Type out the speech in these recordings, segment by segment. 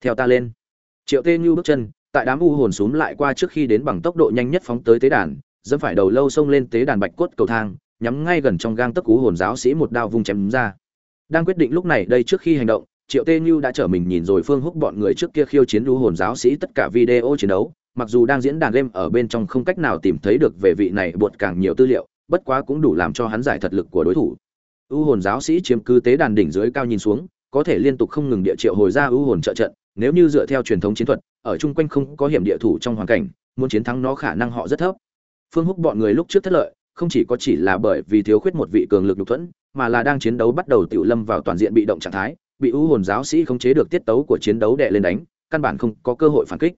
theo ta lên. Triệu tê như bước chân, tại đám u hồn xúm lại qua trước khi đến bằng tốc độ nhanh nhất phóng tới tế đàn, dẫm phải đầu lâu xông lên tế đàn bạch cốt cầu thang, nhắm ngay gần trong gang tấc cú hồn giáo sĩ một đao vung chém ra. Đang quyết định lúc này đây trước khi hành động, triệu tê như đã trở mình nhìn rồi phương húc bọn người trước kia khiêu chiến u hồn giáo sĩ tất cả video chiến đấu, mặc dù đang diễn đàn game ở bên trong không cách nào tìm thấy được về vị này buột càng nhiều tư liệu, bất quá cũng đủ làm cho hắn giải thật lực của đối thủ. U hồn giáo sĩ chiếm cứ tế đàn đỉnh dưới cao nhìn xuống, có thể liên tục không ngừng địa triệu hồi ra u hồn trợ trận nếu như dựa theo truyền thống chiến thuật, ở chung quanh không có hiểm địa thủ trong hoàn cảnh, muốn chiến thắng nó khả năng họ rất thấp. Phương húc bọn người lúc trước thất lợi, không chỉ có chỉ là bởi vì thiếu khuyết một vị cường lực đục thuẫn, mà là đang chiến đấu bắt đầu tiểu lâm vào toàn diện bị động trạng thái, bị u hồn giáo sĩ khống chế được tiết tấu của chiến đấu đệ lên đánh, căn bản không có cơ hội phản kích.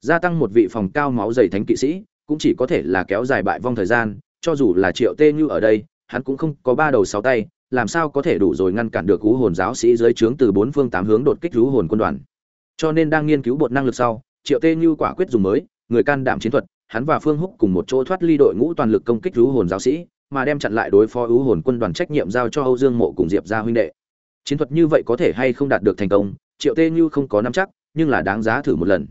Gia tăng một vị phòng cao máu dày thánh kỵ sĩ, cũng chỉ có thể là kéo dài bại vong thời gian, cho dù là triệu tê như ở đây, hắn cũng không có ba đầu sáu tay, làm sao có thể đủ rồi ngăn cản được u hồn giáo sĩ dưới trướng từ bốn phương tám hướng đột kích ưu hồn quân đoàn cho nên đang nghiên cứu bột năng lực sau, triệu tê như quả quyết dùng mới, người can đảm chiến thuật, hắn và phương húc cùng một chỗ thoát ly đội ngũ toàn lực công kích u hồn giáo sĩ, mà đem chặn lại đối phó u hồn quân đoàn trách nhiệm giao cho âu dương mộ cùng diệp gia huynh đệ. Chiến thuật như vậy có thể hay không đạt được thành công, triệu tê như không có nắm chắc, nhưng là đáng giá thử một lần.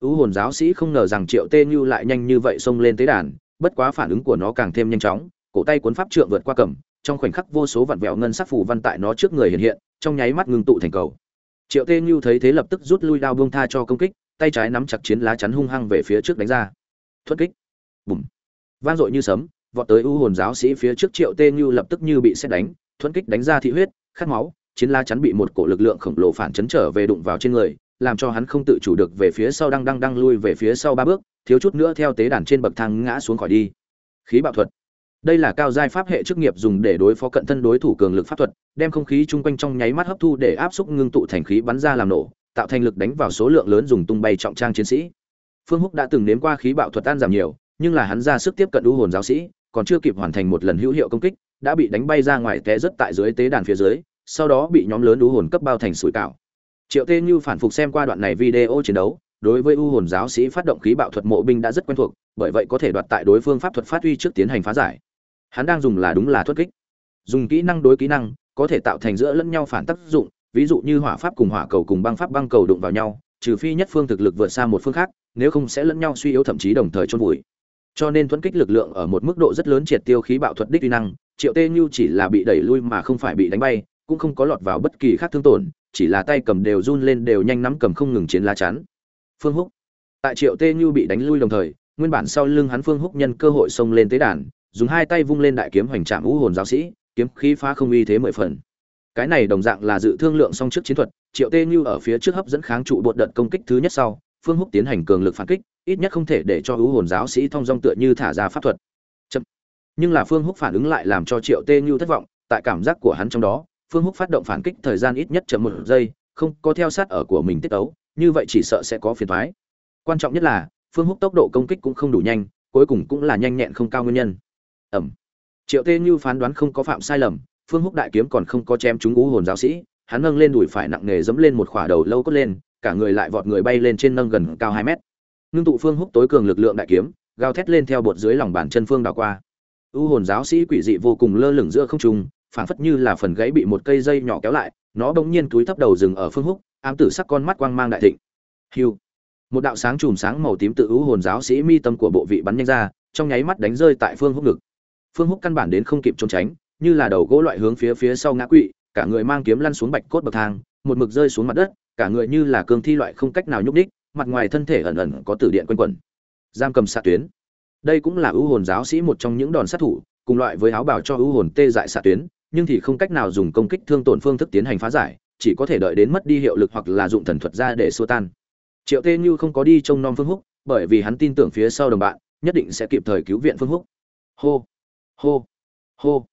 U hồn giáo sĩ không ngờ rằng triệu tê như lại nhanh như vậy xông lên tế đàn, bất quá phản ứng của nó càng thêm nhanh chóng, cổ tay cuốn pháp trượng vượt qua cầm, trong khoảnh khắc vô số vặn vẹo ngân sắc phù văn tại nó trước người hiện hiện, trong nháy mắt ngưng tụ thành cầu triệu tê như thấy thế lập tức rút lui đao bông tha cho công kích, tay trái nắm chặt chiến lá chắn hung hăng về phía trước đánh ra. Thuất kích. Bùm. Vang dội như sấm, vọt tới u hồn giáo sĩ phía trước triệu tê như lập tức như bị xét đánh, thuẫn kích đánh ra thị huyết, khát máu, chiến lá chắn bị một cổ lực lượng khổng lồ phản chấn trở về đụng vào trên người, làm cho hắn không tự chủ được về phía sau đang đang đang lui về phía sau ba bước, thiếu chút nữa theo tế đàn trên bậc thang ngã xuống khỏi đi. Khí bạo thuật đây là cao giai pháp hệ chức nghiệp dùng để đối phó cận thân đối thủ cường lực pháp thuật, đem không khí chung quanh trong nháy mắt hấp thu để áp xúc ngưng tụ thành khí bắn ra làm nổ, tạo thành lực đánh vào số lượng lớn dùng tung bay trọng trang chiến sĩ. Phương húc đã từng nếm qua khí bạo thuật tan giảm nhiều, nhưng là hắn ra sức tiếp cận U hồn giáo sĩ, còn chưa kịp hoàn thành một lần hữu hiệu công kích, đã bị đánh bay ra ngoài té rất tại dưới tế đàn phía dưới, sau đó bị nhóm lớn U hồn cấp bao thành sủi cảo. Triệu tê như phản phục xem qua đoạn này video chiến đấu, đối với u hồn giáo sĩ phát động khí bạo thuật mộ binh đã rất quen thuộc, bởi vậy có thể đoạt tại đối phương pháp thuật phát huy trước tiến hành phá giải hắn đang dùng là đúng là thuật kích. Dùng kỹ năng đối kỹ năng, có thể tạo thành giữa lẫn nhau phản tác dụng, ví dụ như hỏa pháp cùng hỏa cầu cùng băng pháp băng cầu đụng vào nhau, trừ phi nhất phương thực lực vượt xa một phương khác, nếu không sẽ lẫn nhau suy yếu thậm chí đồng thời chôn vùi. Cho nên thuẫn kích lực lượng ở một mức độ rất lớn triệt tiêu khí bạo thuật đích uy năng, triệu tê như chỉ là bị đẩy lui mà không phải bị đánh bay, cũng không có lọt vào bất kỳ khác thương tổn, chỉ là tay cầm đều run lên đều nhanh nắm cầm không ngừng chiến lá chắn. Phương húc. Tại triệu tê như bị đánh lui đồng thời, nguyên bản sau lưng hắn phương húc nhân cơ hội xông lên tế đàn dùng hai tay vung lên đại kiếm hoành trạm ngũ hồn giáo sĩ, kiếm khí phá không uy thế mười phần. Cái này đồng dạng là dự thương lượng song trước chiến thuật, triệu tê như ở phía trước hấp dẫn kháng trụ bột đợt công kích thứ nhất sau, phương húc tiến hành cường lực phản kích, ít nhất không thể để cho ngũ hồn giáo sĩ thông dong tựa như thả ra pháp thuật. Chậm. nhưng là phương húc phản ứng lại làm cho triệu tê như thất vọng, tại cảm giác của hắn trong đó, phương húc phát động phản kích thời gian ít nhất chậm một giây, không có theo sát ở của mình tiết tấu, như vậy chỉ sợ sẽ có phiền thoái quan trọng nhất là, phương húc tốc độ công kích cũng không đủ nhanh, cuối cùng cũng là nhanh nhẹn không cao nguyên nhân ẩm. Triệu tê như phán đoán không có phạm sai lầm, phương húc đại kiếm còn không có chém trúng ú hồn giáo sĩ, hắn nâng lên đùi phải nặng nề dẫm lên một khỏa đầu lâu cốt lên, cả người lại vọt người bay lên trên nâng gần cao hai mét. Ngưng tụ phương húc tối cường lực lượng đại kiếm, gào thét lên theo bột dưới lòng bàn chân phương đảo qua. U hồn giáo sĩ quỷ dị vô cùng lơ lửng giữa không trung, phảng phất như là phần gãy bị một cây dây nhỏ kéo lại, nó bỗng nhiên túi thấp đầu rừng ở phương húc, ám tử sắc con mắt quang mang đại thịnh. Hiu. Một đạo sáng chùm sáng màu tím tự u hồn giáo sĩ mi tâm của bộ vị bắn nhanh ra, trong nháy mắt đánh rơi tại phương húc ngực phương húc căn bản đến không kịp trốn tránh, như là đầu gỗ loại hướng phía phía sau ngã quỵ, cả người mang kiếm lăn xuống bạch cốt bậc thang, một mực rơi xuống mặt đất, cả người như là cương thi loại không cách nào nhúc đích mặt ngoài thân thể ẩn ẩn có tử điện quanh quẩn. Giam cầm xạ tuyến. Đây cũng là ưu hồn giáo sĩ một trong những đòn sát thủ, cùng loại với áo bào cho ưu hồn tê dại xạ tuyến, nhưng thì không cách nào dùng công kích thương tổn phương thức tiến hành phá giải, chỉ có thể đợi đến mất đi hiệu lực hoặc là dụng thần thuật ra để xua tan. Triệu tê như không có đi trông nom phương húc, bởi vì hắn tin tưởng phía sau đồng bạn, nhất định sẽ kịp thời cứu viện phương húc. Hô hô hô.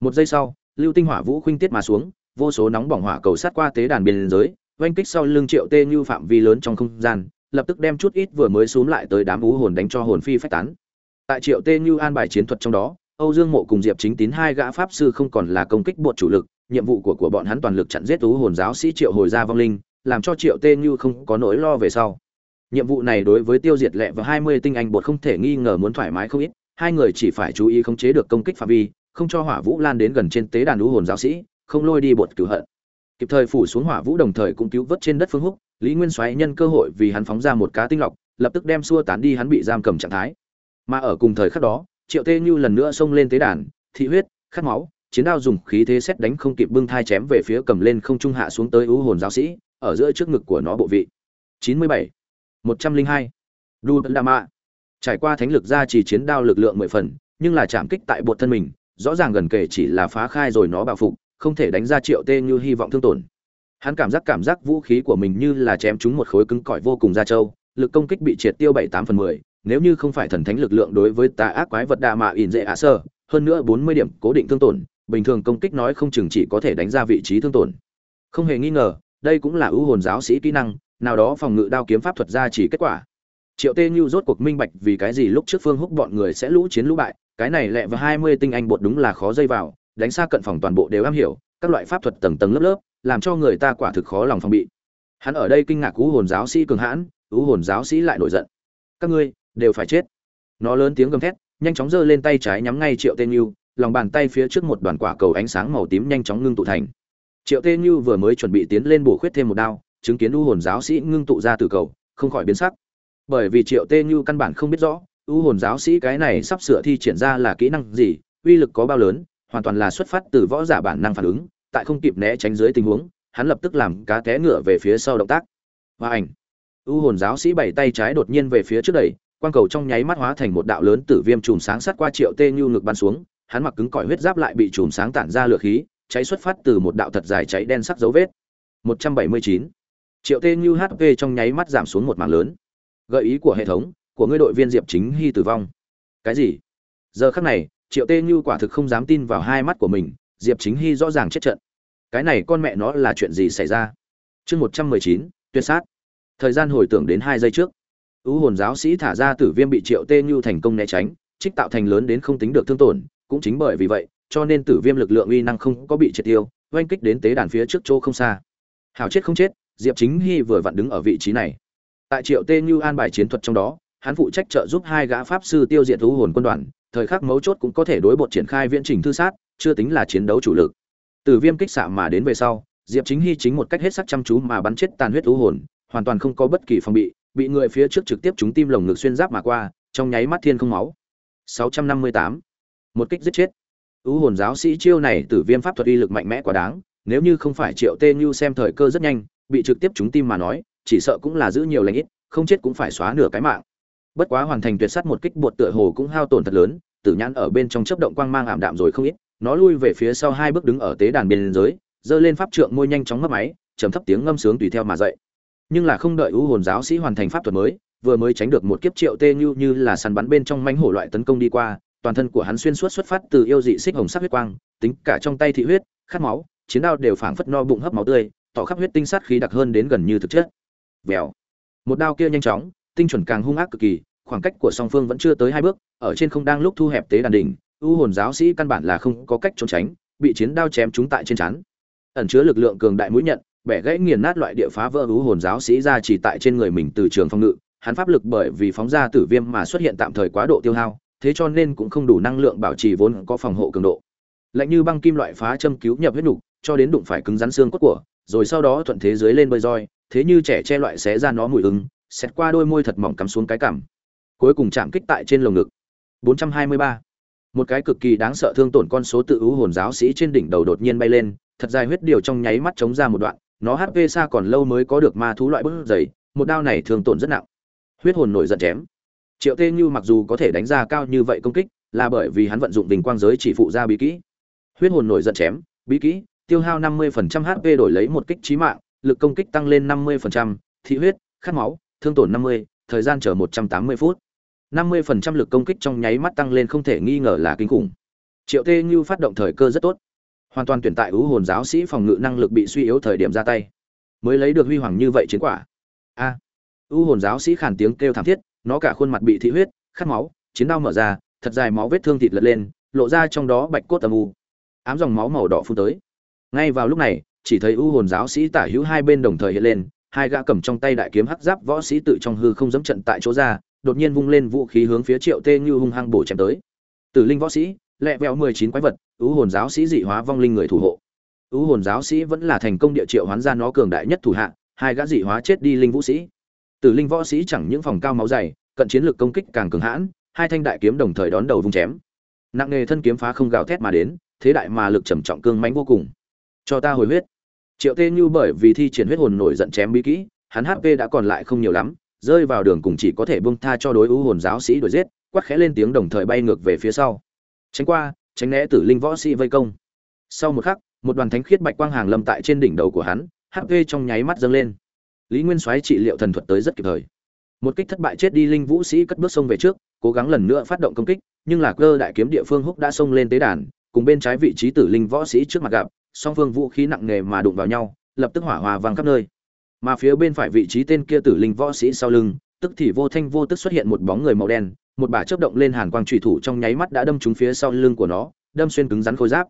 Một giây sau, lưu tinh hỏa vũ khuynh tiết mà xuống, vô số nóng bỏng hỏa cầu sát qua tế đàn biên giới, oanh kích sau lưng triệu tê như phạm vi lớn trong không gian, lập tức đem chút ít vừa mới xuống lại tới đám ú hồn đánh cho hồn phi phách tán. Tại triệu tê như an bài chiến thuật trong đó, âu dương mộ cùng diệp chính tín hai gã pháp sư không còn là công kích bột chủ lực, nhiệm vụ của của bọn hắn toàn lực chặn giết ú hồn giáo sĩ triệu hồi gia vong linh, làm cho triệu tê như không có nỗi lo về sau. Nhiệm vụ này đối với tiêu diệt lẹ và hai mươi tinh anh bột không thể nghi ngờ muốn thoải mái không ít hai người chỉ phải chú ý khống chế được công kích phạm vi, không cho hỏa vũ lan đến gần trên tế đàn lũ hồn giáo sĩ, không lôi đi bột cửu hận kịp thời phủ xuống hỏa vũ đồng thời cũng cứu vớt trên đất phương húc, lý nguyên soái nhân cơ hội vì hắn phóng ra một cá tinh lọc, lập tức đem xua tán đi hắn bị giam cầm trạng thái mà ở cùng thời khắc đó, triệu tê như lần nữa xông lên tế đàn, thị huyết, khát máu, chiến đao dùng khí thế xét đánh không kịp bưng thai chém về phía cầm lên không trung hạ xuống tới ưu hồn giáo sĩ, ở giữa trước ngực của nó bộ vị 97. 102. đu đà mạ trải qua thánh lực ra chỉ chiến đao lực lượng mười phần, nhưng là chạm kích tại bột thân mình, rõ ràng gần kể chỉ là phá khai rồi nó bạo phục, không thể đánh ra triệu tê như hy vọng thương tổn. Hắn cảm giác cảm giác vũ khí của mình như là chém trúng một khối cứng cỏi vô cùng da trâu, lực công kích bị triệt tiêu bảy tám phần mười, nếu như không phải thần thánh lực lượng đối với tà ác quái vật đa mạ ỉn dễ ạ sơ, hơn nữa bốn mươi điểm cố định thương tổn, bình thường công kích nói không chừng chỉ có thể đánh ra vị trí thương tổn. Không hề nghi ngờ, đây cũng là ưu hồn giáo sĩ kỹ năng, nào đó phòng ngự đao kiếm pháp thuật ra chỉ kết quả triệu tê như rốt cuộc minh bạch vì cái gì lúc trước phương húc bọn người sẽ lũ chiến lũ bại, cái này lẹ và hai mươi tinh anh bột đúng là khó dây vào, đánh xa cận phòng toàn bộ đều am hiểu, các loại pháp thuật tầng tầng lớp lớp, làm cho người ta quả thực khó lòng phòng bị. Hắn ở đây kinh ngạc cú hồn giáo sĩ cường hãn cú hồn giáo sĩ lại nổi giận. Các ngươi, đều phải chết. Nó lớn tiếng gầm thét, nhanh chóng giơ lên tay trái nhắm ngay triệu Tê như, lòng bàn tay phía trước một đoàn quả cầu ánh sáng màu tím nhanh chóng ngưng tụ thành. Triệu Tê như vừa mới chuẩn bị tiến lên bổ khuyết thêm một đao, chứng kiến u hồn giáo sĩ ngưng tụ ra từ cầu, không khỏi biến sắc bởi vì triệu tê như căn bản không biết rõ ưu hồn giáo sĩ cái này sắp sửa thi triển ra là kỹ năng gì, uy lực có bao lớn, hoàn toàn là xuất phát từ võ giả bản năng phản ứng, tại không kịp né tránh dưới tình huống, hắn lập tức làm cá té ngựa về phía sau động tác. Và ảnh. U hồn giáo sĩ bảy tay trái đột nhiên về phía trước đẩy, quang cầu trong nháy mắt hóa thành một đạo lớn tử viêm chùm sáng sát qua triệu tê như ngực bắn xuống, hắn mặc cứng cỏi huyết giáp lại bị chùm sáng tản ra lửa khí, cháy xuất phát từ một đạo thật dài cháy đen sắc dấu vết. 179. triệu tê như hp trong nháy mắt giảm xuống một mảng lớn gợi ý của hệ thống, của ngươi đội viên diệp chính hy tử vong. Cái gì? Giờ khắc này, triệu tê như quả thực không dám tin vào hai mắt của mình, diệp chính hy rõ ràng chết trận. Cái này con mẹ nó là chuyện gì xảy ra? Chương một trăm mười chín, tuyệt sát. Thời gian hồi tưởng đến hai giây trước. Ưu hồn giáo sĩ thả ra tử viêm bị triệu tê như thành công né tránh, trích tạo thành lớn đến không tính được thương tổn, cũng chính bởi vì vậy, cho nên tử viêm lực lượng uy năng không có bị triệt tiêu, oanh kích đến tế đàn phía trước chỗ không xa. Hào chết không chết, diệp chính hy vừa vặn đứng ở vị trí này tại triệu tê như an bài chiến thuật trong đó, hắn phụ trách trợ giúp hai gã pháp sư tiêu diệt thú hồn quân đoàn, thời khắc mấu chốt cũng có thể đối bột triển khai viễn trình thư sát, chưa tính là chiến đấu chủ lực. Từ viêm kích xạ mà đến về sau, diệp chính hy chính một cách hết sắc chăm chú mà bắn chết tàn huyết thú hồn, hoàn toàn không có bất kỳ phòng bị bị người phía trước trực tiếp trúng tim lồng ngực xuyên giáp mà qua, trong nháy mắt thiên không máu. 658. một kích giết chết. Ưu hồn giáo sĩ chiêu này tử viêm pháp thuật uy lực mạnh mẽ quá đáng, nếu như không phải triệu tê như xem thời cơ rất nhanh, bị trực tiếp trúng tim mà nói chỉ sợ cũng là giữ nhiều lành ít, không chết cũng phải xóa nửa cái mạng. Bất quá hoàn thành tuyệt sắt một kích bột tựa hồ cũng hao tổn thật lớn, tử nhãn ở bên trong chớp động quang mang ảm đạm rồi không ít, nó lui về phía sau hai bước đứng ở tế đàn biên giới giơ lên pháp trượng môi nhanh chóng ngấp máy, trầm thấp tiếng ngâm sướng tùy theo mà dậy. Nhưng là không đợi ưu hồn giáo sĩ hoàn thành pháp thuật mới, vừa mới tránh được một kiếp triệu tê như như là săn bắn bên trong manh hổ loại tấn công đi qua, toàn thân của hắn xuyên suốt xuất phát từ yêu dị xích hồng sắc huyết quang, tính cả trong tay thị huyết, khát máu, chiến đao đều phảng phất no bụng hấp máu tươi, tỏ khắp huyết tinh sát khí đặc hơn đến gần như thực chất vèo. Một đao kia nhanh chóng, tinh chuẩn càng hung ác cực kỳ, khoảng cách của song phương vẫn chưa tới hai bước, ở trên không đang lúc thu hẹp tế đàn đỉnh u hồn giáo sĩ căn bản là không có cách trốn tránh, bị chiến đao chém trúng tại trên chắn ẩn chứa lực lượng cường đại mũi nhận bẻ gãy nghiền nát loại địa phá vỡ u hồn giáo sĩ ra chỉ tại trên người mình từ trường phong ngự, hắn pháp lực bởi vì phóng ra tử viêm mà xuất hiện tạm thời quá độ tiêu hao, thế cho nên cũng không đủ năng lượng bảo trì vốn có phòng hộ cường độ. Lạnh như băng kim loại phá châm cứu nhập huyết nục, cho đến đụng phải cứng rắn xương cốt của, rồi sau đó thuận thế dưới lên bơi roi thế như trẻ che loại xé ra nó mùi ứng xét qua đôi môi thật mỏng cắm xuống cái cằm cuối cùng chạm kích tại trên lồng ngực. 423. một cái cực kỳ đáng sợ thương tổn con số tự ưu hồn giáo sĩ trên đỉnh đầu đột nhiên bay lên, thật dài huyết điều trong nháy mắt chống ra một đoạn, nó hp xa còn lâu mới có được ma thú loại bức dày, một đao này thương tổn rất nặng. Huyết hồn nổi giận chém. Triệu tê như mặc dù có thể đánh ra cao như vậy công kích, là bởi vì hắn vận dụng bình quang giới chỉ phụ ra bí kỹ. Huyết hồn nổi giận chém, bí kỹ, tiêu hao 50% hp đổi lấy một kích chí mạng lực công kích tăng lên 50%, thị huyết khát máu thương tổn 50, thời gian chờ 180 phút. 50% lực công kích trong nháy mắt tăng lên không thể nghi ngờ là kinh khủng. Triệu tê như phát động thời cơ rất tốt. Hoàn toàn tuyển tại ưu hồn giáo sĩ phòng ngự năng lực bị suy yếu thời điểm ra tay. Mới lấy được huy hoàng như vậy chiến quả. A. À, ưu hồn giáo sĩ khàn tiếng kêu thảm thiết nó cả khuôn mặt bị thị huyết khát máu chiến đao mở ra thật dài máu vết thương thịt lật lên lộ ra trong đó bạch cốt âm u. Ám dòng máu màu đỏ phun tới. Ngay vào lúc này chỉ thấy u hồn giáo sĩ tả hữu hai bên đồng thời hiện lên, hai gã cầm trong tay đại kiếm hắc giáp võ sĩ tự trong hư không dẫm trận tại chỗ ra, đột nhiên vung lên vũ khí hướng phía triệu tê như hung hăng bổ chém tới. Tử linh võ sĩ, lẹ vẹo mười chín quái vật, u hồn giáo sĩ dị hóa vong linh người thủ hộ. U hồn giáo sĩ vẫn là thành công địa triệu hoán ra nó cường đại nhất thủ hạ, hai gã dị hóa chết đi linh vũ sĩ. Tử linh võ sĩ chẳng những phòng cao máu dày, cận chiến lược công kích càng cường hãn, hai thanh đại kiếm đồng thời đón đầu vung chém. Nặng nghề thân kiếm phá không gào thét mà đến, thế đại mà lực trầm trọng cương mãnh vô cùng cho ta hồi huyết. Triệu tê như bởi vì thi triển huyết hồn nổi giận chém bí kỹ, hắn hp đã còn lại không nhiều lắm, rơi vào đường cùng chỉ có thể buông tha cho đối ưu hồn giáo sĩ đuổi giết Quắc khẽ lên tiếng đồng thời bay ngược về phía sau. Tránh qua, tránh né tử linh võ sĩ vây công. Sau một khắc, một đoàn thánh khiết bạch quang hàng lâm tại trên đỉnh đầu của hắn hp trong nháy mắt dâng lên. Lý nguyên soái trị liệu thần thuật tới rất kịp thời. Một kích thất bại chết đi linh vũ sĩ cất bước sông về trước, cố gắng lần nữa phát động công kích, nhưng là cơ đại kiếm địa phương húc đã xông lên tế đàn, cùng bên trái vị trí tử linh võ sĩ trước mặt gặp song phương vũ khí nặng nề mà đụng vào nhau, lập tức hỏa hòa vang khắp nơi. Mà phía bên phải vị trí tên kia tử linh võ sĩ sau lưng, tức thì vô thanh vô tức xuất hiện một bóng người màu đen, một bả chớp động lên hàn quang chủy thủ trong nháy mắt đã đâm trúng phía sau lưng của nó, đâm xuyên cứng rắn khôi giáp.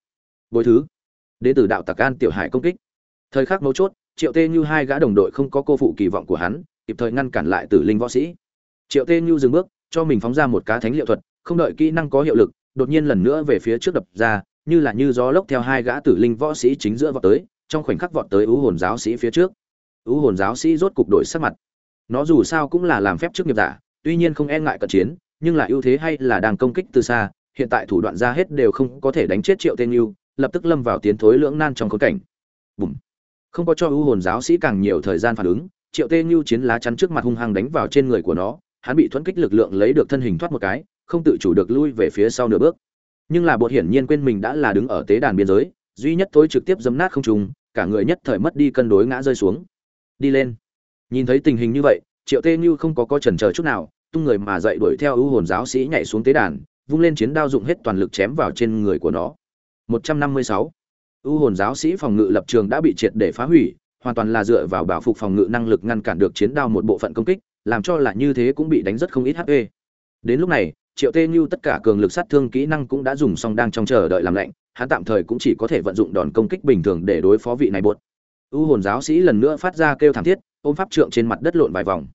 Bồi thứ đến từ đạo tặc an tiểu hải công kích. Thời khắc mấu chốt, triệu tê như hai gã đồng đội không có cô phụ kỳ vọng của hắn, kịp thời ngăn cản lại tử linh võ sĩ. Triệu tê như dừng bước, cho mình phóng ra một cá thánh liệu thuật, không đợi kỹ năng có hiệu lực, đột nhiên lần nữa về phía trước đập ra như là như gió lốc theo hai gã tử linh võ sĩ chính giữa vọt tới trong khoảnh khắc vọt tới ưu hồn giáo sĩ phía trước. Ưu hồn giáo sĩ rốt cục đổi sắc mặt. Nó dù sao cũng là làm phép trước nghiệp giả tuy nhiên không e ngại cận chiến nhưng là ưu thế hay là đang công kích từ xa hiện tại thủ đoạn ra hết đều không có thể đánh chết triệu tên Nưu, lập tức lâm vào tiến thối lưỡng nan trong khốn cảnh. Bùm. không có cho ưu hồn giáo sĩ càng nhiều thời gian phản ứng triệu tên Nưu chiến lá chắn trước mặt hung hăng đánh vào trên người của nó hắn bị thuẫn kích lực lượng lấy được thân hình thoát một cái không tự chủ được lui về phía sau nửa bước nhưng là bột hiển nhiên quên mình đã là đứng ở tế đàn biên giới, duy nhất thối trực tiếp dấm nát không trùng cả người nhất thời mất đi cân đối ngã rơi xuống. Đi lên. Nhìn thấy tình hình như vậy, triệu tê như không có có chần chờ chút nào, tung người mà dậy đuổi theo ưu hồn giáo sĩ nhảy xuống tế đàn, vung lên chiến đao dụng hết toàn lực chém vào trên người của nó. 156. ưu hồn giáo sĩ phòng ngự lập trường đã bị triệt để phá hủy, hoàn toàn là dựa vào bảo phục phòng ngự năng lực ngăn cản được chiến đao một bộ phận công kích, làm cho là như thế cũng bị đánh rất không ít hp đến lúc này triệu tê như tất cả cường lực sát thương kỹ năng cũng đã dùng xong đang trong chờ đợi làm lạnh, hắn tạm thời cũng chỉ có thể vận dụng đòn công kích bình thường để đối phó vị này buột u hồn giáo sĩ lần nữa phát ra kêu thảm thiết, ôm pháp trượng trên mặt đất lộn vài vòng.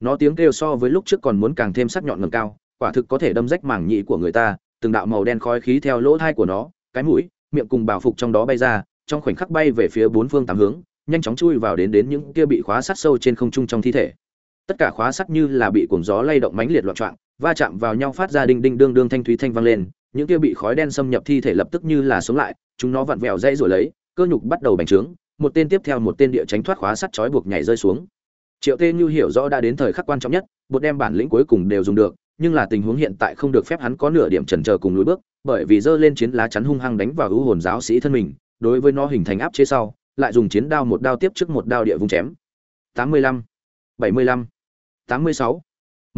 Nó tiếng kêu so với lúc trước còn muốn càng thêm sắc nhọn ngầm cao, quả thực có thể đâm rách mảng nhị của người ta, từng đạo màu đen khói khí theo lỗ thai của nó, cái mũi, miệng cùng bảo phục trong đó bay ra, trong khoảnh khắc bay về phía bốn phương tám hướng, nhanh chóng chui vào đến đến những kia bị khóa sắt sâu trên không trung trong thi thể. Tất cả khóa sắt như là bị cuồng gió lay động mãnh liệt loạn trọng va chạm vào nhau phát ra đinh đinh đương đương thanh thúy thanh vang lên những kia bị khói đen xâm nhập thi thể lập tức như là sống lại chúng nó vặn vẹo dây rồi lấy cơ nhục bắt đầu bành trướng một tên tiếp theo một tên địa tránh thoát khóa sắt chói buộc nhảy rơi xuống triệu tê như hiểu rõ đã đến thời khắc quan trọng nhất bột đem bản lĩnh cuối cùng đều dùng được nhưng là tình huống hiện tại không được phép hắn có nửa điểm chần chờ cùng lùi bước bởi vì dơ lên chiến lá chắn hung hăng đánh vào hữu hồn giáo sĩ thân mình đối với nó hình thành áp chế sau lại dùng chiến đao một đao tiếp trước một đao địa vùng chém 85, 75, 86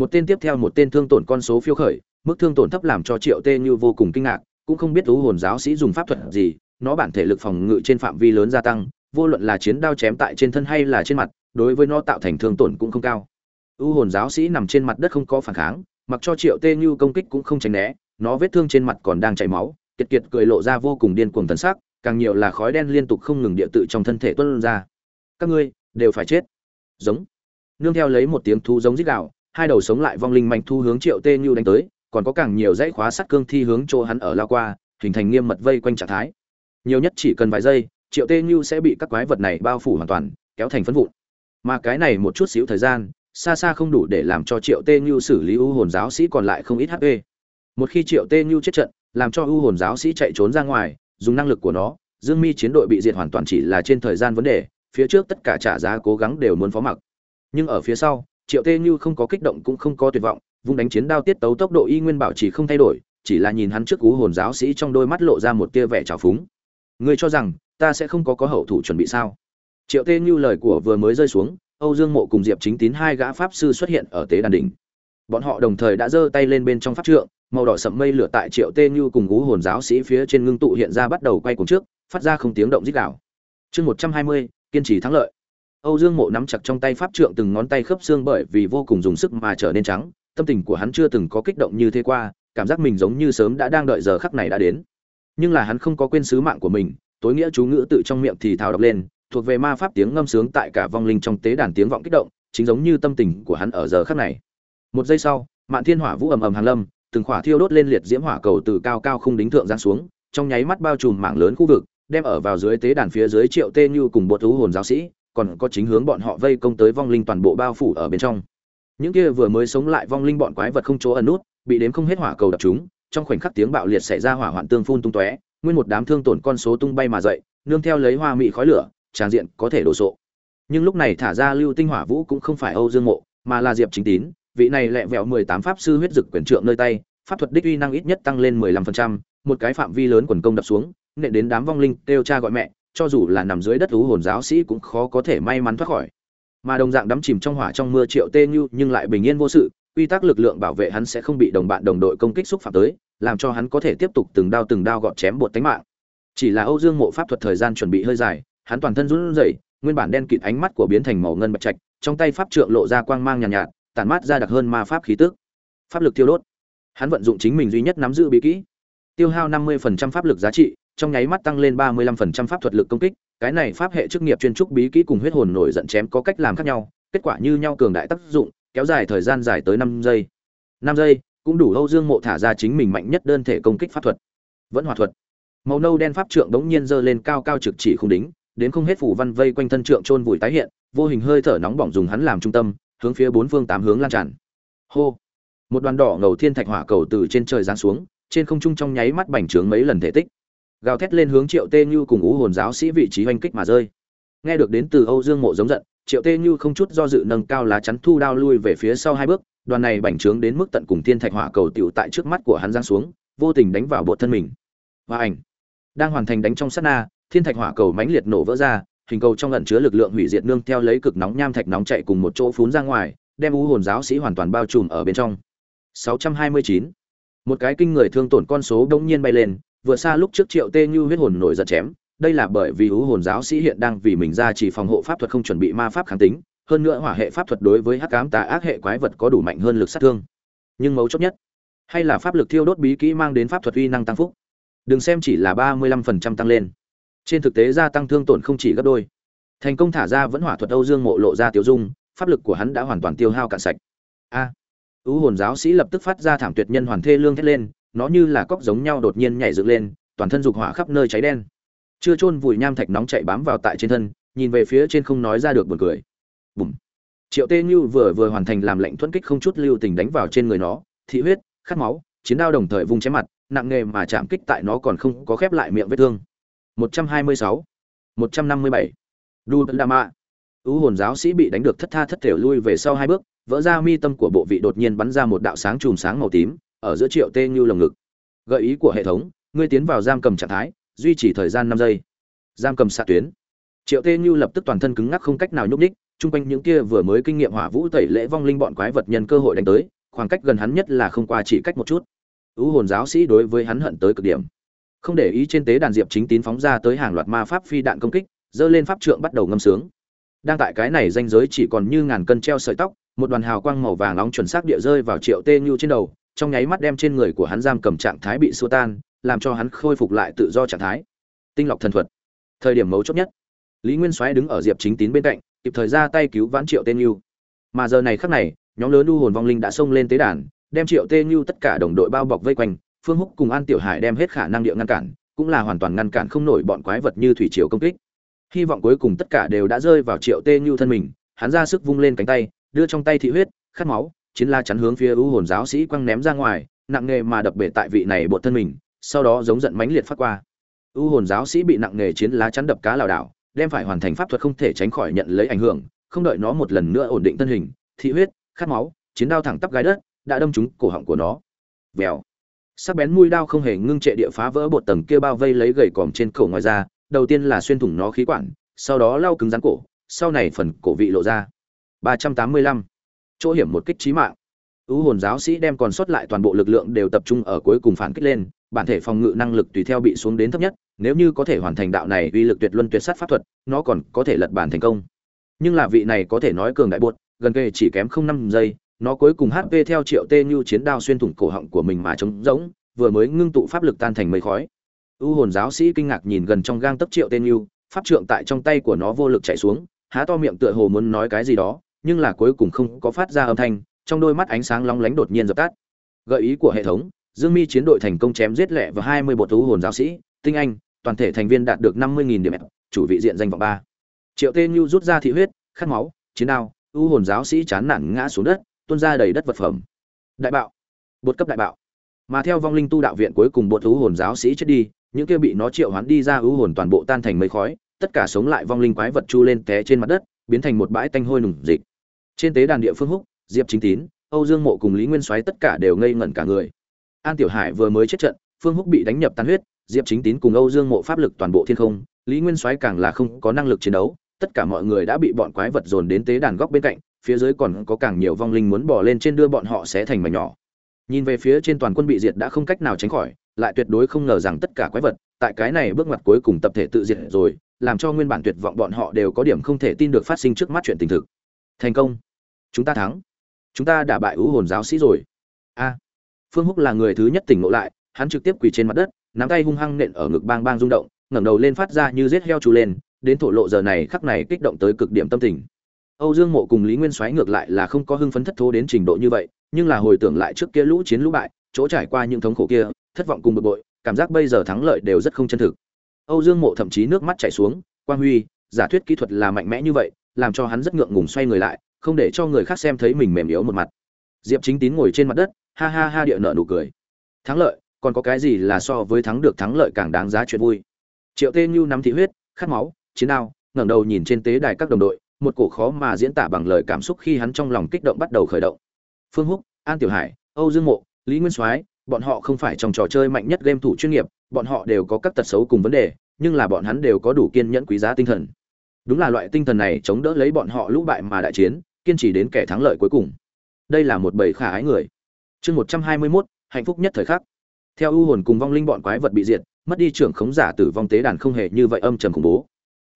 một tên tiếp theo một tên thương tổn con số phiêu khởi, mức thương tổn thấp làm cho triệu tê như vô cùng kinh ngạc, cũng không biết thú hồn giáo sĩ dùng pháp thuật gì, nó bản thể lực phòng ngự trên phạm vi lớn gia tăng, vô luận là chiến đao chém tại trên thân hay là trên mặt, đối với nó tạo thành thương tổn cũng không cao. U hồn giáo sĩ nằm trên mặt đất không có phản kháng, mặc cho triệu tê như công kích cũng không tránh né, nó vết thương trên mặt còn đang chảy máu, kiệt kiệt cười lộ ra vô cùng điên cuồng thần sắc, càng nhiều là khói đen liên tục không ngừng địa tự trong thân thể tuôn ra. Các ngươi đều phải chết. Giống. Nương theo lấy một tiếng thu giống rít gạo hai đầu sống lại vong linh mạnh thu hướng triệu tê như đánh tới, còn có càng nhiều dãy khóa sắt cương thi hướng chỗ hắn ở lao qua, hình thành nghiêm mật vây quanh trạng thái. Nhiều nhất chỉ cần vài giây, triệu tê như sẽ bị các quái vật này bao phủ hoàn toàn, kéo thành phân vụn. Mà cái này một chút xíu thời gian, xa xa không đủ để làm cho triệu tê như xử lý u hồn giáo sĩ còn lại không ít hp một khi triệu tê như chết trận, làm cho u hồn giáo sĩ chạy trốn ra ngoài, dùng năng lực của nó, dương mi chiến đội bị diệt hoàn toàn chỉ là trên thời gian vấn đề, phía trước tất cả trả giá cố gắng đều muốn phó mặc. Nhưng ở phía sau triệu tê như không có kích động cũng không có tuyệt vọng, vung đánh chiến đao tiết tấu tốc độ y nguyên bảo chỉ không thay đổi, chỉ là nhìn hắn trước cú hồn giáo sĩ trong đôi mắt lộ ra một tia vẻ trào phúng. Ngươi cho rằng, ta sẽ không có có hậu thủ chuẩn bị sao? Triệu tê như lời của vừa mới rơi xuống, âu dương mộ cùng diệp chính tín hai gã pháp sư xuất hiện ở tế đàn đỉnh. Bọn họ đồng thời đã giơ tay lên bên trong pháp trượng, màu đỏ sậm mây lửa tại triệu tê như cùng cú hồn giáo sĩ phía trên ngưng tụ hiện ra bắt đầu quay cùng trước, phát ra không tiếng động dích đảo chương một trăm hai mươi, kiên trì thắng lợi âu dương mộ nắm chặt trong tay pháp trượng từng ngón tay khớp xương bởi vì vô cùng dùng sức mà trở nên trắng, tâm tình của hắn chưa từng có kích động như thế qua, cảm giác mình giống như sớm đã đang đợi giờ khắc này đã đến. Nhưng là hắn không có quên sứ mạng của mình, tối nghĩa chú ngữ tự trong miệng thì thào đọc lên, thuộc về ma pháp tiếng ngâm sướng tại cả vong linh trong tế đàn tiếng vọng kích động, chính giống như tâm tình của hắn ở giờ khắc này. Một giây sau, mạn thiên hỏa vũ ầm ầm hàng lâm, từng khỏa thiêu đốt lên liệt diễm hỏa cầu từ cao cao không đính thượng giáng xuống, trong nháy mắt bao trùm mảng lớn khu vực, đem ở vào dưới tế đàn phía dưới triệu tê như cùng bộ thú hồn giáo sĩ còn có chính hướng bọn họ vây công tới vong linh toàn bộ bao phủ ở bên trong. Những kia vừa mới sống lại vong linh bọn quái vật không chỗ ẩn nút, bị đếm không hết hỏa cầu đập chúng, trong khoảnh khắc tiếng bạo liệt xảy ra hỏa hoạn tương phun tung tóe, nguyên một đám thương tổn con số tung bay mà dậy, nương theo lấy hoa mị khói lửa tràng diện có thể đổ sộ. Nhưng lúc này thả ra lưu tinh hỏa vũ cũng không phải âu dương mộ, mà là diệp chính tín, vị này lẹ vẹo mười tám pháp sư huyết dực quyền trượng nơi tay, pháp thuật đích uy năng ít nhất tăng lên mười lăm phần trăm, một cái phạm vi lớn quần công đập xuống, nện đến đám vong linh kêu cha gọi mẹ cho dù là nằm dưới đất thú hồn giáo sĩ cũng khó có thể may mắn thoát khỏi. Mà đồng dạng đắm chìm trong hỏa trong mưa triệu tê như nhưng lại bình yên vô sự quy tắc lực lượng bảo vệ hắn sẽ không bị đồng bạn đồng đội công kích xúc phạm tới làm cho hắn có thể tiếp tục từng đao từng đao gọt chém bột tánh mạng. Chỉ là âu dương mộ pháp thuật thời gian chuẩn bị hơi dài hắn toàn thân run rẩy nguyên bản đen kịt ánh mắt của biến thành màu ngân bạch trạch trong tay pháp trượng lộ ra quang mang nhàn nhạt, nhạt tản mát ra đặc hơn ma pháp khí tức. Pháp lực tiêu đốt. Hắn vận dụng chính mình duy nhất nắm giữ bí kỹ. Tiêu hao 50% pháp lực giá trị trong nháy mắt tăng lên 35% pháp thuật lực công kích, cái này pháp hệ chức nghiệp chuyên trúc bí kỹ cùng huyết hồn nổi giận chém có cách làm khác nhau, kết quả như nhau cường đại tác dụng, kéo dài thời gian dài tới 5 giây. 5 giây, cũng đủ Âu Dương Mộ thả ra chính mình mạnh nhất đơn thể công kích pháp thuật. Vẫn hòa thuật. Màu nâu đen pháp trượng đống nhiên giơ lên cao cao trực chỉ không đính, đến không hết phủ văn vây quanh thân trượng trôn vùi tái hiện, vô hình hơi thở nóng bỏng dùng hắn làm trung tâm, hướng phía bốn phương tám hướng lan tràn. Hô! Một đoàn đỏ ngầu thiên thạch hỏa cầu từ trên trời giáng xuống, trên không trung trong nháy mắt bành trướng mấy lần thể tích gào thét lên hướng triệu tê như cùng ú hồn giáo sĩ vị trí oanh kích mà rơi. Nghe được đến từ âu dương mộ giống giận, triệu tê như không chút do dự nâng cao lá chắn thu đao lui về phía sau hai bước, đoàn này bành trướng đến mức tận cùng thiên thạch hỏa cầu tựu tại trước mắt của hắn giang xuống, vô tình đánh vào bộ thân mình. Và ảnh. Đang hoàn thành đánh trong sát na, thiên thạch hỏa cầu mãnh liệt nổ vỡ ra, hình cầu trong ẩn chứa lực lượng hủy diệt nương theo lấy cực nóng nham thạch nóng chạy cùng một chỗ phún ra ngoài, đem u hồn giáo sĩ hoàn toàn bao trùm ở bên trong. 629. một cái kinh người thương tổn con số đống nhiên bay lên vừa xa lúc trước triệu tê như huyết hồn nổi giật chém đây là bởi vì u hồn giáo sĩ hiện đang vì mình ra chỉ phòng hộ pháp thuật không chuẩn bị ma pháp kháng tính hơn nữa hỏa hệ pháp thuật đối với hắc cám tà ác hệ quái vật có đủ mạnh hơn lực sát thương. Nhưng mấu chốt nhất hay là pháp lực thiêu đốt bí kỹ mang đến pháp thuật uy năng tăng phúc. Đừng xem chỉ là ba mươi lăm phần trăm tăng lên. Trên thực tế gia tăng thương tổn không chỉ gấp đôi. Thành công thả ra vẫn hỏa thuật âu dương mộ lộ ra tiêu dung pháp lực của hắn đã hoàn toàn tiêu hao cạn sạch. A à, ưu hồn giáo sĩ lập tức phát ra thảm tuyệt nhân hoàn thê lương thét lên nó như là cóc giống nhau đột nhiên nhảy dựng lên toàn thân dục hỏa khắp nơi cháy đen. Chưa chôn vùi nham thạch nóng chạy bám vào tại trên thân nhìn về phía trên không nói ra được buồn cười. Bùm. Triệu tê như vừa vừa hoàn thành làm lệnh thuẫn kích không chút lưu tình đánh vào trên người nó thị huyết khát máu chiến đao đồng thời vung chém mặt nặng nghề mà chạm kích tại nó còn không có khép lại miệng vết thương. 126 157 Đu Lama U hồn giáo sĩ bị đánh được thất tha thất thể lui về sau hai bước, vỡ ra mi tâm của bộ vị đột nhiên bắn ra một đạo sáng chùm sáng màu tím, ở giữa Triệu Tê Như lồng ngực. Gợi ý của hệ thống, ngươi tiến vào giam cầm trạng thái, duy trì thời gian năm giây. Giam cầm xạ tuyến. Triệu Tê Như lập tức toàn thân cứng ngắc không cách nào nhúc nhích, chung quanh những kia vừa mới kinh nghiệm hỏa vũ tẩy lễ vong linh bọn quái vật nhân cơ hội đánh tới, khoảng cách gần hắn nhất là không qua chỉ cách một chút. U hồn giáo sĩ đối với hắn hận tới cực điểm. Không để ý trên tế đàn diệp chính tín phóng ra tới hàng loạt ma pháp phi đạn công kích, dơ lên pháp trượng bắt đầu ngâm sướng. Đang tại cái này danh giới chỉ còn như ngàn cân treo sợi tóc, một đoàn hào quang màu vàng nóng chuẩn xác địa rơi vào Triệu Tê Nhu trên đầu, trong nháy mắt đem trên người của hắn giam cầm trạng thái bị xua tan, làm cho hắn khôi phục lại tự do trạng thái. Tinh lọc thần thuật. Thời điểm mấu chốt nhất, Lý Nguyên Soái đứng ở Diệp Chính Tín bên cạnh, kịp thời ra tay cứu vãn Triệu Tê Nhu. Mà giờ này khắc này, nhóm lớn u hồn vong linh đã xông lên tế đàn, đem Triệu Tê Nhu tất cả đồng đội bao bọc vây quanh, Phương Húc cùng An Tiểu Hải đem hết khả năng địa ngăn cản, cũng là hoàn toàn ngăn cản không nổi bọn quái vật như thủy triều công kích. Hy vọng cuối cùng tất cả đều đã rơi vào Triệu Tê Nhu thân mình, hắn ra sức vung lên cánh tay, đưa trong tay thị huyết, khát máu, chiến la chắn hướng phía u hồn giáo sĩ quăng ném ra ngoài, nặng nề mà đập bể tại vị này bộ thân mình, sau đó giống giận mãnh liệt phát qua. U hồn giáo sĩ bị nặng nề chiến lá chắn đập cá lảo đảo, đem phải hoàn thành pháp thuật không thể tránh khỏi nhận lấy ảnh hưởng, không đợi nó một lần nữa ổn định thân hình, thị huyết, khát máu, chiến đao thẳng tắp gai đất, đã đâm trúng cổ họng của nó. Vèo sắc bén mũi đao không hề ngưng trệ địa phá vỡ bột tầng kia bao vây lấy gầy còm trên cổ ngoài ra đầu tiên là xuyên thủng nó khí quản sau đó lau cứng rắn cổ sau này phần cổ vị lộ ra 385. chỗ hiểm một kích trí mạng. Ưu hồn giáo sĩ đem còn sót lại toàn bộ lực lượng đều tập trung ở cuối cùng phản kích lên, bản thể phòng ngự năng lực tùy theo bị xuống đến thấp nhất, nếu như có thể hoàn thành đạo này uy lực tuyệt luân tuyệt sát pháp thuật, nó còn có thể lật bản thành công. Nhưng là vị này có thể nói cường đại buột gần kề chỉ kém không năm giây, nó cuối cùng hp theo triệu tê như chiến đao xuyên thủng cổ họng của mình mà trống rỗng, vừa mới ngưng tụ pháp lực tan thành mây khói. U hồn giáo sĩ kinh ngạc nhìn gần trong gang tấc triệu tê như, pháp trượng tại trong tay của nó vô lực chạy xuống, há to miệng tựa hồ muốn nói cái gì đó nhưng là cuối cùng không có phát ra âm thanh, trong đôi mắt ánh sáng long lánh đột nhiên dập tắt. Gợi ý của hệ thống, dương mi chiến đội thành công chém giết lẹ và hai mươi bộ thú hồn giáo sĩ, tinh anh, toàn thể thành viên đạt được năm mươi nghìn điểm. Chủ vị diện danh vọng ba. Triệu tê như rút ra thị huyết, khát máu, chiến đao u hồn giáo sĩ chán nản ngã xuống đất, tuôn ra đầy đất vật phẩm. Đại bạo. Bột cấp đại bạo. Mà theo vong linh tu đạo viện cuối cùng bột thú hồn giáo sĩ chết đi, những kia bị nó triệu hoán đi ra u hồn toàn bộ tan thành mây khói, tất cả sống lại vong linh quái vật chu lên té trên mặt đất, biến thành một bãi tanh hôi nùng dịch trên tế đàn địa phương húc, diệp chính tín, âu dương mộ cùng lý nguyên soái tất cả đều ngây ngẩn cả người. An tiểu hải vừa mới chết trận, phương húc bị đánh nhập tan huyết, diệp chính tín cùng âu dương mộ pháp lực toàn bộ thiên không, lý nguyên soái càng là không có năng lực chiến đấu, tất cả mọi người đã bị bọn quái vật dồn đến tế đàn góc bên cạnh, phía dưới còn có càng nhiều vong linh muốn bỏ lên trên đưa bọn họ sẽ thành mảnh nhỏ. Nhìn về phía trên toàn quân bị diệt đã không cách nào tránh khỏi, lại tuyệt đối không ngờ rằng tất cả quái vật, tại cái này bước ngoặt cuối cùng tập thể tự diệt rồi, làm cho nguyên bản tuyệt vọng bọn họ đều có điểm không thể tin được phát sinh trước mắt chuyện tình thực. Thành công chúng ta thắng. Chúng ta đã bại ưu hồn giáo sĩ rồi. A. Phương húc là người thứ nhất tỉnh ngộ lại, hắn trực tiếp quỳ trên mặt đất, nắm tay hung hăng nện ở ngực bang bang rung động, ngẩng đầu lên phát ra như rết heo trù lên, đến thổ lộ giờ này khắc này kích động tới cực điểm tâm tình. Âu dương mộ cùng lý nguyên soái ngược lại là không có hưng phấn thất thố đến trình độ như vậy, nhưng là hồi tưởng lại trước kia lũ chiến lũ bại, chỗ trải qua những thống khổ kia, thất vọng cùng bực bội, cảm giác bây giờ thắng lợi đều rất không chân thực. Âu dương mộ thậm chí nước mắt chảy xuống, quang huy, giả thuyết kỹ thuật là mạnh mẽ như vậy, làm cho hắn rất ngượng ngùng xoay người lại không để cho người khác xem thấy mình mềm yếu một mặt. Diệp chính tín ngồi trên mặt đất, ha ha ha địa nợ nụ cười. Thắng lợi, còn có cái gì là so với thắng được thắng lợi càng đáng giá chuyện vui? Triệu tê như nắm thị huyết, khát máu, chiến đao, ngẩng đầu nhìn trên tế đài các đồng đội, một cổ khó mà diễn tả bằng lời cảm xúc khi hắn trong lòng kích động bắt đầu khởi động. Phương húc, an tiểu hải, âu dương mộ, lý nguyên soái, bọn họ không phải trong trò chơi mạnh nhất game thủ chuyên nghiệp, bọn họ đều có các tật xấu cùng vấn đề, nhưng là bọn hắn đều có đủ kiên nhẫn quý giá tinh thần đúng là loại tinh thần này chống đỡ lấy bọn họ lũ bại mà đại chiến, kiên trì đến kẻ thắng lợi cuối cùng. Đây là một bầy khả ái người. Chương một trăm hai mươi mốt, hạnh phúc nhất thời khắc. Theo ưu hồn cùng vong linh bọn quái vật bị diệt, mất đi trưởng khống giả tử vong tế đàn không hề như vậy âm trầm khủng bố.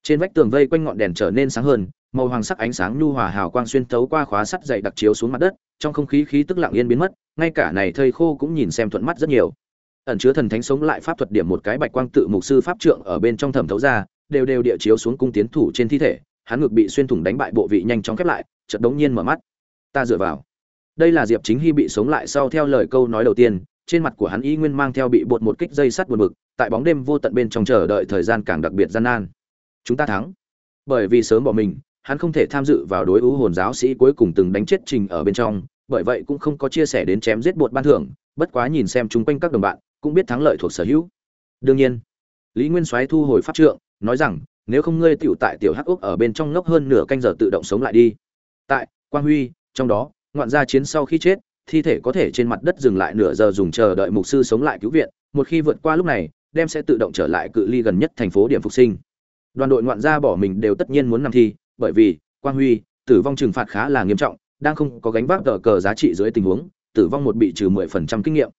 Trên vách tường vây quanh ngọn đèn trở nên sáng hơn, màu hoàng sắc ánh sáng nhu hòa hào quang xuyên thấu qua khóa sắt dày đặc chiếu xuống mặt đất, trong không khí khí tức lặng yên biến mất, ngay cả này thây khô cũng nhìn xem thuận mắt rất nhiều. Ẩn chứa thần thánh sống lại pháp thuật điểm một cái bạch quang tự mục sư pháp trượng ở bên trong thẩm thấu ra đều đều địa chiếu xuống cung tiến thủ trên thi thể, hắn ngực bị xuyên thủng đánh bại bộ vị nhanh chóng khép lại, chợt đống nhiên mở mắt. Ta dựa vào. Đây là diệp chính hy bị sống lại sau theo lời câu nói đầu tiên, trên mặt của hắn y nguyên mang theo bị bột một kích dây sắt buồn bực, tại bóng đêm vô tận bên trong chờ đợi thời gian càng đặc biệt gian nan. Chúng ta thắng. Bởi vì sớm bỏ mình, hắn không thể tham dự vào đối ưu hồn giáo sĩ cuối cùng từng đánh chết trình ở bên trong, bởi vậy cũng không có chia sẻ đến chém giết bột ban thưởng, bất quá nhìn xem chung quanh các đồng bạn, cũng biết thắng lợi thuộc sở hữu. Đương nhiên, lý nguyên soái thu hồi pháp trượng nói rằng, nếu không ngươi tiểu tại tiểu hắc úc ở bên trong ngốc hơn nửa canh giờ tự động sống lại đi. Tại, quang huy, trong đó, ngoạn gia chiến sau khi chết, thi thể có thể trên mặt đất dừng lại nửa giờ dùng chờ đợi mục sư sống lại cứu viện, một khi vượt qua lúc này, đem sẽ tự động trở lại cự ly gần nhất thành phố điểm phục sinh. Đoàn đội ngoạn gia bỏ mình đều tất nhiên muốn nằm thi, bởi vì, quang huy, tử vong trừng phạt khá là nghiêm trọng, đang không có gánh vác tờ cờ giá trị dưới tình huống, tử vong một bị trừ 10% kinh nghiệm.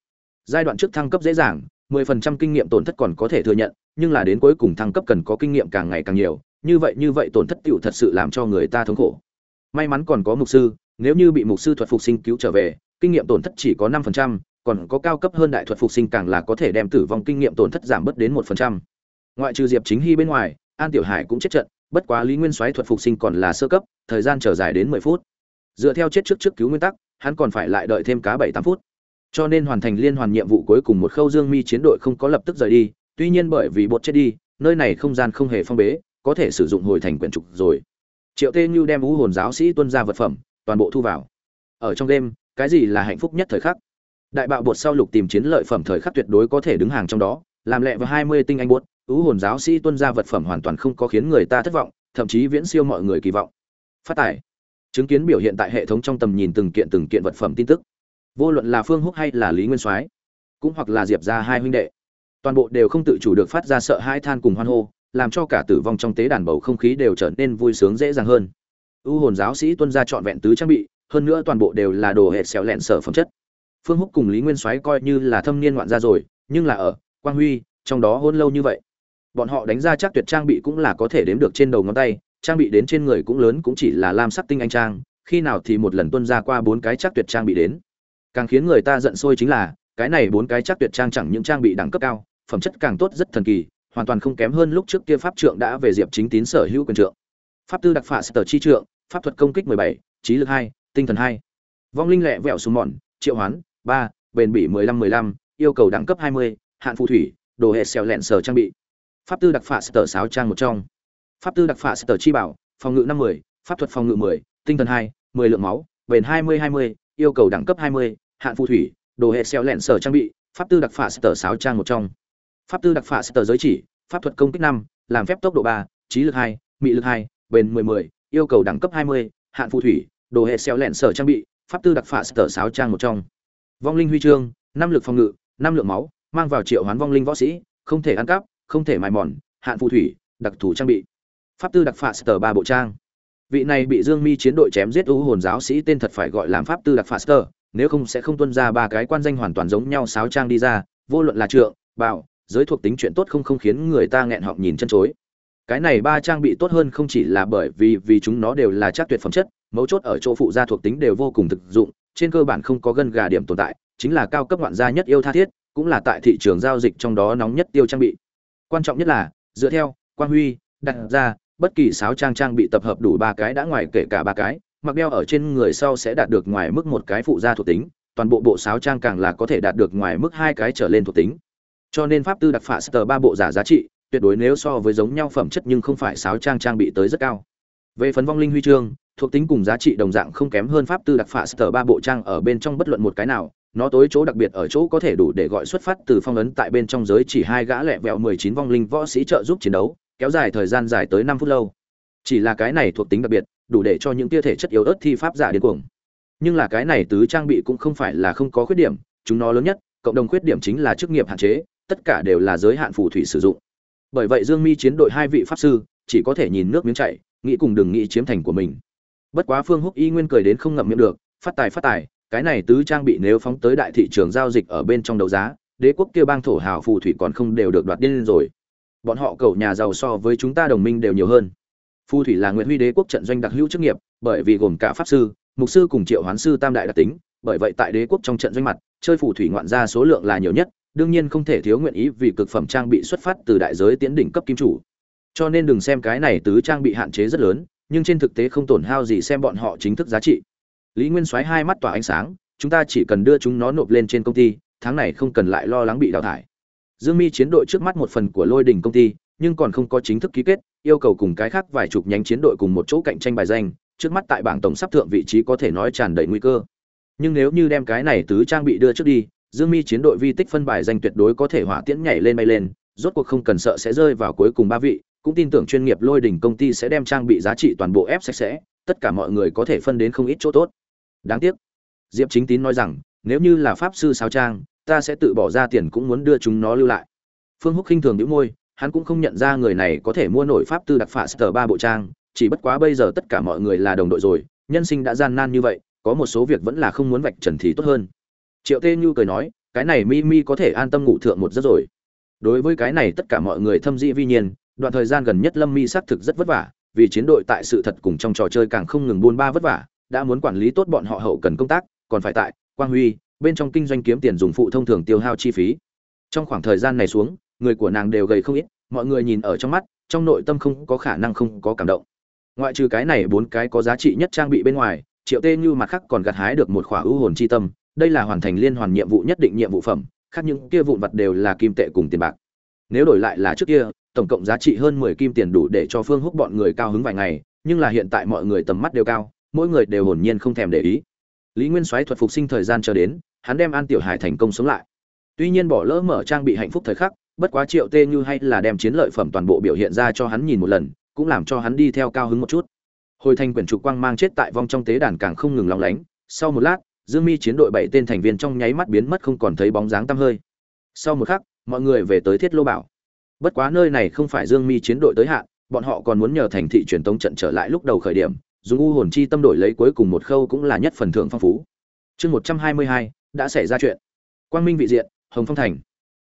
Giai đoạn trước thăng cấp dễ dàng 10% kinh nghiệm tổn thất còn có thể thừa nhận nhưng là đến cuối cùng thăng cấp cần có kinh nghiệm càng ngày càng nhiều như vậy như vậy tổn thất tiểu thật sự làm cho người ta thống khổ may mắn còn có mục sư nếu như bị mục sư thuật phục sinh cứu trở về kinh nghiệm tổn thất chỉ có 5%, còn có cao cấp hơn đại thuật phục sinh càng là có thể đem tử vong kinh nghiệm tổn thất giảm bớt đến 1%. Ngoại trừ Diệp Chính Hy bên ngoài, An Tiểu Hải cũng chết trận, bất quá Lý Nguyên Soái thuật phục sinh còn là sơ cấp, thời gian chờ dài đến 10 phút. Dựa theo chết trước trước cứu nguyên tắc, hắn còn phải lại đợi thêm cá 7-8 phút. Cho nên hoàn thành liên hoàn nhiệm vụ cuối cùng một khâu Dương Mi chiến đội không có lập tức rời đi, tuy nhiên bởi vì bột chết đi, nơi này không gian không hề phong bế, có thể sử dụng hồi thành quyển trục rồi. Triệu Tê Như đem vũ hồn giáo sĩ tuân ra vật phẩm, toàn bộ thu vào. Ở trong đêm, cái gì là hạnh phúc nhất thời khắc? Đại bạo bột sau lục tìm chiến lợi phẩm thời khắc tuyệt đối có thể đứng hàng trong đó, làm lẹ vào 20 tinh anh bột, ưu hồn giáo sĩ tuân ra vật phẩm hoàn toàn không có khiến người ta thất vọng thậm chí viễn siêu mọi người kỳ vọng phát tải chứng kiến biểu hiện tại hệ thống trong tầm nhìn từng kiện từng kiện vật phẩm tin tức vô luận là phương húc hay là lý nguyên soái, cũng hoặc là diệp ra hai huynh đệ, toàn bộ đều không tự chủ được phát ra sợ hai than cùng hoan hô, làm cho cả tử vong trong tế đàn bầu không khí đều trở nên vui sướng dễ dàng hơn. Ưu hồn giáo sĩ tuân ra trọn vẹn tứ trang bị, hơn nữa toàn bộ đều là đồ hệ xéo lẹn sở phẩm chất. Phương húc cùng lý nguyên soái coi như là thâm niên ngoạn gia rồi, nhưng là ở quang huy, trong đó hôn lâu như vậy, bọn họ đánh ra chắc tuyệt trang bị cũng là có thể đếm được trên đầu ngón tay, trang bị đến trên người cũng lớn cũng chỉ là lam sắc tinh anh trang, khi nào thì một lần tuân ra qua bốn cái chắc tuyệt trang bị đến càng khiến người ta giận sôi chính là cái này bốn cái chắc tuyệt trang chẳng những trang bị đẳng cấp cao phẩm chất càng tốt rất thần kỳ hoàn toàn không kém hơn lúc trước kia pháp trượng đã về diệp chính tín sở hữu quyền trượng. Pháp tư đặc phả sở chi trượng pháp thuật công kích 17, trí lực 2, tinh thần 2. vong linh lẹ vẹo xuống mòn triệu hoán 3, bền bỉ 15 15, yêu cầu đẳng cấp 20, hạn phù thủy đồ hệ xèo lẹn sở trang bị. Pháp tư đặc phả sở sáo trang một trong. Pháp tư đặc phả sở chi bảo phòng ngự năm mươi pháp thuật phòng ngự mười tinh thần hai mười lượng máu bền hai mươi hai mươi yêu cầu đẳng cấp hai mươi, hạn phù thủy, đồ hệ xeo lẹn sở trang bị, pháp tư đặc phả sở sáo trang một trong. Pháp tư đặc phả sở giới chỉ, pháp thuật công kích năm, làm phép tốc độ ba, trí lực hai, mị lực hai, bền mười mười, yêu cầu đẳng cấp hai mươi, hạn phù thủy, đồ hệ xeo lẹn sở trang bị, pháp tư đặc phả sở sáo trang một trong. Vong linh huy chương, năm lực phòng ngự, năm lượng máu, mang vào triệu hoán vong linh võ sĩ, không thể ăn cắp, không thể mài mòn, hạn phù thủy, đặc thù trang bị. Pháp tư đặc phả sở ba bộ trang vị này bị dương mi chiến đội chém giết u hồn giáo sĩ tên thật phải gọi làm pháp tư đặc phạ sở nếu không sẽ không tuân ra ba cái quan danh hoàn toàn giống nhau sáo trang đi ra, vô luận là trượng bảo giới thuộc tính chuyện tốt không không khiến người ta nghẹn họng nhìn chân chối. Cái này ba trang bị tốt hơn không chỉ là bởi vì vì chúng nó đều là chắc tuyệt phẩm chất, mấu chốt ở chỗ phụ gia thuộc tính đều vô cùng thực dụng, trên cơ bản không có gân gà điểm tồn tại, chính là cao cấp ngoạn gia nhất yêu tha thiết, cũng là tại thị trường giao dịch trong đó nóng nhất tiêu trang bị. Quan trọng nhất là, dựa theo quan huy, đặt ra bất kỳ sáo trang trang bị tập hợp đủ ba cái đã ngoài kể cả ba cái, mặc đeo ở trên người sau sẽ đạt được ngoài mức một cái phụ gia thuộc tính, toàn bộ bộ sáo trang càng là có thể đạt được ngoài mức hai cái trở lên thuộc tính. Cho nên pháp tư đặc phả sờ ba bộ giả giá trị, tuyệt đối nếu so với giống nhau phẩm chất nhưng không phải sáo trang trang bị tới rất cao. Về phấn vong linh huy chương, thuộc tính cùng giá trị đồng dạng không kém hơn pháp tư đặc phả sờ ba bộ trang ở bên trong bất luận một cái nào, nó tối chỗ đặc biệt ở chỗ có thể đủ để gọi xuất phát từ phong ấn tại bên trong giới chỉ hai gã lẹ vẹo mười chín vong linh võ sĩ trợ giúp chiến đấu kéo dài thời gian dài tới năm phút lâu. Chỉ là cái này thuộc tính đặc biệt, đủ để cho những tia thể chất yếu ớt thi pháp giả điên cuồng. Nhưng là cái này tứ trang bị cũng không phải là không có khuyết điểm, chúng nó lớn nhất, cộng đồng khuyết điểm chính là chức nghiệp hạn chế, tất cả đều là giới hạn phù thủy sử dụng. Bởi vậy dương mi chiến đội hai vị pháp sư, chỉ có thể nhìn nước miếng chảy, nghĩ cùng đừng nghĩ chiếm thành của mình. Bất quá phương húc y nguyên cười đến không ngậm miệng được, phát tài phát tài, cái này tứ trang bị nếu phóng tới đại thị trường giao dịch ở bên trong đấu giá, đế quốc kia bang thổ hào phù thủy còn không đều được đoạt điên rồi bọn họ cầu nhà giàu so với chúng ta đồng minh đều nhiều hơn. Phù thủy là nguyễn huy đế quốc trận doanh đặc hữu chức nghiệp, bởi vì gồm cả pháp sư, mục sư cùng triệu hoán sư tam đại đặc tính, bởi vậy tại đế quốc trong trận doanh mặt, chơi phù thủy ngoạn gia số lượng là nhiều nhất, đương nhiên không thể thiếu nguyện ý vì cực phẩm trang bị xuất phát từ đại giới tiến đỉnh cấp kim chủ. Cho nên đừng xem cái này tứ trang bị hạn chế rất lớn, nhưng trên thực tế không tổn hao gì xem bọn họ chính thức giá trị. Lý nguyên soái hai mắt tỏa ánh sáng, chúng ta chỉ cần đưa chúng nó nộp lên trên công ty, tháng này không cần lại lo lắng bị đào thải dương mi chiến đội trước mắt một phần của lôi đình công ty, nhưng còn không có chính thức ký kết, yêu cầu cùng cái khác vài chục nhánh chiến đội cùng một chỗ cạnh tranh bài danh, trước mắt tại bảng tổng sắp thượng vị trí có thể nói tràn đầy nguy cơ. Nhưng nếu như đem cái này tứ trang bị đưa trước đi, dương mi chiến đội vi tích phân bài danh tuyệt đối có thể hỏa tiễn nhảy lên bay lên, rốt cuộc không cần sợ sẽ rơi vào cuối cùng ba vị, cũng tin tưởng chuyên nghiệp lôi đỉnh công ty sẽ đem trang bị giá trị toàn bộ ép sạch sẽ, tất cả mọi người có thể phân đến không ít chỗ tốt. Đáng tiếc, diệp chính tín nói rằng, nếu như là pháp sư sao trang ta sẽ tự bỏ ra tiền cũng muốn đưa chúng nó lưu lại. Phương húc khinh thường đĩu môi, hắn cũng không nhận ra người này có thể mua nổi pháp tư đặc phạ sờ ba bộ trang, chỉ bất quá bây giờ tất cả mọi người là đồng đội rồi, nhân sinh đã gian nan như vậy, có một số việc vẫn là không muốn vạch trần thì tốt hơn. Triệu tê như cười nói, cái này mi mi có thể an tâm ngủ thượng một giấc rồi. Đối với cái này tất cả mọi người thâm dĩ vi nhiên, đoạn thời gian gần nhất lâm mi xác thực rất vất vả, vì chiến đội tại sự thật cùng trong trò chơi càng không ngừng buôn ba vất vả, đã muốn quản lý tốt bọn họ hậu cần công tác, còn phải tại, quang huy bên trong kinh doanh kiếm tiền dùng phụ thông thường tiêu hao chi phí. Trong khoảng thời gian này xuống, người của nàng đều gầy không ít, mọi người nhìn ở trong mắt, trong nội tâm không có khả năng không có cảm động. Ngoại trừ cái này bốn cái có giá trị nhất trang bị bên ngoài, triệu tê như mặt khác còn gặt hái được một khỏa ưu hồn chi tâm, đây là hoàn thành liên hoàn nhiệm vụ nhất định nhiệm vụ phẩm, khác những kia vụn vặt đều là kim tệ cùng tiền bạc. Nếu đổi lại là trước kia, tổng cộng giá trị hơn mười kim tiền đủ để cho phương húc bọn người cao hứng vài ngày, nhưng là hiện tại mọi người tầm mắt đều cao, mỗi người đều hồn nhiên không thèm để ý. Lý nguyên soái thuật phục sinh thời gian chờ đến hắn đem an tiểu hải thành công sống lại. Tuy nhiên bỏ lỡ mở trang bị hạnh phúc thời khắc, bất quá triệu tê như hay là đem chiến lợi phẩm toàn bộ biểu hiện ra cho hắn nhìn một lần, cũng làm cho hắn đi theo cao hứng một chút. Hồi thành quyển trục quang mang chết tại vong trong tế đàn càng không ngừng lóng lánh, sau một lát, dương mi chiến đội bảy tên thành viên trong nháy mắt biến mất không còn thấy bóng dáng tăm hơi. Sau một khắc, mọi người về tới thiết lô bảo. Bất quá nơi này không phải dương mi chiến đội tới hạn, bọn họ còn muốn nhờ thành thị truyền tống trận trở lại lúc đầu khởi điểm, dùng u hồn chi tâm đổi lấy cuối cùng một khâu cũng là nhất phần thưởng phong phú. Chương một trăm hai mươi hai đã xảy ra chuyện. Quang minh vị diện, hồng phong thành.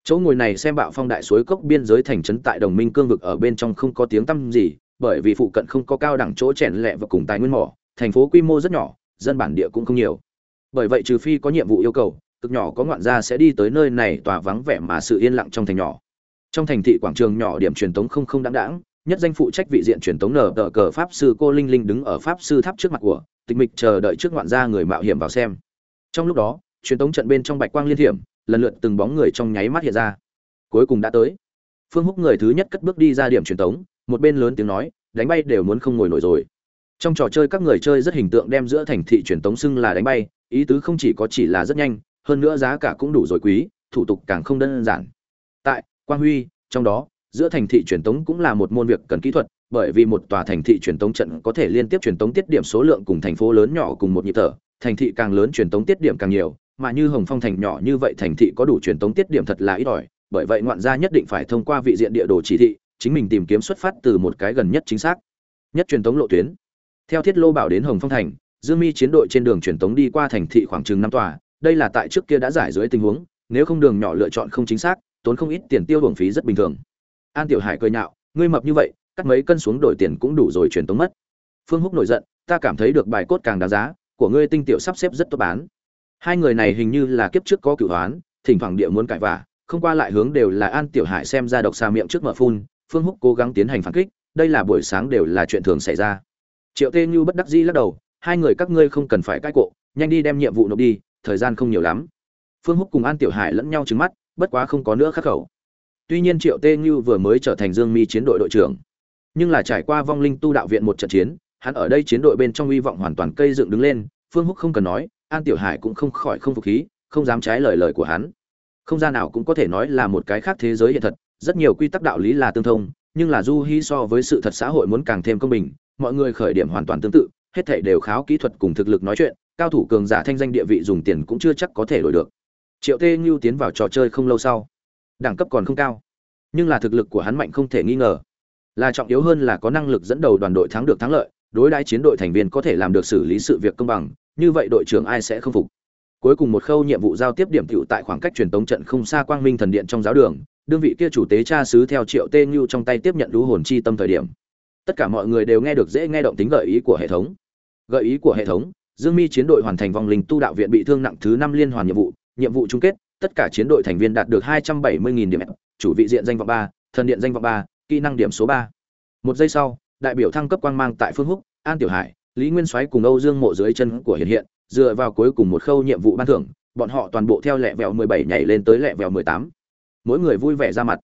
Chỗ ngồi này xem bạo phong đại suối cốc biên giới thành trấn tại đồng minh cương vực ở bên trong không có tiếng tăm gì, bởi vì phụ cận không có cao đẳng chỗ chèn lẹ và cùng tài nguyên mỏ, thành phố quy mô rất nhỏ, dân bản địa cũng không nhiều. Bởi vậy trừ phi có nhiệm vụ yêu cầu, cực nhỏ có ngoạn gia sẽ đi tới nơi này tòa vắng vẻ mà sự yên lặng trong thành nhỏ. Trong thành thị quảng trường nhỏ điểm truyền tống không không đáng đáng, nhất danh phụ trách vị diện truyền tống nở tờ cờ pháp sư cô linh linh đứng ở pháp sư tháp trước mặt của, tịch mịch chờ đợi trước ngoạn gia người mạo hiểm vào xem. Trong lúc đó truyền tống trận bên trong bạch quang liên hiểm, lần lượt từng bóng người trong nháy mắt hiện ra. Cuối cùng đã tới. Phương húc người thứ nhất cất bước đi ra điểm truyền tống, một bên lớn tiếng nói, đánh bay đều muốn không ngồi nổi rồi. Trong trò chơi các người chơi rất hình tượng đem giữa thành thị truyền tống xưng là đánh bay, ý tứ không chỉ có chỉ là rất nhanh, hơn nữa giá cả cũng đủ rồi quý, thủ tục càng không đơn giản. Tại quang huy, trong đó, giữa thành thị truyền tống cũng là một môn việc cần kỹ thuật, bởi vì một tòa thành thị truyền tống trận có thể liên tiếp truyền tống tiết điểm số lượng cùng thành phố lớn nhỏ cùng một nhịp thở, thành thị càng lớn truyền tống tiết điểm càng nhiều mà như hồng phong thành nhỏ như vậy thành thị có đủ truyền tống tiết điểm thật là ít ỏi, bởi vậy ngoạn gia nhất định phải thông qua vị diện địa đồ chỉ thị, chính mình tìm kiếm xuất phát từ một cái gần nhất chính xác, nhất truyền tống lộ tuyến. Theo thiết lô bảo đến hồng phong thành, dương mi chiến đội trên đường truyền tống đi qua thành thị khoảng chừng năm tòa, đây là tại trước kia đã giải dưới tình huống, nếu không đường nhỏ lựa chọn không chính xác, tốn không ít tiền tiêu hưởng phí rất bình thường. An tiểu hải cười nhạo, ngươi mập như vậy, cắt mấy cân xuống đổi tiền cũng đủ rồi truyền tống mất. Phương húc nổi giận, ta cảm thấy được bài cốt càng đáng giá, của ngươi tinh tiểu sắp xếp rất tốt bán hai người này hình như là kiếp trước có cửu hoán, thỉnh thoảng địa muốn cãi vả không qua lại hướng đều là an tiểu hải xem ra độc xa miệng trước mở phun, phương húc cố gắng tiến hành phản kích, đây là buổi sáng đều là chuyện thường xảy ra. Triệu tê như bất đắc dĩ lắc đầu, hai người các ngươi không cần phải cãi cộ, nhanh đi đem nhiệm vụ nộp đi, thời gian không nhiều lắm. Phương húc cùng an tiểu hải lẫn nhau trứng mắt, bất quá không có nữa khắc khẩu. Tuy nhiên triệu tê như vừa mới trở thành dương mi chiến đội đội trưởng, nhưng là trải qua vong linh tu đạo viện một trận chiến, hắn ở đây chiến đội bên trong hy vọng hoàn toàn cây dựng đứng lên, phương húc không cần nói an tiểu hải cũng không khỏi không phục khí, không dám trái lời lời của hắn. Không gian nào cũng có thể nói là một cái khác thế giới hiện thật, rất nhiều quy tắc đạo lý là tương thông, nhưng là du hy so với sự thật xã hội muốn càng thêm công bình, mọi người khởi điểm hoàn toàn tương tự, hết thảy đều kháo kỹ thuật cùng thực lực nói chuyện, cao thủ cường giả thanh danh địa vị dùng tiền cũng chưa chắc có thể đổi được. Triệu tê ngưu tiến vào trò chơi không lâu sau, đẳng cấp còn không cao, nhưng là thực lực của hắn mạnh không thể nghi ngờ. Là trọng yếu hơn là có năng lực dẫn đầu đoàn đội thắng được thắng lợi, đối đãi chiến đội thành viên có thể làm được xử lý sự việc công bằng như vậy đội trưởng ai sẽ không phục? Cuối cùng một khâu nhiệm vụ giao tiếp điểm tựu tại khoảng cách truyền tống trận không xa quang minh thần điện trong giáo đường, đương vị kia chủ tế cha sứ theo triệu tê như trong tay tiếp nhận lũ hồn chi tâm thời điểm. Tất cả mọi người đều nghe được dễ nghe động tính gợi ý của hệ thống. Gợi ý của hệ thống, dương mi chiến đội hoàn thành vòng linh tu đạo viện bị thương nặng thứ năm liên hoàn nhiệm vụ nhiệm vụ chung kết, tất cả chiến đội thành viên đạt được hai trăm bảy mươi nghìn điểm, chủ vị diện danh vọng ba, thần điện danh vọng ba, kỹ năng điểm số ba. Một giây sau, đại biểu thăng cấp quang mang tại phương húc, an tiểu hải lý nguyên soái cùng âu dương mộ dưới chân của hiện hiện, dựa vào cuối cùng một khâu nhiệm vụ ban thưởng, bọn họ toàn bộ theo lẹ vẹo mười bảy nhảy lên tới lẹ vẹo mười tám. Mỗi người vui vẻ ra mặt.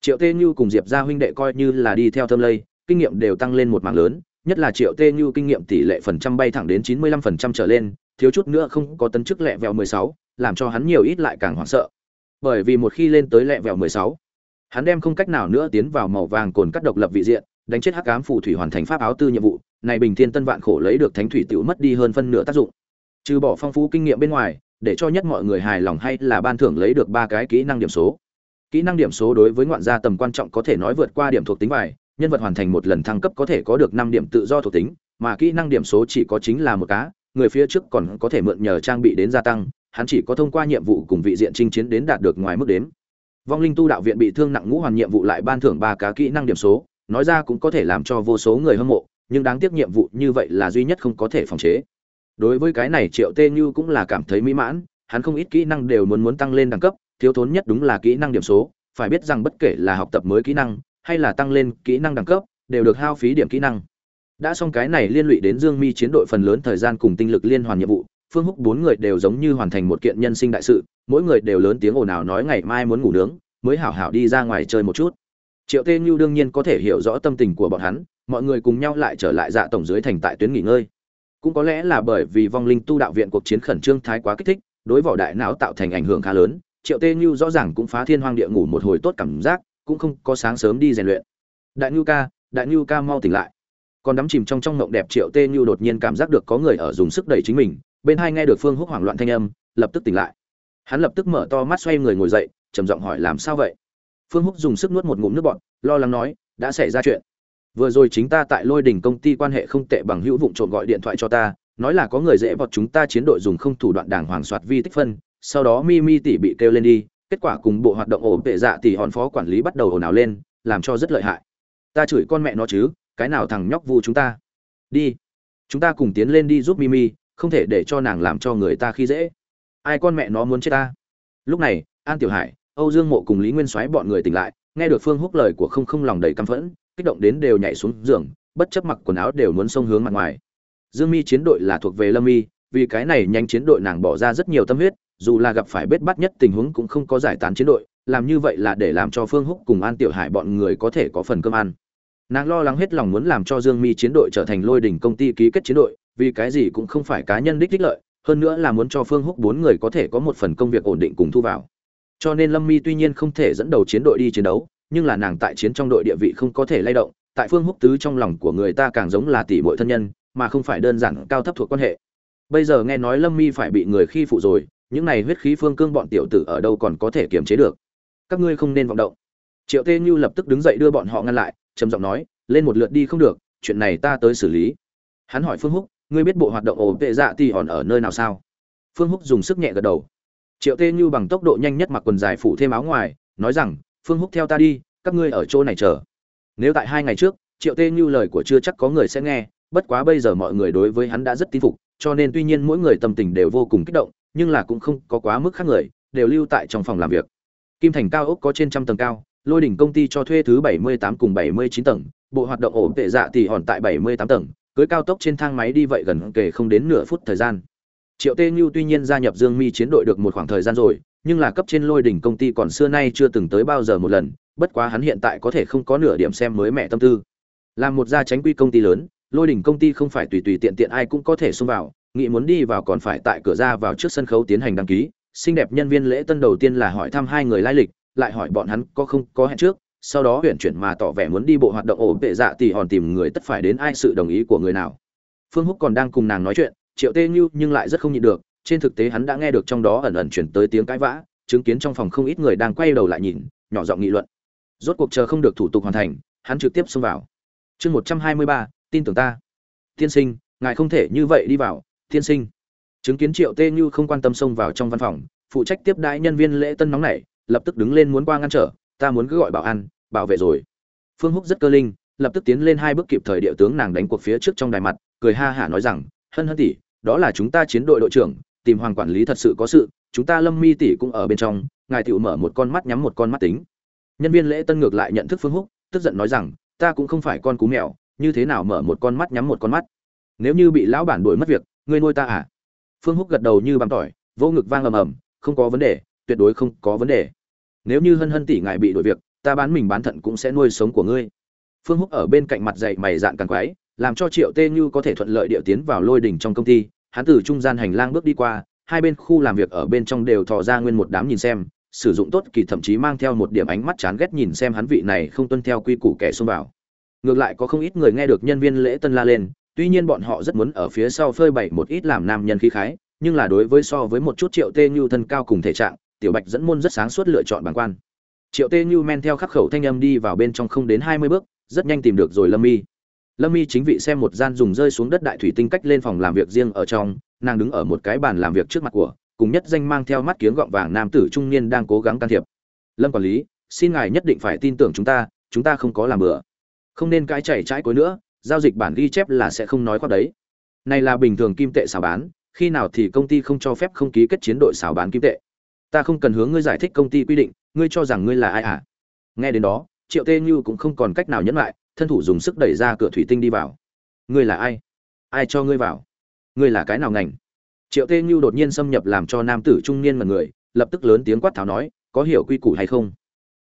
Triệu tê như cùng diệp gia huynh đệ coi như là đi theo thâm lây, kinh nghiệm đều tăng lên một mảng lớn, nhất là triệu tê như kinh nghiệm tỷ lệ phần trăm bay thẳng đến chín mươi lăm phần trăm trở lên, thiếu chút nữa không có tấn chức lẹ vẹo mười sáu, làm cho hắn nhiều ít lại càng hoảng sợ. Bởi vì một khi lên tới lẹ vẹo mười sáu, hắn đem không cách nào nữa tiến vào màu vàng cồn cắt độc lập vị diện, đánh chết hắc ám phù thủy hoàn thành pháp áo tư nhiệm vụ này bình thiên tân vạn khổ lấy được thánh thủy tiểu mất đi hơn phân nửa tác dụng. Trừ bỏ phong phú kinh nghiệm bên ngoài, để cho nhất mọi người hài lòng hay là ban thưởng lấy được ba cái kỹ năng điểm số. Kỹ năng điểm số đối với ngoạn gia tầm quan trọng có thể nói vượt qua điểm thuộc tính bài, nhân vật hoàn thành một lần thăng cấp có thể có được năm điểm tự do thuộc tính, mà kỹ năng điểm số chỉ có chính là một cá, người phía trước còn có thể mượn nhờ trang bị đến gia tăng, hắn chỉ có thông qua nhiệm vụ cùng vị diện chinh chiến đến đạt được ngoài mức đếm. Vong linh tu đạo viện bị thương nặng ngũ hoàn nhiệm vụ lại ban thưởng ba cá kỹ năng điểm số, nói ra cũng có thể làm cho vô số người hâm mộ nhưng đáng tiếc nhiệm vụ như vậy là duy nhất không có thể phòng chế. Đối với cái này triệu tê như cũng là cảm thấy mỹ mãn, hắn không ít kỹ năng đều muốn muốn tăng lên đẳng cấp, thiếu thốn nhất đúng là kỹ năng điểm số, phải biết rằng bất kể là học tập mới kỹ năng, hay là tăng lên kỹ năng đẳng cấp, đều được hao phí điểm kỹ năng. Đã xong cái này liên lụy đến dương mi chiến đội phần lớn thời gian cùng tinh lực liên hoàn nhiệm vụ, phương húc bốn người đều giống như hoàn thành một kiện nhân sinh đại sự, mỗi người đều lớn tiếng ồn ào nói ngày mai muốn ngủ nướng, mới hảo hảo đi ra ngoài chơi một chút. Triệu tê như đương nhiên có thể hiểu rõ tâm tình của bọn hắn mọi người cùng nhau lại trở lại dạ tổng dưới thành tại tuyến nghỉ ngơi. Cũng có lẽ là bởi vì vong linh tu đạo viện cuộc chiến khẩn trương thái quá kích thích, đối vỏ đại não tạo thành ảnh hưởng khá lớn, triệu tê như rõ ràng cũng phá thiên hoang địa ngủ một hồi tốt cảm giác, cũng không có sáng sớm đi rèn luyện. Đại ngưu ca, đại ngưu ca mau tỉnh lại. Còn đắm chìm trong trong ngộng đẹp, triệu tê như đột nhiên cảm giác được có người ở dùng sức đẩy chính mình, bên hai nghe được phương húc hoảng loạn thanh âm, lập tức tỉnh lại. Hắn lập tức mở to mắt xoay người ngồi dậy, trầm giọng hỏi làm sao vậy? Phương húc dùng sức nuốt một ngụm nước bọt, lo lắng nói, đã xảy ra chuyện vừa rồi chính ta tại lôi đình công ty quan hệ không tệ bằng hữu vụng trộm gọi điện thoại cho ta, nói là có người dễ vọt chúng ta chiến đội dùng không thủ đoạn đảng hoàng soạt vi tích phân, sau đó mi mi tỷ bị kêu lên đi, kết quả cùng bộ hoạt động ổn tệ dạ tỷ hòn phó quản lý bắt đầu ồn ào lên, làm cho rất lợi hại. Ta chửi con mẹ nó chứ, cái nào thằng nhóc vu chúng ta. Đi. Chúng ta cùng tiến lên đi giúp mimi không thể để cho nàng làm cho người ta khi dễ. Ai con mẹ nó muốn chết ta? Lúc này, an tiểu hải, âu dương mộ cùng lý nguyên soái bọn người tỉnh lại, nghe được phương húc lời của không không lòng đầy căm phẫn kích động đến đều nhảy xuống giường, bất chấp mặc quần áo đều muốn xông hướng mặt ngoài. Dương mi chiến đội là thuộc về lâm mi, vì cái này nhanh chiến đội nàng bỏ ra rất nhiều tâm huyết, dù là gặp phải bết bắt nhất tình huống cũng không có giải tán chiến đội, làm như vậy là để làm cho phương húc cùng an tiểu hải bọn người có thể có phần cơm ăn. Nàng lo lắng hết lòng muốn làm cho dương mi chiến đội trở thành lôi đỉnh công ty ký kết chiến đội, vì cái gì cũng không phải cá nhân đích đích lợi, hơn nữa là muốn cho phương húc bốn người có thể có một phần công việc ổn định cùng thu vào. Cho nên lâm mi tuy nhiên không thể dẫn đầu chiến đội đi chiến đấu nhưng là nàng tại chiến trong đội địa vị không có thể lay động, tại phương húc tứ trong lòng của người ta càng giống là tỷ bội thân nhân, mà không phải đơn giản cao thấp thuộc quan hệ. Bây giờ nghe nói lâm mi phải bị người khi phụ rồi, những này huyết khí phương cương bọn tiểu tử ở đâu còn có thể kiềm chế được? Các ngươi không nên vọng động. Triệu tê như lập tức đứng dậy đưa bọn họ ngăn lại, trầm giọng nói, lên một lượt đi không được, chuyện này ta tới xử lý. Hắn hỏi phương húc, ngươi biết bộ hoạt động ổ vệ dạ thì hòn ở nơi nào sao? Phương húc dùng sức nhẹ gật đầu. Triệu tê như bằng tốc độ nhanh nhất mặc quần dài phủ thêm áo ngoài, nói rằng phương húc theo ta đi, các ngươi ở chỗ này chờ. Nếu tại hai ngày trước, triệu tê như lời của chưa chắc có người sẽ nghe, bất quá bây giờ mọi người đối với hắn đã rất tin phục, cho nên tuy nhiên mỗi người tâm tình đều vô cùng kích động, nhưng là cũng không có quá mức khác người, đều lưu tại trong phòng làm việc. Kim thành cao ốc có trên trăm tầng cao, lôi đỉnh công ty cho thuê thứ 78 cùng 79 tầng, bộ hoạt động ổn tệ dạ thì hòn tại 78 tầng, cưới cao tốc trên thang máy đi vậy gần kể không đến nửa phút thời gian. Triệu tê như tuy nhiên gia nhập dương mi chiến đội được một khoảng thời gian rồi nhưng là cấp trên lôi đỉnh công ty còn xưa nay chưa từng tới bao giờ một lần, bất quá hắn hiện tại có thể không có nửa điểm xem mới mẹ tâm tư. Làm một gia tránh quy công ty lớn, lôi đỉnh công ty không phải tùy tùy tiện tiện ai cũng có thể xông vào, nghĩ muốn đi vào còn phải tại cửa ra vào trước sân khấu tiến hành đăng ký. Xinh đẹp nhân viên lễ tân đầu tiên là hỏi thăm hai người lai lịch, lại hỏi bọn hắn có không, có hẹn trước, sau đó huyện chuyển mà tỏ vẻ muốn đi bộ hoạt động ổ vệ dạ thì hòn tìm người tất phải đến ai sự đồng ý của người nào. Phương húc còn đang cùng nàng nói chuyện, triệu tê như nhưng lại rất không nhịn được trên thực tế hắn đã nghe được trong đó ẩn ẩn chuyển tới tiếng cãi vã, chứng kiến trong phòng không ít người đang quay đầu lại nhìn, nhỏ giọng nghị luận. Rốt cuộc chờ không được thủ tục hoàn thành, hắn trực tiếp xông vào. Chương một trăm hai mươi ba, tin tưởng ta. Tiên sinh, ngài không thể như vậy đi vào, tiên sinh. Chứng kiến triệu tê như không quan tâm xông vào trong văn phòng, phụ trách tiếp đãi nhân viên lễ tân nóng này lập tức đứng lên muốn qua ngăn trở, ta muốn cứ gọi bảo an, bảo vệ rồi. Phương húc rất cơ linh, lập tức tiến lên hai bước kịp thời địa tướng nàng đánh cuộc phía trước trong đài mặt, cười ha hả nói rằng, hân hân tỷ, đó là chúng ta chiến đội đội trưởng tìm hoàng quản lý thật sự có sự, chúng ta lâm mi tỷ cũng ở bên trong, ngài tiểu mở một con mắt nhắm một con mắt tính. Nhân viên lễ tân ngược lại nhận thức phương húc, tức giận nói rằng, ta cũng không phải con cú mèo, như thế nào mở một con mắt nhắm một con mắt? Nếu như bị lão bản đuổi mất việc, ngươi nuôi ta à? Phương húc gật đầu như bằng tỏi vô ngực vang ầm ầm, không có vấn đề, tuyệt đối không có vấn đề. Nếu như hân hân tỷ ngài bị đuổi việc, ta bán mình bán thận cũng sẽ nuôi sống của ngươi. Phương húc ở bên cạnh mặt dậy mày dạn càng quái, làm cho triệu tê như có thể thuận lợi địa tiến vào lôi đỉnh trong công ty hắn từ trung gian hành lang bước đi qua, hai bên khu làm việc ở bên trong đều thò ra nguyên một đám nhìn xem, sử dụng tốt kỳ thậm chí mang theo một điểm ánh mắt chán ghét nhìn xem hắn vị này không tuân theo quy củ kẻ xông vào. Ngược lại có không ít người nghe được nhân viên lễ tân la lên, tuy nhiên bọn họ rất muốn ở phía sau phơi bày một ít làm nam nhân khí khái, nhưng là đối với so với một chút triệu tê như thân cao cùng thể trạng, tiểu bạch dẫn môn rất sáng suốt lựa chọn bằng quan. Triệu tê như men theo khắc khẩu thanh âm đi vào bên trong không đến hai mươi bước, rất nhanh tìm được rồi lâm mi lâm Y chính vị xem một gian dùng rơi xuống đất đại thủy tinh cách lên phòng làm việc riêng ở trong, nàng đứng ở một cái bàn làm việc trước mặt của, cùng nhất danh mang theo mắt kiếng gọng vàng nam tử trung niên đang cố gắng can thiệp. Lâm quản lý, xin ngài nhất định phải tin tưởng chúng ta chúng ta không có làm bừa. Không nên cãi chảy trái cối nữa, giao dịch bản ghi chép là sẽ không nói khoác đấy. Này là bình thường kim tệ xào bán, khi nào thì công ty không cho phép không ký kết chiến đội xào bán kim tệ. Ta không cần hướng ngươi giải thích công ty quy định, ngươi cho rằng ngươi là ai à? Nghe đến đó, triệu tê như cũng không còn cách nào nhẫn lại thân thủ dùng sức đẩy ra cửa thủy tinh đi vào. Ngươi là ai? Ai cho ngươi vào? Ngươi là cái nào ngành? Triệu tê như đột nhiên xâm nhập làm cho nam tử trung niên mật người, lập tức lớn tiếng quát tháo nói, có hiểu quy củ hay không?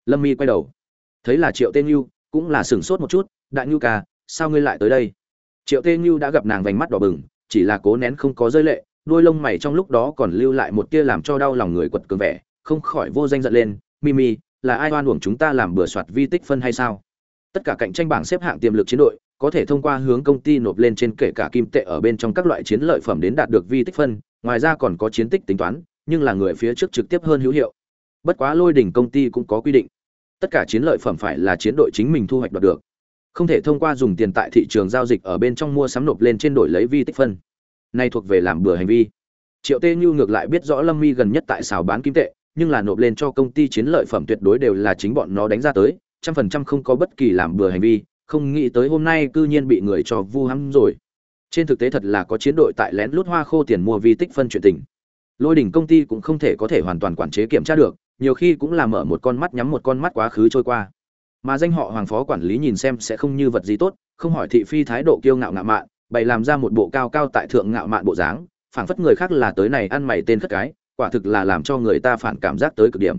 Lâm mi quay đầu. Thấy là triệu tê như, cũng là sửng sốt một chút, đại nhu ca, sao ngươi lại tới đây? Triệu tê như đã gặp nàng vành mắt đỏ bừng, chỉ là cố nén không có rơi lệ, đôi lông mày trong lúc đó còn lưu lại một tia làm cho đau lòng người quật cường vẻ, không khỏi vô danh giận lên mimi là ai oan uổng chúng ta làm bừa soạt vi tích phân hay sao? Tất cả cạnh tranh bảng xếp hạng tiềm lực chiến đội có thể thông qua hướng công ty nộp lên trên kể cả kim tệ ở bên trong các loại chiến lợi phẩm đến đạt được vi tích phân, ngoài ra còn có chiến tích tính toán, nhưng là người phía trước trực tiếp hơn hữu hiệu. Bất quá lôi đỉnh công ty cũng có quy định. Tất cả chiến lợi phẩm phải là chiến đội chính mình thu hoạch đoạt được. Không thể thông qua dùng tiền tại thị trường giao dịch ở bên trong mua sắm nộp lên trên đổi lấy vi tích phân. Nay thuộc về làm bừa hành vi. Triệu tê như ngược lại biết rõ lâm mi gần nhất tại xào bán kim tệ, nhưng là nộp lên cho công ty chiến lợi phẩm tuyệt đối đều là chính bọn nó đánh ra tới trăm phần trăm không có bất kỳ làm bừa hành vi, không nghĩ tới hôm nay cư nhiên bị người cho vu hắm rồi. Trên thực tế thật là có chiến đội tại lén lút hoa khô tiền mua vi tích phân chuyện tình. Lôi đỉnh công ty cũng không thể có thể hoàn toàn quản chế kiểm tra được, nhiều khi cũng là mở một con mắt nhắm một con mắt quá khứ trôi qua. Mà danh họ hoàng phó quản lý nhìn xem sẽ không như vật gì tốt, không hỏi thị phi thái độ kiêu ngạo ngạo mạn, bày làm ra một bộ cao cao tại thượng ngạo mạn bộ dáng, phảng phất người khác là tới này ăn mày tên khất cái, quả thực là làm cho người ta phản cảm giác tới cực điểm.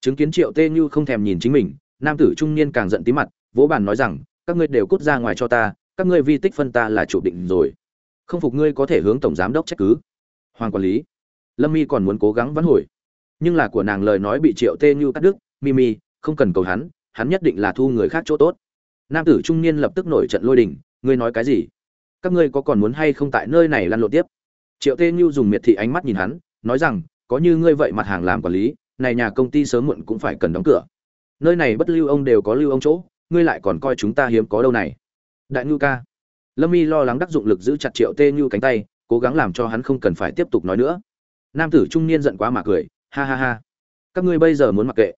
Chứng kiến triệu tê như không thèm nhìn chính mình nam tử trung niên càng giận tí mặt, vỗ bàn nói rằng, các ngươi đều cút ra ngoài cho ta, các ngươi vi tích phân ta là chủ định rồi. Không phục ngươi có thể hướng tổng giám đốc trách cứ. Hoàng quản lý, lâm mi còn muốn cố gắng vãn hồi. Nhưng là của nàng lời nói bị triệu tê như cắt đứt mimi không cần cầu hắn hắn nhất định là thu người khác chỗ tốt. Nam tử trung niên lập tức nổi trận lôi đình, ngươi nói cái gì? Các ngươi có còn muốn hay không tại nơi này lăn lộn tiếp? Triệu tê như dùng miệt thị ánh mắt nhìn hắn, nói rằng, có như ngươi vậy mặt hàng làm quản lý, này nhà công ty sớm muộn cũng phải cần đóng cửa nơi này bất lưu ông đều có lưu ông chỗ, ngươi lại còn coi chúng ta hiếm có đâu này. Đại ngưu ca. Lâm y lo lắng đắc dụng lực giữ chặt triệu tê như cánh tay, cố gắng làm cho hắn không cần phải tiếp tục nói nữa. Nam tử trung niên giận quá mà cười, ha ha ha. Các ngươi bây giờ muốn mặc kệ.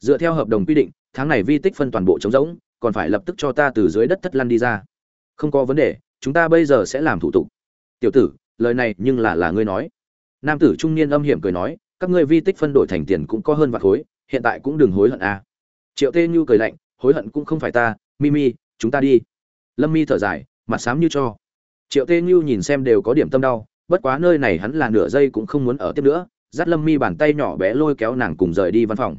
Dựa theo hợp đồng quy định, tháng này vi tích phân toàn bộ trống rỗng, còn phải lập tức cho ta từ dưới đất thất lăn đi ra. Không có vấn đề, chúng ta bây giờ sẽ làm thủ tục. Tiểu tử, lời này nhưng là là ngươi nói. Nam tử trung niên âm hiểm cười nói, các ngươi vi tích phân đổi thành tiền cũng có hơn vạn khối, hiện tại cũng đừng hối hận à triệu tê như cười lạnh, hối hận cũng không phải ta, mimi, chúng ta đi. Lâm mi thở dài, mặt xám như cho. Triệu tê như nhìn xem đều có điểm tâm đau, bất quá nơi này hắn là nửa giây cũng không muốn ở tiếp nữa, dắt lâm mi bàn tay nhỏ bé lôi kéo nàng cùng rời đi văn phòng.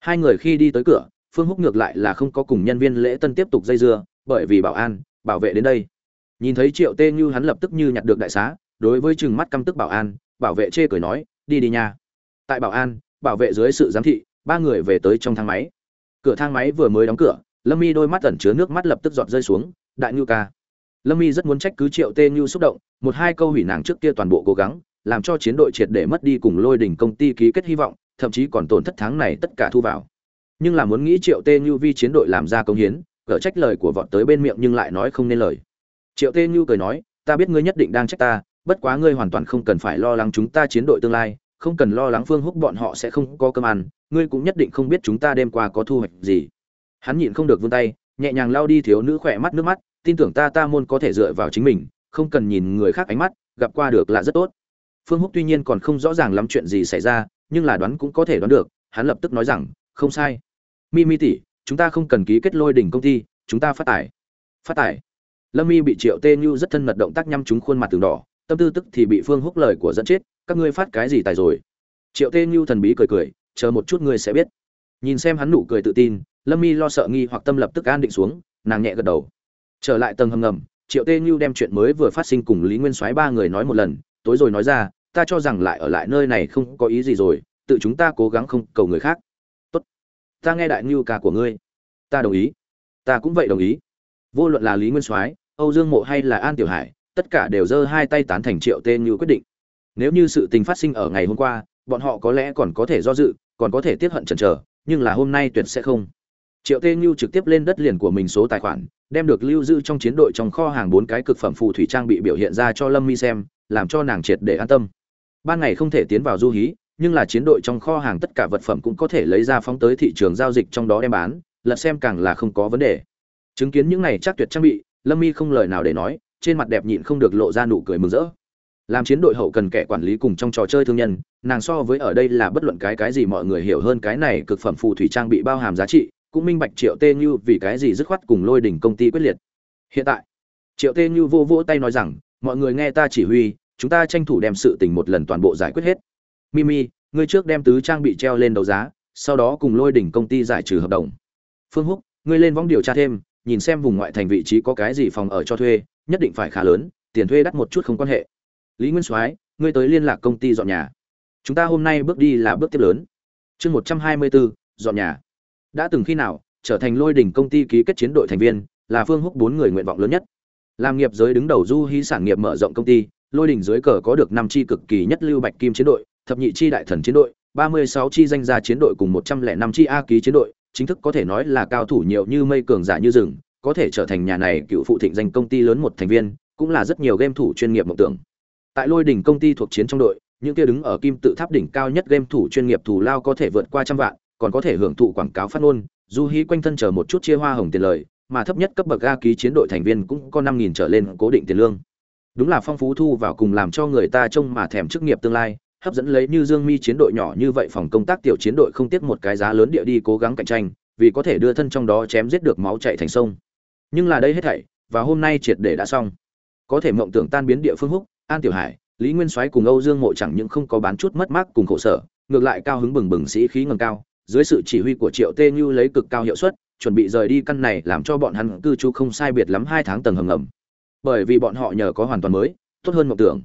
Hai người khi đi tới cửa, phương húc ngược lại là không có cùng nhân viên lễ tân tiếp tục dây dưa, bởi vì bảo an, bảo vệ đến đây. Nhìn thấy triệu tê như hắn lập tức như nhặt được đại xá, đối với chừng mắt căm tức bảo an, bảo vệ chê cười nói, đi đi nha. Tại bảo an, bảo vệ dưới sự giám thị, ba người về tới trong thang máy cửa thang máy vừa mới đóng cửa, lâm Y đôi mắt ẩn chứa nước mắt lập tức giọt rơi xuống, đại ngưu ca. Lâm Y rất muốn trách cứ triệu tê ngưu xúc động, một hai câu hủy nàng trước kia toàn bộ cố gắng, làm cho chiến đội triệt để mất đi cùng lôi đỉnh công ty ký kết hy vọng, thậm chí còn tổn thất tháng này tất cả thu vào. Nhưng là muốn nghĩ triệu tê ngưu vi chiến đội làm ra công hiến gỡ trách lời của vọt tới bên miệng nhưng lại nói không nên lời. Triệu tê ngưu cười nói, ta biết ngươi nhất định đang trách ta, bất quá ngươi hoàn toàn không cần phải lo lắng chúng ta chiến đội tương lai, không cần lo lắng phương húc bọn họ sẽ không có cơm ăn ngươi cũng nhất định không biết chúng ta đêm qua có thu hoạch gì. Hắn nhịn không được vươn tay, nhẹ nhàng lao đi thiếu nữ khỏe mắt nước mắt, tin tưởng ta ta môn có thể dựa vào chính mình, không cần nhìn người khác ánh mắt, gặp qua được là rất tốt. Phương húc tuy nhiên còn không rõ ràng lắm chuyện gì xảy ra, nhưng là đoán cũng có thể đoán được, hắn lập tức nói rằng, không sai. Mi mi tỷ, chúng ta không cần ký kết lôi đỉnh công ty, chúng ta phát tải phát tải lâm mi bị triệu tê như rất thân mật động tác nhăm trúng khuôn mặt từng đỏ, tâm tư tức thì bị phương húc lời của dẫn chết, các ngươi phát cái gì tài rồi? Triệu tê như thần bí cười cười chờ một chút ngươi sẽ biết. Nhìn xem hắn nụ cười tự tin, lâm mi lo sợ nghi hoặc tâm lập tức an định xuống, nàng nhẹ gật đầu. Trở lại tầng hầm ngầm, triệu tê như đem chuyện mới vừa phát sinh cùng lý nguyên soái ba người nói một lần, tối rồi nói ra, ta cho rằng lại ở lại nơi này không có ý gì rồi, tự chúng ta cố gắng không cầu người khác. Tốt, ta nghe đại ngưu ca của ngươi. Ta đồng ý. Ta cũng vậy đồng ý. Vô luận là lý nguyên soái, âu dương mộ hay là an tiểu hải, tất cả đều giơ hai tay tán thành triệu Tê như quyết định. Nếu như sự tình phát sinh ở ngày hôm qua, bọn họ có lẽ còn có thể do dự còn có thể tiếp hận chần chờ, nhưng là hôm nay tuyệt sẽ không. Triệu Tê như trực tiếp lên đất liền của mình số tài khoản, đem được lưu giữ trong chiến đội trong kho hàng bốn cái cực phẩm phù thủy trang bị biểu hiện ra cho lâm mi xem, làm cho nàng triệt để an tâm. Ban ngày không thể tiến vào du hí, nhưng là chiến đội trong kho hàng tất cả vật phẩm cũng có thể lấy ra phóng tới thị trường giao dịch trong đó đem bán, lật xem càng là không có vấn đề. Chứng kiến những này chắc tuyệt trang bị, lâm mi không lời nào để nói, trên mặt đẹp nhịn không được lộ ra nụ cười mừng rỡ làm chiến đội hậu cần kẻ quản lý cùng trong trò chơi thương nhân, nàng so với ở đây là bất luận cái cái gì mọi người hiểu hơn cái này cực phẩm phù thủy trang bị bao hàm giá trị, cũng minh bạch triệu tê như vì cái gì dứt khoát cùng lôi đỉnh công ty quyết liệt. Hiện tại, triệu tê như vô vỗ tay nói rằng, mọi người nghe ta chỉ huy, chúng ta tranh thủ đem sự tình một lần toàn bộ giải quyết hết. Mimi, ngươi trước đem tứ trang bị treo lên đấu giá, sau đó cùng lôi đỉnh công ty giải trừ hợp đồng. Phương húc, ngươi lên võng điều tra thêm, nhìn xem vùng ngoại thành vị trí có cái gì phòng ở cho thuê, nhất định phải khá lớn, tiền thuê đắt một chút không quan hệ lý nguyên soái, ngươi tới liên lạc công ty dọn nhà. Chúng ta hôm nay bước đi là bước tiếp lớn. Chương một trăm hai mươi bốn dọn nhà. Đã từng khi nào, trở thành lôi đỉnh công ty ký kết chiến đội thành viên, là phương húc bốn người nguyện vọng lớn nhất. Làm nghiệp giới đứng đầu du hí sản nghiệp mở rộng công ty, lôi đỉnh dưới cờ có được năm chi cực kỳ nhất lưu bạch kim chiến đội, thập nhị chi đại thần chiến đội, ba mươi sáu chi danh gia chiến đội cùng một trăm lẻ năm chi a ký chiến đội, chính thức có thể nói là cao thủ nhiều như mây cường giả như rừng, có thể trở thành nhà này cựu phụ thịnh danh công ty lớn một thành viên, cũng là rất nhiều game thủ chuyên nghiệp mộng tưởng tại lôi đỉnh công ty thuộc chiến trong đội, những kia đứng ở kim tự tháp đỉnh cao nhất game thủ chuyên nghiệp thủ lao có thể vượt qua trăm vạn, còn có thể hưởng thụ quảng cáo phát ngôn, du hí quanh thân chờ một chút chia hoa hồng tiền lời, mà thấp nhất cấp bậc ga ký chiến đội thành viên cũng có năm nghìn trở lên cố định tiền lương. Đúng là phong phú thu vào cùng làm cho người ta trông mà thèm chức nghiệp tương lai, hấp dẫn lấy như dương mi chiến đội nhỏ như vậy phòng công tác tiểu chiến đội không tiếc một cái giá lớn địa đi cố gắng cạnh tranh, vì có thể đưa thân trong đó chém giết được máu chạy thành sông. Nhưng là đây hết thảy, và hôm nay triệt để đã xong. Có thể mộng tưởng tan biến địa phương húc an tiểu hải, lý nguyên soái cùng âu dương mộ chẳng những không có bán chút mất mát cùng khổ sở, ngược lại cao hứng bừng bừng sĩ khí ngầm cao, dưới sự chỉ huy của triệu tê như lấy cực cao hiệu suất, chuẩn bị rời đi căn này làm cho bọn hắn cư trú không sai biệt lắm hai tháng tầng hầm ngầm. Bởi vì bọn họ nhờ có hoàn toàn mới, tốt hơn mộng tưởng.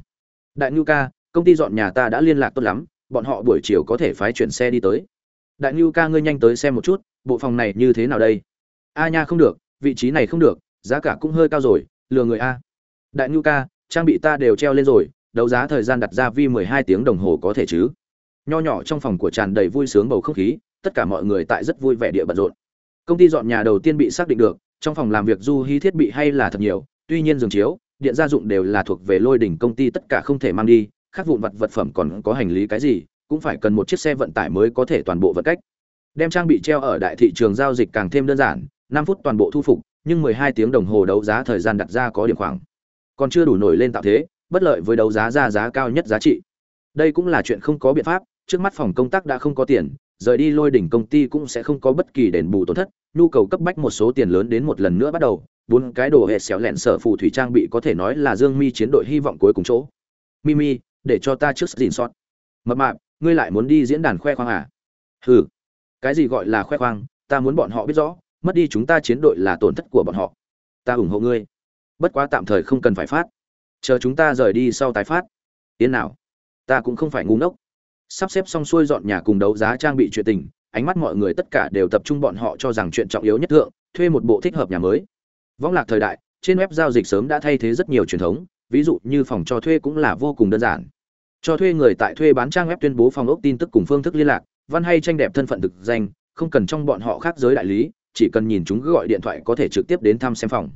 Đại ngưu ca, công ty dọn nhà ta đã liên lạc tốt lắm, bọn họ buổi chiều có thể phái chuyển xe đi tới. Đại ngưu ca ngươi nhanh tới xem một chút, bộ phòng này như thế nào đây? A nha không được, vị trí này không được, giá cả cũng hơi cao rồi, lừa người a. Đại ngưu ca trang bị ta đều treo lên rồi, đấu giá thời gian đặt ra vi mười hai tiếng đồng hồ có thể chứ? Nho nhỏ trong phòng của tràn đầy vui sướng bầu không khí, tất cả mọi người tại rất vui vẻ địa bận rộn. Công ty dọn nhà đầu tiên bị xác định được, trong phòng làm việc du hí thiết bị hay là thật nhiều, tuy nhiên giường chiếu, điện gia dụng đều là thuộc về lôi đỉnh công ty tất cả không thể mang đi, khác vụn vật vật phẩm còn có hành lý cái gì, cũng phải cần một chiếc xe vận tải mới có thể toàn bộ vận cách. Đem trang bị treo ở đại thị trường giao dịch càng thêm đơn giản, năm phút toàn bộ thu phục, nhưng mười hai tiếng đồng hồ đấu giá thời gian đặt ra có điểm khoảng còn chưa đủ nổi lên tạo thế, bất lợi với đấu giá ra giá cao nhất giá trị. Đây cũng là chuyện không có biện pháp, trước mắt phòng công tác đã không có tiền, rời đi lôi đỉnh công ty cũng sẽ không có bất kỳ đền bù tổn thất, nhu cầu cấp bách một số tiền lớn đến một lần nữa bắt đầu, bốn cái đồ hệ xéo lẹn sở phù thủy trang bị có thể nói là dương mi chiến đội hy vọng cuối cùng chỗ. Mimi, để cho ta trước dìn sót mập mạp, ngươi lại muốn đi diễn đàn khoe khoang à? Hừ, cái gì gọi là khoe khoang, ta muốn bọn họ biết rõ, mất đi chúng ta chiến đội là tổn thất của bọn họ. Ta ủng hộ ngươi bất quá tạm thời không cần phải phát. Chờ chúng ta rời đi sau tái phát. Tiến nào, ta cũng không phải ngu ngốc. Sắp xếp xong xuôi dọn nhà cùng đấu giá trang bị chuyện tình, ánh mắt mọi người tất cả đều tập trung bọn họ cho rằng chuyện trọng yếu nhất thượng, thuê một bộ thích hợp nhà mới. Võng lạc thời đại, trên web giao dịch sớm đã thay thế rất nhiều truyền thống, ví dụ như phòng cho thuê cũng là vô cùng đơn giản. Cho thuê người tại thuê bán trang web tuyên bố phòng ốc tin tức cùng phương thức liên lạc, văn hay tranh đẹp thân phận thực danh, không cần trong bọn họ khác giới đại lý, chỉ cần nhìn chúng gọi điện thoại có thể trực tiếp đến thăm xem phòng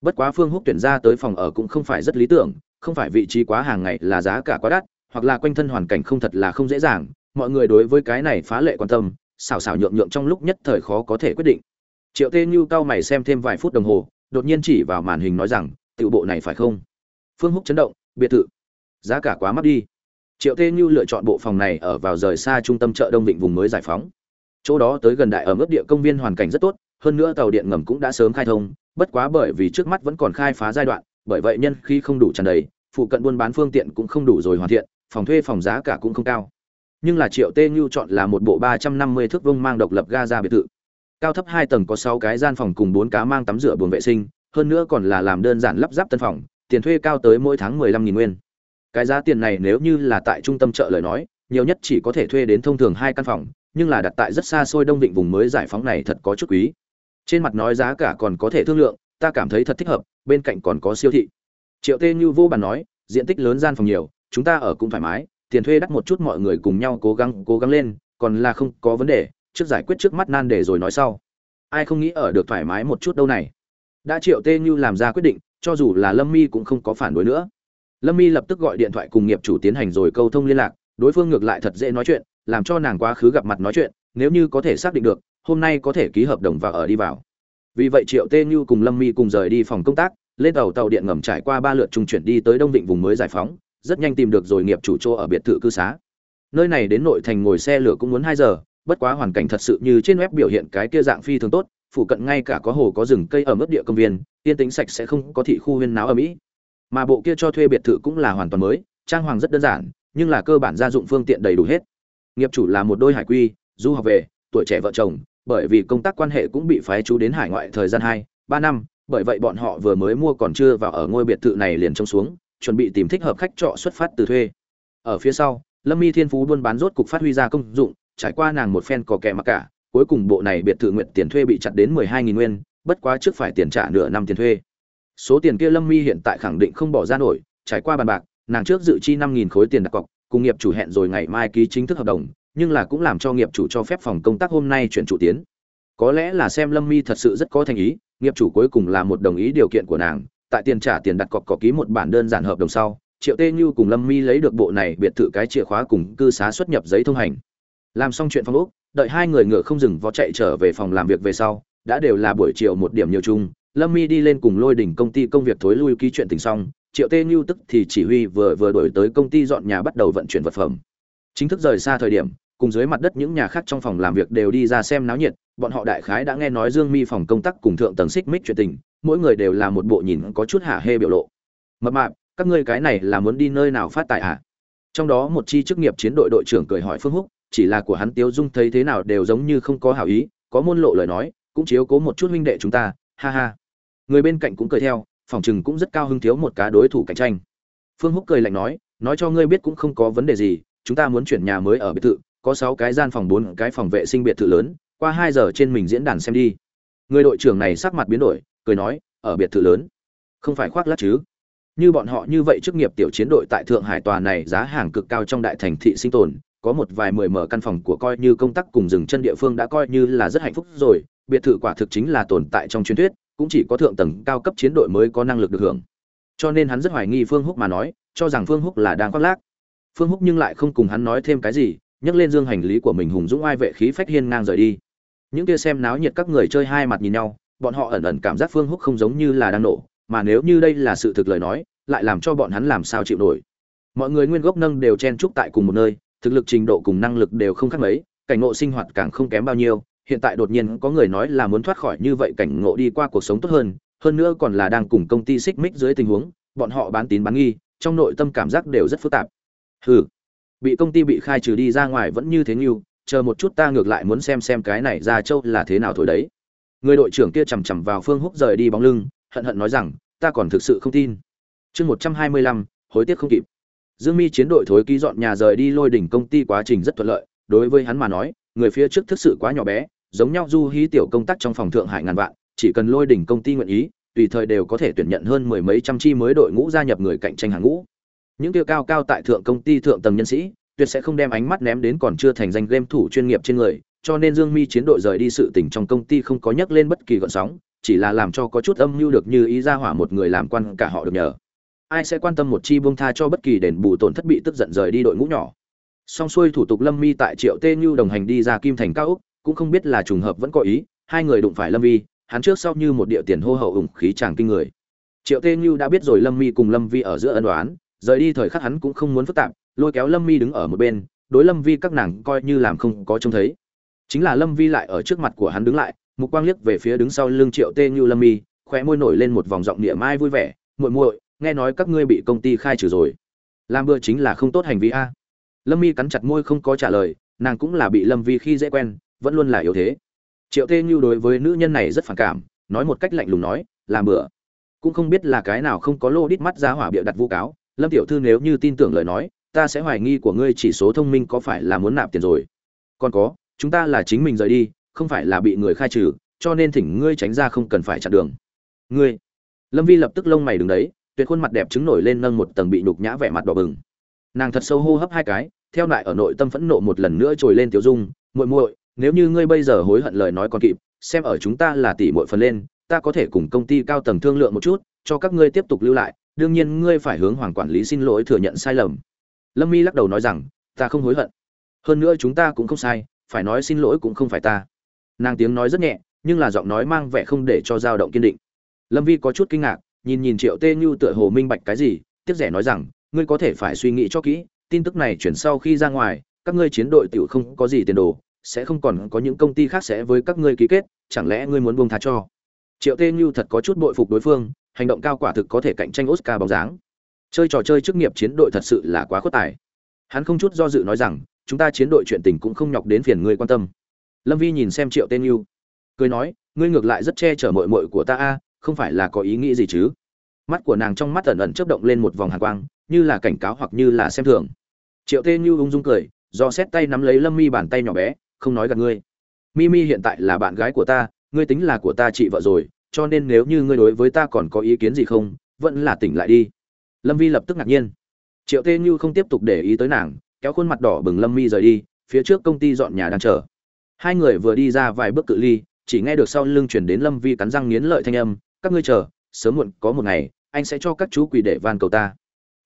bất quá phương húc tuyển ra tới phòng ở cũng không phải rất lý tưởng, không phải vị trí quá hàng ngày là giá cả quá đắt, hoặc là quanh thân hoàn cảnh không thật là không dễ dàng, mọi người đối với cái này phá lệ quan tâm, xảo xảo nhượng nhượng trong lúc nhất thời khó có thể quyết định. Triệu tê như cao mày xem thêm vài phút đồng hồ, đột nhiên chỉ vào màn hình nói rằng, tiểu bộ này phải không? Phương húc chấn động, biệt thự, giá cả quá mắc đi. Triệu tê như lựa chọn bộ phòng này ở vào rời xa trung tâm chợ đông vịnh vùng mới giải phóng. Chỗ đó tới gần đại ở mức địa công viên hoàn cảnh rất tốt, hơn nữa tàu điện ngầm cũng đã sớm khai thông bất quá bởi vì trước mắt vẫn còn khai phá giai đoạn, bởi vậy nhân khi không đủ tràn đầy, phụ cận buôn bán phương tiện cũng không đủ rồi hoàn thiện, phòng thuê phòng giá cả cũng không cao. Nhưng là triệu tê nhu chọn là một bộ ba trăm năm mươi thước vông mang độc lập ga ra biệt thự. Cao thấp hai tầng có sáu cái gian phòng cùng bốn cá mang tắm rửa buồng vệ sinh, hơn nữa còn là làm đơn giản lắp ráp tân phòng, tiền thuê cao tới mỗi tháng mười lăm nghìn nguyên. Cái giá tiền này nếu như là tại trung tâm chợ lời nói, nhiều nhất chỉ có thể thuê đến thông thường hai căn phòng, nhưng là đặt tại rất xa xôi đông định vùng mới giải phóng này thật có chút quý trên mặt nói giá cả còn có thể thương lượng, ta cảm thấy thật thích hợp, bên cạnh còn có siêu thị. Triệu tê như vô bàn nói, diện tích lớn gian phòng nhiều, chúng ta ở cũng thoải mái, tiền thuê đắt một chút mọi người cùng nhau cố gắng cố gắng lên, còn là không có vấn đề, trước giải quyết trước mắt nan để rồi nói sau. Ai không nghĩ ở được thoải mái một chút đâu này. Đã triệu tê như làm ra quyết định, cho dù là lâm mi cũng không có phản đối nữa. Lâm mi lập tức gọi điện thoại cùng nghiệp chủ tiến hành rồi câu thông liên lạc, đối phương ngược lại thật dễ nói chuyện, làm cho nàng quá khứ gặp mặt nói chuyện, nếu như có thể xác định được hôm nay có thể ký hợp đồng và ở đi vào. Vì vậy triệu tê như cùng lâm mi cùng rời đi phòng công tác, lên tàu tàu điện ngầm trải qua ba lượt trung chuyển đi tới đông định vùng mới giải phóng, rất nhanh tìm được rồi nghiệp chủ chỗ ở biệt thự cư xá. Nơi này đến nội thành ngồi xe lửa cũng muốn hai giờ, bất quá hoàn cảnh thật sự như trên web biểu hiện cái kia dạng phi thường tốt phụ cận ngay cả có hồ có rừng cây ở mức địa công viên, yên tĩnh sạch sẽ không có thị khu huyên náo ở mỹ mà bộ kia cho thuê biệt thự cũng là hoàn toàn mới, trang hoàng rất đơn giản, nhưng là cơ bản gia dụng phương tiện đầy đủ hết. Nghiệp chủ là một đôi hải quy, du học về, tuổi trẻ vợ chồng bởi vì công tác quan hệ cũng bị phái chú đến hải ngoại thời gian hai, ba năm, bởi vậy bọn họ vừa mới mua còn chưa vào ở ngôi biệt thự này liền trông xuống, chuẩn bị tìm thích hợp khách trọ xuất phát từ thuê. Ở phía sau, lâm mi thiên phú buôn bán rốt cục phát huy ra công dụng, trải qua nàng một phen cò kẹ mặc cả, cuối cùng bộ này biệt thự nguyện tiền thuê bị chặt đến mười hai nghìn nguyên, bất quá trước phải tiền trả nửa năm tiền thuê. Số tiền kia lâm mi hiện tại khẳng định không bỏ ra nổi, trải qua bàn bạc, nàng trước dự chi năm nghìn khối tiền đặt cọc, cùng nghiệp chủ hẹn rồi ngày mai ký chính thức hợp đồng nhưng là cũng làm cho nghiệp chủ cho phép phòng công tác hôm nay chuyển chủ tiến. Có lẽ là xem lâm mi thật sự rất có thành ý, nghiệp chủ cuối cùng là một đồng ý điều kiện của nàng, tại tiền trả tiền đặt cọc có ký một bản đơn giản hợp đồng sau, triệu tê như cùng lâm mi lấy được bộ này biệt thự cái chìa khóa cùng cư xá xuất nhập giấy thông hành. Làm xong chuyện phòng úc đợi hai người ngựa không dừng vó chạy trở về phòng làm việc về sau, đã đều là buổi chiều một điểm nhiều chung, lâm mi đi lên cùng lôi đỉnh công ty công việc thối lui ký chuyện tình xong, triệu tê như tức thì chỉ huy vừa vừa đổi tới công ty dọn nhà bắt đầu vận chuyển vật phẩm. Chính thức rời xa thời điểm cùng dưới mặt đất những nhà khác trong phòng làm việc đều đi ra xem náo nhiệt bọn họ đại khái đã nghe nói dương mi phòng công tác cùng thượng tầng xích mích chuyện tình mỗi người đều là một bộ nhìn có chút hả hê biểu lộ mập mạp các ngươi cái này là muốn đi nơi nào phát tài à trong đó một chi chức nghiệp chiến đội đội trưởng cười hỏi phương húc chỉ là của hắn Tiếu Dung thấy thế nào đều giống như không có hảo ý, có môn lộ lời nói, cũng chiếu cố một chút huynh đệ chúng ta, ha ha. Người bên cạnh cũng cười theo, phòng trừng cũng rất cao hứng thiếu một cá đối thủ cạnh tranh. Phương Húc cười lạnh nói, nói cho ngươi biết cũng không có vấn đề gì, chúng ta muốn chuyển nhà mới ở biệt thự, có 6 cái gian phòng 4 cái phòng vệ sinh biệt thự lớn, qua 2 giờ trên mình diễn đàn xem đi. Người đội trưởng này sắc mặt biến đổi, cười nói, ở biệt thự lớn, không phải khoác lác chứ? Như bọn họ như vậy chức nghiệp tiểu chiến đội tại Thượng Hải tòa này giá hàng cực cao trong đại thành thị sinh tồn, có một vài mười mở căn phòng của coi như công tác cùng dừng chân địa phương đã coi như là rất hạnh phúc rồi, biệt thự quả thực chính là tồn tại trong truyền thuyết, cũng chỉ có thượng tầng cao cấp chiến đội mới có năng lực được hưởng. Cho nên hắn rất hoài nghi Phương Húc mà nói, cho rằng Phương Húc là đang khoác lác. Phương Húc nhưng lại không cùng hắn nói thêm cái gì, nhấc lên dương hành lý của mình hùng dũng ai vệ khí phách hiên ngang rời đi. Những kia xem náo nhiệt các người chơi hai mặt nhìn nhau, bọn họ ẩn ẩn cảm giác Phương Húc không giống như là đang nổ, mà nếu như đây là sự thực lời nói, lại làm cho bọn hắn làm sao chịu nổi. Mọi người nguyên gốc nâng đều chen chúc tại cùng một nơi, thực lực trình độ cùng năng lực đều không khác mấy, cảnh ngộ sinh hoạt càng không kém bao nhiêu, hiện tại đột nhiên có người nói là muốn thoát khỏi như vậy cảnh ngộ đi qua cuộc sống tốt hơn, hơn nữa còn là đang cùng công ty xích mích dưới tình huống, bọn họ bán tín bán nghi, trong nội tâm cảm giác đều rất phức tạp. Hừ, bị công ty bị khai trừ đi ra ngoài vẫn như thế như, chờ một chút ta ngược lại muốn xem xem cái này ra châu là thế nào thổi đấy. Người đội trưởng kia chằm chằm vào Phương Húc rời đi bóng lưng, hận hận nói rằng, ta còn thực sự không tin. Chương 125, hối tiếc không kịp. Dương Mi chiến đội thối ký dọn nhà rời đi lôi đỉnh công ty quá trình rất thuận lợi, đối với hắn mà nói, người phía trước thực sự quá nhỏ bé, giống nhau du hí tiểu công tác trong phòng thượng hải ngàn vạn, chỉ cần lôi đỉnh công ty nguyện ý, tùy thời đều có thể tuyển nhận hơn mười mấy trăm chi mới đội ngũ gia nhập người cạnh tranh hàng ngũ. Những tiêu cao cao tại thượng công ty thượng tầng nhân sĩ, tuyệt sẽ không đem ánh mắt ném đến còn chưa thành danh game thủ chuyên nghiệp trên người, cho nên Dương Mi chiến đội rời đi sự tình trong công ty không có nhắc lên bất kỳ gọn sóng, chỉ là làm cho có chút âm mưu được như ý ra hỏa một người làm quan cả họ được nhờ. Ai sẽ quan tâm một chi buông tha cho bất kỳ đền bù tổn thất bị tức giận rời đi đội ngũ nhỏ. Song xuôi thủ tục lâm mi tại triệu tê như đồng hành đi ra kim thành cao úc cũng không biết là trùng hợp vẫn có ý hai người đụng phải lâm vi hắn trước sau như một địa tiền hô hậu ủng khí chàng kinh người. Triệu tê như đã biết rồi lâm mi cùng lâm vi ở giữa ân đoán rời đi thời khắc hắn cũng không muốn phức tạp, lôi kéo lâm mi đứng ở một bên, đối lâm vi các nàng coi như làm không có trông thấy. Chính là lâm vi lại ở trước mặt của hắn đứng lại, mục quang liếc về phía đứng sau lưng triệu tê như lâm mi, khóe môi nổi lên một vòng giọng địa mai vui vẻ, muội muội, nghe nói các ngươi bị công ty khai trừ rồi. Làm bữa chính là không tốt hành vi a. Lâm mi cắn chặt môi không có trả lời, nàng cũng là bị lâm vi khi dễ quen, vẫn luôn là yếu thế. Triệu tê như đối với nữ nhân này rất phản cảm, nói một cách lạnh lùng nói, làm bữa cũng không biết là cái nào không có lô đít mắt ra hỏa bịa đặt vu cáo lâm tiểu thư nếu như tin tưởng lời nói, ta sẽ hoài nghi của ngươi chỉ số thông minh có phải là muốn nạp tiền rồi. Còn có, chúng ta là chính mình rời đi, không phải là bị người khai trừ, cho nên thỉnh ngươi tránh ra không cần phải chặn đường. Ngươi. Lâm vi lập tức lông mày đứng đấy, tuyệt khuôn mặt đẹp trứng nổi lên nâng một tầng bị nhục nhã vẻ mặt đỏ bừng. Nàng thật sâu hô hấp hai cái, theo lại ở nội tâm phẫn nộ một lần nữa trồi lên tiểu dung, muội muội, nếu như ngươi bây giờ hối hận lời nói còn kịp, xem ở chúng ta là tỷ muội phần lên, ta có thể cùng công ty cao tầng thương lượng một chút, cho các ngươi tiếp tục lưu lại đương nhiên ngươi phải hướng hoàng quản lý xin lỗi thừa nhận sai lầm. Lâm mi lắc đầu nói rằng, ta không hối hận. Hơn nữa chúng ta cũng không sai, phải nói xin lỗi cũng không phải ta. Nàng tiếng nói rất nhẹ, nhưng là giọng nói mang vẻ không để cho dao động kiên định. Lâm vi có chút kinh ngạc, nhìn nhìn triệu tê như tựa hồ minh bạch cái gì, tiếc rẻ nói rằng, ngươi có thể phải suy nghĩ cho kỹ, tin tức này chuyển sau khi ra ngoài, các ngươi chiến đội tiểu không có gì tiền đồ, sẽ không còn có những công ty khác sẽ với các ngươi ký kết, chẳng lẽ ngươi muốn buông tha cho? Triệu tê như thật có chút bội phục đối phương hành động cao quả thực có thể cạnh tranh oscar bóng dáng. Chơi trò chơi chức nghiệp chiến đội thật sự là quá khó tài. Hắn không chút do dự nói rằng, chúng ta chiến đội chuyện tình cũng không nhọc đến phiền ngươi quan tâm. Lâm vi nhìn xem triệu tên như cười nói, ngươi ngược lại rất che chở muội muội của ta a, không phải là có ý nghĩ gì chứ? Mắt của nàng trong mắt ẩn ẩn chớp động lên một vòng hàn quang, như là cảnh cáo hoặc như là xem thường. Triệu Tên như ung dung cười, do xét tay nắm lấy lâm mi bàn tay nhỏ bé, không nói gần ngươi. Mi mi hiện tại là bạn gái của ta, ngươi tính là của ta chị vợ rồi cho nên nếu như ngươi đối với ta còn có ý kiến gì không, vẫn là tỉnh lại đi. Lâm vi lập tức ngạc nhiên. Triệu tê như không tiếp tục để ý tới nàng, kéo khuôn mặt đỏ bừng lâm mi rời đi, phía trước công ty dọn nhà đang chờ. Hai người vừa đi ra vài bước cự ly, chỉ nghe được sau lưng chuyển đến lâm vi cắn răng nghiến lợi thanh âm, các ngươi chờ, sớm muộn có một ngày, anh sẽ cho các chú quỷ để van cầu ta.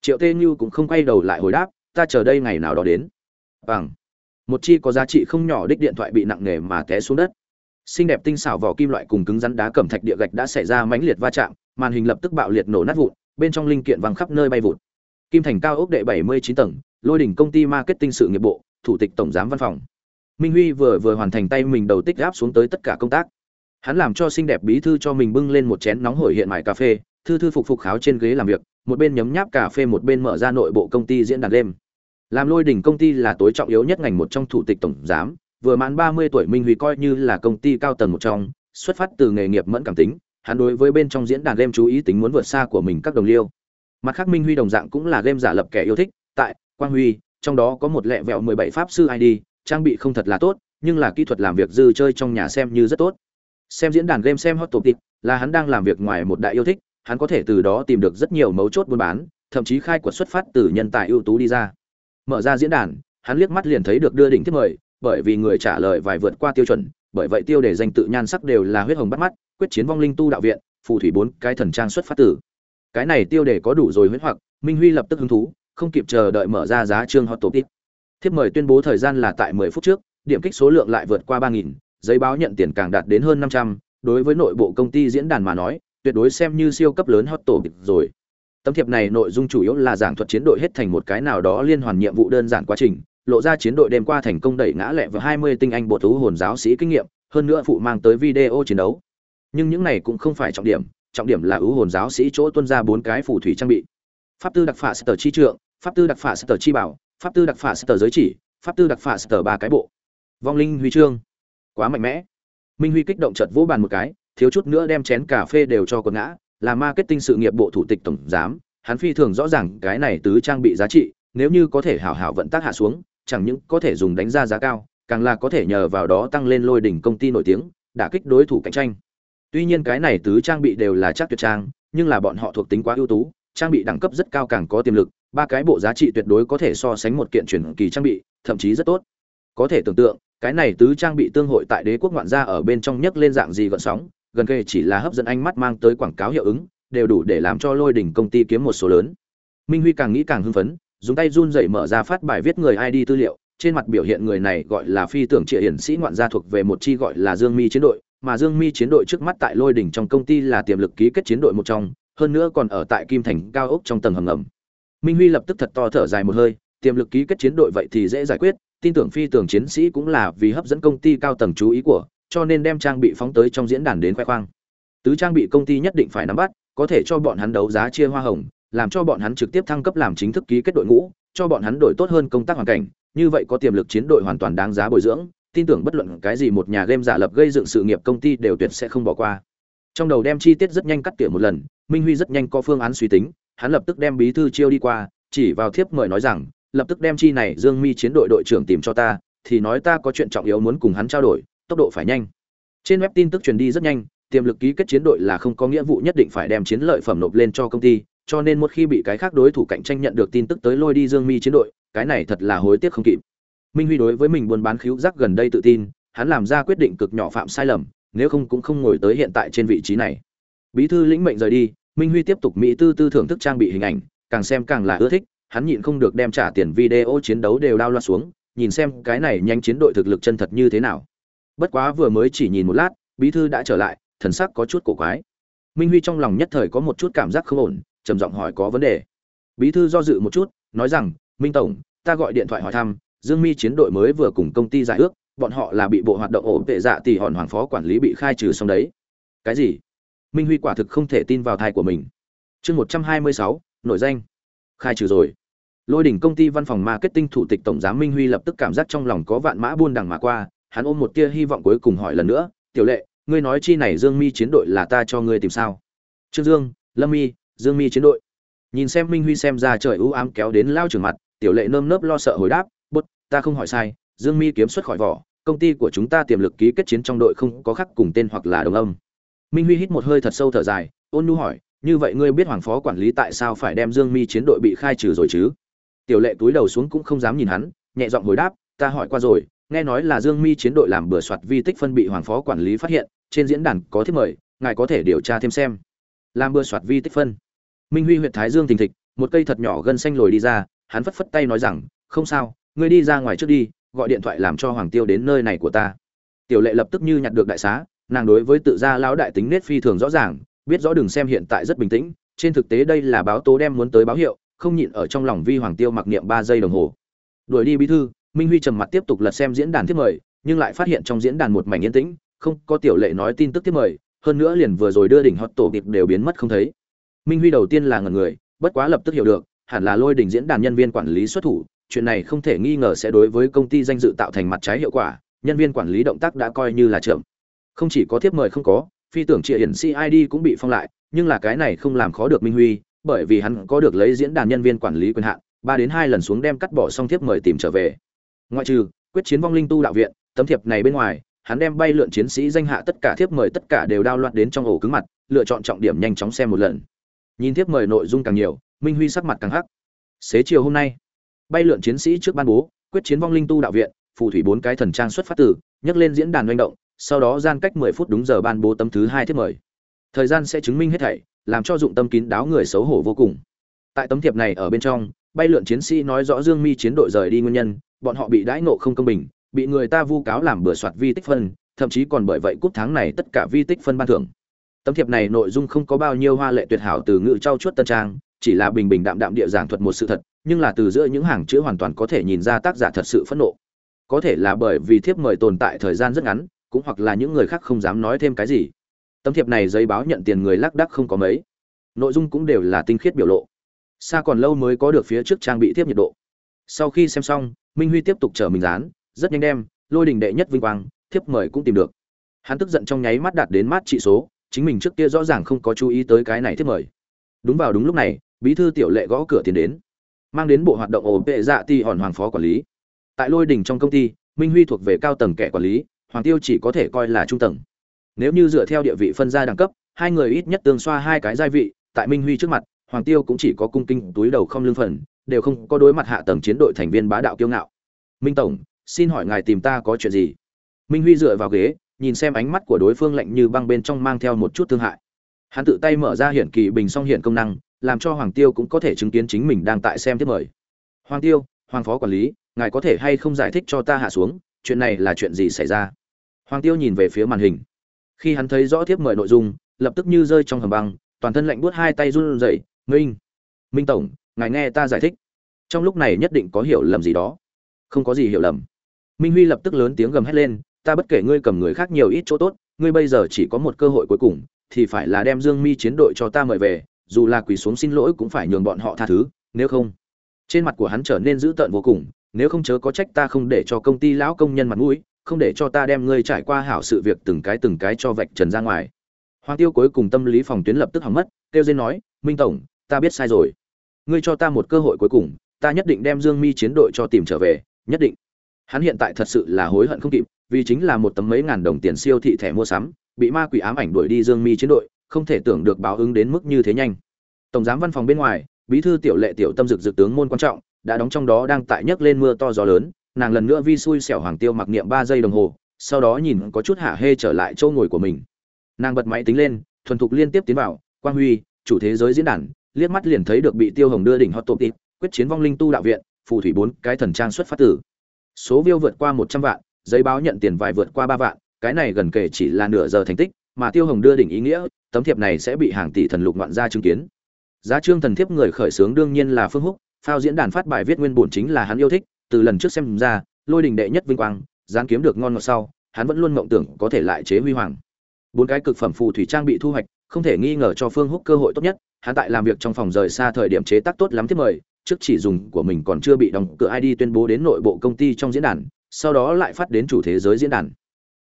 Triệu tê như cũng không quay đầu lại hồi đáp, ta chờ đây ngày nào đó đến. Bằng. Một chi có giá trị không nhỏ đích điện thoại bị nặng nề mà té xuống đất xinh đẹp tinh xảo vỏ kim loại cùng cứng rắn đá cẩm thạch địa gạch đã xảy ra mãnh liệt va chạm, màn hình lập tức bạo liệt nổ nát vụn, bên trong linh kiện văng khắp nơi bay vụt. Kim thành cao ốc đệ bảy mươi chín tầng, lôi đỉnh công ty marketing sự nghiệp bộ, thủ tịch tổng giám văn phòng. Minh huy vừa vừa hoàn thành tay mình đầu tích áp xuống tới tất cả công tác. Hắn làm cho xinh đẹp bí thư cho mình bưng lên một chén nóng hổi hiện mại cà phê, thư thư phục phục kháo trên ghế làm việc, một bên nhấm nháp cà phê một bên mở ra nội bộ công ty diễn đàn đêm. Làm lôi đỉnh công ty là tối trọng yếu nhất ngành một trong thủ tịch tổng giám vừa mãn ba mươi tuổi minh huy coi như là công ty cao tầng một trong, xuất phát từ nghề nghiệp mẫn cảm tính, hắn đối với bên trong diễn đàn game chú ý tính muốn vượt xa của mình các đồng liêu. Mặt khác minh huy đồng dạng cũng là game giả lập kẻ yêu thích, tại quang huy, trong đó có một lẹ vẹo mười bảy pháp sư id trang bị không thật là tốt, nhưng là kỹ thuật làm việc dư chơi trong nhà xem như rất tốt. Xem diễn đàn game xem hot topic, là hắn đang làm việc ngoài một đại yêu thích, hắn có thể từ đó tìm được rất nhiều mấu chốt buôn bán, thậm chí khai quật xuất phát từ nhân tài ưu tú đi ra. Mở ra diễn đàn, hắn liếc mắt liền thấy được đưa đỉnh tiếp mời bởi vì người trả lời vài vượt qua tiêu chuẩn bởi vậy tiêu đề danh tự nhan sắc đều là huyết hồng bắt mắt quyết chiến vong linh tu đạo viện phù thủy bốn cái thần trang xuất phát từ. Cái này tiêu đề có đủ rồi huyết hoặc minh huy lập tức hứng thú không kịp chờ đợi mở ra giá trương hot topic. Thiếp mời tuyên bố thời gian là tại 10 phút trước điểm kích số lượng lại vượt qua 3.000, giấy báo nhận tiền càng đạt đến hơn 500, đối với nội bộ công ty diễn đàn mà nói tuyệt đối xem như siêu cấp lớn hot topic rồi. Tấm thiệp này nội dung chủ yếu là giảng thuật chiến đội hết thành một cái nào đó liên hoàn nhiệm vụ đơn giản quá trình lộ ra chiến đội đêm qua thành công đẩy ngã lẹ và 20 tinh anh bộ thú hồn giáo sĩ kinh nghiệm, hơn nữa phụ mang tới video chiến đấu. Nhưng những này cũng không phải trọng điểm trọng điểm là ưu hồn giáo sĩ chỗ tuân ra bốn cái phù thủy trang bị. Pháp tư đặc phạ sở chi trượng, pháp tư đặc phạ sở chi bảo, pháp tư đặc phạ sở giới chỉ, pháp tư đặc phạ sở ba cái bộ. Vong linh huy chương. Quá mạnh mẽ. Minh huy kích động chợt vỗ bàn một cái, thiếu chút nữa đem chén cà phê đều cho quần ngã, là marketing sự nghiệp bộ thủ tịch tổng giám, hắn phi thường rõ ràng cái này tứ trang bị giá trị, nếu như có thể hảo hảo vận tác hạ xuống chẳng những có thể dùng đánh ra giá cao, càng là có thể nhờ vào đó tăng lên lôi đỉnh công ty nổi tiếng, đả kích đối thủ cạnh tranh. Tuy nhiên cái này tứ trang bị đều là chắc tuyệt trang, nhưng là bọn họ thuộc tính quá ưu tú, trang bị đẳng cấp rất cao càng có tiềm lực, ba cái bộ giá trị tuyệt đối có thể so sánh một kiện truyền kỳ trang bị, thậm chí rất tốt. Có thể tưởng tượng, cái này tứ trang bị tương hội tại đế quốc ngoạn gia ở bên trong nhấc lên dạng gì gợn sóng, gần kề chỉ là hấp dẫn ánh mắt mang tới quảng cáo hiệu ứng, đều đủ để làm cho lôi đỉnh công ty kiếm một số lớn. Minh huy càng nghĩ càng hưng phấn dùng tay run rẩy mở ra phát bài viết người id tư liệu. Trên mặt biểu hiện người này gọi là phi tưởng Triệu hiển sĩ ngoạn gia thuộc về một chi gọi là dương mi chiến đội, mà dương mi chiến đội trước mắt tại lôi đỉnh trong công ty là tiềm lực ký kết chiến đội một trong, hơn nữa còn ở tại kim thành cao ốc trong tầng hầm ngầm. Minh huy lập tức thật to thở dài một hơi, tiềm lực ký kết chiến đội vậy thì dễ giải quyết, tin tưởng phi tưởng chiến sĩ cũng là vì hấp dẫn công ty cao tầng chú ý của, cho nên đem trang bị phóng tới trong diễn đàn đến khoe khoang. Tứ trang bị công ty nhất định phải nắm bắt, có thể cho bọn hắn đấu giá chia hoa hồng làm cho bọn hắn trực tiếp thăng cấp làm chính thức ký kết đội ngũ, cho bọn hắn đổi tốt hơn công tác hoàn cảnh, như vậy có tiềm lực chiến đội hoàn toàn đáng giá bồi dưỡng, tin tưởng bất luận cái gì một nhà game giả lập gây dựng sự nghiệp công ty đều tuyệt sẽ không bỏ qua. Trong đầu đem chi tiết rất nhanh cắt tỉa một lần, minh huy rất nhanh có phương án suy tính, hắn lập tức đem bí thư chiêu đi qua, chỉ vào thiếp mời nói rằng, lập tức đem chi này dương mi chiến đội đội trưởng tìm cho ta, thì nói ta có chuyện trọng yếu muốn cùng hắn trao đổi, tốc độ phải nhanh. Trên web tin tức truyền đi rất nhanh, tiềm lực ký kết chiến đội là không có nghĩa vụ nhất định phải đem chiến lợi phẩm nộp lên cho công ty cho nên một khi bị cái khác đối thủ cạnh tranh nhận được tin tức tới lôi đi dương mi chiến đội, cái này thật là hối tiếc không kịp. Minh huy đối với mình buôn bán khiếu giác gần đây tự tin, hắn làm ra quyết định cực nhỏ phạm sai lầm, nếu không cũng không ngồi tới hiện tại trên vị trí này. Bí thư lĩnh mệnh rời đi, minh huy tiếp tục mỹ tư tư thưởng thức trang bị hình ảnh, càng xem càng là ưa thích, hắn nhịn không được đem trả tiền video chiến đấu đều đao loa xuống, nhìn xem cái này nhanh chiến đội thực lực chân thật như thế nào. Bất quá vừa mới chỉ nhìn một lát, bí thư đã trở lại, thần sắc có chút cổ quái. Minh huy trong lòng nhất thời có một chút cảm giác không ổn trầm giọng hỏi có vấn đề. Bí thư do dự một chút, nói rằng, minh tổng, ta gọi điện thoại hỏi thăm, dương mi chiến đội mới vừa cùng công ty giải ước, bọn họ là bị bộ hoạt động ổn tệ dạ tỷ hòn hoàng phó quản lý bị khai trừ xong đấy. Cái gì? Minh huy quả thực không thể tin vào thai của mình. Chương một trăm hai mươi sáu nội danh. Khai trừ rồi. Lôi đỉnh công ty văn phòng marketing thủ tịch tổng giám minh huy lập tức cảm giác trong lòng có vạn mã buôn đằng mà qua, hắn ôm một tia hy vọng cuối cùng hỏi lần nữa, tiểu lệ, ngươi nói chi này dương mi chiến đội là ta cho ngươi tìm sao? Trương dương, lâm mi dương mi chiến đội. Nhìn xem minh huy xem ra trời ưu ám kéo đến lao trường mặt, tiểu lệ nơm nớp lo sợ hồi đáp bút ta không hỏi sai, dương mi kiếm xuất khỏi vỏ, công ty của chúng ta tiềm lực ký kết chiến trong đội không có khắc cùng tên hoặc là đồng âm. Minh huy hít một hơi thật sâu thở dài, ôn nu hỏi, như vậy ngươi biết hoàng phó quản lý tại sao phải đem dương mi chiến đội bị khai trừ rồi chứ? Tiểu lệ túi đầu xuống cũng không dám nhìn hắn, nhẹ giọng hồi đáp, ta hỏi qua rồi, nghe nói là dương mi chiến đội làm bừa soạt vi tích phân bị hoàng phó quản lý phát hiện, trên diễn đàn có thiết mời, ngài có thể điều tra thêm xem. Làm bừa soạt vi tích phân? Minh huy huyện thái dương thình thịch, một cây thật nhỏ gân xanh lồi đi ra, hắn phất phất tay nói rằng, không sao, ngươi đi ra ngoài trước đi, gọi điện thoại làm cho hoàng tiêu đến nơi này của ta. Tiểu lệ lập tức như nhặt được đại xá, nàng đối với tự gia lão đại tính nết phi thường rõ ràng, biết rõ đừng xem hiện tại rất bình tĩnh, trên thực tế đây là báo tố đem muốn tới báo hiệu, không nhịn ở trong lòng vi hoàng tiêu mặc niệm ba giây đồng hồ. Đuổi đi bí thư, minh huy trầm mặt tiếp tục lật xem diễn đàn tiếp mời, nhưng lại phát hiện trong diễn đàn một mảnh yên tĩnh, không có tiểu lệ nói tin tức tiếp mời, hơn nữa liền vừa rồi đưa đỉnh hot tổ kịp đều biến mất không thấy minh huy đầu tiên là ngẩn người, bất quá lập tức hiểu được, hẳn là lôi đình diễn đàn nhân viên quản lý xuất thủ, chuyện này không thể nghi ngờ sẽ đối với công ty danh dự tạo thành mặt trái hiệu quả, nhân viên quản lý động tác đã coi như là chậm. Không chỉ có thiếp mời không có, phi tưởng trịa hiển cid cũng bị phong lại, nhưng là cái này không làm khó được minh huy, bởi vì hắn có được lấy diễn đàn nhân viên quản lý quyền hạn, ba đến hai lần xuống đem cắt bỏ xong thiếp mời tìm trở về. Ngoại trừ, quyết chiến vong linh tu đạo viện, tấm thiệp này bên ngoài, hắn đem bay lượn chiến sĩ danh hạ tất cả thiếp mời tất cả đều đao loạt đến trong ổ cứng mặt, lựa chọn trọng điểm nhanh chóng xem một lần nhìn tiếp mời nội dung càng nhiều, minh huy sắc mặt càng hắc. Xế chiều hôm nay, bay lượn chiến sĩ trước ban bố, quyết chiến vong linh tu đạo viện, phù thủy bốn cái thần trang xuất phát từ, nhấc lên diễn đàn manh động, sau đó gian cách mười phút đúng giờ ban bố tấm thứ hai thiết mời. Thời gian sẽ chứng minh hết thảy, làm cho dụng tâm kín đáo người xấu hổ vô cùng. Tại tấm thiệp này ở bên trong, bay lượn chiến sĩ nói rõ dương mi chiến đội rời đi nguyên nhân, bọn họ bị đãi nộ không công bình, bị người ta vu cáo làm bừa soạt vi tích phân, thậm chí còn bởi vậy cúp tháng này tất cả vi tích phân ban thưởng tấm thiệp này nội dung không có bao nhiêu hoa lệ tuyệt hảo từ ngữ trau chuốt tân trang, chỉ là bình bình đạm đạm địa giảng thuật một sự thật, nhưng là từ giữa những hàng chữ hoàn toàn có thể nhìn ra tác giả thật sự phẫn nộ. Có thể là bởi vì thiếp mời tồn tại thời gian rất ngắn, cũng hoặc là những người khác không dám nói thêm cái gì. Tấm thiệp này giấy báo nhận tiền người lác đắc không có mấy. Nội dung cũng đều là tinh khiết biểu lộ. Xa còn lâu mới có được phía trước trang bị thiếp nhiệt độ. Sau khi xem xong, minh huy tiếp tục chở mình dán, rất nhanh đem, lôi đình đệ nhất vinh quang, thiếp mời cũng tìm được. Hắn tức giận trong nháy mắt đạt đến mát trị số chính mình trước kia rõ ràng không có chú ý tới cái này thiết mời. Đúng vào đúng lúc này, bí thư tiểu lệ gõ cửa tiến đến, mang đến bộ hoạt động ổ vệ dạ ti hòn hoàng phó quản lý. Tại lôi đình trong công ty, minh huy thuộc về cao tầng kẻ quản lý, hoàng tiêu chỉ có thể coi là trung tầng. Nếu như dựa theo địa vị phân gia đẳng cấp, hai người ít nhất tương xoa hai cái gia vị, tại minh huy trước mặt, hoàng tiêu cũng chỉ có cung kinh túi đầu không lương phần, đều không có đối mặt hạ tầng chiến đội thành viên bá đạo kiêu ngạo. Minh tổng, xin hỏi ngài tìm ta có chuyện gì? Minh huy dựa vào ghế nhìn xem ánh mắt của đối phương lạnh như băng bên trong mang theo một chút thương hại. Hắn tự tay mở ra hiển kỳ bình song hiển công năng, làm cho hoàng tiêu cũng có thể chứng kiến chính mình đang tại xem tiếp mời. Hoàng tiêu, hoàng phó quản lý, ngài có thể hay không giải thích cho ta hạ xuống, chuyện này là chuyện gì xảy ra? Hoàng tiêu nhìn về phía màn hình. Khi hắn thấy rõ tiếp mời nội dung, lập tức như rơi trong hầm băng, toàn thân lạnh buốt hai tay run rẩy, minh minh tổng, ngài nghe ta giải thích. Trong lúc này nhất định có hiểu lầm gì đó. Không có gì hiểu lầm. Minh huy lập tức lớn tiếng gầm hét lên ta bất kể ngươi cầm người khác nhiều ít chỗ tốt, ngươi bây giờ chỉ có một cơ hội cuối cùng, thì phải là đem dương mi chiến đội cho ta mời về, dù là quỳ xuống xin lỗi cũng phải nhường bọn họ tha thứ, nếu không. Trên mặt của hắn trở nên dữ tợn vô cùng, nếu không chớ có trách ta không để cho công ty lão công nhân mặt mũi, không để cho ta đem ngươi trải qua hảo sự việc từng cái từng cái cho vạch trần ra ngoài. Hoàng tiêu cuối cùng tâm lý phòng tuyến lập tức hỏng mất, kêu dên nói, minh tổng, ta biết sai rồi. Ngươi cho ta một cơ hội cuối cùng, ta nhất định đem dương mi chiến đội cho tìm trở về, nhất định. Hắn hiện tại thật sự là hối hận không kịp vì chính là một tấm mấy ngàn đồng tiền siêu thị thẻ mua sắm, bị ma quỷ ám ảnh đuổi đi dương mi chiến đội, không thể tưởng được báo ứng đến mức như thế nhanh. Tổng giám văn phòng bên ngoài, bí thư tiểu lệ tiểu tâm dực dực tướng môn quan trọng, đã đóng trong đó đang tại nhấc lên mưa to gió lớn, nàng lần nữa vi xui xẻo hoàng tiêu mặc niệm ba giây đồng hồ, sau đó nhìn có chút hạ hê trở lại chỗ ngồi của mình. Nàng bật máy tính lên, thuần thục liên tiếp tiến vào, quang huy, chủ thế giới diễn đàn. Liếc mắt liền thấy được bị tiêu hồng đưa đỉnh hot top tip quyết chiến vong linh tu đạo viện, phù thủy bốn cái thần trang xuất phát tử số view vượt qua một trăm vạn giấy báo nhận tiền vài vượt qua ba vạn, cái này gần kể chỉ là nửa giờ thành tích, mà tiêu hồng đưa đỉnh ý nghĩa, tấm thiệp này sẽ bị hàng tỷ thần lục ngoạn gia chứng kiến. Giá trương thần thiếp người khởi xướng đương nhiên là phương húc, phao diễn đàn phát bài viết nguyên bổn chính là hắn yêu thích, từ lần trước xem ra, lôi đình đệ nhất vinh quang gián kiếm được ngon ngọt sau, hắn vẫn luôn mộng tưởng có thể lại chế huy hoàng. Bốn cái cực phẩm phù thủy trang bị thu hoạch, không thể nghi ngờ cho phương húc cơ hội tốt nhất, hắn tại làm việc trong phòng rời xa thời điểm chế tác tốt lắm thiết mời, trước chỉ dùng của mình còn chưa bị đóng cửa id tuyên bố đến nội bộ công ty trong diễn đàn sau đó lại phát đến chủ thế giới diễn đàn.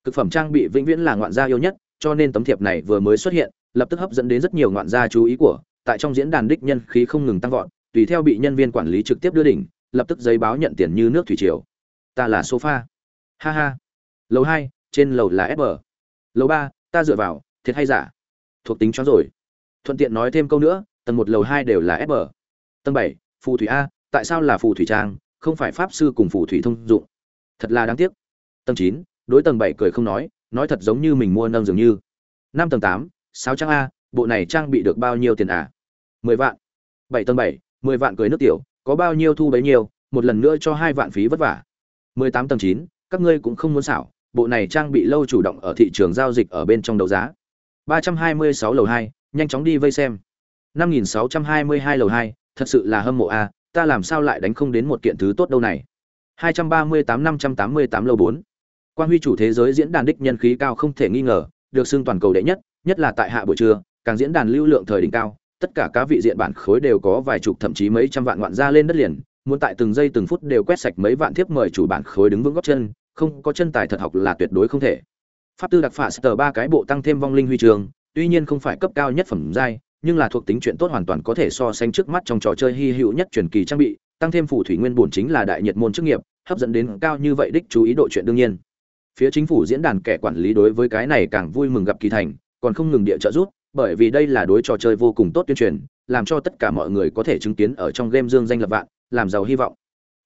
Cực phẩm trang bị vĩnh viễn là ngoạn gia yêu nhất, cho nên tấm thiệp này vừa mới xuất hiện, lập tức hấp dẫn đến rất nhiều ngoạn gia chú ý của, tại trong diễn đàn đích nhân khí không ngừng tăng vọt, tùy theo bị nhân viên quản lý trực tiếp đưa đỉnh, lập tức giấy báo nhận tiền như nước thủy triều. Ta là sofa. Ha ha. Lầu hai, trên lầu là fb lầu ba, ta dựa vào, thiệt hay giả? Thuộc tính cho rồi. Thuận tiện nói thêm câu nữa, tầng một, lầu hai đều là fb tầng bảy, phù thủy a, tại sao là phù thủy trang, không phải pháp sư cùng phù thủy thông dụng? Thật là đáng tiếc. Tầng chín, đối tầng bảy cười không nói nói thật giống như mình mua nâng dường như. Năm tầng tám sáu trang a, bộ này trang bị được bao nhiêu tiền à? Mười vạn. Bảy tầng bảy, mười vạn cười nước tiểu, có bao nhiêu thu bấy nhiêu, một lần nữa cho hai vạn phí vất vả. Mười tám tầng chín, các ngươi cũng không muốn xảo, bộ này trang bị lâu chủ động ở thị trường giao dịch ở bên trong đấu giá. Ba trăm hai mươi sáu lầu hai, nhanh chóng đi vây xem. Năm nghìn sáu trăm hai mươi hai lầu hai, thật sự là hâm mộ a, ta làm sao lại đánh không đến một kiện thứ tốt đâu này? Hai trăm ba mươi tám năm trăm tám mươi tám lầu bốn. Quan huy chủ thế giới diễn đàn đích nhân khí cao không thể nghi ngờ, được xưng toàn cầu đệ nhất nhất là tại hạ buổi trưa, càng diễn đàn lưu lượng thời đỉnh cao, tất cả các vị diện bản khối đều có vài chục thậm chí mấy trăm vạn ngoạn ra lên đất liền, muốn tại từng giây từng phút đều quét sạch mấy vạn thiếp mời chủ bản khối đứng vững gót chân, không có chân tài thật học là tuyệt đối không thể. Pháp tư đặc phả sở ba cái bộ tăng thêm vong linh huy trường, tuy nhiên không phải cấp cao nhất phẩm giai, nhưng là thuộc tính chuyện tốt hoàn toàn có thể so sánh trước mắt trong trò chơi hy hữu nhất truyền kỳ trang bị tăng thêm phủ thủy nguyên bổn chính là đại nhiệt môn chức nghiệp, hấp dẫn đến cao như vậy đích chú ý độ chuyện đương nhiên. Phía chính phủ diễn đàn kẻ quản lý đối với cái này càng vui mừng gặp kỳ thành, còn không ngừng địa trợ giúp, bởi vì đây là đối trò chơi vô cùng tốt tuyên truyền, làm cho tất cả mọi người có thể chứng kiến ở trong game dương danh lập vạn, làm giàu hy vọng.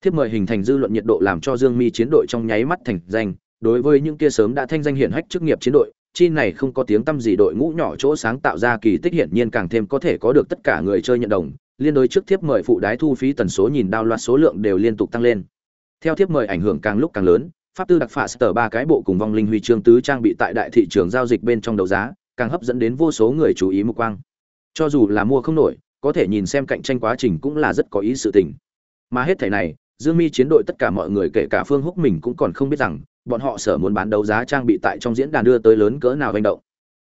Thiếp mời hình thành dư luận nhiệt độ làm cho dương mi chiến đội trong nháy mắt thành danh, đối với những kia sớm đã thanh danh hiển hách chức nghiệp chiến đội chi này không có tiếng tăm gì, đội ngũ nhỏ chỗ sáng tạo ra kỳ tích hiển nhiên càng thêm có thể có được tất cả người chơi nhận đồng. Liên đối trước thiếp mời phụ đái thu phí tần số nhìn đao loạt số lượng đều liên tục tăng lên. Theo thiếp mời ảnh hưởng càng lúc càng lớn, pháp tư đặc phả sở ba cái bộ cùng vong linh huy chương tứ trang bị tại đại thị trường giao dịch bên trong đấu giá, càng hấp dẫn đến vô số người chú ý mục quang. Cho dù là mua không nổi, có thể nhìn xem cạnh tranh quá trình cũng là rất có ý sự tình. Mà hết thảy này dương mi chiến đội tất cả mọi người kể cả phương húc mình cũng còn không biết rằng, bọn họ sở muốn bán đấu giá trang bị tại trong diễn đàn đưa tới lớn cỡ nào hành động.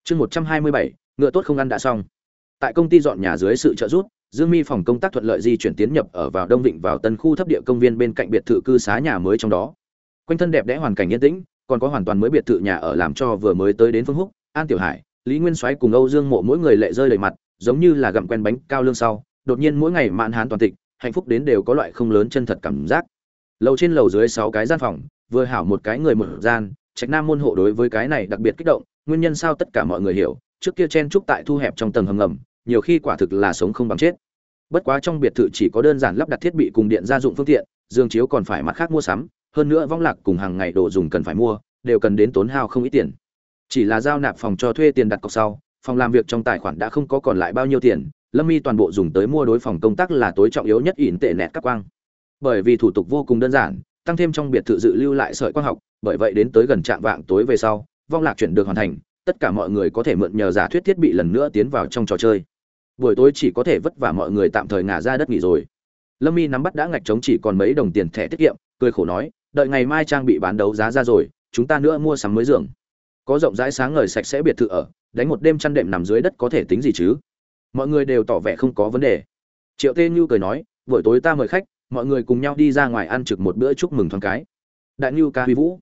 Chương một trăm hai mươi bảy, ngựa tốt không ăn đã xong. Tại công ty dọn nhà dưới sự trợ giúp, dương mi phòng công tác thuận lợi di chuyển tiến nhập ở vào đông vịnh vào tân khu thấp địa công viên bên cạnh biệt thự cư xá nhà mới trong đó. Quanh thân đẹp đẽ hoàn cảnh yên tĩnh, còn có hoàn toàn mới biệt thự nhà ở làm cho vừa mới tới đến phương húc, an tiểu hải, lý nguyên soái cùng âu dương mộ mỗi người lệ rơi đầy mặt, giống như là gặm quen bánh cao lương sau, đột nhiên mỗi ngày mạn hán toàn tịch hạnh phúc đến đều có loại không lớn chân thật cảm giác. Lầu trên lầu dưới sáu cái gian phòng, vừa hảo một cái người một gian, trạch nam môn hộ đối với cái này đặc biệt kích động, nguyên nhân sao tất cả mọi người hiểu, trước kia chen trúc tại thu hẹp trong tầng hầm ngầm, nhiều khi quả thực là sống không bằng chết. Bất quá trong biệt thự chỉ có đơn giản lắp đặt thiết bị cùng điện gia dụng phương tiện, Dương chiếu còn phải mặt khác mua sắm, hơn nữa vong lạc cùng hàng ngày đồ dùng cần phải mua, đều cần đến tốn hao không ít tiền. Chỉ là giao nạp phòng cho thuê tiền đặt cọc sau, phòng làm việc trong tài khoản đã không có còn lại bao nhiêu tiền lâm y toàn bộ dùng tới mua đối phòng công tác là tối trọng yếu nhất ỉn tệ nẹt các quang. Bởi vì thủ tục vô cùng đơn giản, tăng thêm trong biệt thự dự lưu lại sợi quang học, bởi vậy đến tới gần trạm vạng tối về sau, vong lạc chuyển được hoàn thành, tất cả mọi người có thể mượn nhờ giả thuyết thiết bị lần nữa tiến vào trong trò chơi. Buổi tối chỉ có thể vất vả mọi người tạm thời ngả ra đất nghỉ rồi. Lâm y nắm bắt đã ngạch trống chỉ còn mấy đồng tiền thẻ tiết kiệm, cười khổ nói, đợi ngày mai trang bị bán đấu giá ra rồi, chúng ta nữa mua sắm mới giường. Có rộng rãi sáng ngời sạch sẽ biệt thự ở, đánh một đêm chăn đệm nằm dưới đất có thể tính gì chứ? Mọi người đều tỏ vẻ không có vấn đề. Triệu tê như cười nói, buổi tối ta mời khách, mọi người cùng nhau đi ra ngoài ăn trực một bữa chúc mừng thoáng cái. Đại như ca huy vũ,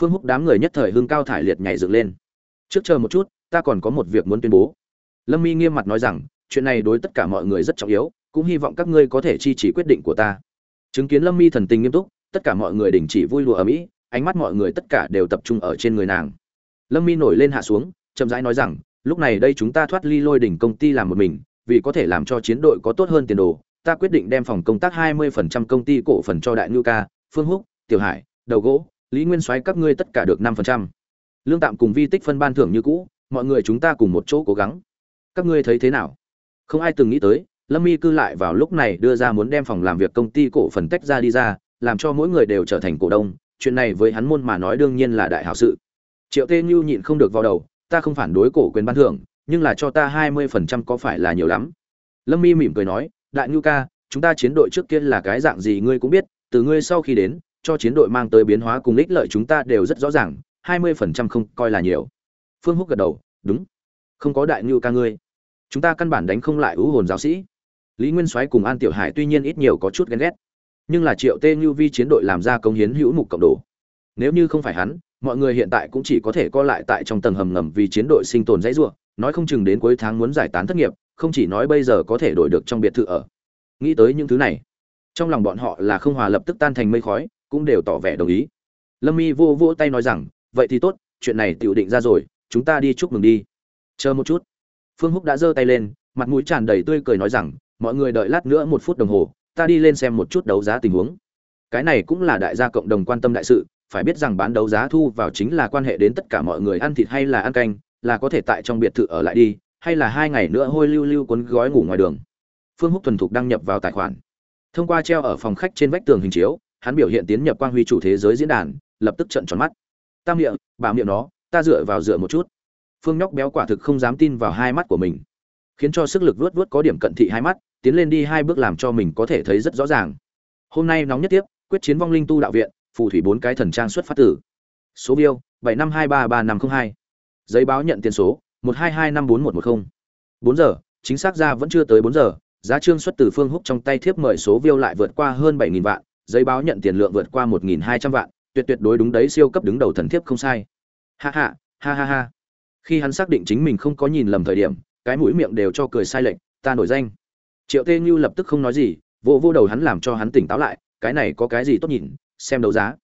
phương húc đám người nhất thời hương cao thải liệt nhảy dựng lên. Trước chờ một chút, ta còn có một việc muốn tuyên bố. Lâm mi nghiêm mặt nói rằng, chuyện này đối tất cả mọi người rất trọng yếu, cũng hy vọng các ngươi có thể chi chỉ quyết định của ta. Chứng kiến lâm mi thần tình nghiêm túc, tất cả mọi người đình chỉ vui lùa ở mỹ ánh mắt mọi người tất cả đều tập trung ở trên người nàng. Lâm mi nổi lên hạ xuống, chậm rãi nói rằng lúc này đây chúng ta thoát ly lôi đỉnh công ty làm một mình, vì có thể làm cho chiến đội có tốt hơn tiền đồ, ta quyết định đem phòng công tác 20% công ty cổ phần cho đại ngư ca, phương húc, tiểu hải, đầu gỗ, lý nguyên soái các ngươi tất cả được 5%. lương tạm cùng vi tích phân ban thưởng như cũ, mọi người chúng ta cùng một chỗ cố gắng. Các ngươi thấy thế nào? Không ai từng nghĩ tới, lâm y cư lại vào lúc này đưa ra muốn đem phòng làm việc công ty cổ phần tách ra đi ra, làm cho mỗi người đều trở thành cổ đông, chuyện này với hắn môn mà nói đương nhiên là đại hảo sự. Triệu tê như nhịn không được vào đầu ta không phản đối cổ quyền ban thưởng, nhưng là cho ta hai mươi phần trăm có phải là nhiều lắm? Lâm mi mỉm cười nói, đại ngưu ca, chúng ta chiến đội trước kia là cái dạng gì ngươi cũng biết, từ ngươi sau khi đến, cho chiến đội mang tới biến hóa cùng ích lợi chúng ta đều rất rõ ràng, hai mươi phần trăm không coi là nhiều. Phương húc gật đầu, đúng. Không có đại ngưu ca ngươi. Chúng ta căn bản đánh không lại ưu hồn giáo sĩ. Lý nguyên soái cùng an tiểu hải tuy nhiên ít nhiều có chút ghen ghét, nhưng là triệu tê như vi chiến đội làm ra công hiến hữu mục cộng đồ. Nếu như không phải hắn mọi người hiện tại cũng chỉ có thể co lại tại trong tầng hầm ngầm vì chiến đội sinh tồn dãy rủa, nói không chừng đến cuối tháng muốn giải tán thất nghiệp, không chỉ nói bây giờ có thể đổi được trong biệt thự ở. Nghĩ tới những thứ này, trong lòng bọn họ là không hòa lập tức tan thành mây khói, cũng đều tỏ vẻ đồng ý. Lâm Mi vô vô tay nói rằng, vậy thì tốt, chuyện này tiểu định ra rồi, chúng ta đi chúc mừng đi. Chờ một chút. Phương Húc đã giơ tay lên, mặt mũi tràn đầy tươi cười nói rằng, mọi người đợi lát nữa một phút đồng hồ, ta đi lên xem một chút đấu giá tình huống. Cái này cũng là đại gia cộng đồng quan tâm đại sự, phải biết rằng bán đấu giá thu vào chính là quan hệ đến tất cả mọi người ăn thịt hay là ăn canh, là có thể tại trong biệt thự ở lại đi, hay là hai ngày nữa hôi lưu lưu cuốn gói ngủ ngoài đường. Phương Húc thuần thục đăng nhập vào tài khoản. Thông qua treo ở phòng khách trên vách tường hình chiếu, hắn biểu hiện tiến nhập quang huy chủ thế giới diễn đàn, lập tức trợn tròn mắt. Tam miệng, bà miệng nó, ta dựa vào dựa một chút. Phương nhóc béo quả thực không dám tin vào hai mắt của mình, khiến cho sức lực vuốt vuốt có điểm cận thị hai mắt, tiến lên đi hai bước làm cho mình có thể thấy rất rõ ràng. Hôm nay nóng nhất tiếp, quyết chiến vong linh tu đạo viện, phù thủy bốn cái thần trang xuất phát tử số biêu bảy năm hai ba ba năm không hai. Giấy báo nhận tiền số, một hai hai năm bốn một một không. Bốn giờ, chính xác ra vẫn chưa tới bốn giờ, giá trương xuất từ phương húc trong tay thiếp mời số view lại vượt qua hơn bảy nghìn vạn, giấy báo nhận tiền lượng vượt qua một nghìn hai trăm vạn, tuyệt tuyệt đối đúng đấy, siêu cấp đứng đầu thần thiếp không sai. Ha ha ha ha ha. Khi hắn xác định chính mình không có nhìn lầm thời điểm, cái mũi miệng đều cho cười sai lệch, ta nổi danh. Triệu tê như lập tức không nói gì vô vô đầu hắn làm cho hắn tỉnh táo lại, cái này có cái gì tốt nhìn xem đấu giá.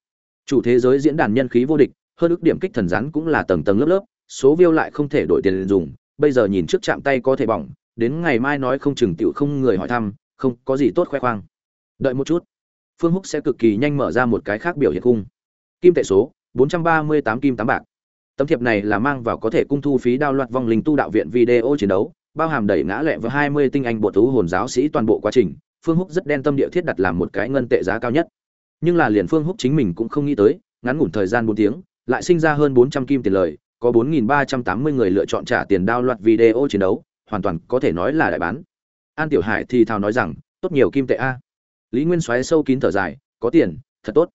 Chủ thế giới diễn đàn nhân khí vô địch, hơn ước điểm kích thần rắn cũng là tầng tầng lớp lớp, số view lại không thể đổi tiền dùng, bây giờ nhìn trước chạm tay có thể bỏng, đến ngày mai nói không chừng tiểu không người hỏi thăm, không, có gì tốt khoe khoang. Đợi một chút. Phương húc sẽ cực kỳ nhanh mở ra một cái khác biểu hiện cung kim tệ số 438 kim tám bạc. Tấm thiệp này là mang vào có thể cung thu phí đao loạt vong linh tu đạo viện video chiến đấu, bao hàm đẩy ngã lẹ với 20 tinh anh bộ thú hồn giáo sĩ toàn bộ quá trình. Phương húc rất đen tâm địa thiết đặt làm một cái ngân tệ giá cao nhất nhưng là liền phương húc chính mình cũng không nghĩ tới, ngắn ngủn thời gian bốn tiếng, lại sinh ra hơn 400 kim tiền lời, có 4.380 người lựa chọn trả tiền đao loạt video chiến đấu, hoàn toàn có thể nói là đại bán. An tiểu hải thì thào nói rằng, tốt nhiều kim tệ a. Lý nguyên xoáy sâu kín thở dài, có tiền, thật tốt.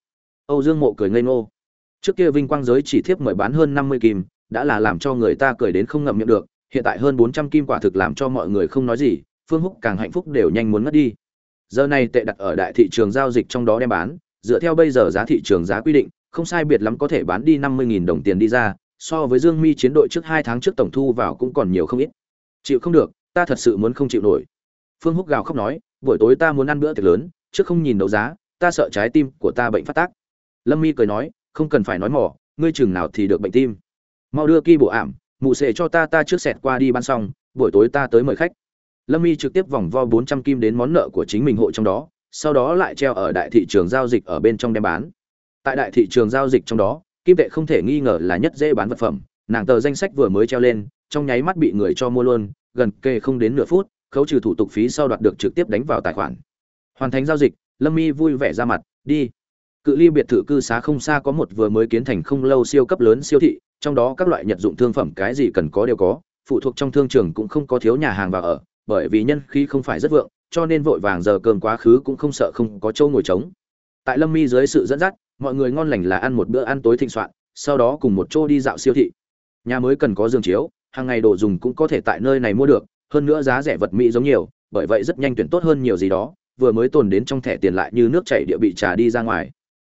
Âu dương mộ cười ngây ngô. Trước kia vinh quang giới chỉ thiếp mời bán hơn 50 kim, đã là làm cho người ta cười đến không ngậm miệng được, hiện tại hơn 400 kim quả thực làm cho mọi người không nói gì, phương húc càng hạnh phúc đều nhanh muốn ngất đi. Giờ này tệ đặt ở đại thị trường giao dịch trong đó đem bán dựa theo bây giờ giá thị trường giá quy định, không sai biệt lắm có thể bán đi 50.000 đồng tiền đi ra, so với dương mi chiến đội trước hai tháng trước tổng thu vào cũng còn nhiều không ít. Chịu không được, ta thật sự muốn không chịu nổi. Phương húc gào khóc nói, buổi tối ta muốn ăn bữa tiệc lớn, trước không nhìn đấu giá, ta sợ trái tim của ta bệnh phát tác. Lâm mi cười nói, không cần phải nói mỏ ngươi chừng nào thì được bệnh tim. Mau đưa kỳ bộ ảm, mụ sẽ cho ta ta trước xẹt qua đi ban xong, buổi tối ta tới mời khách. Lâm mi trực tiếp vòng vo bốn trăm kim đến món nợ của chính mình hộ trong đó sau đó lại treo ở đại thị trường giao dịch ở bên trong đem bán. Tại đại thị trường giao dịch trong đó, kim tệ không thể nghi ngờ là nhất dễ bán vật phẩm, nàng tờ danh sách vừa mới treo lên, trong nháy mắt bị người cho mua luôn, gần kề không đến nửa phút, khấu trừ thủ tục phí sau đoạt được trực tiếp đánh vào tài khoản. Hoàn thành giao dịch, lâm mi vui vẻ ra mặt, đi. Cự ly biệt thự cư xá không xa có một vừa mới kiến thành không lâu siêu cấp lớn siêu thị, trong đó các loại nhật dụng thương phẩm cái gì cần có đều có, phụ thuộc trong thương trường cũng không có thiếu nhà hàng vào ở, bởi vì nhân khí không phải rất vượng cho nên vội vàng giờ cơm quá khứ cũng không sợ không có chỗ ngồi trống. Tại lâm mi dưới sự dẫn dắt, mọi người ngon lành là ăn một bữa ăn tối thịnh soạn, sau đó cùng một chỗ đi dạo siêu thị. Nhà mới cần có giường chiếu, hàng ngày đồ dùng cũng có thể tại nơi này mua được, hơn nữa giá rẻ vật mỹ giống nhiều, bởi vậy rất nhanh tuyển tốt hơn nhiều gì đó, vừa mới tồn đến trong thẻ tiền lại như nước chảy địa bị trà đi ra ngoài.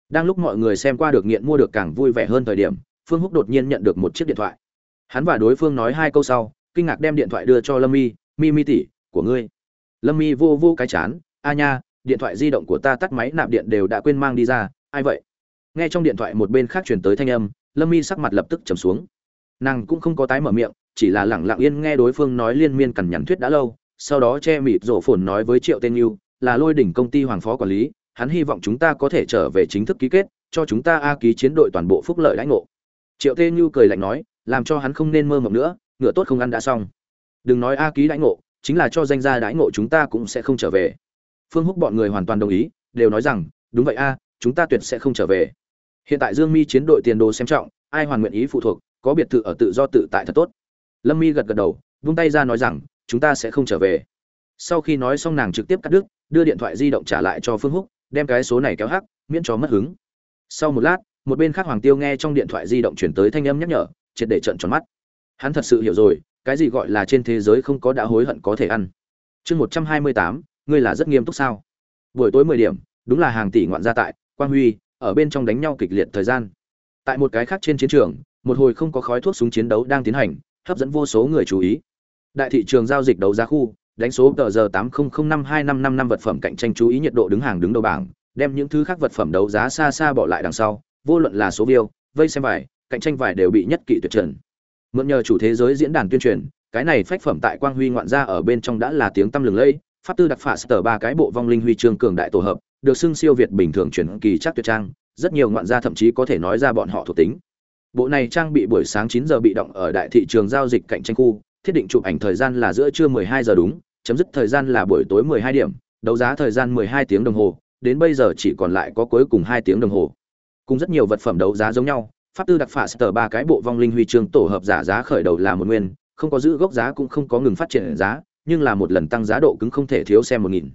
Đang lúc mọi người xem qua được nghiện mua được càng vui vẻ hơn thời điểm, phương húc đột nhiên nhận được một chiếc điện thoại. Hắn và đối phương nói hai câu sau, kinh ngạc đem điện thoại đưa cho lâm mi mi mi tỷ, của ngươi lâm mi vô vô cái chán, a nha, điện thoại di động của ta tắt máy, nạp điện đều đã quên mang đi ra, ai vậy? Nghe trong điện thoại một bên khác truyền tới thanh âm, lâm mi sắc mặt lập tức trầm xuống. Nàng cũng không có tái mở miệng, chỉ là lẳng lặng yên nghe đối phương nói liên miên cằn nhằn thuyết đã lâu, sau đó che mịt rổ phồn nói với triệu tên yêu, là lôi đỉnh công ty hoàng phó quản lý, hắn hy vọng chúng ta có thể trở về chính thức ký kết, cho chúng ta a ký chiến đội toàn bộ phúc lợi lãnh ngộ. Triệu tên như cười lạnh nói, làm cho hắn không nên mơ mộng nữa, ngựa tốt không ăn đã xong. Đừng nói a ký lãnh ngộ chính là cho danh gia đãi ngộ chúng ta cũng sẽ không trở về. Phương húc bọn người hoàn toàn đồng ý, đều nói rằng, đúng vậy a, chúng ta tuyệt sẽ không trở về. Hiện tại dương mi chiến đội tiền đồ xem trọng, ai hoàn nguyện ý phụ thuộc, có biệt thự ở tự do tự tại thật tốt. Lâm mi gật gật đầu, vung tay ra nói rằng, chúng ta sẽ không trở về. Sau khi nói xong nàng trực tiếp cắt đứt, đưa điện thoại di động trả lại cho phương húc, đem cái số này kéo hắc, miễn cho mất hứng. Sau một lát, một bên khác hoàng tiêu nghe trong điện thoại di động chuyển tới thanh âm nhắc nhở, triệt để trận tròn mắt. Hắn thật sự hiểu rồi cái gì gọi là trên thế giới không có đã hối hận có thể ăn? Chương một trăm hai mươi tám, ngươi là rất nghiêm túc sao? Buổi tối mười điểm, đúng là hàng tỷ ngoạn gia tại, quang huy, ở bên trong đánh nhau kịch liệt thời gian. Tại một cái khác trên chiến trường, một hồi không có khói thuốc súng chiến đấu đang tiến hành, hấp dẫn vô số người chú ý. Đại thị trường giao dịch đấu giá khu, đánh số tờ giờ tám không không năm hai năm năm năm vật phẩm cạnh tranh chú ý nhiệt độ đứng hàng đứng đầu bảng, đem những thứ khác vật phẩm đấu giá xa xa bỏ lại đằng sau, vô luận là số view, vây xem vải, cạnh tranh vải đều bị nhất kỵ tuyệt trần mượn nhờ chủ thế giới diễn đàn tuyên truyền, cái này phách phẩm tại quang huy ngoạn gia ở bên trong đã là tiếng tăm lừng lẫy, pháp tư đặc phả sở ba cái bộ vong linh huy chương cường đại tổ hợp, được xưng siêu việt bình thường chuyển kỳ chắc tuyệt trang, rất nhiều ngoạn gia thậm chí có thể nói ra bọn họ thuộc tính. Bộ này trang bị buổi sáng 9 giờ bị động ở đại thị trường giao dịch cạnh tranh khu, thiết định chụp ảnh thời gian là giữa trưa 12 giờ đúng, chấm dứt thời gian là buổi tối 12 điểm, đấu giá thời gian 12 tiếng đồng hồ, đến bây giờ chỉ còn lại có cuối cùng 2 tiếng đồng hồ. Cùng rất nhiều vật phẩm đấu giá giống nhau pháp tư đặc phả sở ba cái bộ vong linh huy chương tổ hợp giả giá khởi đầu là một nguyên, không có giữ gốc giá cũng không có ngừng phát triển giá, nhưng là một lần tăng giá độ cứng không thể thiếu xem một nghìn.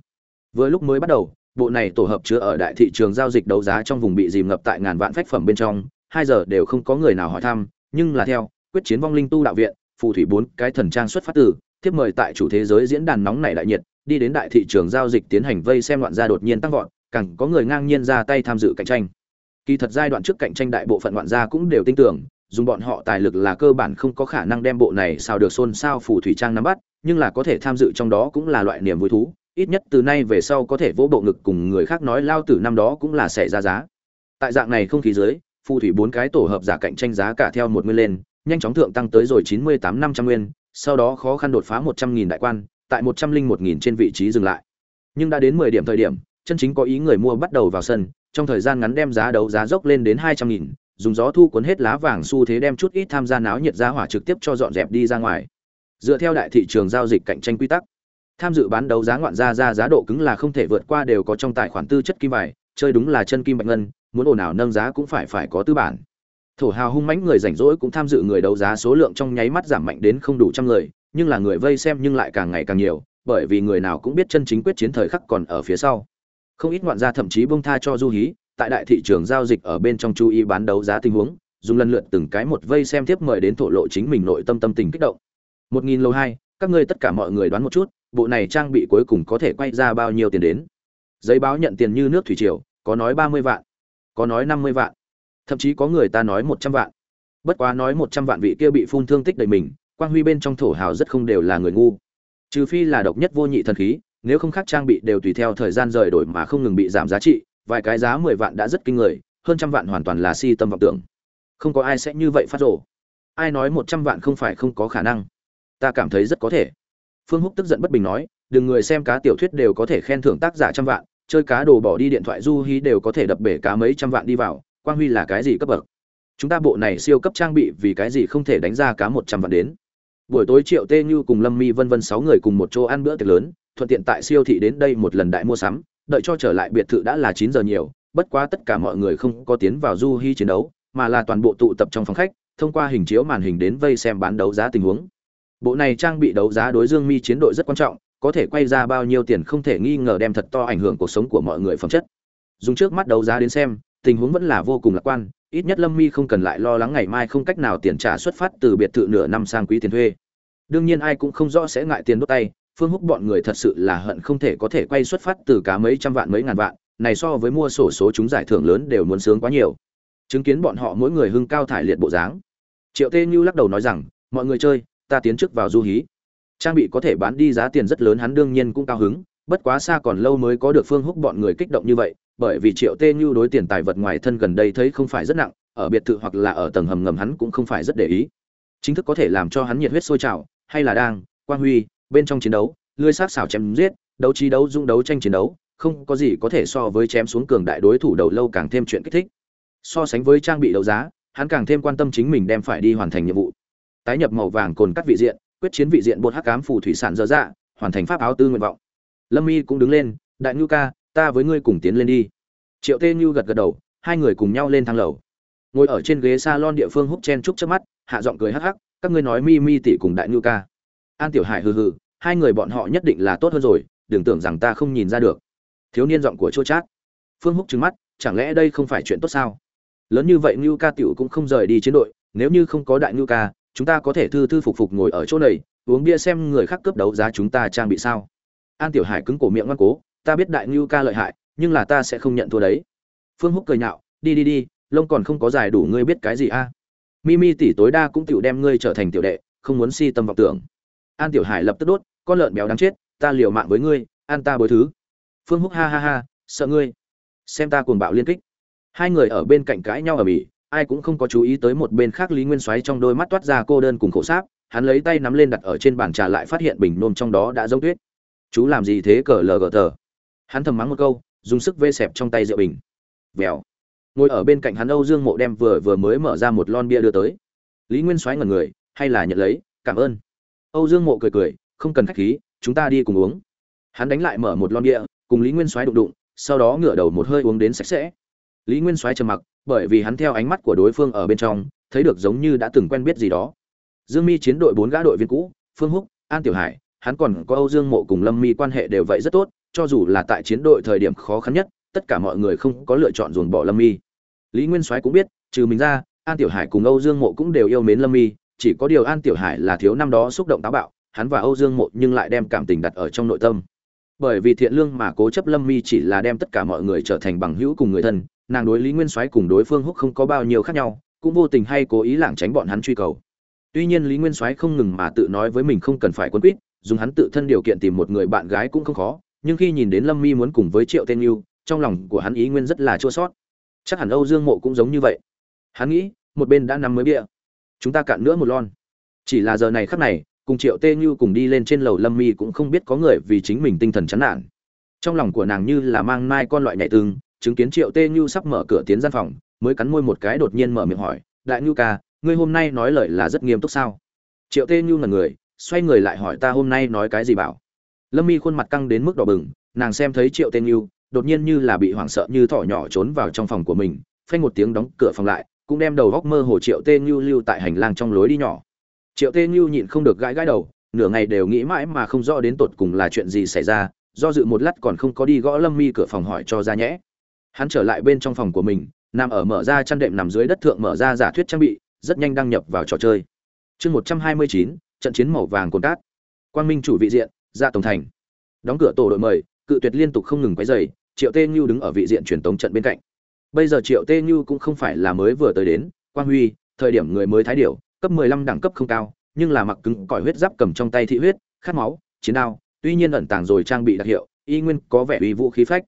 Vừa lúc mới bắt đầu, bộ này tổ hợp chứa ở đại thị trường giao dịch đấu giá trong vùng bị dìm ngập tại ngàn vạn phách phẩm bên trong, hai giờ đều không có người nào hỏi thăm, nhưng là theo, quyết chiến vong linh tu đạo viện, phù thủy bốn cái thần trang xuất phát từ, tiếp mời tại chủ thế giới diễn đàn nóng này đại nhiệt, đi đến đại thị trường giao dịch tiến hành vây xem loạn gia đột nhiên tăng vọt, càng có người ngang nhiên ra tay tham dự cạnh tranh kỳ thật giai đoạn trước cạnh tranh đại bộ phận ngoạn gia cũng đều tin tưởng, dùng bọn họ tài lực là cơ bản không có khả năng đem bộ này sao được xôn xao phù thủy trang nắm bắt, nhưng là có thể tham dự trong đó cũng là loại niềm vui thú, ít nhất từ nay về sau có thể vỗ bộ ngực cùng người khác nói lao tử năm đó cũng là sẽ ra giá. Tại dạng này không khí dưới, phù thủy bốn cái tổ hợp giả cạnh tranh giá cả theo một nguyên lên, nhanh chóng thượng tăng tới rồi chín mươi tám năm trăm nguyên, sau đó khó khăn đột phá một trăm nghìn đại quan, tại một trăm linh một nghìn trên vị trí dừng lại. Nhưng đã đến mười điểm thời điểm, chân chính có ý người mua bắt đầu vào sân trong thời gian ngắn đem giá đấu giá dốc lên đến hai trăm nghìn dùng gió thu cuốn hết lá vàng xu thế đem chút ít tham gia náo nhiệt giá hỏa trực tiếp cho dọn dẹp đi ra ngoài. Dựa theo đại thị trường giao dịch cạnh tranh quy tắc tham dự bán đấu giá ngoạn ra ra giá độ cứng là không thể vượt qua đều có trong tài khoản tư chất kim bài, chơi đúng là chân kim bạch ngân muốn ồn ào nâng giá cũng phải phải có tư bản. Thổ hào hung mãnh người rảnh rỗi cũng tham dự người đấu giá số lượng trong nháy mắt giảm mạnh đến không đủ trăm người nhưng là người vây xem nhưng lại càng ngày càng nhiều bởi vì người nào cũng biết chân chính quyết chiến thời khắc còn ở phía sau không ít ngoạn gia thậm chí bông tha cho du hí, tại đại thị trường giao dịch ở bên trong chú ý bán đấu giá tình huống, dùng lần lượt từng cái một vây xem tiếp mời đến thổ lộ chính mình nội tâm tâm tình kích động. Một nghìn lầu hai, các ngươi tất cả mọi người đoán một chút, bộ này trang bị cuối cùng có thể quay ra bao nhiêu tiền đến? Giấy báo nhận tiền như nước thủy triều, có nói ba mươi vạn, có nói năm mươi vạn, thậm chí có người ta nói một trăm vạn. Bất quá nói một trăm vạn vị kia bị phun thương tích đầy mình, quang huy bên trong thổ hào rất không đều là người ngu. Trừ phi là độc nhất vô nhị thần khí nếu không khác trang bị đều tùy theo thời gian rời đổi mà không ngừng bị giảm giá trị, vài cái giá mười vạn đã rất kinh người, hơn trăm vạn hoàn toàn là si tâm vọng tưởng. Không có ai sẽ như vậy phát rổ ai nói một trăm vạn không phải không có khả năng? Ta cảm thấy rất có thể. Phương húc tức giận bất bình nói, đừng người xem cá tiểu thuyết đều có thể khen thưởng tác giả trăm vạn, chơi cá đồ bỏ đi điện thoại du hí đều có thể đập bể cá mấy trăm vạn đi vào, quang huy là cái gì cấp bậc? Chúng ta bộ này siêu cấp trang bị vì cái gì không thể đánh ra cá một trăm vạn đến? Buổi tối triệu tê như cùng lâm mi vân vân sáu người cùng một chỗ ăn bữa tiệc lớn thuận tiện tại siêu thị đến đây một lần đại mua sắm, đợi cho trở lại biệt thự đã là chín giờ nhiều, bất quá tất cả mọi người không có tiến vào du hy chiến đấu, mà là toàn bộ tụ tập trong phòng khách, thông qua hình chiếu màn hình đến vây xem bán đấu giá tình huống. Bộ này trang bị đấu giá đối dương mi chiến đội rất quan trọng, có thể quay ra bao nhiêu tiền không thể nghi ngờ đem thật to ảnh hưởng cuộc sống của mọi người phẩm chất. Dùng trước mắt đấu giá đến xem, tình huống vẫn là vô cùng lạc quan, ít nhất lâm mi không cần lại lo lắng ngày mai không cách nào tiền trả xuất phát từ biệt thự nửa năm sang quý tiền thuê. Đương nhiên ai cũng không rõ sẽ ngại tiền đốt tay phương húc bọn người thật sự là hận không thể có thể quay xuất phát từ cả mấy trăm vạn mấy ngàn vạn, này so với mua sổ số chúng giải thưởng lớn đều muốn sướng quá nhiều. Chứng kiến bọn họ mỗi người hưng cao thải liệt bộ dáng. Triệu tê như lắc đầu nói rằng, mọi người chơi, ta tiến trước vào du hí. Trang bị có thể bán đi giá tiền rất lớn, hắn đương nhiên cũng cao hứng, bất quá xa còn lâu mới có được phương húc bọn người kích động như vậy, bởi vì triệu tê như đối tiền tài vật ngoài thân gần đây thấy không phải rất nặng, ở biệt thự hoặc là ở tầng hầm ngầm hắn cũng không phải rất để ý. Chính thức có thể làm cho hắn nhiệt huyết sôi trào, hay là đang, quang huy bên trong chiến đấu, lưới sát xảo chém giết, đấu trí đấu dung đấu tranh chiến đấu, không có gì có thể so với chém xuống cường đại đối thủ đầu lâu càng thêm chuyện kích thích. So sánh với trang bị đấu giá, hắn càng thêm quan tâm chính mình đem phải đi hoàn thành nhiệm vụ. Tái nhập màu vàng cồn cắt vị diện, quyết chiến vị diện bột hắc cám phù thủy sản dở dạ hoàn thành pháp áo tư nguyện vọng. Lâm y cũng đứng lên, đại ngưu ca, ta với ngươi cùng tiến lên đi. Triệu tê nhu gật gật đầu, hai người cùng nhau lên thang lầu. Ngồi ở trên ghế salon địa phương húc chen trúc trước mắt, hạ giọng cười hắc hắc, các ngươi nói mi mi tỷ cùng đại ngưu ca an tiểu hải hừ hừ, hai người bọn họ nhất định là tốt hơn rồi, đừng tưởng rằng ta không nhìn ra được. Thiếu niên giọng của chua chát. Phương húc trừng mắt, chẳng lẽ đây không phải chuyện tốt sao? Lớn như vậy ngưu ca tiểu cũng không rời đi chiến đội, nếu như không có đại ngưu ca, chúng ta có thể thư thư phục phục ngồi ở chỗ này, uống bia xem người khác cướp đấu giá chúng ta trang bị sao. An tiểu hải cứng cổ miệng ngoan cố, ta biết đại ngưu ca lợi hại, nhưng là ta sẽ không nhận thua đấy. Phương húc cười nhạo, đi đi đi, lông còn không có dài đủ, ngươi biết cái gì a? Mimi tỷ tối đa cũng tiểu đem ngươi trở thành tiểu đệ, không muốn si tâm vọng tưởng an tiểu hải lập tức đốt, con lợn béo đáng chết, ta liều mạng với ngươi an ta bối thứ. Phương húc ha ha ha, sợ ngươi, xem ta cuồng bạo liên kích. Hai người ở bên cạnh cãi nhau ở bỉ ai cũng không có chú ý tới một bên khác lý nguyên soái trong đôi mắt toát ra cô đơn cùng khổ sáp, hắn lấy tay nắm lên đặt ở trên bàn trà lại phát hiện bình nôm trong đó đã giống tuyết. Chú làm gì thế cờ lờ gờ tờ? Hắn thầm mắng một câu, dùng sức vê xẹp trong tay rượu bình. Vèo. Ngồi ở bên cạnh hắn âu dương mộ đem vừa vừa mới mở ra một lon bia đưa tới. Lý nguyên soái ngần người, hay là nhận lấy, cảm ơn âu dương mộ cười cười, không cần khách khí, chúng ta đi cùng uống. Hắn đánh lại mở một lon bia, cùng lý nguyên soái đụng đụng, sau đó ngửa đầu một hơi uống đến sạch sẽ. Lý nguyên soái trầm mặc, bởi vì hắn theo ánh mắt của đối phương ở bên trong, thấy được giống như đã từng quen biết gì đó. Dương mi chiến đội bốn gã đội viên cũ, phương húc, an tiểu hải, hắn còn có âu dương mộ cùng lâm mi quan hệ đều vậy rất tốt, cho dù là tại chiến đội thời điểm khó khăn nhất, tất cả mọi người không có lựa chọn dồn bỏ lâm mi. Lý nguyên soái cũng biết, trừ mình ra, an tiểu hải cùng âu dương mộ cũng đều yêu mến lâm mi chỉ có điều an tiểu hải là thiếu năm đó xúc động táo bạo, hắn và âu dương mộ nhưng lại đem cảm tình đặt ở trong nội tâm. Bởi vì thiện lương mà cố chấp lâm mi chỉ là đem tất cả mọi người trở thành bằng hữu cùng người thân, nàng đối lý nguyên soái cùng đối phương húc không có bao nhiêu khác nhau, cũng vô tình hay cố ý lảng tránh bọn hắn truy cầu. Tuy nhiên lý nguyên soái không ngừng mà tự nói với mình không cần phải quân quyết dùng hắn tự thân điều kiện tìm một người bạn gái cũng không khó, nhưng khi nhìn đến lâm mi muốn cùng với triệu tên yêu trong lòng của hắn ý nguyên rất là chua sót chắc hẳn âu dương mộ cũng giống như vậy. Hắn nghĩ, một bên đã nằm mới bịa chúng ta cạn nữa một lon. Chỉ là giờ này khắc này, cùng triệu tê như cùng đi lên trên lầu lâm mi cũng không biết có người vì chính mình tinh thần chán nản. Trong lòng của nàng như là mang mai con loại nhạy tương, chứng kiến triệu tê như sắp mở cửa tiến gian phòng, mới cắn môi một cái đột nhiên mở miệng hỏi, đại nhu ca, ngươi hôm nay nói lời là rất nghiêm túc sao? Triệu tê như là người, xoay người lại hỏi, ta hôm nay nói cái gì bảo? Lâm mi khuôn mặt căng đến mức đỏ bừng, nàng xem thấy triệu tê như, đột nhiên như là bị hoảng sợ như thỏ nhỏ trốn vào trong phòng của mình, phanh một tiếng đóng cửa phòng lại cũng đem đầu góc mơ hồ triệu tê như lưu tại hành lang trong lối đi nhỏ. Triệu tê như nhịn không được gãi gãi đầu, nửa ngày đều nghĩ mãi mà không rõ đến tột cùng là chuyện gì xảy ra, do dự một lát còn không có đi gõ lâm mi cửa phòng hỏi cho ra nhẽ. Hắn trở lại bên trong phòng của mình, nằm ở mở ra chăn đệm nằm dưới đất thượng mở ra giả thuyết trang bị, rất nhanh đăng nhập vào trò chơi. Chương một trăm hai mươi chín, trận chiến màu vàng cồn cát. Quang minh chủ vị diện ra tổng thành. Đóng cửa tổ đội mời, cự tuyệt liên tục không ngừng quấy dày triệu tê như đứng ở vị diện truyền tống trận bên cạnh bây giờ triệu tê như cũng không phải là mới vừa tới đến, quang huy, thời điểm người mới thái điểu, cấp mười lăm đẳng cấp không cao, nhưng là mặc cứng, cỏi huyết giáp cầm trong tay thị huyết, khát máu, chiến đao, tuy nhiên ẩn tàng rồi trang bị đặc hiệu, y nguyên có vẻ uy vũ khí phách.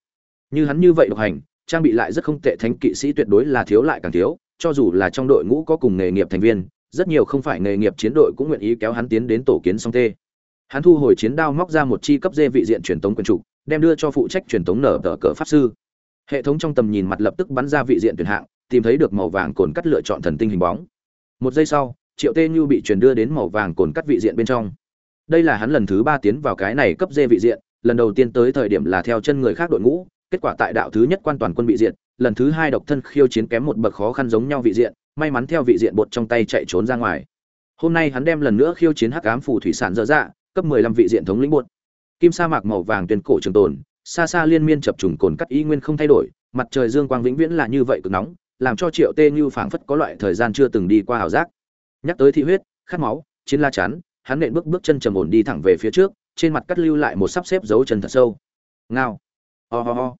Như hắn như vậy độc hành, trang bị lại rất không tệ, thánh kỵ sĩ tuyệt đối là thiếu lại càng thiếu, cho dù là trong đội ngũ có cùng nghề nghiệp thành viên, rất nhiều không phải nghề nghiệp chiến đội cũng nguyện ý kéo hắn tiến đến tổ kiến song tê. Hắn thu hồi chiến đao móc ra một chi cấp dê vị diện truyền tống quân chủ, đem đưa cho phụ trách truyền tống nở tờ cờ pháp sư hệ thống trong tầm nhìn mặt lập tức bắn ra vị diện tuyển hạng, tìm thấy được màu vàng cồn cắt lựa chọn thần tinh hình bóng. Một giây sau, triệu tê như bị truyền đưa đến màu vàng cồn cắt vị diện bên trong. Đây là hắn lần thứ ba tiến vào cái này cấp dê vị diện, lần đầu tiên tới thời điểm là theo chân người khác đội ngũ, kết quả tại đạo thứ nhất quan toàn quân vị diện lần thứ hai độc thân khiêu chiến kém một bậc khó khăn giống nhau vị diện, may mắn theo vị diện bột trong tay chạy trốn ra ngoài. Hôm nay hắn đem lần nữa khiêu chiến hắc ám phù thủy sản dở dạ cấp 15 vị diện thống lĩnh bột. Kim sa mạc màu vàng tuyên cổ trường tồn xa xa liên miên chập trùng cồn cắt y nguyên không thay đổi, mặt trời dương quang vĩnh viễn là như vậy cực nóng, làm cho triệu tê như phảng phất có loại thời gian chưa từng đi qua ảo giác. Nhắc tới thị huyết, khát máu, chiến la chắn, hắn nện bước bước chân trầm ổn đi thẳng về phía trước, trên mặt cắt lưu lại một sắp xếp dấu chân thật sâu. Ngao. Ho、oh、ho、oh. ho.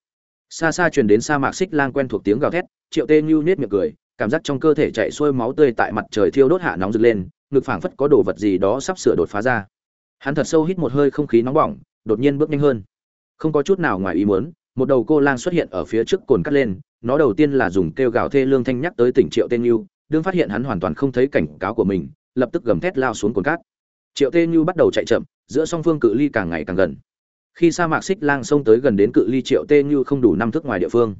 Xa xa truyền đến sa mạc xích lang quen thuộc tiếng gào thét, triệu tê như nết miệng cười, cảm giác trong cơ thể chạy xuôi máu tươi tại mặt trời thiêu đốt hạ nóng rực lên, ngực phảng phất có đồ vật gì đó sắp sửa đột phá ra. Hắn thật sâu hít một hơi không khí nóng bỏng, đột nhiên bước nhanh hơn không có chút nào ngoài ý muốn, một đầu cô lang xuất hiện ở phía trước cồn cắt lên, nó đầu tiên là dùng kêu gào thê lương thanh nhắc tới tỉnh triệu tên như đương phát hiện hắn hoàn toàn không thấy cảnh cáo của mình, lập tức gầm thét lao xuống cồn cát. Triệu tên như bắt đầu chạy chậm, giữa song phương cự ly càng ngày càng gần. Khi sa mạc xích lang xông tới gần đến cự ly triệu tên như không đủ năm thước ngoài địa phương.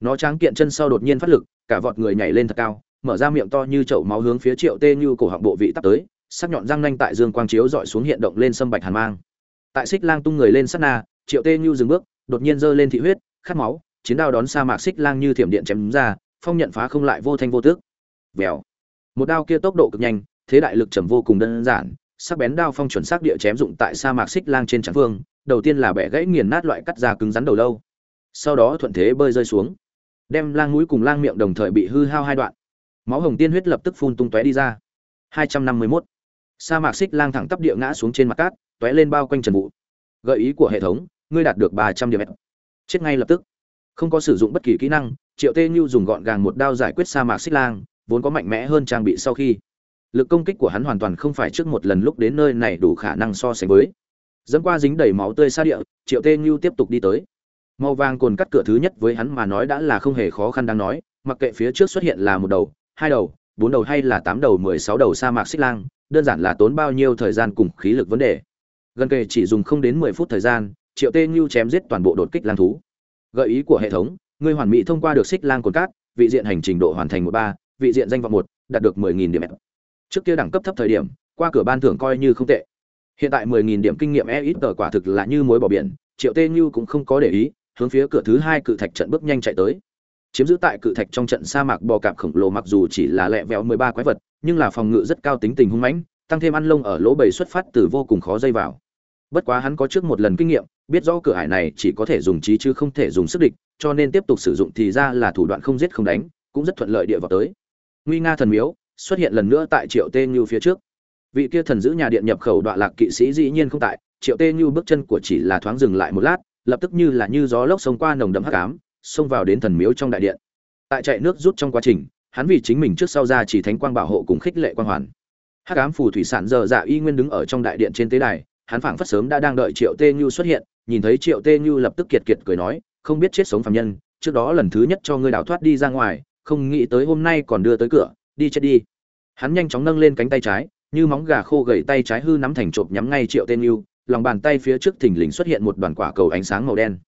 Nó tráng kiện chân sau đột nhiên phát lực, cả vọt người nhảy lên thật cao, mở ra miệng to như chậu máu hướng phía triệu tê như cổ họng bộ vị tắt tới, sắc nhọn răng nanh tại dương quang chiếu dọi xuống hiện động lên sâm bạch hàn mang. Tại xích lang tung người lên sát na triệu tê như dừng bước, đột nhiên giơ lên thị huyết, khát máu, chiến đao đón sa mạc xích lang như thiểm điện chém ra, phong nhận phá không lại vô thanh vô tước. Vèo. Một đao kia tốc độ cực nhanh, thế đại lực trầm vô cùng đơn giản, sắc bén đao phong chuẩn xác địa chém dụng tại sa mạc xích lang trên trắng phương đầu tiên là bẻ gãy nghiền nát loại cắt da cứng rắn đầu lâu. Sau đó thuận thế bơi rơi xuống. Đem lang mũi cùng lang miệng đồng thời bị hư hao hai đoạn. Máu hồng tiên huyết lập tức phun tung tóe đi ra. 251. sa mạc xích lang thẳng tắp địa ngã xuống trên mặt cát, tóe lên bao quanh trần vụ. Gợi ý của hệ thống ngươi đạt được 300 điểm. Chết ngay lập tức. Không có sử dụng bất kỳ kỹ năng, triệu tê như dùng gọn gàng một đao giải quyết sa mạc xích lang, vốn có mạnh mẽ hơn trang bị sau khi. Lực công kích của hắn hoàn toàn không phải trước một lần lúc đến nơi này đủ khả năng so sánh với. Dẫm qua dính đầy máu tươi xa địa, triệu tê như tiếp tục đi tới. Màu vàng cồn cắt cửa thứ nhất với hắn mà nói đã là không hề khó khăn đang nói, mặc kệ phía trước xuất hiện là một đầu, hai đầu, bốn đầu hay là tám đầu, mười sáu đầu sa mạc xích lang, đơn giản là tốn bao nhiêu thời gian cùng khí lực vấn đề. Gần kề chỉ dùng không đến mười phút thời gian triệu tê như chém giết toàn bộ đột kích lang thú. Gợi ý của hệ thống ngươi hoàn mỹ thông qua được xích lang cồn cát, vị diện hành trình độ hoàn thành một ba, vị diện danh vọng một, đạt được mười nghìn điểm. Trước kia đẳng cấp thấp thời điểm, qua cửa ban thưởng coi như không tệ. Hiện tại mười nghìn điểm kinh nghiệm e ít tờ quả thực là như mối bỏ biển, triệu tê như cũng không có để ý, hướng phía cửa thứ hai cự thạch trận bước nhanh chạy tới. Chiếm giữ tại cự thạch trong trận sa mạc bò cạp khổng lồ mặc dù chỉ là lẹ vẹo mười ba quái vật, nhưng là phòng ngự rất cao tính tình hung mãnh, tăng thêm ăn lông ở lỗ bầy xuất phát từ vô cùng khó dây vào bất quá hắn có trước một lần kinh nghiệm, biết rõ cửa hải này chỉ có thể dùng trí chứ không thể dùng sức địch, cho nên tiếp tục sử dụng thì ra là thủ đoạn không giết không đánh, cũng rất thuận lợi địa vào tới. Nguy nga thần miếu, xuất hiện lần nữa tại triệu tê như phía trước. Vị kia thần giữ nhà điện nhập khẩu đoạn lạc kỵ sĩ dĩ nhiên không tại, triệu tê như bước chân của chỉ là thoáng dừng lại một lát, lập tức như là như gió lốc xông qua nồng đậm hắc ám, xông vào đến thần miếu trong đại điện. Tại chạy nước rút trong quá trình, hắn vì chính mình trước sau ra chỉ thánh quang bảo hộ cùng khích lệ quang hoàn. Hắc ám phù thủy sản giờ dạ y nguyên đứng ở trong đại điện trên tế đài hắn phảng phất sớm đã đang đợi triệu tê như xuất hiện, nhìn thấy triệu tê như lập tức kiệt kiệt cười nói, không biết chết sống phạm nhân, trước đó lần thứ nhất cho ngươi đào thoát đi ra ngoài, không nghĩ tới hôm nay còn đưa tới cửa, đi chết đi. Hắn nhanh chóng nâng lên cánh tay trái, như móng gà khô gầy tay trái hư nắm thành chộp nhắm ngay triệu tên như, lòng bàn tay phía trước thình lình xuất hiện một đoàn quả cầu ánh sáng màu đen.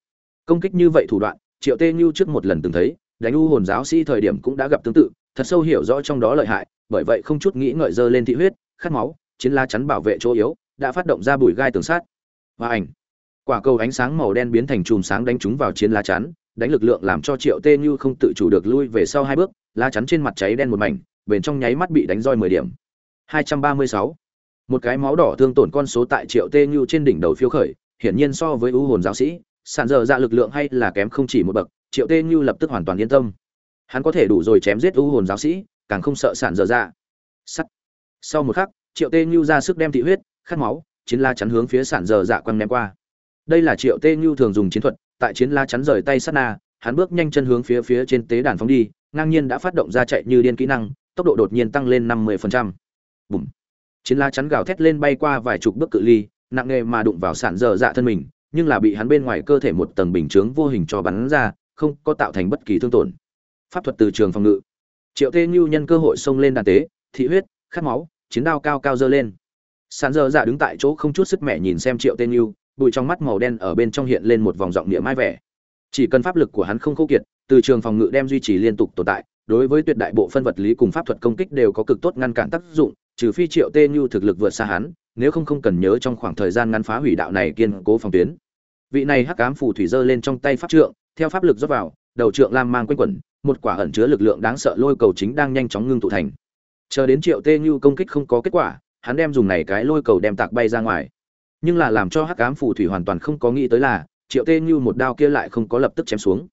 Công kích như vậy thủ đoạn, triệu tên như trước một lần từng thấy, đánh u hồn giáo sĩ thời điểm cũng đã gặp tương tự, thật sâu hiểu rõ trong đó lợi hại, bởi vậy không chút nghĩ ngợi dơ lên thị huyết, khát máu, chiến la chắn bảo vệ chỗ yếu đã phát động ra bùi gai tường sát. Và ảnh. Quả cầu ánh sáng màu đen biến thành chùm sáng đánh trúng vào chiến lá chắn, đánh lực lượng làm cho triệu tê như không tự chủ được lui về sau hai bước, lá chắn trên mặt cháy đen một mảnh, bên trong nháy mắt bị đánh roi mười điểm. 236. một cái máu đỏ thương tổn con số tại triệu tê như trên đỉnh đầu phiêu khởi, hiển nhiên so với ưu hồn giáo sĩ, sàn dở dạ lực lượng hay là kém không chỉ một bậc, triệu tê như lập tức hoàn toàn yên tâm. Hắn có thể đủ rồi chém giết ưu hồn giáo sĩ, càng không sợ sàn dở dạ. Sắt. Sau một khắc, triệu tê như ra sức đem thị huyết khát máu, chiến la chắn hướng phía sàn dở dạ quăng ném qua. Đây là triệu tê như thường dùng chiến thuật, tại chiến la chắn rời tay sát na, hắn bước nhanh chân hướng phía phía trên tế đàn phóng đi, ngang nhiên đã phát động ra chạy như điên kỹ năng, tốc độ đột nhiên tăng lên năm mươi bùm. Chiến la chắn gào thét lên bay qua vài chục bước cự ly, nặng nề mà đụng vào sản dở dạ thân mình, nhưng là bị hắn bên ngoài cơ thể một tầng bình chướng vô hình cho bắn ra, không có tạo thành bất kỳ thương tổn. Pháp thuật từ trường phòng ngự. Triệu tê như nhân cơ hội xông lên đàn tế, thị huyết, khát máu, chiến đao cao cao dơ lên sản Dơ dạ đứng tại chỗ không chút sức mẹ nhìn xem triệu tê như, bụi trong mắt màu đen ở bên trong hiện lên một vòng giọng niệm mai vẻ. Chỉ cần pháp lực của hắn không khô kiệt, từ trường phòng ngự đem duy trì liên tục tồn tại, đối với tuyệt đại bộ phân vật lý cùng pháp thuật công kích đều có cực tốt ngăn cản tác dụng, trừ phi triệu tê như thực lực vượt xa hắn, nếu không không cần nhớ trong khoảng thời gian ngăn phá hủy đạo này kiên cố phòng tuyến. Vị này hắc ám phù thủy dơ lên trong tay pháp trượng, theo pháp lực rót vào, đầu trượng lam mang quanh quẩn, một quả ẩn chứa lực lượng đáng sợ lôi cầu chính đang nhanh chóng ngưng tụ thành. Chờ đến triệu tê như công kích không có kết quả hắn đem dùng này cái lôi cầu đem tạc bay ra ngoài. Nhưng là làm cho hắc ám phù thủy hoàn toàn không có nghĩ tới là, triệu tê như một đao kia lại không có lập tức chém xuống.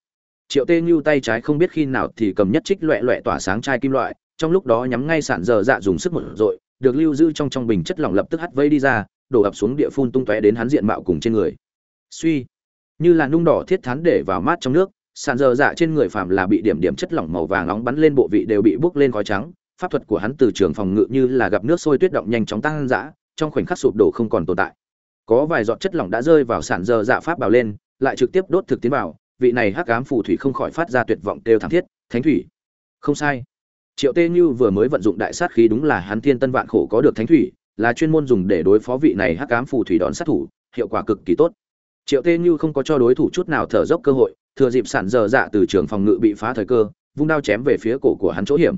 Triệu tê như tay trái không biết khi nào thì cầm nhất trích loẹ loẹ tỏa sáng chai kim loại, trong lúc đó nhắm ngay sản dở dạ dùng sức một dội được lưu giữ trong trong bình chất lỏng lập tức hắt vây đi ra, đổ ập xuống địa phun tung tóe đến hắn diện mạo cùng trên người. Suy, như là nung đỏ thiết thán để vào mát trong nước sản dở dạ trên người phạm là bị điểm điểm chất lỏng màu vàng nóng bắn lên bộ vị đều bị bốc lên khói trắng pháp thuật của hắn từ trường phòng ngự như là gặp nước sôi tuyết động nhanh chóng tăng dã, trong khoảnh khắc sụp đổ không còn tồn tại. Có vài giọt chất lỏng đã rơi vào sản dơ dạ pháp bào lên, lại trực tiếp đốt thực tiến vào, vị này hắc ám phù thủy không khỏi phát ra tuyệt vọng kêu thảm thiết, thánh thủy! Không sai. Triệu tê như vừa mới vận dụng đại sát khí đúng là hắn thiên tân vạn khổ có được thánh thủy, là chuyên môn dùng để đối phó vị này hắc ám phù thủy đón sát thủ, hiệu quả cực kỳ tốt. Triệu tê như không có cho đối thủ chút nào thở dốc cơ hội, thừa dịp sản dơ dạ từ trường phòng ngự bị phá thời cơ, vung đao chém về phía cổ của hắn chỗ hiểm.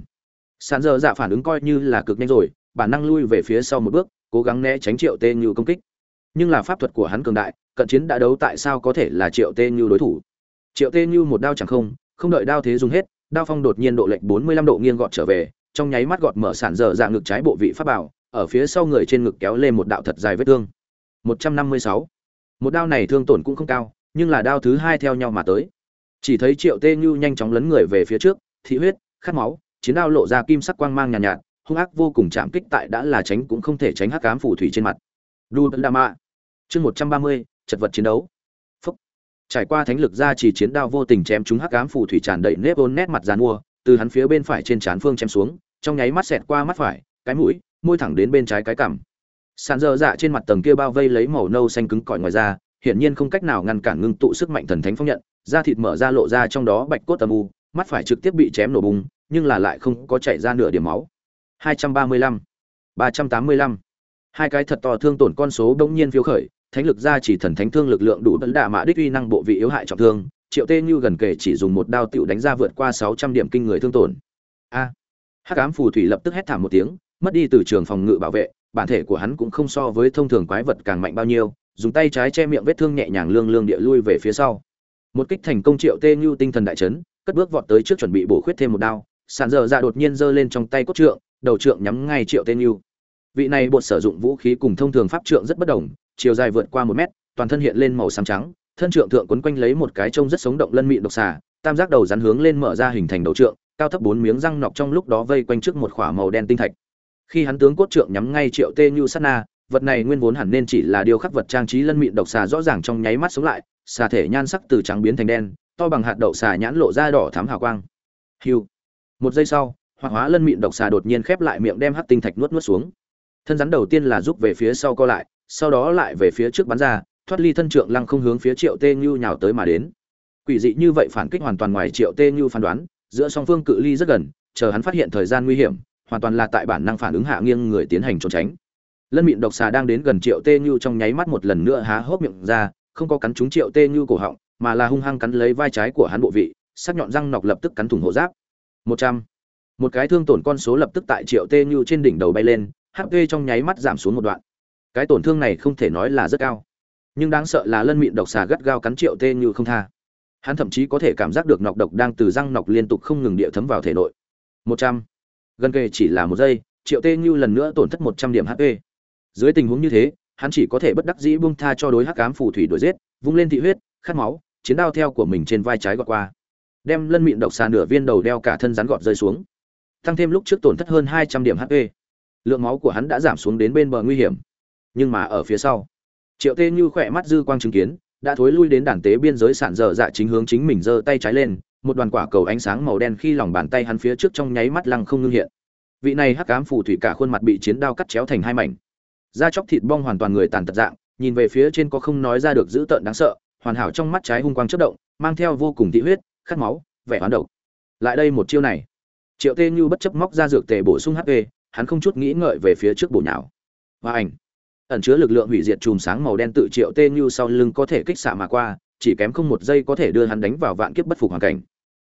Sàn dơ dạ phản ứng coi như là cực nhanh rồi, bản năng lui về phía sau một bước, cố gắng né tránh triệu tê như công kích. Nhưng là pháp thuật của hắn cường đại, cận chiến đã đấu tại sao có thể là triệu tê như đối thủ? Triệu tê như một đao chẳng không không đợi đao thế dùng hết, đao phong đột nhiên độ lệch bốn mươi lăm độ nghiêng gọt trở về, trong nháy mắt gọt mở sản dở dạng ngực trái bộ vị pháp bảo, ở phía sau người trên ngực kéo lên một đạo thật dài vết thương. một trăm năm mươi sáu. Một đao này thương tổn cũng không cao, nhưng là đao thứ hai theo nhau mà tới. Chỉ thấy triệu tê như nhanh chóng lấn người về phía trước, thị huyết, khát máu chiến đao lộ ra kim sắc quang mang nhàn nhạt, nhạt hung ác vô cùng chạm kích tại đã là tránh cũng không thể tránh hắc ám phù thủy trên mặt. Đu đa ma, chương một trăm ba mươi chật vật chiến đấu. Phúc. trải qua thánh lực ra chỉ chiến đao vô tình chém trúng hắc ám phù thủy tràn đầy nếp ôn nét mặt giàn mua từ hắn phía bên phải trên trán phương chém xuống trong nháy mắt xẹt qua mắt phải cái mũi môi thẳng đến bên trái cái cằm. Sàn dơ dạ trên mặt tầng kia bao vây lấy màu nâu xanh cứng cỏi ngoài ra hiển nhiên không cách nào ngăn cản ngưng tụ sức mạnh thần thánh phong nhận da thịt mở ra lộ ra trong đó bạch cốt âm u mắt phải trực tiếp bị chém nổ bùng nhưng là lại không có chảy ra nửa điểm máu. 235 385 hai cái thật to thương tổn con số bỗng nhiên phiêu khởi, thánh lực ra chỉ thần thánh thương lực lượng đủ tấn đả mã đích uy năng bộ vị yếu hại trọng thương. Triệu tê như gần kể chỉ dùng một đao tiểu đánh ra vượt qua sáu trăm điểm kinh người thương tổn. A. Hắc ám phù thủy lập tức hét thảm một tiếng, mất đi từ trường phòng ngự bảo vệ, bản thể của hắn cũng không so với thông thường quái vật càng mạnh bao nhiêu, dùng tay trái che miệng vết thương nhẹ nhàng lương lương địa lui về phía sau. Một kích thành công triệu tê như tinh thần đại chấn, cất bước vọt tới trước chuẩn bị bổ khuyết thêm một đao sàn dở dạ đột nhiên giơ lên trong tay cốt trượng, đầu trượng nhắm ngay triệu tên yêu. vị này bột sử dụng vũ khí cùng thông thường pháp trượng rất bất đồng, chiều dài vượt qua một mét, toàn thân hiện lên màu xám trắng, thân trượng thượng quấn quanh lấy một cái trông rất sống động lân mịn độc xà, tam giác đầu rắn hướng lên mở ra hình thành đầu trượng, cao thấp bốn miếng răng nọc trong lúc đó vây quanh trước một khỏa màu đen tinh thạch. Khi hắn tướng cốt trượng nhắm ngay triệu tê như sát na, vật này nguyên vốn hẳn nên chỉ là điều khắc vật trang trí lân mịn độc xà rõ ràng trong nháy mắt sống lại, xà thể nhan sắc từ trắng biến thành đen, to bằng hạt đậu xà nhãn lộ ra đỏ thắm hào quang. Hiu một giây sau hoạt hóa lân mịn độc xà đột nhiên khép lại miệng đem hát tinh thạch nuốt nuốt xuống. Thân rắn đầu tiên là rút về phía sau co lại, sau đó lại về phía trước bắn ra, thoát ly thân trượng lăng không hướng phía triệu tê như nhào tới mà đến. Quỷ dị như vậy phản kích hoàn toàn ngoài triệu tê như phán đoán, giữa song phương cự ly rất gần, chờ hắn phát hiện thời gian nguy hiểm, hoàn toàn là tại bản năng phản ứng hạ nghiêng người tiến hành trốn tránh. Lân mịn độc xà đang đến gần triệu tê như trong nháy mắt một lần nữa há hốc miệng ra, không có cắn trúng triệu tê như cổ họng, mà là hung hăng cắn lấy vai trái của hắn bộ vị, sắc nhọn răng nọc lập tức cắn thủng hộ giáp một trăm. Một cái thương tổn con số lập tức tại triệu tê như trên đỉnh đầu bay lên hp trong nháy mắt giảm xuống một đoạn. Cái tổn thương này không thể nói là rất cao. Nhưng đáng sợ là lân mịn độc xà gắt gao cắn triệu tê như không tha. Hắn thậm chí có thể cảm giác được nọc độc đang từ răng nọc liên tục không ngừng địa thấm vào thể nội. Một trăm. Gần kề chỉ là một giây, triệu tê như lần nữa tổn thất một trăm điểm hp dưới tình huống như thế, hắn chỉ có thể bất đắc dĩ buông tha cho đối hắc ám phù thủy đuổi giết, vung lên thị huyết, khát máu, chiến đao theo của mình trên vai trái gọt qua đem lân mịn độc xà nửa viên đầu đeo cả thân rắn gọt rơi xuống. Tăng thêm lúc trước tổn thất hơn hai trăm điểm hp lượng máu của hắn đã giảm xuống đến bên bờ nguy hiểm. Nhưng mà ở phía sau, triệu tê như khỏe mắt dư quang chứng kiến, đã thối lui đến đàn tế biên giới sản dở dạ chính hướng chính mình giơ tay trái lên, một đoàn quả cầu ánh sáng màu đen khi lòng bàn tay hắn phía trước trong nháy mắt lăng không ngưng hiện. Vị này hắc ám phù thủy cả khuôn mặt bị chiến đao cắt chéo thành hai mảnh. Da chóc thịt bong hoàn toàn người tàn tật dạng, nhìn về phía trên có không nói ra được dữ tợn đáng sợ, hoàn hảo trong mắt trái hung quang chất động, mang theo vô cùng thị huyết khát máu, vẻ hoán độc. Lại đây một chiêu này. Triệu tê như bất chấp móc ra dược tề bổ sung hp hắn không chút nghĩ ngợi về phía trước bổ nhào. Và ảnh. Ẩn chứa lực lượng hủy diệt chùm sáng màu đen tự triệu tê như sau lưng có thể kích xạ mà qua, chỉ kém không một giây có thể đưa hắn đánh vào vạn kiếp bất phục hoàn cảnh.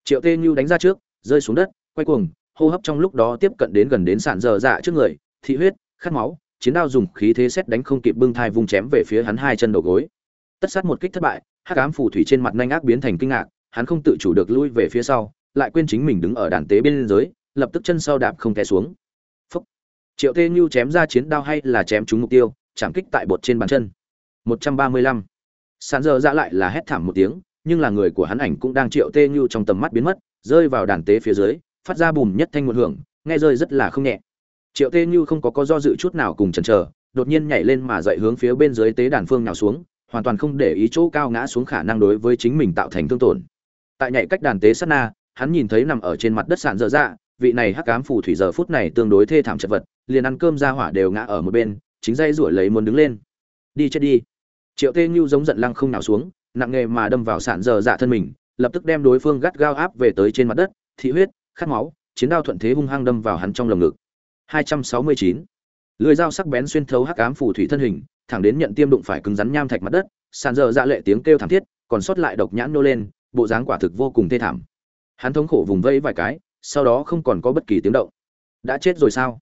Triệu tê như đánh ra trước, rơi xuống đất, quay cuồng, hô hấp trong lúc đó tiếp cận đến gần đến sàn dở dạ trước người, thị huyết, khát máu, chiến đao dùng khí thế xét đánh không kịp bưng thai vung chém về phía hắn hai chân đầu gối. Tất sát một kích thất bại, hắc ám phù thủy trên mặt nhanh ác biến thành kinh ngạc hắn không tự chủ được lui về phía sau, lại quên chính mình đứng ở đàn tế bên dưới, lập tức chân sau đạp không té xuống Phúc. triệu tê nhu chém ra chiến đao hay là chém trúng mục tiêu, chạm kích tại bột trên bàn chân 135. sàn giờ ra lại là hét thảm một tiếng, nhưng là người của hắn ảnh cũng đang triệu tê nhu trong tầm mắt biến mất, rơi vào đàn tế phía dưới, phát ra bùm nhất thanh một hưởng, nghe rơi rất là không nhẹ triệu tê nhu không có có do dự chút nào cùng chần chờ, đột nhiên nhảy lên mà dậy hướng phía bên dưới tế đàn phương nào xuống, hoàn toàn không để ý chỗ cao ngã xuống khả năng đối với chính mình tạo thành thương tổn tại nhảy cách đàn tế sát na, hắn nhìn thấy nằm ở trên mặt đất sạn dở dạ vị này hắc cám phù thủy giờ phút này tương đối thê thảm chật vật, liền ăn cơm ra hỏa đều ngã ở một bên, chính dây rủi lấy muốn đứng lên. Đi chết đi. Triệu tê như giống giận lăng không nào xuống, nặng nghề mà đâm vào sạn dở dạ thân mình, lập tức đem đối phương gắt gao áp về tới trên mặt đất, thị huyết, khát máu, chiến đao thuận thế hung hăng đâm vào hắn trong lồng ngực. 269. lưỡi dao sắc bén xuyên thấu hắc ám phù thủy thân hình, thẳng đến nhận tiêm đụng phải cứng rắn nham thạch mặt đất sàn dở dạ lệ tiếng kêu thảm thiết, còn sót lại độc nhãn nô lên bộ dáng quả thực vô cùng thê thảm. Hắn thống khổ vùng vẫy vài cái, sau đó không còn có bất kỳ tiếng động. Đã chết rồi sao?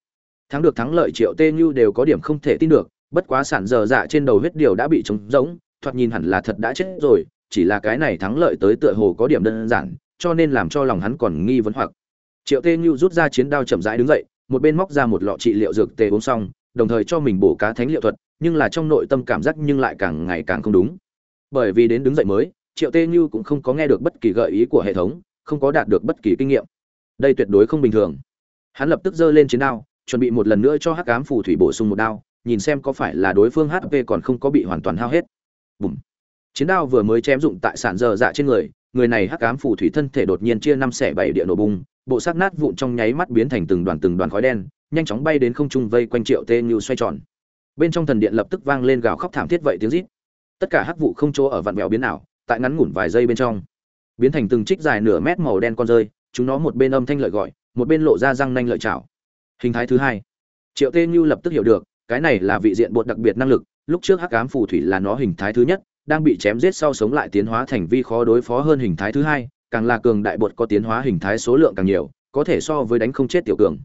Thắng được thắng lợi triệu tê như đều có điểm không thể tin được, bất quá sản dở dạ trên đầu huyết điều đã bị trống rỗng, thoạt nhìn hẳn là thật đã chết rồi, chỉ là cái này thắng lợi tới tựa hồ có điểm đơn giản, cho nên làm cho lòng hắn còn nghi vấn hoặc. Triệu tê như rút ra chiến đao chậm rãi đứng dậy, một bên móc ra một lọ trị liệu dược tê uống xong, đồng thời cho mình bổ cá thánh liệu thuật, nhưng là trong nội tâm cảm giác nhưng lại càng ngày càng không đúng. Bởi vì đến đứng dậy mới triệu tê như cũng không có nghe được bất kỳ gợi ý của hệ thống, không có đạt được bất kỳ kinh nghiệm. Đây tuyệt đối không bình thường. Hắn lập tức giơ lên chiến đao, chuẩn bị một lần nữa cho hắc ám phù thủy bổ sung một đao, nhìn xem có phải là đối phương hp còn không có bị hoàn toàn hao hết. Bùm. chiến đao vừa mới chém dụng tại sản dơ dạ trên người người này hắc ám phù thủy thân thể đột nhiên chia năm xẻ bảy địa nổ bung bộ xác nát vụn trong nháy mắt biến thành từng đoàn từng đoàn khói đen, nhanh chóng bay đến không trung vây quanh triệu tê như xoay tròn. Bên trong thần điện lập tức vang lên gào khóc thảm thiết vậy tiếng rít. Tất cả hắc vụ không chỗ ở vạn vẹo biến ảo tại ngắn ngủn vài giây bên trong. Biến thành từng trích dài nửa mét màu đen con rơi, chúng nó một bên âm thanh lợi gọi, một bên lộ ra răng nanh lợi chảo. Hình thái thứ hai. Triệu tê như lập tức hiểu được, cái này là vị diện bột đặc biệt năng lực, lúc trước hắc ám phù thủy là nó hình thái thứ nhất, đang bị chém giết sau sống lại tiến hóa thành vi khó đối phó hơn hình thái thứ hai, càng là cường đại bột có tiến hóa hình thái số lượng càng nhiều, có thể so với đánh không chết tiểu cường.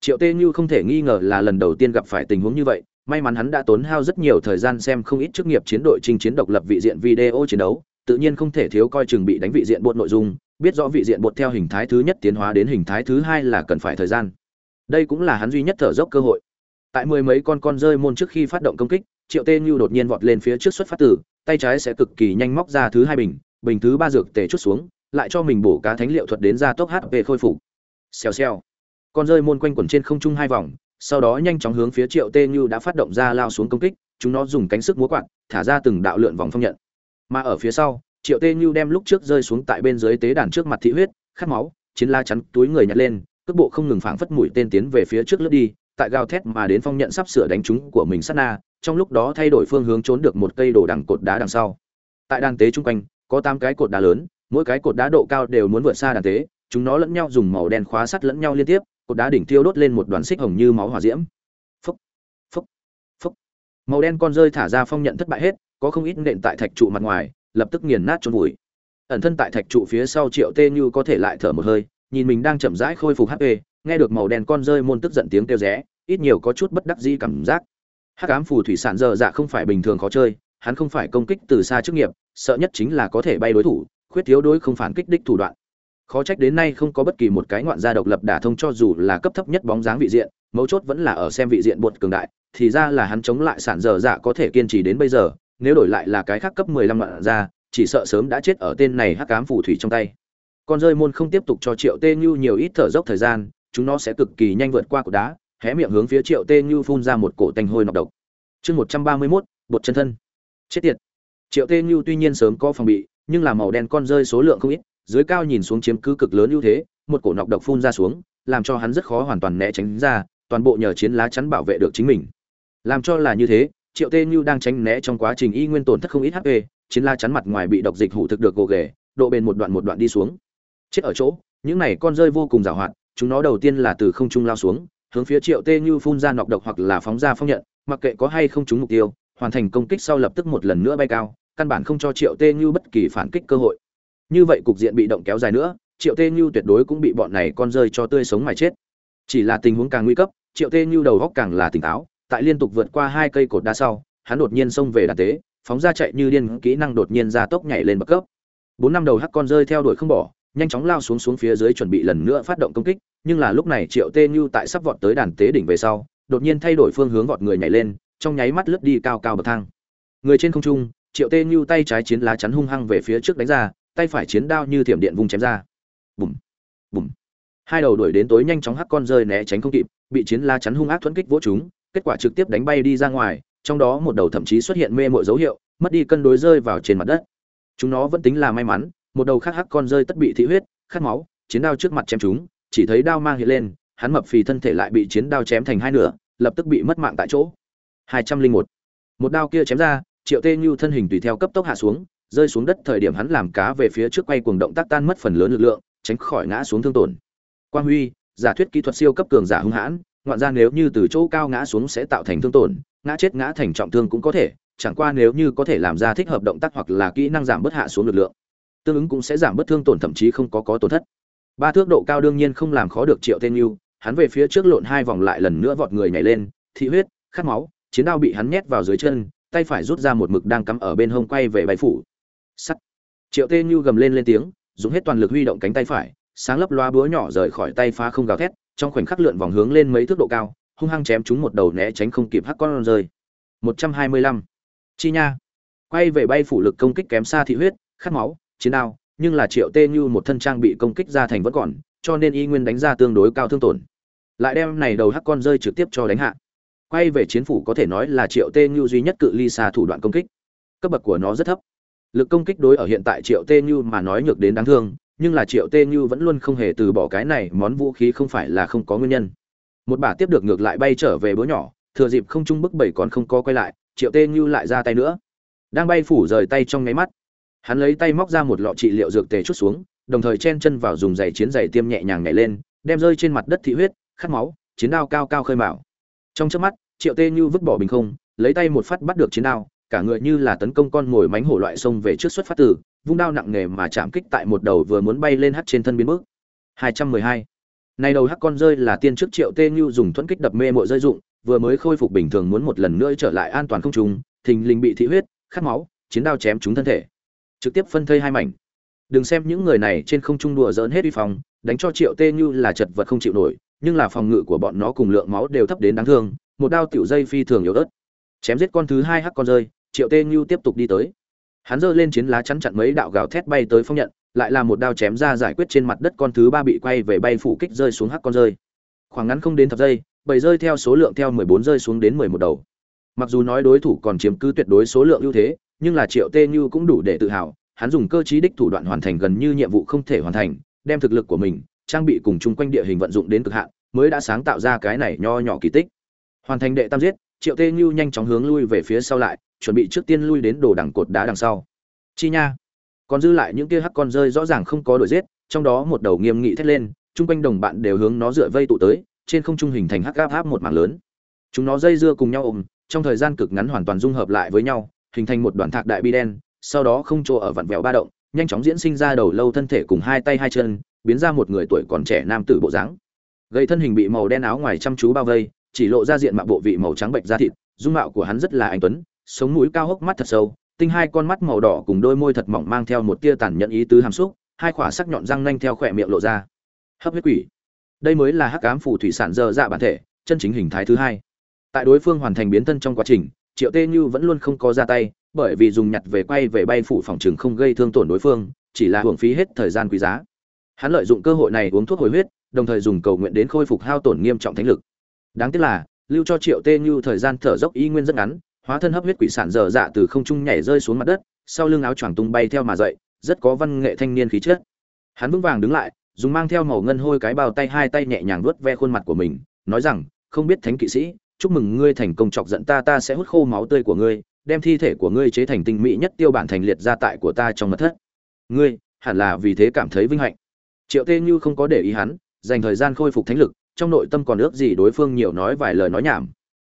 Triệu tê như không thể nghi ngờ là lần đầu tiên gặp phải tình huống như vậy, may mắn hắn đã tốn hao rất nhiều thời gian xem không ít chức nghiệp chiến đội chinh chiến độc lập vị diện video chiến đấu tự nhiên không thể thiếu coi chừng bị đánh vị diện bột nội dung, biết rõ vị diện bột theo hình thái thứ nhất tiến hóa đến hình thái thứ hai là cần phải thời gian. Đây cũng là hắn duy nhất thở dốc cơ hội. Tại mười mấy con con rơi môn trước khi phát động công kích, triệu tê như đột nhiên vọt lên phía trước xuất phát tử tay trái sẽ cực kỳ nhanh móc ra thứ hai bình bình thứ ba dược tề chút xuống, lại cho mình bổ cá thánh liệu thuật đến ra tốc hp khôi phục. Xèo xèo. Con rơi môn quanh quẩn trên không trung hai vòng, sau đó nhanh chóng hướng phía triệu tê như đã phát động ra lao xuống công kích, chúng nó dùng cánh sức múa quạt, thả ra từng đạo lượn vòng phong nhận mà ở phía sau, triệu tê như đem lúc trước rơi xuống tại bên dưới tế đàn trước mặt thị huyết, khát máu, chiến la chắn túi người nhặt lên, cước bộ không ngừng phảng phất mũi tên tiến về phía trước lướt đi, tại gào thét mà đến phong nhận sắp sửa đánh chúng của mình sát na, trong lúc đó thay đổi phương hướng trốn được một cây đổ đằng cột đá đằng sau. Tại đàn tế chung quanh, có tám cái cột đá lớn, mỗi cái cột đá độ cao đều muốn vượt xa đàn tế, chúng nó lẫn nhau dùng màu đen khóa sắt lẫn nhau liên tiếp, cột đá đỉnh thiêu đốt lên một đoàn xích hồng như máu hỏa diễm. Phúc phúc phúc màu đen con rơi thả ra phong nhận thất bại hết có không ít nện tại thạch trụ mặt ngoài, lập tức nghiền nát trôn vùi. Ẩn thân tại thạch trụ phía sau triệu tê như có thể lại thở một hơi, nhìn mình đang chậm rãi khôi phục hp nghe được màu đen con rơi môn tức giận tiếng kêu rẽ, ít nhiều có chút bất đắc dĩ cảm giác. Hắc ám phù thủy sản dơ dạ không phải bình thường khó chơi, hắn không phải công kích từ xa chức nghiệp, sợ nhất chính là có thể bay đối thủ, khuyết thiếu đối không phản kích đích thủ đoạn. Khó trách đến nay không có bất kỳ một cái ngoạn gia độc lập đả thông cho dù là cấp thấp nhất bóng dáng vị diện, mấu chốt vẫn là ở xem vị diện bột cường đại, thì ra là hắn chống lại sản dở dạ có thể kiên trì đến bây giờ nếu đổi lại là cái khác cấp mười lăm ra, chỉ sợ sớm đã chết ở tên này hắc ám phù thủy trong tay. Con rơi môn không tiếp tục cho triệu tê như nhiều ít thở dốc thời gian chúng nó sẽ cực kỳ nhanh vượt qua cột đá hé miệng hướng phía triệu tê như phun ra một cổ tanh hôi nọc độc. Chương một trăm ba mươi mốt bột chân thân. Chết tiệt. Triệu tê như tuy nhiên sớm có phòng bị nhưng là màu đen con rơi số lượng không ít dưới cao nhìn xuống chiếm cứ cực lớn ưu thế một cổ nọc độc phun ra xuống làm cho hắn rất khó hoàn toàn né tránh ra toàn bộ nhờ chiến lá chắn bảo vệ được chính mình. Làm cho là như thế triệu tê như đang tránh né trong quá trình y nguyên tổn thất không ít hp chiến la chắn mặt ngoài bị độc dịch hủ thực được gồ ghề, độ bền một đoạn một đoạn đi xuống. Chết ở chỗ, những này con rơi vô cùng giàu hoạt, chúng nó đầu tiên là từ không trung lao xuống, hướng phía triệu tê như phun ra nọc độc hoặc là phóng ra phong nhận, mặc kệ có hay không trúng mục tiêu, hoàn thành công kích sau lập tức một lần nữa bay cao, căn bản không cho triệu tê như bất kỳ phản kích cơ hội. Như vậy cục diện bị động kéo dài nữa, triệu tê như tuyệt đối cũng bị bọn này con rơi cho tươi sống mà chết. Chỉ là tình huống càng nguy cấp, triệu tê như đầu góc càng là tỉnh táo tại liên tục vượt qua hai cây cột đá sau, hắn đột nhiên xông về đàn tế, phóng ra chạy như điên, kỹ năng đột nhiên ra tốc nhảy lên bậc cấp. Bốn năm đầu hắc con rơi theo đuổi không bỏ, nhanh chóng lao xuống xuống phía dưới chuẩn bị lần nữa phát động công kích, nhưng là lúc này triệu tê như tại sắp vọt tới đàn tế đỉnh về sau, đột nhiên thay đổi phương hướng vọt người nhảy lên, trong nháy mắt lướt đi cao cao bậc thang. Người trên không trung, triệu tê như tay trái chiến lá chắn hung hăng về phía trước đánh ra, tay phải chiến đao như thiểm điện vung chém ra. Bùm bùm. Hai đầu đuổi đến tối nhanh chóng hắc con rơi né tránh không kịp, bị chiến lá chắn hung ác thuẫn kích vỗ chúng kết quả trực tiếp đánh bay đi ra ngoài, trong đó một đầu thậm chí xuất hiện mê mội dấu hiệu, mất đi cân đối rơi vào trên mặt đất. Chúng nó vẫn tính là may mắn, một đầu khác hắc con rơi tất bị thị huyết, khát máu, chiến đao trước mặt chém chúng, chỉ thấy đao mang hiện lên, hắn mập phì thân thể lại bị chiến đao chém thành hai nửa, lập tức bị mất mạng tại chỗ. Hai trăm linh một. Một đao kia chém ra, triệu tê như thân hình tùy theo cấp tốc hạ xuống, rơi xuống đất thời điểm hắn làm cá về phía trước quay cuồng động tác tan mất phần lớn lực lượng, tránh khỏi ngã xuống thương tổn. Quang huy, giả thuyết kỹ thuật siêu cấp cường giả hung hãn ngoạn ra nếu như từ chỗ cao ngã xuống sẽ tạo thành thương tổn, ngã chết ngã thành trọng thương cũng có thể, chẳng qua nếu như có thể làm ra thích hợp động tác hoặc là kỹ năng giảm bớt hạ xuống lực lượng, tương ứng cũng sẽ giảm bớt thương tổn thậm chí không có có tổn thất. Ba thước độ cao đương nhiên không làm khó được triệu tên yêu hắn về phía trước lộn hai vòng lại lần nữa vọt người nhảy lên, thị huyết, khát máu, chiến đao bị hắn nhét vào dưới chân, tay phải rút ra một mực đang cắm ở bên hông quay về bay phủ. Sắt. Triệu tên yêu gầm lên lên tiếng, dùng hết toàn lực huy động cánh tay phải, sáng lấp loa búa nhỏ rời khỏi tay phá không gào thét trong khoảnh khắc lượn vòng hướng lên mấy thước độ cao, hung hăng chém chúng một đầu né tránh không kịp hắc con rơi. Một trăm hai mươi lăm. Chi nha. Quay về bay phủ lực công kích kém xa thị huyết, khát máu, chiến đao, nhưng là triệu tê như một thân trang bị công kích ra thành vẫn còn, cho nên y nguyên đánh ra tương đối cao thương tổn. Lại đem này đầu hắc con rơi trực tiếp cho đánh hạ. Quay về chiến phủ có thể nói là triệu tê như duy nhất cự ly xa thủ đoạn công kích. Cấp bậc của nó rất thấp. Lực công kích đối ở hiện tại triệu tê như mà nói nhược đến đáng thương nhưng là triệu tê như vẫn luôn không hề từ bỏ cái này, món vũ khí không phải là không có nguyên nhân. Một bà tiếp được ngược lại bay trở về bữa nhỏ, thừa dịp không trung bức bảy còn không có quay lại, triệu tê như lại ra tay nữa. Đang bay phủ rời tay trong nháy mắt, hắn lấy tay móc ra một lọ trị liệu dược tề chút xuống, đồng thời chen chân vào dùng giày chiến giày tiêm nhẹ nhàng nhảy lên, đem rơi trên mặt đất thị huyết, khát máu, chiến đao cao cao khơi mạo trong chớp mắt, triệu tê như vứt bỏ bình không, lấy tay một phát bắt được chiến đao, cả người như là tấn công con mồi mánh hổ loại sông về trước xuất phát từ vung đao nặng nề mà chạm kích tại một đầu vừa muốn bay lên hắc trên thân biến bước 212. Này đầu hắc con rơi là tiên trước Triệu Tê Nhu dùng thuẫn kích đập mê mộ rơi dụng, vừa mới khôi phục bình thường muốn một lần nữa trở lại an toàn không trùng, thình lình bị thị huyết, khát máu, chiến đao chém trúng thân thể. Trực tiếp phân thây hai mảnh. Đừng xem những người này trên không trung đùa giỡn hết uy phòng, đánh cho Triệu Tê Nhu là chật vật không chịu nổi, nhưng là phòng ngự của bọn nó cùng lượng máu đều thấp đến đáng thương, một đao tiểu dây phi thường yếu ớt. Chém giết con thứ hai hắc con rơi, Triệu Tê Nhu tiếp tục đi tới. Hắn giơ lên chiến lá chắn chặn mấy đạo gào thét bay tới phong nhận, lại là một đao chém ra giải quyết trên mặt đất con thứ ba bị quay về bay phủ kích rơi xuống hắc con rơi khoảng ngắn không đến thập giây bầy rơi theo số lượng theo 14 rơi xuống đến 11 đầu. Mặc dù nói đối thủ còn chiếm cứ tuyệt đối số lượng ưu thế, nhưng là Triệu Tê Như cũng đủ để tự hào, hắn dùng cơ trí đích thủ đoạn hoàn thành gần như nhiệm vụ không thể hoàn thành, đem thực lực của mình, trang bị cùng chung quanh địa hình vận dụng đến cực hạn, mới đã sáng tạo ra cái này nho nhỏ kỳ tích. Hoàn thành đệ tam giết, Triệu Tê Như nhanh chóng hướng lui về phía sau lại, chuẩn bị trước tiên lui đến đồ đằng cột đá đằng sau. Chi nha. Còn dư lại những kia hắc con rơi rõ ràng không có đổi giết, trong đó một đầu nghiêm nghị thét lên, chung quanh đồng bạn đều hướng nó dựa vây tụ tới, trên không trung hình thành hắc áp áp một mảng lớn. Chúng nó dây dưa cùng nhau ôm, trong thời gian cực ngắn hoàn toàn dung hợp lại với nhau, hình thành một đoàn thạc đại bi đen, sau đó không chỗ ở vặn vẹo ba động, nhanh chóng diễn sinh ra đầu lâu thân thể cùng hai tay hai chân, biến ra một người tuổi còn trẻ nam tử bộ dáng. Gây thân hình bị màu đen áo ngoài chăm chú bao vây, chỉ lộ ra diện mạo bộ vị màu trắng bệnh da thịt, dung mạo của hắn rất là anh tuấn, sống mũi cao hốc mắt thật sâu, tinh hai con mắt màu đỏ cùng đôi môi thật mỏng mang theo một tia tàn nhẫn ý tứ hàm xúc, hai khỏa sắc nhọn răng nanh theo khỏe miệng lộ ra. Hấp huyết quỷ. Đây mới là hắc ám phù thủy sản dơ dạ bản thể, chân chính hình thái thứ hai. Tại đối phương hoàn thành biến thân trong quá trình, Triệu Tê Như vẫn luôn không có ra tay, bởi vì dùng nhặt về quay về bay phủ phòng trường không gây thương tổn đối phương, chỉ là hưởng phí hết thời gian quý giá. Hắn lợi dụng cơ hội này uống thuốc hồi huyết, đồng thời dùng cầu nguyện đến khôi phục hao tổn nghiêm trọng thánh lực. Đáng tiếc là, lưu cho Triệu Tê Như thời gian thở dốc y nguyên rất ngắn, hóa thân hấp huyết quỷ sản dở dạ từ không trung nhảy rơi xuống mặt đất, sau lưng áo choàng tung bay theo mà dậy, rất có văn nghệ thanh niên khí chất. Hắn vững vàng đứng lại, dùng mang theo màu ngân hôi cái bao tay hai tay nhẹ nhàng vuốt ve khuôn mặt của mình, nói rằng, không biết thánh kỵ sĩ, chúc mừng ngươi thành công chọc giận ta ta sẽ hút khô máu tươi của ngươi, đem thi thể của ngươi chế thành tinh mỹ nhất tiêu bản thành liệt gia tại của ta trong mật thất. Ngươi, hẳn là vì thế cảm thấy vinh hạnh. Triệu Tê Như không có để ý hắn, dành thời gian khôi phục thánh lực, trong nội tâm còn ước gì đối phương nhiều nói vài lời nói nhảm.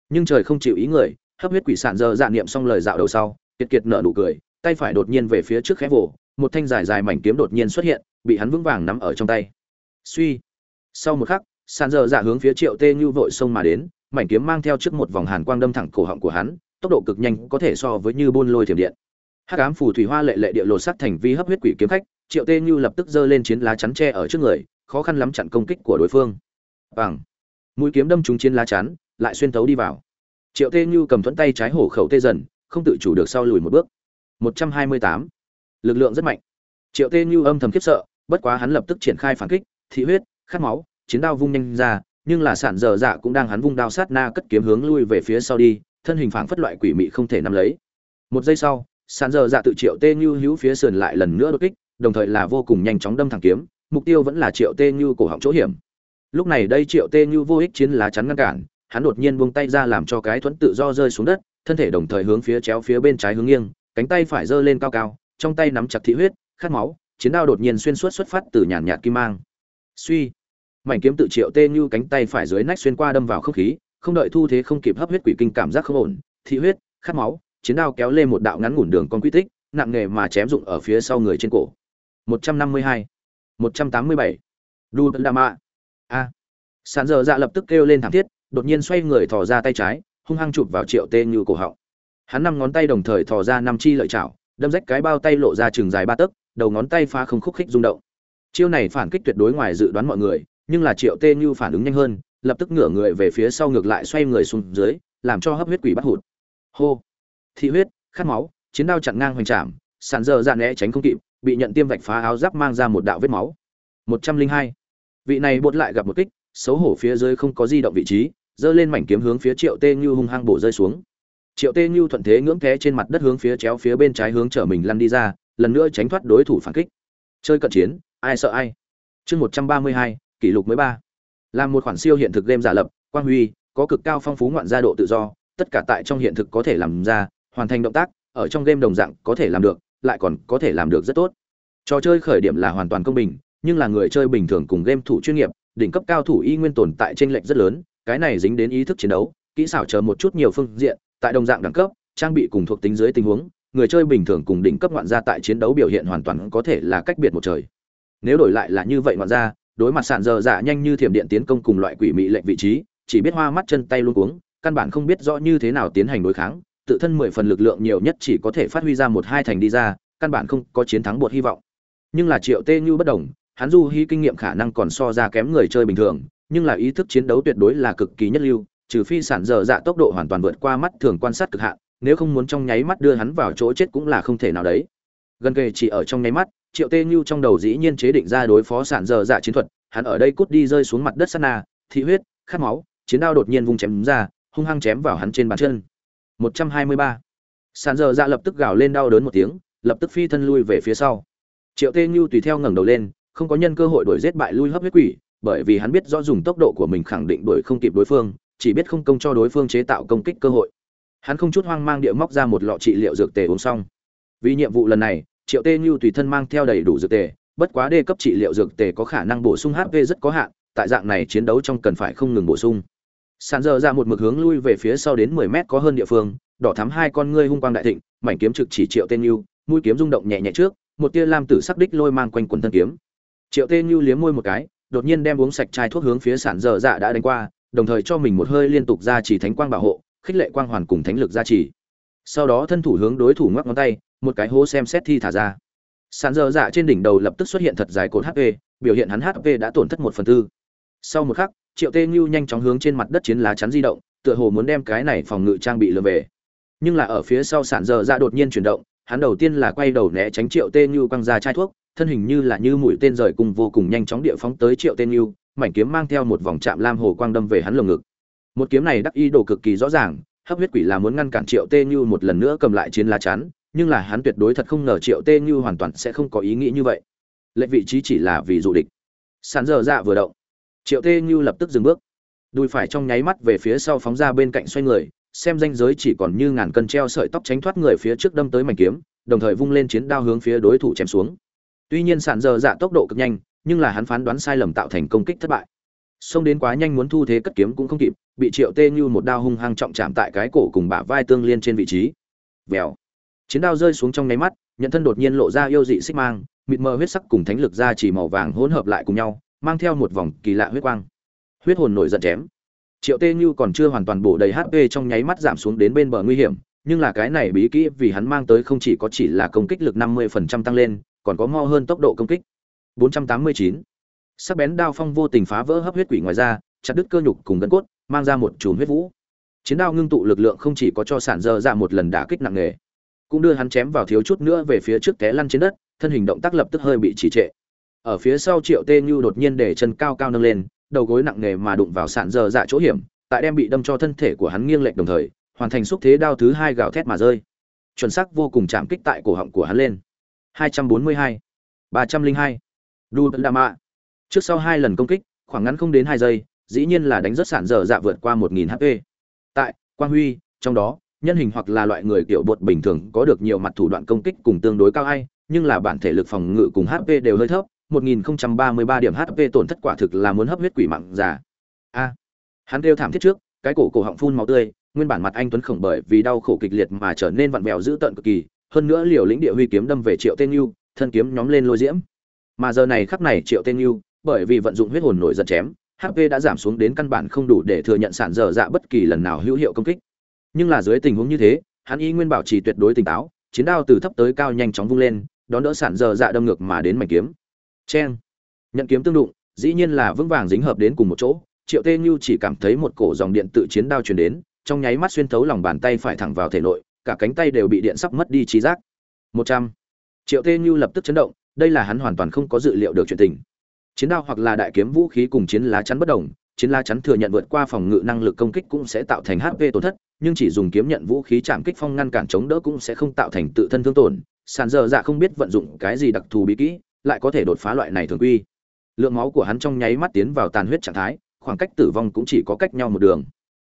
Nhưng trời không chịu ý người, hấp huyết quỷ sản giờ dạ niệm xong lời dạo đầu sau, kiệt kiệt nở nụ cười, tay phải đột nhiên về phía trước khẽ vồ, một thanh dài dài mảnh kiếm đột nhiên xuất hiện, bị hắn vững vàng nắm ở trong tay. Suy. Sau một khắc, sàn giờ dạ hướng phía Triệu Tê Như vội xông mà đến, mảnh kiếm mang theo trước một vòng hàn quang đâm thẳng cổ họng của hắn, tốc độ cực nhanh có thể so với như buôn lôi thiểm điện. Hắc ám phù thủy hoa lệ lệ địa lột sắc thành vi hấp huyết quỷ kiếm khách, Triệu Tê Như lập tức giơ lên chiến lá chắn tre ở trước người, khó khăn lắm chặn công kích của đối phương. Bằng mũi kiếm đâm trúng chiến lá chắn, lại xuyên thấu đi vào. Triệu Tê Như cầm thuẫn tay trái hổ khẩu tê dần, không tự chủ được sau lùi một bước. 128. Lực lượng rất mạnh. Triệu Tê Như âm thầm khiếp sợ, bất quá hắn lập tức triển khai phản kích, thị huyết, khát máu, chiến đao vung nhanh ra, nhưng là sản dở dạ cũng đang hắn vung đao sát na cất kiếm hướng lui về phía sau đi, thân hình phảng phất loại quỷ mị không thể nắm lấy. Một giây sau, sản dở dạ tự Triệu Tê Như hữu phía sườn lại lần nữa đột kích, đồng thời là vô cùng nhanh chóng đâm thẳng kiếm, mục tiêu vẫn là Triệu Tê Như cổ họng chỗ hiểm. Lúc này đây Triệu Tê Như vô ích chiến lá chắn ngăn cản, hắn đột nhiên buông tay ra làm cho cái thuẫn tự do rơi xuống đất, thân thể đồng thời hướng phía chéo phía bên trái hướng nghiêng, cánh tay phải giơ lên cao cao, trong tay nắm chặt thị huyết, khát máu, chiến đao đột nhiên xuyên suốt xuất phát từ nhàn nhạt kim mang. Suy, mảnh kiếm tự triệu tê như cánh tay phải dưới nách xuyên qua đâm vào không khí, không đợi thu thế không kịp hấp huyết quỷ kinh cảm giác không ổn, thị huyết, khát máu, chiến đao kéo lên một đạo ngắn ngủn đường con quy tích, nặng nghề mà chém dụng ở phía sau người trên cổ. 152, 187. Đu Đama. A. Sản giờ dạ lập tức kêu lên thảm thiết, đột nhiên xoay người thò ra tay trái, hung hăng chụp vào triệu tê như cổ họng. Hắn năm ngón tay đồng thời thò ra năm chi lợi chảo, đâm rách cái bao tay lộ ra chừng dài ba tấc, đầu ngón tay phá không khúc khích rung động. Chiêu này phản kích tuyệt đối ngoài dự đoán mọi người, nhưng là triệu tê như phản ứng nhanh hơn, lập tức ngửa người về phía sau ngược lại xoay người xuống dưới, làm cho hấp huyết quỷ bắt hụt. Hô! Thị huyết, khát máu, chiến đao chặn ngang hoành trảm, sàn dơ dạn né tránh không kịp, bị nhận tiêm vạch phá áo giáp mang ra một đạo vết máu. Một trăm linh hai. Vị này bột lại gặp một kích, xấu hổ phía dưới không có di động vị trí giơ lên mảnh kiếm hướng phía Triệu Tê Như hung hăng bổ rơi xuống. Triệu Tê Như thuận thế ngưỡng thế trên mặt đất hướng phía chéo phía bên trái hướng trở mình lăn đi ra, lần nữa tránh thoát đối thủ phản kích. Chơi cận chiến, ai sợ ai. Chương 132, kỷ lục mới ba. Làm một khoản siêu hiện thực game giả lập, Quang Huy có cực cao phong phú ngoạn gia độ tự do, tất cả tại trong hiện thực có thể làm ra, hoàn thành động tác, ở trong game đồng dạng có thể làm được, lại còn có thể làm được rất tốt. Trò chơi khởi điểm là hoàn toàn công bình, nhưng là người chơi bình thường cùng game thủ chuyên nghiệp, đỉnh cấp cao thủ y nguyên tồn tại trên lệch rất lớn, cái này dính đến ý thức chiến đấu, kỹ xảo chờ một chút nhiều phương diện, tại đồng dạng đẳng cấp, trang bị cùng thuộc tính dưới tình huống, người chơi bình thường cùng đỉnh cấp ngoạn gia tại chiến đấu biểu hiện hoàn toàn có thể là cách biệt một trời. Nếu đổi lại là như vậy ngoạn gia, đối mặt sàn dơ dạ nhanh như thiểm điện tiến công cùng loại quỷ mị lệnh vị trí, chỉ biết hoa mắt chân tay luôn cuống, căn bản không biết rõ như thế nào tiến hành đối kháng, tự thân mười phần lực lượng nhiều nhất chỉ có thể phát huy ra một hai thành đi ra, căn bản không có chiến thắng buộc hy vọng. Nhưng là triệu tê như bất đồng, hắn du hy kinh nghiệm khả năng còn so ra kém người chơi bình thường nhưng là ý thức chiến đấu tuyệt đối là cực kỳ nhất lưu, trừ phi sản dở dạ tốc độ hoàn toàn vượt qua mắt thường quan sát cực hạn, nếu không muốn trong nháy mắt đưa hắn vào chỗ chết cũng là không thể nào đấy. Gần kề chỉ ở trong nháy mắt, Triệu Tê Nhu trong đầu dĩ nhiên chế định ra đối phó sản dở dạ chiến thuật, hắn ở đây cút đi rơi xuống mặt đất sát na, thị huyết, khát máu, chiến đao đột nhiên vung chém ra hung hăng chém vào hắn trên bàn chân 123. sản giờ dạ lập tức gào lên đau đớn một tiếng lập tức phi thân lui về phía sau triệu tê nhu tùy theo ngẩng đầu lên không có nhân cơ hội đuổi giết bại lui hấp huyết quỷ bởi vì hắn biết rõ dùng tốc độ của mình khẳng định đuổi không kịp đối phương, chỉ biết không công cho đối phương chế tạo công kích cơ hội. Hắn không chút hoang mang địa móc ra một lọ trị liệu dược tề uống xong. Vì nhiệm vụ lần này, triệu tê nhu tùy thân mang theo đầy đủ dược tề, bất quá đề cấp trị liệu dược tề có khả năng bổ sung hp rất có hạn, tại dạng này chiến đấu trong cần phải không ngừng bổ sung. Sàn giờ ra một mực hướng lui về phía sau đến mười mét có hơn địa phương, đỏ thắm hai con ngươi hung quang đại thịnh, mảnh kiếm trực chỉ triệu tê nhu mũi kiếm rung động nhẹ nhẹ trước, một tia lam tử sắc đích lôi mang quanh quần thân kiếm. Triệu tê nhu liếm môi một cái đột nhiên đem uống sạch chai thuốc hướng phía sản dơ dạ đã đánh qua, đồng thời cho mình một hơi liên tục ra chỉ thánh quang bảo hộ, khích lệ quang hoàn cùng thánh lực gia trì. Sau đó thân thủ hướng đối thủ ngoắc ngón tay, một cái hố xem xét thi thả ra. Sàn dơ dạ trên đỉnh đầu lập tức xuất hiện thật dài cột hp biểu hiện hắn hp đã tổn thất một phần tư. Sau một khắc, triệu tê ngưu nhanh chóng hướng trên mặt đất chiến lá chắn di động, tựa hồ muốn đem cái này phòng ngự trang bị lừa về. Nhưng là ở phía sau sản dơ dạ đột nhiên chuyển động, hắn đầu tiên là quay đầu né tránh triệu tê ngưu quăng ra chai thuốc thân hình như là như mũi tên rời cùng vô cùng nhanh chóng địa phóng tới triệu tên yêu, mảnh kiếm mang theo một vòng chạm lam hồ quang đâm về hắn lồng ngực. Một kiếm này đắc ý đồ cực kỳ rõ ràng, hấp huyết quỷ là muốn ngăn cản triệu tê như một lần nữa cầm lại chiến lá chắn, nhưng là hắn tuyệt đối thật không ngờ triệu tê như hoàn toàn sẽ không có ý nghĩ như vậy. Lệnh vị trí chỉ là vì dụ địch. Sàn dở dạ vừa động. Triệu tê như lập tức dừng bước. Đùi phải trong nháy mắt về phía sau phóng ra bên cạnh xoay người, xem danh giới chỉ còn như ngàn cân treo sợi tóc tránh thoát người phía trước đâm tới mảnh kiếm, đồng thời vung lên chiến đao hướng phía đối thủ chém xuống tuy nhiên sàn dơ dạ tốc độ cực nhanh, nhưng là hắn phán đoán sai lầm tạo thành công kích thất bại. Xông đến quá nhanh muốn thu thế cất kiếm cũng không kịp, bị triệu tê như một đao hung hăng trọng chạm tại cái cổ cùng bả vai tương liên trên vị trí. Vèo. Chiến đao rơi xuống trong nháy mắt, nhận thân đột nhiên lộ ra yêu dị xích mang, mịt mờ huyết sắc cùng thánh lực ra chỉ màu vàng hỗn hợp lại cùng nhau, mang theo một vòng kỳ lạ huyết quang. Huyết hồn nổi giận chém. Triệu tê như còn chưa hoàn toàn bổ đầy hp trong nháy mắt giảm xuống đến bên bờ nguy hiểm, nhưng là cái này bí kỹ vì hắn mang tới không chỉ có chỉ là công kích lực 50% tăng lên còn có mo hơn tốc độ công kích. 489. sắc bén đao phong vô tình phá vỡ hấp huyết quỷ ngoài ra chặt đứt cơ nhục cùng gân cốt, mang ra một chùm huyết vũ. Chiến đao ngưng tụ lực lượng không chỉ có cho sản dơ ra một lần đả kích nặng nề, cũng đưa hắn chém vào thiếu chút nữa về phía trước té lăn trên đất, thân hình động tác lập tức hơi bị trì trệ. Ở phía sau triệu tê như đột nhiên để chân cao cao nâng lên, đầu gối nặng nề mà đụng vào sạn dơ dạ chỗ hiểm, tại đem bị đâm cho thân thể của hắn nghiêng lệch đồng thời, hoàn thành xúc thế đao thứ hai gào thét mà rơi. Chuẩn xác vô cùng chạm kích tại cổ họng của hắn lên. 242 302 đu đà mạ trước sau hai lần công kích khoảng ngắn không đến hai giây dĩ nhiên là đánh rất sản dở dạ vượt qua 1000 HP. Tại Quang Huy, trong đó, nhân hình hoặc là loại người tiểu bột bình thường có được nhiều mặt thủ đoạn công kích cùng tương đối cao ai, nhưng là bản thể lực phòng ngự cùng HP đều hơi thấp, 1033 điểm HP tổn thất quả thực là muốn hấp huyết quỷ mạng già. A. hắn kêu thảm thiết trước, cái cổ cổ họng phun máu tươi, nguyên bản mặt anh tuấn khổng bởi vì đau khổ kịch liệt mà trở nên vặn vẹo dữ tợn cực kỳ, hơn nữa liều lĩnh địa huy kiếm đâm về Triệu Tên yêu thân kiếm nhóm lên lôi diễm. Mà giờ này khắc này Triệu Tên yêu bởi vì vận dụng huyết hồn nổi giận chém, HP đã giảm xuống đến căn bản không đủ để thừa nhận sản dở dạ bất kỳ lần nào hữu hiệu công kích. Nhưng là dưới tình huống như thế, hắn y nguyên bảo trì tuyệt đối tỉnh táo, chiến đao từ thấp tới cao nhanh chóng vung lên, đón đỡ sản dở dạ đâm ngược mà đến mảnh kiếm. Chen. Nhận kiếm tương đụng, dĩ nhiên là vững vàng dính hợp đến cùng một chỗ, Triệu Tê Nhu chỉ cảm thấy một cổ dòng điện tự chiến đao truyền đến, trong nháy mắt xuyên thấu lòng bàn tay phải thẳng vào thể nội, cả cánh tay đều bị điện sắp mất đi trí giác. 100. Triệu Tê Nhu lập tức chấn động, đây là hắn hoàn toàn không có dự liệu được chuyện tình chiến đao hoặc là đại kiếm vũ khí cùng chiến lá chắn bất đồng chiến lá chắn thừa nhận vượt qua phòng ngự năng lực công kích cũng sẽ tạo thành hp tổn thất nhưng chỉ dùng kiếm nhận vũ khí chạm kích phong ngăn cản chống đỡ cũng sẽ không tạo thành tự thân thương tổn sàn giờ dạ không biết vận dụng cái gì đặc thù bí kỹ lại có thể đột phá loại này thường quy lượng máu của hắn trong nháy mắt tiến vào tàn huyết trạng thái khoảng cách tử vong cũng chỉ có cách nhau một đường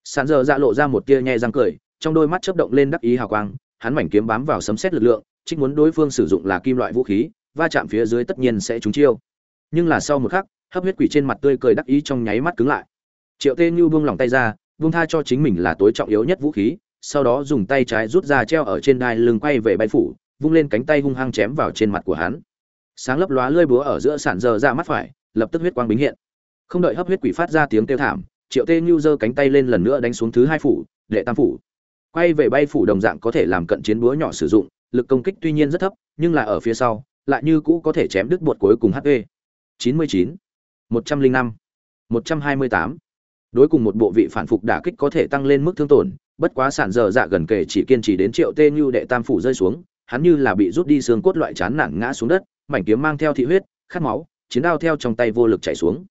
sàn giờ dạ lộ ra một tia nhe răng cười trong đôi mắt chớp động lên đắc ý hào quang, hắn mảnh kiếm bám vào sấm sét lực lượng, trích muốn đối phương sử dụng là kim loại vũ khí, va chạm phía dưới tất nhiên sẽ trúng chiêu. Nhưng là sau một khắc, hấp huyết quỷ trên mặt tươi cười đắc ý trong nháy mắt cứng lại. Triệu tê như buông lòng tay ra, buông tha cho chính mình là tối trọng yếu nhất vũ khí, sau đó dùng tay trái rút ra treo ở trên đai lưng quay về bay phủ, vung lên cánh tay hung hăng chém vào trên mặt của hắn. Sáng lấp lóa lưỡi búa ở giữa sản giờ ra mắt phải, lập tức huyết quang bính hiện. Không đợi hấp huyết quỷ phát ra tiếng kêu thảm, triệu tê như giơ cánh tay lên lần nữa đánh xuống thứ hai phủ, đệ tam phủ quay về bay phủ đồng dạng có thể làm cận chiến búa nhỏ sử dụng lực công kích tuy nhiên rất thấp nhưng là ở phía sau lại như cũ có thể chém đứt bột cuối cùng hp 99, 105, 128. Đối cùng một bộ vị phản phục đả kích có thể tăng lên mức thương tổn, bất quá sản dở dạ gần kể chỉ kiên trì đến triệu tê như đệ tam phủ rơi xuống, hắn như là bị rút đi xương cốt loại chán nản ngã xuống đất, mảnh kiếm mang theo thị huyết, khát máu, chiến đao theo trong tay vô lực chảy xuống.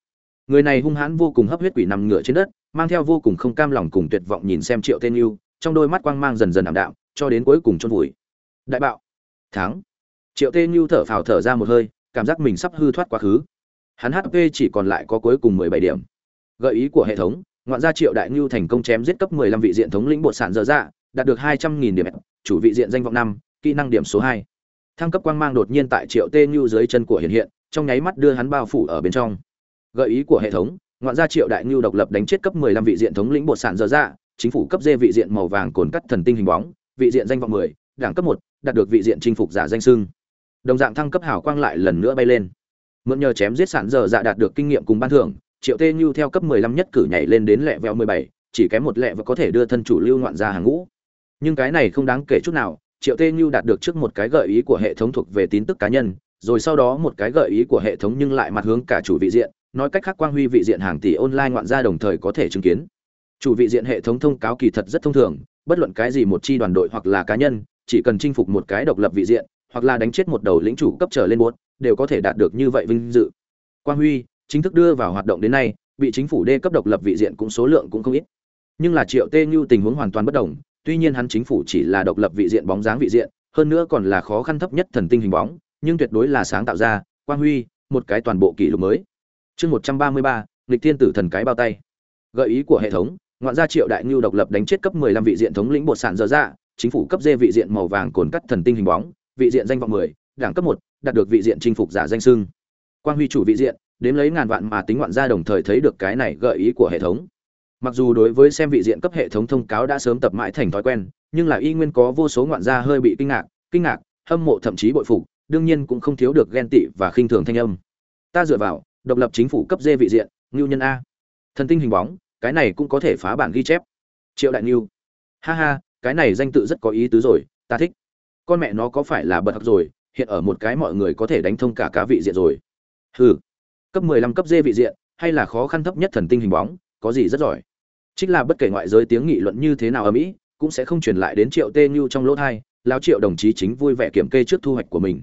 Người này hung hãn vô cùng hấp huyết quỷ nằm ngửa trên đất, mang theo vô cùng không cam lòng cùng tuyệt vọng nhìn xem triệu tên yêu trong đôi mắt quang mang dần dần ảm đạm, cho đến cuối cùng chôn vùi. Đại bạo. Thắng. Triệu tê yêu thở phào thở ra một hơi, cảm giác mình sắp hư thoát quá khứ. Hắn hp chỉ còn lại có cuối cùng mười bảy điểm. Gợi ý của hệ thống, ngoạn gia triệu đại ngưu thành công chém giết cấp mười lăm vị diện thống lĩnh bột sản dở dạ đạt được hai trăm nghìn điểm. Chủ vị diện danh vọng năm, kỹ năng điểm số hai. Thăng cấp quang mang đột nhiên tại triệu tê ngưu dưới chân của hiện hiện, trong nháy mắt đưa hắn bao phủ ở bên trong. Gợi ý của hệ thống, ngoạn gia triệu đại ngưu độc lập đánh chết cấp 15 vị diện thống lĩnh bột sản dở dạ chính phủ cấp dê vị diện màu vàng cồn cắt thần tinh hình bóng vị diện danh vọng mười đảng cấp một, đạt được vị diện chinh phục giả danh sưng đồng dạng thăng cấp hảo quang lại lần nữa bay lên. Mượn nhờ chém giết sản dở dạ đạt được kinh nghiệm cùng ban thưởng triệu tê Như theo cấp 15 nhất cử nhảy lên đến lẹ vẹo 17, chỉ kém một lẹ và có thể đưa thân chủ lưu ngoạn ra hàng ngũ. Nhưng cái này không đáng kể chút nào triệu tê như đạt được trước một cái gợi ý của hệ thống thuộc về tín tức cá nhân rồi sau đó một cái gợi ý của hệ thống nhưng lại mặt hướng cả chủ vị diện nói cách khác quang huy vị diện hàng tỷ online ngoạn gia đồng thời có thể chứng kiến chủ vị diện hệ thống thông cáo kỳ thật rất thông thường bất luận cái gì một chi đoàn đội hoặc là cá nhân chỉ cần chinh phục một cái độc lập vị diện hoặc là đánh chết một đầu lĩnh chủ cấp trở lên buốt đều có thể đạt được như vậy vinh dự quang huy chính thức đưa vào hoạt động đến nay bị chính phủ đê cấp độc lập vị diện cũng số lượng cũng không ít nhưng là triệu tê như tình huống hoàn toàn bất đồng tuy nhiên hắn chính phủ chỉ là độc lập vị diện bóng dáng vị diện, hơn nữa còn là khó khăn thấp nhất thần tinh hình bóng, nhưng tuyệt đối là sáng tạo ra, quang huy, một cái toàn bộ kỷ lục mới. Chương 133, nghịch thiên tử thần cái bao tay. Gợi ý của hệ thống, ngoạn gia Triệu Đại ngưu độc lập đánh chết cấp 15 vị diện thống lĩnh bột sản dở dạ, chính phủ cấp dê vị diện màu vàng cồn cắt thần tinh hình bóng, vị diện danh vọng 10, đẳng cấp 1, đạt được vị diện chinh phục giả danh xưng. Quang huy chủ vị diện, đếm lấy ngàn vạn mà tính ngoạn gia đồng thời thấy được cái này gợi ý của hệ thống. Mặc dù đối với xem vị diện cấp hệ thống thông cáo đã sớm tập mãi thành thói quen, nhưng là y nguyên có vô số ngoạn gia hơi bị kinh ngạc, kinh ngạc, hâm mộ thậm chí bội phục, đương nhiên cũng không thiếu được ghen tị và khinh thường thanh âm. Ta dựa vào, độc lập chính phủ cấp dê vị diện, ngưu nhân a. Thần tinh hình bóng, cái này cũng có thể phá bản ghi chép. Triệu Đại niu Ha ha, cái này danh tự rất có ý tứ rồi, ta thích. Con mẹ nó có phải là bật học rồi, hiện ở một cái mọi người có thể đánh thông cả cá vị diện rồi. Hừ. Cấp 15 cấp D vị diện, hay là khó khăn thấp nhất thần tinh hình bóng, có gì rất giỏi. Chính là bất kể ngoại giới tiếng nghị luận như thế nào ở Mỹ, cũng sẽ không truyền lại đến Triệu Tê Như trong lỗ thai, lão Triệu đồng chí chính vui vẻ kiểm kê trước thu hoạch của mình.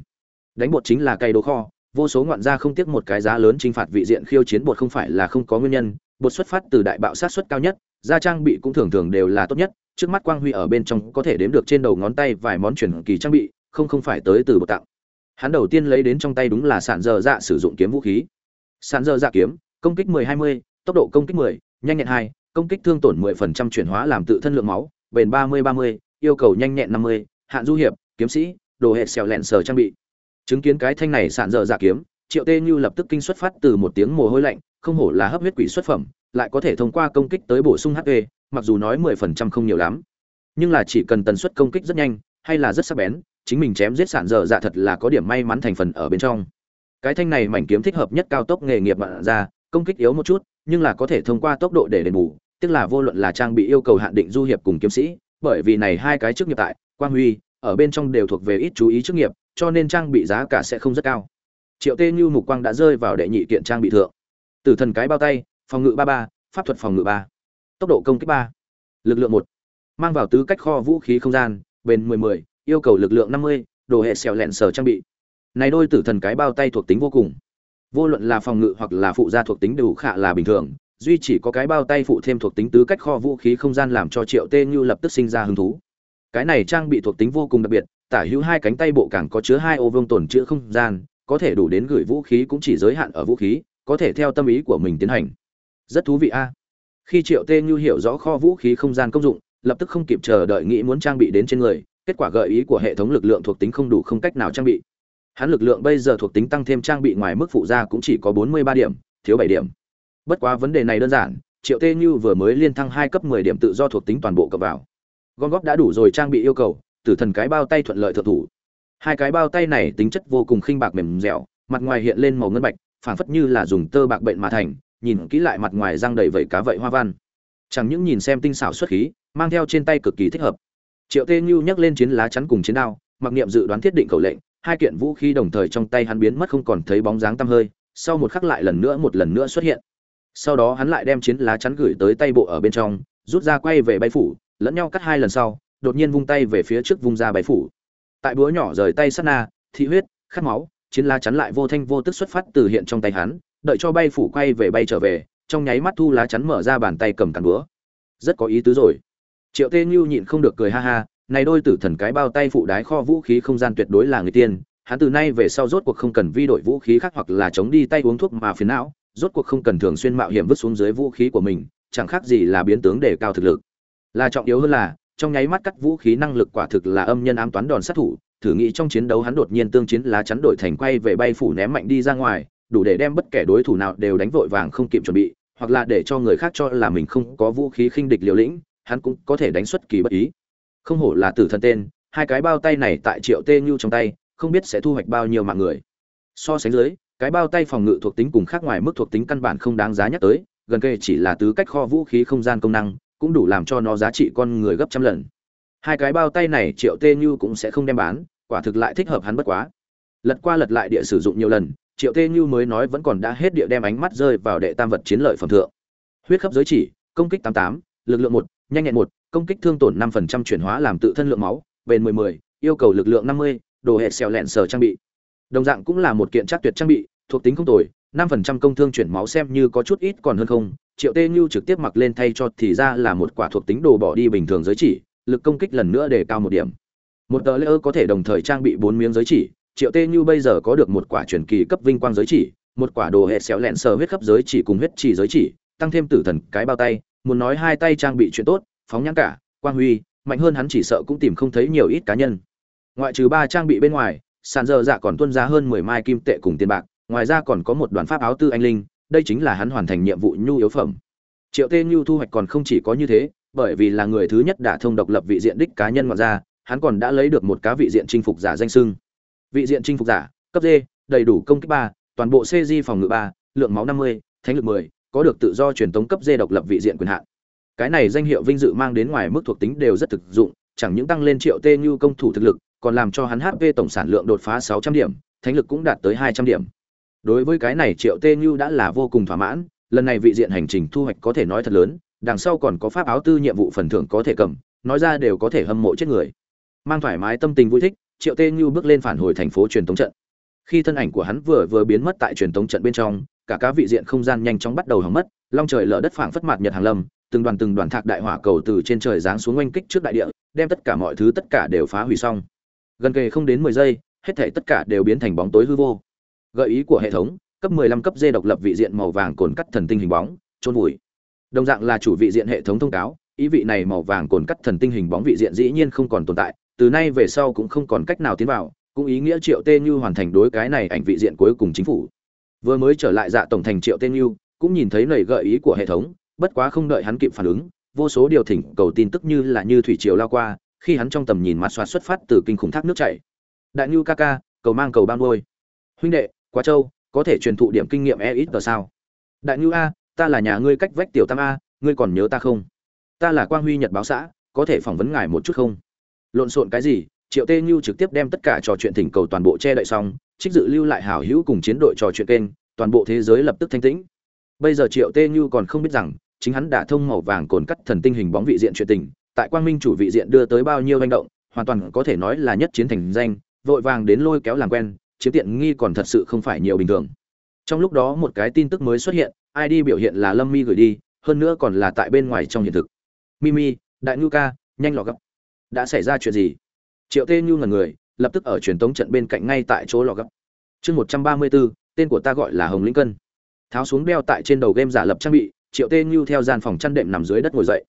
Đánh bột chính là cây đồ kho, vô số ngoạn gia không tiếc một cái giá lớn chinh phạt vị diện khiêu chiến bột không phải là không có nguyên nhân, bột xuất phát từ đại bạo sát xuất cao nhất, gia trang bị cũng thường thường đều là tốt nhất, trước mắt Quang Huy ở bên trong có thể đếm được trên đầu ngón tay vài món truyền kỳ trang bị, không không phải tới từ bột tặng. Hắn đầu tiên lấy đến trong tay đúng là sản dơ dạ sử dụng kiếm vũ khí. Sản dơ dạ kiếm, công kích 10-20, tốc độ công kích 10, nhanh nhẹn 2, công kích thương tổn 10% chuyển hóa làm tự thân lượng máu, bền 30-30, yêu cầu nhanh nhẹn 50, hạn du hiệp, kiếm sĩ, đồ hệ xèo lẹn sờ trang bị. Chứng kiến cái thanh này sạn dơ dạ kiếm, Triệu Tê Như lập tức kinh xuất phát từ một tiếng mồ hôi lạnh, không hổ là hấp huyết quỷ xuất phẩm, lại có thể thông qua công kích tới bổ sung HP, mặc dù nói 10% không nhiều lắm, nhưng là chỉ cần tần suất công kích rất nhanh, hay là rất sắc bén, chính mình chém giết sản dở dạ thật là có điểm may mắn thành phần ở bên trong. Cái thanh này mảnh kiếm thích hợp nhất cao tốc nghề nghiệp bạn ra, công kích yếu một chút, nhưng là có thể thông qua tốc độ để đền bù, tức là vô luận là trang bị yêu cầu hạn định du hiệp cùng kiếm sĩ, bởi vì này hai cái chức nghiệp tại Quang Huy ở bên trong đều thuộc về ít chú ý chức nghiệp, cho nên trang bị giá cả sẽ không rất cao. Triệu Tê Như mục quang đã rơi vào đệ nhị kiện trang bị thượng. Tử thần cái bao tay, phòng ngự 33, pháp thuật phòng ngự 3, tốc độ công kích 3, lực lượng 1. Mang vào tứ cách kho vũ khí không gian, bền 10 10, yêu cầu lực lượng 50, đồ hệ xèo lẹn sở trang bị. Này đôi tử thần cái bao tay thuộc tính vô cùng. Vô luận là phòng ngự hoặc là phụ gia thuộc tính đều khả là bình thường, duy chỉ có cái bao tay phụ thêm thuộc tính tứ cách kho vũ khí không gian làm cho triệu tê như lập tức sinh ra hứng thú cái này trang bị thuộc tính vô cùng đặc biệt tả hữu hai cánh tay bộ càng có chứa hai ô vương tồn chữ không gian có thể đủ đến gửi vũ khí cũng chỉ giới hạn ở vũ khí có thể theo tâm ý của mình tiến hành. Rất thú vị a. Khi triệu tê như hiểu rõ kho vũ khí không gian công dụng, lập tức không kịp chờ đợi nghĩ muốn trang bị đến trên người, kết quả gợi ý của hệ thống lực lượng thuộc tính không đủ không cách nào trang bị. Hắn lực lượng bây giờ thuộc tính tăng thêm trang bị ngoài mức phụ ra cũng chỉ có bốn mươi ba điểm, thiếu bảy điểm. Bất quá vấn đề này đơn giản, triệu tê như vừa mới liên thăng hai cấp mười điểm tự do thuộc tính toàn bộ cập vào. Gom góp đã đủ rồi trang bị yêu cầu, tử thần cái bao tay thuận lợi thượng thủ. Hai cái bao tay này tính chất vô cùng khinh bạc mềm dẻo, mặt ngoài hiện lên màu ngân bạch phảng phất như là dùng tơ bạc bệnh mà thành, nhìn kỹ lại mặt ngoài răng đầy vẩy cá vậy hoa văn. Chẳng những nhìn xem tinh xảo xuất khí, mang theo trên tay cực kỳ thích hợp. Triệu tê như nhấc lên chiến lá chắn cùng chiến đao, mặc niệm dự đoán thiết định khẩu lệnh, hai kiện vũ khí đồng thời trong tay hắn biến mất không còn thấy bóng dáng tăm hơi, sau một khắc lại lần nữa một lần nữa xuất hiện. Sau đó hắn lại đem chiến lá chắn gửi tới tay bộ ở bên trong, rút ra quay về bay phủ, lẫn nhau cắt hai lần sau, đột nhiên vung tay về phía trước vung ra bay phủ. Tại búa nhỏ rời tay sát na, thị huyết, khát máu chiến lá chắn lại vô thanh vô tức xuất phát từ hiện trong tay hắn, đợi cho bay phủ quay về bay trở về, trong nháy mắt thu lá chắn mở ra bàn tay cầm càn búa. Rất có ý tứ rồi. Triệu tê Nhu nhịn không được cười ha ha, này đôi tử thần cái bao tay phụ đái kho vũ khí không gian tuyệt đối là người tiên, hắn từ nay về sau rốt cuộc không cần vi đổi vũ khí khác hoặc là chống đi tay uống thuốc mà phiền não, rốt cuộc không cần thường xuyên mạo hiểm vứt xuống dưới vũ khí của mình, chẳng khác gì là biến tướng để cao thực lực. Là trọng yếu hơn là, trong nháy mắt cắt vũ khí năng lực quả thực là âm nhân ám toán đòn sát thủ thử nghĩ trong chiến đấu hắn đột nhiên tương chiến lá chắn đổi thành quay về bay phủ ném mạnh đi ra ngoài, đủ để đem bất kể đối thủ nào đều đánh vội vàng không kịp chuẩn bị, hoặc là để cho người khác cho là mình không có vũ khí khinh địch liều lĩnh, hắn cũng có thể đánh xuất kỳ bất ý. Không hổ là tử thần tên, hai cái bao tay này tại triệu tê nhu trong tay, không biết sẽ thu hoạch bao nhiêu mạng người. So sánh dưới, cái bao tay phòng ngự thuộc tính cùng khác ngoài mức thuộc tính căn bản không đáng giá nhắc tới, gần kề chỉ là tứ cách kho vũ khí không gian công năng, cũng đủ làm cho nó giá trị con người gấp trăm lần hai cái bao tay này triệu tê như cũng sẽ không đem bán, quả thực lại thích hợp hắn bất quá. Lật qua lật lại địa sử dụng nhiều lần, triệu tê như mới nói vẫn còn đã hết địa đem ánh mắt rơi vào đệ tam vật chiến lợi phẩm thượng. Huyết khắp giới chỉ, công kích tám tám, lực lượng một, nhanh nhẹn một, công kích thương tổn năm phần trăm chuyển hóa làm tự thân lượng máu, bền mười mười, yêu cầu lực lượng năm mươi, đồ hệ xèo lẹn sờ trang bị. Đồng dạng cũng là một kiện chắc tuyệt trang bị, thuộc tính không tồi, năm phần trăm công thương chuyển máu xem như có chút ít còn hơn không, triệu tê như trực tiếp mặc lên thay cho thì ra là một quả thuộc tính đồ bỏ đi bình thường giới chỉ lực công kích lần nữa để cao một điểm. Một tờ lễ có thể đồng thời trang bị bốn miếng giới chỉ, triệu tê như bây giờ có được một quả truyền kỳ cấp vinh quang giới chỉ, một quả đồ hệ xéo lẹn sờ huyết cấp giới chỉ cùng huyết chỉ giới chỉ, tăng thêm tử thần cái bao tay, muốn nói hai tay trang bị chuyện tốt, phóng nhãn cả, quang huy, mạnh hơn hắn chỉ sợ cũng tìm không thấy nhiều ít cá nhân. Ngoại trừ ba trang bị bên ngoài, sàn dơ dạ còn tuân giá hơn mười mai kim tệ cùng tiền bạc, ngoài ra còn có một đoàn pháp áo tư anh linh, đây chính là hắn hoàn thành nhiệm vụ nhu yếu phẩm. Triệu tê nhu thu hoạch còn không chỉ có như thế bởi vì là người thứ nhất đã thông độc lập vị diện đích cá nhân ngoạn ra hắn còn đã lấy được một cá vị diện chinh phục giả danh sưng vị diện chinh phục giả, cấp d, đầy đủ công kích ba, toàn bộ cg phòng ngự ba, lượng máu năm mươi, thánh lực mười, có được tự do truyền tống cấp d độc lập vị diện quyền hạn. Cái này danh hiệu vinh dự mang đến ngoài mức thuộc tính đều rất thực dụng, chẳng những tăng lên triệu tê như công thủ thực lực, còn làm cho hắn hp tổng sản lượng đột phá sáu trăm điểm, thánh lực cũng đạt tới hai trăm điểm. Đối với cái này triệu tê như đã là vô cùng thỏa mãn, lần này vị diện hành trình thu hoạch có thể nói thật lớn đằng sau còn có pháp áo tư nhiệm vụ phần thưởng có thể cầm, nói ra đều có thể hâm mộ chết người. Mang thoải mái tâm tình vui thích, triệu tê như bước lên phản hồi thành phố truyền thống trận. Khi thân ảnh của hắn vừa vừa biến mất tại truyền thống trận bên trong, cả cá vị diện không gian nhanh chóng bắt đầu hỏng mất, long trời lở đất phảng phất mạt nhật hàng lâm, từng đoàn từng đoàn thạc đại hỏa cầu từ trên trời giáng xuống oanh kích trước đại địa, đem tất cả mọi thứ tất cả đều phá hủy xong. Gần kề không đến mười giây, hết thể tất cả đều biến thành bóng tối hư vô. Gợi ý của hệ thống, cấp 15 cấp dê độc lập vị diện màu vàng cồn cắt thần tinh hình bóng trôn vùi đồng dạng là chủ vị diện hệ thống thông cáo, ý vị này màu vàng cồn cắt thần tinh hình bóng vị diện dĩ nhiên không còn tồn tại, từ nay về sau cũng không còn cách nào tiến vào, cũng ý nghĩa triệu tên như hoàn thành đối cái này ảnh vị diện cuối cùng chính phủ. Vừa mới trở lại dạ tổng thành triệu tên như, cũng nhìn thấy nảy gợi ý của hệ thống, bất quá không đợi hắn kịp phản ứng, vô số điều thỉnh cầu tin tức như là như thủy triều lao qua, khi hắn trong tầm nhìn mặt xoát xuất phát từ kinh khủng thác nước chảy. Đại nhu ca ca, cầu mang cầu ban ngôi huynh đệ, quá châu, có thể truyền thụ điểm kinh nghiệm e ít tờ sao? Đại nhu a ta là nhà ngươi cách vách tiểu tam a, ngươi còn nhớ ta không? Ta là quang huy nhật báo xã, có thể phỏng vấn ngài một chút không? Lộn xộn cái gì, triệu tê như trực tiếp đem tất cả trò chuyện thỉnh cầu toàn bộ che đậy xong, trích dự lưu lại hảo hữu cùng chiến đội trò chuyện kênh, toàn bộ thế giới lập tức thanh tĩnh. Bây giờ triệu tê như còn không biết rằng, chính hắn đã thông màu vàng cồn cắt thần tinh hình bóng vị diện chuyện tình, tại quang minh chủ vị diện đưa tới bao nhiêu hành động, hoàn toàn có thể nói là nhất chiến thành danh, vội vàng đến lôi kéo làm quen, chiếm tiện nghi còn thật sự không phải nhiều bình thường trong lúc đó một cái tin tức mới xuất hiện id biểu hiện là lâm mi gửi đi, hơn nữa còn là tại bên ngoài trong hiện thực. Mimi đại ngưu ca, nhanh lò gấp đã xảy ra chuyện gì? Triệu tê Nhu ngần người, lập tức ở truyền tống trận bên cạnh ngay tại chỗ lò gấp chương một trăm ba mươi bốn, tên của ta gọi là hồng linh cân. Tháo xuống đeo tại trên đầu game giả lập trang bị, triệu tê Nhu theo gian phòng chăn đệm nằm dưới đất ngồi dậy.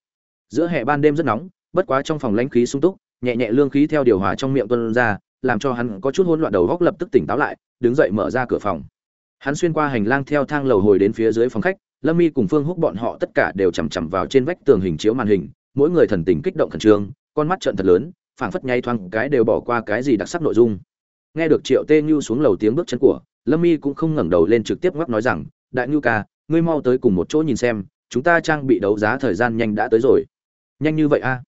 Giữa hè ban đêm rất nóng, bất quá trong phòng lãnh khí sung túc, nhẹ nhẹ lương khí theo điều hòa trong miệng tuân ra, làm cho hắn có chút hỗn loạn đầu góc lập tức tỉnh táo lại, đứng dậy mở ra cửa phòng hắn xuyên qua hành lang theo thang lầu hồi đến phía dưới phòng khách, lâm mi cùng phương húc bọn họ tất cả đều chằm chằm vào trên vách tường hình chiếu màn hình, mỗi người thần tình kích động khẩn trương, con mắt trợn thật lớn, phảng phất nháy thoáng cái đều bỏ qua cái gì đặc sắc nội dung. Nghe được triệu tê như xuống lầu tiếng bước chân của, lâm mi cũng không ngẩng đầu lên trực tiếp ngoắc nói rằng, đại nhu ca, ngươi mau tới cùng một chỗ nhìn xem, chúng ta trang bị đấu giá thời gian nhanh đã tới rồi. Nhanh như vậy a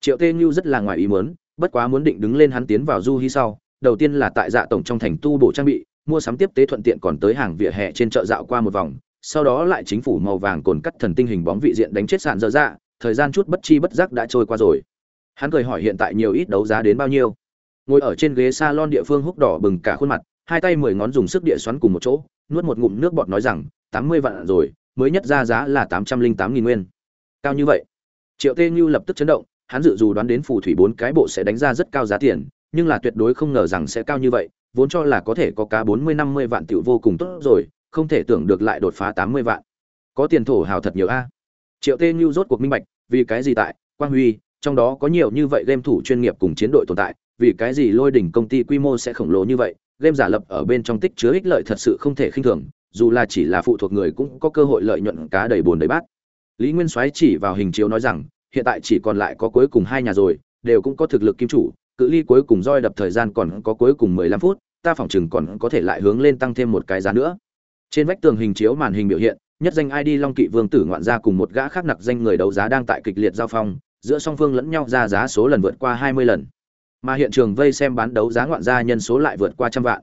triệu tê như rất là ngoài ý muốn, bất quá muốn định đứng lên hắn tiến vào du hi sau, đầu tiên là tại dạ tổng trong thành tu bổ trang bị mua sắm tiếp tế thuận tiện còn tới hàng vỉa hè trên chợ dạo qua một vòng, sau đó lại chính phủ màu vàng cồn cắt thần tinh hình bóng vị diện đánh chết sạn dở dạ thời gian chút bất chi bất giác đã trôi qua rồi. Hắn cười hỏi hiện tại nhiều ít đấu giá đến bao nhiêu. Ngồi ở trên ghế salon địa phương húc đỏ bừng cả khuôn mặt, hai tay mười ngón dùng sức địa xoắn cùng một chỗ, nuốt một ngụm nước bọt nói rằng, tám mươi vạn rồi, mới nhất ra giá là tám trăm linh tám nghìn nguyên. Cao như vậy? Triệu tê như lập tức chấn động, hắn dự dù đoán đến phù thủy bốn cái bộ sẽ đánh ra rất cao giá tiền, nhưng là tuyệt đối không ngờ rằng sẽ cao như vậy vốn cho là có thể có cá bốn mươi năm mươi vạn tiểu vô cùng tốt rồi, không thể tưởng được lại đột phá tám mươi vạn. Có tiền thổ hào thật nhiều a. Triệu tê như rốt cuộc minh bạch, vì cái gì tại quang huy, trong đó có nhiều như vậy game thủ chuyên nghiệp cùng chiến đội tồn tại, vì cái gì lôi đỉnh công ty quy mô sẽ khổng lồ như vậy, game giả lập ở bên trong tích chứa ích lợi thật sự không thể khinh thường, dù là chỉ là phụ thuộc người cũng có cơ hội lợi nhuận cá đầy bồn đầy bát. Lý nguyên soái chỉ vào hình chiếu nói rằng, hiện tại chỉ còn lại có cuối cùng hai nhà rồi, đều cũng có thực lực kim chủ cự ly cuối cùng roi đập thời gian còn có cuối cùng mười lăm phút, ta phỏng chừng còn có thể lại hướng lên tăng thêm một cái giá nữa. Trên vách tường hình chiếu màn hình biểu hiện, nhất danh id long kỵ vương tử ngoạn gia cùng một gã khác nặc danh người đấu giá đang tại kịch liệt giao phong, giữa song phương lẫn nhau ra giá số lần vượt qua hai mươi lần. Mà hiện trường vây xem bán đấu giá ngoạn gia nhân số lại vượt qua trăm vạn.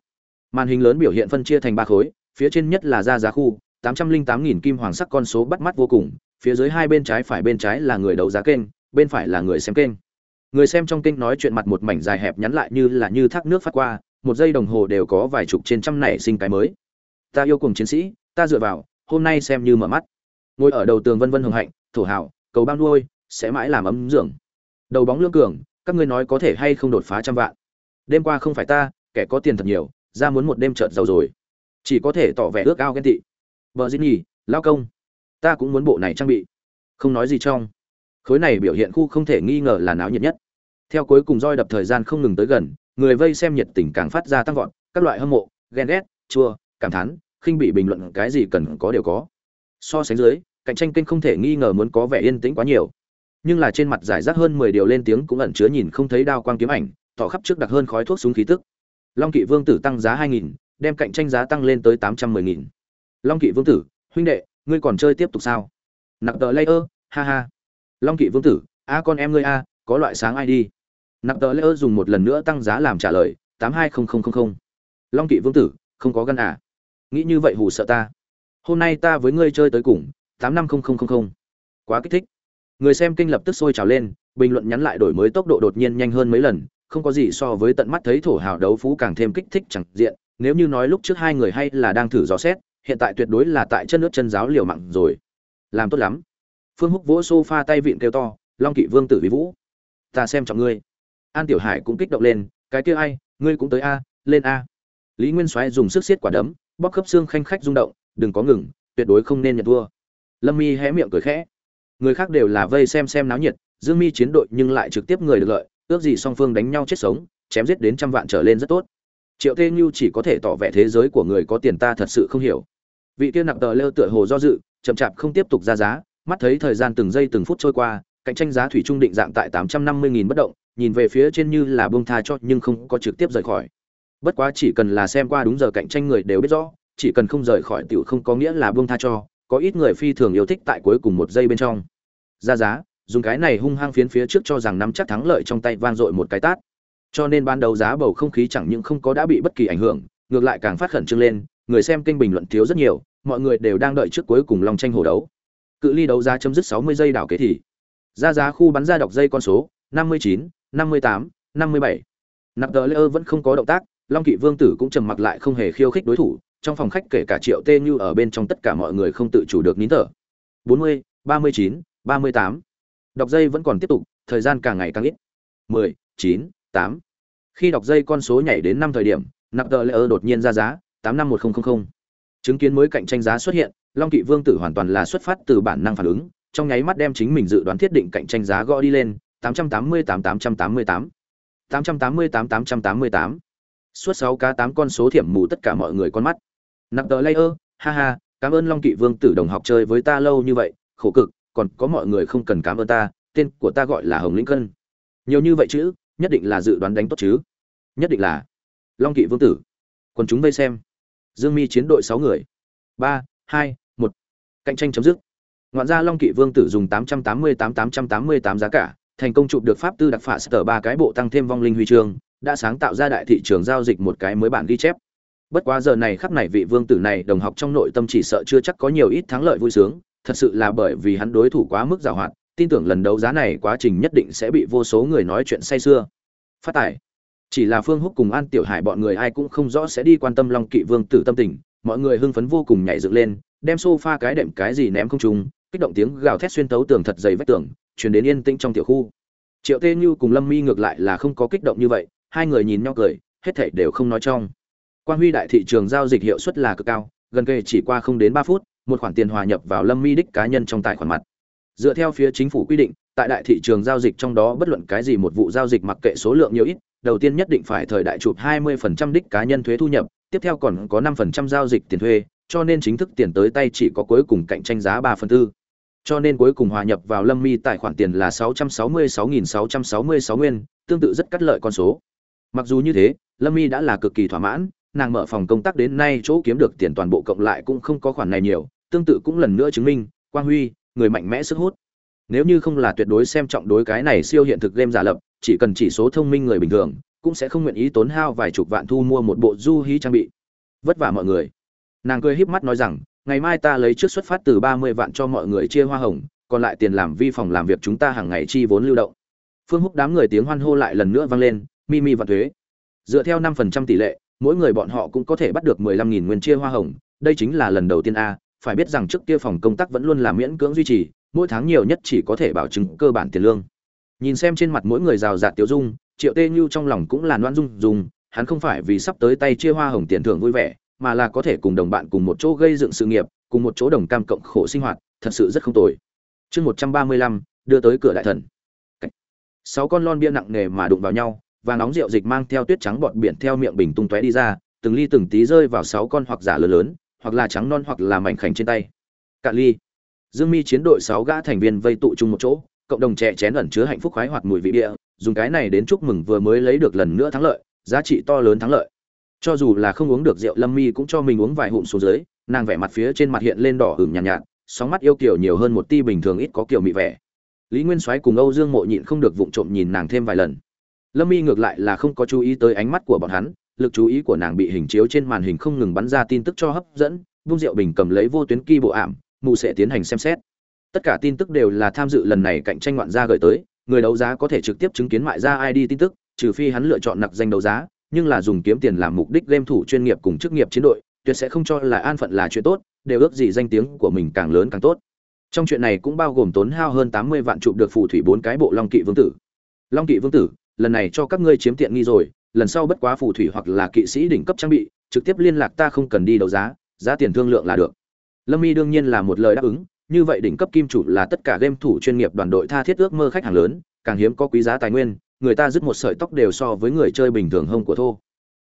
Màn hình lớn biểu hiện phân chia thành ba khối, phía trên nhất là ra giá khu, tám trăm linh tám nghìn kim hoàng sắc con số bắt mắt vô cùng, phía dưới hai bên trái phải bên trái là người đấu giá kênh, bên phải là người xem kênh người xem trong kinh nói chuyện mặt một mảnh dài hẹp nhắn lại như là như thác nước phát qua một giây đồng hồ đều có vài chục trên trăm nảy sinh cái mới. Ta yêu cùng chiến sĩ ta dựa vào hôm nay xem như mở mắt. Ngồi ở đầu tường vân vân hồng hạnh thổ hảo cầu băng nuôi sẽ mãi làm ấm dưỡng. Đầu bóng lương cường các ngươi nói có thể hay không đột phá trăm vạn? Đêm qua không phải ta kẻ có tiền thật nhiều ra muốn một đêm trợt giàu rồi. Chỉ có thể tỏ vẻ ước ao ghen tị. Vợ dĩ nhì, lao công ta cũng muốn bộ này trang bị. Không nói gì trong khối này biểu hiện khu không thể nghi ngờ là náo nhiệt nhất. Theo cuối cùng roi đập thời gian không ngừng tới gần, người vây xem nhiệt tình càng phát ra tăng vọt, các loại hâm mộ, ghen ghét, chua, cảm thán, khinh bị bình luận cái gì cần có đều có. So sánh dưới, cạnh tranh kênh không thể nghi ngờ muốn có vẻ yên tĩnh quá nhiều. Nhưng là trên mặt giải rác hơn mười điều lên tiếng cũng ẩn chứa nhìn không thấy đao quang kiếm ảnh, tỏ khắp trước đặc hơn khói thuốc súng khí tức. Long kỵ vương tử tăng giá hai nghìn, đem cạnh tranh giá tăng lên tới tám trăm mười nghìn. Long kỵ vương tử, huynh đệ, ngươi còn chơi tiếp tục sao? Nặng tờ layer, ha ha long kỵ vương tử, a con em ngươi a, có loại sáng ai đi? Nạp tờ layer dùng một lần nữa tăng giá làm trả lời, tám hai không không không không. Long kỵ vương tử, không có gân à? Nghĩ như vậy hù sợ ta. Hôm nay ta với ngươi chơi tới cùng, tám năm không không không không. Quá kích thích. Người xem kinh lập tức sôi trào lên, bình luận nhắn lại đổi mới tốc độ đột nhiên nhanh hơn mấy lần, không có gì so với tận mắt thấy thổ hào đấu phú càng thêm kích thích chẳng diện. Nếu như nói lúc trước hai người hay là đang thử dò xét, hiện tại tuyệt đối là tại chân nước chân giáo liều mặn rồi. Làm tốt lắm phương húc vỗ sofa tay vịn kêu to, long kỵ vương tử vi vũ, ta xem trọng ngươi. An tiểu hải cũng kích động lên, cái kia ai, ngươi cũng tới a, lên a. Lý nguyên soái dùng sức siết quả đấm, bóp khớp xương khanh khách rung động, đừng có ngừng, tuyệt đối không nên nhận thua. Lâm mi hé miệng cười khẽ, người khác đều là vây xem xem náo nhiệt, dương mi chiến đội nhưng lại trực tiếp người được lợi, ước gì song phương đánh nhau chết sống, chém giết đến trăm vạn trở lên rất tốt. Triệu tê như chỉ có thể tỏ vẻ thế giới của người có tiền ta thật sự không hiểu. Vị kia nặng tờ lêu tựa hồ do dự, chậm chạp không tiếp tục ra giá mắt thấy thời gian từng giây từng phút trôi qua, cạnh tranh giá thủy trung định dạng tại tám trăm năm mươi nghìn bất động, nhìn về phía trên như là bông tha cho nhưng không có trực tiếp rời khỏi. Bất quá chỉ cần là xem qua đúng giờ cạnh tranh người đều biết rõ, chỉ cần không rời khỏi tiểu không có nghĩa là bông tha cho, có ít người phi thường yêu thích tại cuối cùng một giây bên trong. Ra giá, dùng cái này hung hăng phiến phía trước cho rằng nắm chắc thắng lợi trong tay vang dội một cái tát. Cho nên ban đầu giá bầu không khí chẳng những không có đã bị bất kỳ ảnh hưởng, ngược lại càng phát khẩn trương lên, người xem kênh bình luận thiếu rất nhiều, mọi người đều đang đợi trước cuối cùng lòng tranh hổ đấu cự ly đấu giá chấm dứt 60 giây đảo kế thì ra giá khu bắn ra đọc dây con số 59, 58, 57. nạp tờ lơ vẫn không có động tác long kỵ vương tử cũng trầm mặc lại không hề khiêu khích đối thủ trong phòng khách kể cả triệu tê như ở bên trong tất cả mọi người không tự chủ được nín thở 40, 39, 38. đọc dây vẫn còn tiếp tục thời gian càng ngày càng ít 10, 9, 8. khi đọc dây con số nhảy đến năm thời điểm nạp tờ lơ đột nhiên ra giá 851000. chứng kiến mới cạnh tranh giá xuất hiện long kỵ vương tử hoàn toàn là xuất phát từ bản năng phản ứng, trong nháy mắt đem chính mình dự đoán thiết định cạnh tranh giá gõ đi lên 888 888 888 888 suốt sáu cá tám con số thiểm mù tất cả mọi người con mắt. Nặng tờ layer, ha ha, cảm ơn long kỵ vương tử đồng học chơi với ta lâu như vậy, khổ cực, còn có mọi người không cần cảm ơn ta, tên của ta gọi là hồng Linh cân. Nhiều như vậy chứ, nhất định là dự đoán đánh tốt chứ. Nhất định là. Long kỵ vương tử còn chúng vây xem. Dương mi chiến đội sáu người. Ba, hai một cạnh tranh chấm dứt. Ngoạn gia long kỵ vương tử dùng tám trăm tám mươi tám tám trăm tám mươi tám giá cả, thành công chụp được pháp tư đặc phạ sở ba cái bộ tăng thêm vong linh huy chương, đã sáng tạo ra đại thị trường giao dịch một cái mới bản ghi chép. Bất quá giờ này khắp này vị vương tử này đồng học trong nội tâm chỉ sợ chưa chắc có nhiều ít thắng lợi vui sướng, thật sự là bởi vì hắn đối thủ quá mức giàu hoạt tin tưởng lần đấu giá này quá trình nhất định sẽ bị vô số người nói chuyện say sưa. Phát tải chỉ là phương húc cùng an tiểu hải bọn người ai cũng không rõ sẽ đi quan tâm long kỵ vương tử tâm tình, mọi người hưng phấn vô cùng nhảy dựng lên đem sofa cái đệm cái gì ném không trùng kích động tiếng gào thét xuyên tấu tường thật dày vách tường truyền đến yên tĩnh trong tiểu khu. Triệu tê như cùng lâm mi ngược lại là không có kích động như vậy, hai người nhìn nhau cười, hết thảy đều không nói trong. Quan huy đại thị trường giao dịch hiệu suất là cực cao, gần kề chỉ qua không đến ba phút, một khoản tiền hòa nhập vào lâm mi đích cá nhân trong tài khoản mặt. Dựa theo phía chính phủ quy định, tại đại thị trường giao dịch trong đó bất luận cái gì một vụ giao dịch mặc kệ số lượng nhiều ít, đầu tiên nhất định phải thời đại chụp 20% đích cá nhân thuế thu nhập, tiếp theo còn có 5% giao dịch tiền thuê cho nên chính thức tiền tới tay chỉ có cuối cùng cạnh tranh giá 3 phần tư. Cho nên cuối cùng hòa nhập vào lâm mi tài khoản tiền là 666.666 nguyên, tương tự rất cắt lợi con số. Mặc dù như thế, lâm mi đã là cực kỳ thỏa mãn, nàng mở phòng công tác đến nay chỗ kiếm được tiền toàn bộ cộng lại cũng không có khoản này nhiều, tương tự cũng lần nữa chứng minh, quang huy, người mạnh mẽ sức hút. Nếu như không là tuyệt đối xem trọng đối cái này siêu hiện thực game giả lập, chỉ cần chỉ số thông minh người bình thường, cũng sẽ không nguyện ý tốn hao vài chục vạn thu mua một bộ du hí trang bị. Vất vả mọi người nàng cười híp mắt nói rằng, ngày mai ta lấy trước xuất phát từ ba mươi vạn cho mọi người chia hoa hồng, còn lại tiền làm vi phòng làm việc chúng ta hàng ngày chi vốn lưu động. Phương húc đám người tiếng hoan hô lại lần nữa vang lên, mi mi và thuế. Dựa theo năm phần trăm tỷ lệ, mỗi người bọn họ cũng có thể bắt được mười lăm nghìn nguyên chia hoa hồng, đây chính là lần đầu tiên a, phải biết rằng trước kia phòng công tác vẫn luôn là miễn cưỡng duy trì, mỗi tháng nhiều nhất chỉ có thể bảo chứng cơ bản tiền lương. Nhìn xem trên mặt mỗi người rào rạt tiêu dung, triệu tê như trong lòng cũng là loan dung dùng, hắn không phải vì sắp tới tay chia hoa hồng tiền thưởng vui vẻ mà là có thể cùng đồng bạn cùng một chỗ gây dựng sự nghiệp, cùng một chỗ đồng cam cộng khổ sinh hoạt, thật sự rất không tồi. Chương một trăm ba mươi lăm, đưa tới cửa đại thần. Sáu con lon bia nặng nề mà đụng vào nhau, và nóng rượu dịch mang theo tuyết trắng bọt biển theo miệng bình tung tóe đi ra, từng ly từng tí rơi vào sáu con hoặc giả lớn lớn, hoặc là trắng non hoặc là mảnh khảnh trên tay. Cạn ly. Dương mi chiến đội sáu gã thành viên vây tụ chung một chỗ, cộng đồng trẻ chén ẩn chứa hạnh phúc khoái hoặc mùi vị địa, dùng cái này đến chúc mừng vừa mới lấy được lần nữa thắng lợi, giá trị to lớn thắng lợi cho dù là không uống được rượu lâm mi cũng cho mình uống vài hụm xuống dưới nàng vẻ mặt phía trên mặt hiện lên đỏ hửng nhàn nhạt, nhạt sóng mắt yêu kiểu nhiều hơn một ti bình thường ít có kiểu mị vẻ. Lý nguyên soái cùng âu dương mộ nhịn không được vụng trộm nhìn nàng thêm vài lần. Lâm mi ngược lại là không có chú ý tới ánh mắt của bọn hắn lực chú ý của nàng bị hình chiếu trên màn hình không ngừng bắn ra tin tức cho hấp dẫn vung rượu bình cầm lấy vô tuyến kỳ bộ ảm mù sẽ tiến hành xem xét. Tất cả tin tức đều là tham dự lần này cạnh tranh ngoạn gia gửi tới người đấu giá có thể trực tiếp chứng kiến mại ra id tin tức trừ phi hắn lựa chọn nặc danh đấu giá nhưng là dùng kiếm tiền làm mục đích game thủ chuyên nghiệp cùng chức nghiệp chiến đội, tuyệt sẽ không cho là an phận là chuyện tốt, đều ước gì danh tiếng của mình càng lớn càng tốt. Trong chuyện này cũng bao gồm tốn hao hơn tám mươi vạn chụp được phù thủy bốn cái bộ long kỵ vương tử. Long kỵ vương tử, lần này cho các ngươi chiếm tiện nghi rồi, lần sau bất quá phù thủy hoặc là kỵ sĩ đỉnh cấp trang bị, trực tiếp liên lạc ta không cần đi đấu giá giá tiền thương lượng là được. Lâm y đương nhiên là một lời đáp ứng, như vậy đỉnh cấp kim chủ là tất cả game thủ chuyên nghiệp đoàn đội tha thiết ước mơ khách hàng lớn, càng hiếm có quý giá tài nguyên người ta dứt một sợi tóc đều so với người chơi bình thường hông của thô.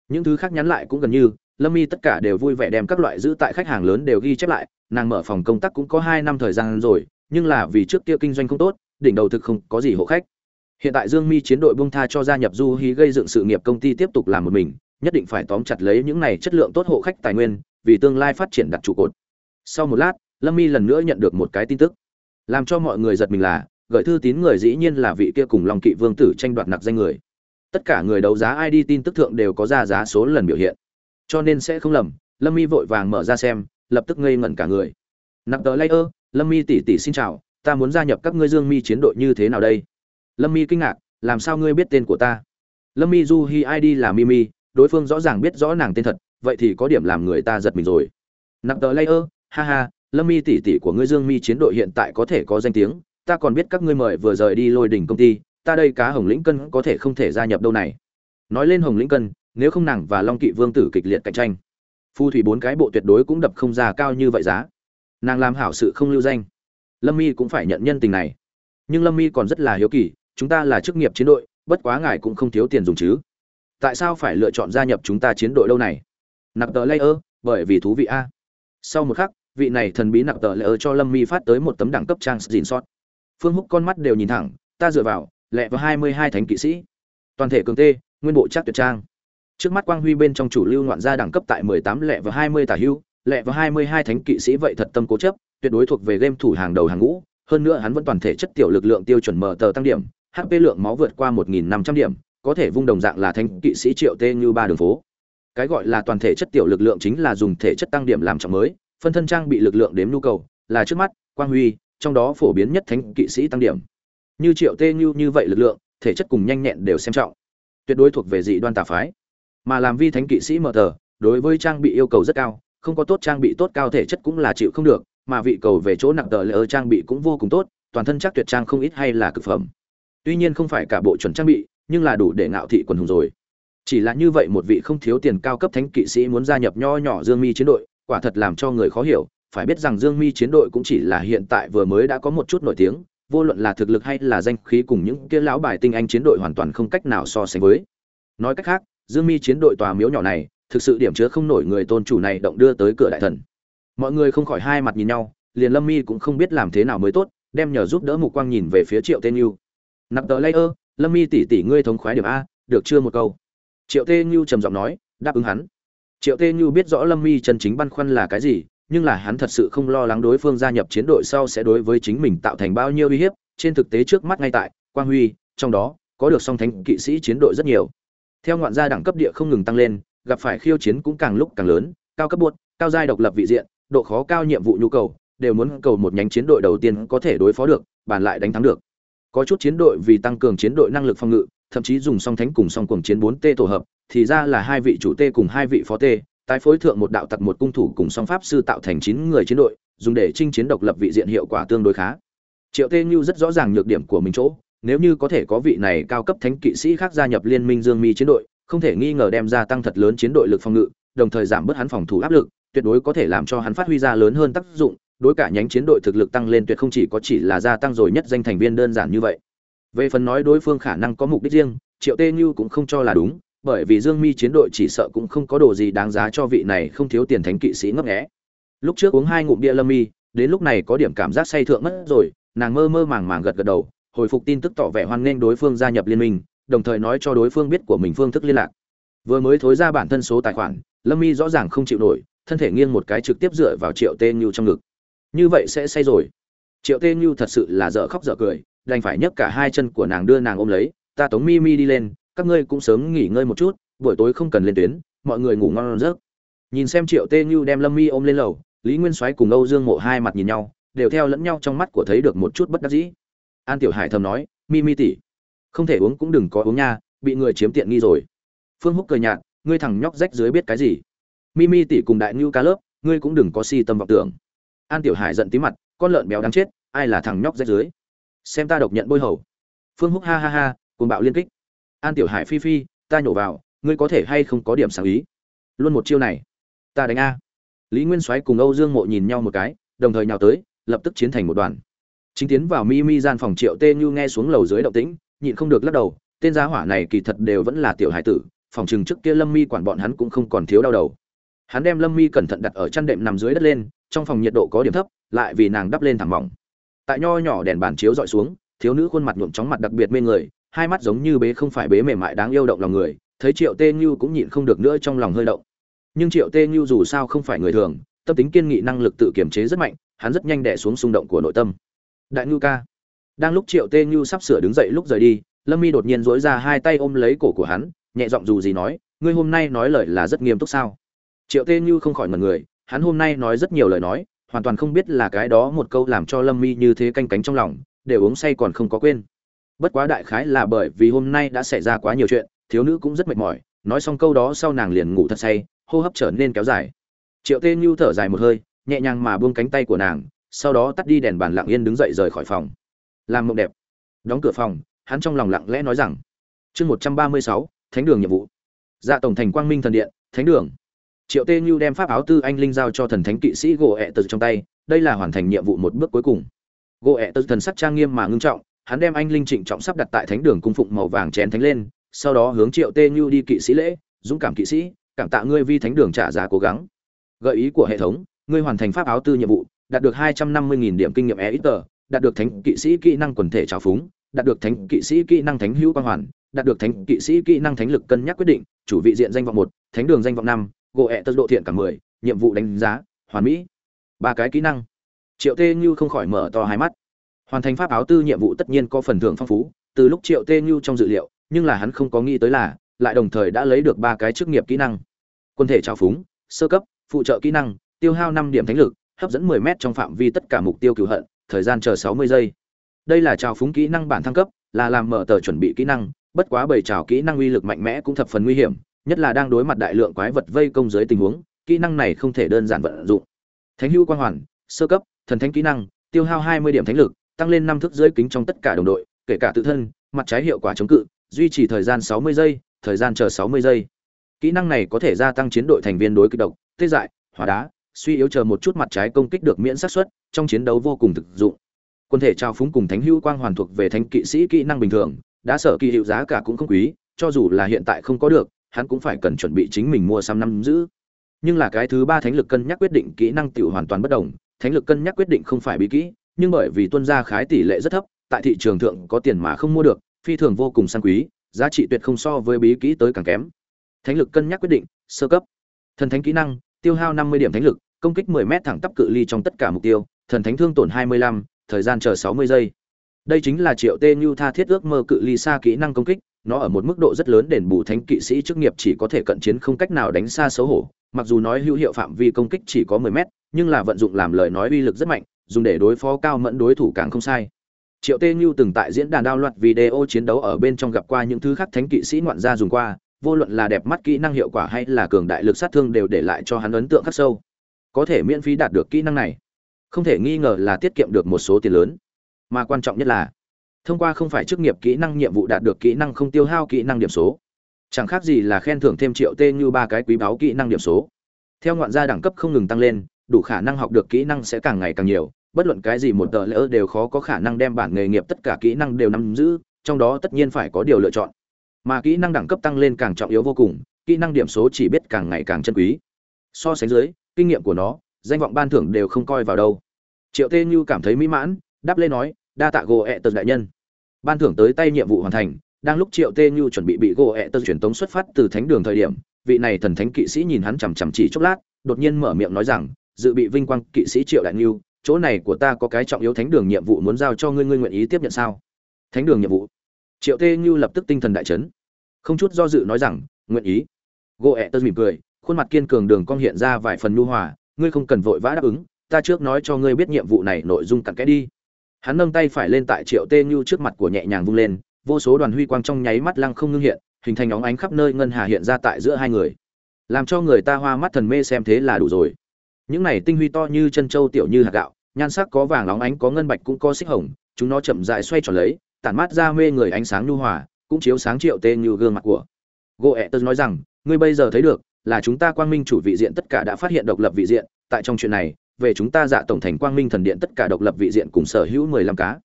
Những thứ khác nhắn lại cũng gần như, lâm y tất cả đều vui vẻ đem các loại giữ tại khách hàng lớn đều ghi chép lại, nàng mở phòng công tác cũng có hai năm thời gian rồi, nhưng là vì trước kia kinh doanh không tốt, đỉnh đầu thực không có gì hộ khách. Hiện tại dương mi chiến đội bung tha cho gia nhập du hí gây dựng sự nghiệp công ty tiếp tục làm một mình, nhất định phải tóm chặt lấy những này chất lượng tốt hộ khách tài nguyên, vì tương lai phát triển đặt trụ cột. Sau một lát, lâm Y lần nữa nhận được một cái tin tức. Làm cho mọi người giật mình là gửi thư tín người dĩ nhiên là vị kia cùng long kỵ vương tử tranh đoạt nặc danh người. Tất cả người đấu giá id tin tức thượng đều có ra giá số lần biểu hiện. Cho nên sẽ không lầm, lâm mi vội vàng mở ra xem, lập tức ngây ngẩn cả người. Nặc tờ layer, lâm mi tỷ tỷ xin chào, ta muốn gia nhập các ngươi dương mi chiến đội như thế nào đây? Lâm mi kinh ngạc, làm sao ngươi biết tên của ta? Lâm mi du hi id là mimi đối phương rõ ràng biết rõ nàng tên thật, vậy thì có điểm làm người ta giật mình rồi. Nặc tờ layer, ha ha, lâm mi tỷ tỷ của ngươi dương mi chiến đội hiện tại có thể có danh tiếng ta còn biết các ngươi mời vừa rời đi lôi đỉnh công ty, ta đây cá hồng lĩnh cân có thể không thể gia nhập đâu này. Nói lên hồng lĩnh cân, nếu không nàng và long kỵ vương tử kịch liệt cạnh tranh. Phu thủy bốn cái bộ tuyệt đối cũng đập không ra cao như vậy giá. Nàng làm hảo sự không lưu danh. Lâm mi cũng phải nhận nhân tình này. Nhưng lâm mi còn rất là hiếu kỳ, chúng ta là chức nghiệp chiến đội, bất quá ngài cũng không thiếu tiền dùng chứ. Tại sao phải lựa chọn gia nhập chúng ta chiến đội đâu này? Nặc tờ layer, bởi vì thú vị a. Sau một khắc, vị này thần bí nặc tờ layer cho lâm mi phát tới một tấm đẳng cấp trang dìn sót phương húc con mắt đều nhìn thẳng, ta dựa vào, lẹ vào hai mươi hai thánh kỵ sĩ. Toàn thể cường tê, nguyên bộ chắc tuyệt trang. Trước mắt quang huy bên trong chủ lưu ngoạn gia đẳng cấp tại mười tám, lẹ và hai mươi tả hưu, lẹ và hai mươi hai thánh kỵ sĩ vậy thật tâm cố chấp, tuyệt đối thuộc về game thủ hàng đầu hàng ngũ. Hơn nữa hắn vẫn toàn thể chất tiểu lực lượng tiêu chuẩn mở tờ tăng điểm hp lượng máu vượt qua một nghìn năm trăm điểm, có thể vung đồng dạng là thánh kỵ sĩ triệu tê như ba đường phố. Cái gọi là toàn thể chất tiểu lực lượng chính là dùng thể chất tăng điểm làm trọng mới, phân thân trang bị lực lượng đếm nhu cầu, là trước mắt, quang huy trong đó phổ biến nhất thánh kỵ sĩ tăng điểm. Như triệu tê như như vậy lực lượng, thể chất cùng nhanh nhẹn đều xem trọng. Tuyệt đối thuộc về dị đoan tà phái. Mà làm vi thánh kỵ sĩ mở tờ, đối với trang bị yêu cầu rất cao, không có tốt trang bị tốt cao thể chất cũng là chịu không được, mà vị cầu về chỗ nặng tờ lỡ trang bị cũng vô cùng tốt, toàn thân chắc tuyệt trang không ít hay là cực phẩm. Tuy nhiên không phải cả bộ chuẩn trang bị, nhưng là đủ để ngạo thị quần hùng rồi. Chỉ là như vậy một vị không thiếu tiền cao cấp thánh kỵ sĩ muốn gia nhập nho nhỏ dương mi chiến đội, quả thật làm cho người khó hiểu phải biết rằng dương mi chiến đội cũng chỉ là hiện tại vừa mới đã có một chút nổi tiếng, vô luận là thực lực hay là danh khí cùng những kia lão bài tinh anh chiến đội hoàn toàn không cách nào so sánh với. Nói cách khác, dương mi chiến đội tòa miếu nhỏ này, thực sự điểm chứa không nổi người tôn chủ này động đưa tới cửa đại thần. Mọi người không khỏi hai mặt nhìn nhau, liền lâm mi cũng không biết làm thế nào mới tốt, đem nhờ giúp đỡ mục quang nhìn về phía triệu tên Nhu. nạp tờ layer, lâm mi tỷ tỷ ngươi thống khoái điểm a, được chưa một câu? Triệu tê Nhu trầm giọng nói, đáp ứng hắn. Triệu tê Nhu biết rõ lâm mi chân chính băn khoăn là cái gì nhưng là hắn thật sự không lo lắng đối phương gia nhập chiến đội sau sẽ đối với chính mình tạo thành bao nhiêu uy hiếp trên thực tế trước mắt ngay tại quang huy trong đó có được song thánh kỵ sĩ chiến đội rất nhiều. Theo ngoạn gia đẳng cấp địa không ngừng tăng lên gặp phải khiêu chiến cũng càng lúc càng lớn cao cấp buộc, cao giai độc lập vị diện độ khó cao nhiệm vụ nhu cầu đều muốn cầu một nhánh chiến đội đầu tiên có thể đối phó được bàn lại đánh thắng được. Có chút chiến đội vì tăng cường chiến đội năng lực phòng ngự thậm chí dùng song thánh cùng song cuồng chiến 4 t tổ hợp thì ra là hai vị chủ t cùng hai vị phó t tái phối thượng một đạo tặc một cung thủ cùng song pháp sư tạo thành 9 người chiến đội, dùng để chinh chiến độc lập vị diện hiệu quả tương đối khá. Triệu tê như rất rõ ràng nhược điểm của mình chỗ, nếu như có thể có vị này cao cấp thánh kỵ sĩ khác gia nhập liên minh dương mi chiến đội, không thể nghi ngờ đem ra tăng thật lớn chiến đội lực phòng ngự, đồng thời giảm bớt hắn phòng thủ áp lực, tuyệt đối có thể làm cho hắn phát huy ra lớn hơn tác dụng, đối cả nhánh chiến đội thực lực tăng lên tuyệt không chỉ có chỉ là gia tăng rồi nhất danh thành viên đơn giản như vậy. Về phần nói đối phương khả năng có mục đích riêng, triệu tê như cũng không cho là đúng bởi vì dương mi chiến đội chỉ sợ cũng không có đồ gì đáng giá cho vị này không thiếu tiền thánh kỵ sĩ ngấp nghé. Lúc trước uống hai ngụm bia lâm mi, đến lúc này có điểm cảm giác say thượng mất rồi, nàng mơ mơ màng màng gật gật đầu, hồi phục tin tức tỏ vẻ hoan nghênh đối phương gia nhập liên minh, đồng thời nói cho đối phương biết của mình phương thức liên lạc. Vừa mới thối ra bản thân số tài khoản, lâm mi rõ ràng không chịu nổi, thân thể nghiêng một cái trực tiếp dựa vào triệu Tên Nhu trong ngực. Như vậy sẽ say rồi. Triệu Tên Nhu thật sự là dở khóc dở cười, đành phải nhấc cả hai chân của nàng đưa nàng ôm lấy, ta tống mi mi đi lên các ngươi cũng sớm nghỉ ngơi một chút, buổi tối không cần lên tuyến, mọi người ngủ ngon giấc. Nhìn xem triệu tê như đem lâm mi ôm lên lầu, lý nguyên soái cùng âu dương mộ hai mặt nhìn nhau, đều theo lẫn nhau trong mắt của thấy được một chút bất đắc dĩ. An tiểu hải thầm nói, mi mi tỉ không thể uống cũng đừng có uống nha, bị người chiếm tiện nghi rồi. Phương húc cười nhạt, ngươi thằng nhóc rách dưới biết cái gì? Mi mi tỉ cùng đại ngưu ca lớp, ngươi cũng đừng có si tâm vọng tưởng. An tiểu hải giận tí mặt, con lợn béo đáng chết, ai là thằng nhóc rách dưới? Xem ta độc nhận bôi hầu. Phương húc ha ha ha cùng bạo liên kích an tiểu hải phi phi, ta nhổ vào, ngươi có thể hay không có điểm sáng ý? Luôn một chiêu này, ta đánh a. Lý nguyên soái cùng âu dương mộ nhìn nhau một cái, đồng thời nhào tới, lập tức chiến thành một đoàn. Chính tiến vào mi mi gian phòng triệu tê như nghe xuống lầu dưới động tĩnh, nhịn không được lắc đầu, tên gia hỏa này kỳ thật đều vẫn là tiểu hải tử, phòng chừng trước kia lâm mi quản bọn hắn cũng không còn thiếu đau đầu. Hắn đem lâm mi cẩn thận đặt ở chăn đệm nằm dưới đất lên, trong phòng nhiệt độ có điểm thấp, lại vì nàng đắp lên thẳng mỏng. Tại nho nhỏ đèn bàn chiếu dọi xuống, thiếu nữ khuôn mặt nhuộm chóng mặt đặc biệt mê người hai mắt giống như bế không phải bế mềm mại đáng yêu động lòng người, thấy triệu tê như cũng nhịn không được nữa trong lòng hơi động. Nhưng triệu tê như dù sao không phải người thường, tâm tính kiên nghị năng lực tự kiềm chế rất mạnh, hắn rất nhanh đẻ xuống xung động của nội tâm. Đại ngưu ca. Đang lúc triệu tê như sắp sửa đứng dậy lúc rời đi, lâm mi đột nhiên dối ra hai tay ôm lấy cổ của hắn, nhẹ giọng dù gì nói, ngươi hôm nay nói lời là rất nghiêm túc sao? Triệu tê như không khỏi mật người, hắn hôm nay nói rất nhiều lời nói, hoàn toàn không biết là cái đó một câu làm cho lâm mi như thế canh cánh trong lòng để uống say còn không có quên bất quá đại khái là bởi vì hôm nay đã xảy ra quá nhiều chuyện, thiếu nữ cũng rất mệt mỏi, nói xong câu đó sau nàng liền ngủ thật say, hô hấp trở nên kéo dài. Triệu tê nhu thở dài một hơi, nhẹ nhàng mà buông cánh tay của nàng, sau đó tắt đi đèn bàn lặng yên đứng dậy rời khỏi phòng. Làm mộng đẹp. Đóng cửa phòng, hắn trong lòng lặng lẽ nói rằng, chương một trăm ba mươi sáu, thánh đường nhiệm vụ. Dạ tổng thành quang minh thần điện, thánh đường. Triệu tê như đem pháp áo tư anh linh giao cho thần thánh kỵ sĩ gỗ ẹ tật trong tay, đây là hoàn thành nhiệm vụ một bước cuối cùng. Gỗ ẹ tật thần sắc trang nghiêm mà ngưng trọng hắn đem anh linh trịnh trọng sắp đặt tại thánh đường cung phụng màu vàng chén thánh lên, sau đó hướng triệu tê như đi kỵ sĩ lễ, dũng cảm kỵ sĩ, cảm tạ ngươi vi thánh đường trả giá cố gắng. Gợi ý của hệ thống, ngươi hoàn thành pháp áo tư nhiệm vụ, đạt được hai trăm năm mươi nghìn điểm kinh nghiệm e ít tờ đạt được thánh kỵ sĩ kỹ năng quần thể trào phúng, đạt được thánh kỵ sĩ kỹ năng thánh hữu quang hoàn, đạt được thánh kỵ sĩ kỹ năng thánh lực cân nhắc quyết định, chủ vị diện danh vọng một, thánh đường danh vọng năm gộ ẹ tật độ thiện cả mười, nhiệm vụ đánh giá, hoàn mỹ. Ba cái kỹ năng. Triệu tê như không khỏi mở to hai mắt hoàn thành pháp áo tư nhiệm vụ tất nhiên có phần thưởng phong phú, từ lúc triệu tê Nhu trong dự liệu, nhưng là hắn không có nghĩ tới là, lại đồng thời đã lấy được ba cái chức nghiệp kỹ năng. Quân thể trao phúng, sơ cấp, phụ trợ kỹ năng, tiêu hao năm điểm thánh lực, hấp dẫn 10 m trong phạm vi tất cả mục tiêu cứu hận, thời gian chờ 60 giây. Đây là trào phúng kỹ năng bản thăng cấp, là làm mở tờ chuẩn bị kỹ năng, bất quá bảy trào kỹ năng uy lực mạnh mẽ cũng thập phần nguy hiểm, nhất là đang đối mặt đại lượng quái vật vây công dưới tình huống, kỹ năng này không thể đơn giản vận dụng. Thánh hữu quang hoàn, sơ cấp, thần thánh kỹ năng, tiêu hao 20 điểm thánh lực tăng lên năm thước dưới kính trong tất cả đồng đội, kể cả tự thân, mặt trái hiệu quả chống cự, duy trì thời gian 60 giây, thời gian chờ 60 giây. Kỹ năng này có thể gia tăng chiến đội thành viên đối kích độc, tê dại hóa đá, suy yếu chờ một chút mặt trái công kích được miễn sát suất, trong chiến đấu vô cùng thực dụng. Quân thể trao phúng cùng thánh hữu quang hoàn thuộc về thánh kỵ sĩ kỹ năng bình thường đã sở kỳ hiệu giá cả cũng không quý, cho dù là hiện tại không có được, hắn cũng phải cần chuẩn bị chính mình mua xăm năm giữ. Nhưng là cái thứ ba thánh lực cân nhắc quyết định kỹ năng tiểu hoàn toàn bất đồng, thánh lực cân nhắc quyết định không phải bí kỹ nhưng bởi vì tuân gia khái tỷ lệ rất thấp tại thị trường thượng có tiền mà không mua được phi thường vô cùng sang quý giá trị tuyệt không so với bí kỹ tới càng kém. Thánh lực cân nhắc quyết định sơ cấp. Thần thánh kỹ năng tiêu hao 50 điểm thánh lực công kích 10 mét thẳng tắp cự ly trong tất cả mục tiêu thần thánh thương tổn 25, thời gian chờ 60 giây. Đây chính là triệu tê như tha thiết ước mơ cự ly xa kỹ năng công kích nó ở một mức độ rất lớn đền bù thánh kỵ sĩ chức nghiệp chỉ có thể cận chiến không cách nào đánh xa xấu hổ mặc dù nói hữu hiệu phạm vi công kích chỉ có 10 mét nhưng là vận dụng làm lời nói uy lực rất mạnh dùng để đối phó cao mẫn đối thủ càng không sai. Triệu tê như từng tại diễn đàn đao loạt video chiến đấu ở bên trong gặp qua những thứ khác thánh kỵ sĩ ngoạn gia dùng qua, vô luận là đẹp mắt kỹ năng hiệu quả hay là cường đại lực sát thương đều để lại cho hắn ấn tượng khắc sâu. Có thể miễn phí đạt được kỹ năng này. Không thể nghi ngờ là tiết kiệm được một số tiền lớn. Mà quan trọng nhất là, thông qua không phải chức nghiệp kỹ năng nhiệm vụ đạt được kỹ năng không tiêu hao kỹ năng điểm số. Chẳng khác gì là khen thưởng thêm triệu tê như ba cái quý báu kỹ năng điểm số. Theo ngoạn gia đẳng cấp không ngừng tăng lên, đủ khả năng học được kỹ năng sẽ càng ngày càng nhiều bất luận cái gì một tờ lỡ đều khó có khả năng đem bản nghề nghiệp tất cả kỹ năng đều nắm giữ, trong đó tất nhiên phải có điều lựa chọn. Mà kỹ năng đẳng cấp tăng lên càng trọng yếu vô cùng, kỹ năng điểm số chỉ biết càng ngày càng chân quý. So sánh dưới, kinh nghiệm của nó, danh vọng ban thưởng đều không coi vào đâu. Triệu tê như cảm thấy mỹ mãn, đáp lên nói, đa tạ gỗ ẹ tật đại nhân. Ban thưởng tới tay nhiệm vụ hoàn thành, đang lúc triệu tê như chuẩn bị bị gỗ ẹ tật truyền tống xuất phát từ thánh đường thời điểm, vị này thần thánh kỵ sĩ nhìn hắn chằm chằm chỉ chốc lát, đột nhiên mở miệng nói rằng, dự bị vinh quang kỵ sĩ triệu đại như chỗ này của ta có cái trọng yếu thánh đường nhiệm vụ muốn giao cho ngươi ngươi nguyện ý tiếp nhận sao? Thánh đường nhiệm vụ? Triệu tê như lập tức tinh thần đại chấn. Không chút do dự nói rằng, nguyện ý. Gỗ ẹ tơ mỉm cười, khuôn mặt kiên cường đường cong hiện ra vài phần nhu hòa, ngươi không cần vội vã đáp ứng, ta trước nói cho ngươi biết nhiệm vụ này nội dung cặn kẽ đi. Hắn nâng tay phải lên tại triệu tê như trước mặt của nhẹ nhàng vung lên, vô số đoàn huy quang trong nháy mắt lăng không ngưng hiện, hình thành óng ánh khắp nơi ngân hà hiện ra tại giữa hai người. Làm cho người ta hoa mắt thần mê xem thế là đủ rồi những này tinh huy to như chân trâu tiểu như hạt gạo, nhan sắc có vàng óng ánh, có ngân bạch cũng có xích hồng, chúng nó chậm dại xoay tròn lấy, tản mát ra mê người ánh sáng nhu hòa, cũng chiếu sáng triệu tê như gương mặt của. Gỗ ẹ tớ nói rằng, ngươi bây giờ thấy được, là chúng ta quang minh chủ vị diện tất cả đã phát hiện độc lập vị diện, tại trong chuyện này, về chúng ta dạ tổng thành quang minh thần điện tất cả độc lập vị diện cùng sở hữu mười lăm cá.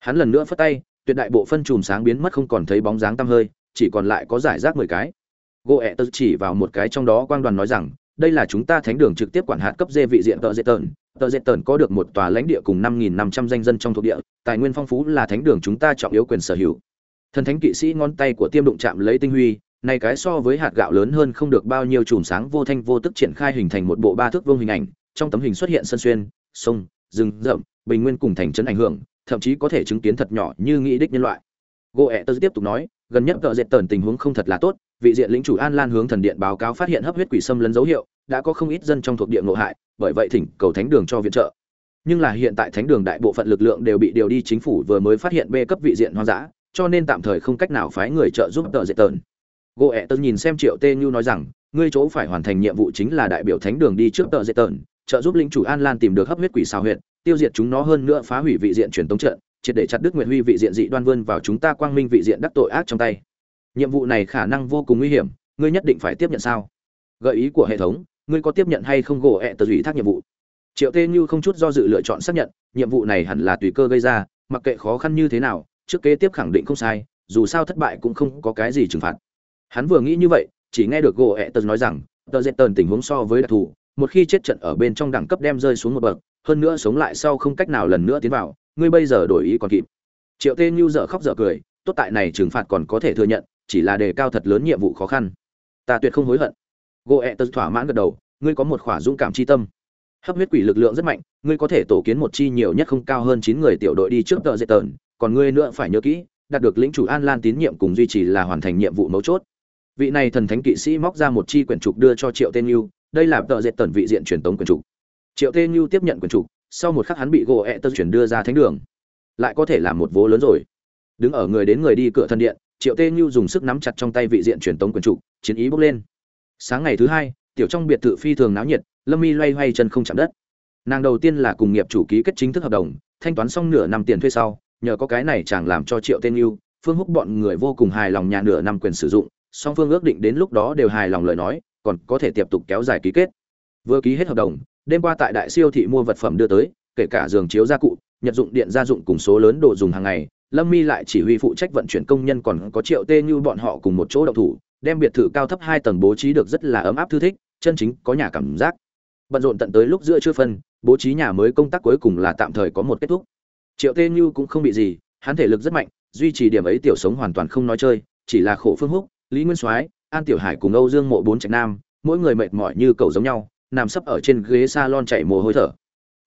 Hắn lần nữa phất tay, tuyệt đại bộ phân chùm sáng biến mất không còn thấy bóng dáng tăm hơi, chỉ còn lại có giải rác mười cái. Gỗ ẹ tớ chỉ vào một cái trong đó quang đoàn nói rằng đây là chúng ta thánh đường trực tiếp quản hạt cấp dê vị diện tợ dễ tờn. Tợ dễ tờn có được một tòa lãnh địa cùng năm nghìn năm trăm danh dân trong thuộc địa, tài nguyên phong phú là thánh đường chúng ta trọng yếu quyền sở hữu. Thần thánh kỵ sĩ ngón tay của tiêm đụng chạm lấy tinh huy này cái so với hạt gạo lớn hơn không được bao nhiêu chùm sáng vô thanh vô tức triển khai hình thành một bộ ba thước vuông hình ảnh, trong tấm hình xuất hiện sân xuyên, sông, rừng rậm, bình nguyên cùng thành trấn ảnh hưởng, thậm chí có thể chứng kiến thật nhỏ như nghĩ đích nhân loại. Gỗ ẹ tớ tiếp tục nói gần nhất gợ dệt tần tình huống không thật là tốt vị diện lĩnh chủ an lan hướng thần điện báo cáo phát hiện hấp huyết quỷ xâm lấn dấu hiệu đã có không ít dân trong thuộc địa ngộ hại bởi vậy thỉnh cầu thánh đường cho viện trợ. Nhưng là hiện tại thánh đường đại bộ phận lực lượng đều bị điều đi chính phủ vừa mới phát hiện bê cấp vị diện hoang dã cho nên tạm thời không cách nào phái người trợ giúp tờ dệt tần gỗ ẹ tớ nhìn xem triệu tê như nói rằng ngươi chỗ phải hoàn thành nhiệm vụ chính là đại biểu thánh đường đi trước tờ dệt tần trợ giúp lĩnh chủ An Lan tìm được hấp huyết quỷ xào huyệt, tiêu diệt chúng nó hơn nữa phá hủy vị diện truyền tống trận, triệt để chặt đứt Nguyệt Huy vị diện dị đoan vươn vào chúng ta Quang Minh vị diện đắc tội ác trong tay. Nhiệm vụ này khả năng vô cùng nguy hiểm, ngươi nhất định phải tiếp nhận sao? Gợi ý của hệ thống, ngươi có tiếp nhận hay không gỗ ẹ tờ ủy thác nhiệm vụ? Triệu Tê Như không chút do dự lựa chọn xác nhận, nhiệm vụ này hẳn là tùy cơ gây ra, mặc kệ khó khăn như thế nào, trước kế tiếp khẳng định không sai, dù sao thất bại cũng không có cái gì trừng phạt. Hắn vừa nghĩ như vậy, chỉ nghe được gỗ ẹ tờ nói rằng, tờ dệt tần tình huống so với đặc thù, một khi chết trận ở bên trong đẳng cấp đem rơi xuống một bậc hơn nữa sống lại sau không cách nào lần nữa tiến vào ngươi bây giờ đổi ý còn kịp. Triệu tê như dở khóc dở cười, tốt tại này trừng phạt còn có thể thừa nhận, chỉ là đề cao thật lớn nhiệm vụ khó khăn. Ta tuyệt không hối hận. Gỗ ẹ e tật thỏa mãn gật đầu, ngươi có một khỏa dũng cảm chi tâm. Hấp huyết quỷ lực lượng rất mạnh, ngươi có thể tổ kiến một chi nhiều nhất không cao hơn chín người tiểu đội đi trước tờ dây tờn, còn ngươi nữa phải nhớ kỹ, đạt được lĩnh chủ an lan tín nhiệm cùng duy trì là hoàn thành nhiệm vụ mấu chốt. Vị này thần thánh kỵ sĩ móc ra một chi quyển trục đưa cho triệu tên yêu đây là tờ dệt tần vị diện truyền tống quyển trục. Triệu Tên như tiếp nhận quyển trục sau một khắc hắn bị gỗ ẹ tơ chuyển đưa ra thánh đường. Lại có thể làm một vố lớn rồi. Đứng ở người đến người đi cửa thân điện, triệu tê như dùng sức nắm chặt trong tay vị diện truyền tống quyền trụ, chiến ý bốc lên. Sáng ngày thứ hai, tiểu trong biệt thự phi thường náo nhiệt, lâm mi loay hoay chân không chạm đất. Nàng đầu tiên là cùng nghiệp chủ ký kết chính thức hợp đồng, thanh toán xong nửa năm tiền thuê sau, nhờ có cái này chẳng làm cho triệu tên yêu phương húc bọn người vô cùng hài lòng nhà nửa năm quyền sử dụng, song phương ước định đến lúc đó đều hài lòng lời nói, còn có thể tiếp tục kéo dài ký kết. Vừa ký hết hợp đồng đêm qua tại đại siêu thị mua vật phẩm đưa tới, kể cả giường chiếu gia cụ, nhật dụng điện gia dụng cùng số lớn đồ dùng hàng ngày, lâm mi lại chỉ huy phụ trách vận chuyển công nhân còn có triệu tê như bọn họ cùng một chỗ đậu thủ, đem biệt thự cao thấp hai tầng bố trí được rất là ấm áp thư thích, chân chính có nhà cảm giác. Bận rộn tận tới lúc giữa chưa phân, bố trí nhà mới công tác cuối cùng là tạm thời có một kết thúc. Triệu tê như cũng không bị gì, hắn thể lực rất mạnh, duy trì điểm ấy tiểu sống hoàn toàn không nói chơi, chỉ là khổ phương húc, lý nguyên soái, an tiểu hải cùng âu dương mộ bốn trạch nam, mỗi người mệt mỏi như cầu giống nhau nằm sấp ở trên ghế salon chảy mồ hôi thở.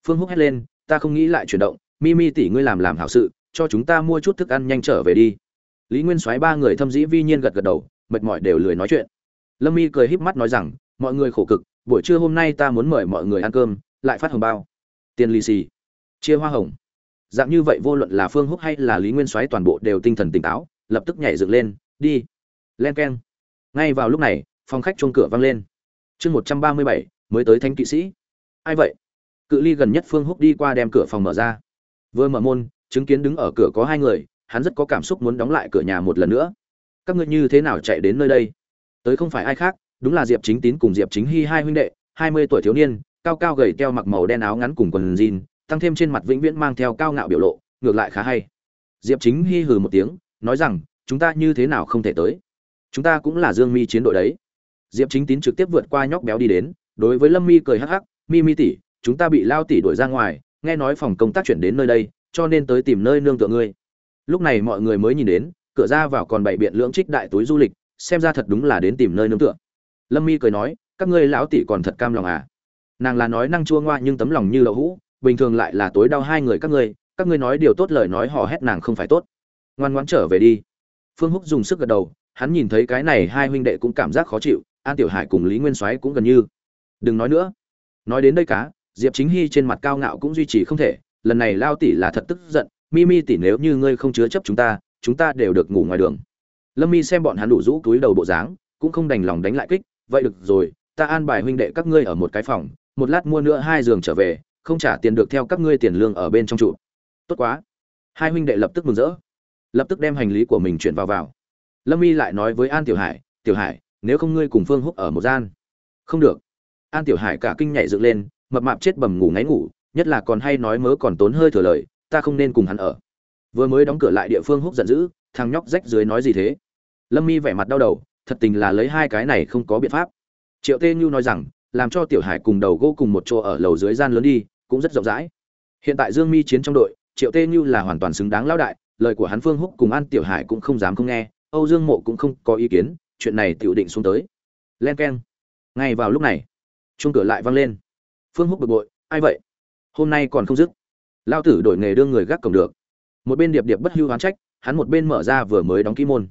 Phương Húc hét lên, ta không nghĩ lại chuyển động, Mimi tỷ ngươi làm làm hảo sự, cho chúng ta mua chút thức ăn nhanh trở về đi. Lý Nguyên xoáy ba người thâm dĩ vi nhiên gật gật đầu, mệt mỏi đều lười nói chuyện. Lâm Mi cười híp mắt nói rằng, mọi người khổ cực, buổi trưa hôm nay ta muốn mời mọi người ăn cơm, lại phát hồng bao. Tiền lì xì, chia hoa hồng. Dạng như vậy vô luận là Phương Húc hay là Lý Nguyên xoáy toàn bộ đều tinh thần tỉnh táo, lập tức nhảy dựng lên, đi. lên keng. Ngay vào lúc này, phòng khách chuông cửa vang lên. Chương 137, mới tới thánh kỵ sĩ. Ai vậy? Cự ly gần nhất Phương Húc đi qua đem cửa phòng mở ra. Vừa mở môn, chứng kiến đứng ở cửa có hai người, hắn rất có cảm xúc muốn đóng lại cửa nhà một lần nữa. Các ngươi như thế nào chạy đến nơi đây? Tới không phải ai khác, đúng là diệp chính tín cùng diệp chính hy hai huynh đệ, hai mươi tuổi thiếu niên, cao cao gầy teo mặc màu đen áo ngắn cùng quần jean, tăng thêm trên mặt vĩnh viễn mang theo cao ngạo biểu lộ, ngược lại khá hay. Diệp chính hy hừ một tiếng, nói rằng, chúng ta như thế nào không thể tới? Chúng ta cũng là dương mi chiến đội đấy. Diệp chính tín trực tiếp vượt qua nhóc béo đi đến đối với lâm mi cười hắc hắc, mi mi tỷ, chúng ta bị lao tỷ đuổi ra ngoài, nghe nói phòng công tác chuyển đến nơi đây, cho nên tới tìm nơi nương tựa ngươi. Lúc này mọi người mới nhìn đến, cửa ra vào còn bảy biện lưỡng trích đại túi du lịch, xem ra thật đúng là đến tìm nơi nương tựa. Lâm mi cười nói, các ngươi lão tỷ còn thật cam lòng à? Nàng là nói năng chua ngoa nhưng tấm lòng như lậu hũ, bình thường lại là tối đau hai người các ngươi các ngươi nói điều tốt lời nói hò hét nàng không phải tốt. Ngoan ngoãn trở về đi. Phương húc dùng sức gật đầu, hắn nhìn thấy cái này hai huynh đệ cũng cảm giác khó chịu, an tiểu hải cùng lý nguyên soái cũng gần như đừng nói nữa. Nói đến đây cá, diệp chính hy trên mặt cao ngạo cũng duy trì không thể, lần này lao tỷ là thật tức giận, mi mi tỷ nếu như ngươi không chứa chấp chúng ta chúng ta đều được ngủ ngoài đường. Lâm mi xem bọn hắn đủ rũ túi đầu bộ dáng, cũng không đành lòng đánh lại kích, vậy được rồi, ta an bài huynh đệ các ngươi ở một cái phòng, một lát mua nữa hai giường trở về, không trả tiền được theo các ngươi tiền lương ở bên trong trụ. Tốt quá. Hai huynh đệ lập tức mừng rỡ, lập tức đem hành lý của mình chuyển vào vào. Lâm mi lại nói với an tiểu hải tiểu hải, nếu không ngươi cùng phương húc ở một gian. Không được an tiểu hải cả kinh nhảy dựng lên, mập mạp chết bầm ngủ ngáy ngủ, nhất là còn hay nói mớ còn tốn hơi thừa lời, ta không nên cùng hắn ở. Vừa mới đóng cửa lại địa phương húc giận dữ, thằng nhóc rách dưới nói gì thế? Lâm mi vẻ mặt đau đầu, thật tình là lấy hai cái này không có biện pháp. Triệu tê như nói rằng, làm cho tiểu hải cùng đầu gỗ cùng một chỗ ở lầu dưới gian lớn đi, cũng rất rộng rãi. Hiện tại dương mi chiến trong đội, triệu tê như là hoàn toàn xứng đáng lão đại, lời của hắn phương húc cùng an tiểu hải cũng không dám không nghe, âu dương mộ cũng không có ý kiến, chuyện này tiểu định xuống tới. Len keng. Ngay vào lúc này chung cửa lại văng lên. Phương húc bực bội, ai vậy? Hôm nay còn không dứt. Lao tử đổi nghề đương người gác cổng được. Một bên điệp điệp bất hưu hoán trách, hắn một bên mở ra vừa mới đóng ký môn.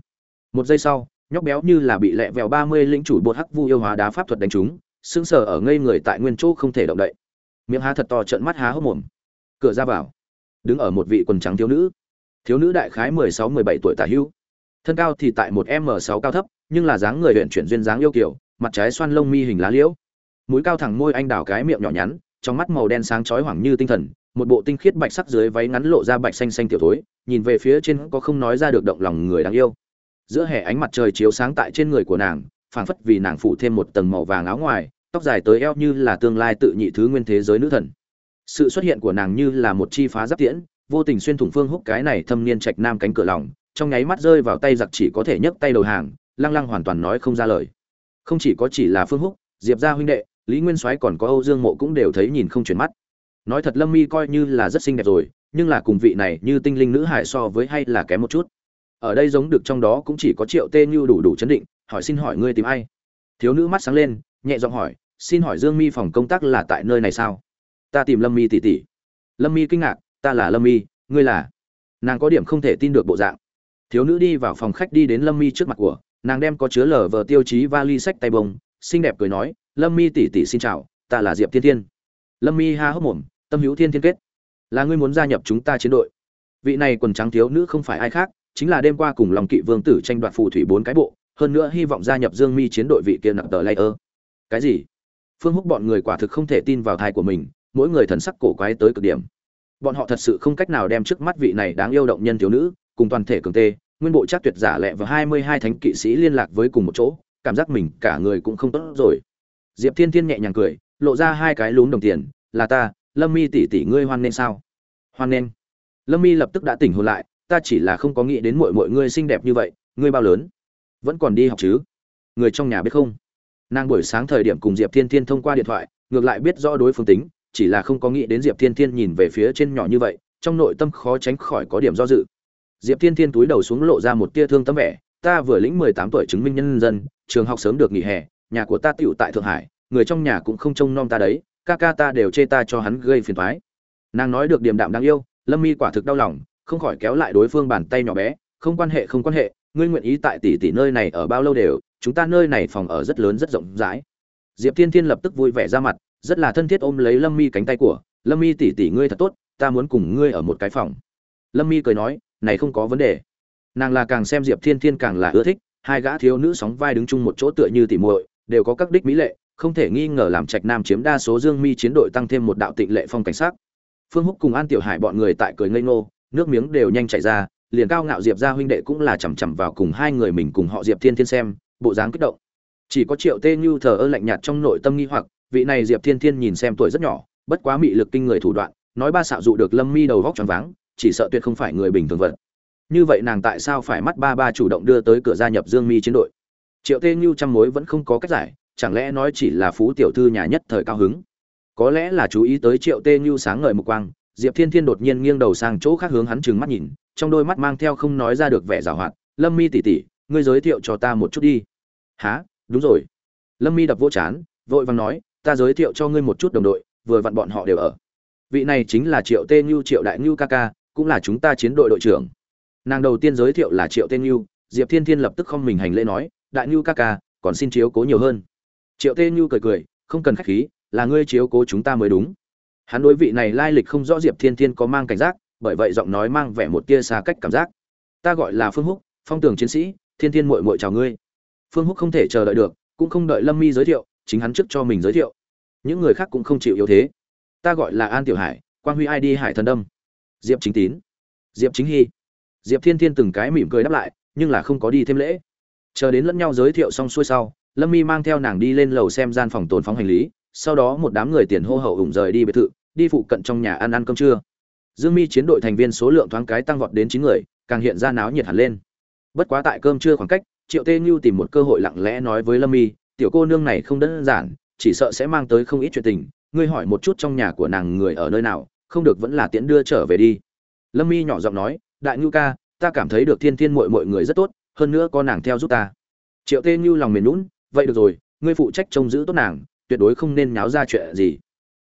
Một giây sau, nhóc béo như là bị lẹ vèo ba mươi lĩnh chủ bột hắc vu yêu hóa đá pháp thuật đánh trúng, sững sờ ở ngây người tại nguyên chỗ không thể động đậy. Miệng há thật to trận mắt há hốc mồm. Cửa ra vào, đứng ở một vị quần trắng thiếu nữ. Thiếu nữ đại khái mười sáu, mười bảy tuổi tả hưu. Thân cao thì tại một m sáu cao thấp, nhưng là dáng người huyện chuyển duyên dáng yêu kiểu mặt trái xoan lông mi hình lá liễu mũi cao thẳng môi anh đào cái miệng nhỏ nhắn, trong mắt màu đen sáng chói hoảng như tinh thần, một bộ tinh khiết bạch sắc dưới váy ngắn lộ ra bạch xanh xanh tiểu thối, nhìn về phía trên có không nói ra được động lòng người đáng yêu. Giữa hè ánh mặt trời chiếu sáng tại trên người của nàng, phảng phất vì nàng phủ thêm một tầng màu vàng áo ngoài, tóc dài tới eo như là tương lai tự nhị thứ nguyên thế giới nữ thần. Sự xuất hiện của nàng như là một chi phá giáp tiễn, vô tình xuyên thủng phương húc cái này thâm niên trạch nam cánh cửa lòng, trong nháy mắt rơi vào tay giặc chỉ có thể nhấc tay đầu hàng, lăng lăng hoàn toàn nói không ra lời. Không chỉ có chỉ là phương húc, diệp gia huynh đệ lý nguyên soái còn có âu dương mộ cũng đều thấy nhìn không chuyển mắt. Nói thật lâm mi coi như là rất xinh đẹp rồi, nhưng là cùng vị này như tinh linh nữ hải so với hay là kém một chút. Ở đây giống được trong đó cũng chỉ có triệu tê như đủ đủ chấn định, hỏi xin hỏi ngươi tìm ai? Thiếu nữ mắt sáng lên, nhẹ giọng hỏi, xin hỏi dương mi phòng công tác là tại nơi này sao? Ta tìm lâm mi tỉ tỉ. Lâm mi kinh ngạc, ta là lâm mi, ngươi là? Nàng có điểm không thể tin được bộ dạng. Thiếu nữ đi vào phòng khách đi đến lâm mi trước mặt của, nàng đem có chứa lở vờ tiêu chí vali sách tay bông, xinh đẹp cười nói lâm mi tỷ tỷ xin chào, ta là diệp thiên thiên. Lâm mi ha hốc mồm, tâm hữu thiên thiên kết. Là ngươi muốn gia nhập chúng ta chiến đội. Vị này quần trắng thiếu nữ không phải ai khác, chính là đêm qua cùng lòng kỵ vương tử tranh đoạt phù thủy bốn cái bộ, hơn nữa hy vọng gia nhập dương mi chiến đội vị kia nặng tờ ơ. cái gì? Phương húc bọn người quả thực không thể tin vào thai của mình, mỗi người thần sắc cổ quái tới cực điểm. Bọn họ thật sự không cách nào đem trước mắt vị này đáng yêu động nhân thiếu nữ, cùng toàn thể cường tê, nguyên bộ chắc tuyệt giả lẹ và hai mươi hai thánh kỵ sĩ liên lạc với cùng một chỗ, cảm giác mình cả người cũng không tốt rồi diệp thiên thiên nhẹ nhàng cười, lộ ra hai cái lún đồng tiền, là ta, lâm mi tỷ tỷ ngươi hoan nên sao? Hoan nên. Lâm mi lập tức đã tỉnh hồn lại, ta chỉ là không có nghĩ đến mọi mọi ngươi xinh đẹp như vậy, ngươi bao lớn? Vẫn còn đi học chứ? Người trong nhà biết không? Nàng buổi sáng thời điểm cùng diệp thiên thiên thông qua điện thoại, ngược lại biết rõ đối phương tính, chỉ là không có nghĩ đến diệp thiên thiên nhìn về phía trên nhỏ như vậy, trong nội tâm khó tránh khỏi có điểm do dự. Diệp thiên thiên túi đầu xuống lộ ra một tia thương tâm vẻ, ta vừa lĩnh mười tám tuổi chứng minh nhân dân, trường học sớm được nghỉ hè nhà của ta tựu tại thượng hải, người trong nhà cũng không trông nom ta đấy, ca ca ta đều chê ta cho hắn gây phiền thoái nàng nói được điềm đạm đáng yêu, lâm mi quả thực đau lòng, không khỏi kéo lại đối phương bàn tay nhỏ bé, không quan hệ, không quan hệ, ngươi nguyện ý tại tỷ tỷ nơi này ở bao lâu đều, chúng ta nơi này phòng ở rất lớn, rất rộng rãi. Diệp thiên thiên lập tức vui vẻ ra mặt, rất là thân thiết ôm lấy lâm mi cánh tay của, lâm mi tỷ tỷ ngươi thật tốt, ta muốn cùng ngươi ở một cái phòng. Lâm mi cười nói, này không có vấn đề. Nàng là càng xem diệp thiên thiên càng là ưa thích, hai gã thiếu nữ sóng vai đứng chung một chỗ tựa như tỉ muội đều có các đích mỹ lệ, không thể nghi ngờ làm trạch nam chiếm đa số dương mi chiến đội tăng thêm một đạo tịnh lệ phong cảnh sát phương húc cùng an tiểu hải bọn người tại cười ngây ngô, nước miếng đều nhanh chảy ra, liền cao ngạo diệp gia huynh đệ cũng là chằm chằm vào cùng hai người mình cùng họ diệp thiên thiên xem, bộ dáng kích động. Chỉ có triệu tê như thờ ơ lạnh nhạt trong nội tâm nghi hoặc, vị này diệp thiên thiên nhìn xem tuổi rất nhỏ, bất quá mị lực kinh người thủ đoạn, nói ba xạo dụ được lâm mi đầu vóc tròn váng, chỉ sợ tuyệt không phải người bình thường vật. Như vậy nàng tại sao phải mắt ba ba chủ động đưa tới cửa gia nhập dương mi chiến đội? Triệu tê như trăm mối vẫn không có cách giải, chẳng lẽ nói chỉ là phú tiểu thư nhà nhất thời cao hứng? Có lẽ là chú ý tới triệu tê như sáng ngời một quang, diệp thiên thiên đột nhiên nghiêng đầu sang chỗ khác hướng hắn trừng mắt nhìn, trong đôi mắt mang theo không nói ra được vẻ giảo hoạt, lâm mi tỉ tỉ ngươi giới thiệu cho ta một chút đi. Há đúng rồi. Lâm mi đập vô chán, vội vàng nói, ta giới thiệu cho ngươi một chút đồng đội, vừa vặn bọn họ đều ở. Vị này chính là triệu tê như, triệu đại như ca ca, cũng là chúng ta chiến đội đội trưởng. Nàng đầu tiên giới thiệu là triệu tê như, diệp thiên thiên lập tức không mình hành lễ nói đại nhu ca ca, còn xin chiếu cố nhiều hơn. Triệu tê nhu cười cười, không cần khách khí, là ngươi chiếu cố chúng ta mới đúng. Hắn đối vị này lai lịch không rõ diệp thiên thiên có mang cảnh giác, bởi vậy giọng nói mang vẻ một tia xa cách cảm giác. Ta gọi là phương húc, phong tường chiến sĩ, thiên thiên mội mội chào ngươi. Phương húc không thể chờ đợi được, cũng không đợi lâm mi giới thiệu, chính hắn trước cho mình giới thiệu. Những người khác cũng không chịu yếu thế. Ta gọi là an tiểu hải, quang huy ai đi hải thần đâm. Diệp chính tín. Diệp chính hy. Diệp thiên thiên từng cái mỉm cười đáp lại, nhưng là không có đi thêm lễ chờ đến lẫn nhau giới thiệu xong xuôi sau, lâm mi mang theo nàng đi lên lầu xem gian phòng tồn phóng hành lý, sau đó một đám người tiền hô hậu ủng rời đi biệt thự, đi phụ cận trong nhà ăn ăn cơm trưa. Dương mi chiến đội thành viên số lượng thoáng cái tăng vọt đến chín người, càng hiện ra náo nhiệt hẳn lên. Bất quá tại cơm trưa khoảng cách, triệu tê như tìm một cơ hội lặng lẽ nói với lâm mi, tiểu cô nương này không đơn giản, chỉ sợ sẽ mang tới không ít chuyện tình, ngươi hỏi một chút trong nhà của nàng người ở nơi nào, không được vẫn là tiễn đưa trở về đi. Lâm mi nhỏ giọng nói, đại ngưu ca, ta cảm thấy được thiên thiên mội mọi người rất tốt hơn nữa có nàng theo giúp ta. Triệu tê như lòng mềm lún vậy được rồi, ngươi phụ trách trông giữ tốt nàng, tuyệt đối không nên nháo ra chuyện gì.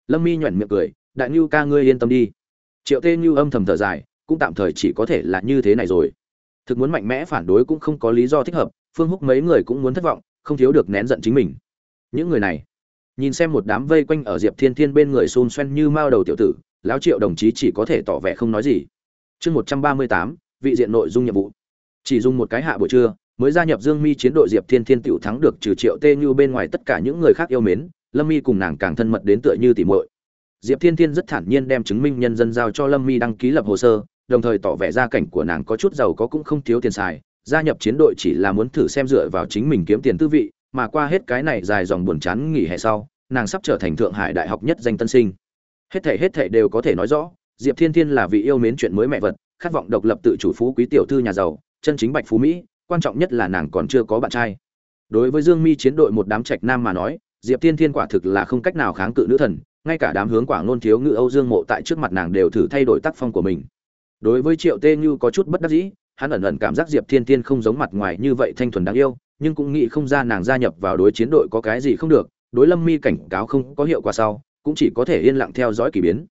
Lâm mi nhoẻn miệng cười, đại ngưu ca ngươi yên tâm đi. Triệu tê như âm thầm thở dài, cũng tạm thời chỉ có thể là như thế này rồi. Thực muốn mạnh mẽ phản đối cũng không có lý do thích hợp, phương húc mấy người cũng muốn thất vọng, không thiếu được nén giận chính mình. Những người này, nhìn xem một đám vây quanh ở diệp thiên thiên bên người xôn xoen như mao đầu tiểu tử, lão triệu đồng chí chỉ có thể tỏ vẻ không nói gì. Chương một trăm ba mươi tám, vị diện nội dung nhiệm vụ chỉ dùng một cái hạ buổi trưa, mới gia nhập dương mi chiến đội diệp thiên thiên tiểu thắng được trừ triệu tê như bên ngoài tất cả những người khác yêu mến, lâm mi cùng nàng càng thân mật đến tựa như tỉ muội. Diệp thiên thiên rất thản nhiên đem chứng minh nhân dân giao cho lâm mi đăng ký lập hồ sơ, đồng thời tỏ vẻ gia cảnh của nàng có chút giàu có cũng không thiếu tiền xài, gia nhập chiến đội chỉ là muốn thử xem dựa vào chính mình kiếm tiền tư vị, mà qua hết cái này dài dòng buồn chán nghỉ hè sau, nàng sắp trở thành thượng hải đại học nhất danh tân sinh. Hết thể hết thể đều có thể nói rõ, diệp thiên thiên là vị yêu mến chuyện mới mẹ vật, khát vọng độc lập tự chủ phú quý tiểu thư nhà giàu chân chính bạch phú mỹ, quan trọng nhất là nàng còn chưa có bạn trai. Đối với dương mi chiến đội một đám trạch nam mà nói, diệp thiên thiên quả thực là không cách nào kháng cự nữ thần, ngay cả đám hướng quả ngôn thiếu ngự âu dương mộ tại trước mặt nàng đều thử thay đổi tác phong của mình. Đối với triệu tê như có chút bất đắc dĩ, hắn ẩn ẩn cảm giác diệp thiên thiên không giống mặt ngoài như vậy thanh thuần đáng yêu, nhưng cũng nghĩ không ra nàng gia nhập vào đối chiến đội có cái gì không được, đối lâm mi cảnh cáo không có hiệu quả sau, cũng chỉ có thể yên lặng theo dõi k ỳ biến.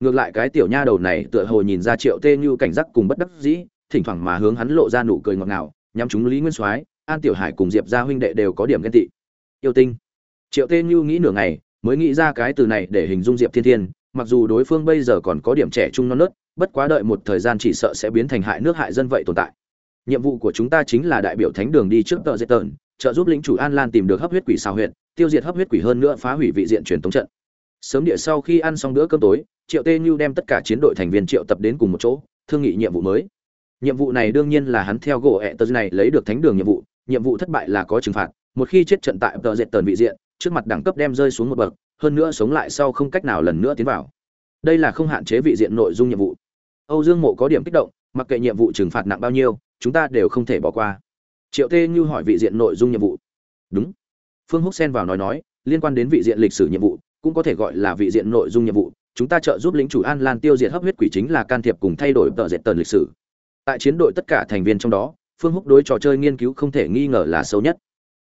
Ngược lại cái tiểu nha đầu này tựa hồ nhìn ra triệu tê như cảnh giác cùng bất đắc dĩ thỉnh thoảng mà hướng hắn lộ ra nụ cười ngọt ngào nhắm chúng lý nguyên soái an tiểu hải cùng diệp gia huynh đệ đều có điểm ghen tị yêu tinh triệu tê như nghĩ nửa ngày mới nghĩ ra cái từ này để hình dung diệp thiên thiên mặc dù đối phương bây giờ còn có điểm trẻ trung non nớt bất quá đợi một thời gian chỉ sợ sẽ biến thành hại nước hại dân vậy tồn tại nhiệm vụ của chúng ta chính là đại biểu thánh đường đi trước tợ dây tờn trợ giúp lĩnh chủ An Lan tìm được hấp huyết quỷ sao huyện, tiêu diệt hấp huyết quỷ hơn nữa phá hủy vị diện truyền tống trận. Sớm địa sau khi ăn xong bữa cơm tối, Triệu Tê Như đem tất cả chiến đội thành viên triệu tập đến cùng một chỗ, thương nghị nhiệm vụ mới. Nhiệm vụ này đương nhiên là hắn theo gỗ ẹ tơ này lấy được thánh đường nhiệm vụ, nhiệm vụ thất bại là có trừng phạt, một khi chết trận tại tờ dệt tần vị diện, trước mặt đẳng cấp đem rơi xuống một bậc, hơn nữa sống lại sau không cách nào lần nữa tiến vào. Đây là không hạn chế vị diện nội dung nhiệm vụ. Âu Dương Mộ có điểm kích động, mặc kệ nhiệm vụ trừng phạt nặng bao nhiêu, chúng ta đều không thể bỏ qua. Triệu Tê Như hỏi vị diện nội dung nhiệm vụ. Đúng. Phương Húc xen vào nói nói, liên quan đến vị diện lịch sử nhiệm vụ, cũng có thể gọi là vị diện nội dung nhiệm vụ, chúng ta trợ giúp lĩnh chủ An Lan tiêu diệt hấp huyết quỷ chính là can thiệp cùng thay đổi tờ dệt tần lịch sử. Tại chiến đội tất cả thành viên trong đó, Phương Húc đối trò chơi nghiên cứu không thể nghi ngờ là sâu nhất.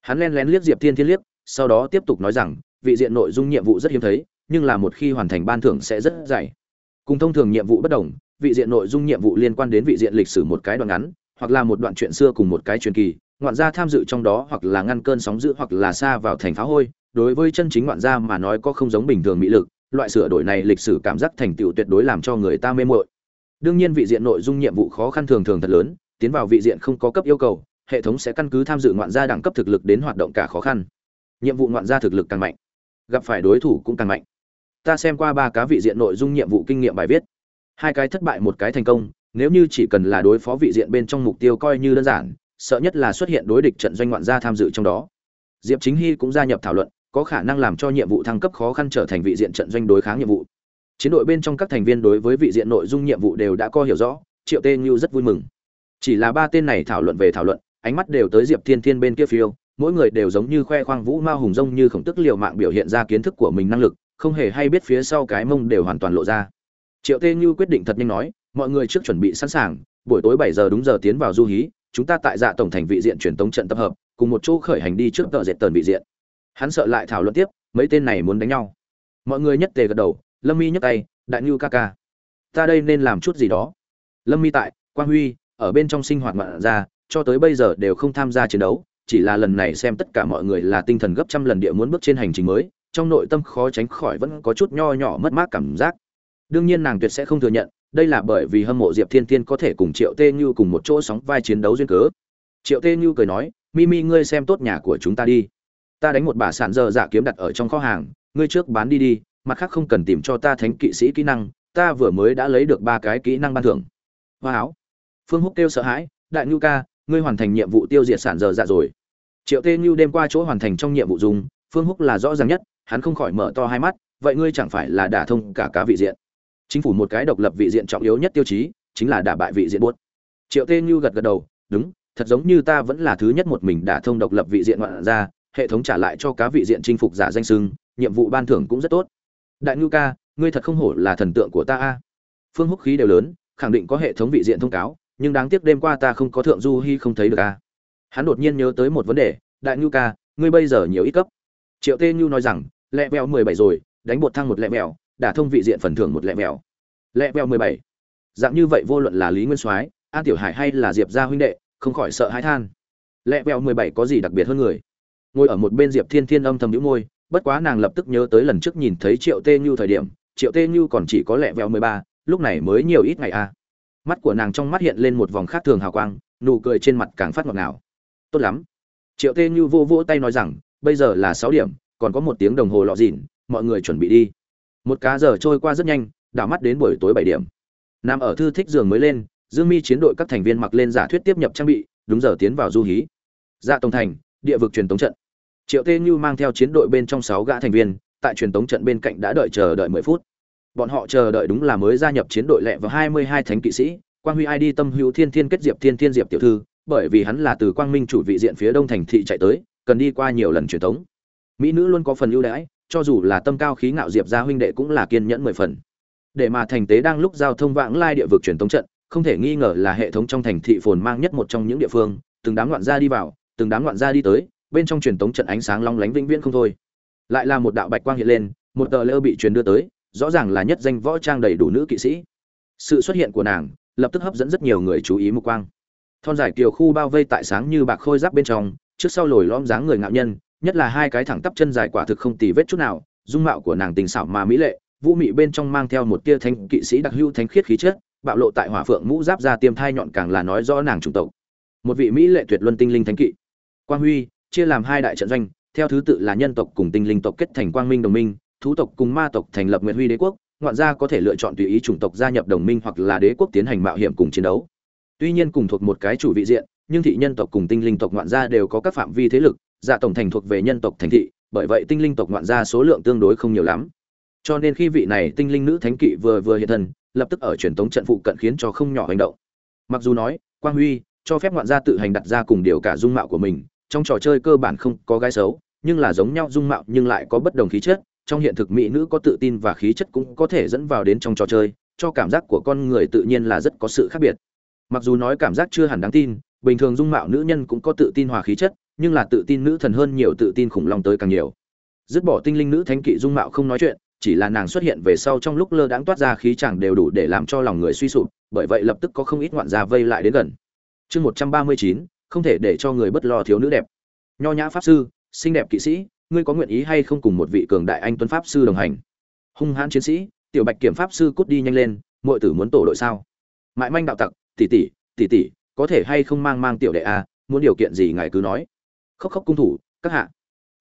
Hắn lén lén liếc Diệp Thiên Thiên liếc, sau đó tiếp tục nói rằng, vị diện nội dung nhiệm vụ rất hiếm thấy, nhưng là một khi hoàn thành ban thưởng sẽ rất dày. Cùng thông thường nhiệm vụ bất đồng, vị diện nội dung nhiệm vụ liên quan đến vị diện lịch sử một cái đoạn ngắn, hoặc là một đoạn chuyện xưa cùng một cái truyền kỳ, ngoạn gia tham dự trong đó hoặc là ngăn cơn sóng dữ hoặc là xa vào thành phá hôi, đối với chân chính ngoạn gia mà nói có không giống bình thường mỹ lực, loại sửa đổi này lịch sử cảm giác thành tựu tuyệt đối làm cho người ta mê mội. Đương nhiên vị diện nội dung nhiệm vụ khó khăn thường thường thật lớn, tiến vào vị diện không có cấp yêu cầu, hệ thống sẽ căn cứ tham dự ngoạn gia đẳng cấp thực lực đến hoạt động cả khó khăn. Nhiệm vụ ngoạn gia thực lực càng mạnh, gặp phải đối thủ cũng càng mạnh. Ta xem qua ba cá vị diện nội dung nhiệm vụ kinh nghiệm bài viết, hai cái thất bại một cái thành công, nếu như chỉ cần là đối phó vị diện bên trong mục tiêu coi như đơn giản, sợ nhất là xuất hiện đối địch trận doanh ngoạn gia tham dự trong đó. Diệp Chính Hy cũng gia nhập thảo luận, có khả năng làm cho nhiệm vụ thăng cấp khó khăn trở thành vị diện trận doanh đối kháng nhiệm vụ. Chiến đội bên trong các thành viên đối với vị diện nội dung nhiệm vụ đều đã có hiểu rõ, Triệu Tê Như rất vui mừng. Chỉ là ba tên này thảo luận về thảo luận, ánh mắt đều tới Diệp Thiên Thiên bên kia phiêu, mỗi người đều giống như khoe khoang vũ ma hùng rông như khổng tức liều mạng biểu hiện ra kiến thức của mình năng lực, không hề hay biết phía sau cái mông đều hoàn toàn lộ ra. Triệu Tê Như quyết định thật nhanh nói, mọi người trước chuẩn bị sẵn sàng, buổi tối bảy giờ đúng giờ tiến vào du hí, chúng ta tại dạ tổng thành vị diện truyền tống trận tập hợp, cùng một chỗ khởi hành đi trước tờ dệt tần vị diện. Hắn sợ lại thảo luận tiếp, mấy tên này muốn đánh nhau. Mọi người nhất tề gật đầu, Lâm Mi nhấc tay, đại ngưu ca ca. Ta đây nên làm chút gì đó. Lâm Mi tại, Quang Huy, ở bên trong sinh hoạt ngoạn ra, cho tới bây giờ đều không tham gia chiến đấu, chỉ là lần này xem tất cả mọi người là tinh thần gấp trăm lần địa muốn bước trên hành trình mới, trong nội tâm khó tránh khỏi vẫn có chút nho nhỏ mất mát cảm giác. Đương nhiên nàng tuyệt sẽ không thừa nhận, đây là bởi vì hâm mộ Diệp Thiên Thiên có thể cùng Triệu Tê Như cùng một chỗ sóng vai chiến đấu duyên cớ. Triệu Tê Như cười nói, "Mimi ngươi xem tốt nhà của chúng ta đi. Ta đánh một bà sản dơ dạ kiếm đặt ở trong kho hàng, ngươi trước bán đi đi, mặt khác không cần tìm cho ta thánh kỵ sĩ kỹ năng, ta vừa mới đã lấy được ba cái kỹ năng ban thưởng." Hoa áo. Phương Húc kêu sợ hãi, "Đại Nhu ca, ngươi hoàn thành nhiệm vụ tiêu diệt sản giờ dạ rồi." Triệu Tê ngưu đêm qua chỗ hoàn thành trong nhiệm vụ dùng, Phương Húc là rõ ràng nhất, hắn không khỏi mở to hai mắt, vậy ngươi chẳng phải là đả thông cả cá vị diện chính phủ một cái độc lập vị diện trọng yếu nhất tiêu chí chính là đả bại vị diện buốt triệu tê như gật gật đầu đúng thật giống như ta vẫn là thứ nhất một mình đả thông độc lập vị diện ngoạn ra hệ thống trả lại cho cá vị diện chinh phục giả danh sưng nhiệm vụ ban thưởng cũng rất tốt đại ngưu ca, ngươi thật không hổ là thần tượng của ta a. Phương húc khí đều lớn, khẳng định có hệ thống vị diện thông cáo, nhưng đáng tiếc đêm qua ta không có thượng du hy không thấy được a. Hắn đột nhiên nhớ tới một vấn đề, đại ngưu ca, ngươi bây giờ nhiều ít cấp. Triệu tê ngưu nói rằng, lẹ vẹo mười bảy rồi, đánh bột thăng một lẹ vẹo, đả thông vị diện phần thưởng một lẹ mèo lẹ mèo mười bảy. Dạng như vậy vô luận là lý nguyên soái, an tiểu hải hay là diệp gia huynh đệ, không khỏi sợ hãi than. Lẹ mèo mười bảy có gì đặc biệt hơn người? Ngồi ở một bên diệp thiên thiên âm thầm nhũ môi bất quá nàng lập tức nhớ tới lần trước nhìn thấy triệu tê như thời điểm, triệu tê như còn chỉ có lẹ vẹo mười ba, lúc này mới nhiều ít ngày a à. mắt của nàng trong mắt hiện lên một vòng khác thường hào quang, nụ cười trên mặt càng phát ngọt ngào. Tốt lắm. Triệu tê như vô vỗ tay nói rằng, bây giờ là sáu điểm, còn có một tiếng đồng hồ lọ dịn, mọi người chuẩn bị đi. Một cá giờ trôi qua rất nhanh, đảo mắt đến buổi tối bảy điểm. Nằm ở thư thích giường mới lên, dương mi chiến đội các thành viên mặc lên giả thuyết tiếp nhập trang bị, đúng giờ tiến vào du hí. Dạ tổng thành, địa vực truyền tống trận triệu tê như mang theo chiến đội bên trong sáu gã thành viên, tại truyền tống trận bên cạnh đã đợi chờ đợi mười phút. Bọn họ chờ đợi đúng là mới gia nhập chiến đội lẹ vào hai mươi hai thánh kỵ sĩ, quang huy id tâm hữu thiên thiên kết diệp thiên thiên diệp tiểu thư, bởi vì hắn là từ quang minh chủ vị diện phía đông thành thị chạy tới, cần đi qua nhiều lần truyền tống. Mỹ nữ luôn có phần ưu đãi, cho dù là tâm cao khí ngạo diệp gia huynh đệ cũng là kiên nhẫn mười phần. Để mà thành tế đang lúc giao thông vãng lai địa vực truyền tống trận, không thể nghi ngờ là hệ thống trong thành thị phồn mang nhất một trong những địa phương, từng đám loạn gia đi vào, từng đám loạn gia đi tới bên trong truyền tống trận ánh sáng long lánh vĩnh viễn không thôi. Lại là một đạo bạch quang hiện lên, một tờ lơ bị truyền đưa tới, rõ ràng là nhất danh võ trang đầy đủ nữ kỵ sĩ. Sự xuất hiện của nàng, lập tức hấp dẫn rất nhiều người chú ý mục quang. Thon dài kiều khu bao vây tại sáng như bạc khôi giáp bên trong, trước sau lồi lõm dáng người ngạo nhân, nhất là hai cái thẳng tắp chân dài quả thực không tì vết chút nào, dung mạo của nàng tình xảo mà mỹ lệ, vũ mị bên trong mang theo một tia thanh kỵ sĩ đặc hữu thánh khiết khí chất, bạo lộ tại hỏa phượng mũ giáp ra tiêm thai nhọn càng là nói rõ nàng chủng tộc. Một vị mỹ lệ tuyệt luân tinh linh thánh kỵ. Quang huy chia làm hai đại trận doanh, theo thứ tự là nhân tộc cùng tinh linh tộc kết thành quang minh đồng minh, thú tộc cùng ma tộc thành lập nguyệt huy đế quốc, ngoạn gia có thể lựa chọn tùy ý chủng tộc gia nhập đồng minh hoặc là đế quốc tiến hành mạo hiểm cùng chiến đấu. Tuy nhiên cùng thuộc một cái chủ vị diện, nhưng thị nhân tộc cùng tinh linh tộc ngoạn gia đều có các phạm vi thế lực dạ tổng thành thuộc về nhân tộc thành thị, bởi vậy tinh linh tộc ngoạn gia số lượng tương đối không nhiều lắm. Cho nên khi vị này tinh linh nữ thánh kỵ vừa vừa hiện thân, lập tức ở truyền tống trận phụ cận khiến cho không nhỏ hành động. Mặc dù nói, quang huy cho phép ngoạn gia tự hành đặt ra cùng điều cả dung mạo của mình trong trò chơi cơ bản không có gái xấu, nhưng là giống nhau dung mạo nhưng lại có bất đồng khí chất, trong hiện thực mỹ nữ có tự tin và khí chất cũng có thể dẫn vào đến trong trò chơi, cho cảm giác của con người tự nhiên là rất có sự khác biệt. Mặc dù nói cảm giác chưa hẳn đáng tin, bình thường dung mạo nữ nhân cũng có tự tin hòa khí chất, nhưng là tự tin nữ thần hơn nhiều tự tin khủng long tới càng nhiều. Dứt bỏ tinh linh nữ thánh kỵ dung mạo không nói chuyện, chỉ là nàng xuất hiện về sau trong lúc lơ đãng toát ra khí chẳng đều đủ để làm cho lòng người suy sụp, bởi vậy lập tức có không ít ngoạn gia vây lại đến gần. Chương một trăm ba mươi chín không thể để cho người bất lo thiếu nữ đẹp. Nho nhã pháp sư, xinh đẹp kỵ sĩ, ngươi có nguyện ý hay không cùng một vị cường đại anh tuấn pháp sư đồng hành? Hung hãn chiến sĩ, tiểu bạch kiểm pháp sư cút đi nhanh lên, muội tử muốn tổ đội sao? Mại manh đạo tặc, tỷ tỷ tỷ tỷ, có thể hay không mang mang tiểu đệ a, muốn điều kiện gì ngài cứ nói. Khóc khóc cung thủ, các hạ.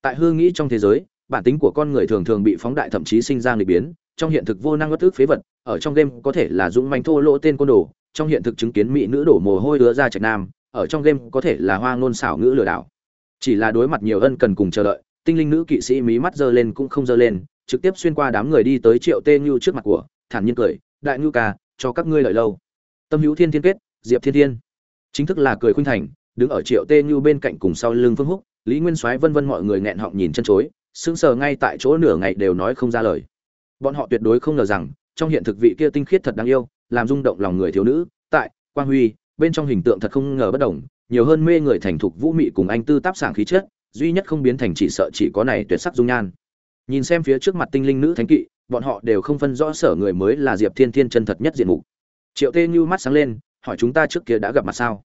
Tại hư nghĩ trong thế giới, bản tính của con người thường thường bị phóng đại thậm chí sinh ra nghịch biến, trong hiện thực vô năng bất thức phế vật, ở trong game có thể là dũng manh thô lỗ tên côn đồ, trong hiện thực chứng kiến mỹ nữ đổ mồ hôi đứa ra trạch nam ở trong game có thể là hoa ngôn xảo ngữ lừa đảo. Chỉ là đối mặt nhiều ân cần cùng chờ đợi, tinh linh nữ kỵ sĩ mí mắt giơ lên cũng không giơ lên, trực tiếp xuyên qua đám người đi tới triệu tê như trước mặt của, thản nhiên cười, đại ngưu ca, cho các ngươi lợi lâu. Tâm hữu thiên thiên kết, diệp thiên thiên. Chính thức là cười khuynh thành, đứng ở triệu tê như bên cạnh cùng sau lưng phương húc, lý nguyên soái vân vân mọi người nghẹn họng nhìn chân chối, sững sờ ngay tại chỗ nửa ngày đều nói không ra lời. Bọn họ tuyệt đối không ngờ rằng, trong hiện thực vị kia tinh khiết thật đáng yêu, làm rung động lòng người thiếu nữ, tại, quang huy bên trong hình tượng thật không ngờ bất đồng, nhiều hơn mê người thành thục vũ mị cùng anh tư táp sảng khí chất, duy nhất không biến thành chỉ sợ chỉ có này tuyệt sắc dung nhan. Nhìn xem phía trước mặt tinh linh nữ thánh kỵ, bọn họ đều không phân rõ sở người mới là diệp thiên thiên chân thật nhất diện mục. Triệu tê như mắt sáng lên, hỏi chúng ta trước kia đã gặp mặt sao?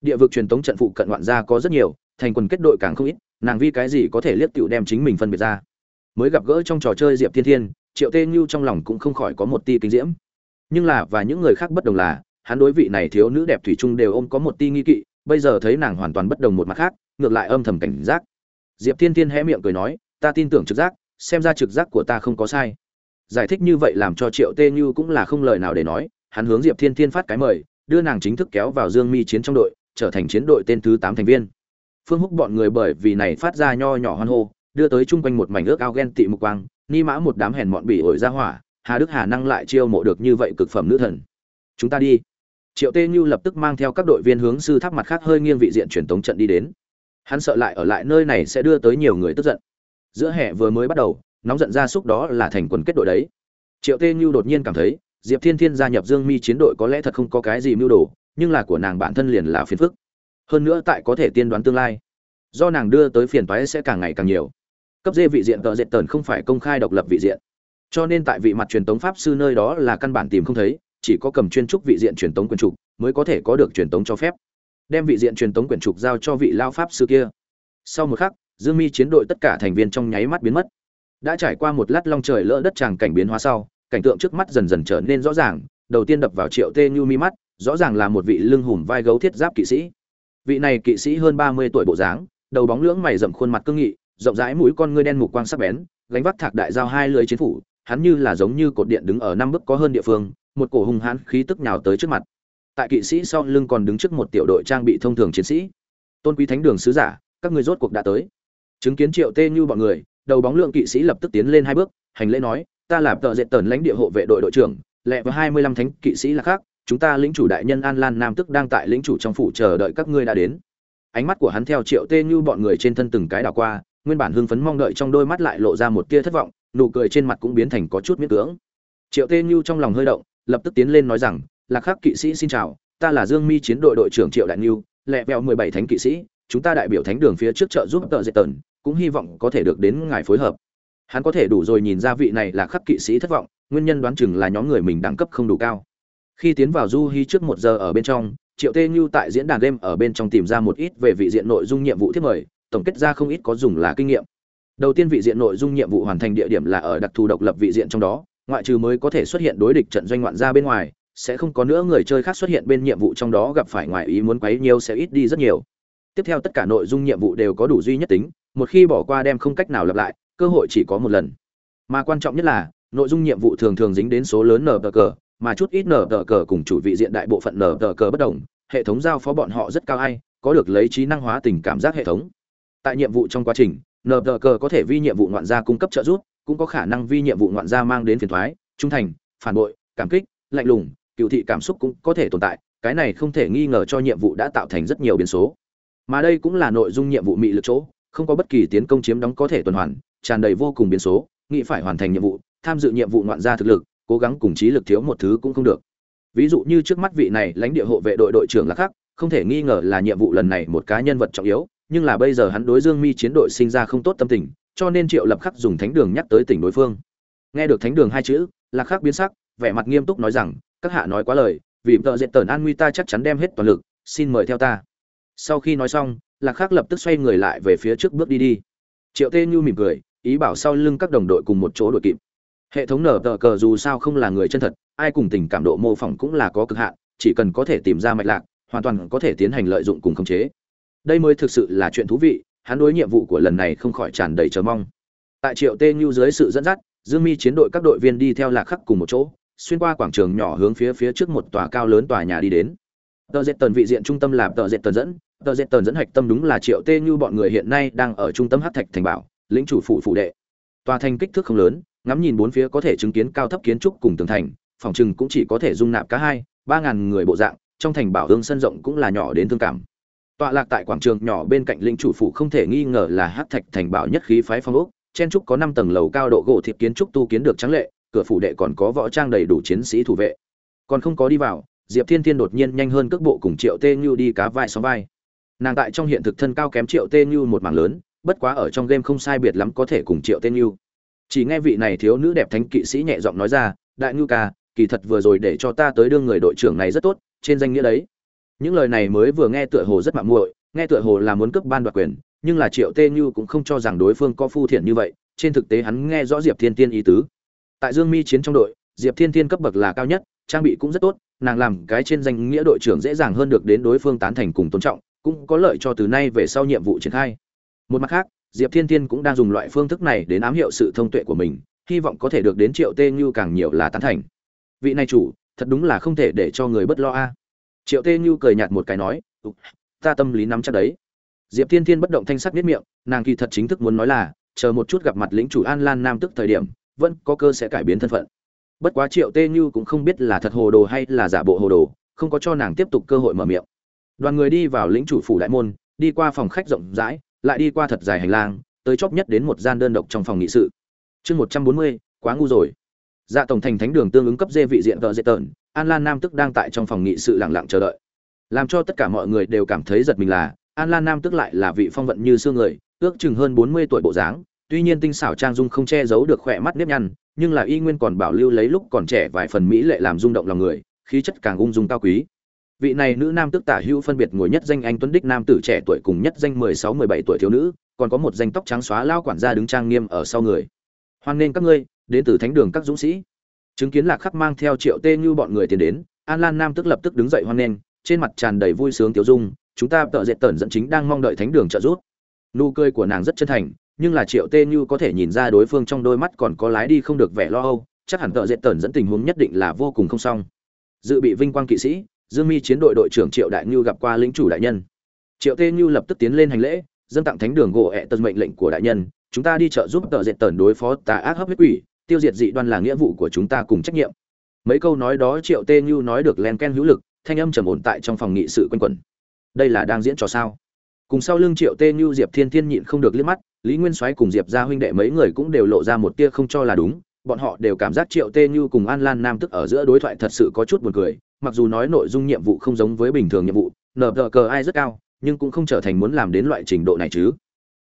Địa vực truyền tống trận phụ cận ngoạn gia có rất nhiều, thành quần kết đội càng không ít, nàng vi cái gì có thể liếc tiểu đem chính mình phân biệt ra? Mới gặp gỡ trong trò chơi diệp thiên thiên, triệu tê như trong lòng cũng không khỏi có một tia kinh diễm. Nhưng là, và những người khác bất đồng là hắn đối vị này thiếu nữ đẹp thủy chung đều ôm có một ti nghi kỵ, bây giờ thấy nàng hoàn toàn bất đồng một mặt khác, ngược lại âm thầm cảnh giác. Diệp thiên thiên hé miệng cười nói, ta tin tưởng trực giác, xem ra trực giác của ta không có sai. Giải thích như vậy làm cho triệu tê như cũng là không lời nào để nói, hắn hướng diệp thiên thiên phát cái mời, đưa nàng chính thức kéo vào dương mi chiến trong đội, trở thành chiến đội tên thứ tám thành viên. Phương húc bọn người bởi vì này phát ra nho nhỏ hoan hô, đưa tới chung quanh một mảnh ước ao ghen tị mục quang, ni mã một đám hèn mọn bị ổi ra hỏa, hà đức hà năng lại chiêu mộ được như vậy cực phẩm nữ thần. Chúng ta đi triệu tê như lập tức mang theo các đội viên hướng sư tháp mặt khác hơi nghiêng vị diện truyền tống trận đi đến. Hắn sợ lại ở lại nơi này sẽ đưa tới nhiều người tức giận. Giữa hè vừa mới bắt đầu, nóng giận ra xúc đó là thành quần kết đội đấy. Triệu tê như đột nhiên cảm thấy, diệp thiên thiên gia nhập dương mi chiến đội có lẽ thật không có cái gì mưu đồ, nhưng là của nàng bản thân liền là phiền phức. Hơn nữa tại có thể tiên đoán tương lai, do nàng đưa tới phiền toái sẽ càng ngày càng nhiều. Cấp dê vị diện tợ dệt tần không phải công khai độc lập vị diện. Cho nên tại vị mặt truyền tống pháp sư nơi đó là căn bản tìm không thấy chỉ có cầm chuyên trúc vị diện truyền tống quyền trục mới có thể có được truyền tống cho phép. Đem vị diện truyền tống quyền trục giao cho vị lao pháp sư kia. Sau một khắc, dương mi chiến đội tất cả thành viên trong nháy mắt biến mất. Đã trải qua một lát long trời lỡ đất tràng cảnh biến hóa sau, cảnh tượng trước mắt dần dần trở nên rõ ràng, đầu tiên đập vào triệu tê như mi mắt, rõ ràng là một vị lưng hùm vai gấu thiết giáp kỵ sĩ. Vị này kỵ sĩ hơn ba mươi tuổi bộ dáng, đầu bóng lưỡng mày rậm khuôn mặt cương nghị, rộng rãi mũi con ngươi đen mục quang sắc bén, gánh vác thạc đại giao hai lưới chiến phủ, hắn như là giống như cột điện đứng ở năm bước có hơn địa phương một cổ hung hãn khí tức nhào tới trước mặt. Tại kỵ sĩ sau lưng còn đứng trước một tiểu đội trang bị thông thường chiến sĩ. Tôn quý thánh đường sứ giả, các ngươi rốt cuộc đã tới. Chứng kiến triệu tê như bọn người, đầu bóng lượng kỵ sĩ lập tức tiến lên hai bước, hành lễ nói, ta là tờ dệt tần lãnh địa hộ vệ đội đội trưởng, lẹ với hai mươi lăm thánh kỵ sĩ là khác, chúng ta lĩnh chủ đại nhân an lan nam tức đang tại lĩnh chủ trong phủ chờ đợi các ngươi đã đến. Ánh mắt của hắn theo triệu tê như bọn người trên thân từng cái đảo qua, nguyên bản hưng phấn mong đợi trong đôi mắt lại lộ ra một tia thất vọng, nụ cười trên mặt cũng biến thành có chút miễn cưỡng. Triệu tê như trong lòng hơi động lập tức tiến lên nói rằng, lạc khắc kỵ sĩ xin chào, ta là dương mi chiến đội đội trưởng triệu đại niu, lẹ vẹo mười bảy thánh kỵ sĩ, chúng ta đại biểu thánh đường phía trước trợ giúp tợ dệt tần, cũng hy vọng có thể được đến ngài phối hợp. Hắn có thể đủ rồi nhìn ra vị này là khắc kỵ sĩ thất vọng, nguyên nhân đoán chừng là nhóm người mình đẳng cấp không đủ cao. Khi tiến vào du hi trước một giờ ở bên trong, triệu tê như tại diễn đàn game ở bên trong tìm ra một ít về vị diện nội dung nhiệm vụ thiết mời, tổng kết ra không ít có dùng là kinh nghiệm. Đầu tiên vị diện nội dung nhiệm vụ hoàn thành địa điểm là ở đặc thù độc lập vị diện trong đó ngoại trừ mới có thể xuất hiện đối địch trận doanh ngoạn ra bên ngoài, sẽ không có nữa người chơi khác xuất hiện bên nhiệm vụ trong đó gặp phải ngoại ý muốn quấy nhiều sẽ ít đi rất nhiều. Tiếp theo tất cả nội dung nhiệm vụ đều có đủ duy nhất tính, một khi bỏ qua đem không cách nào lặp lại, cơ hội chỉ có một lần. Mà quan trọng nhất là, nội dung nhiệm vụ thường thường dính đến số lớn nở tờ cờ, mà chút ít nở tờ cờ cùng chủ vị diện đại bộ phận nở tờ cờ bất đồng, hệ thống giao phó bọn họ rất cao ai, có được lấy trí năng hóa tình cảm giác hệ thống. Tại nhiệm vụ trong quá trình nở đờ cờ có thể vi nhiệm vụ ngoạn gia cung cấp trợ giúp cũng có khả năng vi nhiệm vụ ngoạn gia mang đến phiền thoái, trung thành, phản bội, cảm kích, lạnh lùng, cựu thị cảm xúc cũng có thể tồn tại, cái này không thể nghi ngờ cho nhiệm vụ đã tạo thành rất nhiều biến số. Mà đây cũng là nội dung nhiệm vụ mị lực chỗ, không có bất kỳ tiến công chiếm đóng có thể tuần hoàn, tràn đầy vô cùng biến số, nghĩ phải hoàn thành nhiệm vụ, tham dự nhiệm vụ ngoạn gia thực lực, cố gắng cùng trí lực thiếu một thứ cũng không được. Ví dụ như trước mắt vị này lãnh địa hộ vệ đội đội trưởng là khác, không thể nghi ngờ là nhiệm vụ lần này một cá nhân vật trọng yếu, nhưng là bây giờ hắn đối dương mi chiến đội sinh ra không tốt tâm tình cho nên triệu lập khắc dùng thánh đường nhắc tới tỉnh đối phương. Nghe được thánh đường hai chữ, lạc khắc biến sắc, vẻ mặt nghiêm túc nói rằng, các hạ nói quá lời, vì tợ diện tờn an nguy ta chắc chắn đem hết toàn lực, xin mời theo ta. Sau khi nói xong, lạc khắc lập tức xoay người lại về phía trước bước đi đi. Triệu tê như mỉm cười, ý bảo sau lưng các đồng đội cùng một chỗ đội kịp. Hệ thống nở tờ cờ dù sao không là người chân thật, ai cùng tình cảm độ mô phỏng cũng là có cực hạn, chỉ cần có thể tìm ra mạch lạc, hoàn toàn có thể tiến hành lợi dụng cùng khống chế. Đây mới thực sự là chuyện thú vị hắn đối nhiệm vụ của lần này không khỏi tràn đầy chờ mong. Tại triệu tê như dưới sự dẫn dắt, dương mi chiến đội các đội viên đi theo lạc khắc cùng một chỗ, xuyên qua quảng trường nhỏ hướng phía phía trước một tòa cao lớn tòa nhà đi đến. Tờ dệt tần vị diện trung tâm là tờ dệt tần dẫn, tờ dệt tần dẫn hạch tâm đúng là triệu tê như bọn người hiện nay đang ở trung tâm Hắc thạch thành bảo, lĩnh chủ phụ phụ đệ. Tòa thành kích thước không lớn, ngắm nhìn bốn phía có thể chứng kiến cao thấp kiến trúc cùng tường thành, phòng trừng cũng chỉ có thể dung nạp cả hai, ba ngàn người bộ dạng, trong thành bảo hương sân rộng cũng là nhỏ đến thương cảm tọa lạc tại quảng trường nhỏ bên cạnh linh chủ phủ không thể nghi ngờ là hát thạch thành bảo nhất khí phái phong ốc chen trúc có năm tầng lầu cao độ gỗ thiệp kiến trúc tu kiến được trắng lệ, cửa phủ đệ còn có võ trang đầy đủ chiến sĩ thủ vệ. Còn không có đi vào, diệp thiên thiên đột nhiên nhanh hơn cước bộ cùng triệu tê như đi cá vai xóm vai. Nàng tại trong hiện thực thân cao kém triệu tê như một mảng lớn, bất quá ở trong game không sai biệt lắm có thể cùng triệu tê như. Chỉ nghe vị này thiếu nữ đẹp thánh kỵ sĩ nhẹ giọng nói ra, đại ngưu ca, kỳ thật vừa rồi để cho ta tới đương người đội trưởng này rất tốt, trên danh nghĩa đấy những lời này mới vừa nghe tựa hồ rất mạo muội, nghe tựa hồ là muốn cướp ban đoạt quyền, nhưng là triệu tê như cũng không cho rằng đối phương có phu thiện như vậy, trên thực tế hắn nghe rõ diệp thiên tiên ý tứ. Tại dương mi chiến trong đội, diệp thiên tiên cấp bậc là cao nhất, trang bị cũng rất tốt, nàng làm cái trên danh nghĩa đội trưởng dễ dàng hơn được đến đối phương tán thành cùng tôn trọng, cũng có lợi cho từ nay về sau nhiệm vụ triển khai. Một mặt khác, diệp thiên tiên cũng đang dùng loại phương thức này đến ám hiệu sự thông tuệ của mình, hy vọng có thể được đến triệu tê như càng nhiều là tán thành. Vị này chủ, thật đúng là không thể để cho người bất lo a triệu tê như cười nhạt một cái nói ta tâm lý nắm chắc đấy. Diệp thiên thiên bất động thanh sắc biết miệng, nàng kỳ thật chính thức muốn nói là, chờ một chút gặp mặt lĩnh chủ an lan nam tức thời điểm, vẫn có cơ sẽ cải biến thân phận. Bất quá triệu tê như cũng không biết là thật hồ đồ hay là giả bộ hồ đồ, không có cho nàng tiếp tục cơ hội mở miệng. Đoàn người đi vào lĩnh chủ phủ đại môn, đi qua phòng khách rộng rãi, lại đi qua thật dài hành lang, tới chóp nhất đến một gian đơn độc trong phòng nghị sự. Chương một trăm bốn mươi, quá ngu rồi. Dạ tổng thành thánh đường tương ứng cấp dê vị diện tờ dễ tợn an lan nam tức đang tại trong phòng nghị sự lặng lặng chờ đợi. Làm cho tất cả mọi người đều cảm thấy giật mình là, an lan nam tức lại là vị phong vận như xương người, ước chừng hơn bốn mươi tuổi bộ dáng, tuy nhiên tinh xảo trang dung không che giấu được khỏe mắt nếp nhăn, nhưng là y nguyên còn bảo lưu lấy lúc còn trẻ vài phần mỹ lệ làm rung động lòng người, khí chất càng ung dung cao quý. Vị này nữ nam tức tả hữu phân biệt ngồi nhất danh anh tuấn đích nam tử trẻ tuổi cùng nhất danh mười sáu mười bảy tuổi thiếu nữ, còn có một danh tóc trắng xóa lao quản gia đứng trang nghiêm ở sau người. Hoan nghênh các ngươi, đến từ thánh đường các dũng sĩ chứng kiến lạc khắc mang theo triệu tê như bọn người tiến đến, an lan nam tức lập tức đứng dậy hoan nghênh, trên mặt tràn đầy vui sướng tiêu dung, chúng ta tợ dệt tẩn dẫn chính đang mong đợi thánh đường trợ giúp. Nụ cười của nàng rất chân thành, nhưng là triệu tê như có thể nhìn ra đối phương trong đôi mắt còn có lái đi không được vẻ lo âu, chắc hẳn tợ dệt tẩn dẫn tình huống nhất định là vô cùng không xong. Dự bị vinh quang kỵ sĩ, dương mi chiến đội đội trưởng triệu đại như gặp qua lính chủ đại nhân. Triệu tê như lập tức tiến lên hành lễ, dâng tặng thánh đường gỗ ẹ tật mệnh lệnh của đại nhân, chúng ta đi trợ giúp tợ dệt tẩn đối phó tà ác hấp huyết quỷ tiêu diệt dị đoan là nghĩa vụ của chúng ta cùng trách nhiệm. Mấy câu nói đó triệu tê như nói được len ken hữu lực, thanh âm trầm ổn tại trong phòng nghị sự quanh quẩn. Đây là đang diễn trò sao? Cùng sau lưng triệu tê như, diệp thiên thiên nhịn không được liếc mắt, lý nguyên soái cùng diệp gia huynh đệ mấy người cũng đều lộ ra một tia không cho là đúng, bọn họ đều cảm giác triệu tê như cùng an lan nam tức ở giữa đối thoại thật sự có chút buồn cười, mặc dù nói nội dung nhiệm vụ không giống với bình thường nhiệm vụ nở tờ cờ ai rất cao, nhưng cũng không trở thành muốn làm đến loại trình độ này chứ.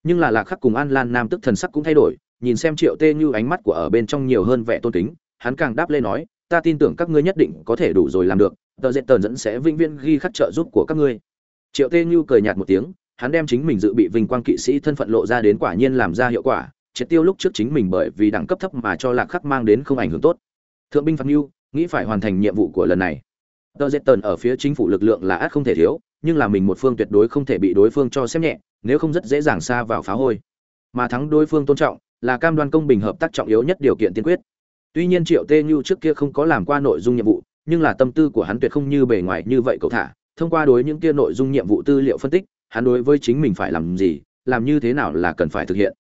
Nhưng là lạc khắc cùng an lan nam tức thần sắc cũng thay đổi nhìn xem triệu tê như ánh mắt của ở bên trong nhiều hơn vẻ tôn kính, hắn càng đáp lên nói, ta tin tưởng các ngươi nhất định có thể đủ rồi làm được, tờ dệt tờn dẫn sẽ vĩnh viễn ghi khắc trợ giúp của các ngươi. Triệu tê như cười nhạt một tiếng, hắn đem chính mình dự bị vinh quang kỵ sĩ thân phận lộ ra đến quả nhiên làm ra hiệu quả, triệt tiêu lúc trước chính mình bởi vì đẳng cấp thấp mà cho lạc khắc mang đến không ảnh hưởng tốt. Thượng binh Phạm mưu nghĩ phải hoàn thành nhiệm vụ của lần này. Tờ dệt tờn ở phía chính phủ lực lượng là át không thể thiếu, nhưng là mình một phương tuyệt đối không thể bị đối phương cho xem nhẹ, nếu không rất dễ dàng xa vào phá hôi. Mà thắng đối phương tôn trọng là cam đoan công bình hợp tác trọng yếu nhất điều kiện tiên quyết. Tuy nhiên triệu tê như trước kia không có làm qua nội dung nhiệm vụ, nhưng là tâm tư của hắn tuyệt không như bề ngoài như vậy cậu thả. Thông qua đối những kia nội dung nhiệm vụ tư liệu phân tích, hắn đối với chính mình phải làm gì, làm như thế nào là cần phải thực hiện.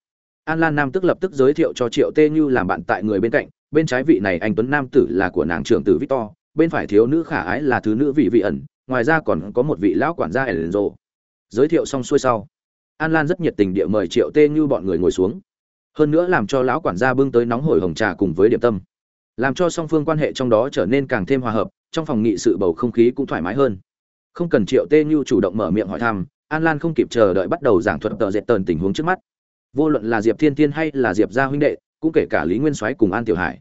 An lan nam tức lập tức giới thiệu cho triệu tê như làm bạn tại người bên cạnh, bên trái vị này anh tuấn nam tử là của nàng trưởng tử victor, bên phải thiếu nữ khả ái là thứ nữ vị vị ẩn, ngoài ra còn có một vị lão quản gia Enzo. giới thiệu xong xuôi sau, an lan rất nhiệt tình địa mời triệu tê như bọn người ngồi xuống hơn nữa làm cho lão quản gia bưng tới nóng hổi hồng trà cùng với điểm tâm. Làm cho song phương quan hệ trong đó trở nên càng thêm hòa hợp, trong phòng nghị sự bầu không khí cũng thoải mái hơn. Không cần triệu tê như chủ động mở miệng hỏi thăm, an lan không kịp chờ đợi bắt đầu giảng thuật tờ dệt tờn tình huống trước mắt. Vô luận là diệp thiên thiên hay là diệp gia huynh đệ, cũng kể cả lý nguyên soái cùng an tiểu hải.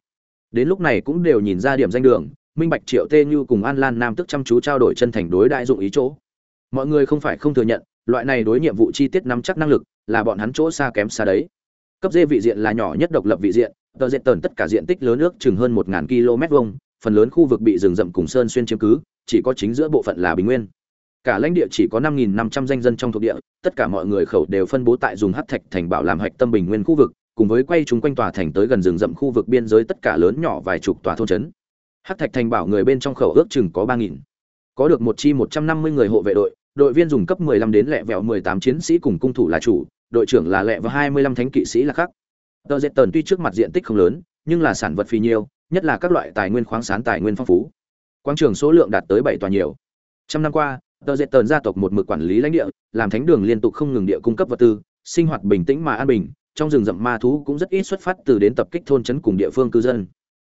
Đến lúc này cũng đều nhìn ra điểm danh đường, minh bạch triệu tê như cùng an lan nam tức chăm chú trao đổi chân thành đối đại dụng ý chỗ. Mọi người không phải không thừa nhận, loại này đối nhiệm vụ chi tiết nắm chắc năng lực là bọn hắn chỗ xa kém xa đấy cấp dê vị diện là nhỏ nhất độc lập vị diện, tờ diện tờn tất cả diện tích lớn nước chừng hơn một km vuông, phần lớn khu vực bị rừng rậm cùng sơn xuyên chiếm cứ, chỉ có chính giữa bộ phận là bình nguyên cả lãnh địa chỉ có 5.500 danh dân trong thuộc địa, tất cả mọi người khẩu đều phân bố tại dùng hắc thạch thành bảo làm hạch tâm bình nguyên khu vực, cùng với quay chúng quanh tòa thành tới gần rừng rậm khu vực biên giới tất cả lớn nhỏ vài chục tòa thôn trấn hắc thạch thành bảo người bên trong khẩu ước chừng có 3.000. có được một chi 150 người hộ vệ đội đội viên dùng cấp 15 đến lẹ vẹo 18 chiến sĩ cùng cung thủ là chủ đội trưởng là lẹ và 25 thánh kỵ sĩ là khác. Tờ dệt tần tuy trước mặt diện tích không lớn, nhưng là sản vật phi nhiêu nhất là các loại tài nguyên khoáng sản tài nguyên phong phú. Quang trường số lượng đạt tới bảy tòa nhiều. Trăm năm qua, tờ dệt tần gia tộc một mực quản lý lãnh địa, làm thánh đường liên tục không ngừng địa cung cấp vật tư, sinh hoạt bình tĩnh mà an bình, trong rừng rậm ma thú cũng rất ít xuất phát từ đến tập kích thôn trấn cùng địa phương cư dân.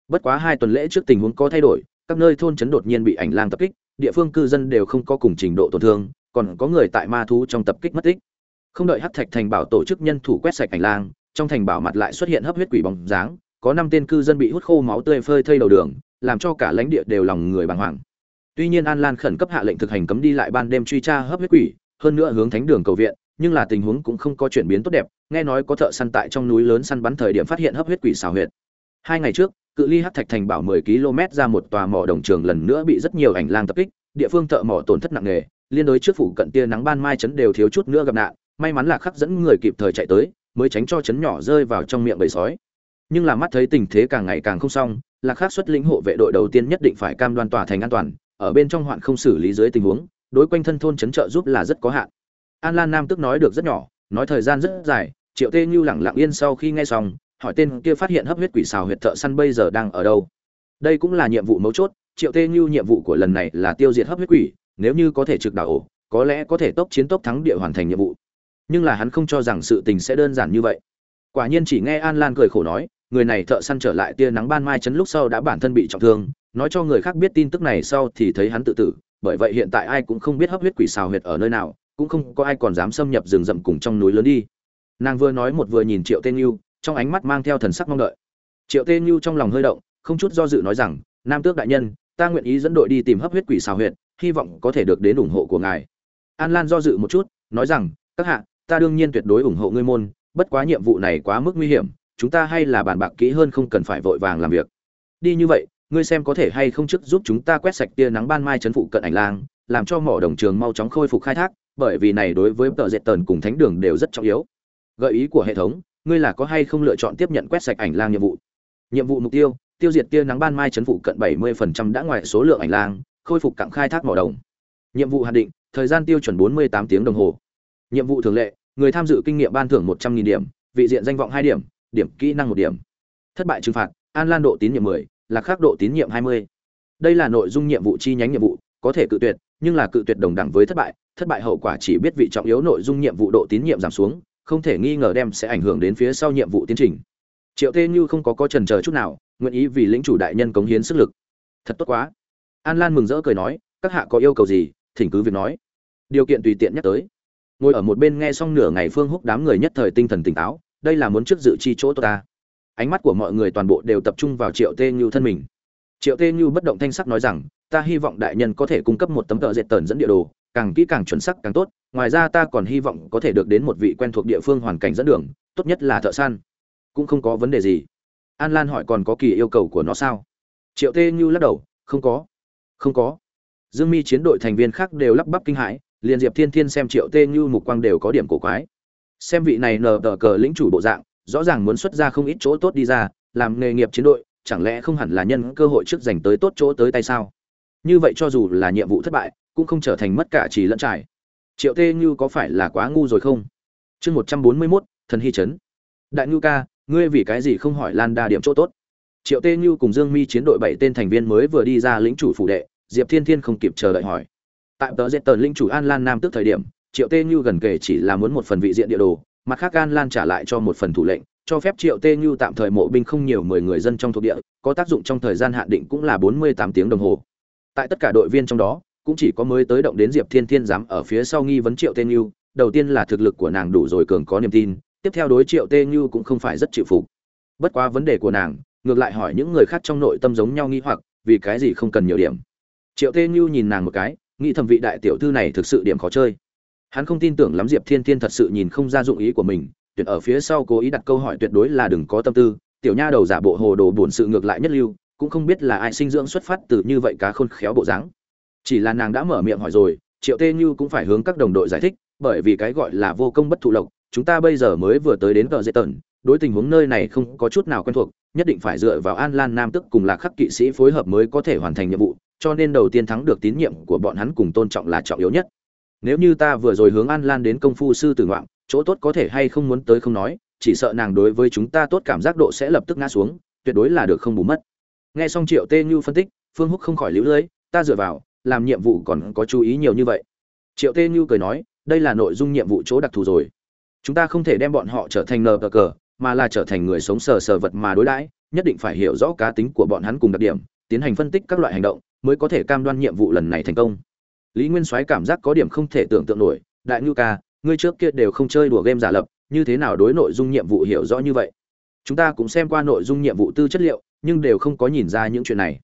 Bất quá hai tuần lễ trước tình huống có thay đổi, các nơi thôn trấn đột nhiên bị ảnh lang tập kích, địa phương cư dân đều không có cùng trình độ tổn thương, còn có người tại ma thú trong tập kích mất tích không đợi hắc thạch thành bảo tổ chức nhân thủ quét sạch hành lang, trong thành bảo mặt lại xuất hiện hấp huyết quỷ bóng dáng, có năm tên cư dân bị hút khô máu tươi phơi thây đầu đường, làm cho cả lãnh địa đều lòng người bàng hoàng. Tuy nhiên an lan khẩn cấp hạ lệnh thực hành cấm đi lại ban đêm truy tra hấp huyết quỷ, hơn nữa hướng thánh đường cầu viện, nhưng là tình huống cũng không có chuyển biến tốt đẹp, nghe nói có thợ săn tại trong núi lớn săn bắn thời điểm phát hiện hấp huyết quỷ xào huyệt. Hai ngày trước, cự ly hắc thạch thành bảo 10 km ra một tòa mỏ đồng trường lần nữa bị rất nhiều ảnh lang tập kích, địa phương thợ mỏ tổn thất nặng nề, liên đối trước phủ cận tia nắng ban mai chấn đều thiếu chút nữa gặp nạn may mắn là khắc dẫn người kịp thời chạy tới, mới tránh cho chấn nhỏ rơi vào trong miệng bầy sói. Nhưng là mắt thấy tình thế càng ngày càng không xong, lạc khắc xuất lĩnh hộ vệ đội đầu tiên nhất định phải cam đoan tòa thành an toàn, ở bên trong hoạn không xử lý dưới tình huống, đối quanh thân thôn chấn trợ giúp là rất có hạn. An lan nam tức nói được rất nhỏ, nói thời gian rất dài, triệu tê như lặng lặng yên sau khi nghe xong, hỏi tên kia phát hiện hấp huyết quỷ xào huyệt thợ săn bây giờ đang ở đâu. Đây cũng là nhiệm vụ mấu chốt, triệu tê như nhiệm vụ của lần này là tiêu diệt hấp huyết quỷ, nếu như có thể trực đảo ổ, có lẽ có thể tốc chiến tốc thắng địa hoàn thành nhiệm vụ nhưng là hắn không cho rằng sự tình sẽ đơn giản như vậy. Quả nhiên chỉ nghe an lan cười khổ nói, người này thợ săn trở lại tia nắng ban mai chấn lúc sau đã bản thân bị trọng thương, nói cho người khác biết tin tức này sau thì thấy hắn tự tử, bởi vậy hiện tại ai cũng không biết hấp huyết quỷ xào huyệt ở nơi nào, cũng không có ai còn dám xâm nhập rừng rậm cùng trong núi lớn đi. Nàng vừa nói một vừa nhìn triệu tên yêu trong ánh mắt mang theo thần sắc mong đợi. Triệu tên yêu trong lòng hơi động, không chút do dự nói rằng, nam tước đại nhân, ta nguyện ý dẫn đội đi tìm hấp huyết quỷ xào huyệt, hy vọng có thể được đến ủng hộ của ngài. An lan do dự một chút, nói rằng, các hạ ta đương nhiên tuyệt đối ủng hộ ngươi môn, bất quá nhiệm vụ này quá mức nguy hiểm, chúng ta hay là bàn bạc kỹ hơn không cần phải vội vàng làm việc. Đi như vậy, ngươi xem có thể hay không trước giúp chúng ta quét sạch tia nắng ban mai chấn phụ cận ảnh lang, làm cho mỏ đồng trường mau chóng khôi phục khai thác, bởi vì này đối với tờ dệt tần cùng thánh đường đều rất trọng yếu. Gợi ý của hệ thống, ngươi là có hay không lựa chọn tiếp nhận quét sạch ảnh lang nhiệm vụ? Nhiệm vụ mục tiêu tiêu diệt tia nắng ban mai chấn phụ cận 70% đã ngoài số lượng ảnh lang, khôi phục cạm khai thác mỏ đồng. Nhiệm vụ hạn định, thời gian tiêu chuẩn 48 tiếng đồng hồ. Nhiệm vụ thường lệ người tham dự kinh nghiệm ban thưởng 100.000 điểm vị diện danh vọng hai điểm điểm kỹ năng một điểm. Thất bại trừng phạt an lan độ tín nhiệm 10, là khắc độ tín nhiệm 20. đây là nội dung nhiệm vụ chi nhánh nhiệm vụ có thể cự tuyệt nhưng là cự tuyệt đồng đẳng với thất bại. Thất bại hậu quả chỉ biết vị trọng yếu nội dung nhiệm vụ độ tín nhiệm giảm xuống không thể nghi ngờ đem sẽ ảnh hưởng đến phía sau nhiệm vụ tiến trình. Triệu tê như không có có trần chờ chút nào nguyện ý vì lĩnh chủ đại nhân cống hiến sức lực. Thật tốt quá. An lan mừng rỡ cười nói các hạ có yêu cầu gì thỉnh cứ việc nói. Điều kiện tùy tiện nhắc tới ngồi ở một bên nghe xong nửa ngày phương húc đám người nhất thời tinh thần tỉnh táo, đây là muốn trước dự chi chỗ tôi ta. Ánh mắt của mọi người toàn bộ đều tập trung vào triệu tê như thân mình. Triệu tê như bất động thanh sắc nói rằng, ta hy vọng đại nhân có thể cung cấp một tấm tờ dệt tờn dẫn địa đồ, càng kỹ càng chuẩn sắc càng tốt, ngoài ra ta còn hy vọng có thể được đến một vị quen thuộc địa phương hoàn cảnh dẫn đường, tốt nhất là thợ săn. Cũng không có vấn đề gì. An lan hỏi, còn có kỳ yêu cầu của nó sao? Triệu tê như lắc đầu, không có không có. Dương mi chiến đội thành viên khác đều lắp bắp kinh hãi liền diệp thiên thiên xem triệu tê như mục quang đều có điểm cổ quái. Xem vị này nờ tờ cờ lĩnh chủ bộ dạng, rõ ràng muốn xuất ra không ít chỗ tốt đi ra, làm nghề nghiệp chiến đội, chẳng lẽ không hẳn là nhân cơ hội trước giành tới tốt chỗ tới tay sao? Như vậy cho dù là nhiệm vụ thất bại, cũng không trở thành mất cả chỉ lẫn trải. Triệu tê như có phải là quá ngu rồi không? Chương một trăm bốn mươi mốt, thần hy trấn. Đại ngưu ca, ngươi vì cái gì không hỏi lan đa điểm chỗ tốt? Triệu tê như cùng dương mi chiến đội bảy tên thành viên mới vừa đi ra lĩnh chủ phủ đệ, diệp thiên thiên không kịp chờ đợi hỏi tại tờ dệt tờ linh chủ an lan nam tức thời điểm, triệu tê như gần kể chỉ là muốn một phần vị diện địa đồ, mặt khác an lan trả lại cho một phần thủ lệnh, cho phép triệu tê như tạm thời mộ binh không nhiều mười người dân trong thuộc địa, có tác dụng trong thời gian hạn định cũng là bốn mươi tám tiếng đồng hồ. Tại tất cả đội viên trong đó, cũng chỉ có mới tới động đến diệp thiên thiên dám ở phía sau nghi vấn triệu tê như, đầu tiên là thực lực của nàng đủ rồi cường có niềm tin, tiếp theo đối triệu tê như cũng không phải rất chịu phục. Bất quá vấn đề của nàng, ngược lại hỏi những người khác trong nội tâm giống nhau nghi hoặc, vì cái gì không cần nhiều điểm. Triệu tê như nhìn nàng một cái nghĩ thẩm vị đại tiểu thư này thực sự điểm khó chơi. Hắn không tin tưởng lắm diệp thiên thiên thật sự nhìn không ra dụng ý của mình, tuyệt ở phía sau cố ý đặt câu hỏi tuyệt đối là đừng có tâm tư, tiểu nha đầu giả bộ hồ đồ buồn sự ngược lại nhất lưu, cũng không biết là ai sinh dưỡng xuất phát từ như vậy cá khôn khéo bộ dáng. Chỉ là nàng đã mở miệng hỏi rồi, triệu tê như cũng phải hướng các đồng đội giải thích, bởi vì cái gọi là vô công bất thụ lộc, chúng ta bây giờ mới vừa tới đến cờ dễ tần đối tình huống nơi này không có chút nào quen thuộc, nhất định phải dựa vào an lan nam tức cùng lạc khắc kỵ sĩ phối hợp mới có thể hoàn thành nhiệm vụ cho nên đầu tiên thắng được tín nhiệm của bọn hắn cùng tôn trọng là trọng yếu nhất. Nếu như ta vừa rồi hướng an lan đến công phu sư tử ngoạn, chỗ tốt có thể hay không muốn tới không nói, chỉ sợ nàng đối với chúng ta tốt cảm giác độ sẽ lập tức ngã xuống, tuyệt đối là được không bù mất. Nghe xong triệu tê như phân tích, phương húc không khỏi lũ lưỡi ta dựa vào, làm nhiệm vụ còn có chú ý nhiều như vậy. Triệu tê như cười nói, đây là nội dung nhiệm vụ chỗ đặc thù rồi. Chúng ta không thể đem bọn họ trở thành nờ cờ cờ, mà là trở thành người sống sờ sờ vật mà đối đãi, nhất định phải hiểu rõ cá tính của bọn hắn cùng đặc điểm tiến hành phân tích các loại hành động mới có thể cam đoan nhiệm vụ lần này thành công. Lý nguyên soái cảm giác có điểm không thể tưởng tượng nổi, đại ngưu ca, ngươi trước kia đều không chơi đùa game giả lập, như thế nào đối nội dung nhiệm vụ hiểu rõ như vậy? Chúng ta cũng xem qua nội dung nhiệm vụ tư chất liệu, nhưng đều không có nhìn ra những chuyện này.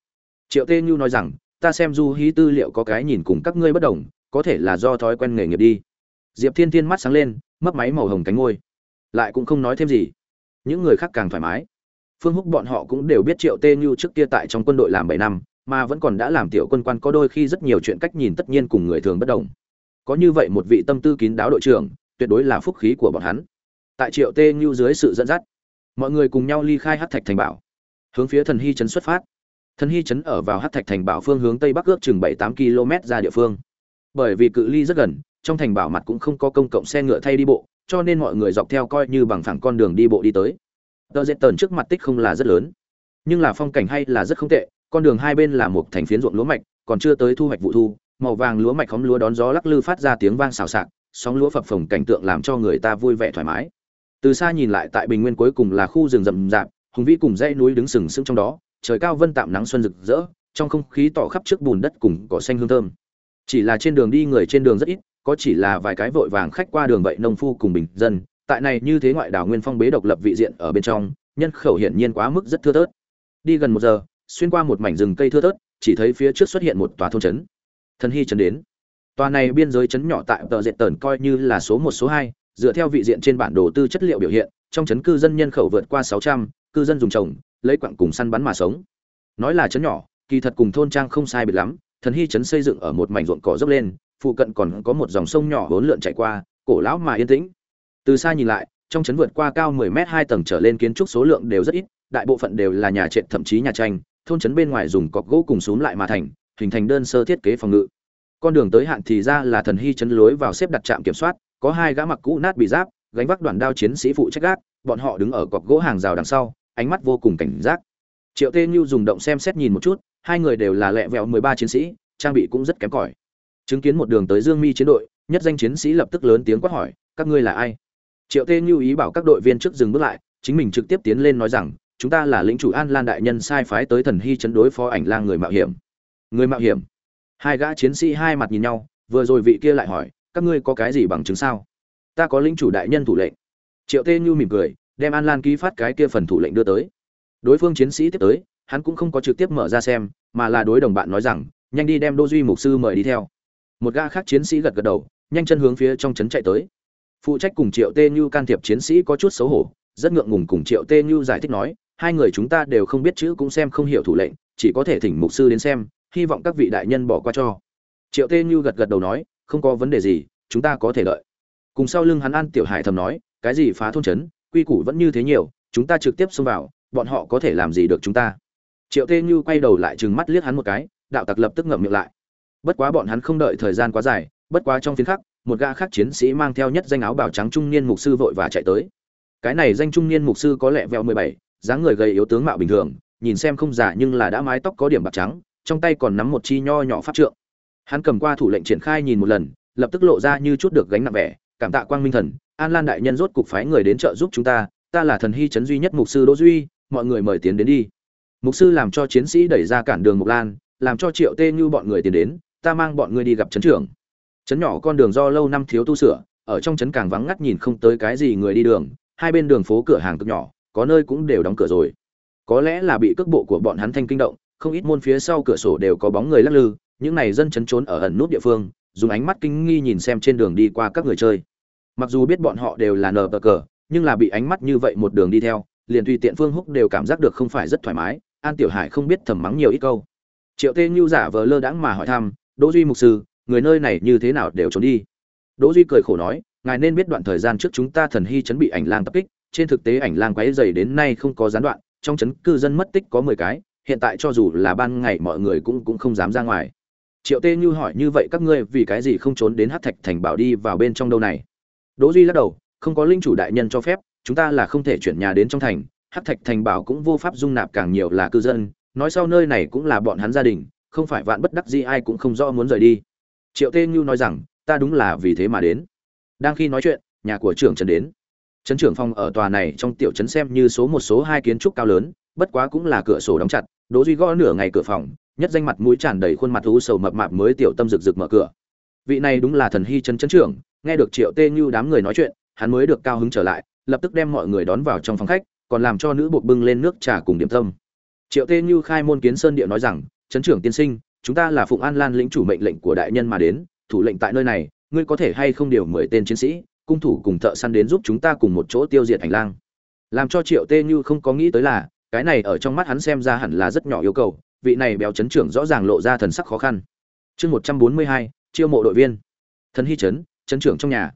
Triệu tê như nói rằng, ta xem du hí tư liệu có cái nhìn cùng các ngươi bất đồng, có thể là do thói quen nghề nghiệp đi. Diệp thiên thiên mắt sáng lên, mấp máy màu hồng cánh ngôi lại cũng không nói thêm gì. Những người khác càng thoải mái phương húc bọn họ cũng đều biết triệu tê như trước kia tại trong quân đội làm bảy năm, mà vẫn còn đã làm tiểu quân quan có đôi khi rất nhiều chuyện cách nhìn tất nhiên cùng người thường bất đồng. Có như vậy một vị tâm tư kín đáo đội trưởng, tuyệt đối là phúc khí của bọn hắn. Tại triệu tê như dưới sự dẫn dắt, mọi người cùng nhau ly khai hát thạch thành bảo. Hướng phía thần hy trấn xuất phát. Thần hy trấn ở vào hát thạch thành bảo phương hướng tây bắc ước chừng bảy tám km ra địa phương. Bởi vì cự ly rất gần, trong thành bảo mặt cũng không có công cộng xe ngựa thay đi bộ, cho nên mọi người dọc theo coi như bằng phẳng con đường đi bộ đi tới tờ dệt tần trước mặt tích không là rất lớn. Nhưng là phong cảnh hay là rất không tệ, con đường hai bên là một thành phiến ruộng lúa mạch, còn chưa tới thu hoạch vụ thu, màu vàng lúa mạch khóm lúa đón gió lắc lư phát ra tiếng vang xào xạc, sóng lúa phập phồng cảnh tượng làm cho người ta vui vẻ thoải mái. Từ xa nhìn lại tại bình nguyên cuối cùng là khu rừng rậm rạp, hùng vĩ cùng dãy núi đứng sừng sững trong đó, trời cao vân tạm nắng xuân rực rỡ, trong không khí tỏ khắp trước bùn đất cùng cỏ xanh hương thơm. Chỉ là trên đường đi người trên đường rất ít, có chỉ là vài cái vội vàng khách qua đường vậy nông phu cùng bình dân tại này như thế ngoại đảo nguyên phong bế độc lập vị diện ở bên trong, nhân khẩu hiển nhiên quá mức rất thưa thớt. Đi gần một giờ, xuyên qua một mảnh rừng cây thưa thớt, chỉ thấy phía trước xuất hiện một tòa thôn trấn. Thần hy trấn đến. Tòa này biên giới trấn nhỏ tại tờ diện tờn coi như là số một, số hai, dựa theo vị diện trên bản đồ tư chất liệu biểu hiện, trong trấn cư dân nhân khẩu vượt qua sáu trăm, cư dân dùng trồng, lấy quặng cùng săn bắn mà sống. Nói là trấn nhỏ, kỳ thật cùng thôn trang không sai biệt lắm, thần hy trấn xây dựng ở một mảnh ruộng cỏ dốc lên, phụ cận còn có một dòng sông nhỏ hỗn lượn chạy qua, cổ lão mà yên tĩnh từ xa nhìn lại, trong trấn vượt qua cao 10 mét hai tầng trở lên kiến trúc số lượng đều rất ít, đại bộ phận đều là nhà trệt thậm chí nhà tranh, thôn trấn bên ngoài dùng cọc gỗ cùng xuống lại mà thành, hình thành đơn sơ thiết kế phòng ngự. Con đường tới hạn thì ra là thần hy chấn lối vào xếp đặt trạm kiểm soát, có hai gã mặc cũ nát bị giáp, gánh vác đoàn đao chiến sĩ phụ trách gác, bọn họ đứng ở cọc gỗ hàng rào đằng sau, ánh mắt vô cùng cảnh giác. Triệu tê như dùng động xem xét nhìn một chút, hai người đều là lẹ vẹo mười ba chiến sĩ, trang bị cũng rất kém cỏi. Chứng kiến một đường tới dương mi chiến đội, nhất danh chiến sĩ lập tức lớn tiếng quát hỏi, các ngươi là ai? Triệu tê như ý bảo các đội viên trước dừng bước lại, chính mình trực tiếp tiến lên nói rằng, chúng ta là lĩnh chủ an lan đại nhân sai phái tới thần hy chấn đối phó ảnh lang người mạo hiểm. Người mạo hiểm? Hai gã chiến sĩ hai mặt nhìn nhau, vừa rồi vị kia lại hỏi, các ngươi có cái gì bằng chứng sao? Ta có lĩnh chủ đại nhân thủ lệnh. Triệu tê như mỉm cười, đem an lan ký phát cái kia phần thủ lệnh đưa tới. Đối phương chiến sĩ tiếp tới, hắn cũng không có trực tiếp mở ra xem, mà là đối đồng bạn nói rằng, nhanh đi đem đô duy mục sư mời đi theo. Một gã khác chiến sĩ gật gật đầu, nhanh chân hướng phía trong trấn chạy tới phụ trách cùng triệu tê như can thiệp chiến sĩ có chút xấu hổ, rất ngượng ngùng cùng triệu tê như giải thích nói, hai người chúng ta đều không biết chữ cũng xem không hiểu thủ lệnh, chỉ có thể thỉnh mục sư đến xem, hy vọng các vị đại nhân bỏ qua cho. Triệu tê như gật gật đầu nói, không có vấn đề gì, chúng ta có thể đợi. Cùng sau lưng hắn an tiểu hải thầm nói, cái gì phá thôn trấn, quy củ vẫn như thế nhiều, chúng ta trực tiếp xông vào, bọn họ có thể làm gì được chúng ta? Triệu tê như quay đầu lại trừng mắt liếc hắn một cái, đạo tặc lập tức ngậm miệng lại. Bất quá bọn hắn không đợi thời gian quá dài, bất quá trong phiến khắc một gã khác chiến sĩ mang theo nhất danh áo bào trắng trung niên mục sư vội và chạy tới. Cái này danh trung niên mục sư có lẽ vẹo mười bảy, dáng người gầy yếu tướng mạo bình thường, nhìn xem không giả nhưng là đã mái tóc có điểm bạc trắng, trong tay còn nắm một chi nho nhỏ pháp trượng. Hắn cầm qua thủ lệnh triển khai nhìn một lần, lập tức lộ ra như chút được gánh nặng vẻ, cảm tạ quang minh thần, an lan đại nhân rốt cục phái người đến trợ giúp chúng ta ta là thần hy trấn duy nhất mục sư đỗ duy, mọi người mời tiến đến đi. Mục sư làm cho chiến sĩ đẩy ra cản đường mục lan, làm cho triệu tê như bọn người tiến đến, ta mang bọn ngươi đi gặp trấn trưởng trấn nhỏ con đường do lâu năm thiếu tu sửa, ở trong trấn càng vắng ngắt nhìn không tới cái gì người đi đường, hai bên đường phố cửa hàng cực nhỏ, có nơi cũng đều đóng cửa rồi. Có lẽ là bị cước bộ của bọn hắn thanh kinh động, không ít môn phía sau cửa sổ đều có bóng người lắc lư, những này dân chấn trốn ở ẩn nút địa phương, dùng ánh mắt kinh nghi nhìn xem trên đường đi qua các người chơi. Mặc dù biết bọn họ đều là nờ cờ, nhưng là bị ánh mắt như vậy một đường đi theo, liền tùy tiện phương húc đều cảm giác được không phải rất thoải mái, an tiểu hải không biết thầm mắng nhiều ít câu. Triệu tê như giả vờ lơ đãng mà hỏi thăm, đỗ duy mục sư người nơi này như thế nào đều trốn đi. Đỗ duy cười khổ nói, ngài nên biết đoạn thời gian trước chúng ta thần hy chấn bị ảnh lang tập kích, trên thực tế ảnh lang quấy dày đến nay không có gián đoạn, trong chấn cư dân mất tích có mười cái, hiện tại cho dù là ban ngày mọi người cũng cũng không dám ra ngoài. Triệu tê như hỏi, như vậy các ngươi vì cái gì không trốn đến hát thạch thành bảo đi vào bên trong đâu này? Đỗ duy lắc đầu, không có linh chủ đại nhân cho phép, chúng ta là không thể chuyển nhà đến trong thành hát thạch thành bảo cũng vô pháp dung nạp càng nhiều là cư dân, nói sau nơi này cũng là bọn hắn gia đình, không phải vạn bất đắc gì ai cũng không rõ muốn rời đi triệu tê như nói rằng, ta đúng là vì thế mà đến. Đang khi nói chuyện, nhà của trưởng trần đến. Trấn trưởng phòng ở tòa này trong tiểu trấn xem như số một số hai kiến trúc cao lớn, bất quá cũng là cửa sổ đóng chặt, đỗ duy gõ nửa ngày cửa phòng, nhất danh mặt mũi tràn đầy khuôn mặt u sầu mập mạp mới tiểu tâm rực rực mở cửa. Vị này đúng là thần hy trấn trấn trưởng, nghe được triệu tê như đám người nói chuyện, hắn mới được cao hứng trở lại, lập tức đem mọi người đón vào trong phòng khách, còn làm cho nữ buộc bưng lên nước trà cùng điểm tâm. Triệu tê như khai môn kiến sơn địa nói rằng, trấn trưởng tiên sinh chúng ta là phụng an lan lĩnh chủ mệnh lệnh của đại nhân mà đến, thủ lệnh tại nơi này, ngươi có thể hay không điều mười tên chiến sĩ, cung thủ cùng thợ săn đến giúp chúng ta cùng một chỗ tiêu diệt hành lang. Làm cho triệu tê như không có nghĩ tới là, cái này ở trong mắt hắn xem ra hẳn là rất nhỏ yêu cầu, vị này béo chấn trưởng rõ ràng lộ ra thần sắc khó khăn. Chương một trăm bốn mươi hai, chiêu mộ đội viên. Thần hy chấn chấn trưởng trong nhà.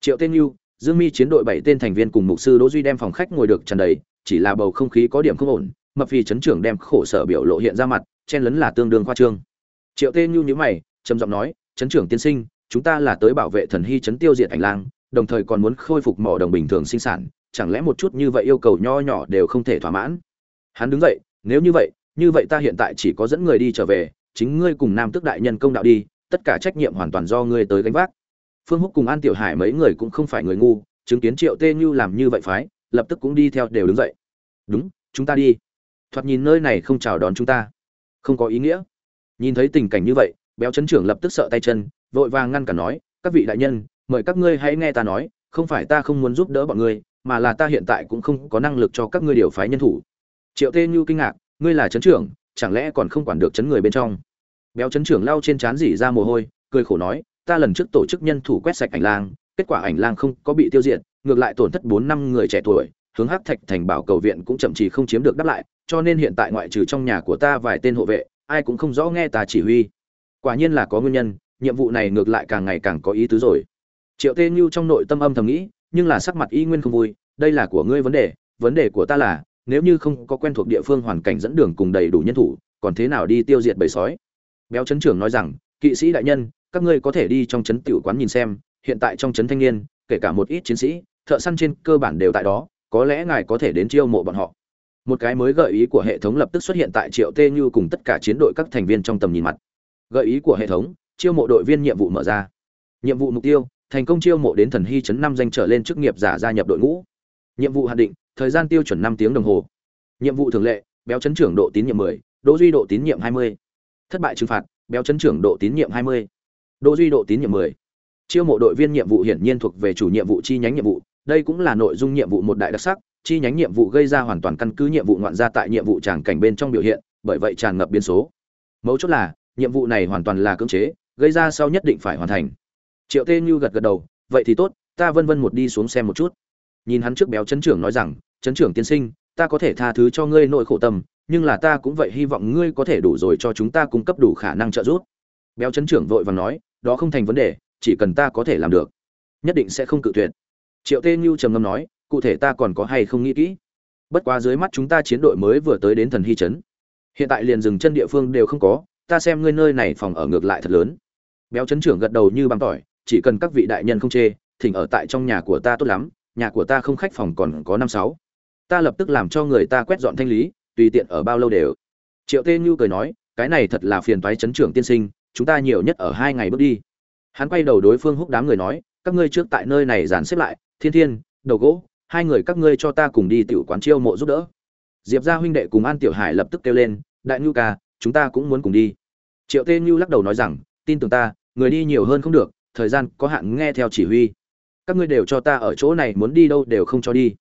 Triệu tên như, dương mi chiến đội bảy tên thành viên cùng mục sư đỗ duy đem phòng khách ngồi được tràn đầy, chỉ là bầu không khí có điểm không ổn mập phi chấn trưởng đem khổ sở biểu lộ hiện ra mặt, chen lấn là tương đương khoa trương. Triệu Tê như nhữ mày, trầm giọng nói chấn trưởng tiên sinh, chúng ta là tới bảo vệ thần hy chấn tiêu diệt ảnh lang, đồng thời còn muốn khôi phục mỏ đồng bình thường sinh sản, chẳng lẽ một chút như vậy yêu cầu nho nhỏ đều không thể thỏa mãn? Hắn đứng dậy, nếu như vậy như vậy ta hiện tại chỉ có dẫn người đi trở về, chính ngươi cùng nam tước đại nhân công đạo đi, tất cả trách nhiệm hoàn toàn do ngươi tới gánh vác. Phương húc cùng an tiểu hải mấy người cũng không phải người ngu, chứng kiến triệu tê như làm như vậy phái, lập tức cũng đi theo đều đứng dậy. Đúng, chúng ta đi thoạt nhìn nơi này không chào đón chúng ta. Không có ý nghĩa. Nhìn thấy tình cảnh như vậy, béo chấn trưởng lập tức sợ tay chân, vội vàng ngăn cả nói, các vị đại nhân, mời các ngươi hãy nghe ta nói, không phải ta không muốn giúp đỡ bọn ngươi, mà là ta hiện tại cũng không có năng lực cho các ngươi điều phái nhân thủ. Triệu tê như kinh ngạc, ngươi là chấn trưởng, chẳng lẽ còn không quản được chấn người bên trong? Béo chấn trưởng lau trên trán dỉ ra mồ hôi, cười khổ nói, ta lần trước tổ chức nhân thủ quét sạch ảnh lang, kết quả ảnh lang không có bị tiêu diệt, ngược lại tổn thất bốn năm người trẻ tuổi, hướng hắc thạch thành bảo cầu viện cũng chậm trì không chiếm được đáp lại cho nên hiện tại ngoại trừ trong nhà của ta vài tên hộ vệ, ai cũng không rõ nghe ta chỉ huy. Quả nhiên là có nguyên nhân, nhiệm vụ này ngược lại càng ngày càng có ý tứ rồi. Triệu tê như trong nội tâm âm thầm nghĩ, nhưng là sắc mặt y nguyên không vui, đây là của ngươi vấn đề vấn đề của ta là, nếu như không có quen thuộc địa phương hoàn cảnh dẫn đường cùng đầy đủ nhân thủ, còn thế nào đi tiêu diệt bầy sói? Béo chấn trưởng nói rằng, kỵ sĩ đại nhân, các ngươi có thể đi trong trấn tiểu quán nhìn xem, hiện tại trong trấn thanh niên, kể cả một ít chiến sĩ, thợ săn trên cơ bản đều tại đó, có lẽ ngài có thể đến chiêu mộ bọn họ một cái mới gợi ý của hệ thống lập tức xuất hiện tại triệu tê như cùng tất cả chiến đội các thành viên trong tầm nhìn mặt gợi ý của hệ thống chiêu mộ đội viên nhiệm vụ mở ra nhiệm vụ mục tiêu thành công chiêu mộ đến thần hy chấn năm danh trở lên chức nghiệp giả gia nhập đội ngũ nhiệm vụ hạn định thời gian tiêu chuẩn năm tiếng đồng hồ nhiệm vụ thường lệ béo chấn trưởng độ tín nhiệm 10, đỗ duy độ tín nhiệm 20. thất bại trừng phạt béo chấn trưởng độ tín nhiệm 20. đỗ duy độ tín nhiệm 10. chiêu mộ đội viên nhiệm vụ hiển nhiên thuộc về chủ nhiệm vụ chi nhánh nhiệm vụ đây cũng là nội dung nhiệm vụ một đại đặc sắc chi nhánh nhiệm vụ gây ra hoàn toàn căn cứ nhiệm vụ ngoạn ra tại nhiệm vụ tràng cảnh bên trong biểu hiện, bởi vậy tràn ngập biến số. Mấu chốt là, nhiệm vụ này hoàn toàn là cưỡng chế, gây ra sau nhất định phải hoàn thành. Triệu tê như gật gật đầu, vậy thì tốt, ta vân vân một đi xuống xem một chút. Nhìn hắn trước béo chấn trưởng nói rằng, chấn trưởng tiên sinh, ta có thể tha thứ cho ngươi nội khổ tâm, nhưng là ta cũng vậy hy vọng ngươi có thể đủ rồi cho chúng ta cung cấp đủ khả năng trợ giúp. Béo chấn trưởng vội vàng nói, đó không thành vấn đề, chỉ cần ta có thể làm được, nhất định sẽ không cự tuyệt. Triệu tê như trầm ngâm nói cụ thể ta còn có hay không nghĩ kỹ. Bất quá dưới mắt chúng ta chiến đội mới vừa tới đến thần hy trấn. Hiện tại liền dừng chân địa phương đều không có, ta xem ngươi nơi này phòng ở ngược lại thật lớn. Béo chấn trưởng gật đầu như băng tỏi, chỉ cần các vị đại nhân không chê, thỉnh ở tại trong nhà của ta tốt lắm, nhà của ta không khách phòng còn có năm sáu. Ta lập tức làm cho người ta quét dọn thanh lý, tùy tiện ở bao lâu đều. Triệu tê như cười nói, cái này thật là phiền toái chấn trưởng tiên sinh, chúng ta nhiều nhất ở hai ngày bước đi. Hắn quay đầu đối phương húc đám người nói, các ngươi trước tại nơi này dàn xếp lại, thiên thiên, đầu gỗ hai người các ngươi cho ta cùng đi tiểu quán chiêu mộ giúp đỡ. Diệp gia huynh đệ cùng an tiểu hải lập tức kêu lên, đại nhu ca, chúng ta cũng muốn cùng đi. Triệu tê nhu lắc đầu nói rằng, tin tưởng ta, người đi nhiều hơn không được, thời gian có hạn nghe theo chỉ huy. Các ngươi đều cho ta ở chỗ này muốn đi đâu đều không cho đi.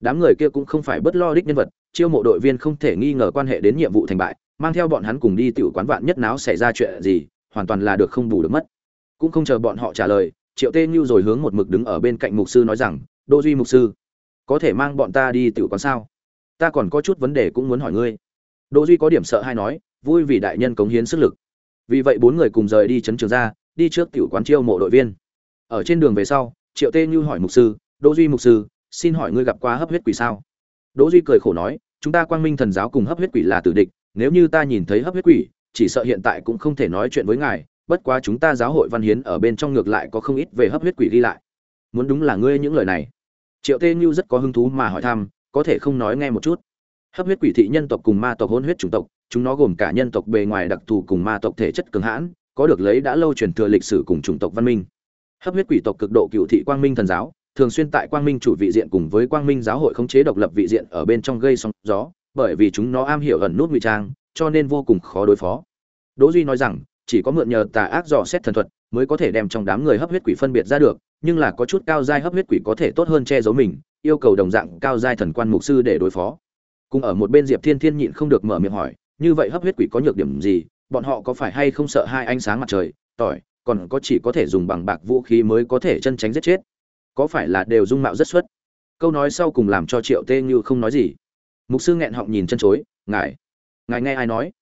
Đám người kia cũng không phải bất lo đích nhân vật, chiêu mộ đội viên không thể nghi ngờ quan hệ đến nhiệm vụ thành bại, mang theo bọn hắn cùng đi tiểu quán vạn nhất náo xảy ra chuyện gì, hoàn toàn là được không bù được mất. Cũng không chờ bọn họ trả lời, triệu tê như rồi hướng một mực đứng ở bên cạnh mục sư nói rằng, đô duy mục sư có thể mang bọn ta đi tiểu quán sao? Ta còn có chút vấn đề cũng muốn hỏi ngươi. Đỗ duy có điểm sợ hay nói, vui vì đại nhân cống hiến sức lực. Vì vậy bốn người cùng rời đi chấn trường ra, đi trước tiểu quán chiêu mộ đội viên. Ở trên đường về sau, triệu tê như hỏi mục sư, đỗ duy mục sư, xin hỏi ngươi gặp qua hấp huyết quỷ sao? Đỗ duy cười khổ nói, chúng ta quang minh thần giáo cùng hấp huyết quỷ là tử địch, nếu như ta nhìn thấy hấp huyết quỷ, chỉ sợ hiện tại cũng không thể nói chuyện với ngài, bất quá chúng ta giáo hội văn hiến ở bên trong ngược lại có không ít về hấp huyết quỷ ghi lại. Muốn đúng là ngươi những lời này triệu tê như rất có hứng thú mà hỏi thăm, có thể không nói nghe một chút. Hấp huyết quỷ thị nhân tộc cùng ma tộc hôn huyết chủng tộc, chúng nó gồm cả nhân tộc bề ngoài đặc thù cùng ma tộc thể chất cường hãn, có được lấy đã lâu truyền thừa lịch sử cùng chủng tộc văn minh. Hấp huyết quỷ tộc cực độ cựu thị quang minh thần giáo, thường xuyên tại quang minh chủ vị diện cùng với quang minh giáo hội khống chế độc lập vị diện ở bên trong gây sóng gió, bởi vì chúng nó am hiểu ẩn nút ngụy trang, cho nên vô cùng khó đối phó. Đỗ duy nói rằng, chỉ có mượn nhờ tà ác dò xét thần thuật mới có thể đem trong đám người hấp huyết quỷ phân biệt ra được nhưng là có chút cao giai hấp huyết quỷ có thể tốt hơn che giấu mình, yêu cầu đồng dạng cao giai thần quan mục sư để đối phó. Cùng ở một bên diệp thiên thiên nhịn không được mở miệng hỏi, như vậy hấp huyết quỷ có nhược điểm gì? Bọn họ có phải hay không sợ hai ánh sáng mặt trời, tỏi, còn có chỉ có thể dùng bằng bạc vũ khí mới có thể chân tránh giết chết? Có phải là đều dung mạo rất xuất? Câu nói sau cùng làm cho triệu tê như không nói gì. Mục sư nghẹn họng nhìn chân chối, ngài ngài nghe ai nói?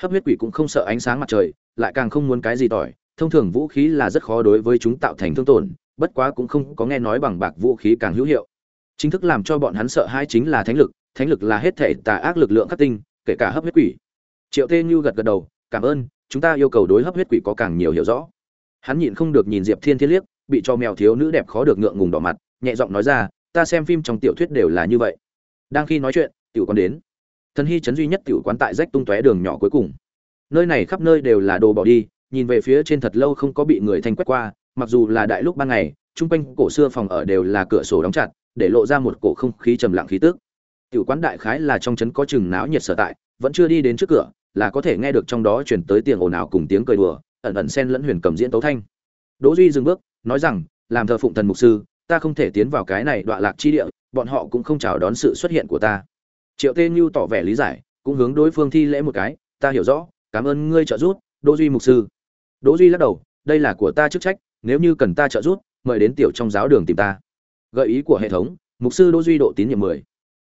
Hấp huyết quỷ cũng không sợ ánh sáng mặt trời, lại càng không muốn cái gì tỏi. Thông thường vũ khí là rất khó đối với chúng tạo thành thương tổn bất quá cũng không có nghe nói bằng bạc vũ khí càng hữu hiệu. Chính thức làm cho bọn hắn sợ hai chính là thánh lực thánh lực là hết thể tà ác lực lượng khắc tinh, kể cả hấp huyết quỷ. Triệu tê như gật gật đầu, cảm ơn, chúng ta yêu cầu đối hấp huyết quỷ có càng nhiều hiểu rõ. Hắn nhịn không được nhìn diệp thiên thiên liếc, bị cho mèo thiếu nữ đẹp khó được ngượng ngùng đỏ mặt, nhẹ giọng nói ra, ta xem phim trong tiểu thuyết đều là như vậy. Đang khi nói chuyện, tiểu quán đến. Thần hy chấn duy nhất tiểu quán tại rách tung tóe đường nhỏ cuối cùng. Nơi này khắp nơi đều là đồ bỏ đi, nhìn về phía trên thật lâu không có bị người thanh quét qua mặc dù là đại lúc ban ngày, chung quanh cổ xưa phòng ở đều là cửa sổ đóng chặt, để lộ ra một cổ không khí trầm lặng khí tức. Tiểu quán đại khái là trong trấn có chừng náo nhiệt sở tại, vẫn chưa đi đến trước cửa, là có thể nghe được trong đó chuyển tới tiếng ồn ào cùng tiếng cười đùa, ẩn ẩn xen lẫn huyền cầm diễn tấu thanh. Đỗ duy dừng bước, nói rằng, làm thờ phụng thần mục sư, ta không thể tiến vào cái này đoạn lạc chi địa, bọn họ cũng không chào đón sự xuất hiện của ta. Triệu tê như tỏ vẻ lý giải, cũng hướng đối phương thi lễ một cái, ta hiểu rõ, cảm ơn ngươi trợ giúp, đỗ duy mục sư. Đỗ duy lắc đầu, đây là của ta chức trách nếu như cần ta trợ giúp, mời đến tiểu trong giáo đường tìm ta. Gợi ý của hệ thống, mục sư đỗ duy độ tín nhiệm mười.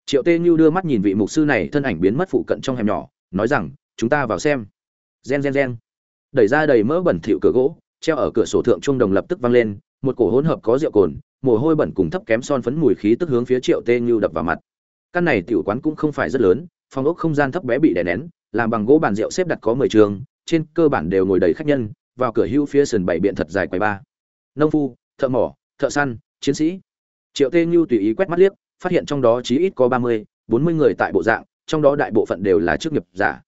Triệu tê như đưa mắt nhìn vị mục sư này, thân ảnh biến mất phụ cận trong hẻm nhỏ, nói rằng, chúng ta vào xem. Gen gen gen. Đẩy ra đầy mỡ bẩn thỉu cửa gỗ, treo ở cửa sổ thượng trung đồng lập tức vang lên, một cổ hỗn hợp có rượu cồn, mồ hôi bẩn cùng thấp kém son phấn mùi khí tức hướng phía triệu tê như đập vào mặt. Căn này tiểu quán cũng không phải rất lớn, phòng ốc không gian thấp bé bị đè nén, làm bằng gỗ bàn rượu xếp đặt có mười trường, trên cơ bản đều ngồi đầy khách nhân vào cửa hưu phía sườn bảy biện thật dài quầy ba. Nông phu, thợ mỏ, thợ săn, chiến sĩ. Triệu tê như tùy ý quét mắt liếc, phát hiện trong đó chí ít có ba mươi, bốn mươi người tại bộ dạng, trong đó đại bộ phận đều là chức nghiệp giả.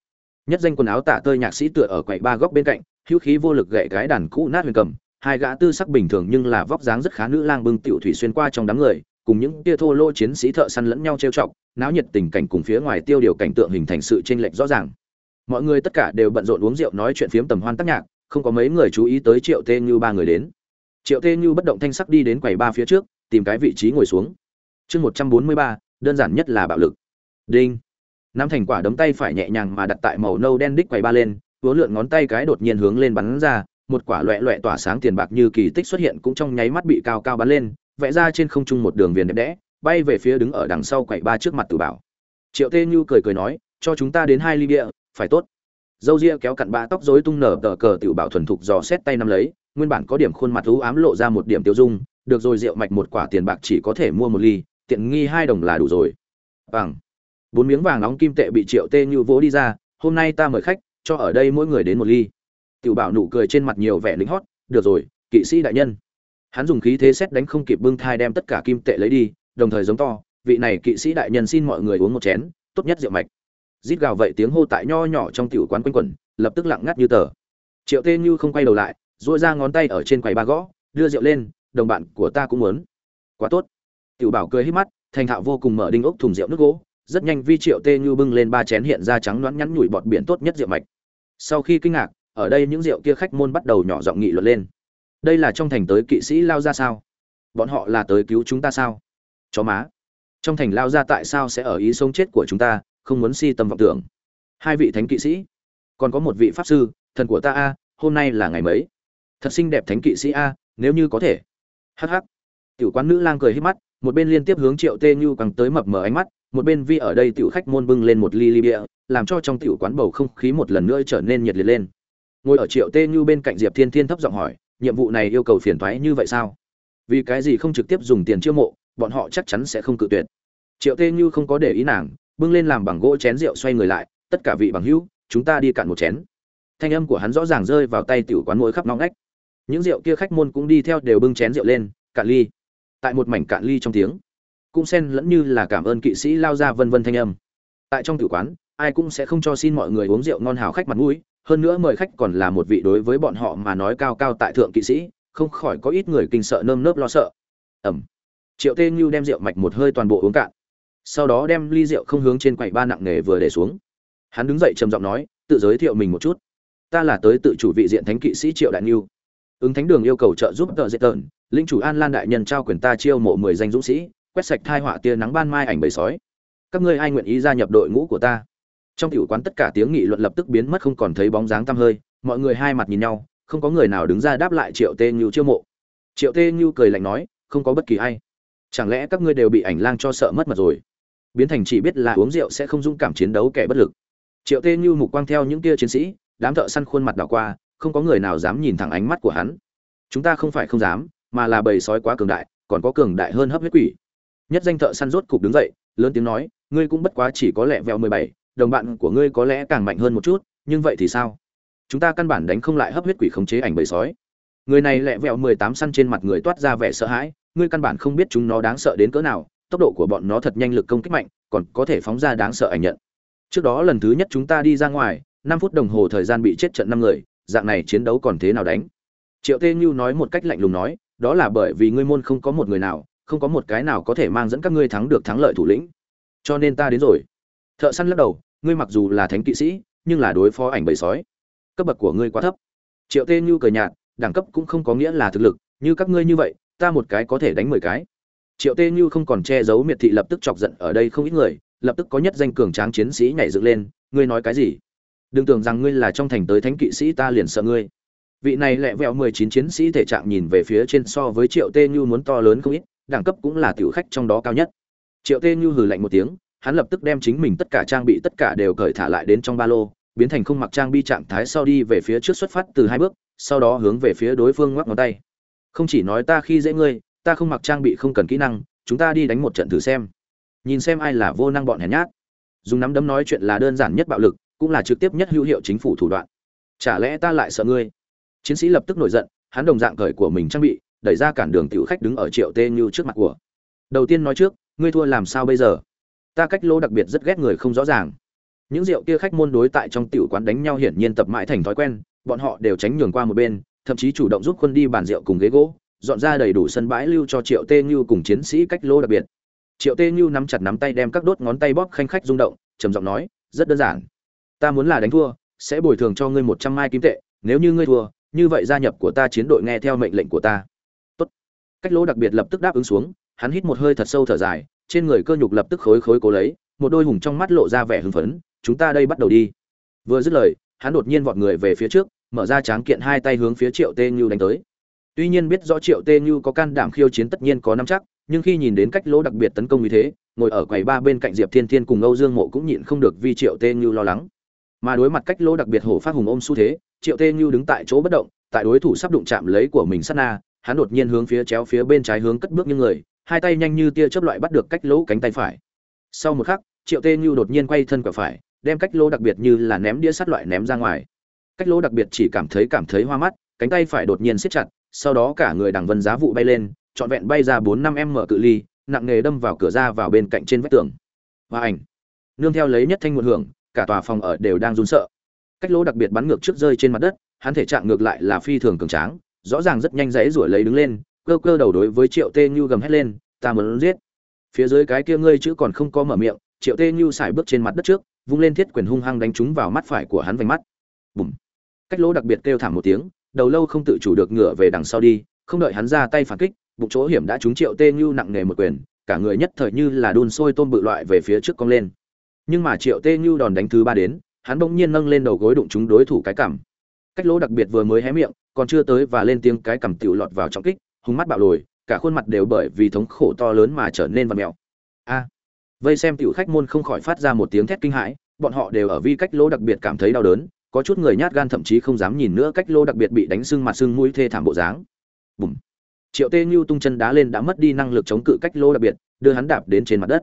Nhất danh quần áo tả tơi nhạc sĩ tựa ở quầy ba góc bên cạnh, hữu khí vô lực gậy cái đàn cũ nát huyền cầm, hai gã tư sắc bình thường nhưng là vóc dáng rất khá nữ lang bưng tiểu thủy xuyên qua trong đám người, cùng những tia thô lô chiến sĩ thợ săn lẫn nhau trêu chọc, náo nhiệt tình cảnh cùng phía ngoài tiêu điều cảnh tượng hình thành sự chênh lệch rõ ràng. Mọi người tất cả đều bận rộn uống rượu nói chuyện phiếm tầm hoan tác nhạc không có mấy người chú ý tới triệu tê như ba người đến triệu tê như bất động thanh sắc đi đến quầy ba phía trước tìm cái vị trí ngồi xuống chương một trăm bốn mươi ba đơn giản nhất là bạo lực đinh Nam thành quả đấm tay phải nhẹ nhàng mà đặt tại màu nâu đen đích quầy ba lên, vỗ lượn ngón tay cái đột nhiên hướng lên bắn ra, một quả loẹ loẹ tỏa sáng tiền bạc như kỳ tích xuất hiện cũng trong nháy mắt bị cao cao bắn lên, vẽ ra trên không trung một đường viền đẹp đẽ, bay về phía đứng ở đằng sau quầy ba trước mặt Tử Bảo. Triệu Tê Như cười cười nói, cho chúng ta đến hai ly bia, phải tốt. Dâu ria kéo cặn bã tóc rối tung nở tờ cờ Tiểu Bảo thuần thục dò xét tay nắm lấy, nguyên bản có điểm khuôn mặt thú ám lộ ra một điểm tiêu dung được rồi rượu mạch một quả tiền bạc chỉ có thể mua một ly tiện nghi hai đồng là đủ rồi. Bằng bốn miếng vàng nóng kim tệ bị triệu tê như vỗ đi ra hôm nay ta mời khách cho ở đây mỗi người đến một ly. Tiểu bảo nụ cười trên mặt nhiều vẻ lính hót được rồi kỵ sĩ đại nhân. Hắn dùng khí thế xét đánh không kịp bưng thai đem tất cả kim tệ lấy đi đồng thời giống to vị này kỵ sĩ đại nhân xin mọi người uống một chén tốt nhất rượu mạch rít gào vậy tiếng hô tại nho nhỏ trong tiểu quán quanh quẩn, lập tức lặng ngắt như tờ. Triệu tê như không quay đầu lại dội ra ngón tay ở trên quầy ba gõ, đưa rượu lên, đồng bạn của ta cũng muốn. Quá tốt. Tiểu bảo cười hít mắt, thành thạo vô cùng mở đinh ốc thùng rượu nước gỗ, rất nhanh vi triệu tê như bưng lên ba chén hiện ra trắng loãng nhắn nhủi bọt biển tốt nhất rượu mạch. Sau khi kinh ngạc, ở đây những rượu kia khách môn bắt đầu nhỏ giọng nghị luận lên. Đây là trong thành tới kỵ sĩ lao ra sao? Bọn họ là tới cứu chúng ta sao? Chó má! Trong thành lao ra tại sao sẽ ở ý sống chết của chúng ta không muốn si tâm vọng tưởng. Hai vị thánh kỵ sĩ, còn có một vị pháp sư, thần của ta a, hôm nay là ngày mấy? Thật xinh đẹp thánh kỵ sĩ a, nếu như có thể. Hh tiểu quán nữ lang cười hít mắt, một bên liên tiếp hướng triệu tê như càng tới mập mờ ánh mắt, một bên vi ở đây tiểu khách môn bưng lên một ly ly bia, làm cho trong tiểu quán bầu không khí một lần nữa trở nên nhiệt liệt lên. Ngồi ở triệu tê như bên cạnh diệp thiên thiên thấp giọng hỏi, nhiệm vụ này yêu cầu phiền thoái như vậy sao? Vì cái gì không trực tiếp dùng tiền chiêu mộ, bọn họ chắc chắn sẽ không cự tuyệt. Triệu tê như không có để ý nàng bưng lên làm bằng gỗ chén rượu xoay người lại, tất cả vị bằng hữu, chúng ta đi cạn một chén. Thanh âm của hắn rõ ràng rơi vào tay tiểu quán mỗi khắp nóng ngách. Những rượu kia khách môn cũng đi theo đều bưng chén rượu lên, cạn ly. Tại một mảnh cạn ly trong tiếng, cũng xen lẫn như là cảm ơn kỵ sĩ lao ra vân vân thanh âm. Tại trong tiểu quán, ai cũng sẽ không cho xin mọi người uống rượu ngon hào khách mặt mũi, hơn nữa mời khách còn là một vị đối với bọn họ mà nói cao cao tại thượng kỵ sĩ, không khỏi có ít người kinh sợ nơm nớp lo sợ. Ẩm. Triệu tê như đem rượu mạch một hơi toàn bộ uống cạn sau đó đem ly rượu không hướng trên quầy ba nặng nề vừa để xuống. Hắn đứng dậy trầm giọng nói, tự giới thiệu mình một chút. Ta là tới tự chủ vị diện thánh kỵ sĩ triệu đại niu ứng thánh đường yêu cầu trợ giúp tờ dễ tợn linh chủ an lan đại nhân trao quyền ta chiêu mộ mười danh dũng sĩ, quét sạch thai họa tia nắng ban mai ảnh bầy sói. Các ngươi ai nguyện ý gia nhập đội ngũ của ta? Trong tiểu quán tất cả tiếng nghị luận lập tức biến mất không còn thấy bóng dáng tăm hơi, mọi người hai mặt nhìn nhau, không có người nào đứng ra đáp lại triệu tê như chiêu mộ. Triệu tê như cười lạnh nói, không có bất kỳ ai chẳng lẽ các ngươi đều bị ảnh lang cho sợ mất mật rồi? Biến thành chỉ biết là uống rượu sẽ không dũng cảm chiến đấu kẻ bất lực. Triệu tê như mục quang theo những kia chiến sĩ, đám thợ săn khuôn mặt đảo qua, không có người nào dám nhìn thẳng ánh mắt của hắn. Chúng ta không phải không dám, mà là bầy sói quá cường đại, còn có cường đại hơn hấp huyết quỷ. Nhất danh thợ săn rốt cục đứng dậy, lớn tiếng nói, ngươi cũng bất quá chỉ có lẹ vẹo mười bảy, đồng bạn của ngươi có lẽ càng mạnh hơn một chút, nhưng vậy thì sao? Chúng ta căn bản đánh không lại hấp huyết quỷ khống chế ảnh bầy sói. Người này lẹ vẹo mười tám săn trên mặt người toát ra vẻ sợ hãi ngươi căn bản không biết chúng nó đáng sợ đến cỡ nào, tốc độ của bọn nó thật nhanh lực công kích mạnh, còn có thể phóng ra đáng sợ ảnh nhận. Trước đó lần thứ nhất chúng ta đi ra ngoài, năm phút đồng hồ thời gian bị chết trận năm người, dạng này chiến đấu còn thế nào đánh? Triệu tê như nói một cách lạnh lùng nói, đó là bởi vì ngươi môn không có một người nào, không có một cái nào có thể mang dẫn các ngươi thắng được thắng lợi thủ lĩnh. Cho nên ta đến rồi. Thợ săn lắc đầu, ngươi mặc dù là thánh kỵ sĩ, nhưng là đối phó ảnh bầy sói. Cấp bậc của ngươi quá thấp. Triệu tê như cười nhạt, đẳng cấp cũng không có nghĩa là thực lực, như các ngươi như vậy ta một cái có thể đánh mười cái. Triệu tê như không còn che giấu miệt thị lập tức chọc giận ở đây không ít người, lập tức có nhất danh cường tráng chiến sĩ nhảy dựng lên, ngươi nói cái gì? Đừng tưởng rằng ngươi là trong thành tới thánh kỵ sĩ ta liền sợ ngươi. Vị này lẹ vẹo mười chín chiến sĩ thể trạng nhìn về phía trên so với triệu tê như muốn to lớn không ít, đẳng cấp cũng là tiểu khách trong đó cao nhất. Triệu tê như hừ lạnh một tiếng, hắn lập tức đem chính mình tất cả trang bị tất cả đều cởi thả lại đến trong ba lô, biến thành không mặc trang bị trạng thái sau đi về phía trước xuất phát từ hai bước, sau đó hướng về phía đối phương ngoắc ngón tay không chỉ nói ta khi dễ ngươi, ta không mặc trang bị không cần kỹ năng, chúng ta đi đánh một trận thử xem. Nhìn xem ai là vô năng bọn hèn nhát. Dùng nắm đấm nói chuyện là đơn giản nhất bạo lực, cũng là trực tiếp nhất hữu hiệu chính phủ thủ đoạn. Chả lẽ ta lại sợ ngươi? Chiến sĩ lập tức nổi giận, hắn đồng dạng cởi của mình trang bị, đẩy ra cản đường tiểu khách đứng ở triệu tê như trước mặt của. Đầu tiên nói trước, ngươi thua làm sao bây giờ? Ta cách lô đặc biệt rất ghét người không rõ ràng. Những rượu kia khách môn đối tại trong tiểu quán đánh nhau hiển nhiên tập mãi thành thói quen, bọn họ đều tránh nhường qua một bên thậm chí chủ động giúp quân đi bàn rượu cùng ghế gỗ, dọn ra đầy đủ sân bãi lưu cho triệu tê như cùng chiến sĩ cách lô đặc biệt. Triệu tê như nắm chặt nắm tay đem các đốt ngón tay bóp khanh khách rung động, trầm giọng nói, rất đơn giản. Ta muốn là đánh thua, sẽ bồi thường cho ngươi một trăm mai kim tệ, nếu như ngươi thua, như vậy gia nhập của ta chiến đội nghe theo mệnh lệnh của ta. Tốt. cách lỗ đặc biệt lập tức đáp ứng xuống, hắn hít một hơi thật sâu thở dài, trên người cơ nhục lập tức khối khối cố lấy, một đôi hùng trong mắt lộ ra vẻ hưng phấn, chúng ta đây bắt đầu đi. Vừa dứt lời, hắn đột nhiên vọt người về phía trước mở ra tráng kiện hai tay hướng phía triệu tê như đánh tới. Tuy nhiên biết rõ triệu tê như có can đảm khiêu chiến tất nhiên có năm chắc, nhưng khi nhìn đến cách lỗ đặc biệt tấn công như thế, ngồi ở quầy ba bên cạnh diệp thiên thiên cùng âu dương mộ cũng nhịn không được vì triệu tê như lo lắng. Mà đối mặt cách lỗ đặc biệt hổ phát hùng ôm xu thế, triệu tê như đứng tại chỗ bất động, tại đối thủ sắp đụng chạm lấy của mình sát na, hắn đột nhiên hướng phía chéo phía bên trái hướng cất bước như người, hai tay nhanh như tia chớp loại bắt được cách lỗ cánh tay phải. Sau một khắc, triệu tê như đột nhiên quay thân quả phải, đem cách lỗ đặc biệt như là ném đĩa sắt loại ném ra ngoài cách lỗ đặc biệt chỉ cảm thấy cảm thấy hoa mắt, cánh tay phải đột nhiên siết chặt, sau đó cả người đằng vân giá vụ bay lên, trọn vẹn bay ra bốn năm em mở cự ly, nặng nghề đâm vào cửa ra vào bên cạnh trên vách tường. Và ảnh. Nương theo lấy nhất thanh một hưởng, cả tòa phòng ở đều đang run sợ. Cách lỗ đặc biệt bắn ngược trước rơi trên mặt đất, hắn thể trạng ngược lại là phi thường cường tráng, rõ ràng rất nhanh dãy rủi lấy đứng lên, cơ cơ đầu đối với triệu tê như gầm hét lên, ta muốn giết. Phía dưới cái kia ngươi chữ còn không có mở miệng, triệu tê như xài bước trên mặt đất trước, vung lên thiết quyền hung hăng đánh trúng vào mắt phải của hắn vành mắt. Bùm cách lỗ đặc biệt kêu thảm một tiếng, đầu lâu không tự chủ được ngửa về đằng sau đi, không đợi hắn ra tay phản kích, bụng chỗ hiểm đã trúng triệu tê như nặng nề một quyền, cả người nhất thời như là đun sôi tôm bự loại về phía trước cong lên. Nhưng mà triệu tê như đòn đánh thứ ba đến, hắn bỗng nhiên nâng lên đầu gối đụng trúng đối thủ cái cảm cách lỗ đặc biệt vừa mới hé miệng, còn chưa tới và lên tiếng cái cảm tiểu lọt vào trọng kích, hung mắt bạo lồi, cả khuôn mặt đều bởi vì thống khổ to lớn mà trở nên vật mèo. A! Vây xem tiểu khách môn không khỏi phát ra một tiếng thét kinh hãi, bọn họ đều ở vi cách lỗ đặc biệt cảm thấy đau đớn có chút người nhát gan thậm chí không dám nhìn nữa cách lô đặc biệt bị đánh sưng mặt sưng mũi thê thảm bộ dáng. Bùm. Triệu tê như tung chân đá lên đã mất đi năng lực chống cự cách lô đặc biệt, đưa hắn đạp đến trên mặt đất.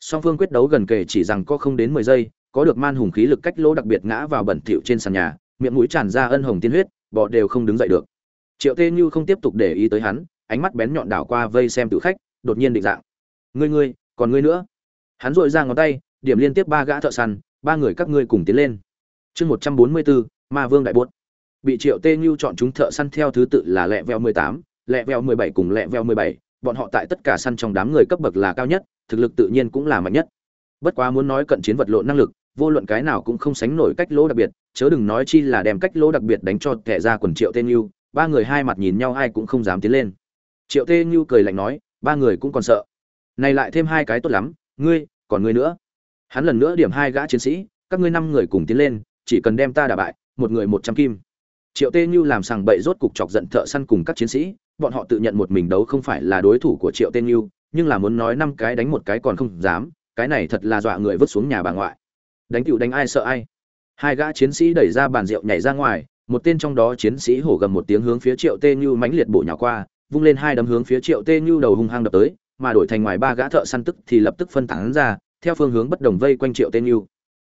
Song phương quyết đấu gần kề chỉ rằng có không đến mười giây, có được man hùng khí lực cách lỗ đặc biệt ngã vào bẩn thỉu trên sàn nhà, miệng mũi tràn ra ân hồng tiên huyết, bọ đều không đứng dậy được. Triệu tê như không tiếp tục để ý tới hắn, ánh mắt bén nhọn đảo qua vây xem tự khách, đột nhiên định dạng. Ngươi ngươi, còn ngươi nữa? Hắn dội ra ngón tay, điểm liên tiếp ba gã thợ săn, ba người các ngươi cùng tiến lên chương một trăm bốn mươi bốn, ma vương đại bốt. Bị triệu tê như chọn chúng thợ săn theo thứ tự là lẹ veo mười tám, lẹ veo mười bảy cùng lẹ veo mười bảy, bọn họ tại tất cả săn trong đám người cấp bậc là cao nhất, thực lực tự nhiên cũng là mạnh nhất. Bất quá muốn nói cận chiến vật lộn năng lực, vô luận cái nào cũng không sánh nổi cách lỗ đặc biệt, chớ đừng nói chi là đem cách lỗ đặc biệt đánh cho kẻ ra quần triệu Tê như, ba người hai mặt nhìn nhau ai cũng không dám tiến lên. Triệu tê như cười lạnh nói, ba người cũng còn sợ. Này lại thêm hai cái tốt lắm, ngươi, còn ngươi nữa. Hắn lần nữa điểm hai gã chiến sĩ, các ngươi năm người cùng tiến lên chỉ cần đem ta đả bại, một người một trăm kim. Triệu tê như làm sằng bậy rốt cục chọc giận thợ săn cùng các chiến sĩ, bọn họ tự nhận một mình đấu không phải là đối thủ của triệu tê như, nhưng là muốn nói năm cái đánh một cái còn không dám, cái này thật là dọa người vứt xuống nhà bà ngoại. Đánh cựu đánh ai sợ ai. Hai gã chiến sĩ đẩy ra bàn rượu nhảy ra ngoài, một tên trong đó chiến sĩ hổ gầm một tiếng hướng phía triệu tê như mãnh liệt bổ nhào qua, vung lên hai đấm hướng phía triệu tê như đầu hung hăng đập tới, mà đổi thành ngoài ba gã thợ săn tức thì lập tức phân tán ra, theo phương hướng bất đồng vây quanh triệu tê như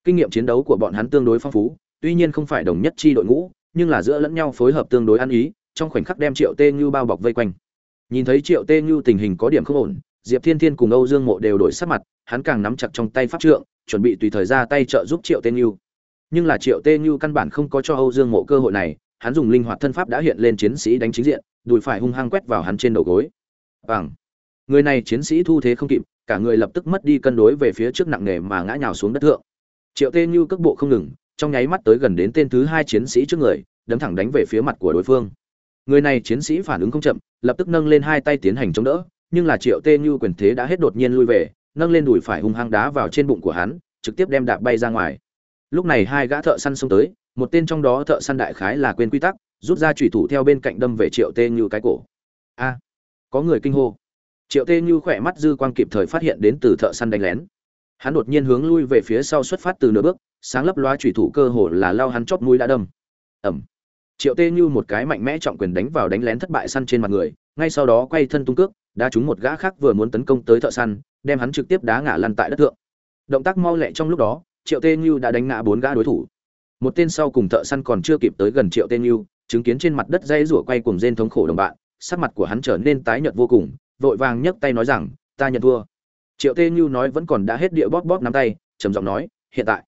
kinh nghiệm chiến đấu của bọn hắn tương đối phong phú, tuy nhiên không phải đồng nhất chi đội ngũ, nhưng là giữa lẫn nhau phối hợp tương đối ăn ý, trong khoảnh khắc đem triệu tê như bao bọc vây quanh. Nhìn thấy triệu tê như tình hình có điểm không ổn, diệp thiên thiên cùng âu dương mộ đều đổi sắc mặt, hắn càng nắm chặt trong tay pháp trượng, chuẩn bị tùy thời ra tay trợ giúp triệu tê như. Nhưng là triệu tê như căn bản không có cho âu dương mộ cơ hội này, hắn dùng linh hoạt thân pháp đã hiện lên chiến sĩ đánh chính diện, đùi phải hung hăng quét vào hắn trên đầu gối. Bằng người này chiến sĩ thu thế không kịp, cả người lập tức mất đi cân đối về phía trước nặng nề mà ngã nhào xuống đất thượng triệu tê như cước bộ không ngừng, trong nháy mắt tới gần đến tên thứ hai chiến sĩ trước người, đấm thẳng đánh về phía mặt của đối phương. Người này chiến sĩ phản ứng không chậm, lập tức nâng lên hai tay tiến hành chống đỡ, nhưng là triệu tê như quyền thế đã hết đột nhiên lui về, nâng lên đùi phải hung hăng đá vào trên bụng của hắn, trực tiếp đem đạp bay ra ngoài. Lúc này hai gã thợ săn xông tới, một tên trong đó thợ săn đại khái là quên quy tắc, rút ra chủy thủ theo bên cạnh đâm về triệu tê như cái cổ. A, có người kinh hô. Triệu tê như khỏe mắt dư quang kịp thời phát hiện đến từ thợ săn đánh lén hắn đột nhiên hướng lui về phía sau xuất phát từ nửa bước, sáng lấp loa chủy thủ cơ hồ là lao hắn chót mũi đã đâm. Ẩm triệu tê như một cái mạnh mẽ trọng quyền đánh vào đánh lén thất bại săn trên mặt người, ngay sau đó quay thân tung cước, đá trúng một gã khác vừa muốn tấn công tới thợ săn, đem hắn trực tiếp đá ngã lăn tại đất thượng. Động tác mau lẹ trong lúc đó, triệu tê như đã đánh ngã bốn gã đối thủ. Một tên sau cùng thợ săn còn chưa kịp tới gần triệu tê như, chứng kiến trên mặt đất dây rủa quay cùng rên thống khổ đồng bạn, sắc mặt của hắn trở nên tái nhợt vô cùng, vội vàng nhấc tay nói rằng, ta nhận thua triệu tê như nói vẫn còn đã hết địa bóp bóp nắm tay, trầm giọng nói, hiện tại,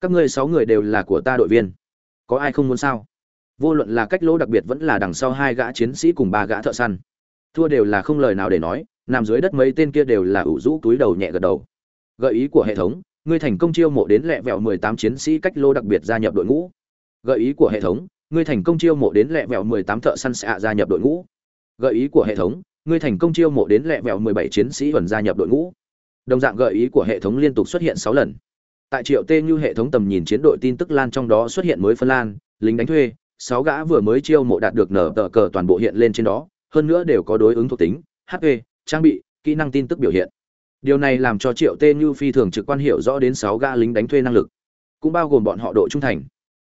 các ngươi sáu người đều là của ta đội viên. Có ai không muốn sao? Vô luận là cách lỗ đặc biệt vẫn là đằng sau hai gã chiến sĩ cùng ba gã thợ săn. Thua đều là không lời nào để nói, nằm dưới đất mấy tên kia đều là ủ rũ túi đầu nhẹ gật đầu. Gợi ý của hệ thống, ngươi thành công chiêu mộ đến lẹ vẹo mười tám chiến sĩ cách lô đặc biệt gia nhập đội ngũ. Gợi ý của hệ thống, ngươi thành công chiêu mộ đến lẹ vẹo mười tám thợ săn xạ gia nhập đội ngũ. Gợi ý của hệ thống, ngươi thành công chiêu mộ đến lẹ vẹo mười bảy chiến sĩ thuần gia nhập đội ngũ đồng dạng gợi ý của hệ thống liên tục xuất hiện sáu lần. Tại triệu tê như hệ thống tầm nhìn chiến đội tin tức lan trong đó xuất hiện mới phân lan lính đánh thuê sáu gã vừa mới chiêu mộ đạt được nở tờ cờ toàn bộ hiện lên trên đó hơn nữa đều có đối ứng thuộc tính hp trang bị kỹ năng tin tức biểu hiện. Điều này làm cho triệu tê như phi thường trực quan hiểu rõ đến sáu gã lính đánh thuê năng lực cũng bao gồm bọn họ độ trung thành.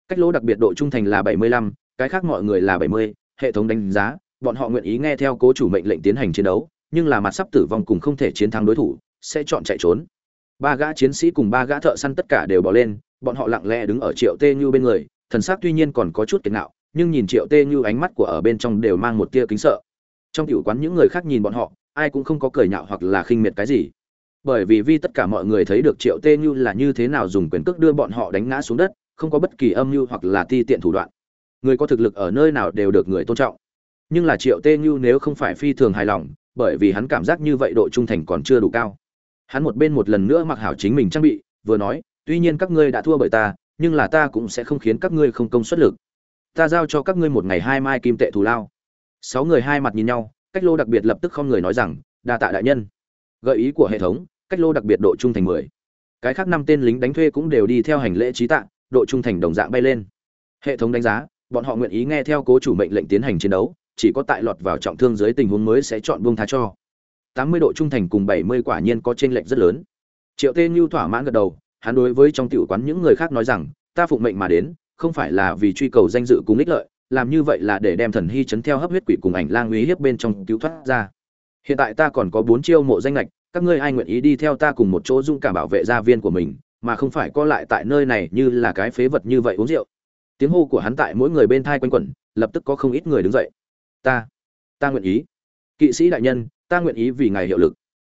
Cách lỗ đặc biệt độ trung thành là 75, cái khác mọi người là bảy mươi hệ thống đánh giá bọn họ nguyện ý nghe theo cố chủ mệnh lệnh tiến hành chiến đấu nhưng là mặt sắp tử vong cùng không thể chiến thắng đối thủ sẽ chọn chạy trốn. Ba gã chiến sĩ cùng ba gã thợ săn tất cả đều bỏ lên, bọn họ lặng lẽ đứng ở triệu tê như bên người, thần sắc tuy nhiên còn có chút kiệt nạo nhưng nhìn triệu tê như ánh mắt của ở bên trong đều mang một tia kính sợ. Trong tiểu quán những người khác nhìn bọn họ, ai cũng không có cười nhạo hoặc là khinh miệt cái gì. Bởi vì vì tất cả mọi người thấy được triệu tê như là như thế nào dùng quyền cước đưa bọn họ đánh ngã xuống đất, không có bất kỳ âm mưu hoặc là ti tiện thủ đoạn. Người có thực lực ở nơi nào đều được người tôn trọng. Nhưng là triệu tê như nếu không phải phi thường hài lòng, bởi vì hắn cảm giác như vậy độ trung thành còn chưa đủ cao hắn một bên một lần nữa mặc hảo chính mình trang bị, vừa nói, tuy nhiên các ngươi đã thua bởi ta, nhưng là ta cũng sẽ không khiến các ngươi không công suất lực. Ta giao cho các ngươi một ngày hai mai kim tệ thù lao. Sáu người hai mặt nhìn nhau, cách lô đặc biệt lập tức không người nói rằng, đa tạ đại nhân. Gợi ý của hệ thống, cách lô đặc biệt độ trung thành mười. Cái khác năm tên lính đánh thuê cũng đều đi theo hành lễ trí tạ, độ trung thành đồng dạng bay lên. Hệ thống đánh giá, bọn họ nguyện ý nghe theo cố chủ mệnh lệnh tiến hành chiến đấu, chỉ có tại lọt vào trọng thương dưới tình huống mới sẽ chọn buông tha cho tám mươi độ trung thành cùng bảy mươi quả nhiên có chênh lệch rất lớn. Triệu tê như thỏa mãn gật đầu, hắn đối với trong tiểu quán những người khác nói rằng, ta phụng mệnh mà đến, không phải là vì truy cầu danh dự cùng ích lợi, làm như vậy là để đem thần hy chấn theo hấp huyết quỷ cùng ảnh lang uy hiếp bên trong cứu thoát ra. Hiện tại ta còn có bốn chiêu mộ danh lệch các ngươi ai nguyện ý đi theo ta cùng một chỗ dung cảm bảo vệ gia viên của mình, mà không phải co lại tại nơi này như là cái phế vật như vậy uống rượu. Tiếng hô của hắn tại mỗi người bên thai quanh quẩn, lập tức có không ít người đứng dậy. Ta ta nguyện ý. Kỵ sĩ đại nhân ta nguyện ý vì ngài hiệu lực.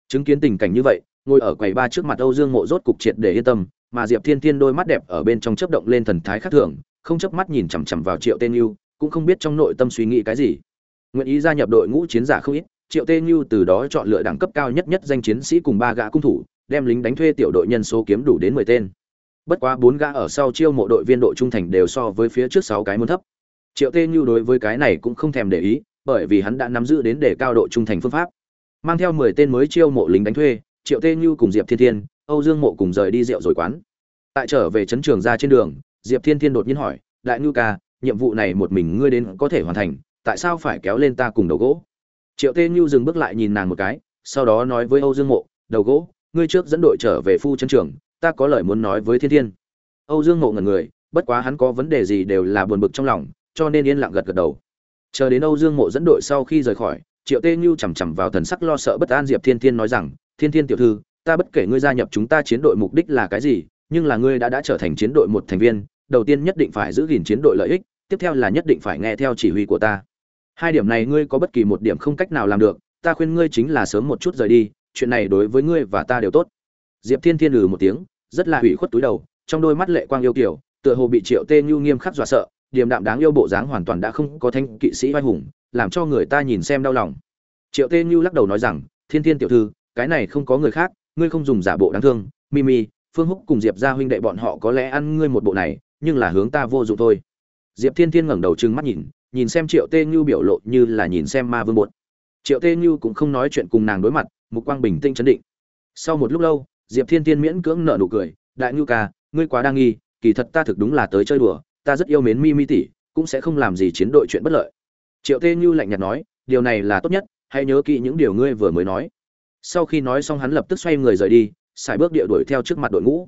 Chứng kiến tình cảnh như vậy, ngồi ở quầy ba trước mặt âu dương mộ rốt cục triệt để yên tâm, mà diệp thiên thiên đôi mắt đẹp ở bên trong chớp động lên thần thái khác thường, không chớp mắt nhìn chằm chằm vào triệu tên yêu cũng không biết trong nội tâm suy nghĩ cái gì. Nguyện ý gia nhập đội ngũ chiến giả không ít, triệu tên như từ đó chọn lựa đẳng cấp cao nhất nhất danh chiến sĩ cùng ba gã cung thủ, đem lính đánh thuê tiểu đội nhân số kiếm đủ đến mười tên. Bất quá bốn gã ở sau chiêu mộ đội viên độ trung thành đều so với phía trước sáu cái muốn thấp. Triệu tên như đối với cái này cũng không thèm để ý, bởi vì hắn đã nắm giữ đến để cao độ trung thành phương pháp mang theo mười tên mới chiêu mộ lính đánh thuê, triệu tê như cùng diệp thiên thiên, âu dương mộ cùng rời đi rượu rồi quán. Tại trở về trấn trường ra trên đường, diệp thiên thiên đột nhiên hỏi, đại nhu ca, nhiệm vụ này một mình ngươi đến có thể hoàn thành, tại sao phải kéo lên ta cùng đầu gỗ? Triệu tê như dừng bước lại nhìn nàng một cái, sau đó nói với âu dương mộ, đầu gỗ, ngươi trước dẫn đội trở về phu trấn trường, ta có lời muốn nói với thiên thiên. Âu dương mộ ngẩn người, bất quá hắn có vấn đề gì đều là buồn bực trong lòng, cho nên yên lặng gật gật đầu. Chờ đến âu dương mộ dẫn đội sau khi rời khỏi triệu tê như chằm chằm vào thần sắc lo sợ bất an diệp thiên thiên nói rằng, thiên thiên tiểu thư, ta bất kể ngươi gia nhập chúng ta chiến đội mục đích là cái gì, nhưng là ngươi đã đã trở thành chiến đội một thành viên, đầu tiên nhất định phải giữ gìn chiến đội lợi ích, tiếp theo là nhất định phải nghe theo chỉ huy của ta. Hai điểm này ngươi có bất kỳ một điểm không cách nào làm được, ta khuyên ngươi chính là sớm một chút rời đi, chuyện này đối với ngươi và ta đều tốt. Diệp thiên thiên lừ một tiếng, rất là hủy khuất túi đầu, trong đôi mắt lệ quang yêu kiểu tựa hồ bị triệu tê như nghiêm khắc dọa sợ, điềm đạm đáng yêu bộ dáng hoàn toàn đã không có thanh kỵ sĩ vai hùng làm cho người ta nhìn xem đau lòng. Triệu tê như lắc đầu nói rằng, thiên thiên tiểu thư, cái này không có người khác, ngươi không dùng giả bộ đáng thương. Mimi phương húc cùng diệp ra huynh đệ bọn họ có lẽ ăn ngươi một bộ này, nhưng là hướng ta vô dụng thôi. Diệp thiên thiên ngẩng đầu trừng mắt nhìn nhìn xem triệu tê như biểu lộ như là nhìn xem ma vương bột. Triệu tê như cũng không nói chuyện cùng nàng đối mặt, mục quang bình tĩnh chấn định. Sau một lúc lâu, diệp thiên thiên miễn cưỡng nở nụ cười, đại ngưu ca, ngươi quá đa nghi, kỳ thật ta thực đúng là tới chơi đùa, ta rất yêu mến mi mi tỷ, cũng sẽ không làm gì chiến đội chuyện bất lợi triệu tê như lạnh nhạt nói, điều này là tốt nhất, hãy nhớ kỹ những điều ngươi vừa mới nói. Sau khi nói xong hắn lập tức xoay người rời đi xài bước địa đuổi theo trước mặt đội ngũ.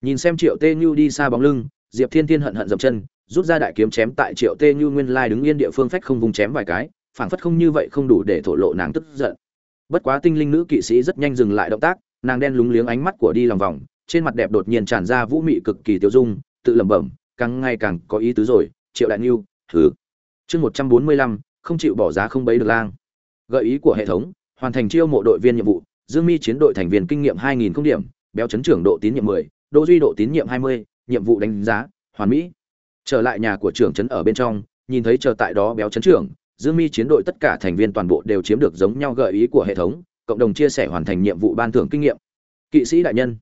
Nhìn xem triệu tê như đi xa bóng lưng, diệp thiên thiên hận hận dậm chân, rút ra đại kiếm chém tại triệu tê như nguyên lai đứng yên địa phương phách không vùng chém vài cái, phảng phất không như vậy không đủ để thổ lộ nàng tức giận. Bất quá tinh linh nữ kỵ sĩ rất nhanh dừng lại động tác, nàng đen lúng liếng ánh mắt của đi lòng vòng, trên mặt đẹp đột nhiên tràn ra vũ mị cực kỳ tiêu dung, tự lẩm bẩm, càng ngày càng có ý tứ rồi, triệu đại niu thứ chương một trăm bốn mươi lăm, không chịu bỏ giá không bấy được lang. Gợi ý của hệ thống, hoàn thành chiêu mộ đội viên nhiệm vụ, dương mi chiến đội thành viên kinh nghiệm hai nghìn không điểm, béo chấn trưởng độ tín nhiệm mười, đỗ duy độ tín nhiệm hai mươi, nhiệm vụ đánh giá, hoàn mỹ. Trở lại nhà của trưởng trấn ở bên trong, nhìn thấy chờ tại đó béo chấn trưởng, dương mi chiến đội tất cả thành viên toàn bộ đều chiếm được giống nhau gợi ý của hệ thống, cộng đồng chia sẻ hoàn thành nhiệm vụ ban thưởng kinh nghiệm. Kỵ sĩ đại nhân.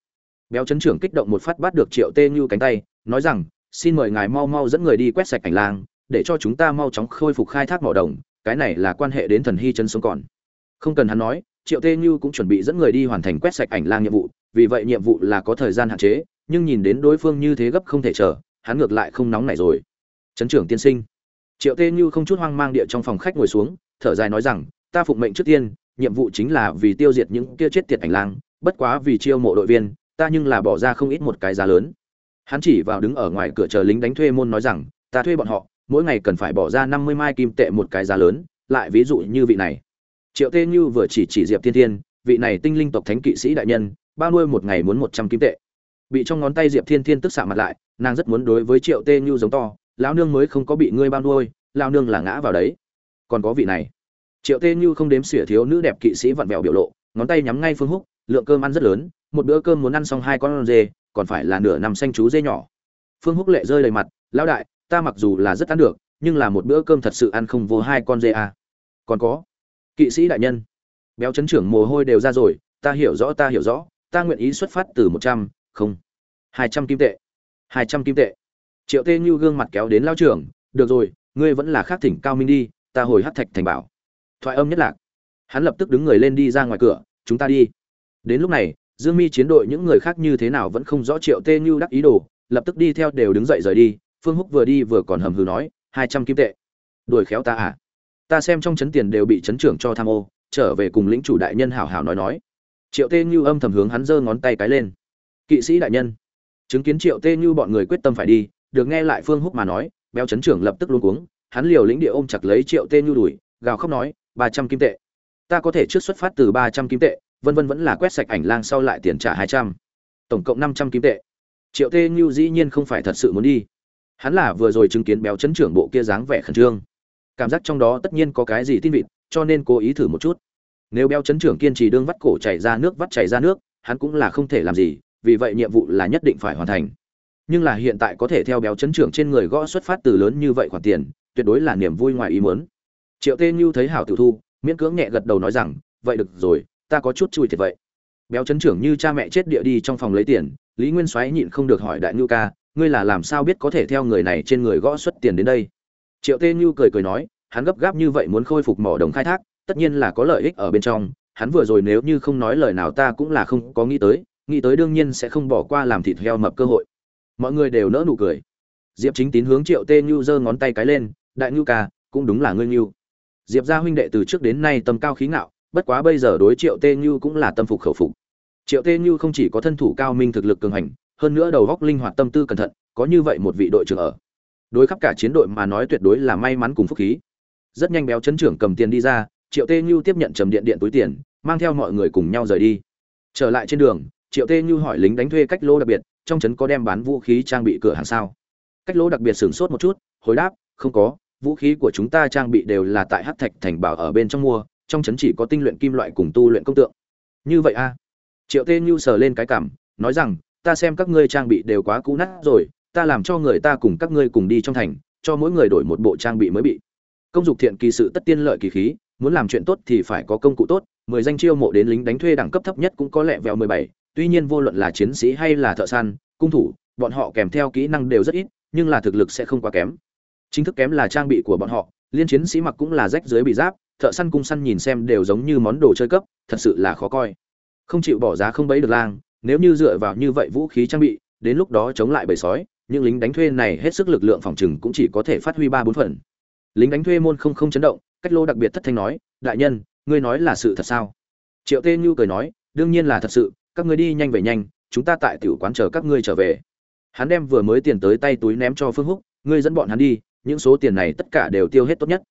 Béo chấn trưởng kích động một phát bắt được triệu tê như cánh tay, nói rằng, xin mời ngài mau mau dẫn người đi quét sạch ảnh lang để cho chúng ta mau chóng khôi phục khai thác mỏ đồng, cái này là quan hệ đến thần hy chân sống còn. Không cần hắn nói, triệu tê như cũng chuẩn bị dẫn người đi hoàn thành quét sạch ảnh lang nhiệm vụ, vì vậy nhiệm vụ là có thời gian hạn chế, nhưng nhìn đến đối phương như thế gấp không thể chờ, hắn ngược lại không nóng nảy rồi. Trấn trưởng tiên sinh. Triệu tê như không chút hoang mang địa trong phòng khách ngồi xuống, thở dài nói rằng, ta phụng mệnh trước tiên, nhiệm vụ chính là vì tiêu diệt những kia chết tiệt ảnh lang, bất quá vì chiêu mộ đội viên, ta nhưng là bỏ ra không ít một cái giá lớn. Hắn chỉ vào đứng ở ngoài cửa chờ lính đánh thuê môn nói rằng, ta thuê bọn họ mỗi ngày cần phải bỏ ra năm mươi mai kim tệ một cái giá lớn, lại ví dụ như vị này. Triệu tê như vừa chỉ chỉ diệp thiên thiên, vị này tinh linh tộc thánh kỵ sĩ đại nhân bao nuôi một ngày muốn một trăm kim tệ. Bị trong ngón tay diệp thiên thiên tức xạ mặt lại, nàng rất muốn đối với triệu tê như giống to, lão nương mới không có bị ngươi bao nuôi, lão nương là ngã vào đấy. Còn có vị này. Triệu tê như không đếm xỉa thiếu nữ đẹp kỵ sĩ vặn vẹo biểu lộ, ngón tay nhắm ngay phương húc, lượng cơm ăn rất lớn, một bữa cơm muốn ăn xong hai con dê, còn phải là nửa năm xanh chú dê nhỏ. Phương húc lệ rơi đầy mặt, lão đại ta mặc dù là rất ăn được, nhưng là một bữa cơm thật sự ăn không vô hai con dê à. còn có, kỵ sĩ đại nhân, béo chấn trưởng mồ hôi đều ra rồi, ta hiểu rõ, ta hiểu rõ, ta nguyện ý xuất phát từ một trăm, không, hai trăm kim tệ, hai trăm kim tệ. Triệu tê như gương mặt kéo đến lao trưởng, được rồi, ngươi vẫn là khác thỉnh cao minh đi, ta hồi hát thạch thành bảo. Thoại âm nhất lạc. Hắn lập tức đứng người lên đi ra ngoài cửa, chúng ta đi. Đến lúc này, dương mi chiến đội những người khác như thế nào vẫn không rõ triệu tê như đắc ý đồ, lập tức đi theo đều đứng dậy rời đi phương húc vừa đi vừa còn hầm hừ nói, hai trăm kim tệ. Đuổi khéo ta à? Ta xem trong chấn tiền đều bị chấn trưởng cho tham ô, trở về cùng lĩnh chủ đại nhân hảo hảo nói nói. Triệu tê như âm thầm hướng hắn giơ ngón tay cái lên. Kỵ sĩ đại nhân. Chứng kiến triệu tê như bọn người quyết tâm phải đi, được nghe lại phương húc mà nói, béo chấn trưởng lập tức luôn cuống, hắn liều lĩnh địa ôm chặt lấy triệu tê như đuổi, gào khóc nói, ba trăm kim tệ. Ta có thể trước xuất phát từ ba trăm kim tệ, vân vân vẫn là quét sạch ảnh lang sau lại tiền trả hai trăm. Tổng cộng năm trăm kim tệ. Triệu tê như dĩ nhiên không phải thật sự muốn đi hắn là vừa rồi chứng kiến béo chấn trưởng bộ kia dáng vẻ khẩn trương. Cảm giác trong đó tất nhiên có cái gì tin vịt, cho nên cố ý thử một chút. Nếu béo chấn trưởng kiên trì đương vắt cổ chảy ra nước vắt chảy ra nước, hắn cũng là không thể làm gì, vì vậy nhiệm vụ là nhất định phải hoàn thành. Nhưng là hiện tại có thể theo béo chấn trưởng trên người gõ xuất phát từ lớn như vậy khoản tiền, tuyệt đối là niềm vui ngoài ý muốn. Triệu tê như thấy hảo tiểu thu, miễn cưỡng nhẹ gật đầu nói rằng, vậy được rồi, ta có chút chui thiệt vậy. Béo chấn trưởng như cha mẹ chết địa đi trong phòng lấy tiền, lý nguyên soái nhịn không được hỏi đại ngưu ca ngươi là làm sao biết có thể theo người này trên người gõ xuất tiền đến đây? Triệu tê như cười cười nói, hắn gấp gáp như vậy muốn khôi phục mỏ đồng khai thác, tất nhiên là có lợi ích ở bên trong. Hắn vừa rồi nếu như không nói lời nào ta cũng là không có nghĩ tới nghĩ tới đương nhiên sẽ không bỏ qua làm thịt heo mập cơ hội. Mọi người đều nỡ nụ cười. Diệp chính tín hướng triệu tê như giơ ngón tay cái lên, đại ngưu ca, cũng đúng là ngươi ngưu diệp gia huynh đệ từ trước đến nay tầm cao khí ngạo, bất quá bây giờ đối triệu tê như cũng là tâm phục khẩu phục. Triệu tê như không chỉ có thân thủ cao minh thực lực cường hành hơn nữa đầu góc linh hoạt tâm tư cẩn thận, có như vậy một vị đội trưởng ở. Đối khắp cả chiến đội mà nói tuyệt đối là may mắn cùng phúc khí. Rất nhanh béo chấn trưởng cầm tiền đi ra, triệu tê như tiếp nhận trầm điện điện túi tiền, mang theo mọi người cùng nhau rời đi. Trở lại trên đường, triệu tê như hỏi lính đánh thuê cách lô đặc biệt, trong trấn có đem bán vũ khí trang bị cửa hàng sao? Cách lô đặc biệt sửng sốt một chút, hồi đáp, không có, vũ khí của chúng ta trang bị đều là tại hát thạch thành bảo ở bên trong mua, trong trấn chỉ có tinh luyện kim loại cùng tu luyện công tượng. Như vậy a? Triệu tê như sờ lên cái cảm, nói rằng ta xem các ngươi trang bị đều quá cũ nát rồi, ta làm cho người ta cùng các ngươi cùng đi trong thành, cho mỗi người đổi một bộ trang bị mới bị. Công dục thiện kỳ sự tất tiên lợi kỳ khí, muốn làm chuyện tốt thì phải có công cụ tốt, mười danh chiêu mộ đến lính đánh thuê đẳng cấp thấp nhất cũng có lẽ vẹo mười bảy, tuy nhiên vô luận là chiến sĩ hay là thợ săn, cung thủ, bọn họ kèm theo kỹ năng đều rất ít, nhưng là thực lực sẽ không quá kém. Chính thức kém là trang bị của bọn họ, liên chiến sĩ mặc cũng là rách dưới bị giáp, thợ săn cung săn nhìn xem đều giống như món đồ chơi cấp, thật sự là khó coi. Không chịu bỏ giá không bấy được lang nếu như dựa vào như vậy vũ khí trang bị, đến lúc đó chống lại bầy sói, những lính đánh thuê này hết sức lực lượng phòng chừng cũng chỉ có thể phát huy ba bốn phần. Lính đánh thuê môn không không chấn động, cách lô đặc biệt thất thanh nói, đại nhân, ngươi nói là sự thật sao? Triệu tê như cười nói, đương nhiên là thật sự, các ngươi đi nhanh về nhanh, chúng ta tại tiểu quán chờ các ngươi trở về. Hắn đem vừa mới tiền tới tay túi ném cho phương húc, ngươi dẫn bọn hắn đi, những số tiền này tất cả đều tiêu hết tốt nhất.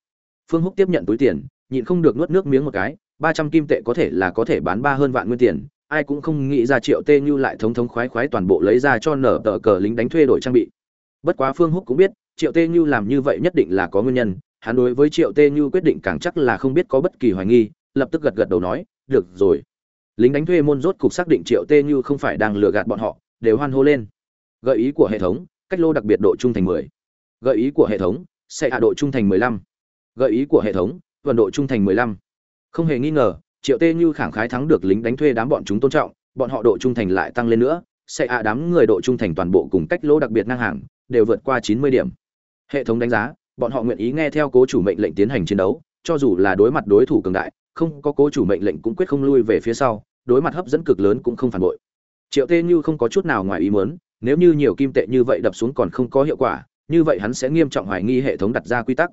Phương húc tiếp nhận túi tiền, nhịn không được nuốt nước miếng một cái, ba trăm kim tệ có thể là có thể bán ba hơn vạn nguyên tiền ai cũng không nghĩ ra triệu tê như lại thống thống khoái khoái toàn bộ lấy ra cho nở tờ cờ lính đánh thuê đổi trang bị bất quá phương húc cũng biết, triệu tê như làm như vậy nhất định là có nguyên nhân, hắn đối với triệu tê như quyết định càng chắc là không biết có bất kỳ hoài nghi, lập tức gật gật đầu nói, được rồi lính đánh thuê môn rốt cục xác định triệu tê như không phải đang lừa gạt bọn họ, đều hoan hô lên gợi ý của hệ thống, cách lô đặc biệt độ trung thành 10. gợi ý của hệ thống, sẽ hạ độ trung thành 15. gợi ý của hệ thống, vận độ trung thành 15. không hề nghi ngờ triệu tê như khẳng khái thắng được lính đánh thuê đám bọn chúng tôn trọng, bọn họ độ trung thành lại tăng lên nữa, sẽ à đám người độ trung thành toàn bộ cùng cách lô đặc biệt ngang hàng, đều vượt qua 90 điểm. Hệ thống đánh giá, bọn họ nguyện ý nghe theo cố chủ mệnh lệnh tiến hành chiến đấu, cho dù là đối mặt đối thủ cường đại, không có cố chủ mệnh lệnh cũng quyết không lui về phía sau, đối mặt hấp dẫn cực lớn cũng không phản bội. Triệu tê như không có chút nào ngoài ý muốn, nếu như nhiều kim tệ như vậy đập xuống còn không có hiệu quả, như vậy hắn sẽ nghiêm trọng hoài nghi hệ thống đặt ra quy tắc.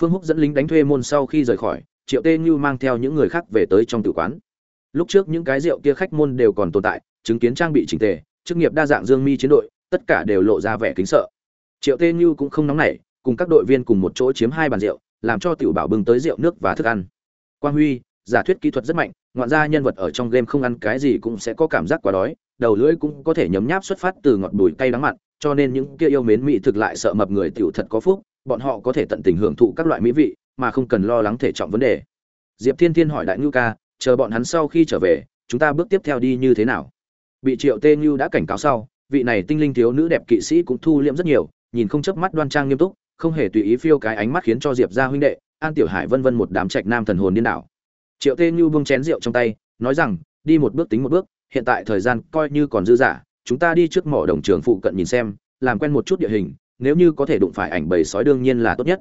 Phương húc dẫn lính đánh thuê môn sau khi rời khỏi triệu tê như mang theo những người khác về tới trong tử quán. Lúc trước những cái rượu kia khách môn đều còn tồn tại, chứng kiến trang bị chỉnh tề, chức nghiệp đa dạng dương mi chiến đội, tất cả đều lộ ra vẻ kính sợ. Triệu tê như cũng không nóng nảy, cùng các đội viên cùng một chỗ chiếm hai bàn rượu, làm cho tiểu bảo bưng tới rượu nước và thức ăn. Quang huy, giả thuyết kỹ thuật rất mạnh, ngoạn ra nhân vật ở trong game không ăn cái gì cũng sẽ có cảm giác quá đói, đầu lưỡi cũng có thể nhấm nháp xuất phát từ ngọt bùi cay đắng mặn, cho nên những kia yêu mến mỹ thực lại sợ mập người tiểu thật có phúc, bọn họ có thể tận tình hưởng thụ các loại mỹ vị mà không cần lo lắng thể trọng vấn đề. Diệp thiên thiên hỏi đại ngưu ca, chờ bọn hắn sau khi trở về, chúng ta bước tiếp theo đi như thế nào? Bị triệu tê ngưu đã cảnh cáo sau, vị này tinh linh thiếu nữ đẹp kỵ sĩ cũng thu liễm rất nhiều, nhìn không chớp mắt đoan trang nghiêm túc, không hề tùy ý phiêu cái ánh mắt khiến cho diệp gia huynh đệ, an tiểu hải vân vân một đám trạch nam thần hồn điên đảo. Triệu tê ngưu buông chén rượu trong tay, nói rằng, đi một bước tính một bước, hiện tại thời gian coi như còn dư dả, chúng ta đi trước mỏ đồng trường phụ cận nhìn xem, làm quen một chút địa hình, nếu như có thể đụng phải ảnh bầy sói đương nhiên là tốt nhất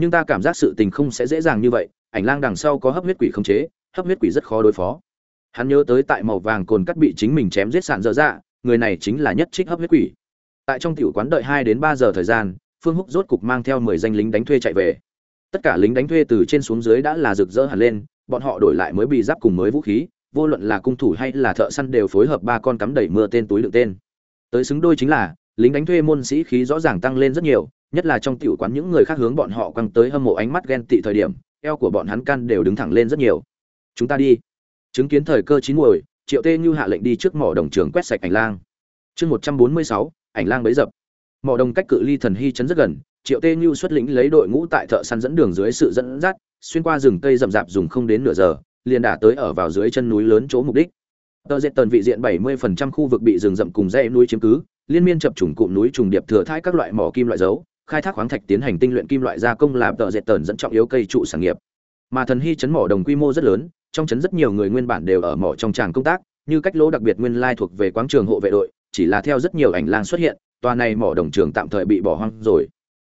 nhưng ta cảm giác sự tình không sẽ dễ dàng như vậy, ảnh lang đằng sau có hấp huyết quỷ không chế, hấp huyết quỷ rất khó đối phó. Hắn nhớ tới tại màu vàng cồn cắt bị chính mình chém giết sạn dở dạ người này chính là nhất trích hấp huyết quỷ. Tại trong tiểu quán đợi hai đến ba giờ thời gian, phương húc rốt cục mang theo mười danh lính đánh thuê chạy về. Tất cả lính đánh thuê từ trên xuống dưới đã là rực rỡ hẳn lên, bọn họ đổi lại mới bị giáp cùng mới vũ khí, vô luận là cung thủ hay là thợ săn đều phối hợp ba con cắm đẩy mưa tên túi đựng tên. Tới xứng đôi chính là, lính đánh thuê môn sĩ khí rõ ràng tăng lên rất nhiều nhất là trong tiểu quán những người khác hướng bọn họ quăng tới hâm mộ ánh mắt ghen tị thời điểm, eo của bọn hắn căn đều đứng thẳng lên rất nhiều. Chúng ta đi. Chứng kiến thời cơ chín muồi, triệu tê như hạ lệnh đi trước mỏ đồng trường quét sạch ảnh lang. Chương một trăm bốn mươi sáu, ảnh lang bấy dập. Mỏ đồng cách cự ly thần hy chấn rất gần, triệu tê như xuất lĩnh lấy đội ngũ tại thợ săn dẫn đường dưới sự dẫn dắt, xuyên qua rừng cây rậm rạp dùng không đến nửa giờ, liền đã tới ở vào dưới chân núi lớn chỗ mục đích. Tờ diện tần vị diện 70% khu vực bị rừng rậm cùng dãy núi chiếm cứ, liên miên chập trùng cụm núi trùng điệp thừa thãi các loại mỏ kim loại dấu khai thác khoáng thạch tiến hành tinh luyện kim loại gia công làm tợ dệt tần dẫn trọng yếu cây trụ sản nghiệp. Mà thần hy chấn mỏ đồng quy mô rất lớn, trong chấn rất nhiều người nguyên bản đều ở mỏ trong tràng công tác, như cách lỗ đặc biệt nguyên lai thuộc về quáng trường hộ vệ đội, chỉ là theo rất nhiều ảnh lang xuất hiện, tòa này mỏ đồng trường tạm thời bị bỏ hoang rồi.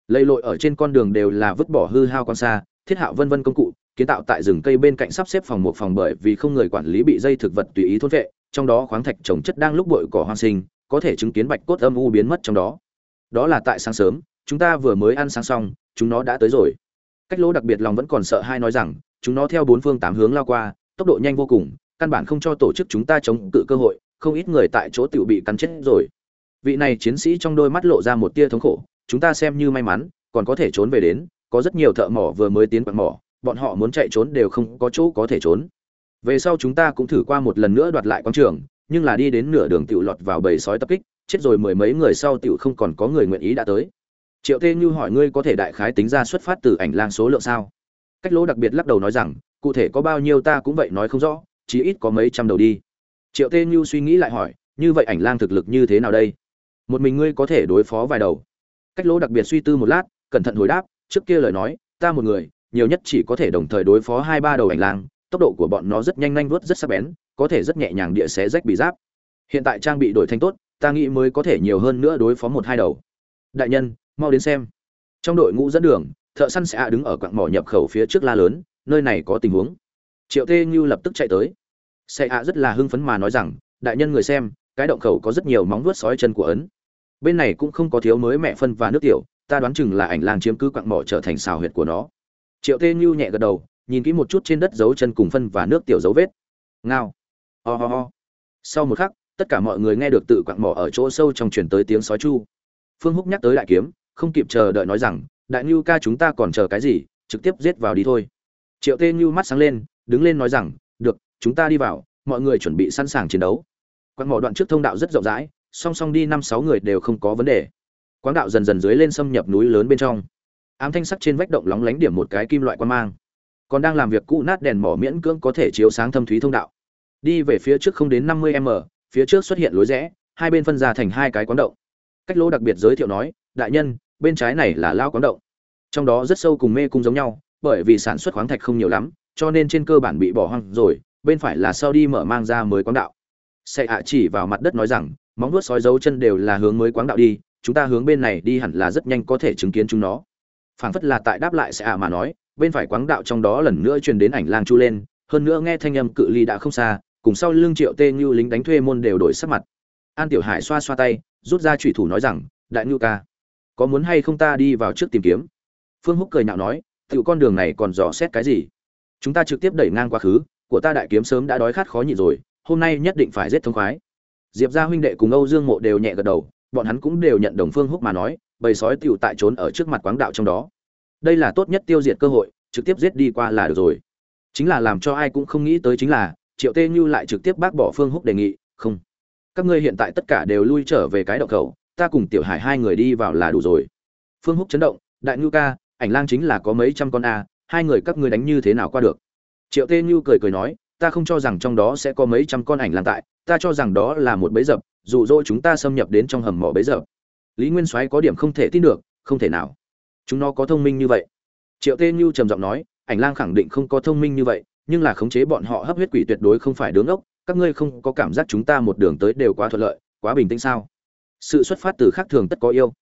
Lây lội ở trên con đường đều là vứt bỏ hư hao quan xa, thiết hạo vân vân công cụ, kiến tạo tại rừng cây bên cạnh sắp xếp phòng một phòng bởi vì không người quản lý bị dây thực vật tùy ý thôn vệ, trong đó khoáng thạch trồng chất đang lúc bội cỏ hoang sinh, có thể chứng kiến bạch cốt âm u biến mất trong đó. Đó là tại sáng sớm chúng ta vừa mới ăn sáng xong, chúng nó đã tới rồi. Cách lỗ đặc biệt lòng vẫn còn sợ hai nói rằng, chúng nó theo bốn phương tám hướng lao qua, tốc độ nhanh vô cùng, căn bản không cho tổ chức chúng ta chống cự cơ hội, không ít người tại chỗ tiểu bị cắn chết rồi. Vị này chiến sĩ trong đôi mắt lộ ra một tia thống khổ, chúng ta xem như may mắn, còn có thể trốn về đến, có rất nhiều thợ mỏ vừa mới tiến quặng mỏ, bọn họ muốn chạy trốn đều không có chỗ có thể trốn. Về sau chúng ta cũng thử qua một lần nữa đoạt lại quảng trường, nhưng là đi đến nửa đường tiểu lọt vào bầy sói tập kích, chết rồi mười mấy người sau tiểu không còn có người nguyện ý đã tới triệu tê như hỏi ngươi có thể đại khái tính ra xuất phát từ ảnh lang số lượng sao? Cách lỗ đặc biệt lắc đầu nói rằng, cụ thể có bao nhiêu ta cũng vậy nói không rõ, chí ít có mấy trăm đầu đi. Triệu tê như suy nghĩ lại hỏi, như vậy ảnh lang thực lực như thế nào đây? Một mình ngươi có thể đối phó vài đầu. Cách lỗ đặc biệt suy tư một lát, cẩn thận hồi đáp, trước kia lời nói, ta một người, nhiều nhất chỉ có thể đồng thời đối phó hai ba đầu ảnh lang, tốc độ của bọn nó rất nhanh nhanh, vuốt rất sắc bén, có thể rất nhẹ nhàng địa xé rách bị giáp. Hiện tại trang bị đổi thanh tốt, ta nghĩ mới có thể nhiều hơn nữa đối phó một hai đầu. Đại nhân mau đến xem. Trong đội ngũ dẫn đường, thợ săn sẽ đứng ở quặng mỏ nhập khẩu phía trước la lớn, nơi này có tình huống. Triệu tê như lập tức chạy tới. Xe ạ rất là hưng phấn mà nói rằng, đại nhân người xem, cái động khẩu có rất nhiều móng vuốt sói chân của ấn. Bên này cũng không có thiếu mới mẹ phân và nước tiểu, ta đoán chừng là ảnh lang chiếm cứ quặng mỏ trở thành xào huyệt của nó. Triệu tê như nhẹ gật đầu, nhìn kỹ một chút trên đất dấu chân cùng phân và nước tiểu dấu vết. Ngao. Ho、oh、ho、oh. ho. Sau một khắc, tất cả mọi người nghe được tự quặng mỏ ở chỗ sâu trong chuyển tới tiếng sói chu. Phương húc nhắc tới đại kiếm không kịp chờ đợi nói rằng, đại ngưu ca chúng ta còn chờ cái gì, trực tiếp giết vào đi thôi. Triệu tê ngưu mắt sáng lên, đứng lên nói rằng, được, chúng ta đi vào, mọi người chuẩn bị sẵn sàng chiến đấu. Quãng mỏ đoạn trước thông đạo rất rộng rãi, song song đi năm sáu người đều không có vấn đề. Quãng đạo dần dần dưới lên xâm nhập núi lớn bên trong. Ám thanh sắc trên vách động lóng lánh điểm một cái kim loại quan mang. Còn đang làm việc cũ nát đèn mỏ miễn cưỡng có thể chiếu sáng thâm thúy thông đạo. Đi về phía trước không đến năm mươi m, phía trước xuất hiện lối rẽ, hai bên phân ra thành hai cái quán động. Cách lỗ đặc biệt giới thiệu nói, đại nhân bên trái này là lao quán động. Trong đó rất sâu cùng mê cung giống nhau, bởi vì sản xuất khoáng thạch không nhiều lắm, cho nên trên cơ bản bị bỏ hoang rồi, bên phải là sau đi mở mang ra mới quán đạo. Xe hạ chỉ vào mặt đất nói rằng, móng vuốt sói dấu chân đều là hướng mới quán đạo đi, chúng ta hướng bên này đi hẳn là rất nhanh có thể chứng kiến chúng nó. Phảng phất là tại đáp lại sẽ ạ mà nói, bên phải quáng đạo trong đó lần nữa truyền đến ảnh lang chu lên, hơn nữa nghe thanh âm cự ly đã không xa, cùng sau lưng triệu tê như lính đánh thuê môn đều đổi sắc mặt. An tiểu hải xoa xoa tay, rút ra trùy thủ nói rằng, đại ngưu ca có muốn hay không ta đi vào trước tìm kiếm? Phương húc cười nhạo nói tự con đường này còn dò xét cái gì? Chúng ta trực tiếp đẩy ngang quá khứ, của ta đại kiếm sớm đã đói khát khó nhịn rồi, hôm nay nhất định phải giết thông khoái. Diệp gia huynh đệ cùng âu dương mộ đều nhẹ gật đầu, bọn hắn cũng đều nhận đồng phương húc mà nói, bầy sói tựu tại trốn ở trước mặt quáng đạo trong đó. Đây là tốt nhất tiêu diệt cơ hội, trực tiếp giết đi qua là được rồi. Chính là làm cho ai cũng không nghĩ tới chính là, triệu tê như lại trực tiếp bác bỏ phương húc đề nghị, không, các ngươi hiện tại tất cả đều lui trở về cái đậu khẩu ta cùng tiểu hải hai người đi vào là đủ rồi. Phương húc chấn động, đại ngưu ca, ảnh lang chính là có mấy trăm con a, hai người các ngươi đánh như thế nào qua được? Triệu tê ngưu cười cười nói, ta không cho rằng trong đó sẽ có mấy trăm con ảnh lang tại, ta cho rằng đó là một bẫy dập dụ dỗ chúng ta xâm nhập đến trong hầm mỏ bẫy dập. Lý nguyên soái có điểm không thể tin được, không thể nào. Chúng nó có thông minh như vậy. Triệu tê như trầm giọng nói, ảnh lang khẳng định không có thông minh như vậy, nhưng là khống chế bọn họ hấp huyết quỷ tuyệt đối không phải đứng ốc các ngươi không có cảm giác chúng ta một đường tới đều quá thuận lợi, quá bình tĩnh sao? Sự xuất phát từ khác thường tất có yêu.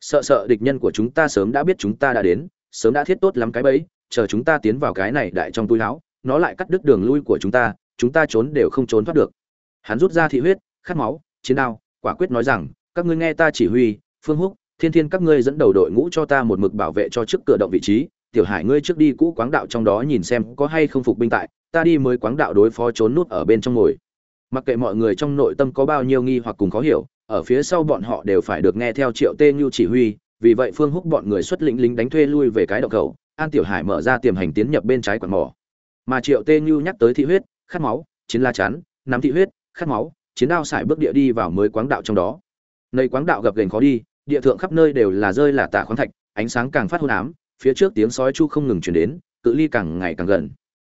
Sợ sợ địch nhân của chúng ta sớm đã biết chúng ta đã đến, sớm đã thiết tốt lắm cái bẫy, chờ chúng ta tiến vào cái này đại trong túi láo, nó lại cắt đứt đường lui của chúng ta chúng ta trốn đều không trốn thoát được. Hắn rút ra thị huyết, khát máu, chiến đao, quả quyết nói rằng, các ngươi nghe ta chỉ huy, phương húc, thiên thiên các ngươi dẫn đầu đội ngũ cho ta một mực bảo vệ cho trước cửa động vị trí, tiểu hải ngươi trước đi cũ quáng đạo trong đó nhìn xem có hay không phục binh tại, ta đi mới quáng đạo đối phó trốn nút ở bên trong ngồi. Mặc kệ mọi người trong nội tâm có bao nhiêu nghi hoặc cùng khó hiểu ở phía sau bọn họ đều phải được nghe theo triệu tê như chỉ huy, vì vậy phương húc bọn người xuất lĩnh lính đánh thuê lui về cái động khẩu an tiểu hải mở ra tiềm hành tiến nhập bên trái quạt mỏ. Mà triệu tê như nhắc tới thị huyết, khát máu, chiến la chắn, nắm thị huyết, khát máu, chiến đao xài bước địa đi vào mới quáng đạo trong đó. Nơi quáng đạo gập gành khó đi, địa thượng khắp nơi đều là rơi là tả khoáng thạch, ánh sáng càng phát hôn ám, phía trước tiếng sói chu không ngừng chuyển đến, cự ly càng ngày càng gần.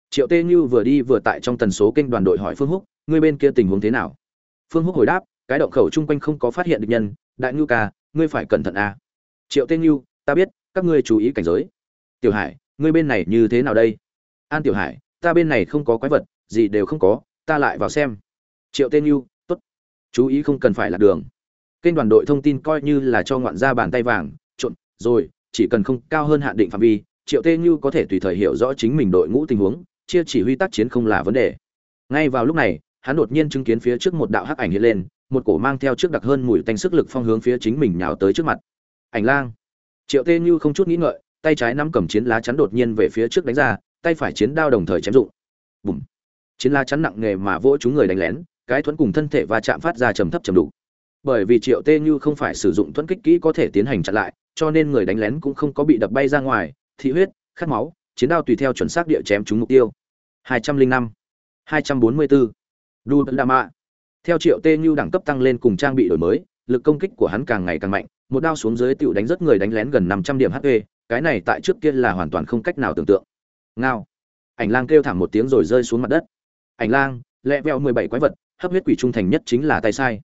Triệu tê như vừa đi vừa tại trong tần số kênh đoàn đội hỏi phương húc, ngươi bên kia tình huống thế nào? Phương húc hồi đáp cái động khẩu chung quanh không có phát hiện địch nhân, đại ngưu ca, ngươi phải cẩn thận a triệu tê ngưu, ta biết, các ngươi chú ý cảnh giới. Tiểu hải, ngươi bên này như thế nào đây? An tiểu hải, ta bên này không có quái vật, gì đều không có, ta lại vào xem. Triệu tên như tốt. Chú ý không cần phải là đường. Kênh đoàn đội thông tin coi như là cho ngoạn ra bàn tay vàng, trộn, rồi, chỉ cần không cao hơn hạn định phạm vi, triệu tê như có thể tùy thời hiểu rõ chính mình đội ngũ tình huống, chia chỉ huy tác chiến không là vấn đề. Ngay vào lúc này hắn đột nhiên chứng kiến phía trước một đạo hắc ảnh hiện lên, một cổ mang theo trước đặc hơn mùi tanh sức lực phong hướng phía chính mình nhào tới trước mặt. Ảnh lang. Triệu tê như không chút nghĩ ngợi, tay trái nắm cầm chiến lá chắn đột nhiên về phía trước đánh ra, tay phải chiến đao đồng thời chém dụng. Bùm. Chiến lá chắn nặng nghề mà vỗ chúng người đánh lén, cái thuẫn cùng thân thể va chạm phát ra trầm thấp trầm đủ bởi vì triệu tê như không phải sử dụng thuẫn kích kỹ có thể tiến hành chặn lại, cho nên người đánh lén cũng không có bị đập bay ra ngoài, thị huyết, khát máu, chiến đao tùy theo chuẩn xác địa chém trúng mục tiêu. 205 244 đu đa mạ theo triệu tê như đẳng cấp tăng lên cùng trang bị đổi mới, lực công kích của hắn càng ngày càng mạnh, một đao xuống dưới tựu đánh rất người đánh lén gần 500 điểm hp cái này tại trước kia là hoàn toàn không cách nào tưởng tượng. Ngao. Ảnh lang kêu thảm một tiếng rồi rơi xuống mặt đất. Ảnh lang, lẹ veo mười bảy quái vật, hấp huyết quỷ trung thành nhất chính là tay sai.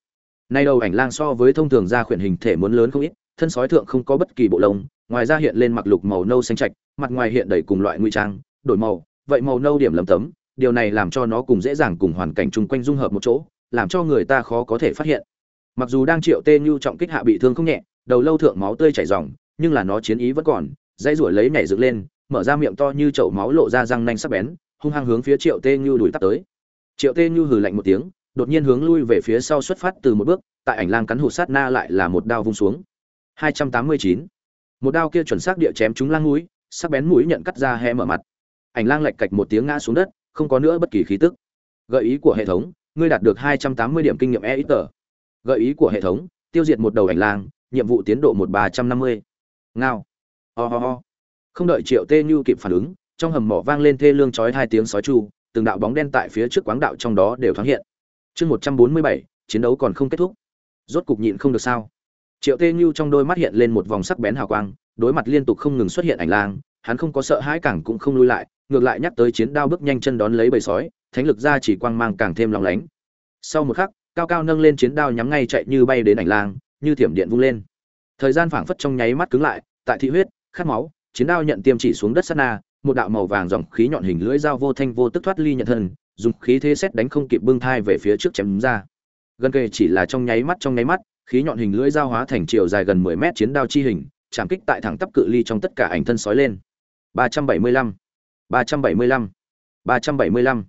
Nay đầu ảnh lang so với thông thường ra khuyển hình thể muốn lớn không ít, thân sói thượng không có bất kỳ bộ lông, ngoài ra hiện lên mặc lục màu nâu xanh trạch, mặt ngoài hiện đầy cùng loại nguy trang, đổi màu, vậy màu nâu điểm lấm tấm điều này làm cho nó cùng dễ dàng cùng hoàn cảnh chung quanh dung hợp một chỗ, làm cho người ta khó có thể phát hiện. Mặc dù đang triệu tê Nhu trọng kích hạ bị thương không nhẹ, đầu lâu thượng máu tươi chảy ròng, nhưng là nó chiến ý vẫn còn dây ruổi lấy nhảy dựng lên, mở ra miệng to như chậu máu lộ ra răng nanh sắc bén, hung hăng hướng phía triệu tê Nhu đuổi tắt tới. Triệu tê Nhu hừ lạnh một tiếng, đột nhiên hướng lui về phía sau xuất phát từ một bước, tại ảnh lang cắn hụt sát na lại là một đao vung xuống. 289. một đao kia chuẩn xác địa chém trúng lang mũi, sắc bén mũi nhận cắt ra hé mở mặt. Ảnh lang lệch cạch một tiếng ngã xuống đất không có nữa bất kỳ khí tức. Gợi ý của hệ thống, ngươi đạt được 280 điểm kinh nghiệm e ít tờ gợi ý của hệ thống, tiêu diệt một đầu ảnh lang, nhiệm vụ tiến độ một ba trăm năm mươi. Ngao. Ho oh ho. Không đợi triệu tê như kịp phản ứng, trong hầm mỏ vang lên thê lương chói hai tiếng sói chu, từng đạo bóng đen tại phía trước quáng đạo trong đó đều thoáng hiện. Chương một trăm bốn mươi bảy, chiến đấu còn không kết thúc. Rốt cục nhịn không được sao? Triệu tê như trong đôi mắt hiện lên một vòng sắc bén hào quang, đối mặt liên tục không ngừng xuất hiện ảnh lang hắn không có sợ hãi càng cũng không lui lại, ngược lại nhắc tới chiến đao bước nhanh chân đón lấy bầy sói, thánh lực ra chỉ quang mang càng thêm lóng lánh. Sau một khắc, cao cao nâng lên chiến đao nhắm ngay chạy như bay đến ảnh lang, như thiểm điện vung lên. Thời gian phảng phất trong nháy mắt cứng lại, tại thị huyết, khát máu, chiến đao nhận tiêm chỉ xuống đất sát na, một đạo màu vàng dòng khí nhọn hình lưỡi dao vô thanh vô tức thoát ly nhận thân, dùng khí thế xét đánh không kịp bưng thai về phía trước chém ra. Gần kề chỉ là trong nháy mắt, trong nháy mắt, khí nhọn hình lưỡi dao hóa thành chiều dài gần 10 mét chiến đao chi hình, chạm kích tại thẳng tắp cự ly trong tất cả ảnh thân sói lên. 375 375 375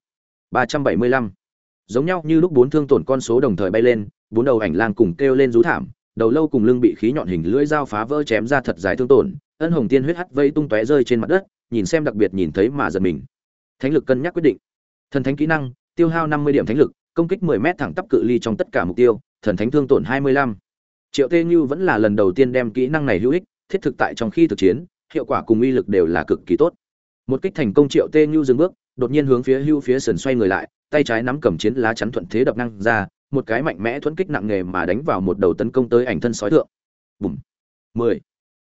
375 giống nhau như lúc bốn thương tổn con số đồng thời bay lên, bốn đầu ảnh lang cùng kêu lên rú thảm, đầu lâu cùng lưng bị khí nhọn hình lưỡi dao phá vỡ chém ra thật dài thương tổn, ân hồng tiên huyết hắt vây tung tóe rơi trên mặt đất, nhìn xem đặc biệt nhìn thấy mà giật mình. Thánh lực cân nhắc quyết định. Thần thánh kỹ năng, tiêu hao năm mươi điểm thánh lực, công kích 10 mét thẳng tắp cự ly trong tất cả mục tiêu, thần thánh thương tổn 25. triệu tê như vẫn là lần đầu tiên đem kỹ năng này hữu ích, thiết thực tại trong khi thực chiến hiệu quả cùng uy lực đều là cực kỳ tốt. Một kích thành công triệu tê Nhu dừng bước, đột nhiên hướng phía hưu phía sườn xoay người lại, tay trái nắm cầm chiến lá chắn thuận thế đập năng ra, một cái mạnh mẽ thuẫn kích nặng nề mà đánh vào một đầu tấn công tới ảnh thân sói thượng. Bùm! Mười!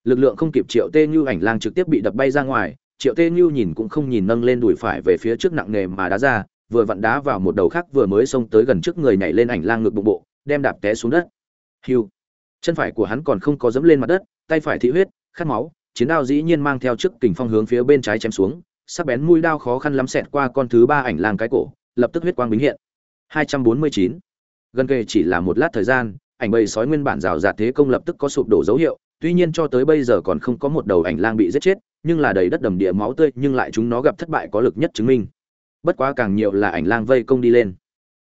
Lực lượng không kịp triệu tê như ảnh lang trực tiếp bị đập bay ra ngoài, triệu tê như nhìn cũng không nhìn nâng lên đùi phải về phía trước nặng nề mà đá ra, vừa vặn đá vào một đầu khác vừa mới xông tới gần trước người nhảy lên ảnh lang ngực bụng bộ, đem đạp té xuống đất. Hiu chân phải của hắn còn không có dẫm lên mặt đất, tay phải thị huyết, khát máu chiến đao dĩ nhiên mang theo trước kình phong hướng phía bên trái chém xuống, sắc bén mũi đao khó khăn lắm xẹt qua con thứ ba ảnh lang cái cổ, lập tức huyết quang bính hiện. 249. gần kề chỉ là một lát thời gian, ảnh bầy sói nguyên bản rào rạt thế công lập tức có sụp đổ dấu hiệu, tuy nhiên cho tới bây giờ còn không có một đầu ảnh lang bị giết chết, nhưng là đầy đất đầm địa máu tươi, nhưng lại chúng nó gặp thất bại có lực nhất chứng minh. Bất quá càng nhiều là ảnh lang vây công đi lên.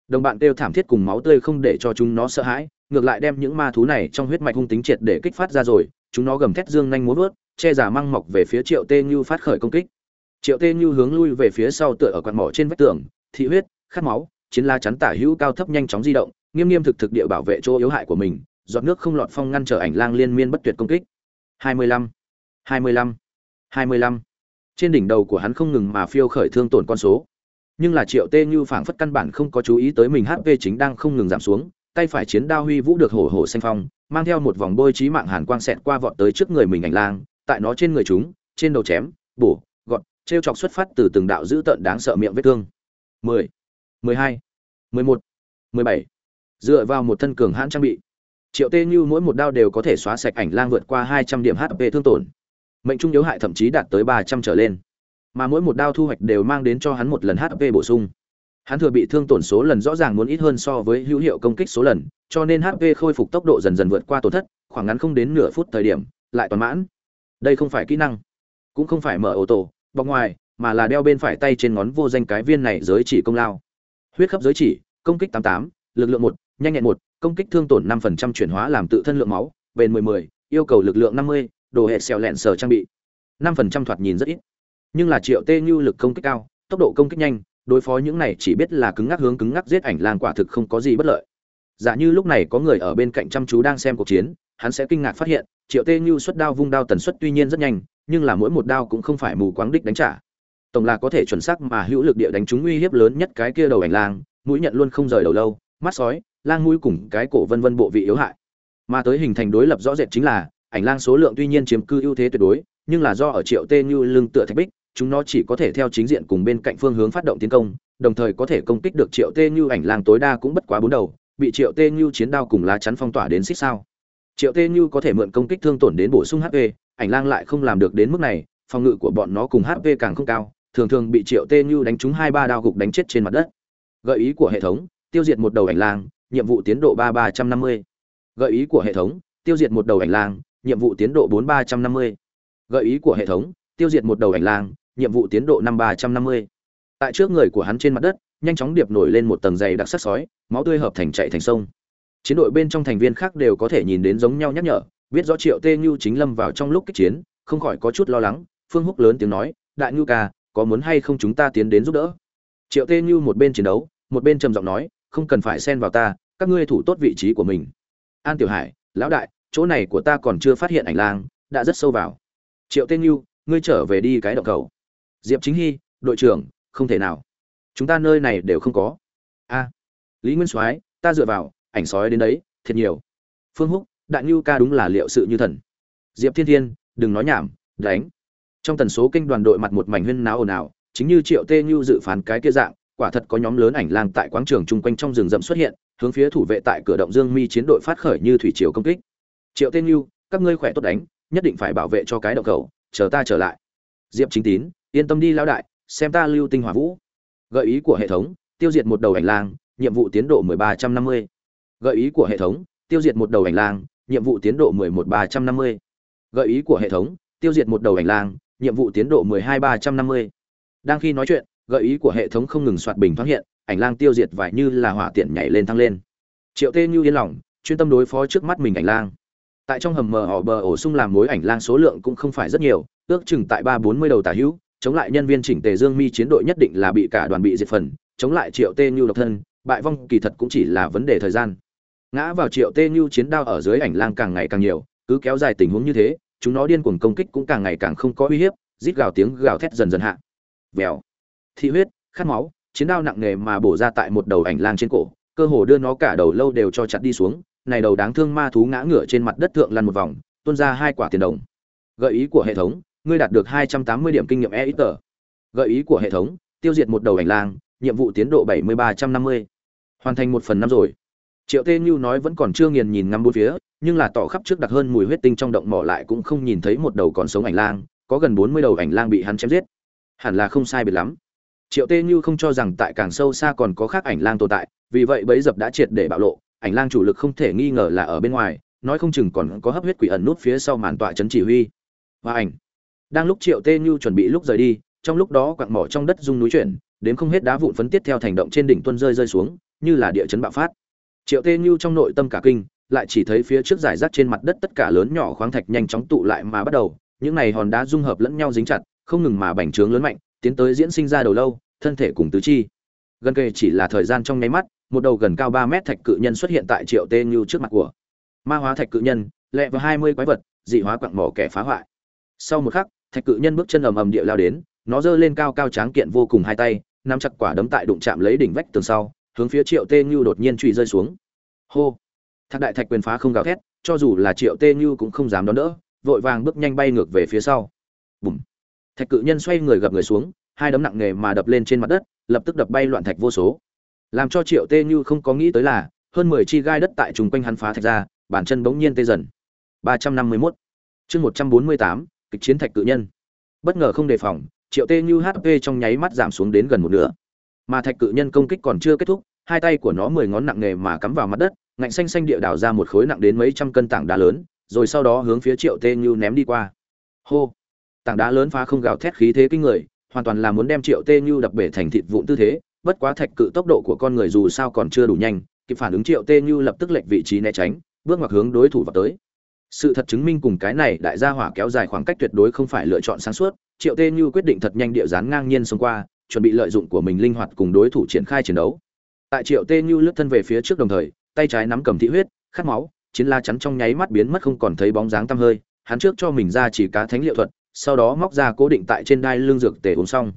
Đồng bạn kêu thảm thiết cùng máu tươi không để cho chúng nó sợ hãi, ngược lại đem những ma thú này trong huyết mạch hung tính triệt để kích phát ra rồi, chúng nó gầm thét dương nhanh múa vớt che giả măng mọc về phía triệu tê như phát khởi công kích. Triệu tê như hướng lui về phía sau tựa ở quạt mỏ trên vách tường thị huyết khát máu chiến la chắn tả hữu cao thấp nhanh chóng di động nghiêm nghiêm thực thực địa bảo vệ chỗ yếu hại của mình giọt nước không lọt phong ngăn trở ảnh lang liên miên bất tuyệt công kích. 25, 25, 25. trên đỉnh đầu của hắn không ngừng mà phiêu khởi thương tổn con số. Nhưng là triệu tê như phảng phất căn bản không có chú ý tới mình hp chính đang không ngừng giảm xuống tay phải chiến đao huy vũ được hổ hổ xanh phong mang theo một vòng bôi trí mạng hàn quang xẹt qua vọt tới trước người mình ảnh lang tại nó trên người chúng trên đầu chém bổ gọt trêu chọc xuất phát từ từng đạo dữ tợn đáng sợ miệng vết thương. 10, 12, 11, 17. dựa vào một thân cường hãn trang bị triệu tê như mỗi một đao đều có thể xóa sạch ảnh lang vượt qua 200 điểm hp thương tổn. Mệnh trung yếu hại thậm chí đạt tới 300 trở lên. Mà mỗi một đao thu hoạch đều mang đến cho hắn một lần hp bổ sung. Hắn thừa bị thương tổn số lần rõ ràng muốn ít hơn so với hữu hiệu công kích số lần cho nên hp khôi phục tốc độ dần dần vượt qua tổn thất khoảng ngắn không đến nửa phút thời điểm lại toàn mãn đây không phải kỹ năng cũng không phải mở ô tô bọc ngoài mà là đeo bên phải tay trên ngón vô danh cái viên này giới chỉ công lao. Huyết khắp giới chỉ công kích 88, lực lượng một nhanh nhẹn một công kích thương tổn 5% chuyển hóa làm tự thân lượng máu bền 10-10, yêu cầu lực lượng 50, đồ hệ xèo lẹn sờ trang bị. 5% thoạt nhìn rất ít nhưng là triệu tê như lực công kích cao tốc độ công kích nhanh đối phó những này chỉ biết là cứng ngắc hướng cứng ngắc giết ảnh làng quả thực không có gì bất lợi. Giả như lúc này có người ở bên cạnh chăm chú đang xem cuộc chiến hắn sẽ kinh ngạc phát hiện triệu tê như xuất đao vung đao tần suất tuy nhiên rất nhanh nhưng là mỗi một đao cũng không phải mù quáng đích đánh trả tổng là có thể chuẩn xác mà hữu lực địa đánh trúng uy hiếp lớn nhất cái kia đầu ảnh lang mũi nhận luôn không rời đầu lâu mắt sói lang mũi cùng cái cổ vân vân bộ vị yếu hại mà tới hình thành đối lập rõ rệt chính là ảnh lang số lượng tuy nhiên chiếm cư ưu thế tuyệt đối nhưng là do ở triệu tê như lưng tựa thạch bích chúng nó chỉ có thể theo chính diện cùng bên cạnh phương hướng phát động tiến công, đồng thời có thể công kích được Triệu Tê Như ảnh lang tối đa cũng bất quá bốn đầu, bị Triệu Tê Như chiến đao cùng lá chắn phong tỏa đến xích sao. Triệu Tê Như có thể mượn công kích thương tổn đến bổ sung HP, ảnh lang lại không làm được đến mức này, phòng ngự của bọn nó cùng HP càng không cao, thường thường bị Triệu Tê Như đánh trúng hai ba đao gục đánh chết trên mặt đất. Gợi ý của hệ thống, tiêu diệt một đầu ảnh lang, nhiệm vụ tiến độ ba ba trăm năm mươi. Gợi ý của hệ thống, tiêu diệt một đầu ảnh lang, nhiệm vụ tiến độ bốn ba trăm năm mươi. Gợi ý của hệ thống, tiêu diệt một đầu ảnh lang, nhiệm vụ tiến độ năm ba trăm năm mươi tại trước người của hắn trên mặt đất nhanh chóng điệp nổi lên một tầng dày đặc sắc sói máu tươi hợp thành chạy thành sông chiến đội bên trong thành viên khác đều có thể nhìn đến giống nhau nhắc nhở, biết rõ triệu tê như chính lâm vào trong lúc kích chiến, không khỏi có chút lo lắng, phương húc lớn tiếng nói, đại ngưu ca, có muốn hay không chúng ta tiến đến giúp đỡ? Triệu tê như một bên chiến đấu, một bên trầm giọng nói, không cần phải xen vào ta, các ngươi thủ tốt vị trí của mình. An tiểu hải, lão đại, chỗ này của ta còn chưa phát hiện ảnh lang, đã rất sâu vào. Triệu tê như, ngươi trở về đi cái động cầu. Diệp chính hy, đội trưởng, không thể nào. Chúng ta nơi này đều không có. A, lý nguyên soái, ta dựa vào ảnh sói đến đấy, thiệt nhiều. Phương húc, đại ngưu ca đúng là liệu sự như thần. Diệp thiên thiên, đừng nói nhảm, đánh. Trong tần số kênh đoàn đội mặt một mảnh huyên náo ồn ào, chính như triệu tê như dự phán cái kia dạng, quả thật có nhóm lớn ảnh lang tại quảng trường chung quanh trong rừng rậm xuất hiện, hướng phía thủ vệ tại cửa động dương mi chiến đội phát khởi như thủy triều công kích. Triệu tê như các ngươi khỏe tốt đánh, nhất định phải bảo vệ cho cái động cầu, chờ ta trở lại. Diệp chính tín, yên tâm đi lão đại, xem ta lưu tinh hỏa vũ. Gợi ý của hệ thống, tiêu diệt một đầu ảnh lang, nhiệm vụ tiến độ 1350 gợi ý của hệ thống tiêu diệt một đầu ảnh lang nhiệm vụ tiến độ 11350. gợi ý của hệ thống tiêu diệt một đầu ảnh lang nhiệm vụ tiến độ 12350. đang khi nói chuyện gợi ý của hệ thống không ngừng soạt bình thoáng hiện ảnh lang tiêu diệt vài như là hỏa tiện nhảy lên thăng lên triệu tê như yên lòng chuyên tâm đối phó trước mắt mình ảnh lang tại trong hầm mờ họ bờ ổ sung làm mối ảnh lang số lượng cũng không phải rất nhiều ước chừng tại ba bốn mươi đầu tả hữu chống lại nhân viên chỉnh tề Dương Mi chiến đội nhất định là bị cả đoàn bị diệt phần, chống lại Triệu Tê Như độc thân, bại vong kỳ thật cũng chỉ là vấn đề thời gian ngã vào triệu tê như chiến đao ở dưới ảnh lang càng ngày càng nhiều, cứ kéo dài tình huống như thế, chúng nó điên cuồng công kích cũng càng ngày càng không có uy hiếp, rít gào tiếng gào thét dần dần hạ. Vèo. Thị huyết, khát máu, chiến đao nặng nề mà bổ ra tại một đầu ảnh lang trên cổ, cơ hồ đưa nó cả đầu lâu đều cho chặt đi xuống, này đầu đáng thương ma thú ngã ngửa trên mặt đất thượng lăn một vòng, tuôn ra hai quả tiền đồng. Gợi ý của hệ thống, ngươi đạt được hai trăm tám mươi điểm kinh nghiệm e ít tờ. Gợi ý của hệ thống, tiêu diệt một đầu ảnh lang, nhiệm vụ tiến độ bảy mươi ba trăm năm mươi. Hoàn thành một phần năm rồi triệu tê như nói vẫn còn chưa nghiền nhìn ngắm bốn phía, nhưng là tỏ khắp trước đặc hơn mùi huyết tinh trong động mỏ lại cũng không nhìn thấy một đầu còn sống ảnh lang, có gần bốn mươi đầu ảnh lang bị hắn chém giết. Hẳn là không sai biệt lắm. Triệu tê như không cho rằng tại càng sâu xa còn có khác ảnh lang tồn tại, vì vậy bấy dập đã triệt để bạo lộ, ảnh lang chủ lực không thể nghi ngờ là ở bên ngoài, nói không chừng còn có hấp huyết quỷ ẩn nút phía sau màn tọa trấn chỉ huy. Và ảnh. Đang lúc triệu tê như chuẩn bị lúc rời đi, trong lúc đó quặng mỏ trong đất rung núi chuyển, đến không hết đá vụn phấn tiết theo thành động trên đỉnh tuân rơi rơi xuống, như là địa chấn bạo phát triệu tê như trong nội tâm cả kinh, lại chỉ thấy phía trước giải rác trên mặt đất tất cả lớn nhỏ khoáng thạch nhanh chóng tụ lại mà bắt đầu, những này hòn đá dung hợp lẫn nhau dính chặt, không ngừng mà bành trướng lớn mạnh, tiến tới diễn sinh ra đầu lâu, thân thể cùng tứ chi. Gần kề chỉ là thời gian trong nháy mắt, một đầu gần cao ba mét thạch cự nhân xuất hiện tại triệu tê như trước mặt của ma hóa thạch cự nhân, lẹ vào hai mươi quái vật, dị hóa quặng mỏ kẻ phá hoại. Sau một khắc, thạch cự nhân bước chân ầm ầm địa lao đến, nó giơ lên cao cao tráng kiện vô cùng hai tay, nắm chặt quả đấm tại đụng chạm lấy đỉnh vách tường sau hướng phía triệu tê như đột nhiên trụy rơi xuống. Hô! Thạch đại thạch quyền phá không gào thét, cho dù là triệu tê như cũng không dám đón đỡ, vội vàng bước nhanh bay ngược về phía sau. Bùm! Thạch cự nhân xoay người gập người xuống, hai đấm nặng nề mà đập lên trên mặt đất, lập tức đập bay loạn thạch vô số. Làm cho triệu tê như không có nghĩ tới là, hơn mười chi gai đất tại chung quanh hắn phá thạch ra bản chân bỗng nhiên tê dần. ba trăm năm mươi mốt. Chương một trăm bốn mươi tám, kịch chiến thạch cự nhân. Bất ngờ không đề phòng, triệu tê như hp trong nháy mắt giảm xuống đến gần một nửa mà thạch cự nhân công kích còn chưa kết thúc, hai tay của nó mười ngón nặng nề mà cắm vào mặt đất, ngạnh xanh xanh địa đào ra một khối nặng đến mấy trăm cân tảng đá lớn, rồi sau đó hướng phía triệu tê như ném đi qua. Hô! Tảng đá lớn phá không gào thét khí thế kinh người, hoàn toàn là muốn đem triệu tê như đập bể thành thịt vụn tư thế, bất quá thạch cự tốc độ của con người dù sao còn chưa đủ nhanh, kịp phản ứng triệu tê như lập tức lệch vị trí né tránh, bước ngoặt hướng đối thủ vào tới. Sự thật chứng minh cùng cái này đại gia hỏa kéo dài khoảng cách tuyệt đối không phải lựa chọn sáng suốt, triệu tê như quyết định thật nhanh địa dán ngang nhiên xông qua chuẩn bị lợi dụng của mình linh hoạt cùng đối thủ triển khai chiến đấu. Tại triệu tê như lướt thân về phía trước đồng thời, tay trái nắm cầm thị huyết, khát máu, chiến la chắn trong nháy mắt biến mất không còn thấy bóng dáng tăm hơi, hắn trước cho mình ra chỉ cá thánh liệu thuật, sau đó móc ra cố định tại trên đai lương dược tề uống xong.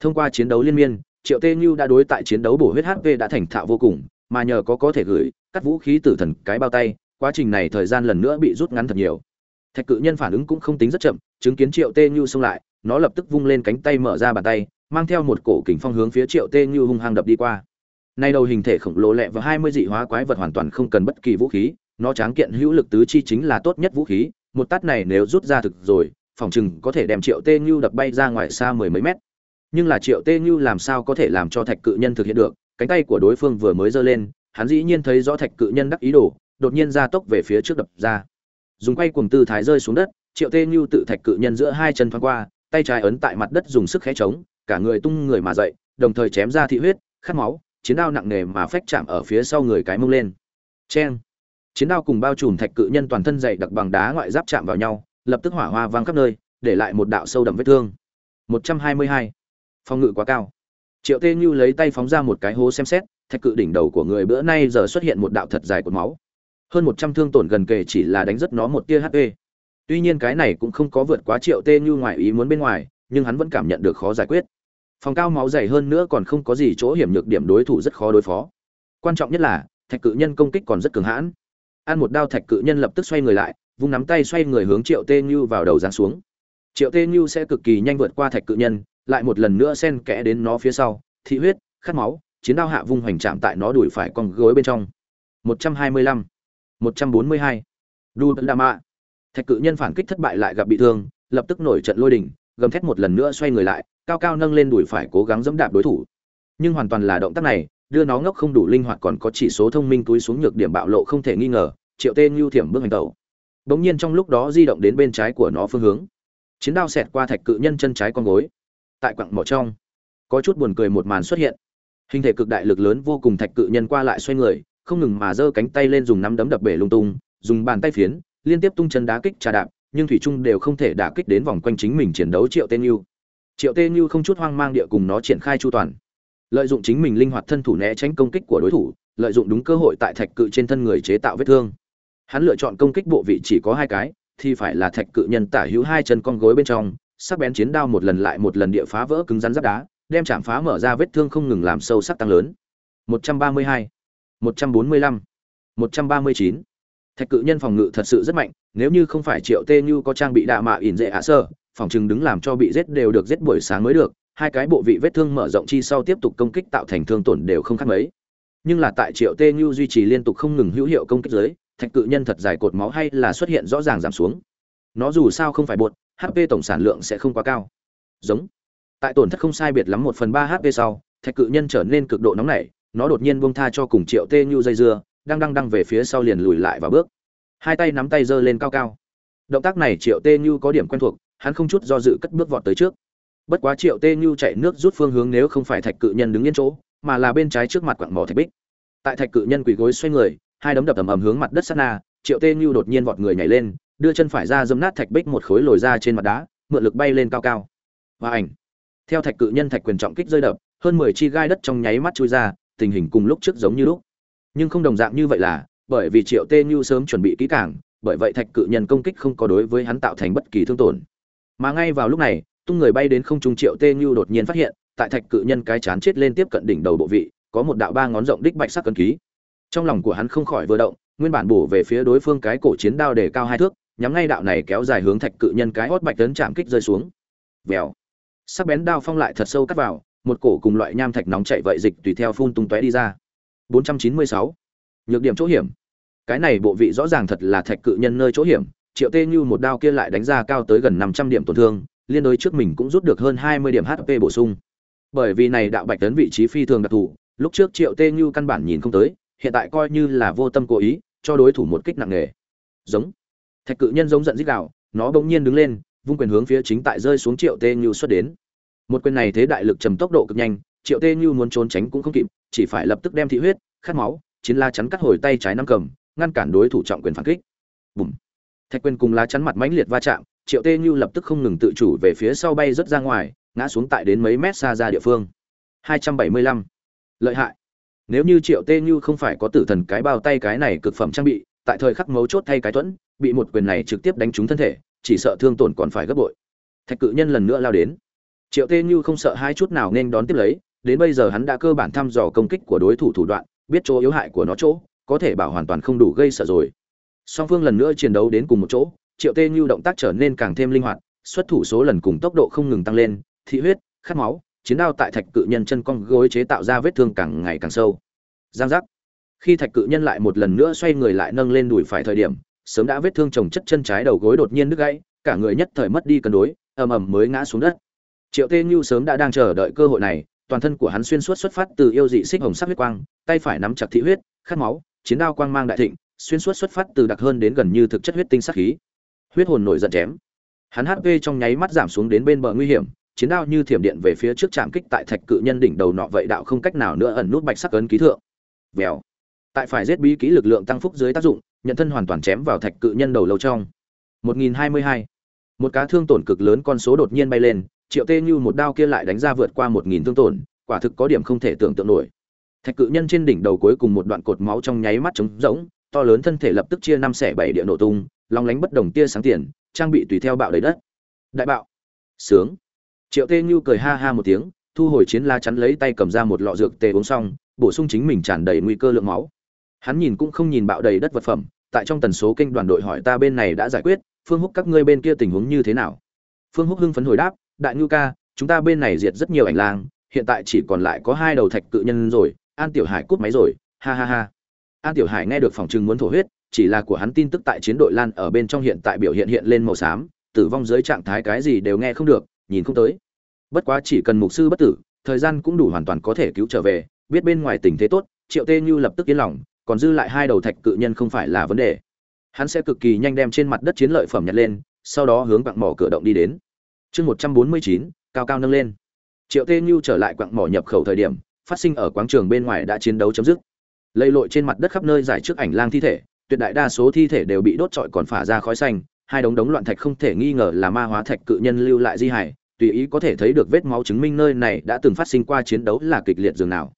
Thông qua chiến đấu liên miên, triệu tê như đã đối tại chiến đấu bổ huyết hp đã thành thạo vô cùng, mà nhờ có có thể gửi, cắt vũ khí tử thần cái bao tay, quá trình này thời gian lần nữa bị rút ngắn thật nhiều. Thạch cự nhân phản ứng cũng không tính rất chậm, chứng kiến triệu tê như xông lại, nó lập tức vung lên cánh tay mở ra bàn tay mang theo một cổ kình phong hướng phía triệu tê như hung hăng đập đi qua. Nay đầu hình thể khổng lồ lẹ và hai mươi dị hóa quái vật hoàn toàn không cần bất kỳ vũ khí, nó tráng kiện hữu lực tứ chi chính là tốt nhất vũ khí, một tát này nếu rút ra thực rồi, phòng chừng có thể đem triệu tê như đập bay ra ngoài xa mười mấy mét. Nhưng là triệu tê như làm sao có thể làm cho thạch cự nhân thực hiện được? Cánh tay của đối phương vừa mới giơ lên, hắn dĩ nhiên thấy rõ thạch cự nhân đắc ý đồ, đột nhiên ra tốc về phía trước đập ra. Dùng quay cuồng tư thái rơi xuống đất, triệu tê như tự thạch cự nhân giữa hai chân thoáng qua, tay trái ấn tại mặt đất dùng sức khẽ trống cả người tung người mà dậy, đồng thời chém ra thị huyết, khát máu, chiến đao nặng nề mà phách chạm ở phía sau người cái mông lên. Cheng. Chiến đao cùng bao trùm thạch cự nhân toàn thân dày đặc bằng đá ngoại giáp chạm vào nhau, lập tức hỏa hoa vang khắp nơi, để lại một đạo sâu đậm vết thương. 122. phòng ngự quá cao. Triệu tê như lấy tay phóng ra một cái hố xem xét, thạch cự đỉnh đầu của người bữa nay giờ xuất hiện một đạo thật dài cột máu. Hơn một trăm thương tổn gần kề chỉ là đánh rất nó một tia hp tuy nhiên cái này cũng không có vượt quá triệu tê như ngoài ý muốn bên ngoài, nhưng hắn vẫn cảm nhận được khó giải quyết phòng cao máu dày hơn nữa còn không có gì chỗ hiểm nhược điểm đối thủ rất khó đối phó. Quan trọng nhất là, thạch cự nhân công kích còn rất cường hãn. Ăn một đao thạch cự nhân lập tức xoay người lại, vung nắm tay xoay người hướng triệu tê như vào đầu giáng xuống. Triệu tê như sẽ cực kỳ nhanh vượt qua thạch cự nhân, lại một lần nữa sen kẽ đến nó phía sau, thị huyết, khát máu, chiến đao hạ vung hoành chạm tại nó đuổi phải con gối bên trong. 125 142 đu đà mạ. Thạch cự nhân phản kích thất bại lại gặp bị thương, lập tức nổi trận lôi đình, gầm thét một lần nữa xoay người lại cao cao nâng lên đuổi phải cố gắng dẫm đạp đối thủ. Nhưng hoàn toàn là động tác này, đưa nó ngốc không đủ linh hoạt còn có chỉ số thông minh túi xuống nhược điểm bạo lộ không thể nghi ngờ, triệu tên lưu thiểm bước hành tẩu. Bỗng nhiên trong lúc đó di động đến bên trái của nó phương hướng. Chiến đao xẹt qua thạch cự nhân chân trái con gối. Tại quặng mỏ trong, có chút buồn cười một màn xuất hiện. Hình thể cực đại lực lớn vô cùng thạch cự nhân qua lại xoay người, không ngừng mà giơ cánh tay lên dùng nắm đấm đập bể lung tung, dùng bàn tay phiến, liên tiếp tung chân đá kích trà đạp, nhưng thủy trung đều không thể đả kích đến vòng quanh chính mình chiến đấu triệu tên yêu triệu Tê như không chút hoang mang địa cùng nó triển khai chu toàn. Lợi dụng chính mình linh hoạt thân thủ né tránh công kích của đối thủ lợi dụng đúng cơ hội tại thạch cự trên thân người chế tạo vết thương. Hắn lựa chọn công kích bộ vị chỉ có hai cái thì phải là thạch cự nhân tả hữu hai chân con gối bên trong sắc bén chiến đao một lần lại một lần địa phá vỡ cứng rắn giáp đá đem chạm phá mở ra vết thương không ngừng làm sâu sắc tăng lớn. 132, 145, 139. thạch cự nhân phòng ngự thật sự rất mạnh nếu như không phải triệu tê như có trang bị đạ mạ ỉn dễ hạ sơ phòng chừng đứng làm cho bị giết đều được giết buổi sáng mới được, hai cái bộ vị vết thương mở rộng chi sau tiếp tục công kích tạo thành thương tổn đều không khác mấy. Nhưng là tại triệu tê Nhu duy trì liên tục không ngừng hữu hiệu công kích dưới thạch cự nhân thật dài cột máu hay là xuất hiện rõ ràng giảm xuống. Nó dù sao không phải bột hp tổng sản lượng sẽ không quá cao. Giống. Tại tổn thất không sai biệt lắm một phần ba hp sau, thạch cự nhân trở nên cực độ nóng nảy, nó đột nhiên buông tha cho cùng triệu tê Nhu dây dưa, đang đang đang về phía sau liền lùi lại và bước. Hai tay nắm tay giơ lên cao cao. Động tác này triệu tê Nhu có điểm quen thuộc hắn không chút do dự cất bước vọt tới trước. Bất quá triệu tê như chạy nước rút phương hướng nếu không phải thạch cự nhân đứng yên chỗ, mà là bên trái trước mặt quặng mỏ thạch bích. Tại thạch cự nhân quỳ gối xoay người, hai đấm đập ầm ầm hướng mặt đất sát na, triệu tê như đột nhiên vọt người nhảy lên, đưa chân phải ra dâm nát thạch bích một khối lồi ra trên mặt đá, mượn lực bay lên cao cao. Và ảnh. Theo thạch cự nhân thạch quyền trọng kích rơi đập, hơn mười chi gai đất trong nháy mắt chui ra, tình hình cùng lúc trước giống như lúc. Nhưng không đồng dạng như vậy là, bởi vì triệu tê như sớm chuẩn bị kỹ càng, bởi vậy thạch cự nhân công kích không có đối với hắn tạo thành bất kỳ thương tổn mà ngay vào lúc này, tung người bay đến không trung triệu tê như đột nhiên phát hiện, tại thạch cự nhân cái chán chết lên tiếp cận đỉnh đầu bộ vị, có một đạo ba ngón rộng đích bạch sắc cân ký. Trong lòng của hắn không khỏi vừa động, nguyên bản bổ về phía đối phương cái cổ chiến đao để cao hai thước, nhắm ngay đạo này kéo dài hướng thạch cự nhân cái hót bạch tấn chạm kích rơi xuống. Vèo. Sắc bén đao phong lại thật sâu cắt vào, một cổ cùng loại nham thạch nóng chạy vậy dịch tùy theo phun tung tóe đi ra. 496. nhược điểm chỗ hiểm. Cái này bộ vị rõ ràng thật là thạch cự nhân nơi chỗ hiểm triệu tê như một đao kia lại đánh ra cao tới gần 500 điểm tổn thương, liên đối trước mình cũng rút được hơn 20 điểm hp bổ sung. Bởi vì này đạo bạch tấn vị trí phi thường đặc thù, lúc trước triệu tê như căn bản nhìn không tới, hiện tại coi như là vô tâm cố ý, cho đối thủ một kích nặng nề. Giống. Thạch cự nhân giống giận dích đạo nó bỗng nhiên đứng lên, vung quyền hướng phía chính tại rơi xuống triệu tê như xuất đến. Một quyền này thế đại lực trầm tốc độ cực nhanh, triệu tê như muốn trốn tránh cũng không kịp, chỉ phải lập tức đem thị huyết, khát máu, chiến la chắn cắt hồi tay trái năm cầm, ngăn cản đối thủ trọng quyền phản kích. Bùm thạch quyền cùng lá chắn mặt mãnh liệt va chạm, triệu tê như lập tức không ngừng tự chủ về phía sau bay rất ra ngoài, ngã xuống tại đến mấy mét xa ra địa phương. 275. lợi hại. Nếu như triệu tê như không phải có tử thần cái bao tay cái này cực phẩm trang bị, tại thời khắc mấu chốt thay cái thuẫn bị một quyền này trực tiếp đánh trúng thân thể, chỉ sợ thương tổn còn phải gấp bội. Thạch cự nhân lần nữa lao đến. Triệu tê như không sợ hai chút nào nên đón tiếp lấy, đến bây giờ hắn đã cơ bản thăm dò công kích của đối thủ thủ đoạn, biết chỗ yếu hại của nó chỗ, có thể bảo hoàn toàn không đủ gây sợ rồi song phương lần nữa chiến đấu đến cùng một chỗ, triệu tê như động tác trở nên càng thêm linh hoạt, xuất thủ số lần cùng tốc độ không ngừng tăng lên, thị huyết, khát máu, chiến đao tại thạch cự nhân chân con gối chế tạo ra vết thương càng ngày càng sâu. Giang giác. Khi thạch cự nhân lại một lần nữa xoay người lại nâng lên đùi phải thời điểm, sớm đã vết thương trồng chất chân trái đầu gối đột nhiên đứt gãy, cả người nhất thời mất đi cân đối, ầm ầm mới ngã xuống đất. Triệu tê như sớm đã đang chờ đợi cơ hội này, toàn thân của hắn xuyên suốt xuất phát từ yêu dị xích hồng sắc huyết quang, tay phải nắm chặt thị huyết, khát máu, chiến đao quang mang đại thịnh xuyên suốt xuất phát từ đặc hơn đến gần như thực chất huyết tinh sát khí. Huyết hồn nổi giận chém. Hắn hp trong nháy mắt giảm xuống đến bên bờ nguy hiểm, chiến đao như thiểm điện về phía trước chạm kích tại thạch cự nhân đỉnh đầu nọ vậy đạo không cách nào nữa ẩn nút bạch sắc ấn ký thượng. Vèo. Tại phải giết bí kỹ lực lượng tăng phúc dưới tác dụng, nhận thân hoàn toàn chém vào thạch cự nhân đầu lâu trong. 1022 một cá thương tổn cực lớn con số đột nhiên bay lên, triệu tê như một đao kia lại đánh ra vượt qua 1000 thương tổn, quả thực có điểm không thể tưởng tượng nổi. Thạch cự nhân trên đỉnh đầu cuối cùng một đoạn cột máu trong nháy mắt trống rỗng to lớn thân thể lập tức chia năm xẻ bảy địa nổ tung, long lánh bất đồng tia sáng tiền, trang bị tùy theo bạo đầy đất. Đại bạo. Sướng. Triệu tê như cười ha ha một tiếng, thu hồi chiến la chắn lấy tay cầm ra một lọ dược tê uống xong, bổ sung chính mình tràn đầy nguy cơ lượng máu. Hắn nhìn cũng không nhìn bạo đầy đất vật phẩm, tại trong tần số kênh đoàn đội hỏi ta bên này đã giải quyết, phương húc các ngươi bên kia tình huống như thế nào? Phương húc hưng phấn hồi đáp, đại ngưu ca, chúng ta bên này diệt rất nhiều ảnh lang, hiện tại chỉ còn lại có hai đầu thạch cự nhân rồi, an tiểu hải cút máy rồi, ha ha ha an tiểu hải nghe được phòng trừng muốn thổ huyết, chỉ là của hắn tin tức tại chiến đội lan ở bên trong hiện tại biểu hiện hiện lên màu xám, tử vong dưới trạng thái cái gì đều nghe không được, nhìn không tới. Bất quá chỉ cần mục sư bất tử, thời gian cũng đủ hoàn toàn có thể cứu trở về, biết bên ngoài tình thế tốt, triệu tê như lập tức yên lòng, còn dư lại hai đầu thạch cự nhân không phải là vấn đề. Hắn sẽ cực kỳ nhanh đem trên mặt đất chiến lợi phẩm nhặt lên, sau đó hướng quặng mỏ cửa động đi đến. Chương một trăm bốn mươi chín, cao cao nâng lên. Triệu tê như trở lại quặng mỏ nhập khẩu thời điểm, phát sinh ở quảng trường bên ngoài đã chiến đấu chấm dứt lây lội trên mặt đất khắp nơi giải trước ảnh lang thi thể, tuyệt đại đa số thi thể đều bị đốt trọi còn phả ra khói xanh, hai đống đống loạn thạch không thể nghi ngờ là ma hóa thạch cự nhân lưu lại di hải tùy ý có thể thấy được vết máu chứng minh nơi này đã từng phát sinh qua chiến đấu là kịch liệt dường nào.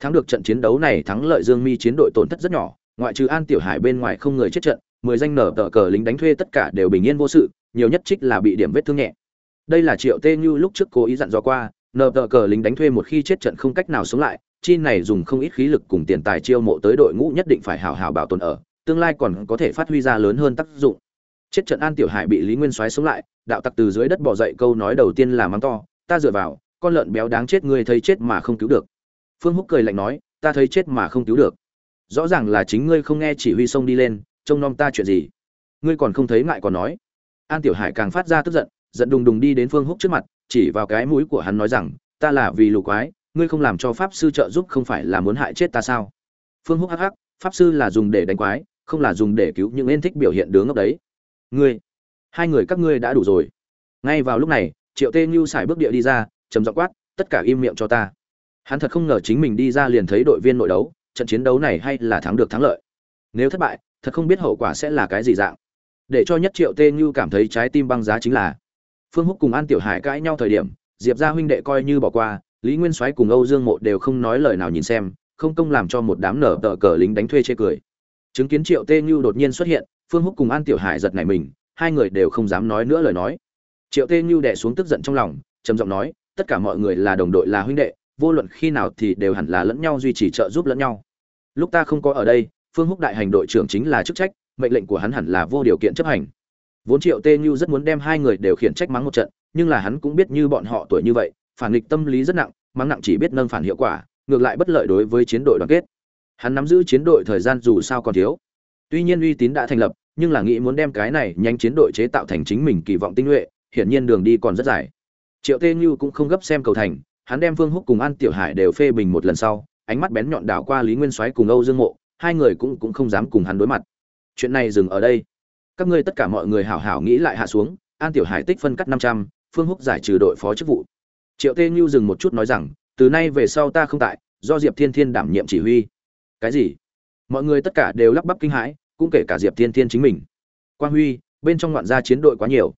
Thắng được trận chiến đấu này, thắng lợi dương mi chiến đội tổn thất rất nhỏ, ngoại trừ an tiểu hải bên ngoài không người chết trận, mười danh nở tờ cờ lính đánh thuê tất cả đều bình yên vô sự, nhiều nhất trích là bị điểm vết thương nhẹ. Đây là triệu tê như lúc trước cố ý dặn dò qua, nở tờ cờ lính đánh thuê một khi chết trận không cách nào sống lại chi này dùng không ít khí lực cùng tiền tài chiêu mộ tới đội ngũ nhất định phải hào hào bảo tồn ở, tương lai còn có thể phát huy ra lớn hơn tác dụng. Chết trận an tiểu hải bị lý nguyên soái sống lại, đạo tặc từ dưới đất bỏ dậy câu nói đầu tiên là mắng to, ta dựa vào, con lợn béo đáng chết ngươi thấy chết mà không cứu được. Phương húc cười lạnh nói, ta thấy chết mà không cứu được. Rõ ràng là chính ngươi không nghe chỉ huy sông đi lên, trông nom ta chuyện gì? Ngươi còn không thấy ngại còn nói. An tiểu hải càng phát ra tức giận giận đùng đùng đi đến phương húc trước mặt, chỉ vào cái mũi của hắn nói rằng, ta là vì lù quái ngươi không làm cho pháp sư trợ giúp không phải là muốn hại chết ta sao? Phương húc hắc hắc, pháp sư là dùng để đánh quái, không là dùng để cứu những ên thích biểu hiện đứng ngốc đấy. Ngươi, hai người các ngươi đã đủ rồi. Ngay vào lúc này, triệu tê như xài bước địa đi ra, trầm giọng quát, tất cả im miệng cho ta. Hắn thật không ngờ chính mình đi ra liền thấy đội viên nội đấu, trận chiến đấu này hay là thắng được thắng lợi. Nếu thất bại, thật không biết hậu quả sẽ là cái gì dạng. Để cho nhất triệu tê như cảm thấy trái tim băng giá chính là, phương húc cùng an tiểu hải cãi nhau thời điểm, diệp ra huynh đệ coi như bỏ qua lý nguyên soái cùng âu dương mộ đều không nói lời nào nhìn xem, không công làm cho một đám nở tờ cờ lính đánh thuê chê cười. Chứng kiến triệu tê như đột nhiên xuất hiện, phương húc cùng an tiểu hải giật nảy mình, hai người đều không dám nói nữa lời nói. Triệu tê như đẻ xuống tức giận trong lòng, trầm giọng nói, tất cả mọi người là đồng đội, là huynh đệ, vô luận khi nào thì đều hẳn là lẫn nhau duy trì trợ giúp lẫn nhau. Lúc ta không có ở đây, phương húc đại hành đội trưởng chính là chức trách, mệnh lệnh của hắn hẳn là vô điều kiện chấp hành. Vốn triệu tê như rất muốn đem hai người đều khiển trách mắng một trận, nhưng là hắn cũng biết như bọn họ tuổi như vậy phản nghịch tâm lý rất nặng mắng nặng chỉ biết nâng phản hiệu quả ngược lại bất lợi đối với chiến đội đoàn kết hắn nắm giữ chiến đội thời gian dù sao còn thiếu tuy nhiên uy tín đã thành lập nhưng là nghĩ muốn đem cái này nhanh chiến đội chế tạo thành chính mình kỳ vọng tinh nhuệ hiển nhiên đường đi còn rất dài triệu tê như cũng không gấp xem cầu thành hắn đem Phương Húc cùng An Tiểu Hải đều phê bình một lần sau, ánh mắt bén nhọn đảo qua Lý Nguyên Soái cùng Âu Dương Mộ, hai người cũng cũng không dám cùng hắn đối mặt. Chuyện này dừng ở đây. Các ngươi tất cả mọi người hảo hảo nghĩ lại hạ xuống, An Tiểu Hải tích phân cắt năm trăm, Phương Húc giải trừ đội phó chức vụ. Triệu Tê Nhu dừng một chút nói rằng, từ nay về sau ta không tại, do Diệp Thiên Thiên đảm nhiệm chỉ huy. Cái gì? Mọi người tất cả đều lắp bắp kinh hãi, cũng kể cả Diệp Thiên Thiên chính mình. Quang Huy, bên trong ngoạn gia chiến đội quá nhiều.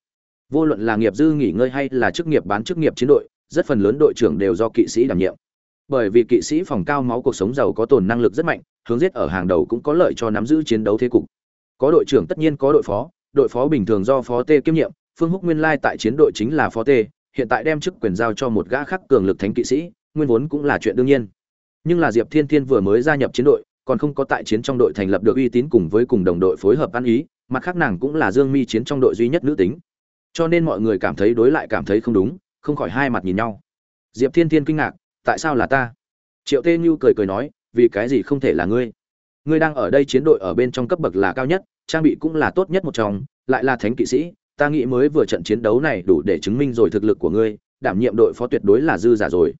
Vô luận là nghiệp dư nghỉ ngơi hay là chức nghiệp bán chức nghiệp chiến đội, rất phần lớn đội trưởng đều do kỵ sĩ đảm nhiệm bởi vì kỵ sĩ phòng cao máu cuộc sống giàu có tồn năng lực rất mạnh hướng giết ở hàng đầu cũng có lợi cho nắm giữ chiến đấu thế cục có đội trưởng tất nhiên có đội phó đội phó bình thường do phó tê kiêm nhiệm phương húc nguyên lai tại chiến đội chính là phó tê hiện tại đem chức quyền giao cho một gã khác cường lực thánh kỵ sĩ, nguyên vốn cũng là chuyện đương nhiên. Nhưng là diệp thiên thiên vừa mới gia nhập chiến đội, còn không có tại chiến trong đội thành lập được uy tín cùng với cùng đồng đội phối hợp ăn ý, mặt khác nàng cũng là dương mi chiến trong đội duy nhất nữ tính. Cho nên mọi người cảm thấy đối lại cảm thấy không đúng, không khỏi hai mặt nhìn nhau. Diệp thiên thiên kinh ngạc, tại sao là ta? Triệu tê như cười cười nói, vì cái gì không thể là ngươi? Ngươi đang ở đây chiến đội ở bên trong cấp bậc là cao nhất, trang bị cũng là tốt nhất một trong, lại là thánh kỵ sĩ ta nghĩ mới vừa trận chiến đấu này đủ để chứng minh rồi thực lực của ngươi, đảm nhiệm đội phó tuyệt đối là dư giả rồi.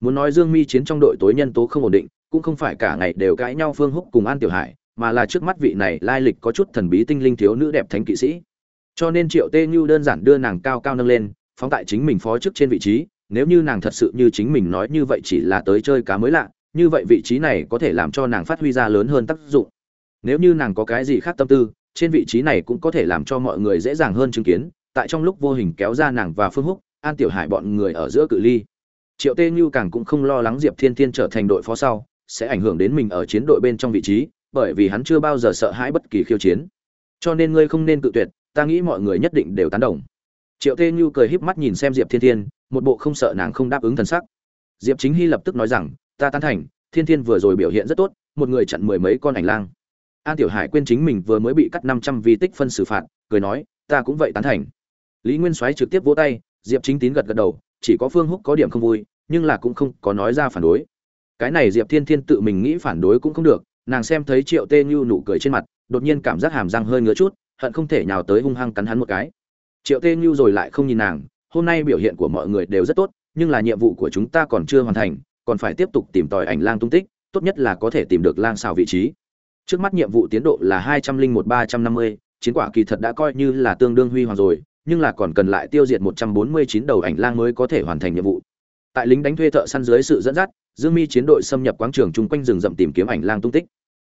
Muốn nói dương mi chiến trong đội tối nhân tố không ổn định, cũng không phải cả ngày đều cãi nhau phương húc cùng an tiểu hải, mà là trước mắt vị này lai lịch có chút thần bí tinh linh thiếu nữ đẹp thánh kỵ sĩ. Cho nên triệu tê như đơn giản đưa nàng cao cao nâng lên, phóng tại chính mình phó chức trên vị trí, nếu như nàng thật sự như chính mình nói như vậy chỉ là tới chơi cá mới lạ, như vậy vị trí này có thể làm cho nàng phát huy ra lớn hơn tác dụng. Nếu như nàng có cái gì khác tâm tư trên vị trí này cũng có thể làm cho mọi người dễ dàng hơn chứng kiến, tại trong lúc vô hình kéo ra nàng và phương húc, an tiểu hải bọn người ở giữa cự ly. Triệu tê như càng cũng không lo lắng diệp thiên thiên trở thành đội phó sau, sẽ ảnh hưởng đến mình ở chiến đội bên trong vị trí, bởi vì hắn chưa bao giờ sợ hãi bất kỳ khiêu chiến. Cho nên ngươi không nên cự tuyệt, ta nghĩ mọi người nhất định đều tán đồng. Triệu tê như cười híp mắt nhìn xem diệp thiên thiên, một bộ không sợ nàng không đáp ứng thần sắc. Diệp chính hy lập tức nói rằng, ta tán thành, thiên thiên vừa rồi biểu hiện rất tốt, một người chặn mười mấy con ảnh lang an tiểu hải quên chính mình vừa mới bị cắt năm trăm vi tích phân xử phạt, cười nói, ta cũng vậy tán thành. Lý nguyên soái trực tiếp vỗ tay, diệp chính tín gật gật đầu, chỉ có phương húc có điểm không vui, nhưng là cũng không có nói ra phản đối. Cái này diệp thiên thiên tự mình nghĩ phản đối cũng không được, nàng xem thấy triệu tê như nụ cười trên mặt, đột nhiên cảm giác hàm răng hơi ngứa chút, hận không thể nhào tới hung hăng cắn hắn một cái. Triệu tê như rồi lại không nhìn nàng, hôm nay biểu hiện của mọi người đều rất tốt, nhưng là nhiệm vụ của chúng ta còn chưa hoàn thành, còn phải tiếp tục tìm tòi ảnh lang tung tích, tốt nhất là có thể tìm được lang xào vị trí trước mắt nhiệm vụ tiến độ là hai trăm linh một ba trăm năm mươi, chiến quả kỳ thật đã coi như là tương đương huy hoàng rồi, nhưng là còn cần lại tiêu diệt một trăm bốn mươi chín đầu ảnh lang mới có thể hoàn thành nhiệm vụ. Tại lính đánh thuê thợ săn dưới sự dẫn dắt, dương mi chiến đội xâm nhập quáng trường chung quanh rừng rậm tìm kiếm ảnh lang tung tích.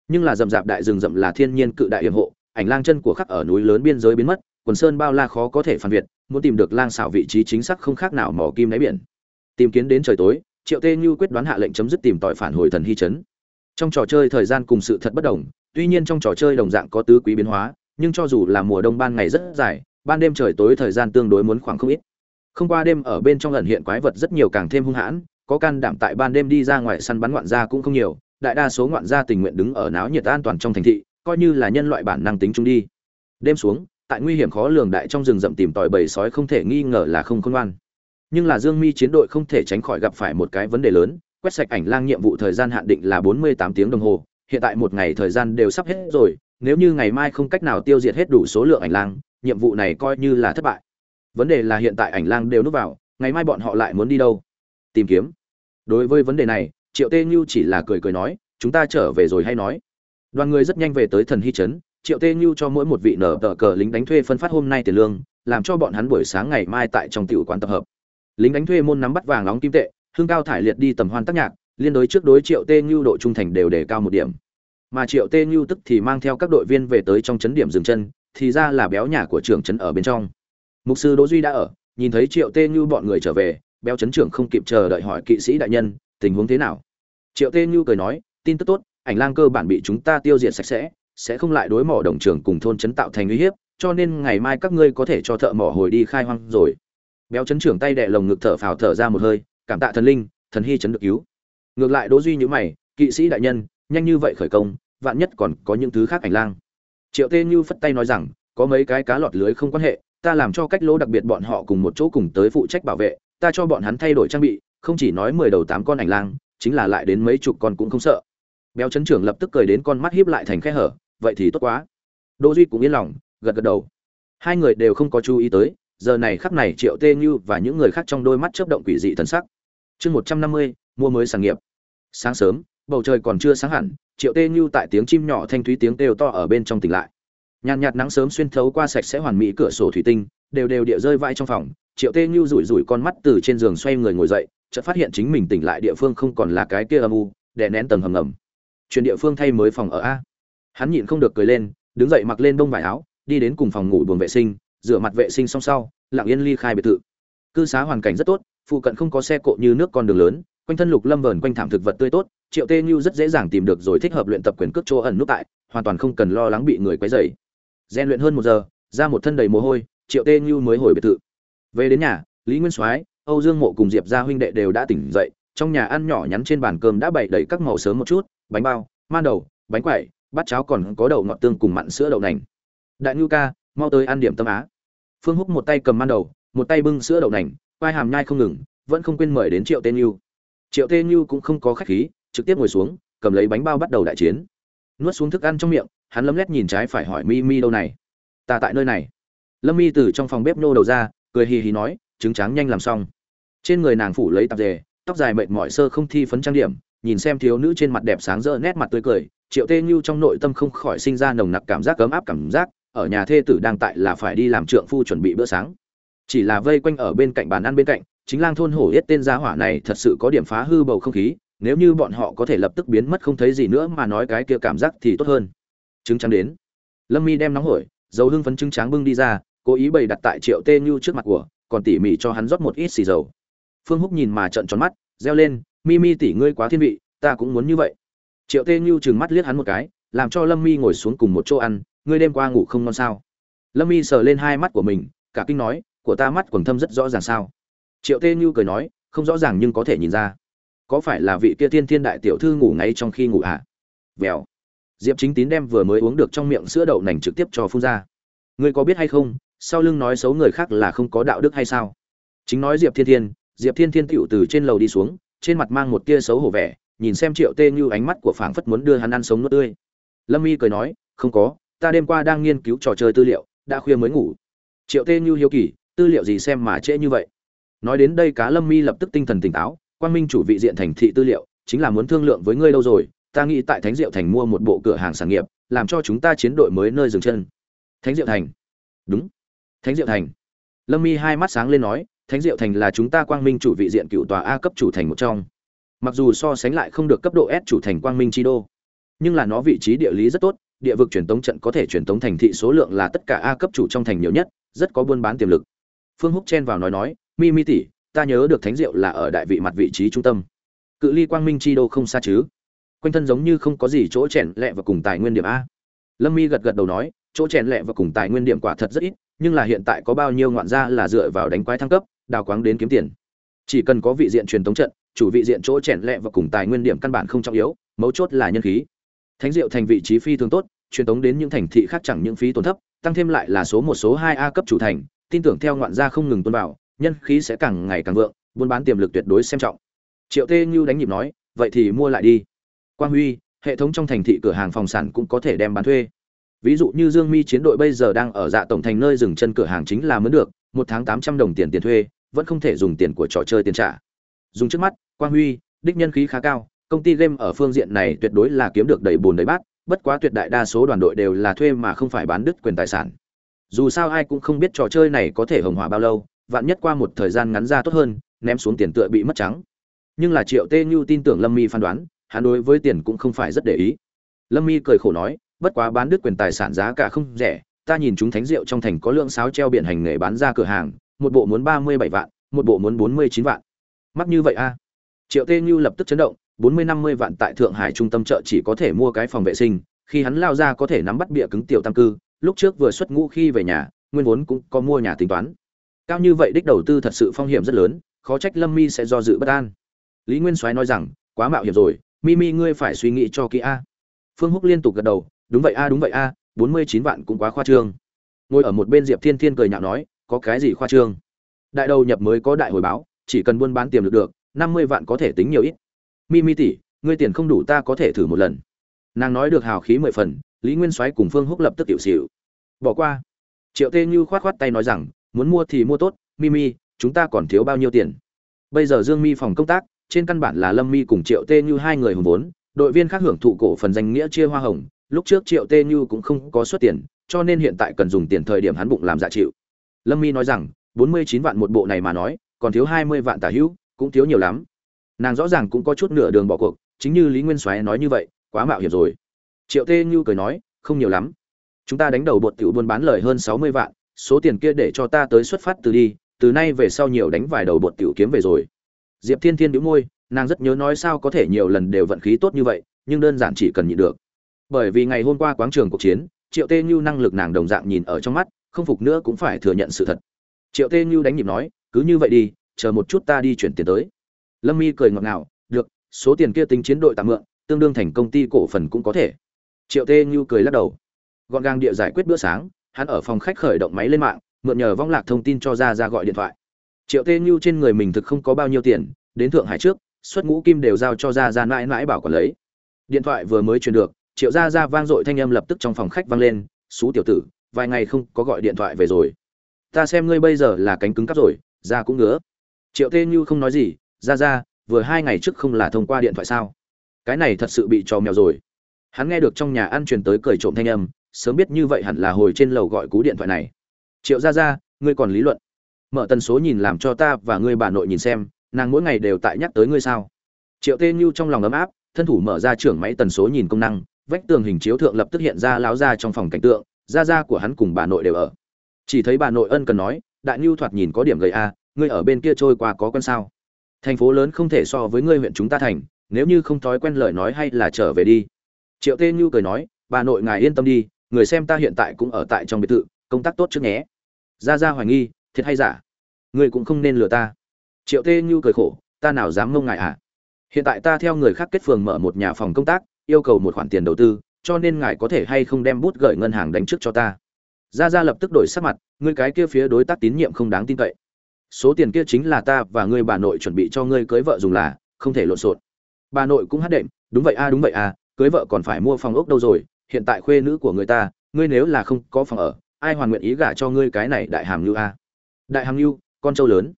Nhưng là rậm rạp đại rừng rậm là thiên nhiên cự đại hiểm hộ, ảnh lang chân của khắc ở núi lớn biên giới biến mất, quần sơn bao la khó có thể phản việt muốn tìm được lang xảo vị trí chính xác không khác nào mỏ kim đáy biển. Tìm kiếm đến trời tối, triệu tê như quyết đoán hạ lệnh chấm dứt tìm tòi phản hồi thần hy chấn trong trò chơi thời gian cùng sự thật bất đồng, tuy nhiên trong trò chơi đồng dạng có tứ quý biến hóa, nhưng cho dù là mùa đông ban ngày rất dài, ban đêm trời tối thời gian tương đối muốn khoảng không ít. Không qua đêm ở bên trong ẩn hiện quái vật rất nhiều càng thêm hung hãn, có can đảm tại ban đêm đi ra ngoài săn bắn ngoạn gia cũng không nhiều, đại đa số ngoạn gia tình nguyện đứng ở náo nhiệt an toàn trong thành thị, coi như là nhân loại bản năng tính chung đi. Đêm xuống, tại nguy hiểm khó lường đại trong rừng rậm tìm tòi bầy sói không thể nghi ngờ là không khôn ngoan. Nhưng là dương mi chiến đội không thể tránh khỏi gặp phải một cái vấn đề lớn quét sạch ảnh lang nhiệm vụ thời gian hạn định là 48 tiếng đồng hồ, hiện tại một ngày thời gian đều sắp hết rồi, nếu như ngày mai không cách nào tiêu diệt hết đủ số lượng ảnh lang, nhiệm vụ này coi như là thất bại. Vấn đề là hiện tại ảnh lang đều núp vào, ngày mai bọn họ lại muốn đi đâu? Tìm kiếm. Đối với vấn đề này, triệu tê Nhu chỉ là cười cười nói, chúng ta trở về rồi hay nói? Đoàn người rất nhanh về tới thần hy trấn, triệu tê Nhu cho mỗi một vị nở tờ cờ lính đánh thuê phân phát hôm nay tiền lương, làm cho bọn hắn buổi sáng ngày mai tại trong tiểu quán tập hợp. Lính đánh thuê môn nắm bắt vàng nóng kim tệ hương cao thải liệt đi tầm hoan tác nhạc, liên đối trước đối triệu tê như độ trung thành đều đề cao một điểm. Mà triệu tê như tức thì mang theo các đội viên về tới trong chấn điểm dừng chân, thì ra là béo nhà của trưởng trấn ở bên trong. Mục sư đỗ duy đã ở, nhìn thấy triệu tê như bọn người trở về, béo chấn trưởng không kịp chờ đợi hỏi kỵ sĩ đại nhân, tình huống thế nào? Triệu tê như cười nói, tin tức tốt, ảnh lang cơ bản bị chúng ta tiêu diệt sạch sẽ sẽ không lại đối mỏ đồng trường cùng thôn chấn tạo thành uy hiếp, cho nên ngày mai các ngươi có thể cho thợ mỏ hồi đi khai hoang rồi. Béo chấn trưởng tay đè lồng ngực thở phào thở ra một hơi cảm tạ thần linh, thần hy chấn được cứu. Ngược lại đỗ duy nhíu mày, kỵ sĩ đại nhân, nhanh như vậy khởi công, vạn nhất còn có những thứ khác ảnh lang. Triệu tê như phất tay nói rằng, có mấy cái cá lọt lưới không quan hệ, ta làm cho cách lỗ đặc biệt bọn họ cùng một chỗ cùng tới phụ trách bảo vệ, ta cho bọn hắn thay đổi trang bị, không chỉ nói mười đầu tám con ảnh lang, chính là lại đến mấy chục con cũng không sợ. Béo chấn trưởng lập tức cười đến con mắt hiếp lại thành khe hở, vậy thì tốt quá. Đỗ duy cũng yên lòng, gật gật đầu. Hai người đều không có chú ý tới giờ này khắc này triệu tê như và những người khác trong đôi mắt chớp động quỷ dị thần sắc. Chương một trăm năm mươi, mua mới sản nghiệp. Sáng sớm, bầu trời còn chưa sáng hẳn, triệu tê như tại tiếng chim nhỏ thanh thúy tiếng kêu to ở bên trong tỉnh lại. Nhàn nhạt nắng sớm xuyên thấu qua sạch sẽ hoàn mỹ cửa sổ thủy tinh, đều đều địa rơi vãi trong phòng. Triệu tê như rủi rủi con mắt từ trên giường xoay người ngồi dậy, chợt phát hiện chính mình tỉnh lại địa phương không còn là cái kia âm u, đè nén tầng hầm ngầm. Chuyển địa phương thay mới phòng ở a. Hắn nhịn không được cười lên, đứng dậy mặc lên bông vải áo, đi đến cùng phòng ngủ buồng vệ sinh rửa mặt vệ sinh xong sau, lặng yên ly khai biệt thự. Cư xá hoàn cảnh rất tốt, phụ cận không có xe cộ như nước con đường lớn, quanh thân lục lâm vờn quanh thảm thực vật tươi tốt, triệu tê như rất dễ dàng tìm được rồi thích hợp luyện tập quyền cước chỗ ẩn nút tại, hoàn toàn không cần lo lắng bị người quấy rầy. Rèn luyện hơn một giờ, ra một thân đầy mồ hôi, triệu tê như mới hồi biệt thự. Về đến nhà, lý nguyên soái, âu dương mộ cùng diệp gia huynh đệ đều đã tỉnh dậy, trong nhà ăn nhỏ nhắn trên bàn cơm đã bày đầy các màu sớm một chút, bánh bao man đầu, bánh quẩy, bát cháo còn có đậu ngọt tương cùng mặn sữa đậu nành. Đại ngưu ca mau tới ăn điểm tâm á. Phương húc một tay cầm man đầu, một tay bưng sữa đậu nành vai hàm nhai không ngừng, vẫn không quên mời đến triệu tên như triệu tên như cũng không có khách khí, trực tiếp ngồi xuống, cầm lấy bánh bao bắt đầu đại chiến. Nuốt xuống thức ăn trong miệng, hắn lấm lét nhìn trái phải hỏi mi mi đâu này? Ta tại nơi này. Lâm mi từ trong phòng bếp nô đầu ra, cười hì hì nói, trứng tráng nhanh làm xong. Trên người nàng phủ lấy tạp dề, tóc dài mệt mỏi sơ không thi phấn trang điểm, nhìn xem thiếu nữ trên mặt đẹp sáng rỡ nét mặt tươi cười, triệu tê như trong nội tâm không khỏi sinh ra nồng nặc cảm giác ấm áp cảm giác ở nhà thê tử đang tại là phải đi làm trượng phu chuẩn bị bữa sáng. Chỉ là vây quanh ở bên cạnh bàn ăn bên cạnh, chính lang thôn hổ yết tên gia hỏa này thật sự có điểm phá hư bầu không khí, nếu như bọn họ có thể lập tức biến mất không thấy gì nữa mà nói cái kia cảm giác thì tốt hơn. Trứng trắng đến. Lâm mi đem nóng hổi, dầu hưng phấn trứng trắng bưng đi ra, cố ý bày đặt tại triệu tê như trước mặt của, còn tỉ mỉ cho hắn rót một ít xì dầu. Phương húc nhìn mà trợn tròn mắt, reo lên, mi mi tỉ ngươi quá thiên vị, ta cũng muốn như vậy. Triệu tê như trừng mắt liếc hắn một cái, làm cho lâm mi ngồi xuống cùng một chỗ ăn ngươi đêm qua ngủ không ngon sao? Lâm Y sờ lên hai mắt của mình, cả kinh nói, của ta mắt quần thâm rất rõ ràng sao? Triệu tê như cười nói, không rõ ràng nhưng có thể nhìn ra. Có phải là vị kia tiên thiên đại tiểu thư ngủ ngay trong khi ngủ ạ à? vèo. Diệp chính tín đem vừa mới uống được trong miệng sữa đậu nành trực tiếp cho phun ra. Ngươi có biết hay không, sau lưng nói xấu người khác là không có đạo đức hay sao? Chính nói diệp thiên thiên, diệp thiên thiên tựu từ trên lầu đi xuống, trên mặt mang một tia xấu hổ vẻ, nhìn xem triệu tê như ánh mắt của phảng phất muốn đưa hắn ăn sống nuốt tươi. Lâm y cười nói, không có ta đêm qua đang nghiên cứu trò chơi tư liệu, đã khuya mới ngủ. Triệu tê như hiếu kỳ, tư liệu gì xem mà trễ như vậy? Nói đến đây cá lâm mi lập tức tinh thần tỉnh táo quan minh chủ vị diện thành thị tư liệu, chính là muốn thương lượng với ngươi lâu rồi, ta nghĩ tại thánh diệu thành mua một bộ cửa hàng sản nghiệp, làm cho chúng ta chiến đội mới nơi dừng chân. Thánh diệu thành? Đúng. Thánh diệu thành. Lâm mi hai mắt sáng lên nói, thánh diệu thành là chúng ta quang minh chủ vị diện cựu tòa a cấp chủ thành một trong. Mặc dù so sánh lại không được cấp độ s chủ thành quang minh chi đô, nhưng là nó vị trí địa lý rất tốt địa vực truyền tống trận có thể truyền tống thành thị số lượng là tất cả a cấp chủ trong thành nhiều nhất, rất có buôn bán tiềm lực. Phương húc chen vào nói nói, mi mi tỷ, ta nhớ được thánh diệu là ở đại vị mặt vị trí trung tâm. Cự ly quang minh chi đô không xa chứ? Quanh thân giống như không có gì chỗ chèn lẹ và cùng tài nguyên điểm a. Lâm mi gật gật đầu nói, chỗ chèn lẹ và cùng tài nguyên điểm quả thật rất ít, nhưng là hiện tại có bao nhiêu ngoạn gia là dựa vào đánh quái thăng cấp, đào quáng đến kiếm tiền. Chỉ cần có vị diện truyền tống trận, chủ vị diện chỗ chèn lẹ và cùng tài nguyên điểm căn bản không trọng yếu, mấu chốt là nhân khí thánh diệu thành vị trí phi thường tốt, truyền tống đến những thành thị khác chẳng những phí tổn thấp, tăng thêm lại là số một, số hai a cấp chủ thành, tin tưởng theo ngoạn gia không ngừng tuân vào nhân khí sẽ càng ngày càng vượng, buôn bán tiềm lực tuyệt đối xem trọng. Triệu tê như đánh nhịp nói, vậy thì mua lại đi. Quang huy, hệ thống trong thành thị cửa hàng phòng sản cũng có thể đem bán thuê. Ví dụ như dương mi chiến đội bây giờ đang ở dạ tổng thành nơi dừng chân cửa hàng chính là mới được, một tháng tám trăm đồng tiền tiền thuê, vẫn không thể dùng tiền của trò chơi tiền trả. Dùng trước mắt, quang huy, đích nhân khí khá cao công ty game ở phương diện này tuyệt đối là kiếm được đầy bùn đầy bát, bất quá tuyệt đại đa số đoàn đội đều là thuê mà không phải bán đứt quyền tài sản. Dù sao ai cũng không biết trò chơi này có thể hồng hỏa bao lâu, vạn nhất qua một thời gian ngắn ra tốt hơn, ném xuống tiền tựa bị mất trắng. Nhưng là triệu tê như tin tưởng lâm mi phán đoán, hắn đối với tiền cũng không phải rất để ý. Lâm mi cười khổ nói, bất quá bán đứt quyền tài sản giá cả không rẻ, ta nhìn chúng thánh rượu trong thành có lượng sáo treo biển hành nghề bán ra cửa hàng, một bộ muốn ba mươi bảy vạn, một bộ muốn bốn mươi chín vạn. Mắc như vậy a triệu tê như lập tức chấn động bốn mươi năm mươi vạn tại thượng hải trung tâm chợ chỉ có thể mua cái phòng vệ sinh, khi hắn lao ra có thể nắm bắt bịa cứng tiểu tam cư, lúc trước vừa xuất ngũ khi về nhà, nguyên vốn cũng có mua nhà tính toán. Cao như vậy đích đầu tư thật sự phong hiểm rất lớn, khó trách lâm mi sẽ do dự bất an. Lý nguyên soái nói rằng, quá mạo hiểm rồi, mi mi ngươi phải suy nghĩ cho kỹ a. Phương húc liên tục gật đầu, đúng vậy a, đúng vậy a, bốn mươi chín vạn cũng quá khoa trương. Ngồi ở một bên diệp thiên thiên cười nhạo nói, có cái gì khoa trương? Đại đầu nhập mới có đại hồi báo, chỉ cần buôn bán tiềm lực được, năm mươi vạn có thể tính nhiều ít mi mi tỷ ngươi tiền không đủ ta có thể thử một lần. Nàng nói được hào khí mười phần, lý nguyên soái cùng phương húc lập tức tiểu xịu bỏ qua. Triệu tê như khoát khoát tay nói rằng, muốn mua thì mua tốt mimi chúng ta còn thiếu bao nhiêu tiền? Bây giờ dương mi phòng công tác, trên căn bản là lâm mi cùng triệu tê như hai người hùng vốn, đội viên khác hưởng thụ cổ phần danh nghĩa chia hoa hồng, lúc trước triệu tê như cũng không có xuất tiền, cho nên hiện tại cần dùng tiền thời điểm hắn bụng làm dạ chịu. Lâm mi nói rằng, bốn mươi chín vạn một bộ này mà nói, còn thiếu hai mươi vạn tả hữu, cũng thiếu nhiều lắm nàng rõ ràng cũng có chút nửa đường bỏ cuộc, chính như lý nguyên soái nói như vậy, quá mạo hiểm rồi. Triệu tê như cười nói, không nhiều lắm. Chúng ta đánh đầu bột tiểu buôn bán lời hơn sáu mươi vạn, số tiền kia để cho ta tới xuất phát từ đi, từ nay về sau nhiều đánh vài đầu bột tiểu kiếm về rồi. Diệp thiên thiên đĩu môi, nàng rất nhớ nói sao có thể nhiều lần đều vận khí tốt như vậy, nhưng đơn giản chỉ cần nhịn được. Bởi vì ngày hôm qua quáng trường cuộc chiến, triệu tê như năng lực nàng đồng dạng nhìn ở trong mắt, không phục nữa cũng phải thừa nhận sự thật. Triệu tê như đánh nhịp nói, cứ như vậy đi, chờ một chút ta đi chuyển tiền tới lâm mi cười ngọt ngào, được, số tiền kia tính chiến đội tạm mượn, tương đương thành công ty cổ phần cũng có thể. Triệu tê như cười lắc đầu. Gọn gàng địa giải quyết bữa sáng, hắn ở phòng khách khởi động máy lên mạng, mượn nhờ vong lạc thông tin cho ra ra gọi điện thoại. Triệu tê như trên người mình thực không có bao nhiêu tiền, đến thượng hải trước, xuất ngũ kim đều giao cho ra ra mãi mãi bảo quản lấy. Điện thoại vừa mới truyền được, triệu gia ra vang dội thanh âm lập tức trong phòng khách vang lên, xú tiểu tử, vài ngày không có gọi điện thoại về rồi. Ta xem ngươi bây giờ là cánh cứng cắp rồi, ra cũng ngứa. Triệu tê như không nói gì ra ra, vừa hai ngày trước không là thông qua điện thoại sao? Cái này thật sự bị trò mèo rồi. Hắn nghe được trong nhà ăn truyền tới cười trộm thanh âm, sớm biết như vậy hẳn là hồi trên lầu gọi cú điện thoại này. Triệu ra ra, ngươi còn lý luận. Mở tần số nhìn làm cho ta và ngươi bà nội nhìn xem, nàng mỗi ngày đều tại nhắc tới ngươi sao? Triệu tê như trong lòng ấm áp, thân thủ mở ra trưởng máy tần số nhìn công năng, vách tường hình chiếu thượng lập tức hiện ra láo ra trong phòng cảnh tượng gia gia của hắn cùng bà nội đều ở. Chỉ thấy bà nội ân cần nói, đại nhu thoạt nhìn có điểm gầy a, ngươi ở bên kia trôi qua có con sao? Thành phố lớn không thể so với ngươi huyện chúng ta thành, nếu như không thói quen lời nói hay là trở về đi. Triệu tê nhu cười nói, bà nội ngài yên tâm đi, người xem ta hiện tại cũng ở tại trong biệt thự, công tác tốt trước nhé. Ra ra hoài nghi, thiệt hay giả? Ngươi cũng không nên lừa ta. Triệu tê như cười khổ, ta nào dám ngông ngại à hiện tại ta theo người khác kết phường mở một nhà phòng công tác, yêu cầu một khoản tiền đầu tư, cho nên ngài có thể hay không đem bút gửi ngân hàng đánh trước cho ta? Ra ra lập tức đổi sắc mặt, ngươi cái kia phía đối tác tín nhiệm không đáng tin cậy số tiền kia chính là ta và ngươi bà nội chuẩn bị cho ngươi cưới vợ dùng là, không thể lộn xộn. Bà nội cũng hát đệm, đúng vậy a, đúng vậy a, cưới vợ còn phải mua phòng ốc đâu rồi, hiện tại khuê nữ của người ta, ngươi nếu là không có phòng ở, ai hoàn nguyện ý gả cho ngươi cái này đại hàm lưu a? Đại hàm lưu, con trâu lớn.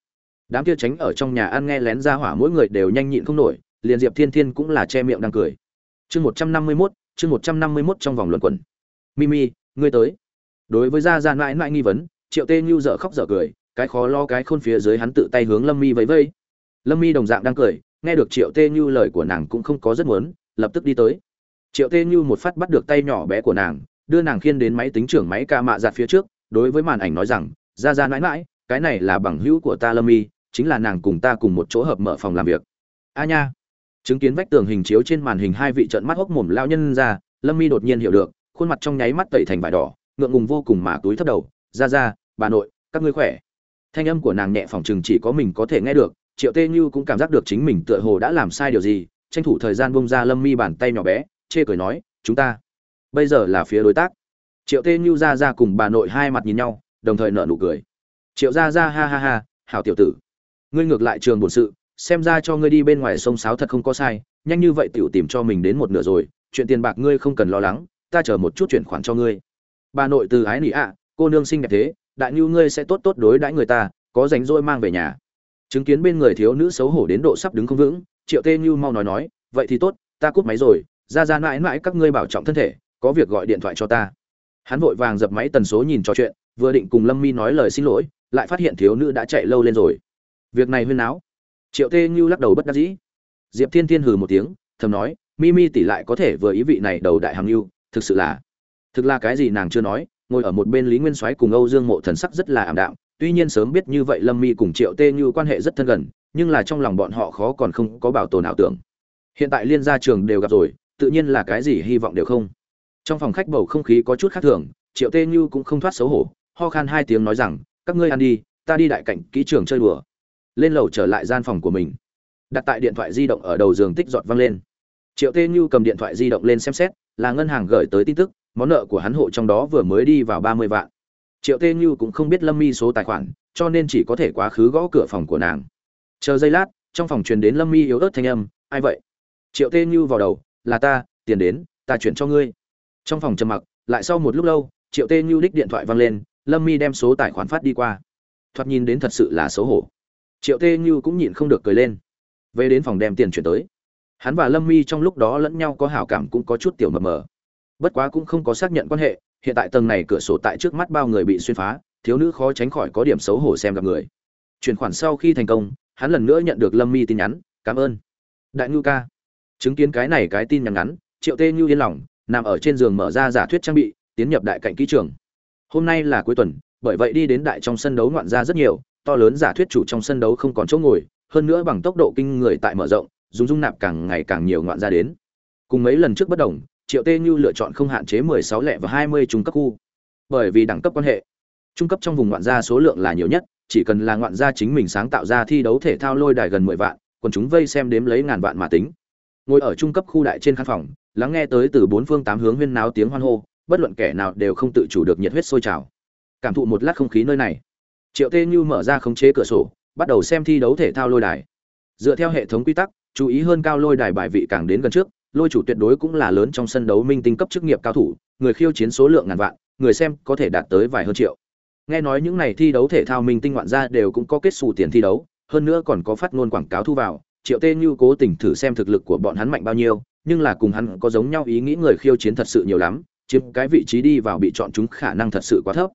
Đám kia tránh ở trong nhà ăn nghe lén ra hỏa mỗi người đều nhanh nhịn không nổi, liền diệp thiên thiên cũng là che miệng đang cười. Chương một trăm năm mươi mốt, chương một trăm năm mươi mốt trong vòng luận quẩn. Mimi, ngươi tới. Đối với gia gia mãi mãi nghi vấn, triệu tê như dở khóc dở cười cái khó lo cái khôn phía dưới hắn tự tay hướng lâm mi vẫy vây lâm mi đồng dạng đang cười, nghe được triệu tê như lời của nàng cũng không có rất muốn, lập tức đi tới. Triệu tê như một phát bắt được tay nhỏ bé của nàng, đưa nàng khiên đến máy tính trưởng máy ca mạ giặt phía trước, đối với màn ảnh nói rằng, ra ra mãi mãi, cái này là bằng hữu của ta lâm Mi, chính là nàng cùng ta cùng một chỗ hợp mở phòng làm việc. A nha. Chứng kiến vách tường hình chiếu trên màn hình hai vị trận mắt hốc mồm lao nhân ra, lâm Mi đột nhiên hiểu được, khuôn mặt trong nháy mắt tẩy thành vải đỏ, ngượng ngùng vô cùng mà túi thấp đầu. Ra ra, bà nội, các ngươi khỏe? Thanh âm của nàng nhẹ phòng chừng chỉ có mình có thể nghe được, triệu tê như cũng cảm giác được chính mình tựa hồ đã làm sai điều gì, tranh thủ thời gian bông ra lâm mi bàn tay nhỏ bé, chê cười nói, chúng ta bây giờ là phía đối tác. Triệu tê như ra ra cùng bà nội hai mặt nhìn nhau, đồng thời nở nụ cười. Triệu ra ra ha ha ha, hảo tiểu tử, ngươi ngược lại trường bổn sự, xem ra cho ngươi đi bên ngoài sông sáo thật không có sai, nhanh như vậy tiểu tìm cho mình đến một nửa rồi, chuyện tiền bạc ngươi không cần lo lắng, ta chờ một chút chuyển khoản cho ngươi. Bà nội từ ái nỉ ạ, cô nương xinh đẹp thế đại nhu ngươi sẽ tốt tốt đối đãi người ta có rảnh rỗi mang về nhà. Chứng kiến bên người thiếu nữ xấu hổ đến độ sắp đứng không vững triệu tê Nhu mau nói nói vậy thì tốt ta cúp máy rồi ra ra mãi mãi các ngươi bảo trọng thân thể có việc gọi điện thoại cho ta. Hắn vội vàng dập máy tần số nhìn trò chuyện vừa định cùng lâm mi nói lời xin lỗi lại phát hiện thiếu nữ đã chạy lâu lên rồi. Việc này huyên náo. Triệu tê như lắc đầu bất đắc dĩ. Diệp thiên thiên hừ một tiếng thầm nói mi mi tỷ lại có thể vừa ý vị này đầu đại hàm nhu, thực sự là thực là cái gì nàng chưa nói ngồi ở một bên lý nguyên soái cùng âu dương mộ thần sắc rất là ảm đạm, tuy nhiên sớm biết như vậy lâm mi cùng triệu tê như quan hệ rất thân gần, nhưng là trong lòng bọn họ khó còn không có bảo tồn ảo tưởng. Hiện tại liên gia trường đều gặp rồi, tự nhiên là cái gì hy vọng đều không. Trong phòng khách bầu không khí có chút khác thường, triệu tê như cũng không thoát xấu hổ, ho khan hai tiếng nói rằng, các ngươi ăn đi, ta đi đại cảnh kỹ trường chơi đùa. Lên lầu trở lại gian phòng của mình. Đặt tại điện thoại di động ở đầu giường tích giọt văng lên. Triệu tê như cầm điện thoại di động lên xem xét, là ngân hàng gửi tới tin tức món nợ của hắn hộ trong đó vừa mới đi vào ba mươi vạn. Triệu tê như cũng không biết lâm mi số tài khoản, cho nên chỉ có thể quá khứ gõ cửa phòng của nàng. Chờ giây lát, trong phòng truyền đến lâm mi yếu ớt thanh âm, ai vậy? Triệu tê như vào đầu, là ta, tiền đến, ta chuyển cho ngươi. Trong phòng trầm mặc, lại sau một lúc lâu, triệu tê như đích điện thoại vang lên, lâm mi đem số tài khoản phát đi qua. Thoạt nhìn đến thật sự là xấu hổ. Triệu tê như cũng nhịn không được cười lên. Về đến phòng đem tiền chuyển tới. Hắn và lâm mi trong lúc đó lẫn nhau có hảo cảm cũng có chút tiểu mờ mờ bất quá cũng không có xác nhận quan hệ, hiện tại tầng này cửa sổ tại trước mắt bao người bị xuyên phá, thiếu nữ khó tránh khỏi có điểm xấu hổ xem gặp người. Chuyển khoản sau khi thành công, hắn lần nữa nhận được lâm mi tin nhắn, cảm ơn. Đại ngưu ca. Chứng kiến cái này cái tin nhắn ngắn, triệu tê như yên lòng, nằm ở trên giường mở ra giả thuyết trang bị, tiến nhập đại cạnh kỹ trường. Hôm nay là cuối tuần, bởi vậy đi đến đại trong sân đấu ngoạn ra rất nhiều, to lớn giả thuyết chủ trong sân đấu không còn chỗ ngồi, hơn nữa bằng tốc độ kinh người tại mở rộng, dùng dung nạp càng ngày càng nhiều ngoạn ra đến. Cùng mấy lần trước bất đồng triệu tê như lựa chọn không hạn chế 16 lẻ và 20 trung cấp khu. Bởi vì đẳng cấp quan hệ, trung cấp trong vùng ngoạn gia số lượng là nhiều nhất, chỉ cần là ngoạn gia chính mình sáng tạo ra thi đấu thể thao lôi đài gần 10 vạn, còn chúng vây xem đếm lấy ngàn vạn mà tính. Ngồi ở trung cấp khu đại trên khán phòng, lắng nghe tới từ bốn phương tám hướng huyên náo tiếng hoan hô, bất luận kẻ nào đều không tự chủ được nhiệt huyết sôi trào. Cảm thụ một lát không khí nơi này, triệu tê như mở ra khống chế cửa sổ, bắt đầu xem thi đấu thể thao lôi đài. Dựa theo hệ thống quy tắc, chú ý hơn cao lôi đài bài vị càng đến gần trước lôi chủ tuyệt đối cũng là lớn trong sân đấu minh tinh cấp chức nghiệp cao thủ, người khiêu chiến số lượng ngàn vạn, người xem có thể đạt tới vài hơn triệu. Nghe nói những này thi đấu thể thao minh tinh ngoạn ra đều cũng có kết xù tiền thi đấu, hơn nữa còn có phát ngôn quảng cáo thu vào, triệu tê như cố tình thử xem thực lực của bọn hắn mạnh bao nhiêu, nhưng là cùng hắn có giống nhau ý nghĩ người khiêu chiến thật sự nhiều lắm, chiếm cái vị trí đi vào bị chọn chúng khả năng thật sự quá thấp.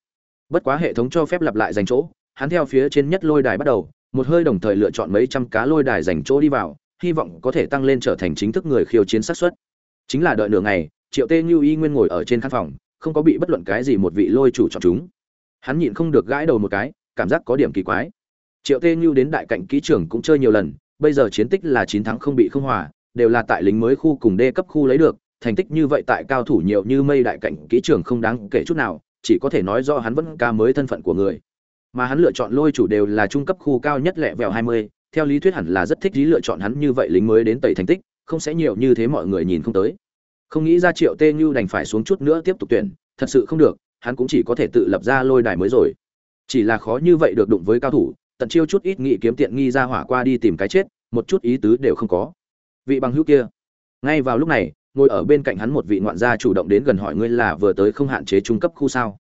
Bất quá hệ thống cho phép lặp lại dành chỗ, hắn theo phía trên nhất lôi đài bắt đầu, một hơi đồng thời lựa chọn mấy trăm cá lôi đài dành chỗ đi vào hy vọng có thể tăng lên trở thành chính thức người khiêu chiến xác suất. Chính là đợi nửa ngày triệu tê như y nguyên ngồi ở trên khán phòng không có bị bất luận cái gì một vị lôi chủ chọn chúng. Hắn nhịn không được gãi đầu một cái cảm giác có điểm kỳ quái. Triệu tê như đến đại cạnh kỹ trưởng cũng chơi nhiều lần bây giờ chiến tích là chín thắng không bị không hòa đều là tại lính mới khu cùng D cấp khu lấy được, thành tích như vậy tại cao thủ nhiều như mây đại cảnh kỹ trưởng không đáng kể chút nào, chỉ có thể nói do hắn vẫn ca mới thân phận của người. Mà hắn lựa chọn lôi chủ đều là trung cấp khu cao nhất lẹ hai 20, theo lý thuyết hẳn là rất thích lý lựa chọn hắn như vậy lính mới đến tẩy thành tích, không sẽ nhiều như thế mọi người nhìn không tới. Không nghĩ ra Triệu Tê Như đành phải xuống chút nữa tiếp tục tuyển, thật sự không được, hắn cũng chỉ có thể tự lập ra lôi đài mới rồi. Chỉ là khó như vậy được đụng với cao thủ, tận chiêu chút ít nghị kiếm tiện nghi ra hỏa qua đi tìm cái chết, một chút ý tứ đều không có vị bằng hữu kia ngay vào lúc này ngồi ở bên cạnh hắn một vị ngoạn gia chủ động đến gần hỏi ngươi là vừa tới không hạn chế trung cấp khu sao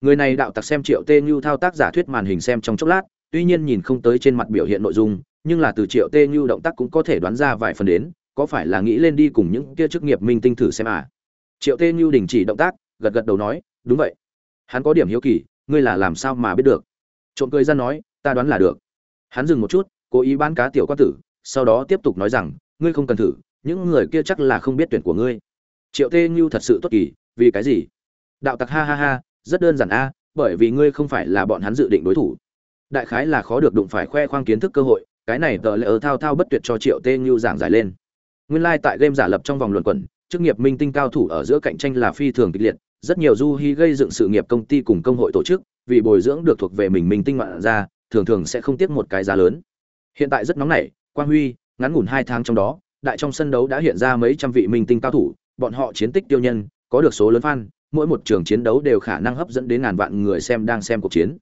người này đạo tặc xem triệu tê như thao tác giả thuyết màn hình xem trong chốc lát tuy nhiên nhìn không tới trên mặt biểu hiện nội dung nhưng là từ triệu tê như động tác cũng có thể đoán ra vài phần đến, có phải là nghĩ lên đi cùng những kia chức nghiệp minh tinh thử xem à? Triệu tê như đình chỉ động tác, gật gật đầu nói, đúng vậy. Hắn có điểm hiếu kỳ, ngươi là làm sao mà biết được? Trộm cười ra nói, ta đoán là được. Hắn dừng một chút, cố ý bán cá tiểu quan tử, sau đó tiếp tục nói rằng, ngươi không cần thử, những người kia chắc là không biết tuyển của ngươi. Triệu tê như thật sự tốt kỳ, vì cái gì? Đạo tặc ha ha ha, rất đơn giản a, bởi vì ngươi không phải là bọn hắn dự định đối thủ. Đại khái là khó được đụng phải khoe khoang kiến thức cơ hội cái này tờ lỡ thao thao bất tuyệt cho triệu tê như giảng giải lên. Nguyên lai、like、tại game giả lập trong vòng luận quẩn, chức nghiệp minh tinh cao thủ ở giữa cạnh tranh là phi thường kịch liệt, rất nhiều du hy gây dựng sự nghiệp công ty cùng công hội tổ chức, vì bồi dưỡng được thuộc về mình minh tinh ngoạn ra thường thường sẽ không tiếc một cái giá lớn. Hiện tại rất nóng nảy, quang huy, ngắn ngủn hai tháng trong đó, đại trong sân đấu đã hiện ra mấy trăm vị minh tinh cao thủ, bọn họ chiến tích tiêu nhân, có được số lớn fan, mỗi một trường chiến đấu đều khả năng hấp dẫn đến ngàn vạn người xem đang xem cuộc chiến.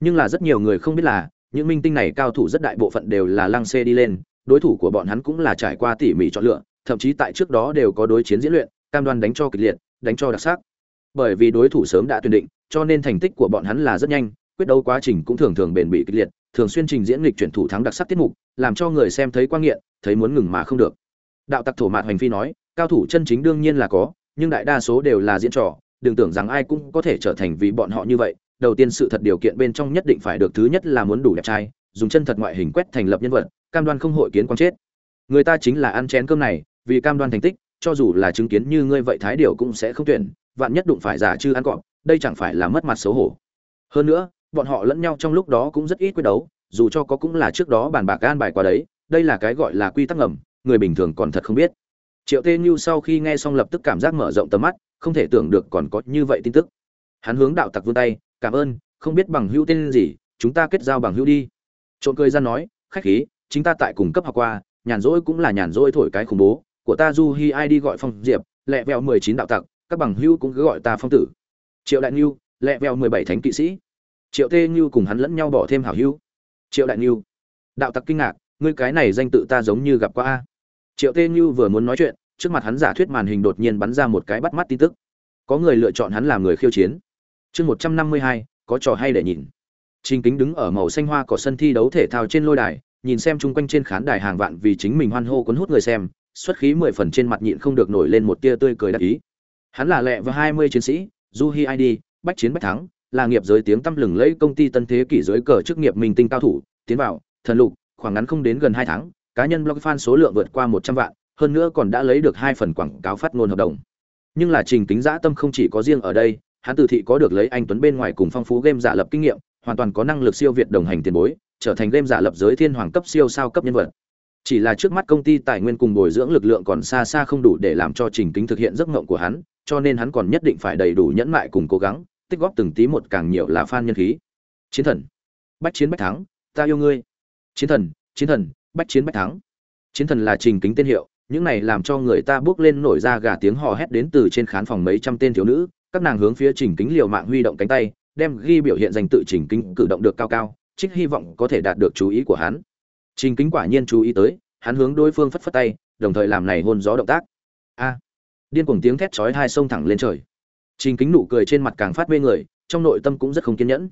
Nhưng là rất nhiều người không biết là những minh tinh này cao thủ rất đại bộ phận đều là lăng xê đi lên, đối thủ của bọn hắn cũng là trải qua tỉ mỉ chọn lựa, thậm chí tại trước đó đều có đối chiến diễn luyện, cam đoan đánh cho kịch liệt, đánh cho đặc sắc. Bởi vì đối thủ sớm đã tuyển định, cho nên thành tích của bọn hắn là rất nhanh, quyết đấu quá trình cũng thường thường bền bỉ kịch liệt, thường xuyên trình diễn lịch chuyển thủ thắng đặc sắc tiết mục, làm cho người xem thấy quan nghiện, thấy muốn ngừng mà không được. Đạo tặc thổ Mạn hoành phi nói, cao thủ chân chính đương nhiên là có, nhưng đại đa số đều là diễn trò, đừng tưởng rằng ai cũng có thể trở thành vì bọn họ như vậy đầu tiên sự thật điều kiện bên trong nhất định phải được thứ nhất là muốn đủ đẹp trai, dùng chân thật ngoại hình quét thành lập nhân vật, cam đoan không hội kiến quan chết. Người ta chính là ăn chén cơm này, vì cam đoan thành tích, cho dù là chứng kiến như ngươi vậy thái điều cũng sẽ không tuyển, vạn nhất đụng phải giả chư ăn cọp, đây chẳng phải là mất mặt xấu hổ. Hơn nữa, bọn họ lẫn nhau trong lúc đó cũng rất ít quyết đấu, dù cho có cũng là trước đó bàn bạc gan bài qua đấy, đây là cái gọi là quy tắc ngầm, người bình thường còn thật không biết. Triệu tê như sau khi nghe xong lập tức cảm giác mở rộng tầm mắt, không thể tưởng được còn có như vậy tin tức. Hắn hướng đạo tặc vươn tay cảm ơn, không biết bằng hữu tên gì, chúng ta kết giao bằng hữu đi. Trộn cười ra nói, khách khí, chính ta tại cùng cấp học qua, nhàn rỗi cũng là nhàn rỗi thổi cái khủng bố, của ta du hi ai đi gọi phong diệp, lẹ vẹo mười chín đạo tặc, các bằng hữu cũng cứ gọi ta phong tử. Triệu đại ngưu lẹ vẹo mười bảy thánh kỵ sĩ. Triệu tê ngưu cùng hắn lẫn nhau bỏ thêm hảo hữu. Triệu đại ngưu đạo tặc kinh ngạc, ngươi cái này danh tự ta giống như gặp qua a. Triệu tê như vừa muốn nói chuyện, trước mặt hắn giả thuyết màn hình đột nhiên bắn ra một cái bắt mắt tin tức. Có người lựa chọn hắn làm người khiêu chiến chương một trăm năm mươi hai, có trò hay để nhìn. Trình kính đứng ở màu xanh hoa cỏ sân thi đấu thể thao trên lôi đài, nhìn xem chung quanh trên khán đài hàng vạn vì chính mình hoan hô cuốn hút người xem, xuất khí mười phần trên mặt nhịn không được nổi lên một tia tươi cười đặc ý. Hắn là lẹ và hai mươi chiến sĩ du hi id bách chiến bách thắng, là nghiệp giới tiếng tăm lừng lẫy công ty tân thế kỷ giới cờ chức nghiệp minh tinh cao thủ, tiến vào, thần lục, khoảng ngắn không đến gần hai tháng, cá nhân blog fan số lượng vượt qua một trăm vạn, hơn nữa còn đã lấy được hai phần quảng cáo phát ngôn hợp đồng. Nhưng là trình kính giã tâm không chỉ có riêng ở đây hắn từ thị có được lấy anh tuấn bên ngoài cùng phong phú game giả lập kinh nghiệm, hoàn toàn có năng lực siêu việt đồng hành tiền bối, trở thành game giả lập giới thiên hoàng cấp siêu sao cấp nhân vật. Chỉ là trước mắt công ty tài nguyên cùng bồi dưỡng lực lượng còn xa xa không đủ để làm cho trình kính thực hiện giấc mộng của hắn, cho nên hắn còn nhất định phải đầy đủ nhẫn mại cùng cố gắng, tích góp từng tí một càng nhiều là fan nhân khí. Chiến thần, bách chiến bách thắng, ta yêu ngươi. Chiến thần chiến thần, bách chiến bách thắng. Chiến thần là trình kính tên hiệu, những này làm cho người ta bước lên nổi ra gà tiếng hò hét đến từ trên khán phòng mấy trăm tên thiếu nữ các nàng hướng phía trình kính liều mạng huy động cánh tay, đem ghi biểu hiện danh tự trình kính cử động được cao cao, trích hy vọng có thể đạt được chú ý của hắn. Trình kính quả nhiên chú ý tới, hắn hướng đối phương phất phất tay, đồng thời làm này hôn gió động tác. A! Điên cuồng tiếng thét chói hai sông thẳng lên trời. Trình kính nụ cười trên mặt càng phát mê người, trong nội tâm cũng rất không kiên nhẫn.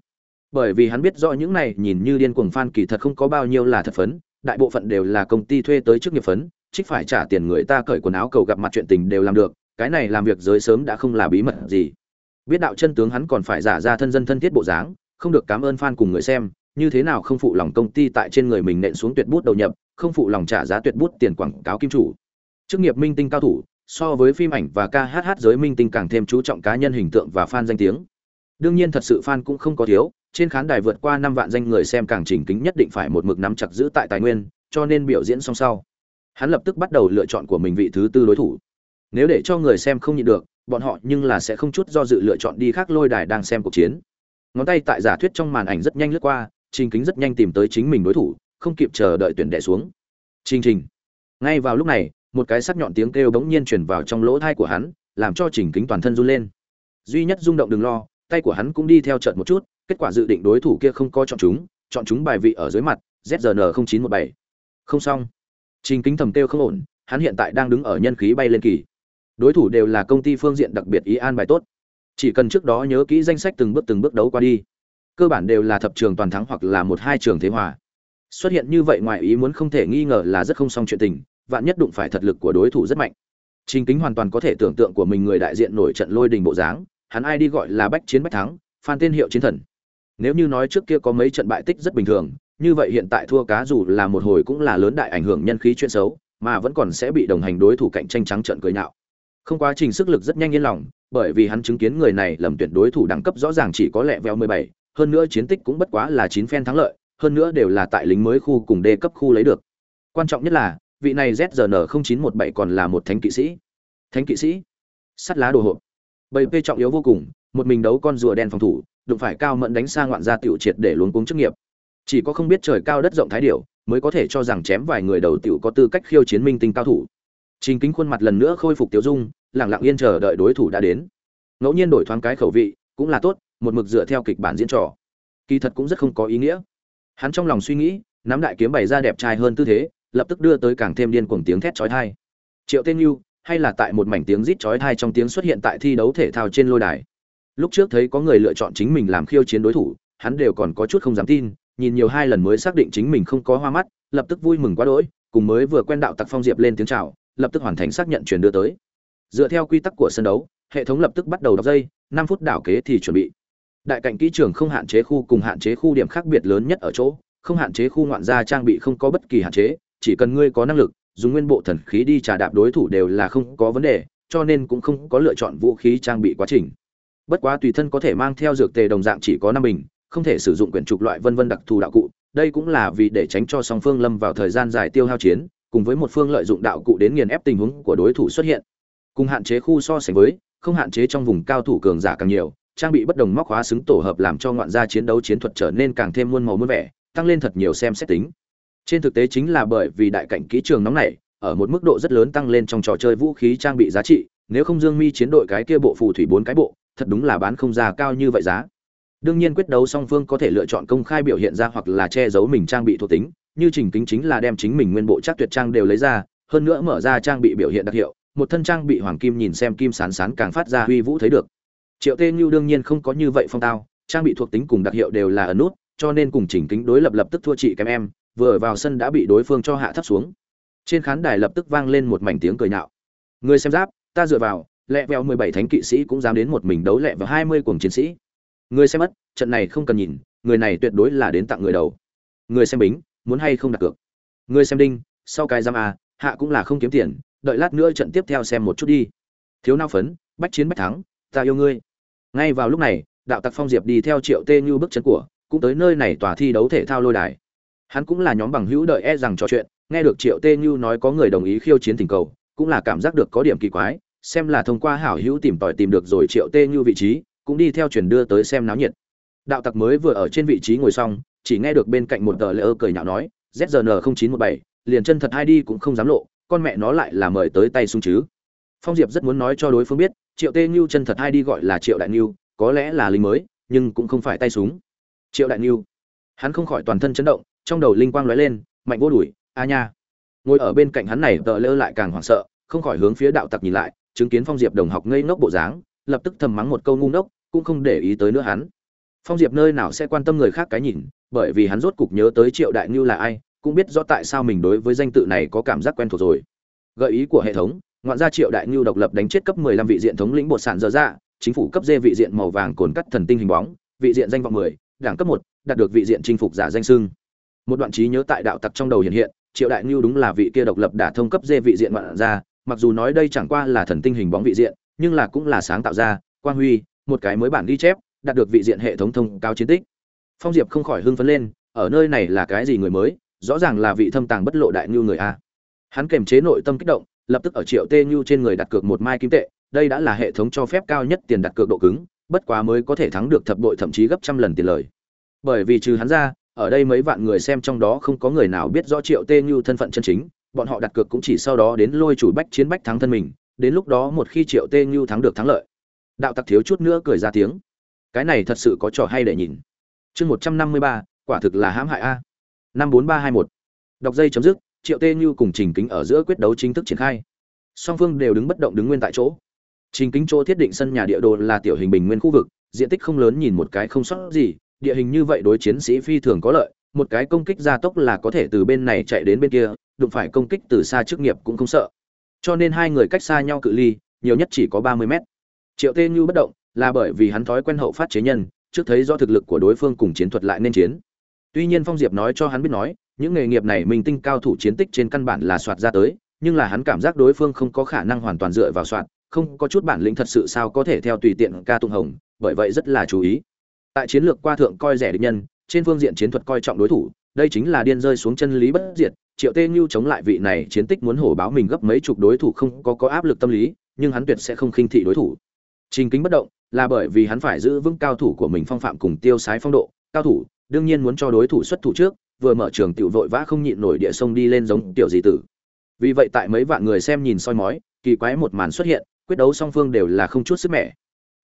Bởi vì hắn biết rõ những này nhìn như điên cuồng fan kỳ thật không có bao nhiêu là thật phấn, đại bộ phận đều là công ty thuê tới trước nghiệp phấn, trích phải trả tiền người ta cởi quần áo cầu gặp mặt chuyện tình đều làm được cái này làm việc giới sớm đã không là bí mật gì. Biết đạo chân tướng hắn còn phải giả ra thân dân thân thiết bộ dáng, không được cảm ơn fan cùng người xem, như thế nào không phụ lòng công ty tại trên người mình nện xuống tuyệt bút đầu nhập, không phụ lòng trả giá tuyệt bút tiền quảng cáo kim chủ. Chức nghiệp minh tinh cao thủ, so với phim ảnh và ca hát hát giới minh tinh càng thêm chú trọng cá nhân hình tượng và fan danh tiếng. Đương nhiên thật sự fan cũng không có thiếu, trên khán đài vượt qua năm vạn danh người xem càng chỉnh kính nhất định phải một mực nắm chặt giữ tại tài nguyên, cho nên biểu diễn song sau. Hắn lập tức bắt đầu lựa chọn của mình vị thứ tư đối thủ nếu để cho người xem không nhịn được, bọn họ nhưng là sẽ không chút do dự lựa chọn đi khác lôi đài đang xem cuộc chiến. Ngón tay tại giả thuyết trong màn ảnh rất nhanh lướt qua, trình kính rất nhanh tìm tới chính mình đối thủ, không kịp chờ đợi tuyển đẻ xuống. Trình trình. Ngay vào lúc này, một cái sắc nhọn tiếng kêu bỗng nhiên chuyển vào trong lỗ thai của hắn, làm cho trình kính toàn thân run lên. Duy nhất rung động đừng lo, tay của hắn cũng đi theo trận một chút, kết quả dự định đối thủ kia không có chọn chúng chọn chúng bài vị ở dưới mặt zn 0917 không xong. Trình kính thầm kêu không ổn, hắn hiện tại đang đứng ở nhân khí bay lên kỳ đối thủ đều là công ty phương diện đặc biệt ý an bài tốt. Chỉ cần trước đó nhớ kỹ danh sách từng bước từng bước đấu qua đi, cơ bản đều là thập trường toàn thắng hoặc là một hai trường thế hòa. Xuất hiện như vậy ngoài ý muốn không thể nghi ngờ là rất không xong chuyện tình, vạn nhất đụng phải thật lực của đối thủ rất mạnh. Trình kính hoàn toàn có thể tưởng tượng của mình người đại diện nổi trận lôi đình bộ dáng, hắn ai đi gọi là bách chiến bách thắng, phan tên hiệu chiến thần. Nếu như nói trước kia có mấy trận bại tích rất bình thường, như vậy hiện tại thua cá dù là một hồi cũng là lớn đại ảnh hưởng nhân khí chuyện xấu, mà vẫn còn sẽ bị đồng hành đối thủ cạnh tranh trắng trận cười nhạo không quá trình sức lực rất nhanh yên lòng bởi vì hắn chứng kiến người này lầm tuyển đối thủ đẳng cấp rõ ràng chỉ có lẹ veo 17, hơn nữa chiến tích cũng bất quá là chín phen thắng lợi hơn nữa đều là tại lính mới khu cùng đê cấp khu lấy được. Quan trọng nhất là vị này ZRN 0917 còn là một thánh kỵ sĩ. Thánh kỵ sĩ? Sắt lá đồ hộp. Bầy p trọng yếu vô cùng một mình đấu con rùa đen phòng thủ đụng phải cao mẫn đánh xa ngoạn gia tiểu triệt để luống cuống chức nghiệp. Chỉ có không biết trời cao đất rộng thái điểu mới có thể cho rằng chém vài người đầu tiểu có tư cách khiêu chiến minh tinh cao thủ trình kính khuôn mặt lần nữa khôi phục tiểu dung, lặng lặng yên chờ đợi đối thủ đã đến. Ngẫu nhiên đổi thoáng cái khẩu vị, cũng là tốt, một mực dựa theo kịch bản diễn trò. Kỳ thật cũng rất không có ý nghĩa. Hắn trong lòng suy nghĩ, nắm đại kiếm bày ra đẹp trai hơn tư thế, lập tức đưa tới càng thêm điên cuồng tiếng thét chói tai. Triệu tên như hay là tại một mảnh tiếng rít chói tai trong tiếng xuất hiện tại thi đấu thể thao trên lôi đài. Lúc trước thấy có người lựa chọn chính mình làm khiêu chiến đối thủ, hắn đều còn có chút không dám tin, nhìn nhiều hai lần mới xác định chính mình không có hoa mắt, lập tức vui mừng quá đỗi, cùng mới vừa quen đạo tặc phong diệp lên tiếng chào lập tức hoàn thành xác nhận truyền đưa tới. Dựa theo quy tắc của sân đấu, hệ thống lập tức bắt đầu đọc dây, năm phút đảo kế thì chuẩn bị. Đại cạnh kỹ trường không hạn chế khu cùng hạn chế khu điểm khác biệt lớn nhất ở chỗ, không hạn chế khu ngoạn gia trang bị không có bất kỳ hạn chế, chỉ cần ngươi có năng lực, dùng nguyên bộ thần khí đi trà đạp đối thủ đều là không có vấn đề, cho nên cũng không có lựa chọn vũ khí trang bị quá trình. Bất quá tùy thân có thể mang theo dược tề đồng dạng chỉ có năm bình, không thể sử dụng quyển trục loại vân vân đặc thù đạo cụ, đây cũng là vì để tránh cho song phương lâm vào thời gian dài tiêu hao chiến cùng với một phương lợi dụng đạo cụ đến nghiền ép tình huống của đối thủ xuất hiện. Cùng hạn chế khu so sánh với, không hạn chế trong vùng cao thủ cường giả càng nhiều, trang bị bất đồng móc khóa xứng tổ hợp làm cho ngoạn gia chiến đấu chiến thuật trở nên càng thêm muôn màu muôn vẻ, tăng lên thật nhiều xem xét tính. Trên thực tế chính là bởi vì đại cảnh kỹ trường nóng này ở một mức độ rất lớn tăng lên trong trò chơi vũ khí trang bị giá trị, nếu không dương mi chiến đội cái kia bộ phù thủy bốn cái bộ, thật đúng là bán không ra cao như vậy giá. Đương nhiên quyết đấu song phương có thể lựa chọn công khai biểu hiện ra hoặc là che giấu mình trang bị thuộc tính như trình kính chính là đem chính mình nguyên bộ chắc tuyệt trang đều lấy ra, hơn nữa mở ra trang bị biểu hiện đặc hiệu, một thân trang bị hoàng kim nhìn xem kim sán sán càng phát ra huy vũ thấy được. Triệu tê như đương nhiên không có như vậy phong tao, trang bị thuộc tính cùng đặc hiệu đều là ẩn nút, cho nên cùng chỉnh kính đối lập lập tức thua chị kém em, vừa vào sân đã bị đối phương cho hạ thấp xuống. Trên khán đài lập tức vang lên một mảnh tiếng cười nhạo. Người xem giáp, ta dựa vào, lẹ vẹo mười bảy thánh kỵ sĩ cũng dám đến một mình đấu lẹ vào hai mươi cuồng chiến sĩ. Người xem mất, trận này không cần nhìn, người này tuyệt đối là đến tặng người đầu. Người xem bính muốn hay không đặt cược. Người xem đinh, sau cái giam a, hạ cũng là không kiếm tiền, đợi lát nữa trận tiếp theo xem một chút đi. Thiếu nao phấn, bách chiến bách thắng, ta yêu ngươi. Ngay vào lúc này, đạo tặc phong diệp đi theo triệu tê như bước chân của, cũng tới nơi này tòa thi đấu thể thao lôi đài. Hắn cũng là nhóm bằng hữu đợi e rằng trò chuyện, nghe được triệu tê như nói có người đồng ý khiêu chiến tình cầu, cũng là cảm giác được có điểm kỳ quái, xem là thông qua hảo hữu tìm tòi tìm được rồi triệu tê như vị trí, cũng đi theo chuyển đưa tới xem náo nhiệt. Đạo tặc mới vừa ở trên vị trí ngồi xong chỉ nghe được bên cạnh một tờ lễ ơ cười nhạo nói zn chín một bảy, liền chân thật hai đi cũng không dám lộ, con mẹ nó lại là mời tới tay sung chứ. Phong diệp rất muốn nói cho đối phương biết, triệu tê như chân thật hai đi gọi là triệu đại như có lẽ là lính mới, nhưng cũng không phải tay súng. Triệu đại như hắn không khỏi toàn thân chấn động, trong đầu linh quang lóe lên, mạnh vô đuổi, a nha. Ngồi ở bên cạnh hắn này, tờ lơ lại càng hoảng sợ, không khỏi hướng phía đạo tặc nhìn lại, chứng kiến phong diệp đồng học ngây ngốc bộ dáng, lập tức thầm mắng một câu ngu ngốc, cũng không để ý tới nữa hắn. Phong diệp nơi nào sẽ quan tâm người khác cái nhìn bởi vì hắn rốt cục nhớ tới triệu đại như là ai cũng biết rõ tại sao mình đối với danh tự này có cảm giác quen thuộc rồi. Gợi ý của hệ thống ngoạn gia triệu đại như độc lập đánh chết cấp 15 vị diện thống lĩnh bột sản dơ dạ chính phủ cấp dê vị diện màu vàng cồn cắt thần tinh hình bóng vị diện danh vọng 10, đẳng cấp 1, đạt được vị diện chinh phục giả danh sưng một đoạn trí nhớ tại đạo tặc trong đầu hiện hiện triệu đại như đúng là vị kia độc lập đả thông cấp dê vị diện ngoạn gia mặc dù nói đây chẳng qua là thần tinh hình bóng vị diện nhưng là cũng là sáng tạo ra quang huy một cái mới bản ghi chép đạt được vị diện hệ thống thông cao chiến tích phong diệp không khỏi hưng phấn lên, ở nơi này là cái gì người mới, rõ ràng là vị thâm tàng bất lộ đại ngưu người a. Hắn kềm chế nội tâm kích động, lập tức ở triệu tê ngưu trên người đặt cược một mai kim tệ, đây đã là hệ thống cho phép cao nhất tiền đặt cược độ cứng, bất quá mới có thể thắng được thập bội thậm chí gấp trăm lần tiền lời. Bởi vì trừ hắn ra, ở đây mấy vạn người xem trong đó không có người nào biết rõ triệu tê như thân phận chân chính, bọn họ đặt cược cũng chỉ sau đó đến lôi chủ bách chiến bách thắng thân mình, đến lúc đó một khi triệu tê như thắng được thắng lợi. Đạo tặc thiếu chút nữa cười ra tiếng. Cái này thật sự có trò hay để nhìn chương một trăm năm mươi ba, quả thực là hãm hại a. Năm bốn ba hai một. Đọc dây chấm dứt, triệu tê như cùng trình kính ở giữa quyết đấu chính thức triển khai. Song phương đều đứng bất động đứng nguyên tại chỗ. Trình kính chỗ thiết định sân nhà địa đồ là tiểu hình bình nguyên khu vực, diện tích không lớn nhìn một cái không sót gì, địa hình như vậy đối chiến sĩ phi thường có lợi, một cái công kích gia tốc là có thể từ bên này chạy đến bên kia, đụng phải công kích từ xa chức nghiệp cũng không sợ. Cho nên hai người cách xa nhau cự ly, nhiều nhất chỉ có ba mươi mét. Triệu tê như bất động, là bởi vì hắn thói quen hậu phát chế nhân trước thấy do thực lực của đối phương cùng chiến thuật lại nên chiến. Tuy nhiên phong diệp nói cho hắn biết nói, những nghề nghiệp này mình tinh cao thủ chiến tích trên căn bản là soạt ra tới, nhưng là hắn cảm giác đối phương không có khả năng hoàn toàn dựa vào soạt, không có chút bản lĩnh thật sự sao có thể theo tùy tiện ca tụng hồng, bởi vậy rất là chú ý. Tại chiến lược qua thượng coi rẻ địch nhân, trên phương diện chiến thuật coi trọng đối thủ, đây chính là điên rơi xuống chân lý bất diệt, triệu tê như chống lại vị này chiến tích muốn hổ báo mình gấp mấy chục đối thủ không có có áp lực tâm lý, nhưng hắn tuyệt sẽ không khinh thị đối thủ. Trình kính bất động là bởi vì hắn phải giữ vững cao thủ của mình phong phạm cùng tiêu sái phong độ. Cao thủ, đương nhiên muốn cho đối thủ xuất thủ trước, vừa mở trường tiểu vội vã không nhịn nổi địa sông đi lên giống tiểu gì tử. Vì vậy tại mấy vạn người xem nhìn soi mói, kỳ quái một màn xuất hiện, quyết đấu song phương đều là không chút sức mẻ.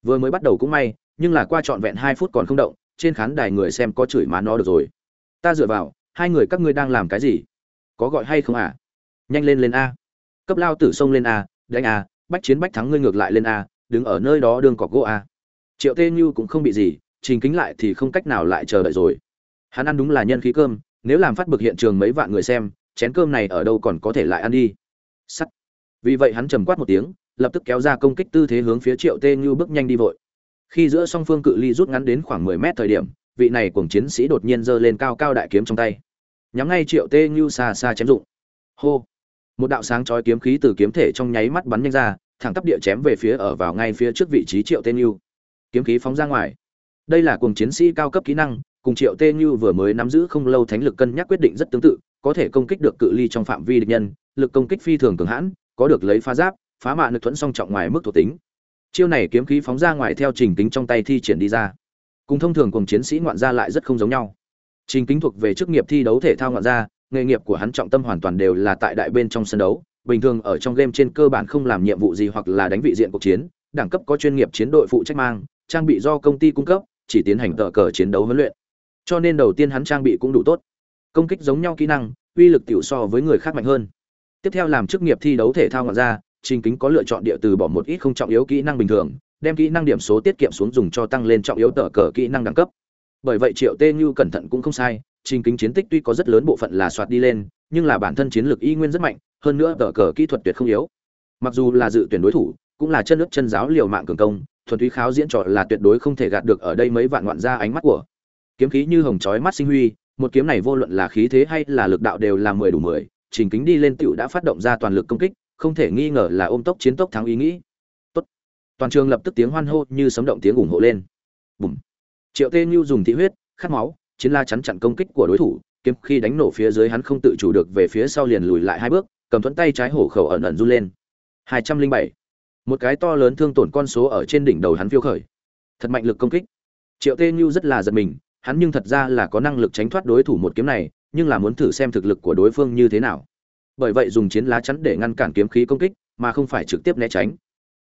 Vừa mới bắt đầu cũng may, nhưng là qua trọn vẹn hai phút còn không động, trên khán đài người xem có chửi má nó được rồi. Ta dựa vào, hai người các ngươi đang làm cái gì? Có gọi hay không à? Nhanh lên lên a. Cấp lao tử sông lên a, đánh a, bách chiến bách thắng ngươi ngược lại lên a đứng ở nơi đó đường cọc gỗ a triệu tê như cũng không bị gì, trình kính lại thì không cách nào lại chờ đợi rồi. Hắn ăn đúng là nhân khí cơm, nếu làm phát bực hiện trường mấy vạn người xem, chén cơm này ở đâu còn có thể lại ăn đi. Sắt. Vì vậy hắn trầm quát một tiếng, lập tức kéo ra công kích tư thế hướng phía triệu tê như bước nhanh đi vội. Khi giữa song phương cự ly rút ngắn đến khoảng mười mét thời điểm, vị này cùng chiến sĩ đột nhiên giơ lên cao cao đại kiếm trong tay. Nhắm ngay triệu tê như xa xa chém dụng. Hô. Một đạo sáng chói kiếm khí từ kiếm thể trong nháy mắt bắn nhanh ra thẳng tắp địa chém về phía ở vào ngay phía trước vị trí triệu tê như kiếm khí phóng ra ngoài. Đây là cùng chiến sĩ cao cấp kỹ năng, cùng triệu tê như vừa mới nắm giữ không lâu thánh lực cân nhắc quyết định rất tương tự, có thể công kích được cự ly trong phạm vi địch nhân, lực công kích phi thường cường hãn, có được lấy phá giáp, phá mạ lực thuẫn song trọng ngoài mức thuộc tính. Chiêu này kiếm khí phóng ra ngoài theo trình tính trong tay thi triển đi ra. Cùng thông thường cùng chiến sĩ ngoạn gia lại rất không giống nhau. Trình kính thuộc về chức nghiệp thi đấu thể thao ngoạn gia, nghề nghiệp của hắn trọng tâm hoàn toàn đều là tại đại bên trong sân đấu bình thường ở trong game trên cơ bản không làm nhiệm vụ gì hoặc là đánh vị diện cuộc chiến đẳng cấp có chuyên nghiệp chiến đội phụ trách mang trang bị do công ty cung cấp chỉ tiến hành tờ cờ chiến đấu huấn luyện. Cho nên đầu tiên hắn trang bị cũng đủ tốt. Công kích giống nhau kỹ năng uy lực tiểu so với người khác mạnh hơn. Tiếp theo làm chức nghiệp thi đấu thể thao ngoạn ra, trình kính có lựa chọn địa từ bỏ một ít không trọng yếu kỹ năng bình thường đem kỹ năng điểm số tiết kiệm xuống dùng cho tăng lên trọng yếu tờ cờ kỹ năng đẳng cấp. Bởi vậy triệu tê như cẩn thận cũng không sai trình kính chiến tích tuy có rất lớn bộ phận là soạt đi lên nhưng là bản thân chiến lược y nguyên rất mạnh hơn nữa tờ cờ kỹ thuật tuyệt không yếu mặc dù là dự tuyển đối thủ, cũng là chân nước chân giáo liều mạng cường công, thuần túy kháo diễn trò là tuyệt đối không thể gạt được ở đây mấy vạn ngoạn ra ánh mắt của kiếm khí như hồng chói mắt sinh huy, một kiếm này vô luận là khí thế hay là lực đạo đều là mười đủ mười, trình kính đi lên tựu đã phát động ra toàn lực công kích, không thể nghi ngờ là ôm tốc chiến tốc thắng ý nghĩ Tốt. toàn trường lập tức tiếng hoan hô như sấm động tiếng ủng hộ lên Bùm. triệu tê như dùng thị huyết, khát máu, chiến la chắn chặn công kích của đối thủ, kiếm khi đánh nổ phía dưới hắn không tự chủ được về phía sau liền lùi lại hai bước cầm thuẫn tay trái hổ khẩu ẩn ẩn run lên. Hai trăm linh bảy. Một cái to lớn thương tổn con số ở trên đỉnh đầu hắn phiêu khởi. Thật mạnh lực công kích. Triệu tê như rất là giật mình, hắn nhưng thật ra là có năng lực tránh thoát đối thủ một kiếm này, nhưng là muốn thử xem thực lực của đối phương như thế nào. Bởi vậy dùng chiến lá chắn để ngăn cản kiếm khí công kích, mà không phải trực tiếp né tránh.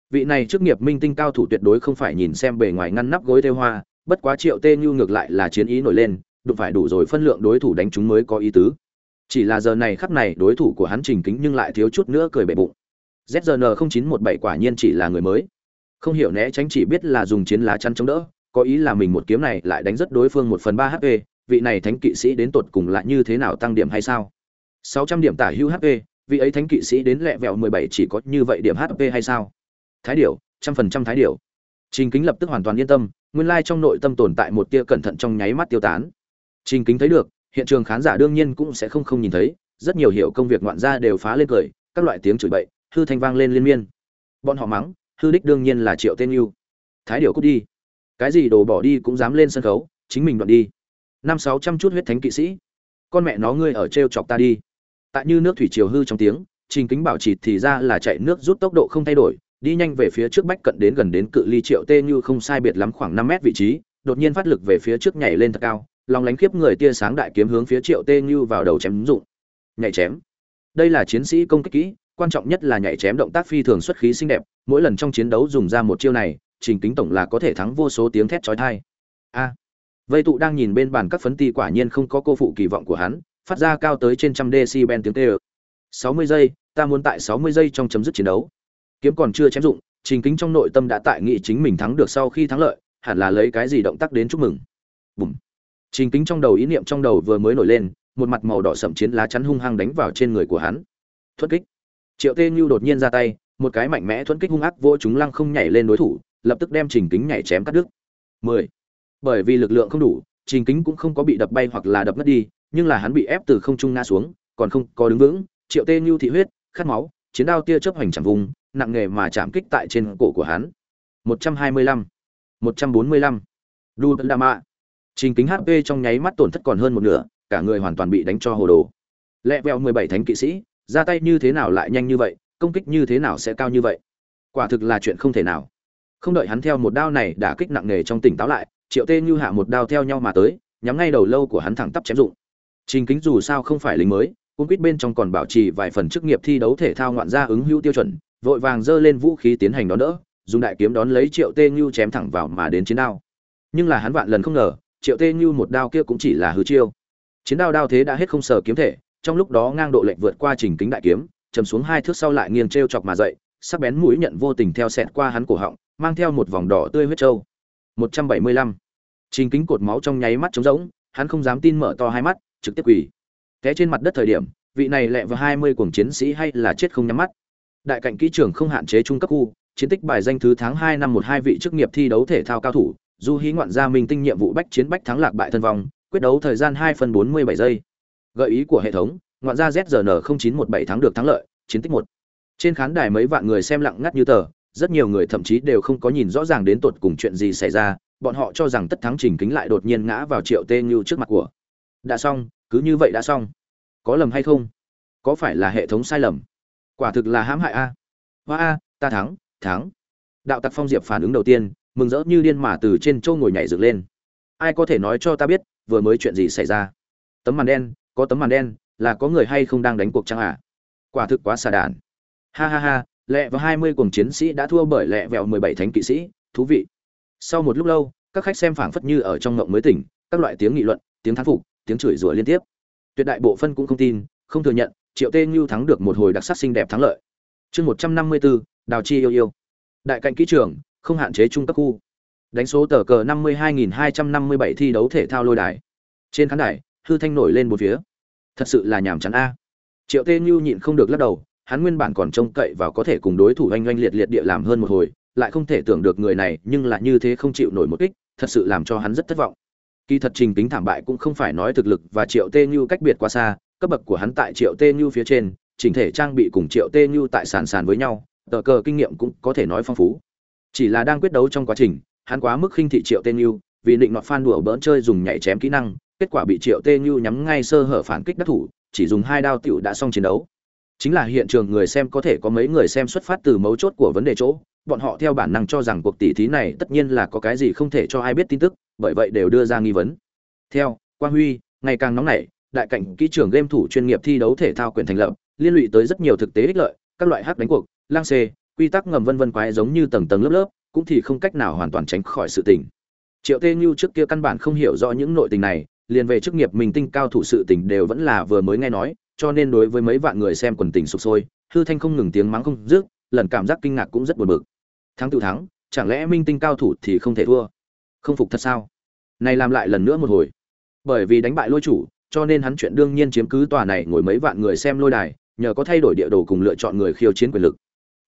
Vị này trước nghiệp minh tinh cao thủ tuyệt đối không phải nhìn xem bề ngoài ngăn nắp gối theo hoa, bất quá triệu tê như ngược lại là chiến ý nổi lên, đụng phải đủ rồi phân lượng đối thủ đánh chúng mới có ý tứ chỉ là giờ này khắp này đối thủ của hắn trình kính nhưng lại thiếu chút nữa cười bể bụng. Zn 0917 quả nhiên chỉ là người mới. Không hiểu né tránh chỉ biết là dùng chiến lá chắn chống đỡ, có ý là mình một kiếm này lại đánh rất đối phương một phần ba hp vị này thánh kỵ sĩ đến tột cùng lại như thế nào tăng điểm hay sao? 600 điểm tả hữu hp vị ấy thánh kỵ sĩ đến lẹ vẹo 17 chỉ có như vậy điểm hp hay sao? Thái điểu trăm phần trăm thái điểu trình kính lập tức hoàn toàn yên tâm, nguyên lai trong nội tâm tồn tại một tia cẩn thận trong nháy mắt tiêu tán. Trình kính thấy được hiện trường khán giả đương nhiên cũng sẽ không không nhìn thấy, rất nhiều hiểu công việc ngoạn gia đều phá lên cười, các loại tiếng chửi bậy, hư thanh vang lên liên miên. Bọn họ mắng, hư đích đương nhiên là triệu tên yêu. Thái điểu cút đi. Cái gì đồ bỏ đi cũng dám lên sân khấu, chính mình đoạn đi. Năm sáu trăm chút huyết thánh kỵ sĩ. Con mẹ nó ngươi ở t r e o chọc ta đi. Tại như nước thủy triều hư trong tiếng, trình kính bảo trì thì ra là chạy nước rút tốc độ không thay đổi, đi nhanh về phía trước bách cận đến gần đến cự ly triệu tê như không sai biệt lắm khoảng năm mét vị trí, đột nhiên phát lực về phía trước nhảy lên thật cao lòng lánh khiếp người tia sáng đại kiếm hướng phía triệu tê như vào đầu chém dụng. Nhảy chém. Đây là chiến sĩ công kích kỹ, quan trọng nhất là nhảy chém động tác phi thường xuất khí xinh đẹp, mỗi lần trong chiến đấu dùng ra một chiêu này, trình kính tổng là có thể thắng vô số tiếng thét chói tai. A. Vây tụ đang nhìn bên bàn các phấn ti quả nhiên không có cô phụ kỳ vọng của hắn, phát ra cao tới trên trăm decibel tiếng tê ờ sáu mươi giây, ta muốn tại sáu mươi giây trong chấm dứt chiến đấu. Kiếm còn chưa chém dụng, trình kính trong nội tâm đã tại nghị chính mình thắng được sau khi thắng lợi, hẳn là lấy cái gì động tác đến chúc mừng. Bùm trình kính trong đầu ý niệm trong đầu vừa mới nổi lên, một mặt màu đỏ sậm chiến lá chắn hung hăng đánh vào trên người của hắn. Thuất kích. Triệu tê Nhu đột nhiên ra tay, một cái mạnh mẽ thuẫn kích hung ác vô chúng lăng không nhảy lên đối thủ, lập tức đem trình kính nhảy chém cắt đứt. Mười. Bởi vì lực lượng không đủ, trình kính cũng không có bị đập bay hoặc là đập mất đi, nhưng là hắn bị ép từ không trung ngã xuống, còn không có đứng vững, triệu tê Nhu thị huyết, khát máu, chiến đao tia chớp hoành chạm vùng, nặng nghề mà chạm kích tại trên cổ của hắn. Một trăm hai mươi lăm. Một trăm bốn mươi lăm. Đu đa mạ trình kính hp trong nháy mắt tổn thất còn hơn một nửa, cả người hoàn toàn bị đánh cho hồ đồ. Lẹ vẹo mười bảy thánh kỵ sĩ, ra tay như thế nào lại nhanh như vậy, công kích như thế nào sẽ cao như vậy? Quả thực là chuyện không thể nào. Không đợi hắn theo một đao này đã kích nặng nề trong tỉnh táo lại, triệu tê như hạ một đao theo nhau mà tới, nhắm ngay đầu lâu của hắn thẳng tắp chém dụng. Trình kính dù sao không phải lính mới cung quýt bên trong còn bảo trì vài phần chức nghiệp thi đấu thể thao ngoạn gia ứng hữu tiêu chuẩn, vội vàng giơ lên vũ khí tiến hành đón đỡ, dùng đại kiếm đón lấy triệu tê như chém thẳng vào mà đến chiến đao. Nhưng là hắn vạn lần không ngờ triệu tê như một đao kia cũng chỉ là hư chiêu. Chiến đao đao thế đã hết không sờ kiếm thể, trong lúc đó ngang độ lệnh vượt qua trình kính đại kiếm, chầm xuống hai thước sau lại nghiêng t chọc mà dậy, sắc bén mũi nhận vô tình theo sẹt qua hắn cổ họng, mang theo một vòng đỏ tươi huyết trâu. 175. trình kính cột máu trong nháy mắt trống rỗng, hắn không dám tin mở to hai mắt, trực tiếp quỳ. Té trên mặt đất thời điểm, vị này lẹ vào hai mươi cuồng chiến sĩ hay là chết không nhắm mắt. Đại cạnh kỹ trưởng không hạn chế trung cấp khu, chiến tích bài danh thứ tháng hai năm một hai vị chức nghiệp thi đấu thể thao cao thủ du hí ngoạn gia minh tinh nhiệm vụ bách chiến bách thắng lạc bại thân vong, quyết đấu thời gian hai phần bốn mươi bảy giây. Gợi ý của hệ thống, ngoạn gia zrn chín một bảy thắng được thắng lợi, chiến tích một. Trên khán đài mấy vạn người xem lặng ngắt như tờ, rất nhiều người thậm chí đều không có nhìn rõ ràng đến tột cùng chuyện gì xảy ra, bọn họ cho rằng tất thắng trình kính lại đột nhiên ngã vào triệu tê như trước mặt của. Đã xong, cứ như vậy đã xong. Có lầm hay không? Có phải là hệ thống sai lầm? Quả thực là hãm hại a. Hoa a, ta thắng thắng. Đạo tặc phong diệp phản ứng đầu tiên mừng rỡ như điên mà từ trên châu ngồi nhảy dựng lên. Ai có thể nói cho ta biết, vừa mới chuyện gì xảy ra? Tấm màn đen, có tấm màn đen, là có người hay không đang đánh cuộc chăng à quả thực quá xà đản ha ha ha, lẹ và hai mươi cùng chiến sĩ đã thua bởi lẹ vẹo mười bảy thánh kỵ sĩ, thú vị. Sau một lúc lâu, các khách xem phảng phất như ở trong ngộng mới tỉnh, các loại tiếng nghị luận, tiếng thán phục, tiếng chửi rủa liên tiếp. Tuyệt đại bộ phân cũng không tin, không thừa nhận, triệu tê như thắng được một hồi đặc sắc xinh đẹp thắng lợi. Chương một trăm năm mươi bốn đào chi yêu yêu. Đại cạnh kỹ trường không hạn chế trung cấp khu. Đánh số tờ cờ năm mươi hai nghìn hai trăm năm mươi bảy thi đấu thể thao lôi đài. Trên khán đài, hư thanh nổi lên một phía. Thật sự là nhàm chán a. Triệu tê như nhịn không được lắc đầu, hắn nguyên bản còn trông cậy vào có thể cùng đối thủ oanh oanh liệt liệt địa làm hơn một hồi, lại không thể tưởng được người này nhưng là như thế không chịu nổi một kích, thật sự làm cho hắn rất thất vọng. Kỳ thật trình tính thảm bại cũng không phải nói thực lực và triệu tê như cách biệt quá xa, cấp bậc của hắn tại triệu tê như phía trên chỉnh thể trang bị cùng triệu tê như tại sàn sàn với nhau, tờ cờ kinh nghiệm cũng có thể nói phong phú chỉ là đang quyết đấu trong quá trình, hắn quá mức khinh thị triệu tê như, vì định nọt phan đùa bỡn chơi dùng nhảy chém kỹ năng, kết quả bị triệu tê như nhắm ngay sơ hở phản kích đắc thủ, chỉ dùng hai đao tiểu đã xong chiến đấu. Chính là hiện trường người xem có thể có mấy người xem xuất phát từ mấu chốt của vấn đề chỗ, bọn họ theo bản năng cho rằng cuộc tỷ thí này tất nhiên là có cái gì không thể cho ai biết tin tức, bởi vậy đều đưa ra nghi vấn. Theo, quang huy, ngày càng nóng nảy, đại cảnh kỹ trưởng game thủ chuyên nghiệp thi đấu thể thao quyền thành lập, liên lụy tới rất nhiều thực tế ích lợi, các loại hắc đánh cuộc, lang xê quy tắc ngầm vân vân quái giống như tầng tầng lớp lớp, cũng thì không cách nào hoàn toàn tránh khỏi sự tình. Triệu tê như trước kia căn bản không hiểu rõ những nội tình này, liền về chức nghiệp mình tinh cao thủ sự tình đều vẫn là vừa mới nghe nói, cho nên đối với mấy vạn người xem quần tình sụp sôi, hư thanh không ngừng tiếng mắng không dứt, lần cảm giác kinh ngạc cũng rất buồn bực. Thắng tự thắng, chẳng lẽ minh tinh cao thủ thì không thể thua? Không phục thật sao? Này làm lại lần nữa một hồi. Bởi vì đánh bại lôi chủ, cho nên hắn chuyện đương nhiên chiếm cứ tòa này ngồi mấy vạn người xem lôi đài, nhờ có thay đổi địa đồ cùng lựa chọn người khiêu chiến quyền lực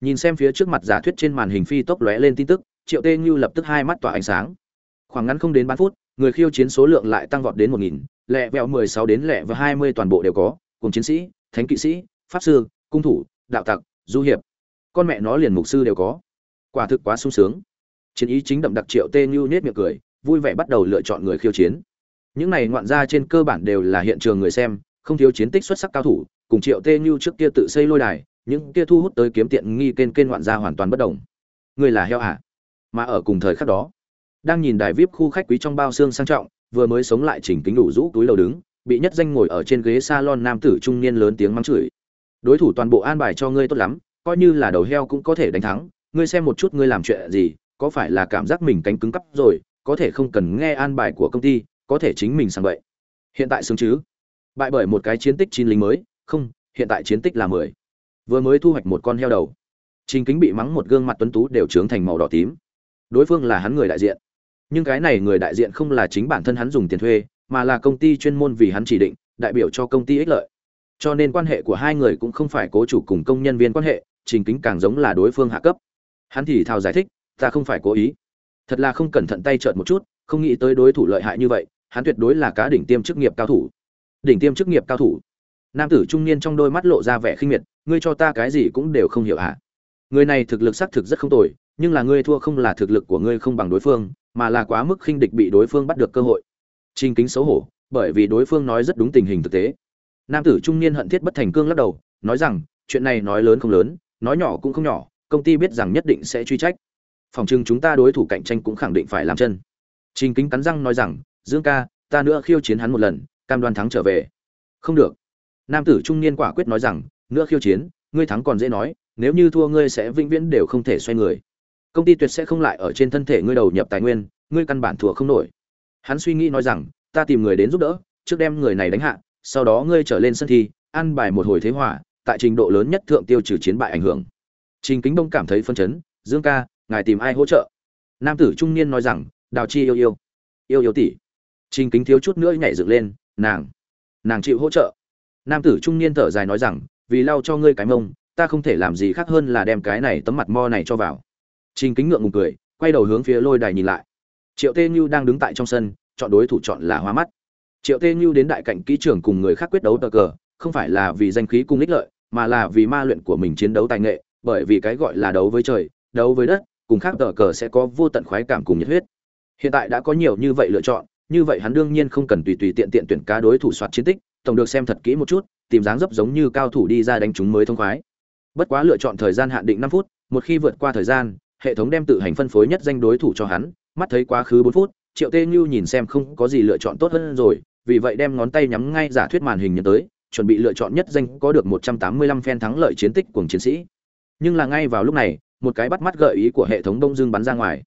nhìn xem phía trước mặt giả thuyết trên màn hình phi tốc lóe lên tin tức, triệu tê như lập tức hai mắt tỏa ánh sáng. Khoảng ngắn không đến ba phút, người khiêu chiến số lượng lại tăng vọt đến một nghìn, lẹ vẹo mười sáu đến lẹ và hai mươi toàn bộ đều có, cùng chiến sĩ, thánh kỵ sĩ, pháp sư, cung thủ, đạo tặc, du hiệp. Con mẹ nó liền mục sư đều có. Quả thực quá sung sướng. Chiến ý chính đậm đặc triệu tê như nết miệng cười, vui vẻ bắt đầu lựa chọn người khiêu chiến. Những này ngoạn ra trên cơ bản đều là hiện trường người xem, không thiếu chiến tích xuất sắc cao thủ, cùng triệu tê như trước kia tự xây lôi đài những kia thu hút tới kiếm tiện nghi kênh kênh ngoạn ra hoàn toàn bất đồng. Người là heo hả? Mà ở cùng thời khắc đó, đang nhìn đài vip khu khách quý trong bao xương sang trọng, vừa mới sống lại chỉnh kính đủ rũ túi lầu đứng, bị nhất danh ngồi ở trên ghế salon nam tử trung niên lớn tiếng mắng chửi. Đối thủ toàn bộ an bài cho ngươi tốt lắm, coi như là đầu heo cũng có thể đánh thắng, ngươi xem một chút ngươi làm chuyện gì, có phải là cảm giác mình cánh cứng cắp rồi, có thể không cần nghe an bài của công ty, có thể chính mình sang vậy hiện tại sướng chứ? Bại bởi một cái chiến tích chín lính mới, không, hiện tại chiến tích là mười vừa mới thu hoạch một con heo đầu. Trình kính bị mắng một gương mặt tuấn tú đều trướng thành màu đỏ tím. Đối phương là hắn người đại diện. Nhưng cái này người đại diện không là chính bản thân hắn dùng tiền thuê, mà là công ty chuyên môn vì hắn chỉ định, đại biểu cho công ty ích lợi. Cho nên quan hệ của hai người cũng không phải cố chủ cùng công nhân viên quan hệ, trình kính càng giống là đối phương hạ cấp. Hắn thì thào giải thích, ta không phải cố ý. Thật là không cẩn thận tay trợn một chút, không nghĩ tới đối thủ lợi hại như vậy, hắn tuyệt đối là cá đỉnh tiêm chức nghiệp cao thủ. Đỉnh tiêm chức nghiệp cao thủ nam tử trung niên trong đôi mắt lộ ra vẻ khinh miệt, ngươi cho ta cái gì cũng đều không hiểu hả? Người này thực lực xác thực rất không tồi, nhưng là ngươi thua không là thực lực của ngươi không bằng đối phương, mà là quá mức khinh địch bị đối phương bắt được cơ hội. Trình kính xấu hổ, bởi vì đối phương nói rất đúng tình hình thực tế. Nam tử trung niên hận thiết bất thành cương lắc đầu, nói rằng, chuyện này nói lớn không lớn, nói nhỏ cũng không nhỏ, công ty biết rằng nhất định sẽ truy trách. Phòng chừng chúng ta đối thủ cạnh tranh cũng khẳng định phải làm chân. Trình kính cắn răng nói rằng, dương ca, ta nữa khiêu chiến hắn một lần, cam đoan thắng trở về. Không được nam tử trung niên quả quyết nói rằng nữa khiêu chiến ngươi thắng còn dễ nói nếu như thua ngươi sẽ vĩnh viễn đều không thể xoay người. Công ty tuyệt sẽ không lại ở trên thân thể ngươi đầu nhập tài nguyên ngươi căn bản thua không nổi. Hắn suy nghĩ nói rằng ta tìm người đến giúp đỡ trước đem người này đánh hạ sau đó ngươi trở lên sân thi ăn bài một hồi thế hòa, tại trình độ lớn nhất thượng tiêu trừ chiến bại ảnh hưởng. Trình kính đông cảm thấy phân chấn dương ca ngài tìm ai hỗ trợ? Nam tử trung niên nói rằng đào chi yêu yêu. Yêu yêu tỷ. Trình kính thiếu chút nữa nhảy dựng lên nàng nàng chịu hỗ trợ nam tử trung niên thở dài nói rằng, vì lau cho ngươi cái mông, ta không thể làm gì khác hơn là đem cái này tấm mặt mo này cho vào. Trình kính ngượng ngùng cười, quay đầu hướng phía lôi đài nhìn lại. Triệu tê như đang đứng tại trong sân, chọn đối thủ chọn là hoa mắt. Triệu tê như đến đại cạnh kỹ trưởng cùng người khác quyết đấu tờ cờ, không phải là vì danh khí cung ích lợi, mà là vì ma luyện của mình chiến đấu tài nghệ, bởi vì cái gọi là đấu với trời, đấu với đất, cùng khác tờ cờ sẽ có vô tận khoái cảm cùng nhiệt huyết. Hiện tại đã có nhiều như vậy lựa chọn, như vậy hắn đương nhiên không cần tùy tùy tiện tiện tuyển cá đối thủ soạt chiến tích tổng được xem thật kỹ một chút, tìm dáng dấp giống như cao thủ đi ra đánh chúng mới thông khoái. Bất quá lựa chọn thời gian hạn định năm phút, một khi vượt qua thời gian, hệ thống đem tự hành phân phối nhất danh đối thủ cho hắn, mắt thấy quá khứ bốn phút, triệu tê như nhìn xem không có gì lựa chọn tốt hơn rồi, vì vậy đem ngón tay nhắm ngay giả thuyết màn hình nhấn tới, chuẩn bị lựa chọn nhất danh có được một trăm tám mươi lăm phen thắng lợi chiến tích của chiến sĩ. Nhưng là ngay vào lúc này, một cái bắt mắt gợi ý của hệ thống đông dương bắn ra ngoài.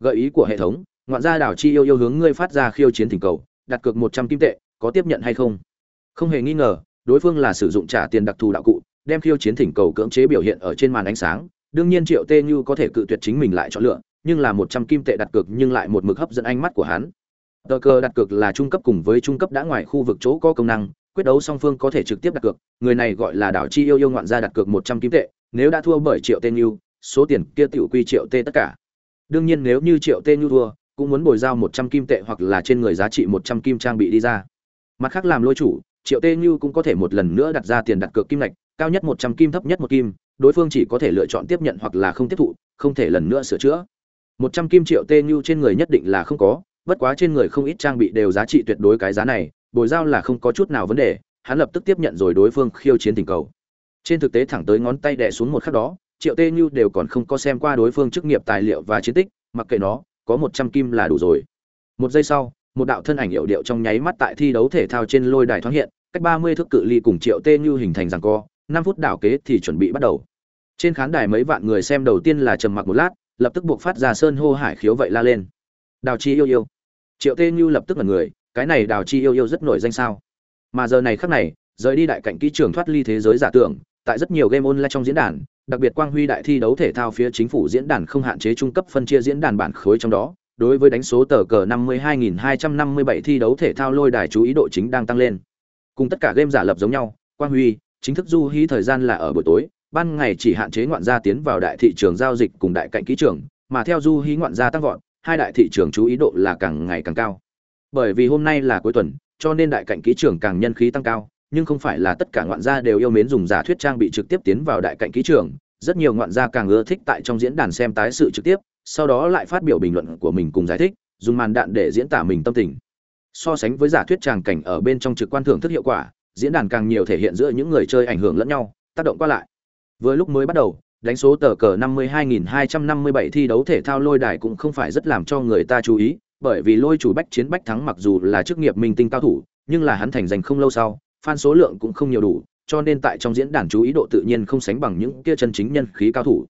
Gợi ý của hệ thống, ngoạn gia đảo chi yêu yêu hướng ngươi phát ra khiêu chiến thỉnh cầu, đặt cược một trăm kim tệ, có tiếp nhận hay không? Không hề nghi ngờ, đối phương là sử dụng trả tiền đặc thù đạo cụ, đem khiêu chiến thỉnh cầu cưỡng chế biểu hiện ở trên màn ánh sáng. Đương nhiên triệu tê như có thể cự tuyệt chính mình lại chọn lựa, nhưng là một trăm kim tệ đặt cược nhưng lại một mực hấp dẫn ánh mắt của hắn. Tờ cờ đặt cược là trung cấp cùng với trung cấp đã ngoài khu vực chỗ có công năng, quyết đấu song phương có thể trực tiếp đặt cược, người này gọi là đảo chi yêu yêu ngoạn gia đặt cược một trăm kim tệ, nếu đã thua bởi triệu tê như, số tiền kia tiểu quy triệu tê tất cả. Đương nhiên nếu như triệu tê như thua, cũng muốn bồi giao một trăm kim tệ hoặc là trên người giá trị một trăm kim trang bị đi ra. Mặt khác làm lôi chủ triệu tê như cũng có thể một lần nữa đặt ra tiền đặt cược kim lệch cao nhất một trăm kim, thấp nhất một kim, đối phương chỉ có thể lựa chọn tiếp nhận hoặc là không tiếp thụ, không thể lần nữa sửa chữa. Một trăm kim triệu tê như trên người nhất định là không có, bất quá trên người không ít trang bị đều giá trị tuyệt đối cái giá này, bồi giao là không có chút nào vấn đề, hắn lập tức tiếp nhận rồi đối phương khiêu chiến tình cầu. Trên thực tế thẳng tới ngón tay đẻ xuống một khắc đó, triệu tê như đều còn không có xem qua đối phương chức nghiệp tài liệu và chiến tích, mặc kệ nó, có một trăm kim là đủ rồi. Một giây sau, một đạo thân ảnh hiệu điệu trong nháy mắt tại thi đấu thể thao trên lôi đài thoáng hiện cách ba mươi thước cự ly cùng triệu tê như hình thành rằng co, năm phút đảo kế thì chuẩn bị bắt đầu. Trên khán đài mấy vạn người xem đầu tiên là trầm mặc một lát, lập tức buộc phát ra sơn hô hải khiếu vậy la lên. Đào chi yêu yêu. Triệu tê như lập tức là người, cái này đào chi yêu yêu rất nổi danh sao? Mà giờ này khắc này, rời đi đại cảnh kỹ trường thoát ly thế giới giả tưởng, tại rất nhiều game online trong diễn đàn, đặc biệt quang huy đại thi đấu thể thao phía chính phủ diễn đàn không hạn chế trung cấp phân chia diễn đàn bản khối trong đó, đối với đánh số tờ cờ 52.257 thi đấu thể thao lôi đài chú ý độ chính đang tăng lên cùng tất cả game giả lập giống nhau, quang huy, chính thức du hí thời gian là ở buổi tối, ban ngày chỉ hạn chế ngoạn gia tiến vào đại thị trường giao dịch cùng đại cạnh kỹ trường mà theo du hí ngoạn gia tăng vọt, hai đại thị trường chú ý độ là càng ngày càng cao. Bởi vì hôm nay là cuối tuần, cho nên đại cạnh kỹ trường càng nhân khí tăng cao, nhưng không phải là tất cả ngoạn gia đều yêu mến dùng giả thuyết trang bị trực tiếp tiến vào đại cạnh kỹ trường rất nhiều ngoạn gia càng ưa thích tại trong diễn đàn xem tái sự trực tiếp, sau đó lại phát biểu bình luận của mình cùng giải thích, dùng màn đạn để diễn tả mình tâm tình so sánh với giả thuyết tràng cảnh ở bên trong trực quan thưởng thức hiệu quả, diễn đàn càng nhiều thể hiện giữa những người chơi ảnh hưởng lẫn nhau, tác động qua lại. Với lúc mới bắt đầu, đánh số tờ cờ 52.257 thi đấu thể thao lôi đài cũng không phải rất làm cho người ta chú ý, bởi vì lôi chủ bách chiến bách thắng mặc dù là chức nghiệp minh tinh cao thủ, nhưng là hắn thành danh không lâu sau, fan số lượng cũng không nhiều đủ, cho nên tại trong diễn đàn chú ý độ tự nhiên không sánh bằng những kia chân chính nhân khí cao thủ.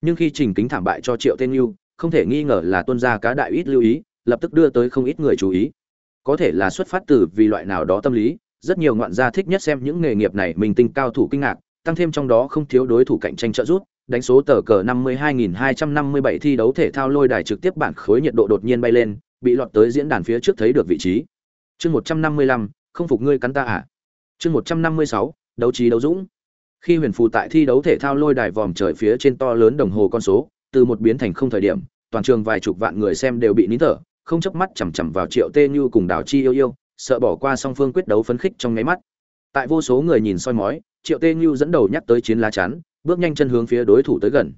Nhưng khi trình kính thảm bại cho triệu tên yêu, không thể nghi ngờ là tuân gia cá đại ít lưu ý, lập tức đưa tới không ít người chú ý có thể là xuất phát từ vì loại nào đó tâm lý rất nhiều ngoạn gia thích nhất xem những nghề nghiệp này mình tinh cao thủ kinh ngạc tăng thêm trong đó không thiếu đối thủ cạnh tranh trợ giúp đánh số tờ cờ 52.257 thi đấu thể thao lôi đài trực tiếp bản khối nhiệt độ đột nhiên bay lên bị lọt tới diễn đàn phía trước thấy được vị trí. Chương 155, không phục ngươi cắn ta à? Chương 156, đấu trí đấu dũng. Khi huyền phù tại thi đấu thể thao lôi đài vòm trời phía trên to lớn đồng hồ con số từ một biến thành không thời điểm toàn trường vài chục vạn người xem đều bị nín thở không chớp mắt chằm chằm vào triệu tê như cùng đào chi yêu yêu, sợ bỏ qua song phương quyết đấu phấn khích trong ngáy mắt. Tại vô số người nhìn soi mói, triệu tê như dẫn đầu nhắc tới chiến lá chắn, bước nhanh chân hướng phía đối thủ tới gần.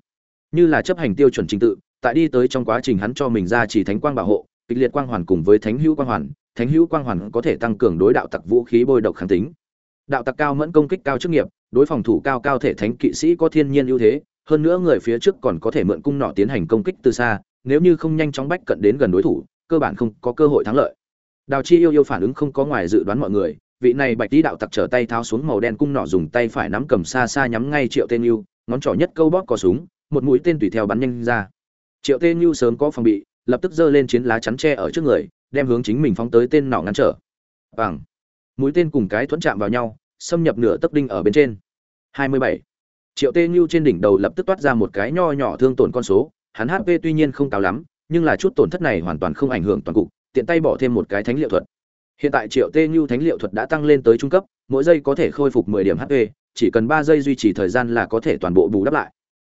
Như là chấp hành tiêu chuẩn trình tự, tại đi tới trong quá trình hắn cho mình ra chỉ thánh quang bảo hộ, kịch liệt quang hoàn cùng với thánh hữu quang hoàn, thánh hữu quang hoàn có thể tăng cường đối đạo tặc vũ khí bôi độc kháng tính. Đạo tặc cao mẫn công kích cao chức nghiệp, đối phòng thủ cao cao thể thánh kỵ sĩ có thiên nhiên ưu thế, hơn nữa người phía trước còn có thể mượn cung nỏ tiến hành công kích từ xa, nếu như không nhanh chóng bách cận đến gần đối thủ cơ bản không có cơ hội thắng lợi. Đào chi yêu yêu phản ứng không có ngoài dự đoán mọi người, vị này bạch tí đạo tặc trở tay tháo xuống màu đen cung nỏ dùng tay phải nắm cầm xa xa nhắm ngay triệu tên yêu ngón trỏ nhất câu bóp cò súng, một mũi tên tùy theo bắn nhanh ra. Triệu tên yêu sớm có phòng bị, lập tức giơ lên chiến lá chắn tre ở trước người, đem hướng chính mình phóng tới tên nỏ ngăn trở. Bằng mũi tên cùng cái thuẫn chạm vào nhau, xâm nhập nửa tấc đinh ở bên trên. 27. triệu tên yêu trên đỉnh đầu lập tức toát ra một cái nho nhỏ thương tổn con số, hắn hp tuy nhiên không cao lắm nhưng là chút tổn thất này hoàn toàn không ảnh hưởng toàn cục, tiện tay bỏ thêm một cái thánh liệu thuật. Hiện tại triệu tê như thánh liệu thuật đã tăng lên tới trung cấp, mỗi giây có thể khôi phục 10 điểm hp chỉ cần 3 giây duy trì thời gian là có thể toàn bộ bù đắp lại.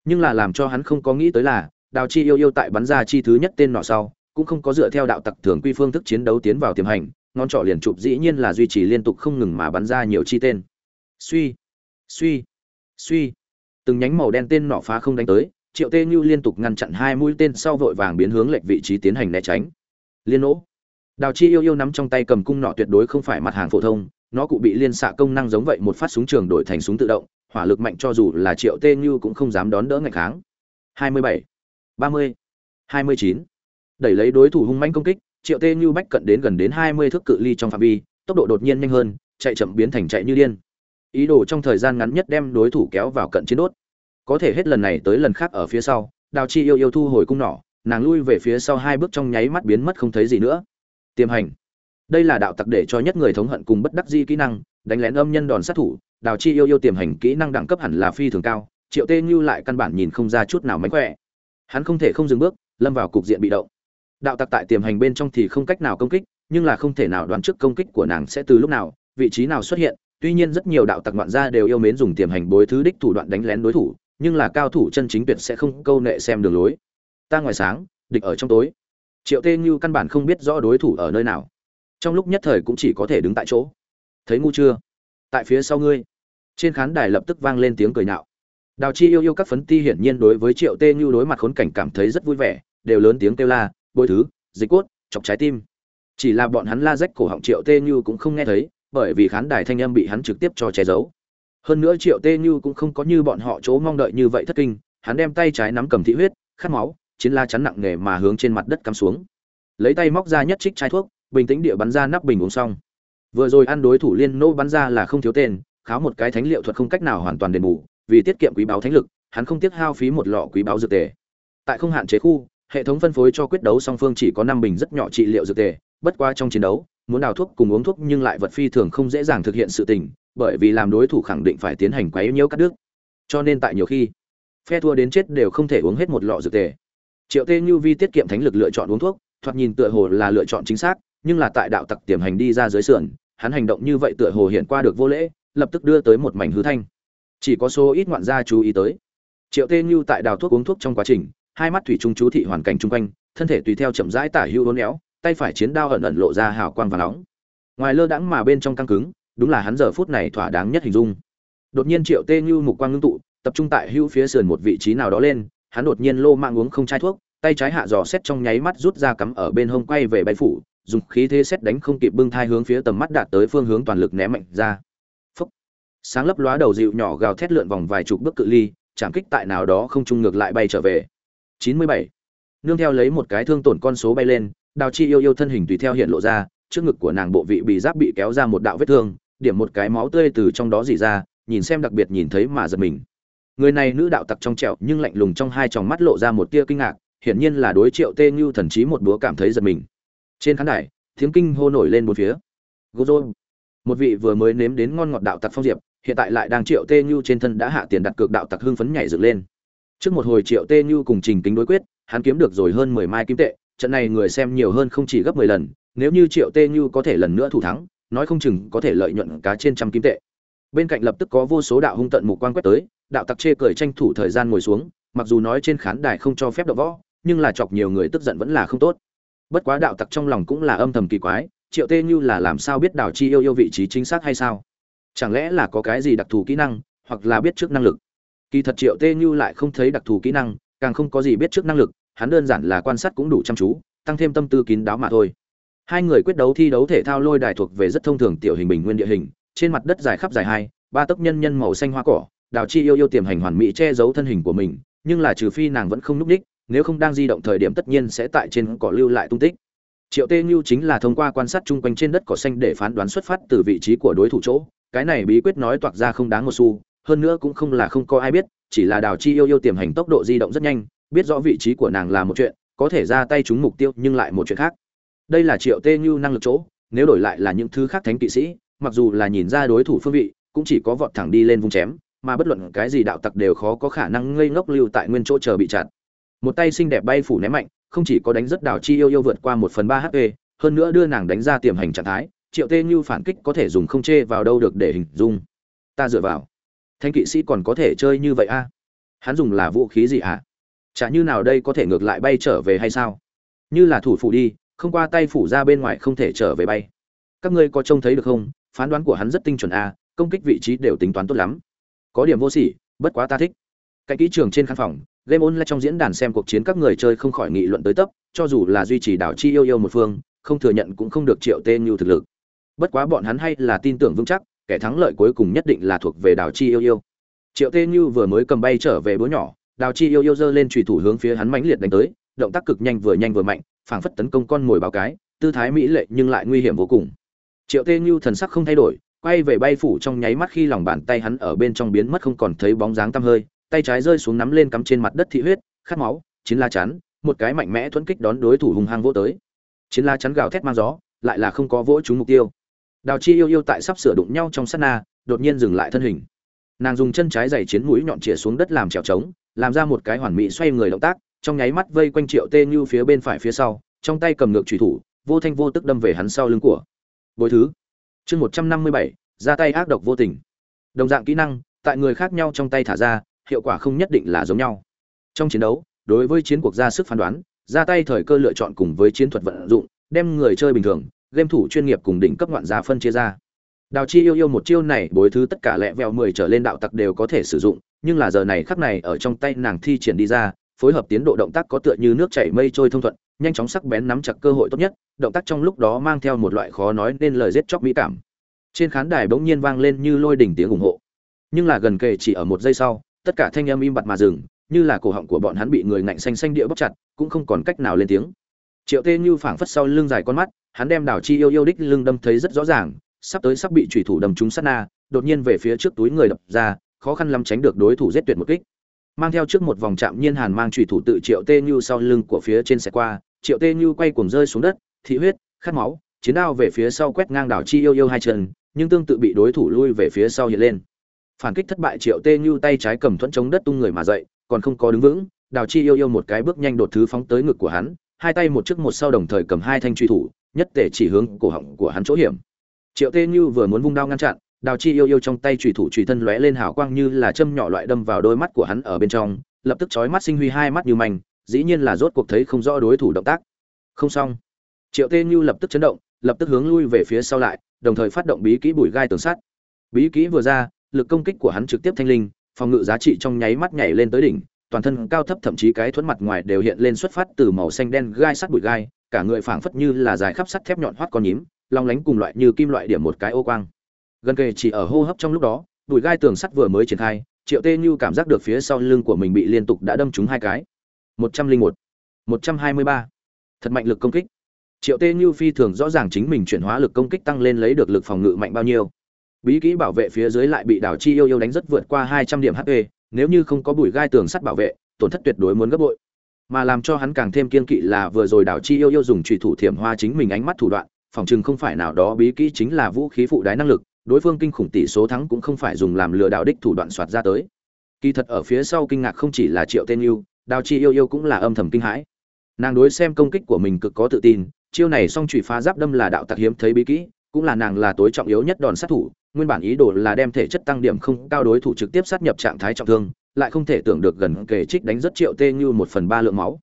Nhưng là làm cho hắn không có nghĩ tới là, đào chi yêu yêu tại bắn ra chi thứ nhất tên nọ sau, cũng không có dựa theo đạo tặc thường quy phương thức chiến đấu tiến vào tiềm hành, ngón trỏ liền chụp dĩ nhiên là duy trì liên tục không ngừng mà bắn ra nhiều chi tên. Suy suy suy. Từng nhánh màu đen tên nọ phá không đánh tới triệu tê như liên tục ngăn chặn hai mũi tên sau vội vàng biến hướng lệch vị trí tiến hành né tránh. Liên nỗ. Đào chi yêu yêu nắm trong tay cầm cung nọ tuyệt đối không phải mặt hàng phổ thông nó cụ bị liên xạ công năng giống vậy một phát súng trường đổi thành súng tự động hỏa lực mạnh cho dù là triệu tê như cũng không dám đón đỡ ngày kháng. 27, 30, 29. đẩy lấy đối thủ hung manh công kích triệu tê như bách cận đến gần đến 20 thước cự ly trong phạm vi tốc độ đột nhiên nhanh hơn chạy chậm biến thành chạy như điên. Ý đồ trong thời gian ngắn nhất đem đối thủ kéo vào cận chiến đốt có thể hết lần này tới lần khác ở phía sau, đào chi yêu yêu thu hồi cung nỏ, nàng lui về phía sau hai bước trong nháy mắt biến mất không thấy gì nữa. Tiềm hành. Đây là đạo tặc để cho nhất người thống hận cùng bất đắc di kỹ năng, đánh lén âm nhân đòn sát thủ, đào chi yêu yêu tiềm hành kỹ năng đẳng cấp hẳn là phi thường cao, triệu tê như lại căn bản nhìn không ra chút nào mánh khỏe. Hắn không thể không dừng bước, lâm vào cục diện bị động. Đạo tặc tại tiềm hành bên trong thì không cách nào công kích, nhưng là không thể nào đoán trước công kích của nàng sẽ từ lúc nào, vị trí nào xuất hiện. Tuy nhiên rất nhiều đạo tặc ngoạn gia đều yêu mến dùng tiềm hành bối thứ đích thủ đoạn đánh lén đối thủ nhưng là cao thủ chân chính tuyệt sẽ không câu nệ xem đường lối. Ta ngoài sáng, địch ở trong tối. Triệu tê như căn bản không biết rõ đối thủ ở nơi nào. Trong lúc nhất thời cũng chỉ có thể đứng tại chỗ. Thấy ngu chưa? Tại phía sau ngươi. Trên khán đài lập tức vang lên tiếng cười nhạo. Đào chi yêu yêu các phấn ti hiển nhiên đối với triệu tê như đối mặt khốn cảnh cảm thấy rất vui vẻ, đều lớn tiếng kêu la bôi thứ, dịch cốt, chọc trái tim. Chỉ là bọn hắn la rách cổ họng triệu tê như cũng không nghe thấy, bởi vì khán đài thanh âm bị hắn trực tiếp cho che giấu hơn nữa triệu tê như cũng không có như bọn họ chỗ mong đợi như vậy thất kinh, hắn đem tay trái nắm cầm thị huyết, khát máu, chiến la chắn nặng nề mà hướng trên mặt đất cắm xuống. Lấy tay móc ra nhất trích chai thuốc, bình tĩnh địa bắn ra nắp bình uống xong. Vừa rồi ăn đối thủ liên nô bắn ra là không thiếu tên, kháo một cái thánh liệu thuật không cách nào hoàn toàn đền bù, vì tiết kiệm quý báo thánh lực, hắn không tiếc hao phí một lọ quý báo dược tề. Tại không hạn chế khu, hệ thống phân phối cho quyết đấu song phương chỉ có năm bình rất nhỏ trị liệu dược tề, bất qua trong chiến đấu muốn đào thuốc cùng uống thuốc nhưng lại vật phi thường không dễ dàng thực hiện sự tình, bởi vì làm đối thủ khẳng định phải tiến hành quấy nhiễu cắt đứt. Cho nên tại nhiều khi, phe thua đến chết đều không thể uống hết một lọ dược tề. Triệu tê như vi tiết kiệm thánh lực lựa chọn uống thuốc, thoạt nhìn tựa hồ là lựa chọn chính xác, nhưng là tại đạo tặc tiềm hành đi ra dưới sườn, hắn hành động như vậy tựa hồ hiện qua được vô lễ, lập tức đưa tới một mảnh hư thanh. Chỉ có số ít ngoạn gia chú ý tới. Triệu tê như tại đào thuốc uống thuốc trong quá trình, hai mắt thủy chung chú thị hoàn cảnh chung quanh, thân thể tùy theo chậm rãi tả hữu uốn éo tay phải chiến đao ẩn ẩn lộ ra hào quang và nóng ngoài lơ đãng mà bên trong căng cứng, đúng là hắn giờ phút này thỏa đáng nhất hình dung đột nhiên triệu tê như mục quang ngưng tụ, tập trung tại hữu phía sườn một vị trí nào đó lên, hắn đột nhiên lô mạng uống không chai thuốc, tay trái hạ dò xét trong nháy mắt rút ra cắm ở bên hông quay về bay phủ, dùng khí thế xét đánh không kịp bưng thai hướng phía tầm mắt đạt tới phương hướng toàn lực ném mạnh ra Phúc. sáng lấp lóa đầu dịu nhỏ gào thét lượn vòng vài chục bước cự ly, chạm kích tại nào đó không trung ngược lại bay trở về 97. nương theo lấy một cái thương tổn con số bay lên đào chi yêu yêu thân hình tùy theo hiện lộ ra trước ngực của nàng bộ vị bị giáp bị kéo ra một đạo vết thương điểm một cái máu tươi từ trong đó dỉ ra nhìn xem đặc biệt nhìn thấy mà giật mình. Người này nữ đạo tặc trong trẹo nhưng lạnh lùng trong hai tròng mắt lộ ra một tia kinh ngạc hiển nhiên là đối triệu tê như thần trí một búa cảm thấy giật mình. Trên khán đài tiếng kinh hô nổi lên một phía. Gozo, một vị vừa mới nếm đến ngon ngọt đạo tặc phong diệp hiện tại lại đang triệu tê như trên thân đã hạ tiền đặt cược đạo tặc hưng phấn nhảy dựng lên. Trước một hồi triệu tê như cùng trình kính đối quyết hắn kiếm được rồi hơn mười mai kim tệ trận này người xem nhiều hơn không chỉ gấp mười lần, nếu như triệu tê như có thể lần nữa thủ thắng, nói không chừng có thể lợi nhuận cá trên trăm kim tệ. Bên cạnh lập tức có vô số đạo hung tận mục quan quét tới, đạo tặc chê cười tranh thủ thời gian ngồi xuống, mặc dù nói trên khán đài không cho phép đọ võ, nhưng là chọc nhiều người tức giận vẫn là không tốt. Bất quá đạo tặc trong lòng cũng là âm thầm kỳ quái, triệu tê như là làm sao biết đào chi yêu yêu vị trí chính xác hay sao? Chẳng lẽ là có cái gì đặc thù kỹ năng, hoặc là biết trước năng lực? Kỳ thật triệu tê như lại không thấy đặc thù kỹ năng, càng không có gì biết trước năng lực hắn đơn giản là quan sát cũng đủ chăm chú, tăng thêm tâm tư kín đáo mà thôi. Hai người quyết đấu thi đấu thể thao lôi đài thuộc về rất thông thường tiểu hình bình nguyên địa hình, trên mặt đất dài khắp dài hai, ba tấc nhân nhân màu xanh hoa cỏ, đào chi yêu yêu tiềm hành hoàn mỹ che giấu thân hình của mình, nhưng là trừ phi nàng vẫn không núp đích, nếu không đang di động thời điểm tất nhiên sẽ tại trên cỏ lưu lại tung tích. Triệu tê như chính là thông qua quan sát chung quanh trên đất cỏ xanh để phán đoán xuất phát từ vị trí của đối thủ chỗ, cái này bí quyết nói toạc ra không đáng một xu, hơn nữa cũng không là không có ai biết, chỉ là đào chi yêu yêu tiềm hành tốc độ di động rất nhanh biết rõ vị trí của nàng là một chuyện, có thể ra tay trúng mục tiêu nhưng lại một chuyện khác. Đây là triệu tê như năng lực chỗ, nếu đổi lại là những thứ khác thánh kỵ sĩ, mặc dù là nhìn ra đối thủ phương vị, cũng chỉ có vọt thẳng đi lên vùng chém, mà bất luận cái gì đạo tặc đều khó có khả năng ngây ngốc lưu tại nguyên chỗ chờ bị chặn một tay xinh đẹp bay phủ ném mạnh, không chỉ có đánh rất đào chi yêu yêu vượt qua một phần ba hp hơn nữa đưa nàng đánh ra tiềm hành trạng thái, triệu tê như phản kích có thể dùng không chê vào đâu được để hình dung. Ta dựa vào. Thanh kỵ sĩ còn có thể chơi như vậy a? Hắn dùng là vũ khí gì ạ à? Chả như nào đây có thể ngược lại bay trở về hay sao? Như là thủ phủ đi, không qua tay phủ ra bên ngoài không thể trở về bay. Các ngươi có trông thấy được không? Phán đoán của hắn rất tinh chuẩn a công kích vị trí đều tính toán tốt lắm. Có điểm vô sỉ, bất quá ta thích. Cạnh kỹ trường trên khán phòng, game on lại trong diễn đàn xem cuộc chiến các người chơi không khỏi nghị luận tới tấp, cho dù là duy trì đảo chi yêu yêu một phương, không thừa nhận cũng không được triệu tên như thực lực. Bất quá bọn hắn hay là tin tưởng vững chắc, kẻ thắng lợi cuối cùng nhất định là thuộc về đảo chi yêu yêu. Triệu tên như vừa mới cầm bay trở về búa nhỏ đào chi yêu yêu giơ lên trùy thủ hướng phía hắn mãnh liệt đánh tới, động tác cực nhanh vừa nhanh vừa mạnh, phảng phất tấn công con mồi báo cái, tư thái mỹ lệ nhưng lại nguy hiểm vô cùng. Triệu tê như thần sắc không thay đổi, quay về bay phủ trong nháy mắt khi lòng bàn tay hắn ở bên trong biến mất không còn thấy bóng dáng tăm hơi, tay trái rơi xuống nắm lên cắm trên mặt đất thị huyết, khát máu, chiến la chắn, một cái mạnh mẽ thuẫn kích đón đối thủ hung hăng vỗ tới. Chiến la chắn gào thét mang gió, lại là không có vỗ trúng mục tiêu. Đào chi yêu yêu tại sắp sửa đụng nhau trong sát na, đột nhiên dừng lại thân hình. Nàng dùng chân trái giày chiến mũi nhọn chĩa xuống đất làm trèo trống làm ra một cái hoàn mỹ xoay người động tác, trong nháy mắt vây quanh triệu tê như phía bên phải phía sau, trong tay cầm ngược trùy thủ, vô thanh vô tức đâm về hắn sau lưng của. Bối thứ. Chương một trăm năm mươi bảy, ra tay ác độc vô tình. Đồng dạng kỹ năng, tại người khác nhau trong tay thả ra, hiệu quả không nhất định là giống nhau. Trong chiến đấu, đối với chiến cuộc ra sức phán đoán, ra tay thời cơ lựa chọn cùng với chiến thuật vận dụng, đem người chơi bình thường, game thủ chuyên nghiệp cùng đỉnh cấp ngoạn gia phân chia ra đào chi yêu yêu một chiêu này, bối thứ tất cả lẹ vẹo mười trở lên đạo tặc đều có thể sử dụng, nhưng là giờ này khắc này ở trong tay nàng thi triển đi ra, phối hợp tiến độ động tác có tựa như nước chảy mây trôi thông thuận, nhanh chóng sắc bén nắm chặt cơ hội tốt nhất, động tác trong lúc đó mang theo một loại khó nói nên lời giết chóc mỹ cảm. Trên khán đài bỗng nhiên vang lên như lôi đỉnh tiếng ủng hộ. Nhưng là gần kề chỉ ở một giây sau, tất cả thanh âm im bặt mà dừng, như là cổ họng của bọn hắn bị người ngạnh xanh xanh địa bóc chặt, cũng không còn cách nào lên tiếng. Triệu tê như phảng phất sau lưng dài con mắt, hắn đem đảo chi yêu yêu đích lưng đâm thấy rất rõ ràng sắp tới sắp bị chủy thủ đâm trúng sát na, đột nhiên về phía trước túi người đập ra, khó khăn lắm tránh được đối thủ giết tuyệt một kích. Mang theo trước một vòng chạm nhiên hàn mang chủy thủ tự triệu tê như sau lưng của phía trên xe qua, triệu tê như quay cuồng rơi xuống đất, thị huyết, khát máu, chiến đao về phía sau quét ngang đảo chi yêu yêu hai chân, nhưng tương tự bị đối thủ lui về phía sau hiện lên. Phản kích thất bại, triệu tê như tay trái cầm thuẫn chống đất tung người mà dậy, còn không có đứng vững đào chi yêu yêu một cái bước nhanh đột thứ phóng tới ngực của hắn, hai tay một trước một sau đồng thời cầm hai thanh truy thủ, nhất tể chỉ hướng cổ họng của hắn chỗ hiểm triệu tê như vừa muốn vung đao ngăn chặn đào chi yêu yêu trong tay trùy thủ trùy thân lóe lên hào quang như là châm nhỏ loại đâm vào đôi mắt của hắn ở bên trong lập tức chói mắt sinh huy hai mắt như mành, dĩ nhiên là rốt cuộc thấy không rõ đối thủ động tác. Không xong. Triệu tê như lập tức chấn động lập tức hướng lui về phía sau lại đồng thời phát động bí kỹ bùi gai tường sắt. Bí kỹ vừa ra lực công kích của hắn trực tiếp thanh linh phòng ngự giá trị trong nháy mắt nhảy lên tới đỉnh toàn thân cao thấp thậm chí cái thuẫn mặt ngoài đều hiện lên xuất phát từ màu xanh đen gai sắt bụi gai cả người phảng phất như là dài khắp sắt thép nhọn hoắt con nhím long lánh cùng loại như kim loại điểm một cái ô quang. Gần kề chỉ ở hô hấp trong lúc đó, bụi gai tường sắt vừa mới triển khai, triệu tê như cảm giác được phía sau lưng của mình bị liên tục đã đâm trúng hai cái. Một trăm linh một một trăm hai mươi ba. Thật mạnh lực công kích. Triệu tê như phi thường rõ ràng chính mình chuyển hóa lực công kích tăng lên lấy được lực phòng ngự mạnh bao nhiêu. Bí kỹ bảo vệ phía dưới lại bị đảo chi yêu yêu đánh rất vượt qua hai trăm điểm hp nếu như không có bụi gai tường sắt bảo vệ, tổn thất tuyệt đối muốn gấp bội. Mà làm cho hắn càng thêm kiên kỵ là vừa rồi đảo chi yêu yêu dùng trùy thủ thiểm hoa chính mình ánh mắt thủ đoạn phòng chừng không phải nào đó bí kỹ chính là vũ khí phụ đái năng lực, đối phương kinh khủng tỷ số thắng cũng không phải dùng làm lừa đảo đích thủ đoạn soạt ra tới. Kỳ thật ở phía sau kinh ngạc không chỉ là triệu tên yêu, đào chi yêu yêu cũng là âm thầm kinh hãi. Nàng đối xem công kích của mình cực có tự tin, chiêu này song trụy phá giáp đâm là đạo tặc hiếm thấy bí kỹ, cũng là nàng là tối trọng yếu nhất đòn sát thủ, nguyên bản ý đồ là đem thể chất tăng điểm không, cao đối thủ trực tiếp sát nhập trạng thái trọng thương, lại không thể tưởng được gần kề trích đánh rất triệu tê như một phần ba lượng máu.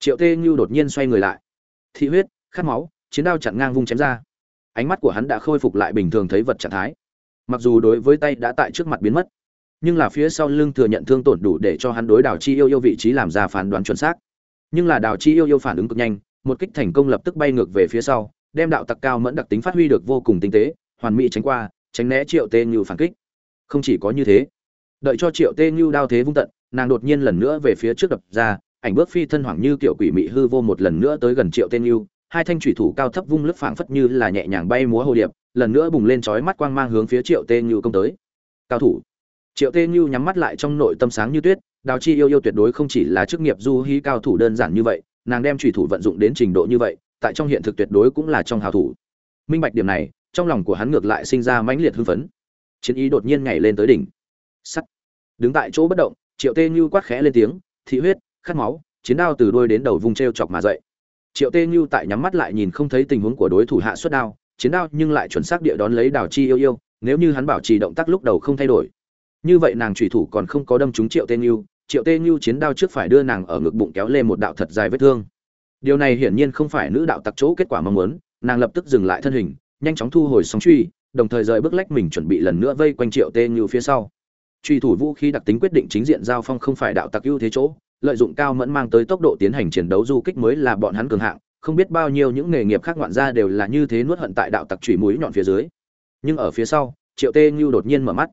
Triệu tê như đột nhiên xoay người lại. Thị huyết, khát máu chiến đao chặn ngang vung chém ra. Ánh mắt của hắn đã khôi phục lại bình thường thấy vật trạng thái. Mặc dù đối với tay đã tại trước mặt biến mất, nhưng là phía sau lưng thừa nhận thương tổn đủ để cho hắn đối đảo chi yêu yêu vị trí làm ra phán đoán chuẩn xác. Nhưng là đào chi yêu yêu phản ứng cực nhanh, một kích thành công lập tức bay ngược về phía sau, đem đạo tặc cao mẫn đặc tính phát huy được vô cùng tinh tế, hoàn mỹ tránh qua, tránh né triệu tê như phản kích. Không chỉ có như thế, đợi cho triệu tê như đao thế vung tận, nàng đột nhiên lần nữa về phía trước đập ra, ảnh bước phi thân hoảng như kiểu quỷ mị hư vô một lần nữa tới gần triệu tê như hai thanh thủy thủ cao thấp vung lướt phảng phất như là nhẹ nhàng bay múa hồ điệp, lần nữa bùng lên chói mắt quang mang hướng phía triệu tê Nhu công tới. Cao thủ. Triệu tê Nhu nhắm mắt lại trong nội tâm sáng như tuyết, đào chi yêu yêu tuyệt đối không chỉ là chức nghiệp du hí cao thủ đơn giản như vậy, nàng đem thủy thủ vận dụng đến trình độ như vậy, tại trong hiện thực tuyệt đối cũng là trong hào thủ. Minh bạch điểm này, trong lòng của hắn ngược lại sinh ra mãnh liệt hưng phấn. Chiến ý đột nhiên nhảy lên tới đỉnh. Sắt. Đứng tại chỗ bất động, triệu tê Nhu quát khẽ lên tiếng, thị huyết, khát máu, chiến đao từ đuôi đến đầu vùng treo chọc mà dậy triệu tê như tại nhắm mắt lại nhìn không thấy tình huống của đối thủ hạ xuất đao, chiến đao nhưng lại chuẩn xác địa đón lấy đào chi yêu yêu, nếu như hắn bảo trì động tác lúc đầu không thay đổi. Như vậy nàng thủy thủ còn không có đâm trúng triệu tê như, triệu tê như chiến đao trước phải đưa nàng ở ngực bụng kéo lên một đạo thật dài vết thương. Điều này hiển nhiên không phải nữ đạo tặc chỗ kết quả mong muốn, nàng lập tức dừng lại thân hình, nhanh chóng thu hồi sóng truy, đồng thời rời bước lách mình chuẩn bị lần nữa vây quanh triệu tê như phía sau. Truy thủ vũ khí đặc tính quyết định chính diện giao phong không phải đạo tặc ưu thế chỗ lợi dụng cao mẫn mang tới tốc độ tiến hành chiến đấu du kích mới là bọn hắn cường hạng, không biết bao nhiêu những nghề nghiệp khác ngoạn ra đều là như thế nuốt hận tại đạo tặc chủy mũi nhọn phía dưới. Nhưng ở phía sau, triệu tê như đột nhiên mở mắt.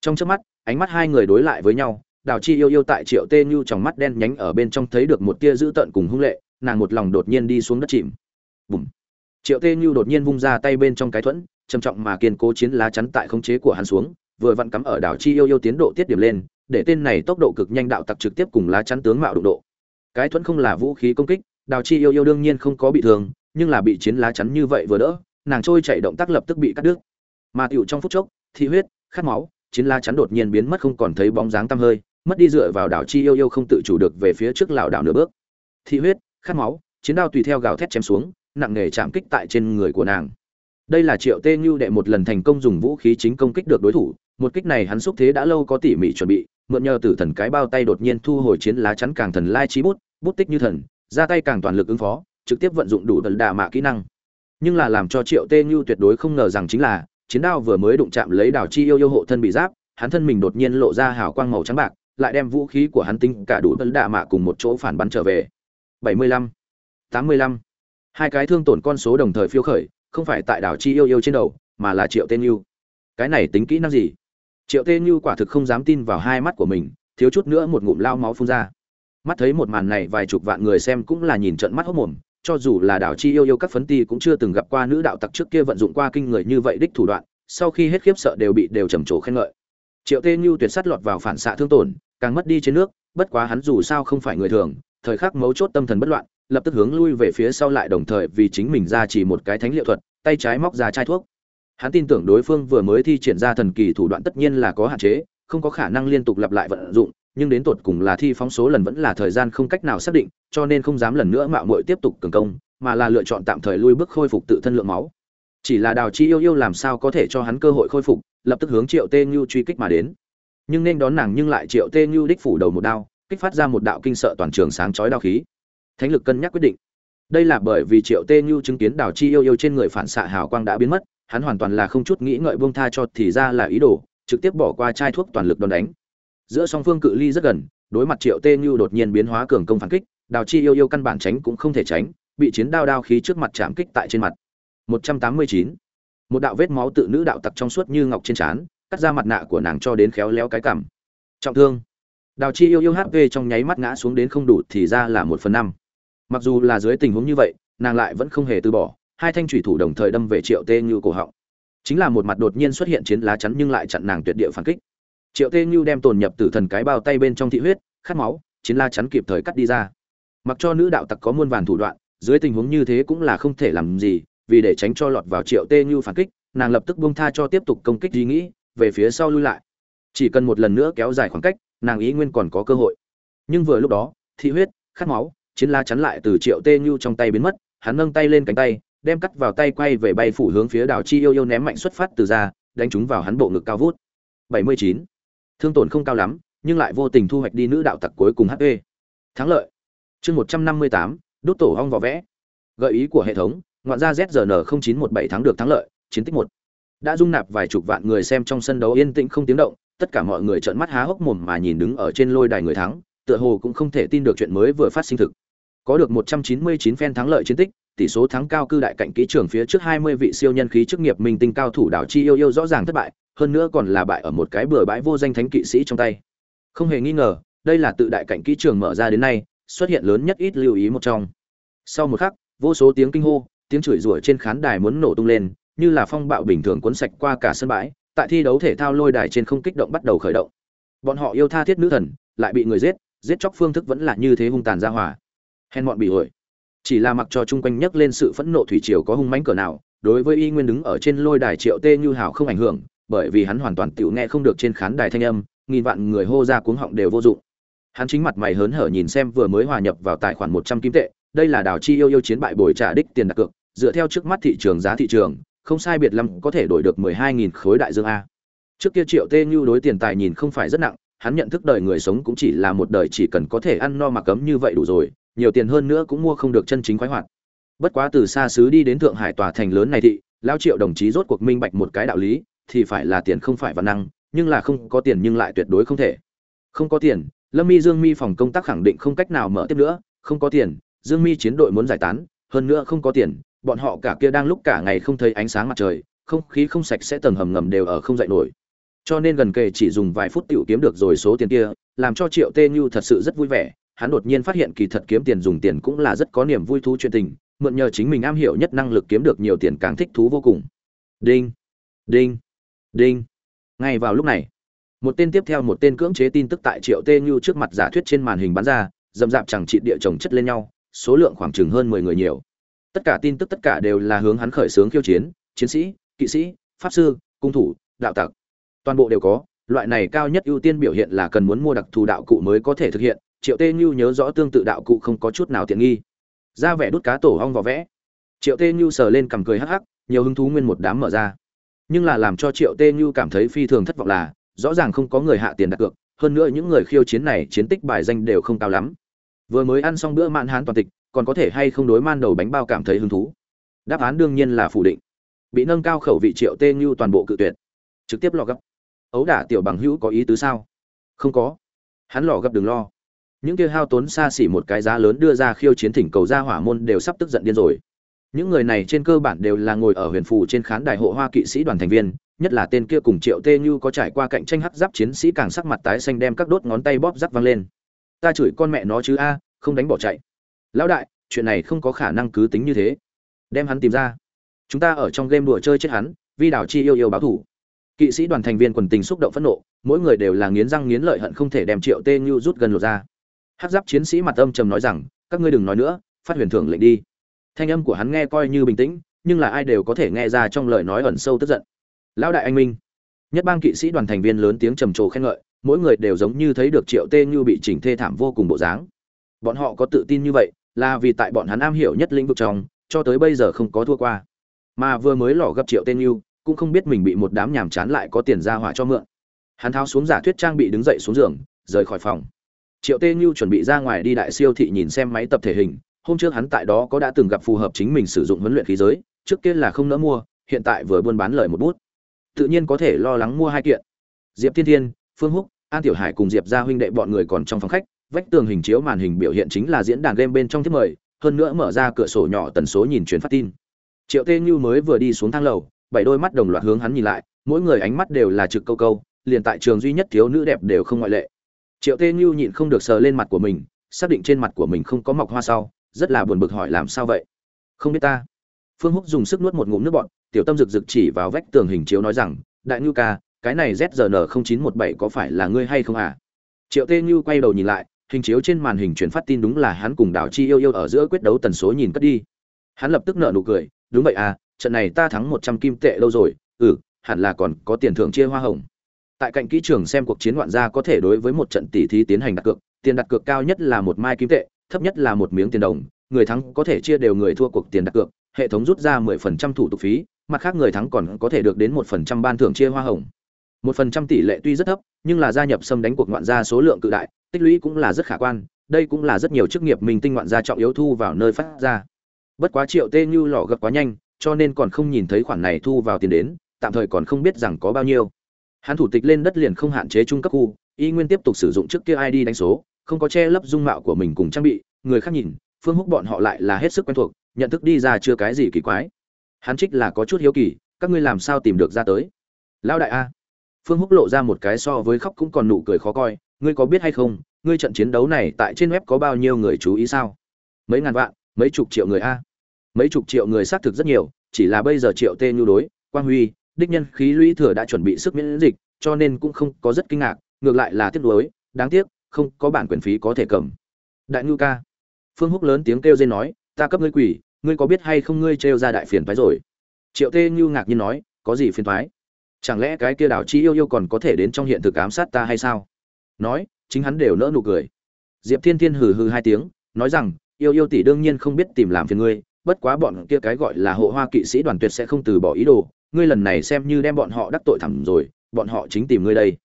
Trong trước mắt, ánh mắt hai người đối lại với nhau, đào chi yêu yêu tại triệu tê như trong mắt đen nhánh ở bên trong thấy được một tia dữ tợn cùng hung lệ, nàng một lòng đột nhiên đi xuống đất chìm. Bùm. Triệu tê như đột nhiên vung ra tay bên trong cái thuẫn, trầm trọng mà kiên cố chiến lá chắn tại khống chế của hắn xuống, vừa vặn cắm ở đảo chi yêu yêu tiến độ tiết điểm lên để tên này tốc độ cực nhanh đạo tặc trực tiếp cùng lá chắn tướng mạo đụng độ. Cái thuẫn không là vũ khí công kích, đào chi yêu yêu đương nhiên không có bị thương, nhưng là bị chiến lá chắn như vậy vừa đỡ, nàng trôi chạy động tác lập tức bị cắt đứt. Mà tiểu trong phút chốc, thị huyết, khát máu, chiến lá chắn đột nhiên biến mất không còn thấy bóng dáng tăm hơi, mất đi dựa vào đảo chi yêu yêu không tự chủ được về phía trước lảo đảo nửa bước. Thị huyết, khát máu, chiến đao tùy theo gào thét chém xuống, nặng nề chạm kích tại trên người của nàng. Đây là triệu tê như đệ một lần thành công dùng vũ khí chính công kích được đối thủ, một kích này hắn xúc thế đã lâu có tỉ mỉ chuẩn bị mượn nhờ tử thần cái bao tay đột nhiên thu hồi chiến lá chắn càng thần lai trí bút bút tích như thần ra tay càng toàn lực ứng phó trực tiếp vận dụng đủ tần đà mạ kỹ năng. Nhưng là làm cho triệu tê như tuyệt đối không ngờ rằng chính là chiến đao vừa mới đụng chạm lấy đảo chi yêu yêu hộ thân bị giáp hắn thân mình đột nhiên lộ ra hào quang màu trắng bạc lại đem vũ khí của hắn tinh cả đủ tần đà mạ cùng một chỗ phản bắn trở về. 75, 85. hai cái thương tổn con số đồng thời phiêu khởi không phải tại đảo chi yêu yêu trên đầu mà là triệu tên yêu cái này tính kỹ năng gì? Triệu Tê Như quả thực không dám tin vào hai mắt của mình, thiếu chút nữa một ngụm lao máu phun ra. Mắt thấy một màn này vài chục vạn người xem cũng là nhìn trận mắt hốc mồm, cho dù là đảo chi yêu yêu các phấn ti cũng chưa từng gặp qua nữ đạo tặc trước kia vận dụng qua kinh người như vậy đích thủ đoạn, sau khi hết khiếp sợ đều bị đều trầm trồ khen ngợi. Triệu tê như tuyệt sắt lọt vào phản xạ thương tổn, càng mất đi trên nước, bất quá hắn dù sao không phải người thường, thời khắc mấu chốt tâm thần bất loạn, lập tức hướng lui về phía sau lại đồng thời vì chính mình ra chỉ một cái thánh liệu thuật, tay trái móc ra chai thuốc hắn tin tưởng đối phương vừa mới thi triển ra thần kỳ thủ đoạn tất nhiên là có hạn chế, không có khả năng liên tục lặp lại vận dụng, nhưng đến tột cùng là thi phóng số lần vẫn là thời gian không cách nào xác định, cho nên không dám lần nữa mạo muội tiếp tục cường công, mà là lựa chọn tạm thời lui bước khôi phục tự thân lượng máu. Chỉ là đào chi yêu yêu làm sao có thể cho hắn cơ hội khôi phục, lập tức hướng triệu tê như truy kích mà đến. Nhưng nên đón nàng nhưng lại triệu tê như đích phủ đầu một đao, kích phát ra một đạo kinh sợ toàn trường sáng chói đao khí. Thánh lực cân nhắc quyết định. Đây là bởi vì triệu tê như chứng kiến đào chi yêu yêu trên người phản xạ hào quang đã biến mất hắn hoàn toàn là không chút nghĩ ngợi buông tha cho thì ra là ý đồ, trực tiếp bỏ qua chai thuốc toàn lực đòn đánh. Giữa song phương cự ly rất gần, đối mặt triệu tê như đột nhiên biến hóa cường công phản kích, đào chi yêu yêu căn bản tránh cũng không thể tránh, bị chiến đao đao khí trước mặt chạm kích tại trên mặt. 189. một đạo vết máu tự nữ đạo tặc trong suốt như ngọc trên trán, cắt ra mặt nạ của nàng cho đến khéo léo cái cằm. Trọng thương. Đào chi yêu yêu hp trong nháy mắt ngã xuống đến không đủ thì ra là một phần năm. Mặc dù là dưới tình huống như vậy, nàng lại vẫn không hề từ bỏ hai thanh thủy thủ đồng thời đâm về triệu tê như cổ họng. Chính là một mặt đột nhiên xuất hiện chiến lá chắn nhưng lại chặn nàng tuyệt địa phản kích. Triệu tê như đem tồn nhập tử thần cái bao tay bên trong thị huyết, khát máu, chiến la chắn kịp thời cắt đi ra. Mặc cho nữ đạo tặc có muôn vàn thủ đoạn, dưới tình huống như thế cũng là không thể làm gì, vì để tránh cho lọt vào triệu tê như phản kích, nàng lập tức buông tha cho tiếp tục công kích ý nghĩ, về phía sau lui lại. Chỉ cần một lần nữa kéo dài khoảng cách, nàng ý nguyên còn có cơ hội. Nhưng vừa lúc đó, thị huyết, khát máu, chiến la chắn lại từ triệu tê như trong tay biến mất, hắn nâng tay lên cánh tay đem cắt vào tay quay về bay phủ hướng phía đảo chi yêu yêu ném mạnh xuất phát từ ra đánh chúng vào hắn bộ ngực cao vút. 79. thương tổn không cao lắm nhưng lại vô tình thu hoạch đi nữ đạo tặc cuối cùng hp thắng lợi. Chương 158, đốt tổ hong vỏ vẽ. Gợi ý của hệ thống ngoạn gia zrn 0917 thắng được thắng lợi chiến tích một. Đã dung nạp vài chục vạn người xem trong sân đấu yên tĩnh không tiếng động tất cả mọi người trợn mắt há hốc mồm mà nhìn đứng ở trên lôi đài người thắng tựa hồ cũng không thể tin được chuyện mới vừa phát sinh thực. Có được 199 phen thắng lợi chiến tích, tỷ số thắng cao cư đại cạnh kỹ trưởng phía trước 20 vị siêu nhân khí chức nghiệp minh tinh cao thủ đảo chi yêu yêu rõ ràng thất bại, hơn nữa còn là bại ở một cái bừa bãi vô danh thánh kỵ sĩ trong tay. Không hề nghi ngờ, đây là tự đại cạnh kỹ trưởng mở ra đến nay, xuất hiện lớn nhất ít lưu ý một trong. Sau một khắc, vô số tiếng kinh hô, tiếng chửi rủa trên khán đài muốn nổ tung lên, như là phong bạo bình thường cuốn sạch qua cả sân bãi, tại thi đấu thể thao lôi đài trên không kích động bắt đầu khởi động. Bọn họ yêu tha thiết nữ thần, lại bị người giết, giết chóc phương thức vẫn là như thế hung tàn ra hỏa. Hèn mọn bị ổi. Chỉ là mặc cho chung quanh nhấc lên sự phẫn nộ thủy triều có hung mãnh cỡ nào, đối với Y Nguyên đứng ở trên lôi đài Triệu Tê Như Hảo không ảnh hưởng, bởi vì hắn hoàn toàn tiểu nghe không được trên khán đài thanh âm, nghìn vạn người hô ra cuống họng đều vô dụng. Hắn chính mặt mày hớn hở nhìn xem vừa mới hòa nhập vào tài khoản 100 kim tệ, đây là đào chi yêu yêu chiến bại bồi trả đích tiền đặt cược, dựa theo trước mắt thị trường giá thị trường, không sai biệt lắm có thể đổi được 12000 khối đại dương a. Trước kia Triệu Tê Như đối tiền tài nhìn không phải rất nặng, hắn nhận thức đời người sống cũng chỉ là một đời chỉ cần có thể ăn no mà cấm như vậy đủ rồi, nhiều tiền hơn nữa cũng mua không được chân chính khoái hoạt. Bất quá từ xa xứ đi đến Thượng Hải tòa thành lớn này thị, lão Triệu đồng chí rốt cuộc minh bạch một cái đạo lý, thì phải là tiền không phải văn năng, nhưng là không có tiền nhưng lại tuyệt đối không thể. Không có tiền, Lâm Mi Dương Mi phòng công tác khẳng định không cách nào mở tiếp nữa, không có tiền, Dương Mi chiến đội muốn giải tán, hơn nữa không có tiền, bọn họ cả kia đang lúc cả ngày không thấy ánh sáng mặt trời, không khí không sạch sẽ tầng hầm ngầm đều ở không dậy nổi. Cho nên gần kề chỉ dùng vài phút tiểu kiếm được rồi số tiền kia, làm cho Triệu Tê Như thật sự rất vui vẻ, hắn đột nhiên phát hiện kỳ thật kiếm tiền dùng tiền cũng là rất có niềm vui thú chuyện tình, mượn nhờ chính mình am hiểu nhất năng lực kiếm được nhiều tiền càng thích thú vô cùng. Đinh, đinh, đinh. Ngay vào lúc này, một tên tiếp theo một tên cưỡng chế tin tức tại Triệu Tê Như trước mặt giả thuyết trên màn hình bắn ra, dầm dạp chẳng trị địa chồng chất lên nhau, số lượng khoảng chừng hơn 10 người nhiều. Tất cả tin tức tất cả đều là hướng hắn khởi xướng khiêu chiến, chiến sĩ, kỵ sĩ, pháp sư, cung thủ, đạo tặc. Toàn bộ đều có, loại này cao nhất ưu tiên biểu hiện là cần muốn mua đặc thù đạo cụ mới có thể thực hiện, Triệu Tê Như nhớ rõ tương tự đạo cụ không có chút nào tiện nghi. Ra vẻ đút cá tổ hong vào vẽ. Triệu Tê Như sờ lên cầm cười hắc hắc, nhiều hứng thú nguyên một đám mở ra. Nhưng là làm cho Triệu Tê Như cảm thấy phi thường thất vọng là, rõ ràng không có người hạ tiền đặt cược, hơn nữa những người khiêu chiến này chiến tích bài danh đều không cao lắm. Vừa mới ăn xong bữa mạn hán toàn tịch còn có thể hay không đối man đầu bánh bao cảm thấy hứng thú? Đáp án đương nhiên là phủ định. Bị nâng cao khẩu vị triệu tê như toàn bộ cự tuyệt. Trực tiếp lò gấp. Ấu đả tiểu bằng hữu có ý tứ sao? Không có. Hắn lò gấp đừng lo những kia hao tốn xa xỉ một cái giá lớn đưa ra khiêu chiến thỉnh cầu ra hỏa môn đều sắp tức giận điên rồi. Những người này trên cơ bản đều là ngồi ở huyền phù trên khán đài hộ hoa kỵ sĩ đoàn thành viên, nhất là tên kia cùng triệu tê như có trải qua cạnh tranh hắc giáp chiến sĩ càng sắc mặt tái xanh đem các đốt ngón tay bóp giáp văng lên. Ta chửi con mẹ nó chứ a, không đánh bỏ chạy. Lão đại, chuyện này không có khả năng cứ tính như thế. Đem hắn tìm ra. Chúng ta ở trong game đùa chơi chết hắn, vi đảo chi yêu yêu báo thủ. Kỵ sĩ đoàn thành viên quần tình xúc động phẫn nộ, mỗi người đều là nghiến răng nghiến lợi hận không thể đem triệu tê như rút gần lột ra hát giáp chiến sĩ mặt âm trầm nói rằng, các ngươi đừng nói nữa, phát huyền thưởng lệnh đi. Thanh âm của hắn nghe coi như bình tĩnh, nhưng là ai đều có thể nghe ra trong lời nói ẩn sâu tức giận. Lão đại anh minh. Nhất bang kỵ sĩ đoàn thành viên lớn tiếng trầm trồ khen ngợi, mỗi người đều giống như thấy được triệu tê như bị chỉnh thê thảm vô cùng bộ dáng. Bọn họ có tự tin như vậy, là vì tại bọn hắn am hiểu nhất lĩnh vực trong, cho tới bây giờ không có thua qua. Mà vừa mới lò gặp triệu tên như, cũng không biết mình bị một đám nhàm chán lại có tiền ra hỏa cho mượn. Hắn tháo xuống giả thuyết trang bị đứng dậy xuống giường, rời khỏi phòng triệu tê như chuẩn bị ra ngoài đi đại siêu thị nhìn xem máy tập thể hình, hôm trước hắn tại đó có đã từng gặp phù hợp chính mình sử dụng huấn luyện khí giới, trước kia là không nỡ mua, hiện tại vừa buôn bán lời một bút. Tự nhiên có thể lo lắng mua hai kiện. Diệp thiên thiên, phương húc, an tiểu hải cùng diệp ra huynh đệ bọn người còn trong phòng khách, vách tường hình chiếu màn hình biểu hiện chính là diễn đàn game bên trong thiết mời, hơn nữa mở ra cửa sổ nhỏ tần số nhìn truyền phát tin. Triệu tê như mới vừa đi xuống thang lầu, bảy đôi mắt đồng loạt hướng hắn nhìn lại, mỗi người ánh mắt đều là trực câu câu, liền tại trường duy nhất thiếu nữ đẹp đều không ngoại lệ triệu tê như nhịn không được sờ lên mặt của mình, xác định trên mặt của mình không có mọc hoa sau, rất là buồn bực hỏi làm sao vậy? Không biết ta. Phương húc dùng sức nuốt một ngụm nước bọn tiểu tâm rực rực chỉ vào vách tường hình chiếu nói rằng, đại ngưu ca, cái này zrn 0917 có phải là ngươi hay không à? Triệu tê như quay đầu nhìn lại, hình chiếu trên màn hình truyền phát tin đúng là hắn cùng đảo chi yêu yêu ở giữa quyết đấu tần số nhìn cất đi. Hắn lập tức nợ nụ cười, đúng vậy à trận này ta thắng một trăm kim tệ lâu rồi ừ hẳn là còn có tiền thưởng chia hoa hồng tại cạnh kỹ trường xem cuộc chiến ngoạn gia có thể đối với một trận tỷ thí tiến hành đặt cược, tiền đặt cược cao nhất là một mai kim tệ, thấp nhất là một miếng tiền đồng, người thắng có thể chia đều người thua cuộc tiền đặt cược, hệ thống rút ra mười phần trăm thủ tục phí, mặt khác người thắng còn có thể được đến một phần trăm ban thưởng chia hoa hồng. một phần trăm tỷ lệ tuy rất thấp, nhưng là gia nhập xâm đánh cuộc ngoạn gia số lượng cự đại, tích lũy cũng là rất khả quan, đây cũng là rất nhiều chức nghiệp mình tinh ngoạn gia trọng yếu thu vào nơi phát ra. Bất quá triệu tê như lò gập quá nhanh, cho nên còn không nhìn thấy khoản này thu vào tiền đến, tạm thời còn không biết rằng có bao nhiêu hắn thủ tịch lên đất liền không hạn chế trung cấp khu, y nguyên tiếp tục sử dụng trước kia id đánh số, không có che lấp dung mạo của mình cùng trang bị. Người khác nhìn, phương húc bọn họ lại là hết sức quen thuộc, nhận thức đi ra chưa cái gì kỳ quái. Hắn trích là có chút hiếu kỳ, các ngươi làm sao tìm được ra tới? Lão đại a. Phương húc lộ ra một cái so với khóc cũng còn nụ cười khó coi, ngươi có biết hay không, ngươi trận chiến đấu này tại trên web có bao nhiêu người chú ý sao? Mấy ngàn vạn, mấy chục triệu người a. Mấy chục triệu người xác thực rất nhiều, chỉ là bây giờ triệu tê nhu đối, quang huy đích nhân khí lũy thừa đã chuẩn bị sức miễn dịch, cho nên cũng không có rất kinh ngạc, ngược lại là tiếc nuối, đáng tiếc, không có bản quyền phí có thể cầm. Đại ngưu ca, phương húc lớn tiếng kêu dên nói, ta cấp ngươi quỷ, ngươi có biết hay không ngươi trêu ra đại phiền phái rồi? Triệu tê ngưu ngạc nhiên nói, có gì phiền toái? chẳng lẽ cái kia đảo chi yêu yêu còn có thể đến trong hiện thực ám sát ta hay sao? Nói, chính hắn đều nỡ nụ cười. Diệp thiên thiên hừ hừ hai tiếng, nói rằng, yêu yêu tỷ đương nhiên không biết tìm làm phiền ngươi, bất quá bọn kia cái gọi là hộ hoa kỵ sĩ đoàn tuyệt sẽ không từ bỏ ý đồ ngươi lần này xem như đem bọn họ đắc tội thẳng rồi, bọn họ chính tìm ngươi đây.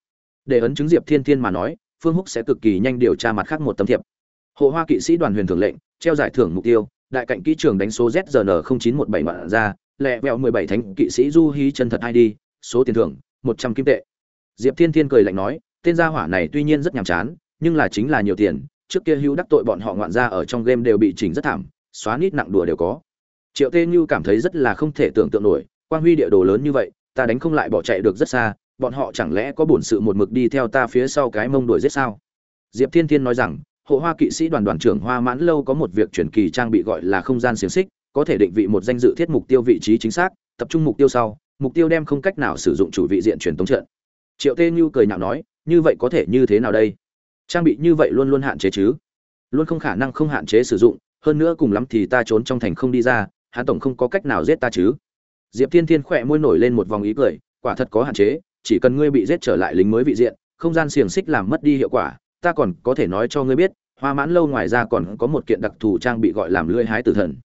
Để ấn chứng diệp thiên thiên mà nói, phương húc sẽ cực kỳ nhanh điều tra mặt khác một tấm thiệp. Hộ hoa kỵ sĩ đoàn huyền thưởng lệnh, treo giải thưởng mục tiêu, đại cạnh kỹ trường đánh số zrn chín một bảy ngoạn ra, lẹ vẹo mười bảy thánh kỵ sĩ du hí chân thật id số tiền thưởng, một trăm kim tệ. Diệp thiên thiên cười lạnh nói, tên gia hỏa này tuy nhiên rất nhàm chán, nhưng là chính là nhiều tiền, trước kia hữu đắc tội bọn họ ngoạn ra ở trong game đều bị chỉnh rất thảm, xóa nít nặng đùa đều có. Triệu tê như cảm thấy rất là không thể tưởng tượng nổi quan huy địa đồ lớn như vậy, ta đánh không lại bỏ chạy được rất xa, bọn họ chẳng lẽ có bổn sự một mực đi theo ta phía sau cái mông đuổi giết sao? Diệp thiên thiên nói rằng, hộ hoa kỵ sĩ đoàn đoàn trưởng hoa mãn lâu có một việc chuyển kỳ trang bị gọi là không gian xiềng xích, có thể định vị một danh dự thiết mục tiêu vị trí chính xác, tập trung mục tiêu sau, mục tiêu đem không cách nào sử dụng chủ vị diện truyền tống trận. Triệu tê như cười nhạo nói, như vậy có thể như thế nào đây? Trang bị như vậy luôn luôn hạn chế chứ? Luôn không khả năng không hạn chế sử dụng, hơn nữa cùng lắm thì ta trốn trong thành không đi ra hắn tổng không có cách nào giết ta chứ? Diệp thiên thiên khỏe môi nổi lên một vòng ý cười, quả thật có hạn chế, chỉ cần ngươi bị giết trở lại lính mới vị diện, không gian xiềng xích làm mất đi hiệu quả, ta còn có thể nói cho ngươi biết, hoa mãn lâu ngoài ra còn có một kiện đặc thù trang bị gọi làm lưỡi hái tử thần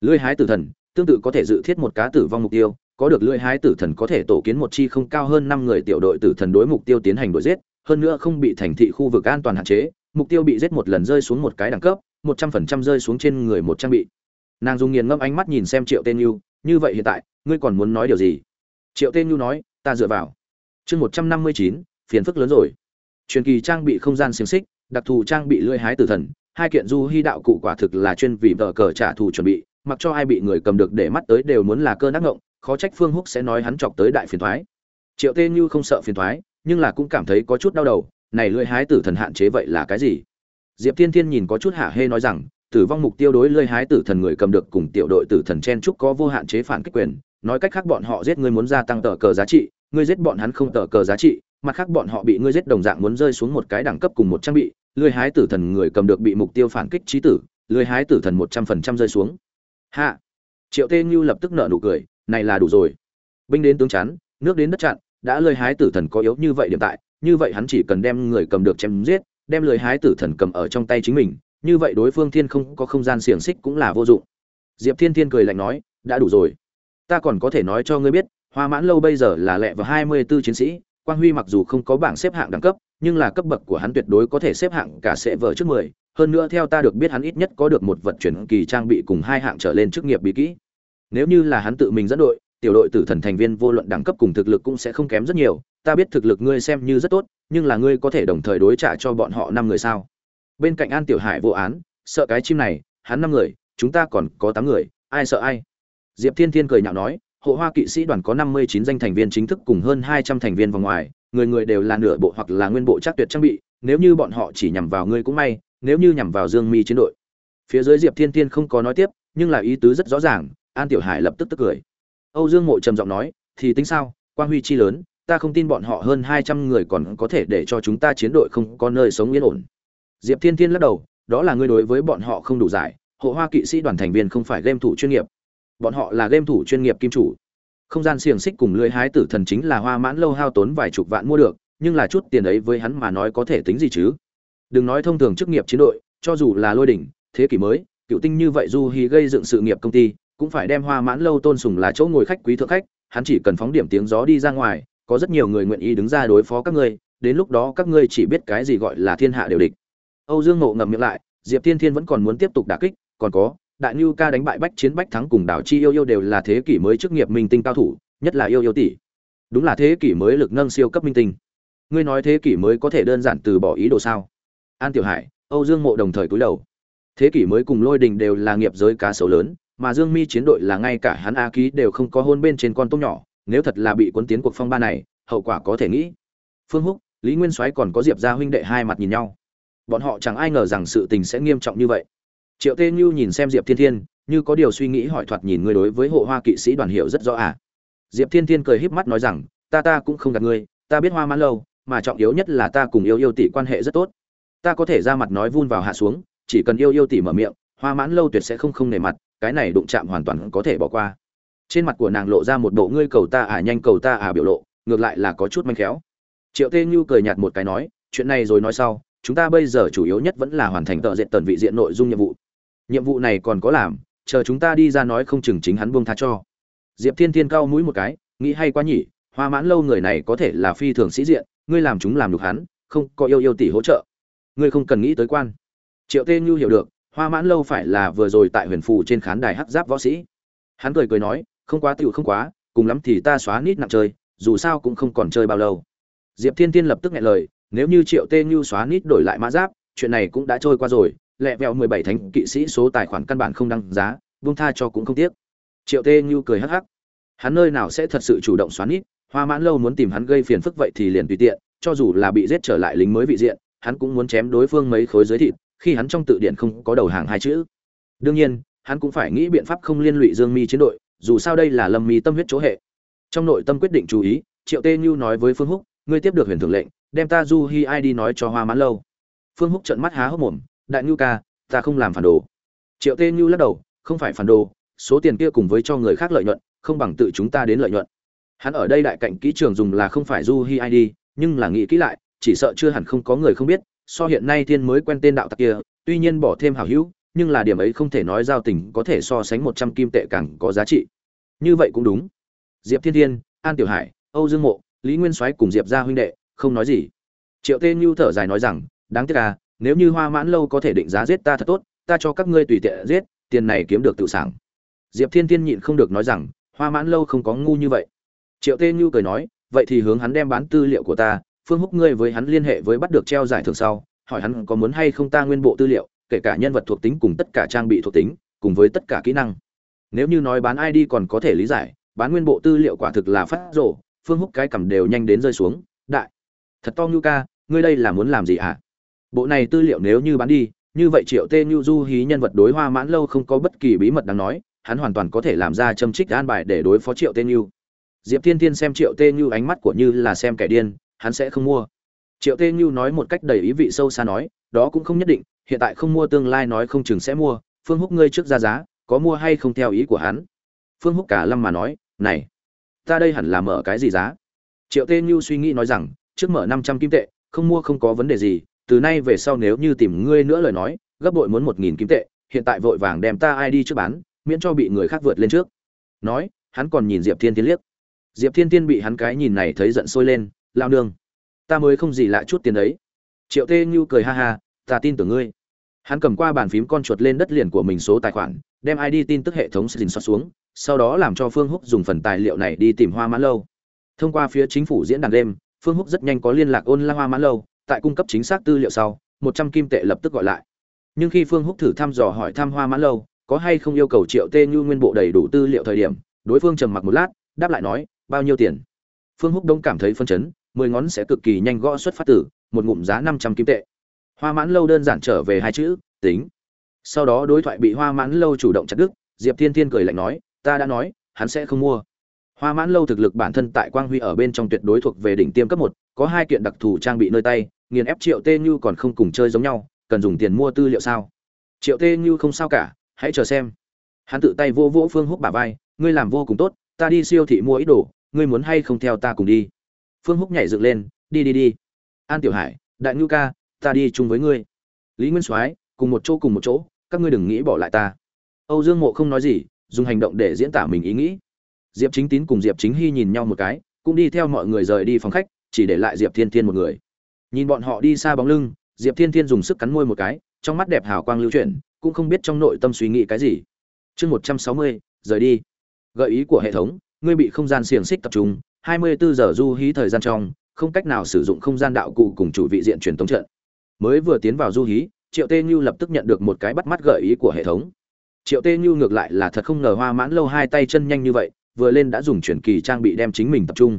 lưỡi hái tử thần, tương tự có thể dự thiết một cá tử vong mục tiêu, có được lưỡi hái tử thần có thể tổ kiến một chi không cao hơn năm người tiểu đội tử thần đối mục tiêu tiến hành đuổi giết, hơn nữa không bị thành thị khu vực an toàn hạn chế, mục tiêu bị giết một lần rơi xuống một cái đẳng cấp, một trăm phần trăm rơi xuống trên người một trang bị nàng dùng nghiền ngâm ánh mắt nhìn xem triệu tên yêu như vậy hiện tại, ngươi còn muốn nói điều gì? Triệu tên nhu nói, ta dựa vào. Chương một trăm năm mươi chín, phiền phức lớn rồi. Truyền kỳ trang bị không gian xiềng xích, đặc thù trang bị lưỡi hái tử thần, hai kiện du hy đạo cụ quả thực là chuyên vì vợ cờ trả thù chuẩn bị, mặc cho ai bị người cầm được để mắt tới đều muốn là cơn ác ngộng, khó trách phương húc sẽ nói hắn chọc tới đại phiền thoái. Triệu tê như không sợ phiền thoái, nhưng là cũng cảm thấy có chút đau đầu, này lưỡi hái tử thần hạn chế vậy là cái gì? Diệp thiên thiên nhìn có chút hạ hê nói rằng tử vong mục tiêu đối lơi hái tử thần người cầm được cùng tiểu đội tử thần chen trúc có vô hạn chế phản kích quyền. Nói cách khác bọn họ giết ngươi muốn gia tăng tờ cờ giá trị ngươi giết bọn hắn không tờ cờ giá trị, mặt khác bọn họ bị ngươi giết đồng dạng muốn rơi xuống một cái đẳng cấp cùng một trang bị. Lưỡi hái tử thần người cầm được bị mục tiêu phản kích trí tử, lưỡi hái tử thần một trăm phần trăm rơi xuống. Hạ. Triệu tê như lập tức nợ nụ cười, này là đủ rồi. Binh đến tướng chắn, nước đến đất chặn, đã lưỡi hái tử thần có yếu như vậy điểm tại, như vậy hắn chỉ cần đem người cầm được chém giết, đem lưỡi hái tử thần cầm ở trong tay chính mình như vậy đối phương thiên không có không gian xiềng xích cũng là vô dụng. Diệp thiên thiên cười lạnh nói, đã đủ rồi. Ta còn có thể nói cho ngươi biết, hoa mãn lâu bây giờ là lẹ và hai mươi 24 chiến sĩ, quang huy mặc dù không có bảng xếp hạng đẳng cấp, nhưng là cấp bậc của hắn tuyệt đối có thể xếp hạng cả sẽ vợ trước mười. Hơn nữa theo ta được biết hắn ít nhất có được một vật chuyển kỳ trang bị cùng hai hạng trở lên chức nghiệp bí kỹ. Nếu như là hắn tự mình dẫn đội, tiểu đội tử thần thành viên vô luận đẳng cấp cùng thực lực cũng sẽ không kém rất nhiều. Ta biết thực lực ngươi xem như rất tốt, nhưng là ngươi có thể đồng thời đối trả cho bọn họ năm người sao? Bên cạnh an tiểu hải vô án, sợ cái chim này, hắn năm người, chúng ta còn có tám người, ai sợ ai? Diệp thiên thiên cười nhạo nói, hộ hoa kỵ sĩ đoàn có năm mươi chín danh thành viên chính thức cùng hơn hai trăm thành viên vòng ngoài, người người đều là nửa bộ hoặc là nguyên bộ chắc tuyệt trang bị, nếu như bọn họ chỉ nhằm vào ngươi cũng may, nếu như nhằm vào dương mi chiến đội. Phía dưới diệp thiên thiên không có nói tiếp, nhưng là ý tứ rất rõ ràng, an tiểu hải lập tức tức cười. Âu dương mộ trầm giọng nói, thì tính sao, quang huy chi lớn, ta không tin bọn họ hơn hai trăm người còn có thể để cho chúng ta chiến đội không có nơi sống yên ổn diệp thiên thiên lắc đầu, đó là ngươi đối với bọn họ không đủ giải, hộ hoa kỵ sĩ đoàn thành viên không phải game thủ chuyên nghiệp. Bọn họ là game thủ chuyên nghiệp kim chủ. Không gian xiềng xích cùng lưới hái tử thần chính là hoa mãn lâu hao tốn vài chục vạn mua được, nhưng là chút tiền ấy với hắn mà nói có thể tính gì chứ? Đừng nói thông thường chức nghiệp chiến đội, cho dù là lôi đỉnh, thế kỷ mới, cựu tinh như vậy du hy gây dựng sự nghiệp công ty, cũng phải đem hoa mãn lâu tôn sùng là chỗ ngồi khách quý thượng khách, hắn chỉ cần phóng điểm tiếng gió đi ra ngoài, có rất nhiều người nguyện ý đứng ra đối phó các ngươi, đến lúc đó các ngươi chỉ biết cái gì gọi là thiên hạ đều địch âu dương ngộ ngậm miệng lại, diệp thiên thiên vẫn còn muốn tiếp tục đả kích, còn có, đại Nưu ca đánh bại bách chiến bách thắng cùng Đào chi yêu yêu đều là thế kỷ mới chức nghiệp minh tinh cao thủ, nhất là yêu yêu tỷ. Đúng là thế kỷ mới lực nâng siêu cấp minh tinh. Ngươi nói thế kỷ mới có thể đơn giản từ bỏ ý đồ sao? An tiểu hải, âu dương mộ đồng thời cúi đầu. Thế kỷ mới cùng lôi đình đều là nghiệp giới cá sấu lớn, mà dương mi chiến đội là ngay cả hắn a ký đều không có hôn bên trên con tôm nhỏ, nếu thật là bị cuốn tiến cuộc phong ba này, hậu quả có thể nghĩ. Phương húc, lý nguyên soái còn có diệp gia huynh đệ hai mặt nhìn nhau bọn họ chẳng ai ngờ rằng sự tình sẽ nghiêm trọng như vậy. Triệu tê như nhìn xem diệp thiên thiên, như có điều suy nghĩ hỏi thoạt nhìn ngươi đối với hộ hoa kỵ sĩ đoàn hiệu rất rõ à. Diệp thiên thiên cười híp mắt nói rằng, ta ta cũng không gạt ngươi, ta biết hoa mãn lâu, mà trọng yếu nhất là ta cùng yêu yêu tỷ quan hệ rất tốt. Ta có thể ra mặt nói vun vào hạ xuống, chỉ cần yêu yêu tỷ mở miệng, hoa mãn lâu tuyệt sẽ không không nề mặt, cái này đụng chạm hoàn toàn có thể bỏ qua. Trên mặt của nàng lộ ra một bộ, ngươi cầu ta à nhanh cầu ta à biểu lộ, ngược lại là có chút manh khéo. Triệu tê như cười nhạt một cái nói, chuyện này rồi nói sau chúng ta bây giờ chủ yếu nhất vẫn là hoàn thành tợ diện tần vị diện nội dung nhiệm vụ. Nhiệm vụ này còn có làm, chờ chúng ta đi ra nói không chừng chính hắn buông tha cho. Diệp thiên thiên cao mũi một cái, nghĩ hay quá nhỉ, hoa mãn lâu người này có thể là phi thường sĩ diện, ngươi làm chúng làm được hắn, không có yêu yêu tỷ hỗ trợ. Ngươi không cần nghĩ tới quan. Triệu tê như hiểu được, hoa mãn lâu phải là vừa rồi tại huyền phù trên khán đài hắc giáp võ sĩ. Hắn cười cười nói, không quá tựu không quá, cùng lắm thì ta xóa nít nặng chơi, dù sao cũng không còn chơi bao lâu. Diệp thiên tiên lập tức nghe lời nếu như triệu tê như xóa nít đổi lại mã giáp, chuyện này cũng đã trôi qua rồi, lẹ vẹo mười bảy thánh kỵ sĩ số tài khoản căn bản không đăng giá, buông tha cho cũng không tiếc. Triệu tê như cười hắc hắc. Hắn nơi nào sẽ thật sự chủ động xóa nít, hoa mãn lâu muốn tìm hắn gây phiền phức vậy thì liền tùy tiện, cho dù là bị giết trở lại lính mới vị diện, hắn cũng muốn chém đối phương mấy khối dưới thịt, khi hắn trong tự điện không có đầu hàng hai chữ. Đương nhiên, hắn cũng phải nghĩ biện pháp không liên lụy dương mi chiến đội, dù sao đây là lâm mi tâm huyết chỗ hệ. Trong nội tâm quyết định chú ý, triệu tê như nói với phương húc ngươi tiếp được huyền Thượng lệnh, đem ta du hi ai đi nói cho hoa mãn lâu. Phương húc trợn mắt há hốc mồm, đại ngưu ca, ta không làm phản đồ. Triệu tê ngưu lắc đầu, không phải phản đồ, số tiền kia cùng với cho người khác lợi nhuận, không bằng tự chúng ta đến lợi nhuận. Hắn ở đây đại cạnh kỹ trường dùng là không phải du hi ai đi, nhưng là nghĩ kỹ lại, chỉ sợ chưa hẳn không có người không biết, so hiện nay thiên mới quen tên đạo tặc kia, tuy nhiên bỏ thêm hảo hữu, nhưng là điểm ấy không thể nói giao tình có thể so sánh một trăm kim tệ càng có giá trị. Như vậy cũng đúng. Diệp thiên thiên, an tiểu hải, âu dương mộ lý nguyên soái cùng diệp gia huynh đệ, không nói gì. Triệu tê như thở dài nói rằng, đáng tiếc à nếu như hoa mãn lâu có thể định giá giết ta thật tốt, ta cho các ngươi tùy tiện giết, tiền này kiếm được tự sản diệp thiên thiên nhịn không được nói rằng, hoa mãn lâu không có ngu như vậy. Triệu tê như cười nói, vậy thì hướng hắn đem bán tư liệu của ta, phương húc ngươi với hắn liên hệ với bắt được treo giải thưởng sau, hỏi hắn có muốn hay không ta nguyên bộ tư liệu, kể cả nhân vật thuộc tính cùng tất cả trang bị thuộc tính, cùng với tất cả kỹ năng. Nếu như nói bán id còn có thể lý giải, bán nguyên bộ tư liệu quả thực là phát rổ phương húc cái cằm đều nhanh đến rơi xuống. Đại, thật to như ca, ngươi đây là muốn làm gì hả? À? bộ này tư liệu nếu như bán đi, như vậy triệu tê như du hí nhân vật đối hoa mãn lâu không có bất kỳ bí mật đáng nói, hắn hoàn toàn có thể làm ra châm trích an bài để đối phó triệu tê như diệp thiên thiên xem triệu tê như ánh mắt của như là xem kẻ điên, hắn sẽ không mua. Triệu tê như nói một cách đầy ý vị sâu xa nói, đó cũng không nhất định, hiện tại không mua tương lai nói không chừng sẽ mua. Phương húc ngươi trước ra giá, có mua hay không theo ý của hắn? Phương húc cả lâm mà nói, này ta đây hẳn là mở cái gì giá? Triệu tê như suy nghĩ nói rằng, trước mở năm trăm kim tệ, không mua không có vấn đề gì, từ nay về sau nếu như tìm ngươi nữa lời nói, gấp bội muốn một nghìn kim tệ, hiện tại vội vàng đem ta ai đi trước bán, miễn cho bị người khác vượt lên trước. Nói, hắn còn nhìn diệp thiên tiến liếc. Diệp thiên tiên bị hắn cái nhìn này thấy giận sôi lên lao nương, ta mới không gì lạ chút tiền đấy. Triệu tê như cười ha ha, ta tin tưởng ngươi. Hắn cầm qua bàn phím con chuột lên đất liền của mình số tài khoản, đem id tin tức hệ thống xin xót xuống sau đó làm cho phương húc dùng phần tài liệu này đi tìm hoa mãn lâu. Thông qua phía chính phủ diễn đàn đêm, phương húc rất nhanh có liên lạc ôn la hoa mãn lâu, tại cung cấp chính xác tư liệu sau, một trăm kim tệ lập tức gọi lại. Nhưng khi phương húc thử thăm dò hỏi thăm hoa mãn lâu, có hay không yêu cầu triệu tê như nguyên bộ đầy đủ tư liệu thời điểm, đối phương trầm mặc một lát, đáp lại nói, bao nhiêu tiền? Phương húc đông cảm thấy phân chấn, mười ngón sẽ cực kỳ nhanh gõ xuất phát tử một ngụm giá năm trăm kim tệ. Hoa mãn lâu đơn giản trở về hai chữ, tính. Sau đó đối thoại bị hoa mãn lâu chủ động chặt đứt, diệp thiên thiên cười lạnh nói ta đã nói, hắn sẽ không mua. Hoa mãn lâu thực lực bản thân tại quang huy ở bên trong tuyệt đối thuộc về đỉnh tiêm cấp một, có hai kiện đặc thù trang bị nơi tay, nghiền ép triệu tê như còn không cùng chơi giống nhau, cần dùng tiền mua tư liệu sao? Triệu tê như không sao cả, hãy chờ xem. Hắn tự tay vô vỗ phương húc bả vai, ngươi làm vô cùng tốt, ta đi siêu thị mua ít đồ, ngươi muốn hay không theo ta cùng đi? Phương húc nhảy dựng lên, đi đi đi. An tiểu hải, đại ngưu ca, ta đi chung với ngươi. Lý nguyên soái, cùng một chỗ cùng một chỗ, các ngươi đừng nghĩ bỏ lại ta. Âu dương mộ không nói gì dùng hành động để diễn tả mình ý nghĩ. Diệp chính tín cùng diệp chính hy nhìn nhau một cái, cũng đi theo mọi người rời đi phòng khách, chỉ để lại diệp thiên thiên một người. Nhìn bọn họ đi xa bóng lưng, diệp thiên thiên dùng sức cắn môi một cái, trong mắt đẹp hào quang lưu chuyển, cũng không biết trong nội tâm suy nghĩ cái gì. Chương một trăm sáu mươi, rời đi. Gợi ý của hệ thống, ngươi bị không gian xiềng xích tập trung 24 giờ du hí thời gian trong, không cách nào sử dụng không gian đạo cụ cùng chủ vị diện truyền tống trận. Mới vừa tiến vào du hí, triệu tê như lập tức nhận được một cái bắt mắt gợi ý của hệ thống triệu tê như ngược lại là thật không ngờ hoa mãn lâu hai tay chân nhanh như vậy, vừa lên đã dùng chuyển kỳ trang bị đem chính mình tập trung.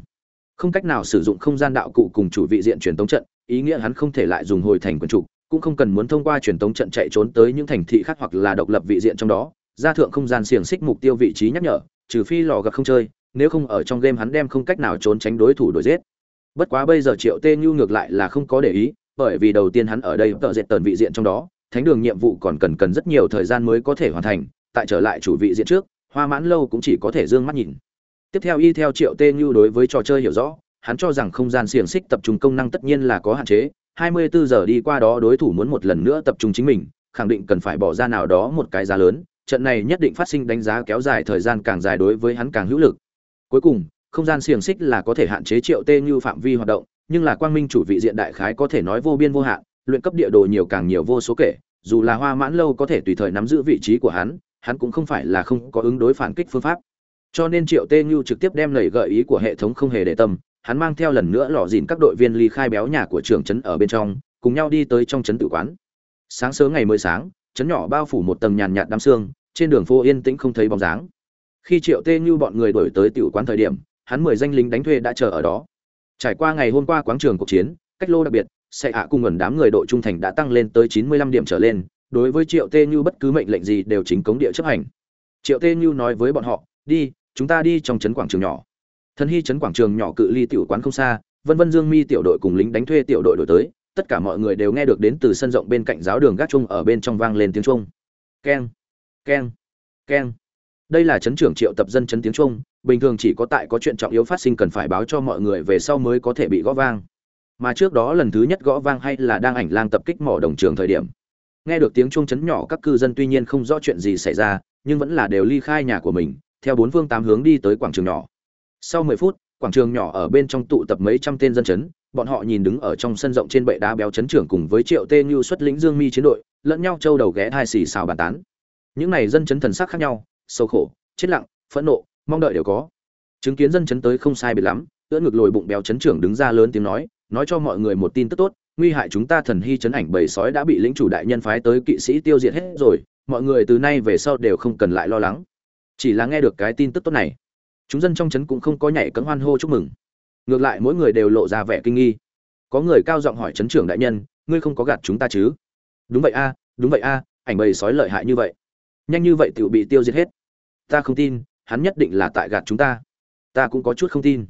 Không cách nào sử dụng không gian đạo cụ cùng chủ vị diện truyền tống trận, ý nghĩa hắn không thể lại dùng hồi thành quần chủ, cũng không cần muốn thông qua truyền tống trận chạy trốn tới những thành thị khác hoặc là độc lập vị diện trong đó ra thượng không gian xiềng xích mục tiêu vị trí nhắc nhở, trừ phi lò gặp không chơi, nếu không ở trong game hắn đem không cách nào trốn tránh đối thủ đuổi giết. Bất quá bây giờ triệu tê nhu ngược lại là không có để ý, bởi vì đầu tiên hắn ở đây tợ dệt tần vị diện trong đó thánh đường nhiệm vụ còn cần cần rất nhiều thời gian mới có thể hoàn thành, tại trở lại chủ vị diện trước, hoa mãn lâu cũng chỉ có thể d ư ơ n g mắt nhìn. Tiếp theo y theo triệu tê như đối với trò chơi hiểu rõ, hắn cho rằng không gian xiềng xích tập trung công năng tất nhiên là có hạn chế 24 giờ đi qua đó đối thủ muốn một lần nữa tập trung chính mình, khẳng định cần phải bỏ ra nào đó một cái giá lớn, trận này nhất định phát sinh đánh giá kéo dài thời gian càng dài đối với hắn càng hữu lực. Cuối cùng, không gian xiềng xích là có thể hạn chế triệu tê như phạm vi hoạt động, nhưng là quang minh chủ vị diện đại khái có thể nói vô biên vô hạn luyện cấp địa đồ nhiều càng nhiều vô số kể, dù là hoa mãn lâu có thể tùy thời nắm giữ vị trí của hắn hắn cũng không phải là không có ứng đối phản kích phương pháp. Cho nên triệu tê nhu trực tiếp đem lời gợi ý của hệ thống không hề để tâm, hắn mang theo lần nữa lò dìn các đội viên ly khai béo nhà của trường trấn ở bên trong, cùng nhau đi tới trong trấn tử quán. Sáng sớm ngày mới sáng, trấn nhỏ bao phủ một tầng nhàn nhạt đám xương trên đường phố yên tĩnh không thấy bóng dáng. Khi triệu tê như bọn người đổi tới tiểu quán thời điểm, hắn mười danh lính đánh thuê đã chờ ở đó. Trải qua ngày hôm qua quáng trường cuộc chiến, cách lô đặc biệt sẽ hạ cùng ẩn đám người độ trung thành đã tăng lên tới chín mươi lăm điểm trở lên, đối với triệu tê như bất cứ mệnh lệnh gì đều chính cống địa chấp hành. Triệu tê như nói với bọn họ, đi, chúng ta đi trong trấn quảng trường nhỏ. Thần hy trấn quảng trường nhỏ cự ly tiểu quán không xa, vân vân dương mi tiểu đội cùng lính đánh thuê tiểu đội đổi tới, tất cả mọi người đều nghe được đến từ sân rộng bên cạnh giáo đường gác chung ở bên trong vang lên tiếng trung keng keng keng. Đây là chấn trưởng triệu tập dân chấn tiếng trung bình thường chỉ có tại có chuyện trọng yếu phát sinh cần phải báo cho mọi người về sau mới có thể bị gõ vang mà trước đó lần thứ nhất gõ vang hay là đang ảnh lang tập kích mỏ đồng trường thời điểm. Nghe được tiếng chuông chấn nhỏ, các cư dân tuy nhiên không rõ chuyện gì xảy ra, nhưng vẫn là đều ly khai nhà của mình, theo bốn phương tám hướng đi tới quảng trường nhỏ. Sau mười phút, quảng trường nhỏ ở bên trong tụ tập mấy trăm tên dân chấn, bọn họ nhìn đứng ở trong sân rộng trên bệ đá béo chấn trưởng cùng với triệu tê như xuất lĩnh dương mi chiến đội, lẫn nhau trâu đầu ghé hai xì xào bàn tán. Những này dân chấn thần sắc khác nhau sâu khổ, chết lặng, phẫn nộ, mong đợi đều có. Chứng kiến dân chấn tới không sai biệt lắm, ưỡn ngực lồi bụng béo chấn trưởng đứng ra lớn tiếng nói nói cho mọi người một tin tức tốt, nguy hại chúng ta thần hy chấn ảnh bầy sói đã bị lĩnh chủ đại nhân phái tới kỵ sĩ tiêu diệt hết rồi, mọi người từ nay về sau đều không cần lại lo lắng. Chỉ là nghe được cái tin tức tốt này, chúng dân trong chấn cũng không có nhảy cẫng hoan hô chúc mừng. Ngược lại mỗi người đều lộ ra vẻ kinh nghi. Có người cao giọng hỏi chấn trưởng đại nhân, ngươi không có gạt chúng ta chứ? Đúng vậy a, đúng vậy a, ảnh bầy sói lợi hại như vậy. Nhanh như vậy tựu bị tiêu diệt hết. Ta không tin, hắn nhất định là tại gạt chúng ta. Ta cũng có chút không tin.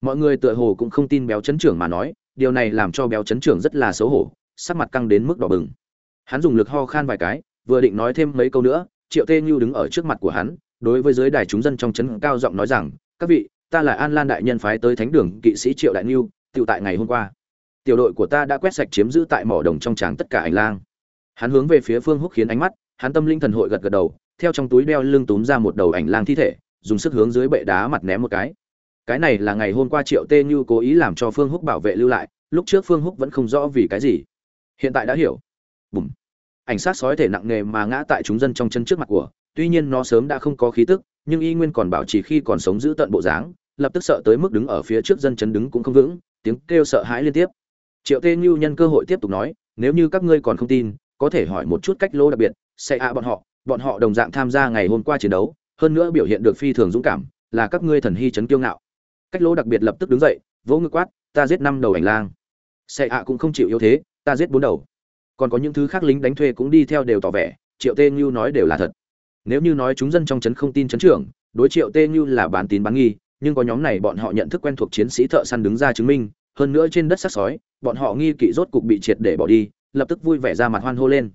Mọi người tựa hồ cũng không tin béo chấn trưởng mà nói điều này làm cho béo chấn trưởng rất là xấu hổ, sắc mặt căng đến mức đỏ bừng. Hắn dùng lực ho khan vài cái, vừa định nói thêm mấy câu nữa, triệu tê như đứng ở trước mặt của hắn, đối với giới đài chúng dân trong trấn cao giọng nói rằng, các vị, ta là an lan đại nhân phái tới thánh đường, kỵ sĩ triệu đại như tự tại ngày hôm qua. Tiểu đội của ta đã quét sạch chiếm giữ tại mỏ đồng trong tràng tất cả hành lang. Hắn hướng về phía phương húc khiến ánh mắt, hắn tâm linh thần hội gật gật đầu, theo trong túi đeo lưng túm ra một đầu ảnh lang thi thể, dùng sức hướng dưới bệ đá mặt ném một cái cái này là ngày hôm qua triệu tê như cố ý làm cho phương húc bảo vệ lưu lại, lúc trước phương húc vẫn không rõ vì cái gì. Hiện tại đã hiểu. Bùm. Ảnh sát sói thể nặng nề mà ngã tại chúng dân trong chân trước mặt của, tuy nhiên nó sớm đã không có khí tức, nhưng y nguyên còn bảo trì khi còn sống giữ tận bộ dáng, lập tức sợ tới mức đứng ở phía trước dân chấn đứng cũng không vững, tiếng kêu sợ hãi liên tiếp. Triệu tê như nhân cơ hội tiếp tục nói, nếu như các ngươi còn không tin, có thể hỏi một chút cách lô đặc biệt, sẽ ạ bọn họ bọn họ đồng dạng tham gia ngày hôm qua chiến đấu, hơn nữa biểu hiện được phi thường dũng cảm, là các ngươi thần hy chấn kiêu ngạo cách lỗ đặc biệt lập tức đứng dậy, vỗ ngực quát, ta giết năm đầu ảnh lang. Xe ạ cũng không chịu yếu thế, ta giết bốn đầu. Còn có những thứ khác lính đánh thuê cũng đi theo đều tỏ vẻ, triệu tê như nói đều là thật. Nếu như nói chúng dân trong trấn không tin trấn trưởng, đối triệu tê như là bán tín bán nghi, nhưng có nhóm này bọn họ nhận thức quen thuộc chiến sĩ thợ săn đứng ra chứng minh, hơn nữa trên đất sắc sói, bọn họ nghi kỵ rốt cục bị triệt để bỏ đi, lập tức vui vẻ ra mặt hoan hô lên.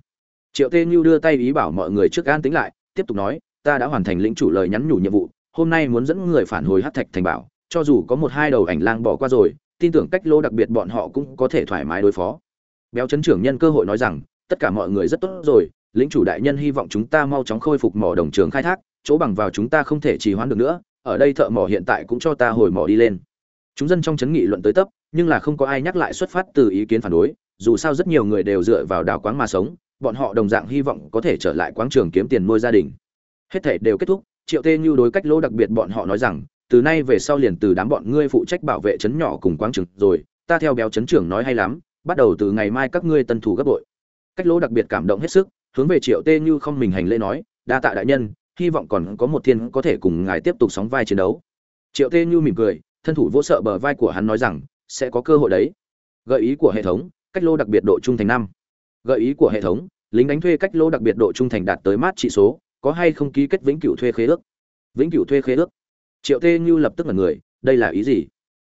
Triệu tê như đưa tay ý bảo mọi người trước an tính lại, tiếp tục nói, ta đã hoàn thành lĩnh chủ lời nhắn nhủ nhiệm vụ, hôm nay muốn dẫn người phản hồi hát thạch thành bảo cho dù có một hai đầu ảnh lang bỏ qua rồi, tin tưởng cách lô đặc biệt bọn họ cũng có thể thoải mái đối phó. Béo chấn trưởng nhân cơ hội nói rằng, tất cả mọi người rất tốt rồi, lĩnh chủ đại nhân hy vọng chúng ta mau chóng khôi phục mỏ đồng trường khai thác, chỗ bằng vào chúng ta không thể trì hoãn được nữa, ở đây thợ mỏ hiện tại cũng cho ta hồi mỏ đi lên. Chúng dân trong chấn nghị luận tới tấp, nhưng là không có ai nhắc lại xuất phát từ ý kiến phản đối, dù sao rất nhiều người đều dựa vào đào quáng mà sống, bọn họ đồng dạng hy vọng có thể trở lại quáng trường kiếm tiền nuôi gia đình. Hết thể đều kết thúc, triệu tê như đối cách lỗ đặc biệt bọn họ nói rằng từ nay về sau liền từ đám bọn ngươi phụ trách bảo vệ trấn nhỏ cùng quáng trường rồi, ta theo béo trấn trưởng nói hay lắm, bắt đầu từ ngày mai các ngươi tân thủ gấp bội. Cách lỗ đặc biệt cảm động hết sức, hướng về triệu tê như không mình hành lễ nói, đa tạ đại nhân, hy vọng còn có một thiên có thể cùng ngài tiếp tục sóng vai chiến đấu. Triệu tê như mỉm cười, thân thủ vỗ sợ bờ vai của hắn nói rằng, sẽ có cơ hội đấy. Gợi ý của hệ thống, cách lô đặc biệt độ trung thành năm. Gợi ý của hệ thống, lính đánh thuê cách lô đặc biệt độ trung thành đạt tới mát trị số, có hay không ký kết vĩnh cửu thuê khế ước? Vĩnh cửu thuê khế ước triệu tê như lập tức là người, đây là ý gì?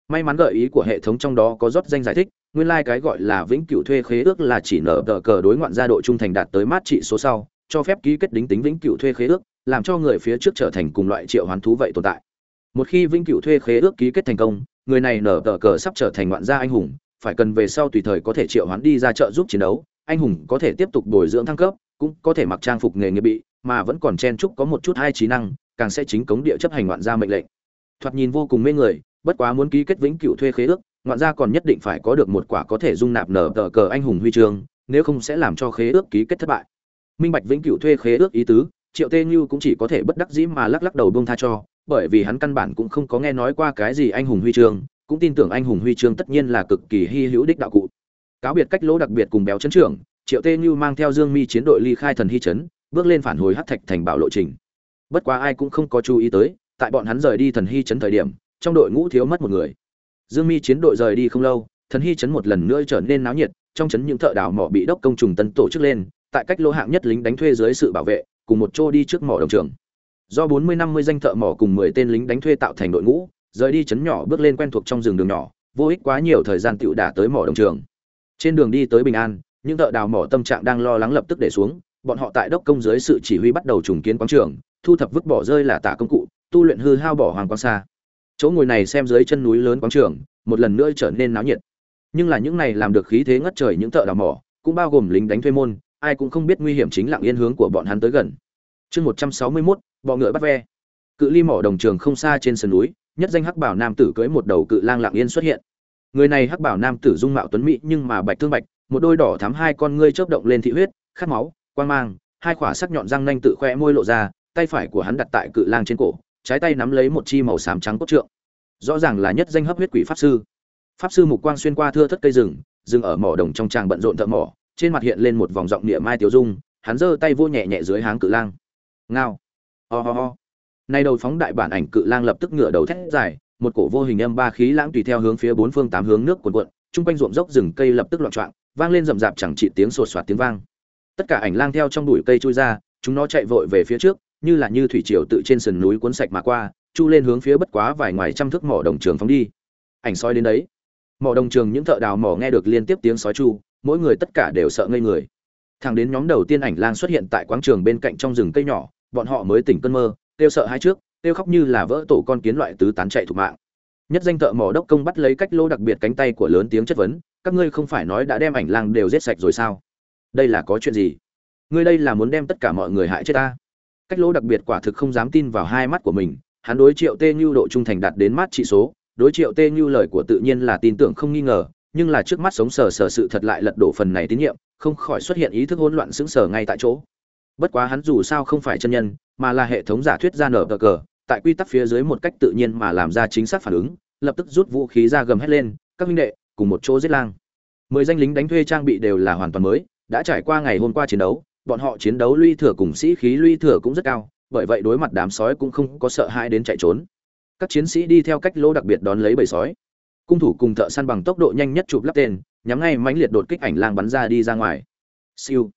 May mắn gợi ý của hệ thống trong đó có rót danh giải thích, nguyên lai、like、cái gọi là vĩnh cửu thuê khế ước là chỉ nở tờ cờ đối ngoạn gia độ trung thành đạt tới mát trị số sau, cho phép ký kết đính tính vĩnh cửu thuê khế ước, làm cho người phía trước trở thành cùng loại triệu hoán thú vậy tồn tại. Một khi vĩnh cửu thuê khế ước ký kết thành công, người này nở tờ cờ sắp trở thành ngoạn gia anh hùng, phải cần về sau tùy thời có thể triệu hoán đi ra trợ giúp chiến đấu, anh hùng có thể tiếp tục bồi dưỡng thăng cấp, cũng có thể mặc trang phục nghề nghiệp bị, mà vẫn còn chen chúc có một chút hai trí năng càng sẽ chính cống địa chấp hành ngoạn gia mệnh lệnh. Thoạt nhìn vô cùng mê người, bất quá muốn ký kết vĩnh cửu thuê khế ước, ngoạn gia còn nhất định phải có được một quả có thể dung nạp nở tờ cờ anh hùng huy chương, nếu không sẽ làm cho khế ước ký kết thất bại. Minh bạch vĩnh cửu thuê khế ước ý tứ, triệu tê như cũng chỉ có thể bất đắc dĩ mà lắc lắc đầu buông tha cho, bởi vì hắn căn bản cũng không có nghe nói qua cái gì anh hùng huy chương, cũng tin tưởng anh hùng huy chương tất nhiên là cực kỳ hy hữu đích đạo cụ. Cáo biệt cách lỗ đặc biệt cùng béo chấn trưởng, triệu tê như mang theo dương mi chiến đội ly khai thần hy chấn, bước lên phản hồi hát thạch thành bảo lộ trình bất quá ai cũng không có chú ý tới, tại bọn hắn rời đi thần hy chấn thời điểm, trong đội ngũ thiếu mất một người. Dương mi chiến đội rời đi không lâu, thần hy chấn một lần nữa trở nên náo nhiệt, trong chấn những thợ đào mỏ bị đốc công trùng tân tổ chức lên, tại cách lô hạng nhất lính đánh thuê dưới sự bảo vệ, cùng một chỗ đi trước mỏ đồng trường. Do 40-50 danh thợ mỏ cùng 10 tên lính đánh thuê tạo thành đội ngũ, rời đi chấn nhỏ bước lên quen thuộc trong rừng đường nhỏ, vô ích quá nhiều thời gian tựu đả tới mỏ đồng trường. Trên đường đi tới bình an, những thợ đào mỏ tâm trạng đang lo lắng lập tức để xuống, bọn họ tại đốc công dưới sự chỉ huy bắt đầu trùng kiến quán trường thu thập vứt bỏ rơi là tả công cụ, tu luyện hư hao bỏ hoàng quang xa. Chỗ ngồi này xem dưới chân núi lớn quang trường, một lần nữa trở nên náo nhiệt. Nhưng là những này làm được khí thế ngất trời những thợ đào mỏ, cũng bao gồm lính đánh thuê môn, ai cũng không biết nguy hiểm chính lặng yên hướng của bọn hắn tới gần. Chương một trăm sáu mươi mốt, bọ ngựa bắt ve. Cự ly mỏ đồng trường không xa trên sườn núi, nhất danh hắc bảo nam tử cưỡi một đầu cự lang lặng yên xuất hiện. Người này hắc bảo nam tử dung mạo tuấn mỹ nhưng mà bạch thương bạch, một đôi đỏ thắm hai con ngươi chớp động lên thị huyết, khát máu, quang mang, hai khỏa sắc nhọn răng nanh tự khoe môi lộ ra tay phải của hắn đặt tại cự lang trên cổ, trái tay nắm lấy một chi màu xám trắng cốt trượng. Rõ ràng là nhất danh hấp huyết quỷ pháp sư. Pháp sư mục quang xuyên qua thưa thất cây rừng dừng ở mỏ đồng trong tràng bận rộn thợ mỏ, trên mặt hiện lên một vòng giọng địa mai tiểu dung, hắn giơ tay vô nhẹ nhẹ dưới háng cự lang. Ngao. Ho、oh、ho、oh、ho、oh. ho nay đầu phóng đại bản ảnh cự lang lập tức ngửa đầu thét dài, một cổ vô hình âm ba khí lãng tùy theo hướng phía bốn phương tám hướng nước cuồn cuộn, chung quanh ruộng dốc rừng cây lập tức loạn trọn vang lên rầm rạp chẳng trị tiếng sột soạt tiếng vang. Tất cả ảnh lang theo trong bụi cây chui ra, chúng nó chạy vội về phía trước như là như thủy triều tự trên sườn núi cuốn sạch mà qua, chu lên hướng phía bất quá vài ngoài trăm thước mỏ đồng trường phóng đi. Ảnh soi đến đấy. Mỏ đồng trường những thợ đào mỏ nghe được liên tiếp tiếng sói chu, mỗi người tất cả đều sợ ngây người. Thẳng đến nhóm đầu tiên ảnh lang xuất hiện tại quảng trường bên cạnh trong rừng cây nhỏ, bọn họ mới tỉnh cơn mơ, kêu sợ hai trước, kêu khóc như là vỡ tổ con kiến loại tứ tán chạy thủ mạng. Nhất danh thợ mỏ đốc công bắt lấy cách lô đặc biệt cánh tay của lớn tiếng chất vấn, các ngươi không phải nói đã đem ảnh lang đều giết sạch rồi sao? Đây là có chuyện gì? Ngươi đây là muốn đem tất cả mọi người hại chết ta? Cách lỗ đặc biệt quả thực không dám tin vào hai mắt của mình, hắn đối triệu tê như độ trung thành đạt đến mắt trị số, đối triệu tê như lời của tự nhiên là tin tưởng không nghi ngờ, nhưng là trước mắt sống sờ sờ sự thật lại lật đổ phần này tín nhiệm, không khỏi xuất hiện ý thức hỗn loạn sững sờ ngay tại chỗ. Bất quá hắn dù sao không phải chân nhân, mà là hệ thống giả thuyết ra nở cờ cờ, tại quy tắc phía dưới một cách tự nhiên mà làm ra chính xác phản ứng, lập tức rút vũ khí ra gầm hét lên, các huynh đệ, cùng một chỗ giết lang. Mười danh lính đánh thuê trang bị đều là hoàn toàn mới, đã trải qua ngày hôm qua chiến đấu bọn họ chiến đấu luy thừa cùng sĩ khí luy thừa cũng rất cao, bởi vậy đối mặt đám sói cũng không có sợ hãi đến chạy trốn. Các chiến sĩ đi theo cách lỗ đặc biệt đón lấy bầy sói. Cung thủ cùng thợ săn bằng tốc độ nhanh nhất chụp lắp tên, nhắm ngay mãnh liệt đột kích ảnh lang bắn ra đi ra ngoài. Siêu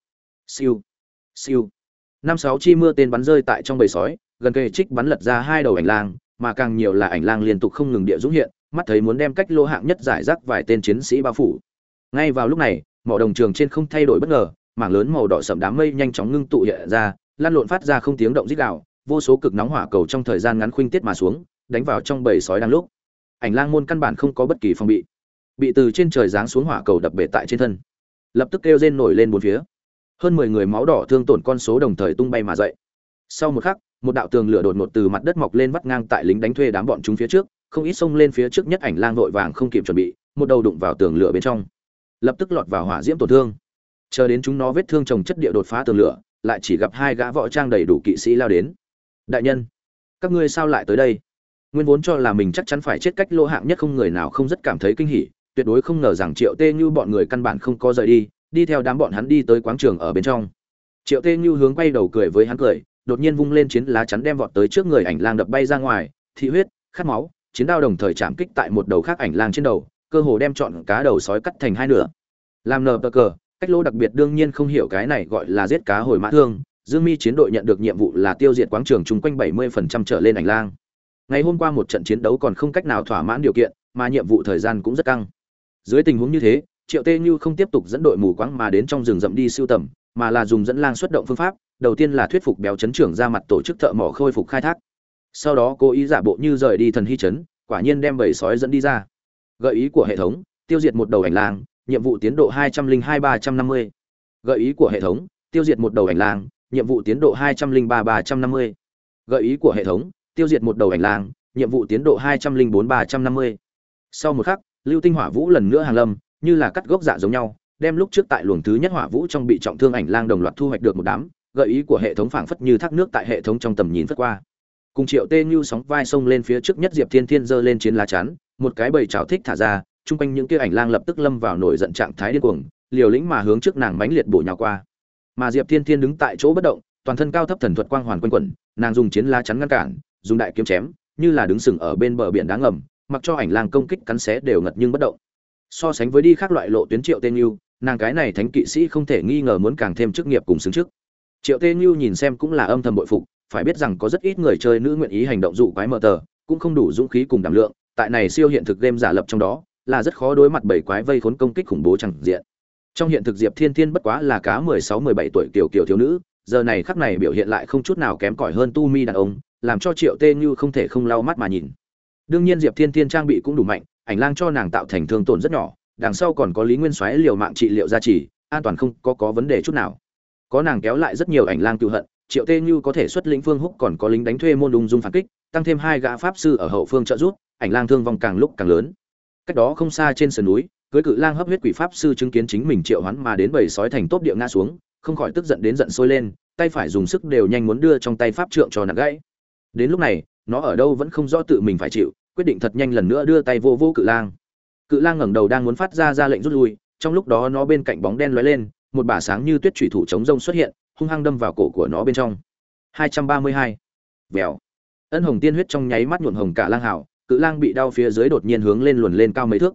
siêu siêu. Năm sáu chi mưa tên bắn rơi tại trong bầy sói, gần kề trích bắn lật ra hai đầu ảnh lang, mà càng nhiều là ảnh lang liên tục không ngừng địa dũng hiện, mắt thấy muốn đem cách lô hạng nhất giải rác vài tên chiến sĩ bao phủ. Ngay vào lúc này, mỏ đồng trường trên không thay đổi bất ngờ mảng lớn màu đỏ sậm đám mây nhanh chóng ngưng tụ hiện ra, lan lộn phát ra không tiếng động rít gào, vô số cực nóng hỏa cầu trong thời gian ngắn khuynh tiết mà xuống, đánh vào trong bầy sói đang lúc. Ảnh lang môn căn bản không có bất kỳ phòng bị bị từ trên trời giáng xuống hỏa cầu đập bể tại trên thân. Lập tức kêu rên nổi lên bốn phía. Hơn mười người máu đỏ thương tổn con số đồng thời tung bay mà dậy. Sau một khắc, một đạo tường lửa đột ngột từ mặt đất mọc lên vắt ngang tại lính đánh thuê đám bọn chúng phía trước, không ít xông lên phía trước nhất ảnh lang vội vàng không kịp chuẩn bị, một đầu đụng vào tường lửa bên trong. Lập tức lọt vào hỏa diễm tổn thương chờ đến chúng nó vết thương trồng chất địa đột phá tường lửa, lại chỉ gặp hai gã võ trang đầy đủ kỵ sĩ lao đến. Đại nhân, các ngươi sao lại tới đây? Nguyên vốn cho là mình chắc chắn phải chết cách lô hạng nhất không người nào không rất cảm thấy kinh hỉ, tuyệt đối không ngờ rằng triệu tê như bọn người căn bản không có rời đi đi theo đám bọn hắn đi tới quán trường ở bên trong. Triệu tê như hướng quay đầu cười với hắn cười, đột nhiên vung lên chiến lá chắn đem vọt tới trước người ảnh lang đập bay ra ngoài, thị huyết, khát máu, chiến đao đồng thời chạm kích tại một đầu khác ảnh lang trên đầu, cơ hồ đem chọn cá đầu sói cắt thành hai nửa. Làm nờ bờ cờ cách lô đặc biệt đương nhiên không hiểu cái này gọi là giết cá hồi mã thương, dương mi chiến đội nhận được nhiệm vụ là tiêu diệt quáng trường chung quanh 70% trở lên ảnh lang. Ngày hôm qua một trận chiến đấu còn không cách nào thỏa mãn điều kiện, mà nhiệm vụ thời gian cũng rất căng. Dưới tình huống như thế, triệu tê như không tiếp tục dẫn đội mù quáng mà đến trong rừng rậm đi siêu tầm, mà là dùng dẫn lang xuất động phương pháp, đầu tiên là thuyết phục béo chấn trưởng ra mặt tổ chức thợ mỏ khôi phục khai thác. Sau đó cố ý giả bộ như rời đi thần hy chấn, quả nhiên đem bầy sói dẫn đi ra. Gợi ý của hệ thống, tiêu diệt một đầu ảnh lang nhiệm vụ tiến độ hai trăm linh hai ba trăm năm mươi. Gợi ý của hệ thống, tiêu diệt một đầu ảnh lang, nhiệm vụ tiến độ hai trăm linh ba ba trăm năm mươi. Gợi ý của hệ thống, tiêu diệt một đầu ảnh lang, nhiệm vụ tiến độ hai trăm linh bốn ba trăm năm mươi. Sau một khắc, lưu tinh hỏa vũ lần nữa hàng lâm, như là cắt gốc dạ giống nhau, đem lúc trước tại luồng thứ nhất hỏa vũ trong bị trọng thương ảnh lang đồng loạt thu hoạch được một đám, gợi ý của hệ thống phảng phất như thác nước tại hệ thống trong tầm nhìn phất qua. Cùng triệu tê như sóng vai sông lên phía trước nhất diệp thiên thiên giơ lên chiến lá chắn, một cái bầy trảo thích thả ra chung quanh những kia ảnh lang lập tức lâm vào nổi giận trạng thái điên cuồng liều lĩnh mà hướng trước nàng mãnh liệt bổ nhào qua. Mà diệp thiên thiên đứng tại chỗ bất động toàn thân cao thấp thần thuật quang hoàn quanh quẩn nàng dùng chiến la chắn ngăn cản dùng đại kiếm chém như là đứng sừng ở bên bờ biển đá ngầm mặc cho ảnh lang công kích cắn xé đều ngật nhưng bất động. So sánh với đi khác loại lộ tuyến triệu tên Nưu, nàng cái này thánh kỵ sĩ không thể nghi ngờ muốn càng thêm chức nghiệp cùng xứng trước. Triệu tên Nưu nhìn xem cũng là âm thầm bội phục phải biết rằng có rất ít người chơi nữ nguyện ý hành động dụ quái mờ tờ cũng không đủ dũng khí cùng đảm lượng tại này siêu hiện thực game giả lập trong đó là rất khó đối mặt bảy quái vây khốn công kích khủng bố chẳng diện. Trong hiện thực diệp thiên thiên bất quá là cá mười sáu, mười bảy tuổi kiểu kiểu thiếu nữ, giờ này khắc này biểu hiện lại không chút nào kém cỏi hơn tu mi đàn ông, làm cho triệu tê như không thể không lau mắt mà nhìn. Đương nhiên diệp thiên thiên trang bị cũng đủ mạnh, ảnh lang cho nàng tạo thành thương tổn rất nhỏ, đằng sau còn có lý nguyên soái liều mạng trị liệu gia trì, an toàn không có có vấn đề chút nào. Có nàng kéo lại rất nhiều ảnh lang cựu hận, triệu tê như có thể xuất lĩnh phương húc còn có lính đánh thuê môn ung dung phản kích, tăng thêm hai gã pháp sư ở hậu phương trợ giúp, ảnh lang thương vong càng lúc càng lớn cách đó không xa trên sườn núi, cưới cự lang hấp huyết quỷ pháp sư chứng kiến chính mình triệu hoán mà đến bầy sói thành tốt địa ngã xuống, không khỏi tức giận đến giận sôi lên, tay phải dùng sức đều nhanh muốn đưa trong tay pháp trượng cho nặng gãy. Đến lúc này, nó ở đâu vẫn không rõ tự mình phải chịu, quyết định thật nhanh lần nữa đưa tay vô vô cự lang. Cự lang ngẩng đầu đang muốn phát ra ra lệnh rút lui, trong lúc đó nó bên cạnh bóng đen lóe lên, một bả sáng như tuyết thủy thủ chống rông xuất hiện, hung hăng đâm vào cổ của nó bên trong. 232. vèo. Ân hồng tiên huyết trong nháy mắt nhuộm hồng cả lang hảo cự lang bị đau phía dưới đột nhiên hướng lên luồn lên cao mấy thước.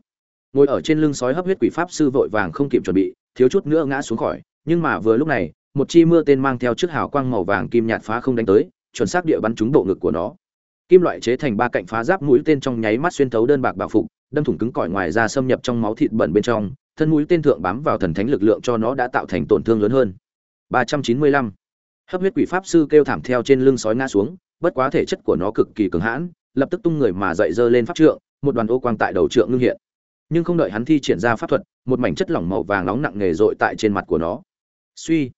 Ngồi ở trên lưng sói hấp huyết quỷ pháp sư vội vàng không kịp chuẩn bị, thiếu chút nữa ngã xuống khỏi. Nhưng mà vừa lúc này, một chi mưa tên mang theo chiếc hào quang màu vàng kim nhạt phá không đánh tới, chuẩn xác địa bắn trúng bộ ngực của nó. Kim loại chế thành ba cạnh phá giáp mũi tên trong nháy mắt xuyên thấu đơn bạc bảo phục, đâm thủng cứng cỏi ngoài ra xâm nhập trong máu thịt bẩn bên trong, thân mũi tên thượng bám vào thần thánh lực lượng cho nó đã tạo thành tổn thương lớn hơn. 395. hấp huyết quỷ pháp sư kêu thảm theo trên lưng sói ngã xuống, bất quá thể chất của nó cực kỳ cứng hãn lập tức tung người mà dậy dơ lên pháp trượng, một đoàn ô quang tại đầu trượng ngưng hiện. Nhưng không đợi hắn thi triển ra pháp thuật, một mảnh chất lỏng màu vàng nóng nặng nề dội tại trên mặt của nó. Suy.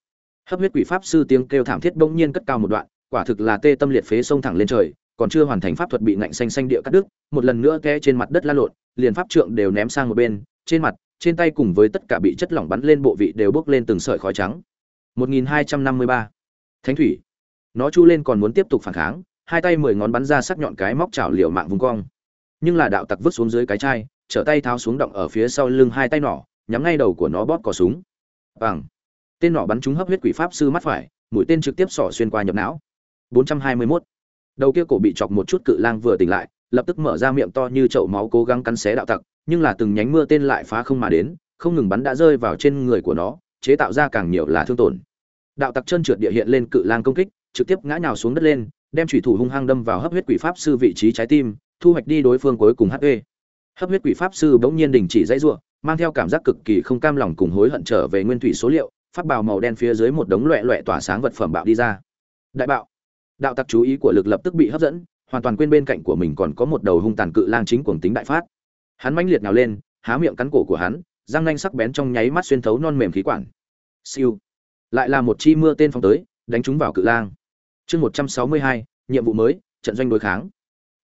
Hấp huyết quỷ pháp sư tiếng kêu thảm thiết bỗng nhiên cất cao một đoạn, quả thực là tê tâm liệt phế xông thẳng lên trời, còn chưa hoàn thành pháp thuật bị ngạnh xanh xanh địa cắt đứt, một lần nữa té trên mặt đất la lộn, liền pháp trượng đều ném sang một bên, trên mặt, trên tay cùng với tất cả bị chất lỏng bắn lên bộ vị đều bốc lên từng sợi khói trắng. 1253. thánh thủy. Nó chu lên còn muốn tiếp tục phản kháng hai tay mười ngón bắn ra sắc nhọn cái móc chảo liều mạng vùng cong. Nhưng là đạo tặc vứt xuống dưới cái chai, trở tay tháo xuống động ở phía sau lưng hai tay nỏ, nhắm ngay đầu của nó bóp cò súng. Bằng tên nỏ bắn trúng hấp huyết quỷ pháp sư mắt phải, mũi tên trực tiếp xỏ xuyên qua nhập não. 421. đầu kia cổ bị chọc một chút cự lang vừa tỉnh lại, lập tức mở ra miệng to như chậu máu cố gắng cắn xé đạo tặc, nhưng là từng nhánh mưa tên lại phá không mà đến, không ngừng bắn đã rơi vào trên người của nó, chế tạo ra càng nhiều là thương tổn. Đạo tặc chân trượt địa hiện lên cự lang công kích, trực tiếp ngã nhào xuống đất lên đem thủy thủ hung hăng đâm vào hấp huyết quỷ pháp sư vị trí trái tim, thu hoạch đi đối phương cuối cùng hp hấp huyết quỷ pháp sư bỗng nhiên đình chỉ dãy ruộng mang theo cảm giác cực kỳ không cam lòng cùng hối hận trở về nguyên thủy số liệu, phát bào màu đen phía dưới một đống loẹ loẹ tỏa sáng vật phẩm bạo đi ra. Đại bạo. Đạo tặc chú ý của lực lập tức bị hấp dẫn, hoàn toàn quên bên cạnh của mình còn có một đầu hung tàn cự lang chính cuồng tính đại phát. Hắn mãnh liệt nào lên, há miệng cắn cổ của hắn, răng nanh sắc bén trong nháy mắt xuyên thấu non mềm khí quản. Siêu. Lại là một chi mưa tên phóng tới, đánh trúng vào cự lang chương một trăm sáu mươi hai, nhiệm vụ mới, trận doanh đối kháng.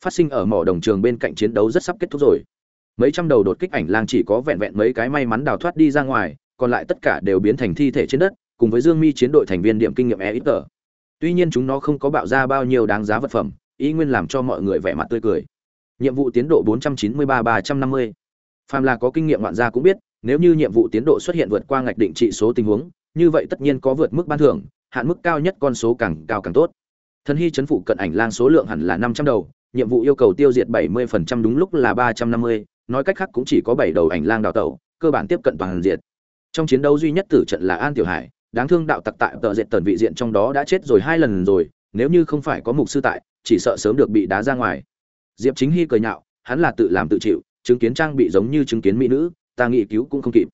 Phát sinh ở mỏ đồng trường bên cạnh chiến đấu rất sắp kết thúc rồi. Mấy trăm đầu đột kích ảnh lang chỉ có vẹn vẹn mấy cái may mắn đào thoát đi ra ngoài, còn lại tất cả đều biến thành thi thể trên đất, cùng với dương mi chiến đội thành viên điểm kinh nghiệm e ít tờ tuy nhiên chúng nó không có bạo ra bao nhiêu đáng giá vật phẩm, ý nguyên làm cho mọi người vẻ mặt tươi cười. Nhiệm vụ tiến độ 493-350. phàm là có kinh nghiệm ngoạn gia cũng biết, nếu như nhiệm vụ tiến độ xuất hiện vượt qua ngạch định trị số tình huống, như vậy tất nhiên có vượt mức ban thưởng hạn mức cao nhất con số càng cao càng tốt. Thần hy chấn phụ cận ảnh lang số lượng hẳn là năm trăm đầu, nhiệm vụ yêu cầu tiêu diệt bảy mươi phần trăm đúng lúc là ba trăm năm mươi, nói cách khác cũng chỉ có bảy đầu ảnh lang đào tẩu, cơ bản tiếp cận toàn diện. Trong chiến đấu duy nhất tử trận là an tiểu hải, đáng thương đạo tặc tại tờ diện tần vị diện trong đó đã chết rồi hai lần rồi, nếu như không phải có mục sư tại, chỉ sợ sớm được bị đá ra ngoài. Diệp chính hy cười nhạo, hắn là tự làm tự chịu, chứng kiến trang bị giống như chứng kiến mỹ nữ, ta nghĩ cứu cũng không kịp.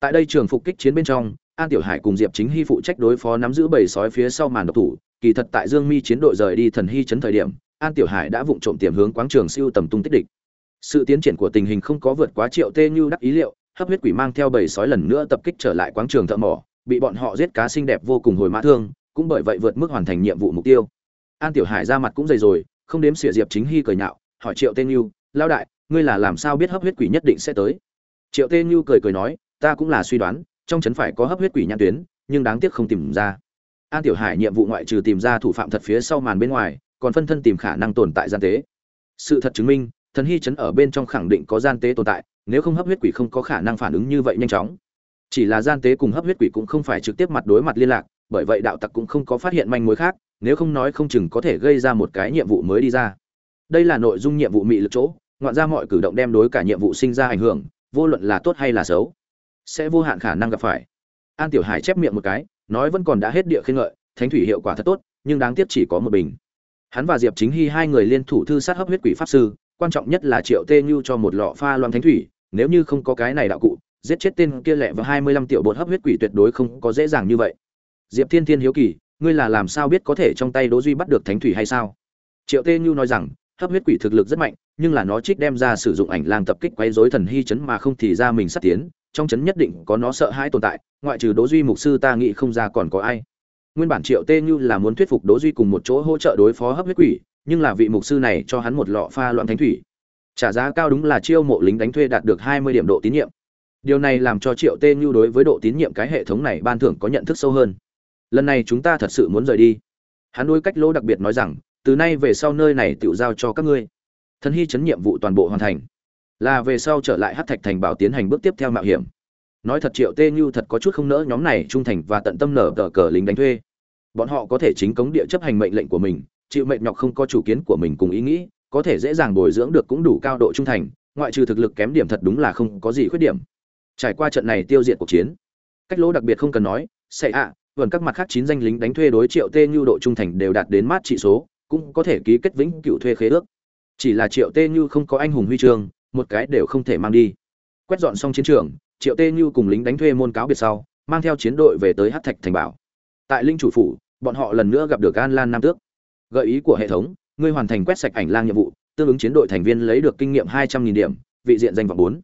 Tại đây trường phục kích chiến bên trong an tiểu hải cùng diệp chính hy phụ trách đối phó nắm giữ bầy sói phía sau màn độc thủ, kỳ thật tại dương mi chiến đội rời đi thần hy chấn thời điểm, an tiểu hải đã vụng trộm tiềm hướng quáng trường siêu tầm tung tích địch. Sự tiến triển của tình hình không có vượt quá triệu tê như đắc ý liệu, hấp huyết quỷ mang theo bầy sói lần nữa tập kích trở lại quáng trường thợ mỏ, bị bọn họ giết cá xinh đẹp vô cùng hồi mã thương, cũng bởi vậy vượt mức hoàn thành nhiệm vụ mục tiêu. An tiểu hải ra mặt cũng dày rồi, không đếm xỉa diệp chính hy cười nhạo, hỏi triệu Tê như lao đại, ngươi là làm sao biết hấp huyết quỷ nhất định sẽ tới? Triệu Tê như cười cười nói, ta cũng là suy đoán trong trấn phải có hấp huyết quỷ nhãn tuyến, nhưng đáng tiếc không tìm ra. An tiểu hải nhiệm vụ ngoại trừ tìm ra thủ phạm thật phía sau màn bên ngoài, còn phân thân tìm khả năng tồn tại gian tế. Sự thật chứng minh, thần hy trấn ở bên trong khẳng định có gian tế tồn tại, nếu không hấp huyết quỷ không có khả năng phản ứng như vậy nhanh chóng. Chỉ là gian tế cùng hấp huyết quỷ cũng không phải trực tiếp mặt đối mặt liên lạc, bởi vậy đạo tặc cũng không có phát hiện manh mối khác, nếu không nói không chừng có thể gây ra một cái nhiệm vụ mới đi ra. Đây là nội dung nhiệm vụ mị lực chỗ, ngoạn ra mọi cử động đem đối cả nhiệm vụ sinh ra ảnh hưởng, vô luận là tốt hay là xấu sẽ vô hạn khả năng gặp phải. An tiểu hải chép miệng một cái, nói vẫn còn đã hết địa khen ngợi, thánh thủy hiệu quả thật tốt, nhưng đáng tiếc chỉ có một bình. Hắn và diệp chính hy hai người liên thủ thư sát hấp huyết quỷ pháp sư, quan trọng nhất là triệu tê như cho một lọ pha loan thánh thủy, nếu như không có cái này đạo cụ, giết chết tên kia lẹ và hai mươi lăm tiểu bột hấp huyết quỷ tuyệt đối không có dễ dàng như vậy. Diệp thiên thiên hiếu kỳ, ngươi là làm sao biết có thể trong tay đỗ duy bắt được thánh thủy hay sao? Triệu tê như nói rằng, hấp huyết quỷ thực lực rất mạnh, nhưng là nó trích đem ra sử dụng ảnh lang tập kích quấy rối thần hy chấn mà không thì ra mình sát tiến trong chấn nhất định có nó sợ hãi tồn tại, ngoại trừ đỗ duy mục sư ta nghĩ không ra còn có ai. Nguyên bản triệu tê như là muốn thuyết phục đỗ duy cùng một chỗ hỗ trợ đối phó hấp huyết quỷ, nhưng là vị mục sư này cho hắn một lọ pha loạn thánh thủy. Trả giá cao đúng là chiêu mộ lính đánh thuê đạt được 20 điểm độ tín nhiệm. Điều này làm cho triệu tê như đối với độ tín nhiệm cái hệ thống này ban thưởng có nhận thức sâu hơn. Lần này chúng ta thật sự muốn rời đi. Hắn đôi cách lỗ đặc biệt nói rằng, từ nay về sau nơi này tự giao cho các ngươi. Thần hy chấn nhiệm vụ toàn bộ hoàn thành là về sau trở lại hát thạch thành bảo tiến hành bước tiếp theo mạo hiểm. Nói thật triệu tê như thật có chút không nỡ nhóm này trung thành và tận tâm nở tờ cờ lính đánh thuê. Bọn họ có thể chính cống địa chấp hành mệnh lệnh của mình, chịu mệnh nhọc không có chủ kiến của mình cùng ý nghĩ, có thể dễ dàng bồi dưỡng được cũng đủ cao độ trung thành, ngoại trừ thực lực kém điểm thật đúng là không có gì khuyết điểm. Trải qua trận này tiêu diệt cuộc chiến, cách lỗ đặc biệt không cần nói, sẽ ạ, vườn các mặt khác chín danh lính đánh thuê đối triệu tê như độ trung thành đều đạt đến mát trị số, cũng có thể ký kết vĩnh cựu thuê khế ước. Chỉ là triệu tê như không có anh hùng huy chương một cái đều không thể mang đi. Quét dọn xong chiến trường, triệu tê như cùng lính đánh thuê môn cáo biệt sau, mang theo chiến đội về tới hát thạch thành bảo. Tại linh chủ phủ, bọn họ lần nữa gặp được an lan nam tước. Gợi ý của hệ thống, ngươi hoàn thành quét sạch ảnh lang nhiệm vụ, tương ứng chiến đội thành viên lấy được kinh nghiệm hai trăm nghìn điểm, vị diện danh vọng bốn.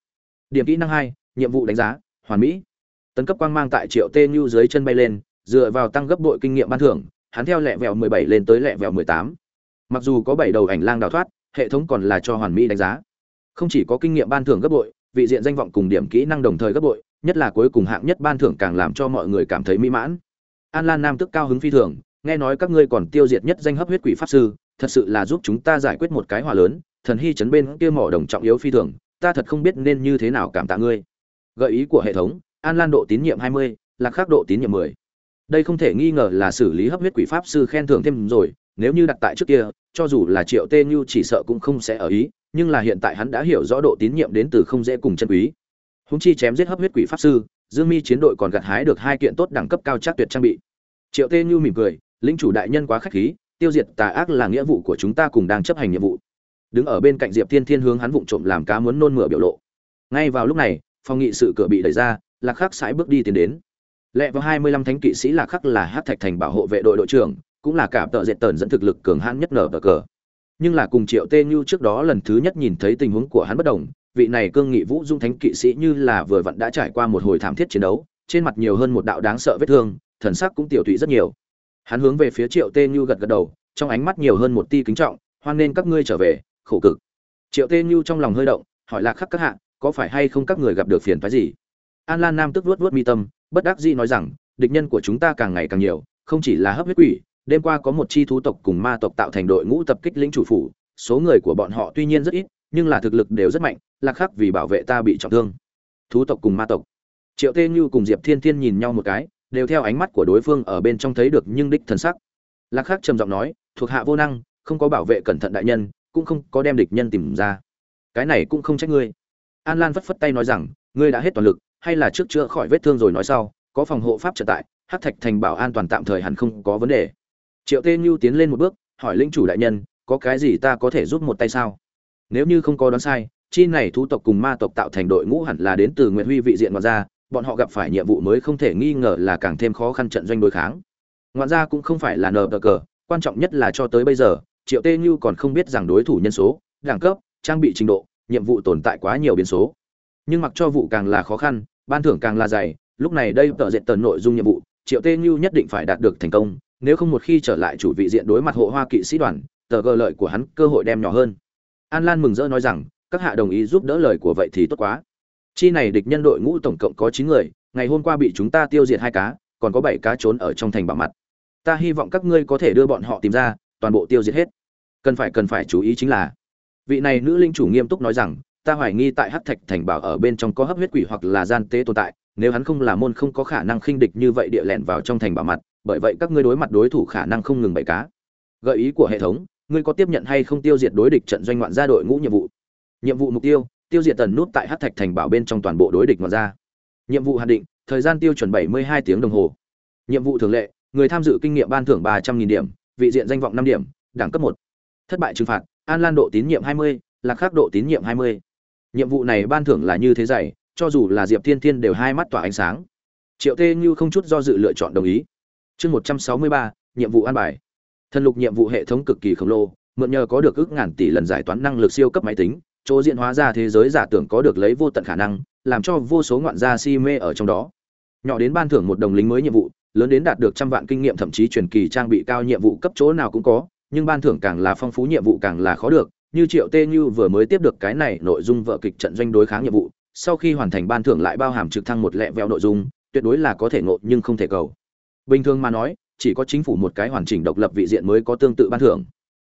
Điểm kỹ năng hai, nhiệm vụ đánh giá, hoàn mỹ. Tấn cấp quang mang tại triệu tê như dưới chân bay lên, dựa vào tăng gấp bội kinh nghiệm ban thưởng, hắn theo lẹ vẹo mười bảy lên tới lẹ vẹo mười tám. Mặc dù có bảy đầu ảnh lang đào thoát, hệ thống còn là cho hoàn mỹ đánh giá không chỉ có kinh nghiệm ban thưởng gấp bội vị diện danh vọng cùng điểm kỹ năng đồng thời gấp bội nhất là cuối cùng hạng nhất ban thưởng càng làm cho mọi người cảm thấy mỹ mãn an lan nam tức cao hứng phi thường nghe nói các ngươi còn tiêu diệt nhất danh hấp huyết quỷ pháp sư thật sự là giúp chúng ta giải quyết một cái hòa lớn thần hy chấn bên kia mỏ đồng trọng yếu phi thường ta thật không biết nên như thế nào cảm tạ ngươi gợi ý của hệ thống an lan độ tín nhiệm 20, lạc khắc độ tín nhiệm 10. đây không thể nghi ngờ là xử lý hấp huyết quỷ pháp sư khen thưởng thêm rồi nếu như đặt tại trước kia cho dù là triệu tê như chỉ sợ cũng không sẽ ở ý nhưng là hiện tại hắn đã hiểu rõ độ tín nhiệm đến từ không dễ cùng chân quý. Húng chi chém giết hấp huyết quỷ pháp sư, dương mi chiến đội còn gặt hái được hai kiện tốt đẳng cấp cao chắc tuyệt trang bị. Triệu tê như mỉm cười linh chủ đại nhân quá khách khí, tiêu diệt tà ác là nghĩa vụ của chúng ta cùng đang chấp hành nhiệm vụ. Đứng ở bên cạnh diệp thiên thiên hướng hắn vụng trộm làm cá muốn nôn mửa biểu lộ. Ngay vào lúc này, phòng nghị sự cửa bị đẩy ra, lạc khắc sải bước đi tiến đến. Lẹ vào hai mươi lăm thánh kỵ sĩ lạc khắc là Hắc thạch thành bảo hộ vệ đội đội trưởng, cũng là cả tợ diện tần dẫn thực lực cường hãn nhất nở cờ nhưng là cùng triệu tê như trước đó lần thứ nhất nhìn thấy tình huống của hắn bất đồng, vị này cương nghị vũ dung thánh kỵ sĩ như là vừa vặn đã trải qua một hồi thảm thiết chiến đấu, trên mặt nhiều hơn một đạo đáng sợ vết thương, thần sắc cũng tiểu tụy rất nhiều. Hắn hướng về phía triệu tê như gật gật đầu, trong ánh mắt nhiều hơn một ti kính trọng, hoan nên các ngươi trở về, khổ cực. Triệu tê như trong lòng hơi động, hỏi lạc khắc các hạ, có phải hay không các người gặp được phiền phái gì? An lan nam tức vuốt vuốt mi tâm, bất đắc dĩ nói rằng, địch nhân của chúng ta càng ngày càng nhiều, không chỉ là hấp huyết quỷ đêm qua có một chi thú tộc cùng ma tộc tạo thành đội ngũ tập kích lĩnh chủ phủ, số người của bọn họ tuy nhiên rất ít, nhưng là thực lực đều rất mạnh, lạc khắc vì bảo vệ ta bị trọng thương. Thú tộc cùng ma tộc. Triệu tê như cùng diệp thiên thiên nhìn nhau một cái, đều theo ánh mắt của đối phương ở bên trong thấy được nhưng đích thần sắc. Lạc khắc trầm giọng nói, thuộc hạ vô năng, không có bảo vệ cẩn thận đại nhân, cũng không có đem địch nhân tìm ra. Cái này cũng không trách ngươi. An lan phất phất tay nói rằng, ngươi đã hết toàn lực, hay là trước chữa khỏi vết thương rồi nói sau, có phòng hộ pháp trợ tại, hắc thạch thành bảo an toàn tạm thời hẳn không có vấn đề triệu tê như tiến lên một bước, hỏi linh chủ đại nhân, có cái gì ta có thể giúp một tay sao? Nếu như không có đoán sai, chi này thú tộc cùng ma tộc tạo thành đội ngũ hẳn là đến từ nguyễn huy vị diện ngoạn gia, bọn họ gặp phải nhiệm vụ mới không thể nghi ngờ là càng thêm khó khăn trận doanh đối kháng. Ngoạn gia cũng không phải là nờ cờ, quan trọng nhất là cho tới bây giờ, triệu tê như còn không biết rằng đối thủ nhân số, đẳng cấp, trang bị trình độ, nhiệm vụ tồn tại quá nhiều biến số. Nhưng mặc cho vụ càng là khó khăn, ban thưởng càng là dày, lúc này đây tờ diện tần nội dung nhiệm vụ, triệu tê như nhất định phải đạt được thành công nếu không một khi trở lại chủ vị diện đối mặt hộ hoa kỵ sĩ đoàn, tờ gờ lợi của hắn cơ hội đem nhỏ hơn. An lan mừng rỡ nói rằng, các hạ đồng ý giúp đỡ lời của vậy thì tốt quá. Chi này địch nhân đội ngũ tổng cộng có chín người, ngày hôm qua bị chúng ta tiêu diệt hai cá, còn có bảy cá trốn ở trong thành bảo mặt. Ta hy vọng các ngươi có thể đưa bọn họ tìm ra, toàn bộ tiêu diệt hết. Cần phải cần phải chú ý chính là, vị này nữ linh chủ nghiêm túc nói rằng, ta hoài nghi tại hắc thạch thành bảo ở bên trong có hấp huyết quỷ hoặc là gian tế tồn tại, nếu hắn không là môn không có khả năng khinh địch như vậy địa lẹn vào trong thành bảo mặt bởi vậy các ngươi đối mặt đối thủ khả năng không ngừng bảy cá. Gợi ý của hệ thống ngươi có tiếp nhận hay không tiêu diệt đối địch trận doanh ngoạn gia đội ngũ nhiệm vụ? Nhiệm vụ mục tiêu tiêu diệt tần nút tại hắc thạch thành bảo bên trong toàn bộ đối địch ngoạn gia. Nhiệm vụ hạn định thời gian tiêu chuẩn 72 tiếng đồng hồ. Nhiệm vụ thường lệ người tham dự kinh nghiệm ban thưởng 300.000 điểm vị diện danh vọng 5 điểm đẳng cấp 1. thất bại trừng phạt an lan độ tín nhiệm 20, lạc khắc độ tín nhiệm 20. nhiệm vụ này ban thưởng là như thế dày cho dù là diệp thiên thiên đều hai mắt tỏa ánh sáng. Triệu tê như không chút do dự lựa chọn đồng ý chương 163, nhiệm vụ an bài. Thần lục nhiệm vụ hệ thống cực kỳ khổng lồ mượn nhờ có được ước ngàn tỷ lần giải toán năng lực siêu cấp máy tính chỗ diễn hóa ra thế giới giả tưởng có được lấy vô tận khả năng làm cho vô số ngoạn gia si mê ở trong đó. Nhỏ đến ban thưởng một đồng lính mới nhiệm vụ lớn đến đạt được trăm vạn kinh nghiệm thậm chí truyền kỳ trang bị cao nhiệm vụ cấp chỗ nào cũng có nhưng ban thưởng càng là phong phú nhiệm vụ càng là khó được. Như triệu tê như vừa mới tiếp được cái này nội dung vợ kịch trận doanh đối kháng nhiệm vụ sau khi hoàn thành ban thưởng lại bao hàm trực thăng một lẹ vẹo nội dung tuyệt đối là có thể ngộ nhưng không thể cầu bình thường mà nói, chỉ có chính phủ một cái hoàn chỉnh độc lập vị diện mới có tương tự ban thưởng.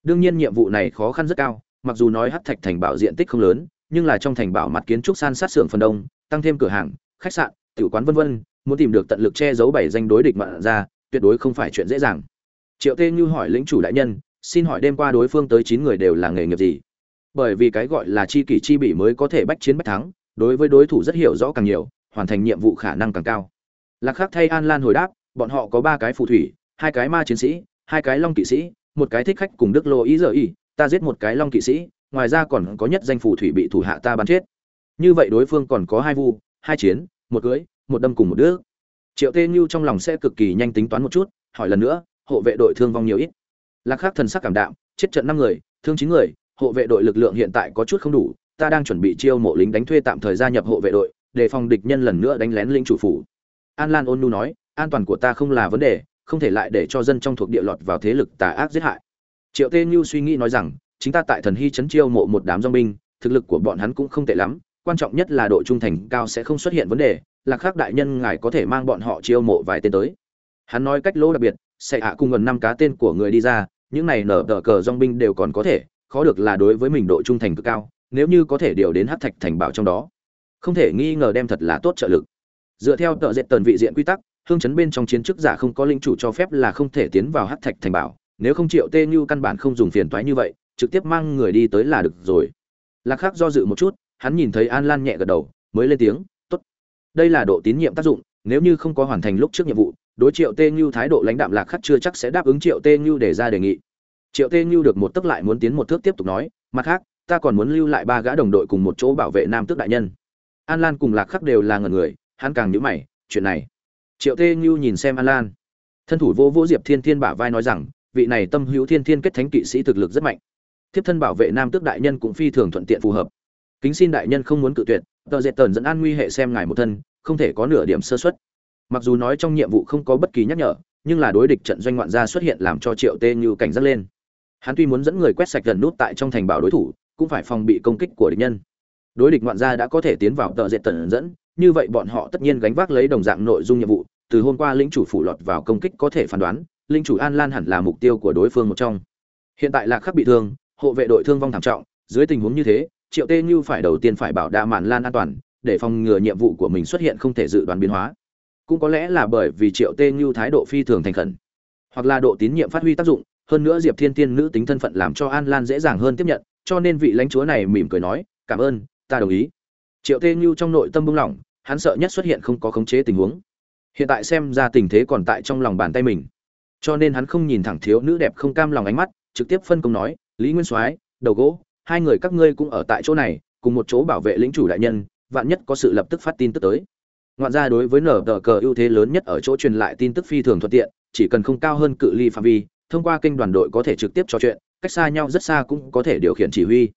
Đương nhiên nhiệm vụ này khó khăn rất cao, mặc dù nói hát thạch thành bảo diện tích không lớn, nhưng là trong thành bảo mặt kiến trúc san sát xưởng phần đông, tăng thêm cửa hàng, khách sạn, tiểu quán vân vân, muốn tìm được tận lực che giấu bảy danh đối địch mạn ra tuyệt đối không phải chuyện dễ dàng. Triệu tê như hỏi lĩnh chủ đại nhân, xin hỏi đêm qua đối phương tới chín người đều là nghề nghiệp gì? Bởi vì cái gọi là chi kỷ chi bỉ mới có thể bách chiến bách thắng, đối với đối thủ rất hiểu rõ càng nhiều, hoàn thành nhiệm vụ khả năng càng cao. Lạc khắc thay an lan hồi đáp bọn họ có ba cái phù thủy, hai cái ma chiến sĩ, hai cái long kỵ sĩ, một cái thích khách cùng đức lô ý giờ y ta giết một cái long kỵ sĩ, ngoài ra còn có nhất danh phù thủy bị thủ hạ ta bắn chết. Như vậy đối phương còn có hai vu, hai chiến, một cưới, một đâm cùng một đứa triệu tê như trong lòng sẽ cực kỳ nhanh tính toán một chút, hỏi lần nữa, hộ vệ đội thương vong nhiều ít? Lạc khắc thần sắc cảm đạm, chết trận năm người, thương chín người, hộ vệ đội lực lượng hiện tại có chút không đủ, ta đang chuẩn bị chiêu mộ lính đánh thuê tạm thời gia nhập hộ vệ đội, để phòng địch nhân lần nữa đánh lén linh chủ phủ. An lan ôn nu nói an toàn của ta không là vấn đề, không thể lại để cho dân trong thuộc địa lọt vào thế lực tà ác giết hại. Triệu tê như suy nghĩ nói rằng, chính ta tại thần hy trấn chiêu mộ một đám dong binh, thực lực của bọn hắn cũng không tệ lắm, quan trọng nhất là độ trung thành cao sẽ không xuất hiện vấn đề, lạc khắc đại nhân ngài có thể mang bọn họ chiêu mộ vài tên tới. Hắn nói cách lỗ đặc biệt, sẽ hạ cùng gần năm cá tên của người đi ra, những này nở tờ cờ dong binh đều còn có thể, khó được là đối với mình độ trung thành cực cao, nếu như có thể điều đến hát thạch thành bảo trong đó. Không thể nghi ngờ đem thật là tốt trợ lực. Dựa theo tờ dệt tần vị diện quy tắc hương chấn bên trong chiến chức giả không có linh chủ cho phép là không thể tiến vào hát thạch thành bảo, nếu không triệu tê như căn bản không dùng phiền toái như vậy, trực tiếp mang người đi tới là được rồi. Lạc khắc do dự một chút, hắn nhìn thấy an lan nhẹ gật đầu, mới lên tiếng, tốt. Đây là độ tín nhiệm tác dụng, nếu như không có hoàn thành lúc trước nhiệm vụ, đối triệu tê như thái độ lãnh đạm lạc khắc chưa chắc sẽ đáp ứng triệu tê như để ra đề nghị. Triệu tê như được một tức lại muốn tiến một thước tiếp tục nói, mặt khác, ta còn muốn lưu lại ba gã đồng đội cùng một chỗ bảo vệ nam tước đại nhân. An lan cùng lạc khắc đều là ngần người, hắn càng nhữ mày, chuyện này triệu tê như nhìn xem an lan. Thân thủ vô vô diệp thiên thiên bả vai nói rằng, vị này tâm hữu thiên thiên kết thánh kỵ sĩ thực lực rất mạnh. Thiếp thân bảo vệ nam tước đại nhân cũng phi thường thuận tiện phù hợp. Kính xin đại nhân không muốn cự tuyệt, tờ dệt tần dẫn an nguy hệ xem ngài một thân, không thể có nửa điểm sơ xuất mặc dù nói trong nhiệm vụ không có bất kỳ nhắc nhở, nhưng là đối địch trận doanh ngoạn gia xuất hiện làm cho triệu tê như cảnh giác lên. Hắn tuy muốn dẫn người quét sạch gần nút tại trong thành bảo đối thủ, cũng phải phòng bị công kích của địch nhân. Đối địch ngoạn gia đã có thể tiến vào tờ dệt tần dẫn như vậy bọn họ tất nhiên gánh vác lấy đồng dạng nội dung nhiệm vụ, từ hôm qua lĩnh chủ phủ lọt vào công kích có thể phán đoán linh chủ an lan hẳn là mục tiêu của đối phương một trong. Hiện tại lạc khắc bị thương, hộ vệ đội thương vong thảm trọng, dưới tình huống như thế, triệu tê như phải đầu tiên phải bảo Đa mạn lan an toàn, để phòng ngừa nhiệm vụ của mình xuất hiện không thể dự đoán biến hóa. Cũng có lẽ là bởi vì triệu tê như thái độ phi thường thành khẩn, hoặc là độ tín nhiệm phát huy tác dụng, hơn nữa diệp thiên tiên nữ tính thân phận làm cho an lan dễ dàng hơn tiếp nhận, cho nên vị lãnh chúa này mỉm cười nói, cảm ơn, ta đồng ý. Triệu tê như trong nội tâm bung lỏng hắn sợ nhất xuất hiện không có khống chế tình huống. Hiện tại xem ra tình thế còn tại trong lòng bàn tay mình. Cho nên hắn không nhìn thẳng thiếu nữ đẹp không cam lòng ánh mắt, trực tiếp phân công nói, lý nguyên soái, đầu gỗ, hai người các ngươi cũng ở tại chỗ này, cùng một chỗ bảo vệ lĩnh chủ đại nhân, vạn nhất có sự lập tức phát tin tức tới. Ngoạn ra đối với nở tờ cờ ưu thế lớn nhất ở chỗ truyền lại tin tức phi thường thuận tiện, chỉ cần không cao hơn cự ly phạm vi, thông qua kênh đoàn đội có thể trực tiếp trò chuyện, cách xa nhau rất xa cũng có thể điều khiển chỉ huy.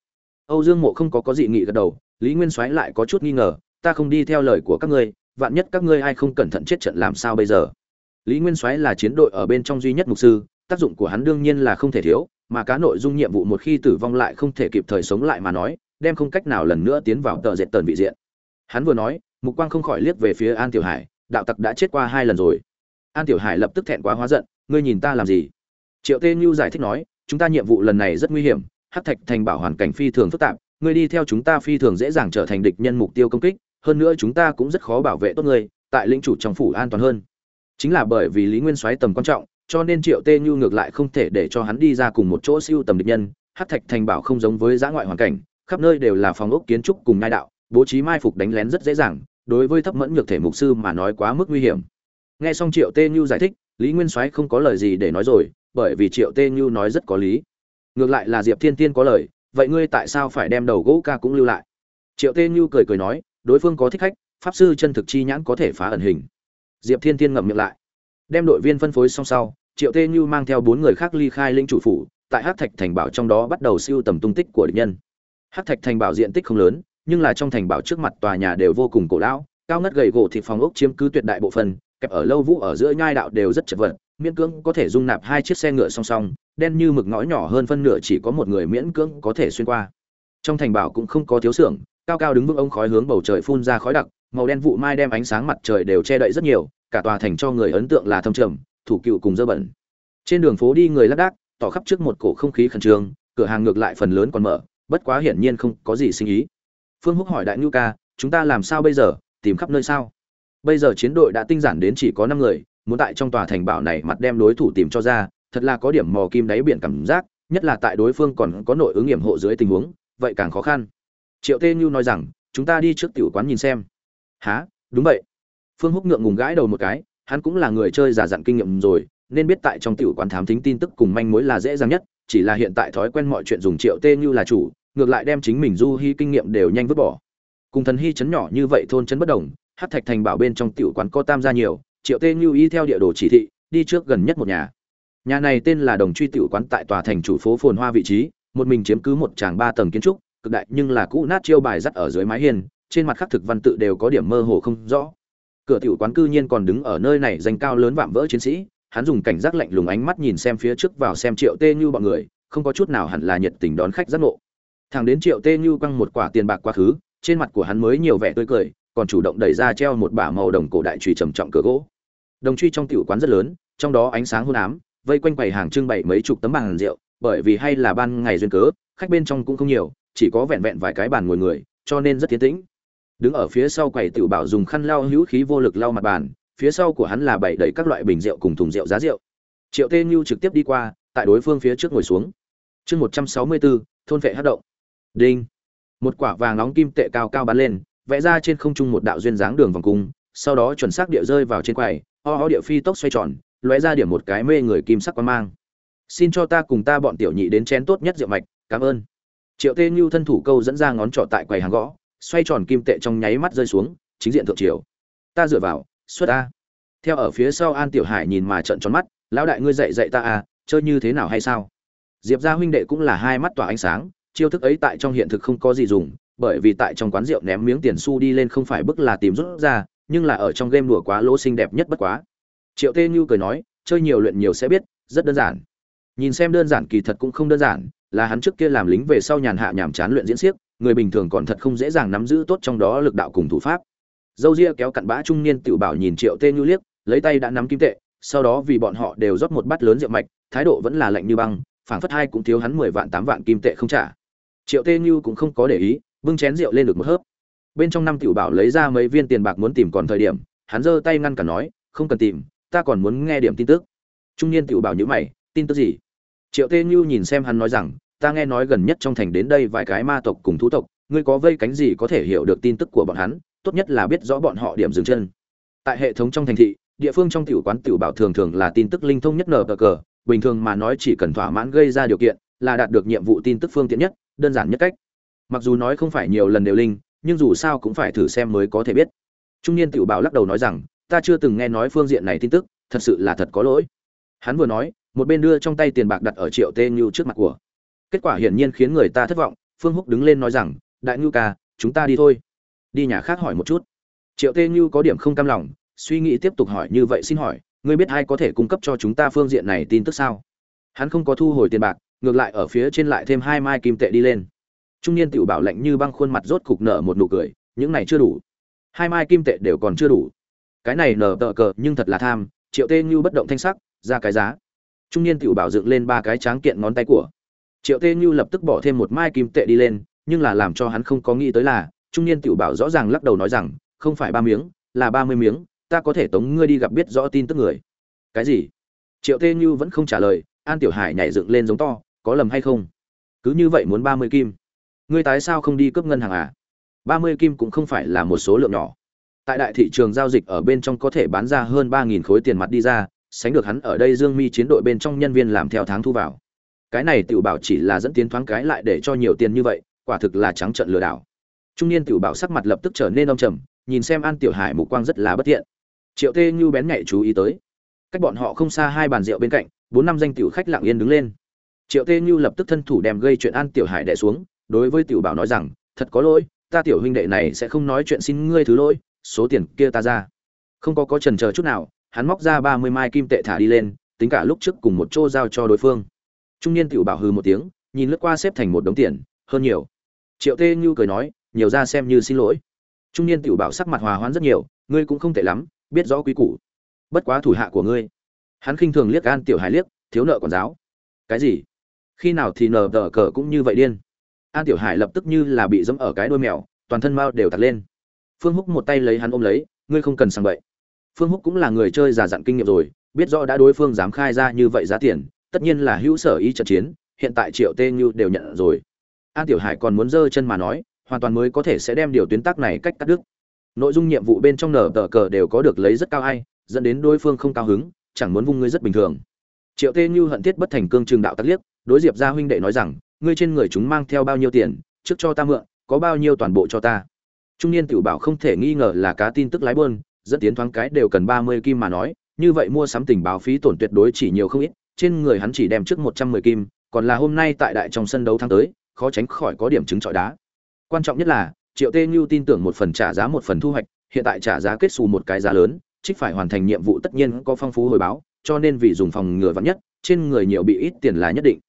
Âu dương mộ không có có dị nghị gật đầu, lý nguyên soái lại có chút nghi ngờ ta không đi theo lời của các ngươi, vạn nhất các ngươi ai không cẩn thận chết trận làm sao bây giờ? Lý nguyên soái là chiến đội ở bên trong duy nhất mục sư, tác dụng của hắn đương nhiên là không thể thiếu, mà cá nội dung nhiệm vụ một khi tử vong lại không thể kịp thời sống lại mà nói, đem không cách nào lần nữa tiến vào tờ dệt tần vị diện. Hắn vừa nói, mục quang không khỏi liếc về phía an tiểu hải, đạo tặc đã chết qua hai lần rồi. An tiểu hải lập tức thẹn quá hóa giận, ngươi nhìn ta làm gì? Triệu tê như giải thích nói, chúng ta nhiệm vụ lần này rất nguy hiểm, hắc thạch thành bảo hoàn cảnh phi thường phức tạp, ngươi đi theo chúng ta phi thường dễ dàng trở thành địch nhân mục tiêu công kích hơn nữa chúng ta cũng rất khó bảo vệ tốt ngươi, tại lĩnh chủ trong phủ an toàn hơn. Chính là bởi vì lý nguyên soái tầm quan trọng, cho nên triệu tê như ngược lại không thể để cho hắn đi ra cùng một chỗ siêu tầm địch nhân. Hát thạch thành bảo không giống với giã ngoại hoàn cảnh, khắp nơi đều là phòng ốc kiến trúc cùng ngai đạo, bố trí mai phục đánh lén rất dễ dàng, đối với thấp mẫn nhược thể mục sư mà nói quá mức nguy hiểm. Nghe xong triệu tê như giải thích, lý nguyên soái không có lời gì để nói rồi, bởi vì triệu tê như nói rất có lý. Ngược lại là diệp thiên tiên có lời, vậy ngươi tại sao phải đem đầu gỗ ca cũng lưu lại? Triệu tê như cười cười nói đối phương có thích khách, pháp sư chân thực chi nhãn có thể phá ẩn hình. Diệp thiên tiên ngậm miệng lại. Đem đội viên phân phối xong sau, triệu tê như mang theo bốn người khác ly khai linh chủ phủ, tại hát thạch thành bảo trong đó bắt đầu siêu tầm tung tích của địch nhân. Hát thạch thành bảo diện tích không lớn, nhưng là trong thành bảo trước mặt tòa nhà đều vô cùng cổ lão, cao ngất gầy gỗ thịt phòng ốc chiếm cứ tuyệt đại bộ phần kẹp ở lâu vũ ở giữa nhai đạo đều rất chật vật, miễn cưỡng có thể dung nạp hai chiếc xe ngựa song song, đen như mực ngõ nhỏ hơn phân nửa chỉ có một người miễn cưỡng có thể xuyên qua. Trong thành bảo cũng không có thiếu xưởng cao cao đứng vững ông khói hướng bầu trời phun ra khói đặc, màu đen vụ mai đem ánh sáng mặt trời đều che đậy rất nhiều, cả tòa thành cho người ấn tượng là thâm trầm, thủ cựu cùng dơ bẩn. Trên đường phố đi người lác đác, tỏ khắp trước một cổ không khí khẩn trương, cửa hàng ngược lại phần lớn còn mở, bất quá hiển nhiên không có gì sinh ý. Phương húc hỏi đại ngưu ca, chúng ta làm sao bây giờ? Tìm khắp nơi sao? Bây giờ chiến đội đã tinh giản đến chỉ có năm người, muốn tại trong tòa thành bảo này mặt đem đối thủ tìm cho ra, thật là có điểm mò kim đáy biển cảm giác, nhất là tại đối phương còn có nội ứng nghiệm hộ dưới tình huống, vậy càng khó khăn triệu tê như nói rằng, chúng ta đi trước tiểu quán nhìn xem. Há đúng vậy. Phương húc ngượng ngùng gãi đầu một cái, hắn cũng là người chơi giả dặn kinh nghiệm rồi, nên biết tại trong tiểu quán thám thính tin tức cùng manh mối là dễ dàng nhất, chỉ là hiện tại thói quen mọi chuyện dùng triệu tê như là chủ, ngược lại đem chính mình du hy kinh nghiệm đều nhanh vứt bỏ. Cùng thần hy chấn nhỏ như vậy thôn chấn bất đồng, hát thạch thành bảo bên trong tiểu quán có tam gia nhiều, triệu tê như y theo địa đồ chỉ thị, đi trước gần nhất một nhà. Nhà này tên là đồng truy tiểu quán tại tòa thành chủ phố phồn hoa vị trí, một mình chiếm cứ một tràng ba tầng kiến trúc cực đại nhưng là cũ nát chiêu bài dắt ở dưới mái hiên, trên mặt khắc thực văn tự đều có điểm mơ hồ không rõ. Cửa tiểu quán cư nhiên còn đứng ở nơi này danh cao lớn vạm vỡ chiến sĩ, hắn dùng cảnh giác lạnh lùng ánh mắt nhìn xem phía trước vào xem triệu tê như bọn người, không có chút nào hẳn là nhiệt tình đón khách giác ngộ. Thằng đến triệu tê như quăng một quả tiền bạc quá khứ, trên mặt của hắn mới nhiều vẻ tươi cười, còn chủ động đẩy ra treo một bả màu đồng cổ đại trùy trầm trọng cửa gỗ. Đồng truy trong tiểu quán rất lớn, trong đó ánh sáng hôn ám, vây quanh quầy hàng trưng bày mấy chục tấm bàn rượu, bởi vì hay là ban ngày duyên cớ, khách bên trong cũng không nhiều chỉ có vẹn vẹn vài cái bàn ngồi người, cho nên rất tiến tĩnh. Đứng ở phía sau quầy tiểu bảo dùng khăn lau hữu khí vô lực lau mặt bàn, phía sau của hắn là bày đầy các loại bình rượu cùng thùng rượu giá rượu. Triệu tê như trực tiếp đi qua, tại đối phương phía trước ngồi xuống. Chương một trăm sáu mươi bốn thôn vệ hát động. Đinh. Một quả vàng nóng kim tệ cao cao bắn lên, vẽ ra trên không trung một đạo duyên dáng đường vòng cung, sau đó chuẩn xác địa rơi vào trên quầy, ho ho địa phi tốc xoay tròn, lóe ra điểm một cái mê người kim sắc quan mang. Xin cho ta cùng ta bọn tiểu nhị đến chén tốt nhất rượu mạch, cảm ơn triệu tê như thân thủ câu dẫn ra ngón trỏ tại quầy hàng gõ, xoay tròn kim tệ trong nháy mắt rơi xuống, chính diện thượng triều. Ta dựa vào, xuất ta theo ở phía sau an tiểu hải nhìn mà trận tròn mắt, lão đại ngươi dạy dạy ta à chơi như thế nào hay sao? Diệp gia huynh đệ cũng là hai mắt tỏa ánh sáng, chiêu thức ấy tại trong hiện thực không có gì dùng, bởi vì tại trong quán rượu ném miếng tiền xu đi lên không phải bức là tìm rút ra, nhưng là ở trong game đùa quá lỗ xinh đẹp nhất bất quá. Triệu tê như cười nói, chơi nhiều luyện nhiều sẽ biết, rất đơn giản. Nhìn xem đơn giản kỳ thật cũng không đơn giản là hắn trước kia làm lính về sau nhàn hạ nhàm chán luyện diễn xiếc người bình thường còn thật không dễ dàng nắm giữ tốt trong đó lực đạo cùng thủ pháp. Dâu ria kéo cặn bã trung niên tiểu bảo nhìn triệu tê như liếc, lấy tay đã nắm kim tệ, sau đó vì bọn họ đều rót một bát lớn rượu mạch, thái độ vẫn là lạnh như băng, phảng phất hai cũng thiếu hắn mười vạn tám vạn kim tệ không trả. Triệu tê như cũng không có để ý, bưng chén rượu lên được một hớp. Bên trong năm tiểu bảo lấy ra mấy viên tiền bạc muốn tìm còn thời điểm, hắn giơ tay ngăn cả nói, không cần tìm, ta còn muốn nghe điểm tin tức. Trung niên tiểu bảo nhữ mày, tin tức gì? Triệu tê như nhìn xem hắn nói rằng, ta nghe nói gần nhất trong thành đến đây vài cái ma tộc cùng thú tộc, ngươi có vây cánh gì có thể hiểu được tin tức của bọn hắn, tốt nhất là biết rõ bọn họ điểm dừng chân. Tại hệ thống trong thành thị, địa phương trong tiểu quán tiểu bảo thường thường là tin tức linh thông nhất nở cờ, bình thường mà nói chỉ cần thỏa mãn gây ra điều kiện, là đạt được nhiệm vụ tin tức phương tiện nhất, đơn giản nhất cách. Mặc dù nói không phải nhiều lần đều linh, nhưng dù sao cũng phải thử xem mới có thể biết. Trung niên tiểu bảo lắc đầu nói rằng, ta chưa từng nghe nói phương diện này tin tức, thật sự là thật có lỗi. Hắn vừa nói một bên đưa trong tay tiền bạc đặt ở triệu tê như trước mặt của. Kết quả hiển nhiên khiến người ta thất vọng, phương húc đứng lên nói rằng, đại ngưu ca, chúng ta đi thôi. Đi nhà khác hỏi một chút. Triệu tê như có điểm không cam lòng, suy nghĩ tiếp tục hỏi như vậy xin hỏi, ngươi biết ai có thể cung cấp cho chúng ta phương diện này tin tức sao? Hắn không có thu hồi tiền bạc, ngược lại ở phía trên lại thêm hai mai kim tệ đi lên. Trung niên tiểu bảo lạnh như băng khuôn mặt rốt cục nở một nụ cười, những này chưa đủ. Hai mai kim tệ đều còn chưa đủ. Cái này nở tờ cờ nhưng thật là tham. Triệu tê như bất động thanh sắc, ra cái giá trung niên tiểu bảo dựng lên ba cái tráng kiện ngón tay của. Triệu tê như lập tức bỏ thêm một mai kim tệ đi lên, nhưng là làm cho hắn không có nghĩ tới là, trung niên tiểu bảo rõ ràng lắc đầu nói rằng, không phải ba miếng, là ba mươi miếng, ta có thể tống ngươi đi gặp biết rõ tin tức người. Cái gì? Triệu tê như vẫn không trả lời, an tiểu hải nhảy dựng lên giống to, có lầm hay không? Cứ như vậy muốn ba mươi kim. Ngươi tái sao không đi cướp ngân hàng à? Ba mươi kim cũng không phải là một số lượng nhỏ. Tại đại thị trường giao dịch ở bên trong có thể bán ra hơn ba nghìn khối tiền mặt đi ra sánh được hắn ở đây dương mi chiến đội bên trong nhân viên làm theo tháng thu vào. Cái này tiểu bảo chỉ là dẫn tiến thoáng cái lại để cho nhiều tiền như vậy, quả thực là trắng trợn lừa đảo. Trung niên tiểu bảo sắc mặt lập tức trở nên âm trầm, nhìn xem an tiểu hải mục quang rất là bất thiện. Triệu tê như bén nhạy chú ý tới. Cách bọn họ không xa hai bàn rượu bên cạnh, bốn năm danh tiểu khách lặng yên đứng lên. Triệu tê như lập tức thân thủ đem gây chuyện an tiểu hải đè xuống, đối với tiểu bảo nói rằng, thật có lỗi, ta tiểu huynh đệ này sẽ không nói chuyện xin ngươi thứ lỗi, số tiền kia ta ra. Không có có trần chờ chút nào hắn móc ra ba mươi mai kim tệ thả đi lên, tính cả lúc trước cùng một chỗ giao cho đối phương. Trung niên tiểu bảo hừ một tiếng, nhìn lướt qua xếp thành một đống tiền, hơn nhiều. Triệu tê như cười nói, nhiều ra xem như xin lỗi. Trung niên tiểu bảo sắc mặt hòa hoãn rất nhiều, ngươi cũng không tệ lắm, biết rõ quý củ. Bất quá thủ hạ của ngươi. Hắn khinh thường liếc an tiểu hải liếc, thiếu nợ quản giáo. Cái gì? Khi nào thì nở tờ cờ cũng như vậy điên. An tiểu hải lập tức như là bị dẫm ở cái đuôi mèo, toàn thân mao đều tạt lên. Phương húc một tay lấy hắn ôm lấy, ngươi không cần sang bậy phương húc cũng là người chơi già dặn kinh nghiệm rồi, biết rõ đã đối phương dám khai ra như vậy giá tiền, tất nhiên là hữu sở ý trận chiến, hiện tại triệu tê như đều nhận rồi. An tiểu hải còn muốn giơ chân mà nói, hoàn toàn mới có thể sẽ đem điều tuyến tác này cách cắt đứt. Nội dung nhiệm vụ bên trong nở tờ cờ đều có được lấy rất cao hay dẫn đến đối phương không cao hứng, chẳng muốn vung ngươi rất bình thường. Triệu tê như hận thiết bất thành cương trường đạo tắc liếc, đối diệp gia huynh đệ nói rằng, ngươi trên người chúng mang theo bao nhiêu tiền, trước cho ta mượn, có bao nhiêu toàn bộ cho ta. Trung niên tiểu bảo không thể nghi ngờ là cá tin tức lái buôn dẫn tiến thoáng cái đều cần ba mươi kim mà nói, như vậy mua sắm tình báo phí tổn tuyệt đối chỉ nhiều không ít, trên người hắn chỉ đem trước một trăm mười kim, còn là hôm nay tại đại trong sân đấu tháng tới, khó tránh khỏi có điểm chứng trọi đá. Quan trọng nhất là, triệu tê như tin tưởng một phần trả giá một phần thu hoạch, hiện tại trả giá kết xù một cái giá lớn, trích phải hoàn thành nhiệm vụ tất nhiên có phong phú hồi báo, cho nên vì dùng phòng ngừa vạn nhất, trên người nhiều bị ít tiền là nhất định.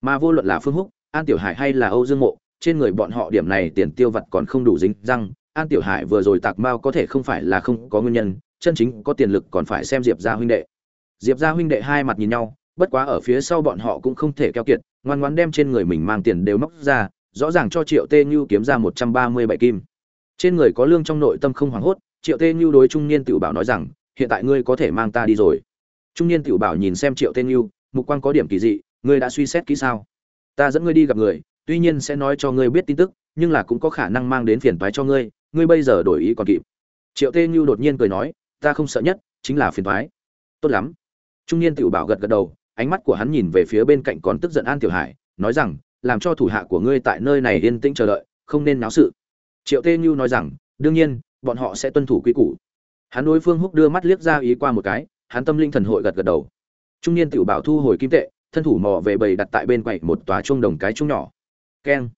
Mà vô luận là phương húc, an tiểu hải hay là âu dương mộ, trên người bọn họ điểm này tiền tiêu vặt còn không đủ dính răng an tiểu hải vừa rồi tạc mao có thể không phải là không có nguyên nhân, chân chính có tiền lực còn phải xem diệp gia huynh đệ. Diệp gia huynh đệ hai mặt nhìn nhau, bất quá ở phía sau bọn họ cũng không thể keo kiệt, ngoan ngoãn đem trên người mình mang tiền đều móc ra, rõ ràng cho triệu tê như kiếm ra một trăm ba mươi bảy kim. Trên người có lương trong nội tâm không hoảng hốt, triệu tê như đối trung niên tiểu bảo nói rằng, hiện tại ngươi có thể mang ta đi rồi. Trung niên tiểu bảo nhìn xem triệu tê như, mục quan có điểm kỳ dị, ngươi đã suy xét kỹ sao? Ta dẫn ngươi đi gặp người, tuy nhiên sẽ nói cho ngươi biết tin tức, nhưng là cũng có khả năng mang đến phiền toái cho ngươi ngươi bây giờ đổi ý còn kịp. Triệu tê như đột nhiên cười nói, ta không sợ nhất, chính là phiền toái. Tốt lắm. Trung niên tiểu bảo gật gật đầu, ánh mắt của hắn nhìn về phía bên cạnh còn tức giận an tiểu hải, nói rằng, làm cho thủ hạ của ngươi tại nơi này yên tĩnh chờ đợi, không nên náo sự. Triệu tê như nói rằng, đương nhiên, bọn họ sẽ tuân thủ quy củ. Hắn đối phương húc đưa mắt liếc ra ý qua một cái, hắn tâm linh thần hội gật gật đầu. Trung niên tiểu bảo thu hồi kim tệ, thân thủ mò về bầy đặt tại bên quậy một tòa chuông đồng cái chuông nhỏ. Keng.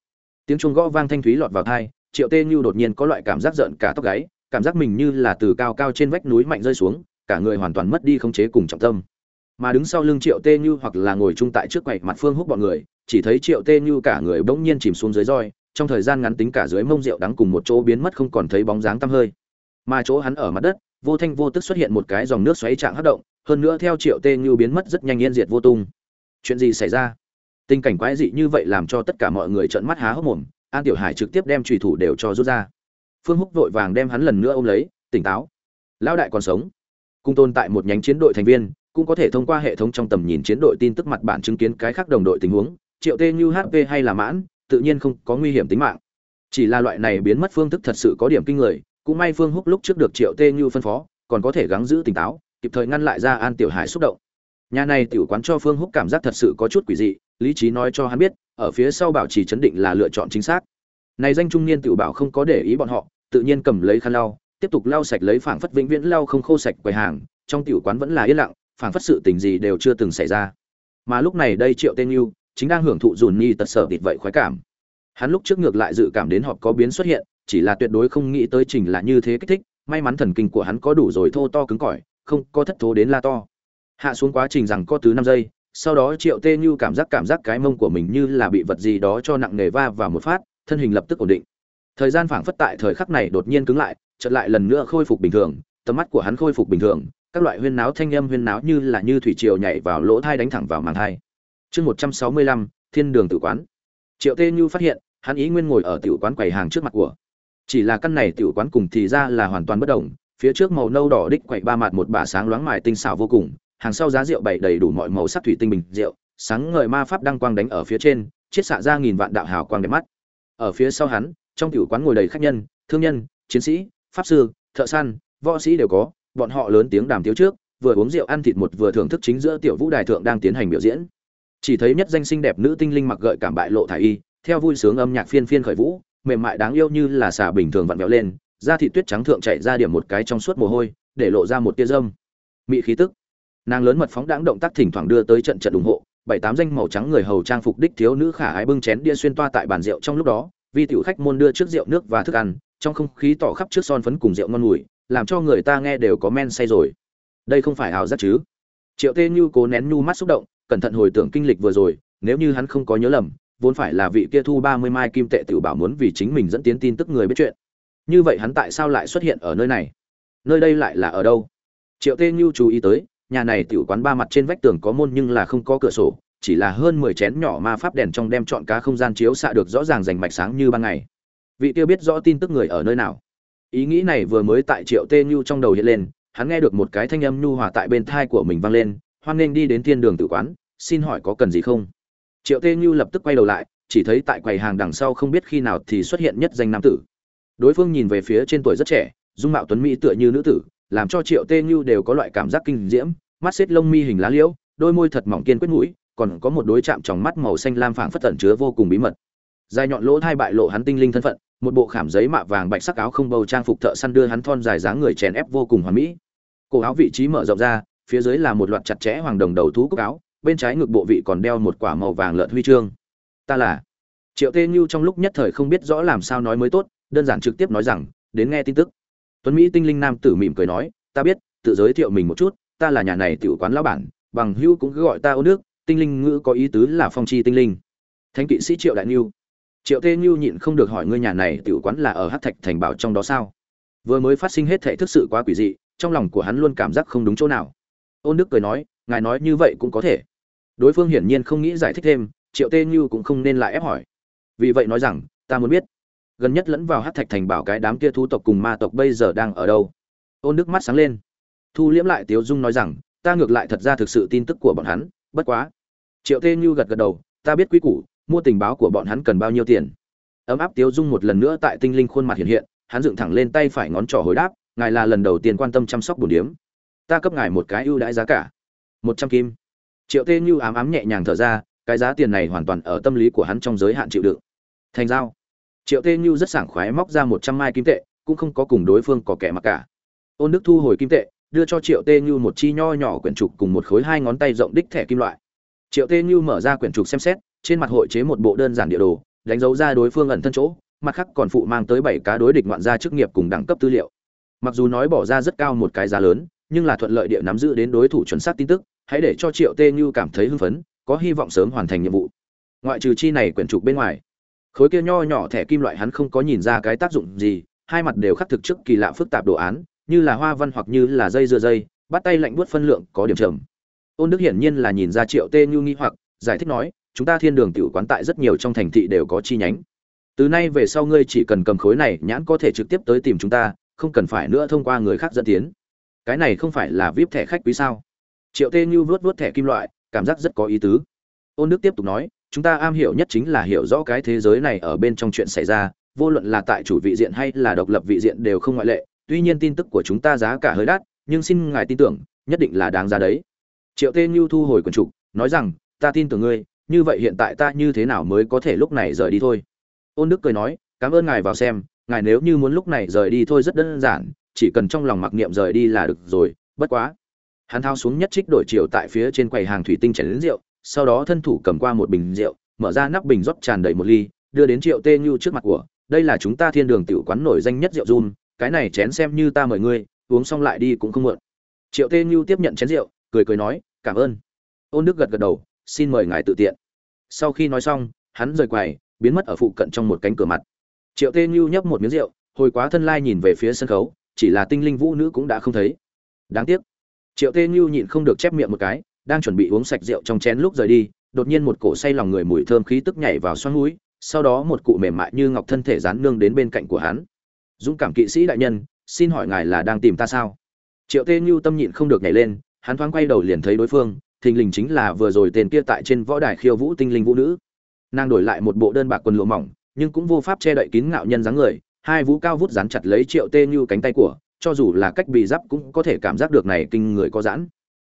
Tiếng chuông gõ vang thanh thúy lọt vào thai triệu tê như đột nhiên có loại cảm giác giận cả tóc gáy, cảm giác mình như là từ cao cao trên vách núi mạnh rơi xuống, cả người hoàn toàn mất đi khống chế cùng trọng tâm. Mà đứng sau lưng triệu tê như hoặc là ngồi chung tại trước quầy mặt phương hút bọn người, chỉ thấy triệu tê như cả người bỗng nhiên chìm xuống dưới roi, trong thời gian ngắn tính cả dưới mông rượu đắng cùng một chỗ biến mất không còn thấy bóng dáng tăm hơi. Mà chỗ hắn ở mặt đất, vô thanh vô tức xuất hiện một cái dòng nước xoáy trạng hất động, hơn nữa theo triệu tê như biến mất rất nhanh yên diệt vô tung. Chuyện gì xảy ra? Tình cảnh quái dị như vậy làm cho tất cả mọi người trợn mắt há hốc mồm an tiểu hải trực tiếp đem trùy thủ đều cho rút ra. Phương húc vội vàng đem hắn lần nữa ôm lấy, tỉnh táo. Lão đại còn sống. Cung tồn tại một nhánh chiến đội thành viên, cũng có thể thông qua hệ thống trong tầm nhìn chiến đội tin tức mặt bản chứng kiến cái khác đồng đội tình huống, triệu tê như hp hay là mãn, tự nhiên không có nguy hiểm tính mạng. Chỉ là loại này biến mất phương thức thật sự có điểm kinh người, cũng may phương húc lúc trước được triệu tê như phân phó, còn có thể gắng giữ tỉnh táo, kịp thời ngăn lại ra an tiểu hải xúc động. Nhà này tiểu quán cho phương húc cảm giác thật sự có chút quỷ dị lý trí nói cho hắn biết, ở phía sau bảo trì chấn định là lựa chọn chính xác. Này danh trung niên tiểu bảo không có để ý bọn họ, tự nhiên cầm lấy khăn lau, tiếp tục lau sạch lấy phảng phất vĩnh viễn lau không khô sạch quầy hàng, trong tiểu quán vẫn là yên lặng, phảng phất sự tình gì đều chưa từng xảy ra. Mà lúc này đây triệu tên yêu chính đang hưởng thụ dùn nhi tật sở thịt vậy khoái cảm. Hắn lúc trước ngược lại dự cảm đến họp có biến xuất hiện, chỉ là tuyệt đối không nghĩ tới trình là như thế kích thích, may mắn thần kinh của hắn có đủ rồi thô to cứng cỏi, không có thất thố đến la to. Hạ xuống quá trình rằng có tứ năm giây sau đó triệu tê như cảm giác cảm giác cái mông của mình như là bị vật gì đó cho nặng nề va vào một phát, thân hình lập tức ổn định. Thời gian phảng phất tại thời khắc này đột nhiên cứng lại, chợt lại lần nữa khôi phục bình thường, tầm mắt của hắn khôi phục bình thường, các loại huyên náo thanh âm huyên náo như là như thủy triều nhảy vào lỗ thai đánh thẳng vào màng thai. Chương một trăm sáu mươi lăm, thiên đường tử quán. Triệu tê như phát hiện, hắn ý nguyên ngồi ở tiểu quán quầy hàng trước mặt của. Chỉ là căn này tiểu quán cùng thì ra là hoàn toàn bất động phía trước màu nâu đỏ đích quậy ba mặt một bà sáng loáng mài tinh xảo vô cùng hàng sau giá rượu bày đầy đủ mọi màu sắc thủy tinh bình rượu, sáng ngời ma pháp đăng quang đánh ở phía trên, chiết xạ ra nghìn vạn đạo hào quang đẹp mắt. Ở phía sau hắn, trong tiểu quán ngồi đầy khách nhân, thương nhân, chiến sĩ, pháp sư, thợ săn, võ sĩ đều có, bọn họ lớn tiếng đàm tiếu trước, vừa uống rượu ăn thịt một vừa thưởng thức chính giữa tiểu vũ đài thượng đang tiến hành biểu diễn. Chỉ thấy nhất danh xinh đẹp nữ tinh linh mặc gợi cảm bại lộ thải y, theo vui sướng âm nhạc phiên phiên khởi vũ, mềm mại đáng yêu như là xà bình thường vặn vẹo lên, da thịt tuyết trắng thượng chạy ra điểm một cái trong suốt mồ hôi, để lộ ra một tia dâm. Mị khí tức nàng lớn mật phóng đãng động tác thỉnh thoảng đưa tới trận trận ủng hộ, bảy tám danh màu trắng người hầu trang phục đích thiếu nữ khả ái bưng chén đĩa xuyên toa tại bàn rượu trong lúc đó vi tiểu khách môn đưa trước rượu nước và thức ăn, trong không khí tỏ khắp trước son phấn cùng rượu ngon mùi, làm cho người ta nghe đều có men say rồi. Đây không phải ảo giác chứ? Triệu tê như cố nén nhu mắt xúc động, cẩn thận hồi tưởng kinh lịch vừa rồi, nếu như hắn không có nhớ lầm, vốn phải là vị kia thu ba mươi mai kim tệ tiểu bảo muốn vì chính mình dẫn tiến tin tức người biết chuyện. Như vậy hắn tại sao lại xuất hiện ở nơi này? Nơi đây lại là ở đâu? Triệu tê như chú ý tới nhà này tiểu quán ba mặt trên vách tường có môn nhưng là không có cửa sổ, chỉ là hơn mười chén nhỏ ma pháp đèn trong đem chọn cá không gian chiếu xạ được rõ ràng rành mạch sáng như ban ngày. Vị tiêu biết rõ tin tức người ở nơi nào? Ý nghĩ này vừa mới tại triệu tê Nhu trong đầu hiện lên, hắn nghe được một cái thanh âm nhu hòa tại bên thai của mình vang lên, hoan nghênh đi đến thiên đường tử quán, xin hỏi có cần gì không? Triệu tê Nhu lập tức quay đầu lại, chỉ thấy tại quầy hàng đằng sau không biết khi nào thì xuất hiện nhất danh nam tử. Đối phương nhìn về phía trên tuổi rất trẻ, dung mạo tuấn mỹ tựa như nữ tử làm cho triệu tê như đều có loại cảm giác kinh diễm, mắt xếp lông mi hình lá liễu, đôi môi thật mỏng kiên quyết mũi, còn có một đối chạm tròng mắt màu xanh lam phảng phất tẩn chứa vô cùng bí mật. Dài nhọn lỗ thai bại lộ hắn tinh linh thân phận, một bộ khảm giấy mạ vàng bạch sắc áo không bầu trang phục thợ săn đưa hắn thon dài dáng người chèn ép vô cùng hoàn mỹ. Cổ áo vị trí mở rộng ra, phía dưới là một loạt chặt chẽ hoàng đồng đầu thú cúc áo, bên trái ngực bộ vị còn đeo một quả màu vàng lợn huy chương. Ta là triệu tê như trong lúc nhất thời không biết rõ làm sao nói mới tốt, đơn giản trực tiếp nói rằng, đến nghe tin tức tuấn mỹ tinh linh nam tử mỉm cười nói, ta biết, tự giới thiệu mình một chút, ta là nhà này tiểu quán lão bản, bằng hữu cũng cứ gọi ta ô nước, tinh linh ngữ có ý tứ là phong chi tinh linh. Thánh kỵ sĩ triệu đại niu triệu tê niu nhịn không được hỏi ngươi nhà này tiểu quán là ở hát thạch thành bảo trong đó sao? Vừa mới phát sinh hết thể thức sự quá quỷ dị, trong lòng của hắn luôn cảm giác không đúng chỗ nào. Ôn đức cười nói, ngài nói như vậy cũng có thể. Đối phương hiển nhiên không nghĩ giải thích thêm, triệu tê như cũng không nên lại ép hỏi. Vì vậy nói rằng, ta muốn biết gần nhất lẫn vào hát thạch thành bảo cái đám kia thu tộc cùng ma tộc bây giờ đang ở đâu. Ôn đức mắt sáng lên. Thu liễm lại tiếu dung nói rằng, ta ngược lại thật ra thực sự tin tức của bọn hắn, bất quá. Triệu tê như gật gật đầu, ta biết quý củ, mua tình báo của bọn hắn cần bao nhiêu tiền? Ấm áp tiếu dung một lần nữa tại tinh linh khuôn mặt hiện hiện, hắn dựng thẳng lên tay phải ngón trỏ hồi đáp, ngài là lần đầu tiên quan tâm chăm sóc bổn điếm. Ta cấp ngài một cái ưu đãi giá cả, một trăm kim. Triệu tê như ám ám nhẹ nhàng thở ra, cái giá tiền này hoàn toàn ở tâm lý của hắn trong giới hạn chịu đựng. Thành giao triệu tê như rất sảng khoái móc ra một trăm mai kim tệ, cũng không có cùng đối phương có kẻ mặc cả. Ôn đức thu hồi kim tệ, đưa cho triệu tê như một chi nho nhỏ quyển trục cùng một khối hai ngón tay rộng đích thẻ kim loại. Triệu tê như mở ra quyển trục xem xét, trên mặt hội chế một bộ đơn giản địa đồ, đánh dấu ra đối phương ẩn thân chỗ, mặt khác còn phụ mang tới bảy cá đối địch ngoạn gia chức nghiệp cùng đẳng cấp tư liệu. Mặc dù nói bỏ ra rất cao một cái giá lớn, nhưng là thuận lợi địa nắm giữ đến đối thủ chuẩn xác tin tức, hãy để cho triệu tê như cảm thấy hưng phấn, có hy vọng sớm hoàn thành nhiệm vụ. Ngoại trừ chi này quyển trục bên ngoài khối kia nho nhỏ thẻ kim loại hắn không có nhìn ra cái tác dụng gì, hai mặt đều khắc thực trước kỳ lạ phức tạp đồ án, như là hoa văn hoặc như là dây dưa dây, bắt tay lạnh buốt phân lượng có điểm trầm ôn đức hiển nhiên là nhìn ra triệu tê như nghi hoặc, giải thích nói, chúng ta thiên đường tiểu quán tại rất nhiều trong thành thị đều có chi nhánh. Từ nay về sau ngươi chỉ cần cầm khối này, nhãn có thể trực tiếp tới tìm chúng ta, không cần phải nữa thông qua người khác dẫn tiến. Cái này không phải là vip thẻ khách quý sao? Triệu tê như vuốt vuốt thẻ kim loại, cảm giác rất có ý tứ. Ôn đức tiếp tục nói chúng ta am hiểu nhất chính là hiểu rõ cái thế giới này ở bên trong chuyện xảy ra, vô luận là tại chủ vị diện hay là độc lập vị diện đều không ngoại lệ, tuy nhiên tin tức của chúng ta giá cả hơi đắt, nhưng xin ngài tin tưởng, nhất định là đáng giá đấy. Triệu tê như thu hồi quần trục, nói rằng, ta tin tưởng ngươi, như vậy hiện tại ta như thế nào mới có thể lúc này rời đi thôi? Ôn đức cười nói, cảm ơn ngài vào xem, ngài nếu như muốn lúc này rời đi thôi rất đơn giản, chỉ cần trong lòng mặc niệm rời đi là được rồi, bất quá. Hắn thao xuống nhất trích đổi chiều tại phía trên quầy hàng thủy tinh chảy đến rượu sau đó thân thủ cầm qua một bình rượu, mở ra nắp bình rót tràn đầy một ly, đưa đến triệu tê Nhu trước mặt của, đây là chúng ta thiên đường tiểu quán nổi danh nhất rượu run, cái này chén xem như ta mời ngươi, uống xong lại đi cũng không muộn. Triệu tê Nhu tiếp nhận chén rượu, cười cười nói, cảm ơn. Ôn đức gật gật đầu, xin mời ngài tự tiện. Sau khi nói xong, hắn rời quầy, biến mất ở phụ cận trong một cánh cửa mặt. Triệu tê Nhu nhấp một miếng rượu, hồi quá thân lai nhìn về phía sân khấu, chỉ là tinh linh vũ nữ cũng đã không thấy. Đáng tiếc. Triệu tê Nhu nhịn không được chép miệng một cái đang chuẩn bị uống sạch rượu trong chén lúc rời đi, đột nhiên một cổ say lòng người mùi thơm khí tức nhảy vào xoắn mũi sau đó một cụ mềm mại như ngọc thân thể dán nương đến bên cạnh của hắn. Dũng cảm kỵ sĩ đại nhân, xin hỏi ngài là đang tìm ta sao? Triệu tê Nhu tâm nhịn không được nhảy lên, hắn thoáng quay đầu liền thấy đối phương, thình lình chính là vừa rồi tên kia tại trên võ đài khiêu vũ tinh linh vũ nữ. Nàng đổi lại một bộ đơn bạc quần lụa mỏng, nhưng cũng vô pháp che đậy kín ngạo nhân dáng người, hai vũ cao vút dán chặt lấy triệu tê Nhu cánh tay của, cho dù là cách bị giáp cũng có thể cảm giác được này kinh người có giãn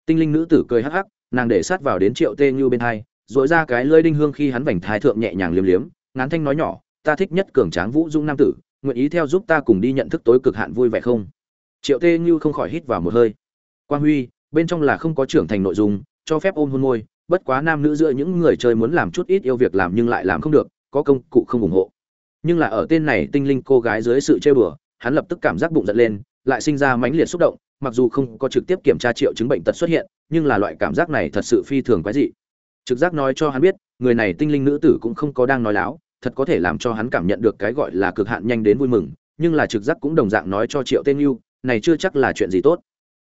tinh linh nữ tử cười hắc hắc, nàng để sát vào đến triệu tê như bên hai dội ra cái lơi đinh hương khi hắn vành thái thượng nhẹ nhàng liếm liếm, ngán thanh nói nhỏ, ta thích nhất cường tráng vũ dung nam tử, nguyện ý theo giúp ta cùng đi nhận thức tối cực hạn vui vẻ không? Triệu tê như không khỏi hít vào một hơi. Quang huy, bên trong là không có trưởng thành nội dung, cho phép ôm hôn môi, bất quá nam nữ giữa những người chơi muốn làm chút ít yêu việc làm nhưng lại làm không được, có công cụ không ủng hộ. Nhưng là ở tên này tinh linh cô gái dưới sự chơi bừa, hắn lập tức cảm giác bụng giận lên, lại sinh ra mãnh liệt xúc động mặc dù không có trực tiếp kiểm tra triệu chứng bệnh tật xuất hiện, nhưng là loại cảm giác này thật sự phi thường quái dị. Trực giác nói cho hắn biết, người này tinh linh nữ tử cũng không có đang nói láo, thật có thể làm cho hắn cảm nhận được cái gọi là cực hạn nhanh đến vui mừng, nhưng là trực giác cũng đồng dạng nói cho triệu tên như, này chưa chắc là chuyện gì tốt.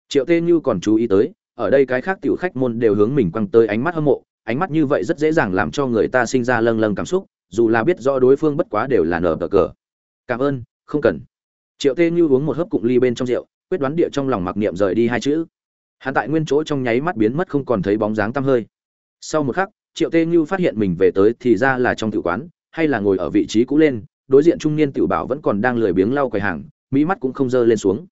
Triệu tên như còn chú ý tới, ở đây cái khác tiểu khách môn đều hướng mình quăng tới ánh mắt hâm mộ, ánh mắt như vậy rất dễ dàng làm cho người ta sinh ra lâng lâng cảm xúc, dù là biết rõ đối phương bất quá đều là nở cờ. Cảm ơn, không cần. Triệu tê như uống một hớp cụng ly bên trong rượu quyết đoán địa trong lòng mặc niệm rời đi hai chữ. Hắn tại nguyên chỗ trong nháy mắt biến mất không còn thấy bóng dáng tăm hơi. Sau một khắc, triệu tê như phát hiện mình về tới thì ra là trong tiểu quán, hay là ngồi ở vị trí cũ lên, đối diện trung niên tiểu bảo vẫn còn đang lười biếng lau quầy hàng, mỹ mắt cũng không dơ lên xuống.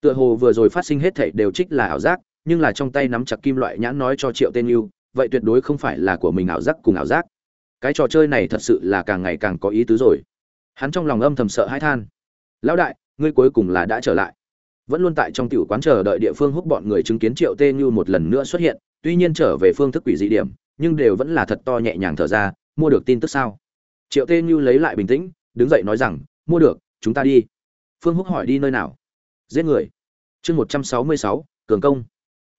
Tựa hồ vừa rồi phát sinh hết thảy đều trích là ảo giác, nhưng là trong tay nắm chặt kim loại nhãn nói cho triệu tên như, vậy tuyệt đối không phải là của mình ảo giác cùng ảo giác. Cái trò chơi này thật sự là càng ngày càng có ý tứ rồi. Hắn trong lòng âm thầm sợ hãi than. Lão đại, ngươi cuối cùng là đã trở lại vẫn luôn tại trong tiểu quán chờ đợi địa phương húc bọn người chứng kiến triệu tê như một lần nữa xuất hiện, tuy nhiên trở về phương thức quỷ dị điểm, nhưng đều vẫn là thật to nhẹ nhàng thở ra, mua được tin tức sao? Triệu tê như lấy lại bình tĩnh, đứng dậy nói rằng, mua được, chúng ta đi. Phương húc hỏi đi nơi nào? Giết người. Chương một trăm sáu mươi sáu, cường công.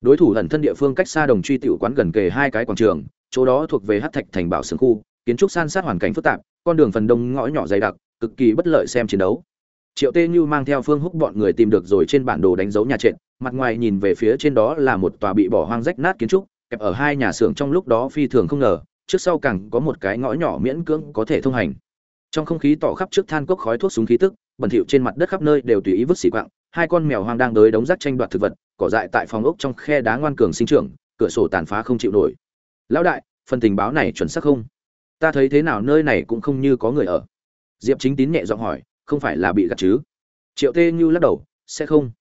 Đối thủ ẩn thân địa phương cách xa đồng truy tiểu quán gần kề hai cái quảng trường, chỗ đó thuộc về hát thạch thành bảo sương khu, kiến trúc san sát hoàn cảnh phức tạp, con đường phần đông ngõ nhỏ dày đặc, cực kỳ bất lợi xem chiến đấu triệu tê như mang theo phương húc bọn người tìm được rồi trên bản đồ đánh dấu nhà trệt, mặt ngoài nhìn về phía trên đó là một tòa bị bỏ hoang rách nát kiến trúc, kẹp ở hai nhà xưởng trong lúc đó phi thường không ngờ, trước sau càng có một cái ngõ nhỏ miễn cưỡng có thể thông hành. Trong không khí tỏ khắp trước than cốc khói thuốc súng khí tức, bẩn thỉu trên mặt đất khắp nơi đều tùy ý vứt xỉ quạng, hai con mèo hoang đang đới đống rác tranh đoạt thực vật, cỏ dại tại phòng ốc trong khe đá ngoan cường sinh trưởng, cửa sổ tàn phá không chịu nổi. Lão đại, phần tình báo này chuẩn xác không? Ta thấy thế nào, nơi này cũng không như có người ở. Diệp chính tín nhẹ giọng hỏi không phải là bị gạt chứ? Triệu tê như lắc đầu, sẽ không.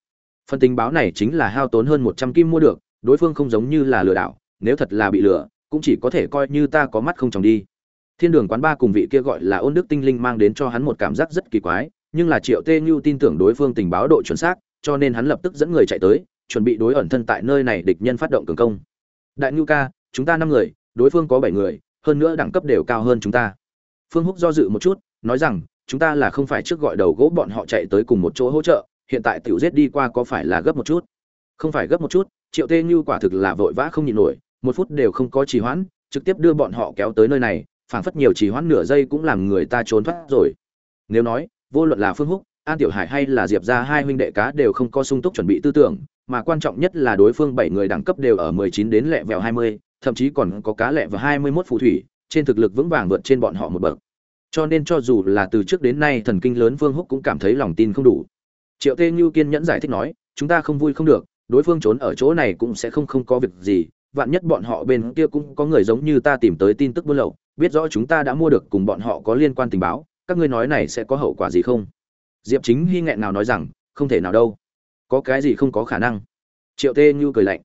Phần tình báo này chính là hao tốn hơn một trăm kim mua được, đối phương không giống như là lừa đảo, nếu thật là bị lừa, cũng chỉ có thể coi như ta có mắt không tròng đi. Thiên đường quán ba cùng vị kia gọi là ôn đức tinh linh mang đến cho hắn một cảm giác rất kỳ quái, nhưng là triệu tê như tin tưởng đối phương tình báo độ chuẩn xác, cho nên hắn lập tức dẫn người chạy tới, chuẩn bị đối ẩn thân tại nơi này địch nhân phát động cường công. Đại ngưu ca, chúng ta năm người, đối phương có bảy người, hơn nữa đẳng cấp đều cao hơn chúng ta. Phương húc do dự một chút, nói rằng chúng ta là không phải trước gọi đầu gỗ bọn họ chạy tới cùng một chỗ hỗ trợ, hiện tại tiểu giết đi qua có phải là gấp một chút? Không phải gấp một chút, triệu tê như quả thực là vội vã không nhịn nổi, một phút đều không có trì hoãn, trực tiếp đưa bọn họ kéo tới nơi này, phảng phất nhiều trì hoãn nửa giây cũng làm người ta trốn thoát rồi. Nếu nói, vô luận là phương húc, an tiểu hải hay là diệp ra hai huynh đệ cá đều không có sung túc chuẩn bị tư tưởng, mà quan trọng nhất là đối phương bảy người đẳng cấp đều ở mười chín đến lẹ vẹo hai mươi, thậm chí còn có cá lẹ và hai mươi 21 phù thủy, trên thực lực vững vàng vượt trên bọn họ một bậc cho nên cho dù là từ trước đến nay thần kinh lớn vương húc cũng cảm thấy lòng tin không đủ. Triệu tê như kiên nhẫn giải thích nói, chúng ta không vui không được, đối phương trốn ở chỗ này cũng sẽ không không có việc gì, vạn nhất bọn họ bên kia cũng có người giống như ta tìm tới tin tức buôn lậu, biết rõ chúng ta đã mua được cùng bọn họ có liên quan tình báo, các ngươi nói này sẽ có hậu quả gì không? Diệp chính hy nghẹn nào nói rằng, không thể nào đâu. Có cái gì không có khả năng. Triệu tê như cười lạnh,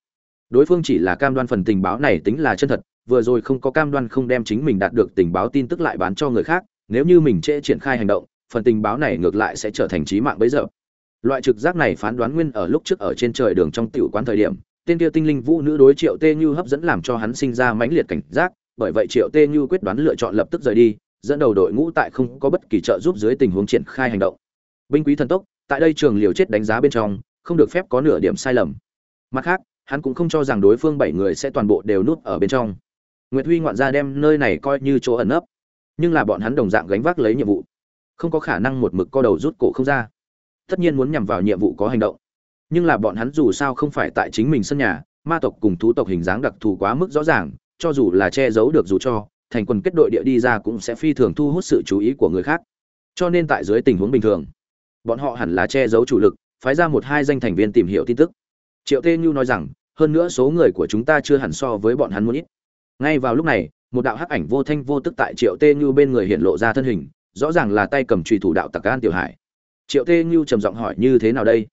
đối phương chỉ là cam đoan phần tình báo này tính là chân thật, vừa rồi không có cam đoan không đem chính mình đạt được tình báo tin tức lại bán cho người khác nếu như mình trễ triển khai hành động, phần tình báo này ngược lại sẽ trở thành trí mạng bấy giờ. Loại trực giác này phán đoán nguyên ở lúc trước ở trên trời đường trong tiểu quán thời điểm, tên kia tinh linh vũ nữ đối triệu tê như hấp dẫn làm cho hắn sinh ra mãnh liệt cảnh giác, bởi vậy triệu tê như quyết đoán lựa chọn lập tức rời đi, dẫn đầu đội ngũ tại không có bất kỳ trợ giúp dưới tình huống triển khai hành động. Binh quý thần tốc, tại đây trường liều chết đánh giá bên trong, không được phép có nửa điểm sai lầm. Mặt khác, hắn cũng không cho rằng đối phương bảy người sẽ toàn bộ đều núp ở bên trong. Nguyệt huy ngoạn gia đem nơi này coi như chỗ ẩn nấp nhưng là bọn hắn đồng dạng gánh vác lấy nhiệm vụ. Không có khả năng một mực co đầu rút cổ không ra. Tất nhiên muốn nhằm vào nhiệm vụ có hành động. Nhưng là bọn hắn dù sao không phải tại chính mình sân nhà, ma tộc cùng thú tộc hình dáng đặc thù quá mức rõ ràng, cho dù là che giấu được dù cho, thành quần kết đội địa đi ra cũng sẽ phi thường thu hút sự chú ý của người khác. Cho nên tại dưới tình huống bình thường, bọn họ hẳn là che giấu chủ lực, phái ra một hai danh thành viên tìm hiểu tin tức. Triệu tê như nói rằng, hơn nữa số người của chúng ta chưa hẳn so với bọn hắn muốn ít. Ngay vào lúc này một đạo hắc ảnh vô thanh vô tức tại triệu tê như bên người hiện lộ ra thân hình, rõ ràng là tay cầm trùy thủ đạo tặc an tiểu hải. Triệu tê như trầm giọng hỏi, như thế nào đây?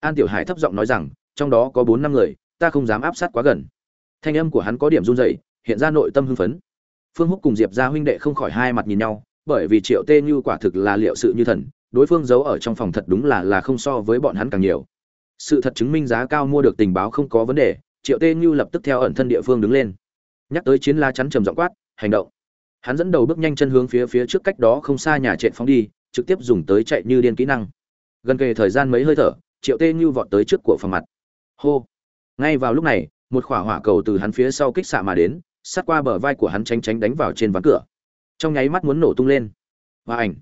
An tiểu hải thấp giọng nói rằng, trong đó có bốn năm người, ta không dám áp sát quá gần. Thanh âm của hắn có điểm run rẩy, hiện ra nội tâm hưng phấn. Phương húc cùng diệp gia huynh đệ không khỏi hai mặt nhìn nhau, bởi vì triệu tê như quả thực là liệu sự như thần, đối phương giấu ở trong phòng thật đúng là là không so với bọn hắn càng nhiều. Sự thật chứng minh giá cao mua được tình báo không có vấn đề, triệu tê như lập tức theo ẩn thân địa phương đứng lên nhắc tới chiến la chắn trầm giọng quát hành động. Hắn dẫn đầu bước nhanh chân hướng phía phía trước cách đó không xa nhà trệ phóng đi trực tiếp dùng tới chạy như điên kỹ năng. Gần kề thời gian mấy hơi thở triệu tê như vọt tới trước của phòng mặt. Hô. Ngay vào lúc này một khỏa hỏa cầu từ hắn phía sau kích xạ mà đến sát qua bờ vai của hắn tránh tránh đánh vào trên ván cửa. Trong nháy mắt muốn nổ tung lên. Và ảnh.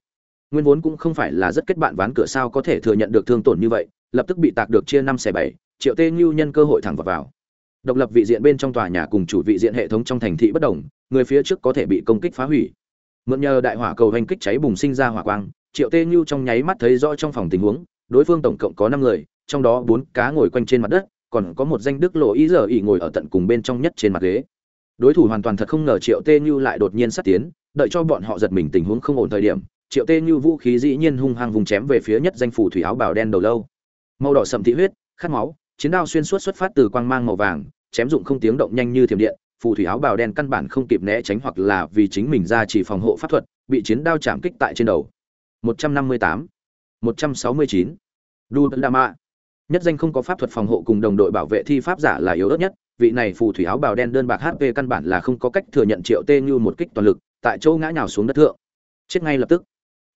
Nguyên vốn cũng không phải là rất kết bạn ván cửa sao có thể thừa nhận được thương tổn như vậy lập tức bị tạc được chia năm xẻ bảy triệu tê như nhân cơ hội thẳng vào, vào độc lập vị diện bên trong tòa nhà cùng chủ vị diện hệ thống trong thành thị bất đồng, người phía trước có thể bị công kích phá hủy. Mượn nhờ đại hỏa cầu hành kích cháy bùng sinh ra hỏa quang, triệu tê như trong nháy mắt thấy rõ trong phòng tình huống, đối phương tổng cộng có năm người, trong đó bốn cá ngồi quanh trên mặt đất, còn có một danh đức lộ ý giờ ỉ ngồi ở tận cùng bên trong nhất trên mặt ghế. Đối thủ hoàn toàn thật không ngờ triệu tê như lại đột nhiên sát tiến, đợi cho bọn họ giật mình tình huống không ổn thời điểm, triệu tê như vũ khí dĩ nhiên hung hăng vùng chém về phía nhất danh phủ thủy áo bào đen đầu lâu. Màu đỏ sậm thị huyết, khát máu, chiến đao xuyên suốt xuất phát từ quang mang màu vàng chém dụng không tiếng động nhanh như thiểm điện phù thủy áo bào đen căn bản không kịp né tránh hoặc là vì chính mình ra chỉ phòng hộ pháp thuật bị chiến đao chạm kích tại trên đầu. 158 169 Đu đà Mạ nhất danh không có pháp thuật phòng hộ cùng đồng đội bảo vệ thi pháp giả là yếu ớt nhất vị này phù thủy áo bào đen đơn bạc hp căn bản là không có cách thừa nhận triệu tê như một kích toàn lực tại chỗ ngã nhào xuống đất thượng. Chết ngay lập tức.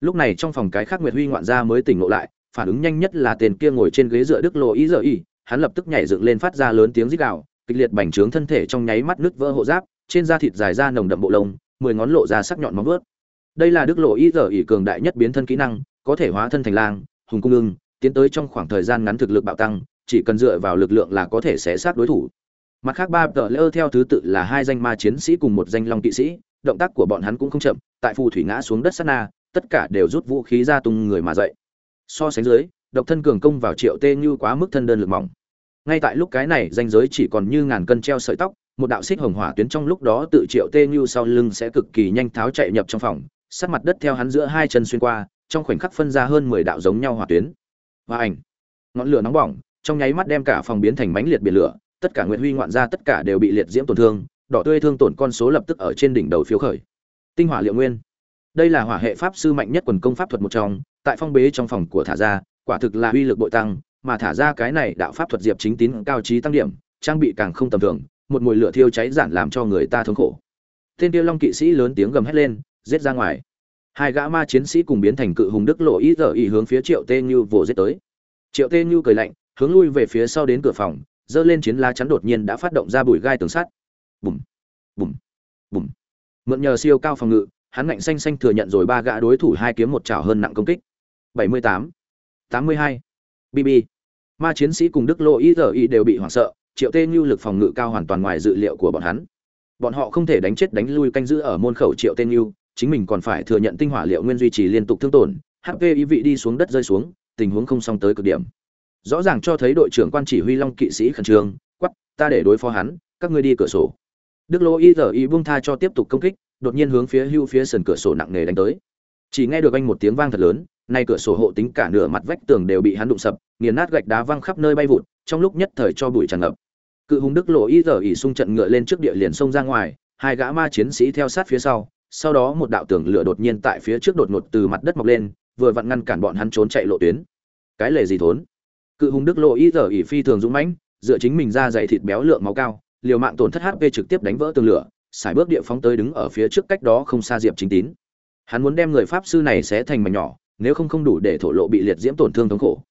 Lúc này trong phòng cái khác nguyệt huy ngoạn gia mới tỉnh ngộ lại phản ứng nhanh nhất là tên kia ngồi trên ghế dựa đức lộ ý giờ ý, hắn lập tức nhảy dựng lên phát ra lớn tiếng rít gào kịch liệt bành trướng thân thể trong nháy mắt nứt vỡ hộ giáp, trên da thịt dài ra nồng đậm bộ lông, mười ngón lộ ra sắc nhọn móng vớt đây là đức lộ ý giờ ỉ cường đại nhất biến thân kỹ năng, có thể hóa thân thành lang, hùng cung ưng, tiến tới trong khoảng thời gian ngắn thực lực bạo tăng, chỉ cần dựa vào lực lượng là có thể xé xác đối thủ. Mặt khác, ba tờ lơ theo thứ tự là hai danh ma chiến sĩ cùng một danh long kỵ sĩ, động tác của bọn hắn cũng không chậm, tại phù thủy ngã xuống đất sát na, tất cả đều rút vũ khí ra tung người mà dậy. So sánh dưới, độc thân cường công vào triệu tê như quá mức thân đơn lực mỏng ngay tại lúc cái này, danh giới chỉ còn như ngàn cân treo sợi tóc, một đạo xích hồng hỏa tuyến trong lúc đó tự triệu tê như sau lưng sẽ cực kỳ nhanh tháo chạy nhập trong phòng sát mặt đất theo hắn giữa hai chân xuyên qua, trong khoảnh khắc phân ra hơn mười đạo giống nhau hỏa tuyến. Và ảnh, ngọn lửa nóng bỏng, trong nháy mắt đem cả phòng biến thành mánh liệt biển lửa, tất cả nguyệt huy ngoạn ra tất cả đều bị liệt diễm tổn thương, đỏ tươi thương tổn con số lập tức ở trên đỉnh đầu phiếu khởi. Tinh hỏa liệu nguyên. Đây là hỏa hệ pháp sư mạnh nhất quần công pháp thuật một trong, tại phong bế trong phòng của thả ra quả thực là uy lực bội tăng mà thả ra cái này đạo pháp thuật diệp chính tín cao trí tăng điểm trang bị càng không tầm thường một mùi lửa thiêu cháy giản làm cho người ta thống khổ. Tên tiêu long kỵ sĩ lớn tiếng gầm hét lên giết ra ngoài. Hai gã ma chiến sĩ cùng biến thành cự hùng đức lộ ý giờ ý hướng phía triệu tê như vồ giết tới. Triệu tê như cười lạnh hướng lui về phía sau đến cửa phòng dơ lên chiến la chắn đột nhiên đã phát động ra bụi gai tường sắt. Bùm bùm bùm. Mượn nhờ siêu cao phòng ngự hắn ngạnh xanh xanh thừa nhận rồi ba gã đối thủ hai kiếm một chảo hơn nặng công kích. 78, 82, bb ma chiến sĩ cùng đức lộ ý giờ ý đều bị hoảng sợ, triệu tê như lực phòng ngự cao hoàn toàn ngoài dự liệu của bọn hắn. Bọn họ không thể đánh chết đánh lui canh giữ ở môn khẩu triệu tê như, chính mình còn phải thừa nhận tinh hỏa liệu nguyên duy trì liên tục thương tổn hp ý vị đi xuống đất rơi xuống, tình huống không xong tới cực điểm. Rõ ràng cho thấy đội trưởng quan chỉ huy long kỵ sĩ khẩn trương quắp ta để đối phó hắn, các ngươi đi cửa sổ. Đức lô y giờ y buông tha cho tiếp tục công kích, đột nhiên hướng phía hưu phía sườn cửa sổ nặng nề đánh tới. Chỉ nghe được anh một tiếng vang thật lớn nay cửa sổ hộ tính cả nửa mặt vách tường đều bị hắn đụng sập, nghiền nát gạch đá văng khắp nơi bay vụt, trong lúc nhất thời cho bụi tràn ngập. Cự hùng đức lộ ý giờ ỉ xung trận ngựa lên trước địa liền xông ra ngoài, hai gã ma chiến sĩ theo sát phía sau sau đó một đạo tường lửa đột nhiên tại phía trước đột ngột từ mặt đất mọc lên, vừa vặn ngăn cản bọn hắn trốn chạy lộ tuyến. Cái lề gì thốn? Cự hùng đức lộ ý giờ ỉ phi thường dũng mãnh, dựa chính mình ra dày thịt béo lượng máu cao, liều mạng tổn thất hp trực tiếp đánh vỡ tường lửa xài bước địa phóng tới đứng ở phía trước cách đó không xa diệp chính tín. Hắn muốn đem người pháp sư này xé thành mảnh nhỏ nếu không không đủ để thổ lộ bị liệt diễm tổn thương thống khổ.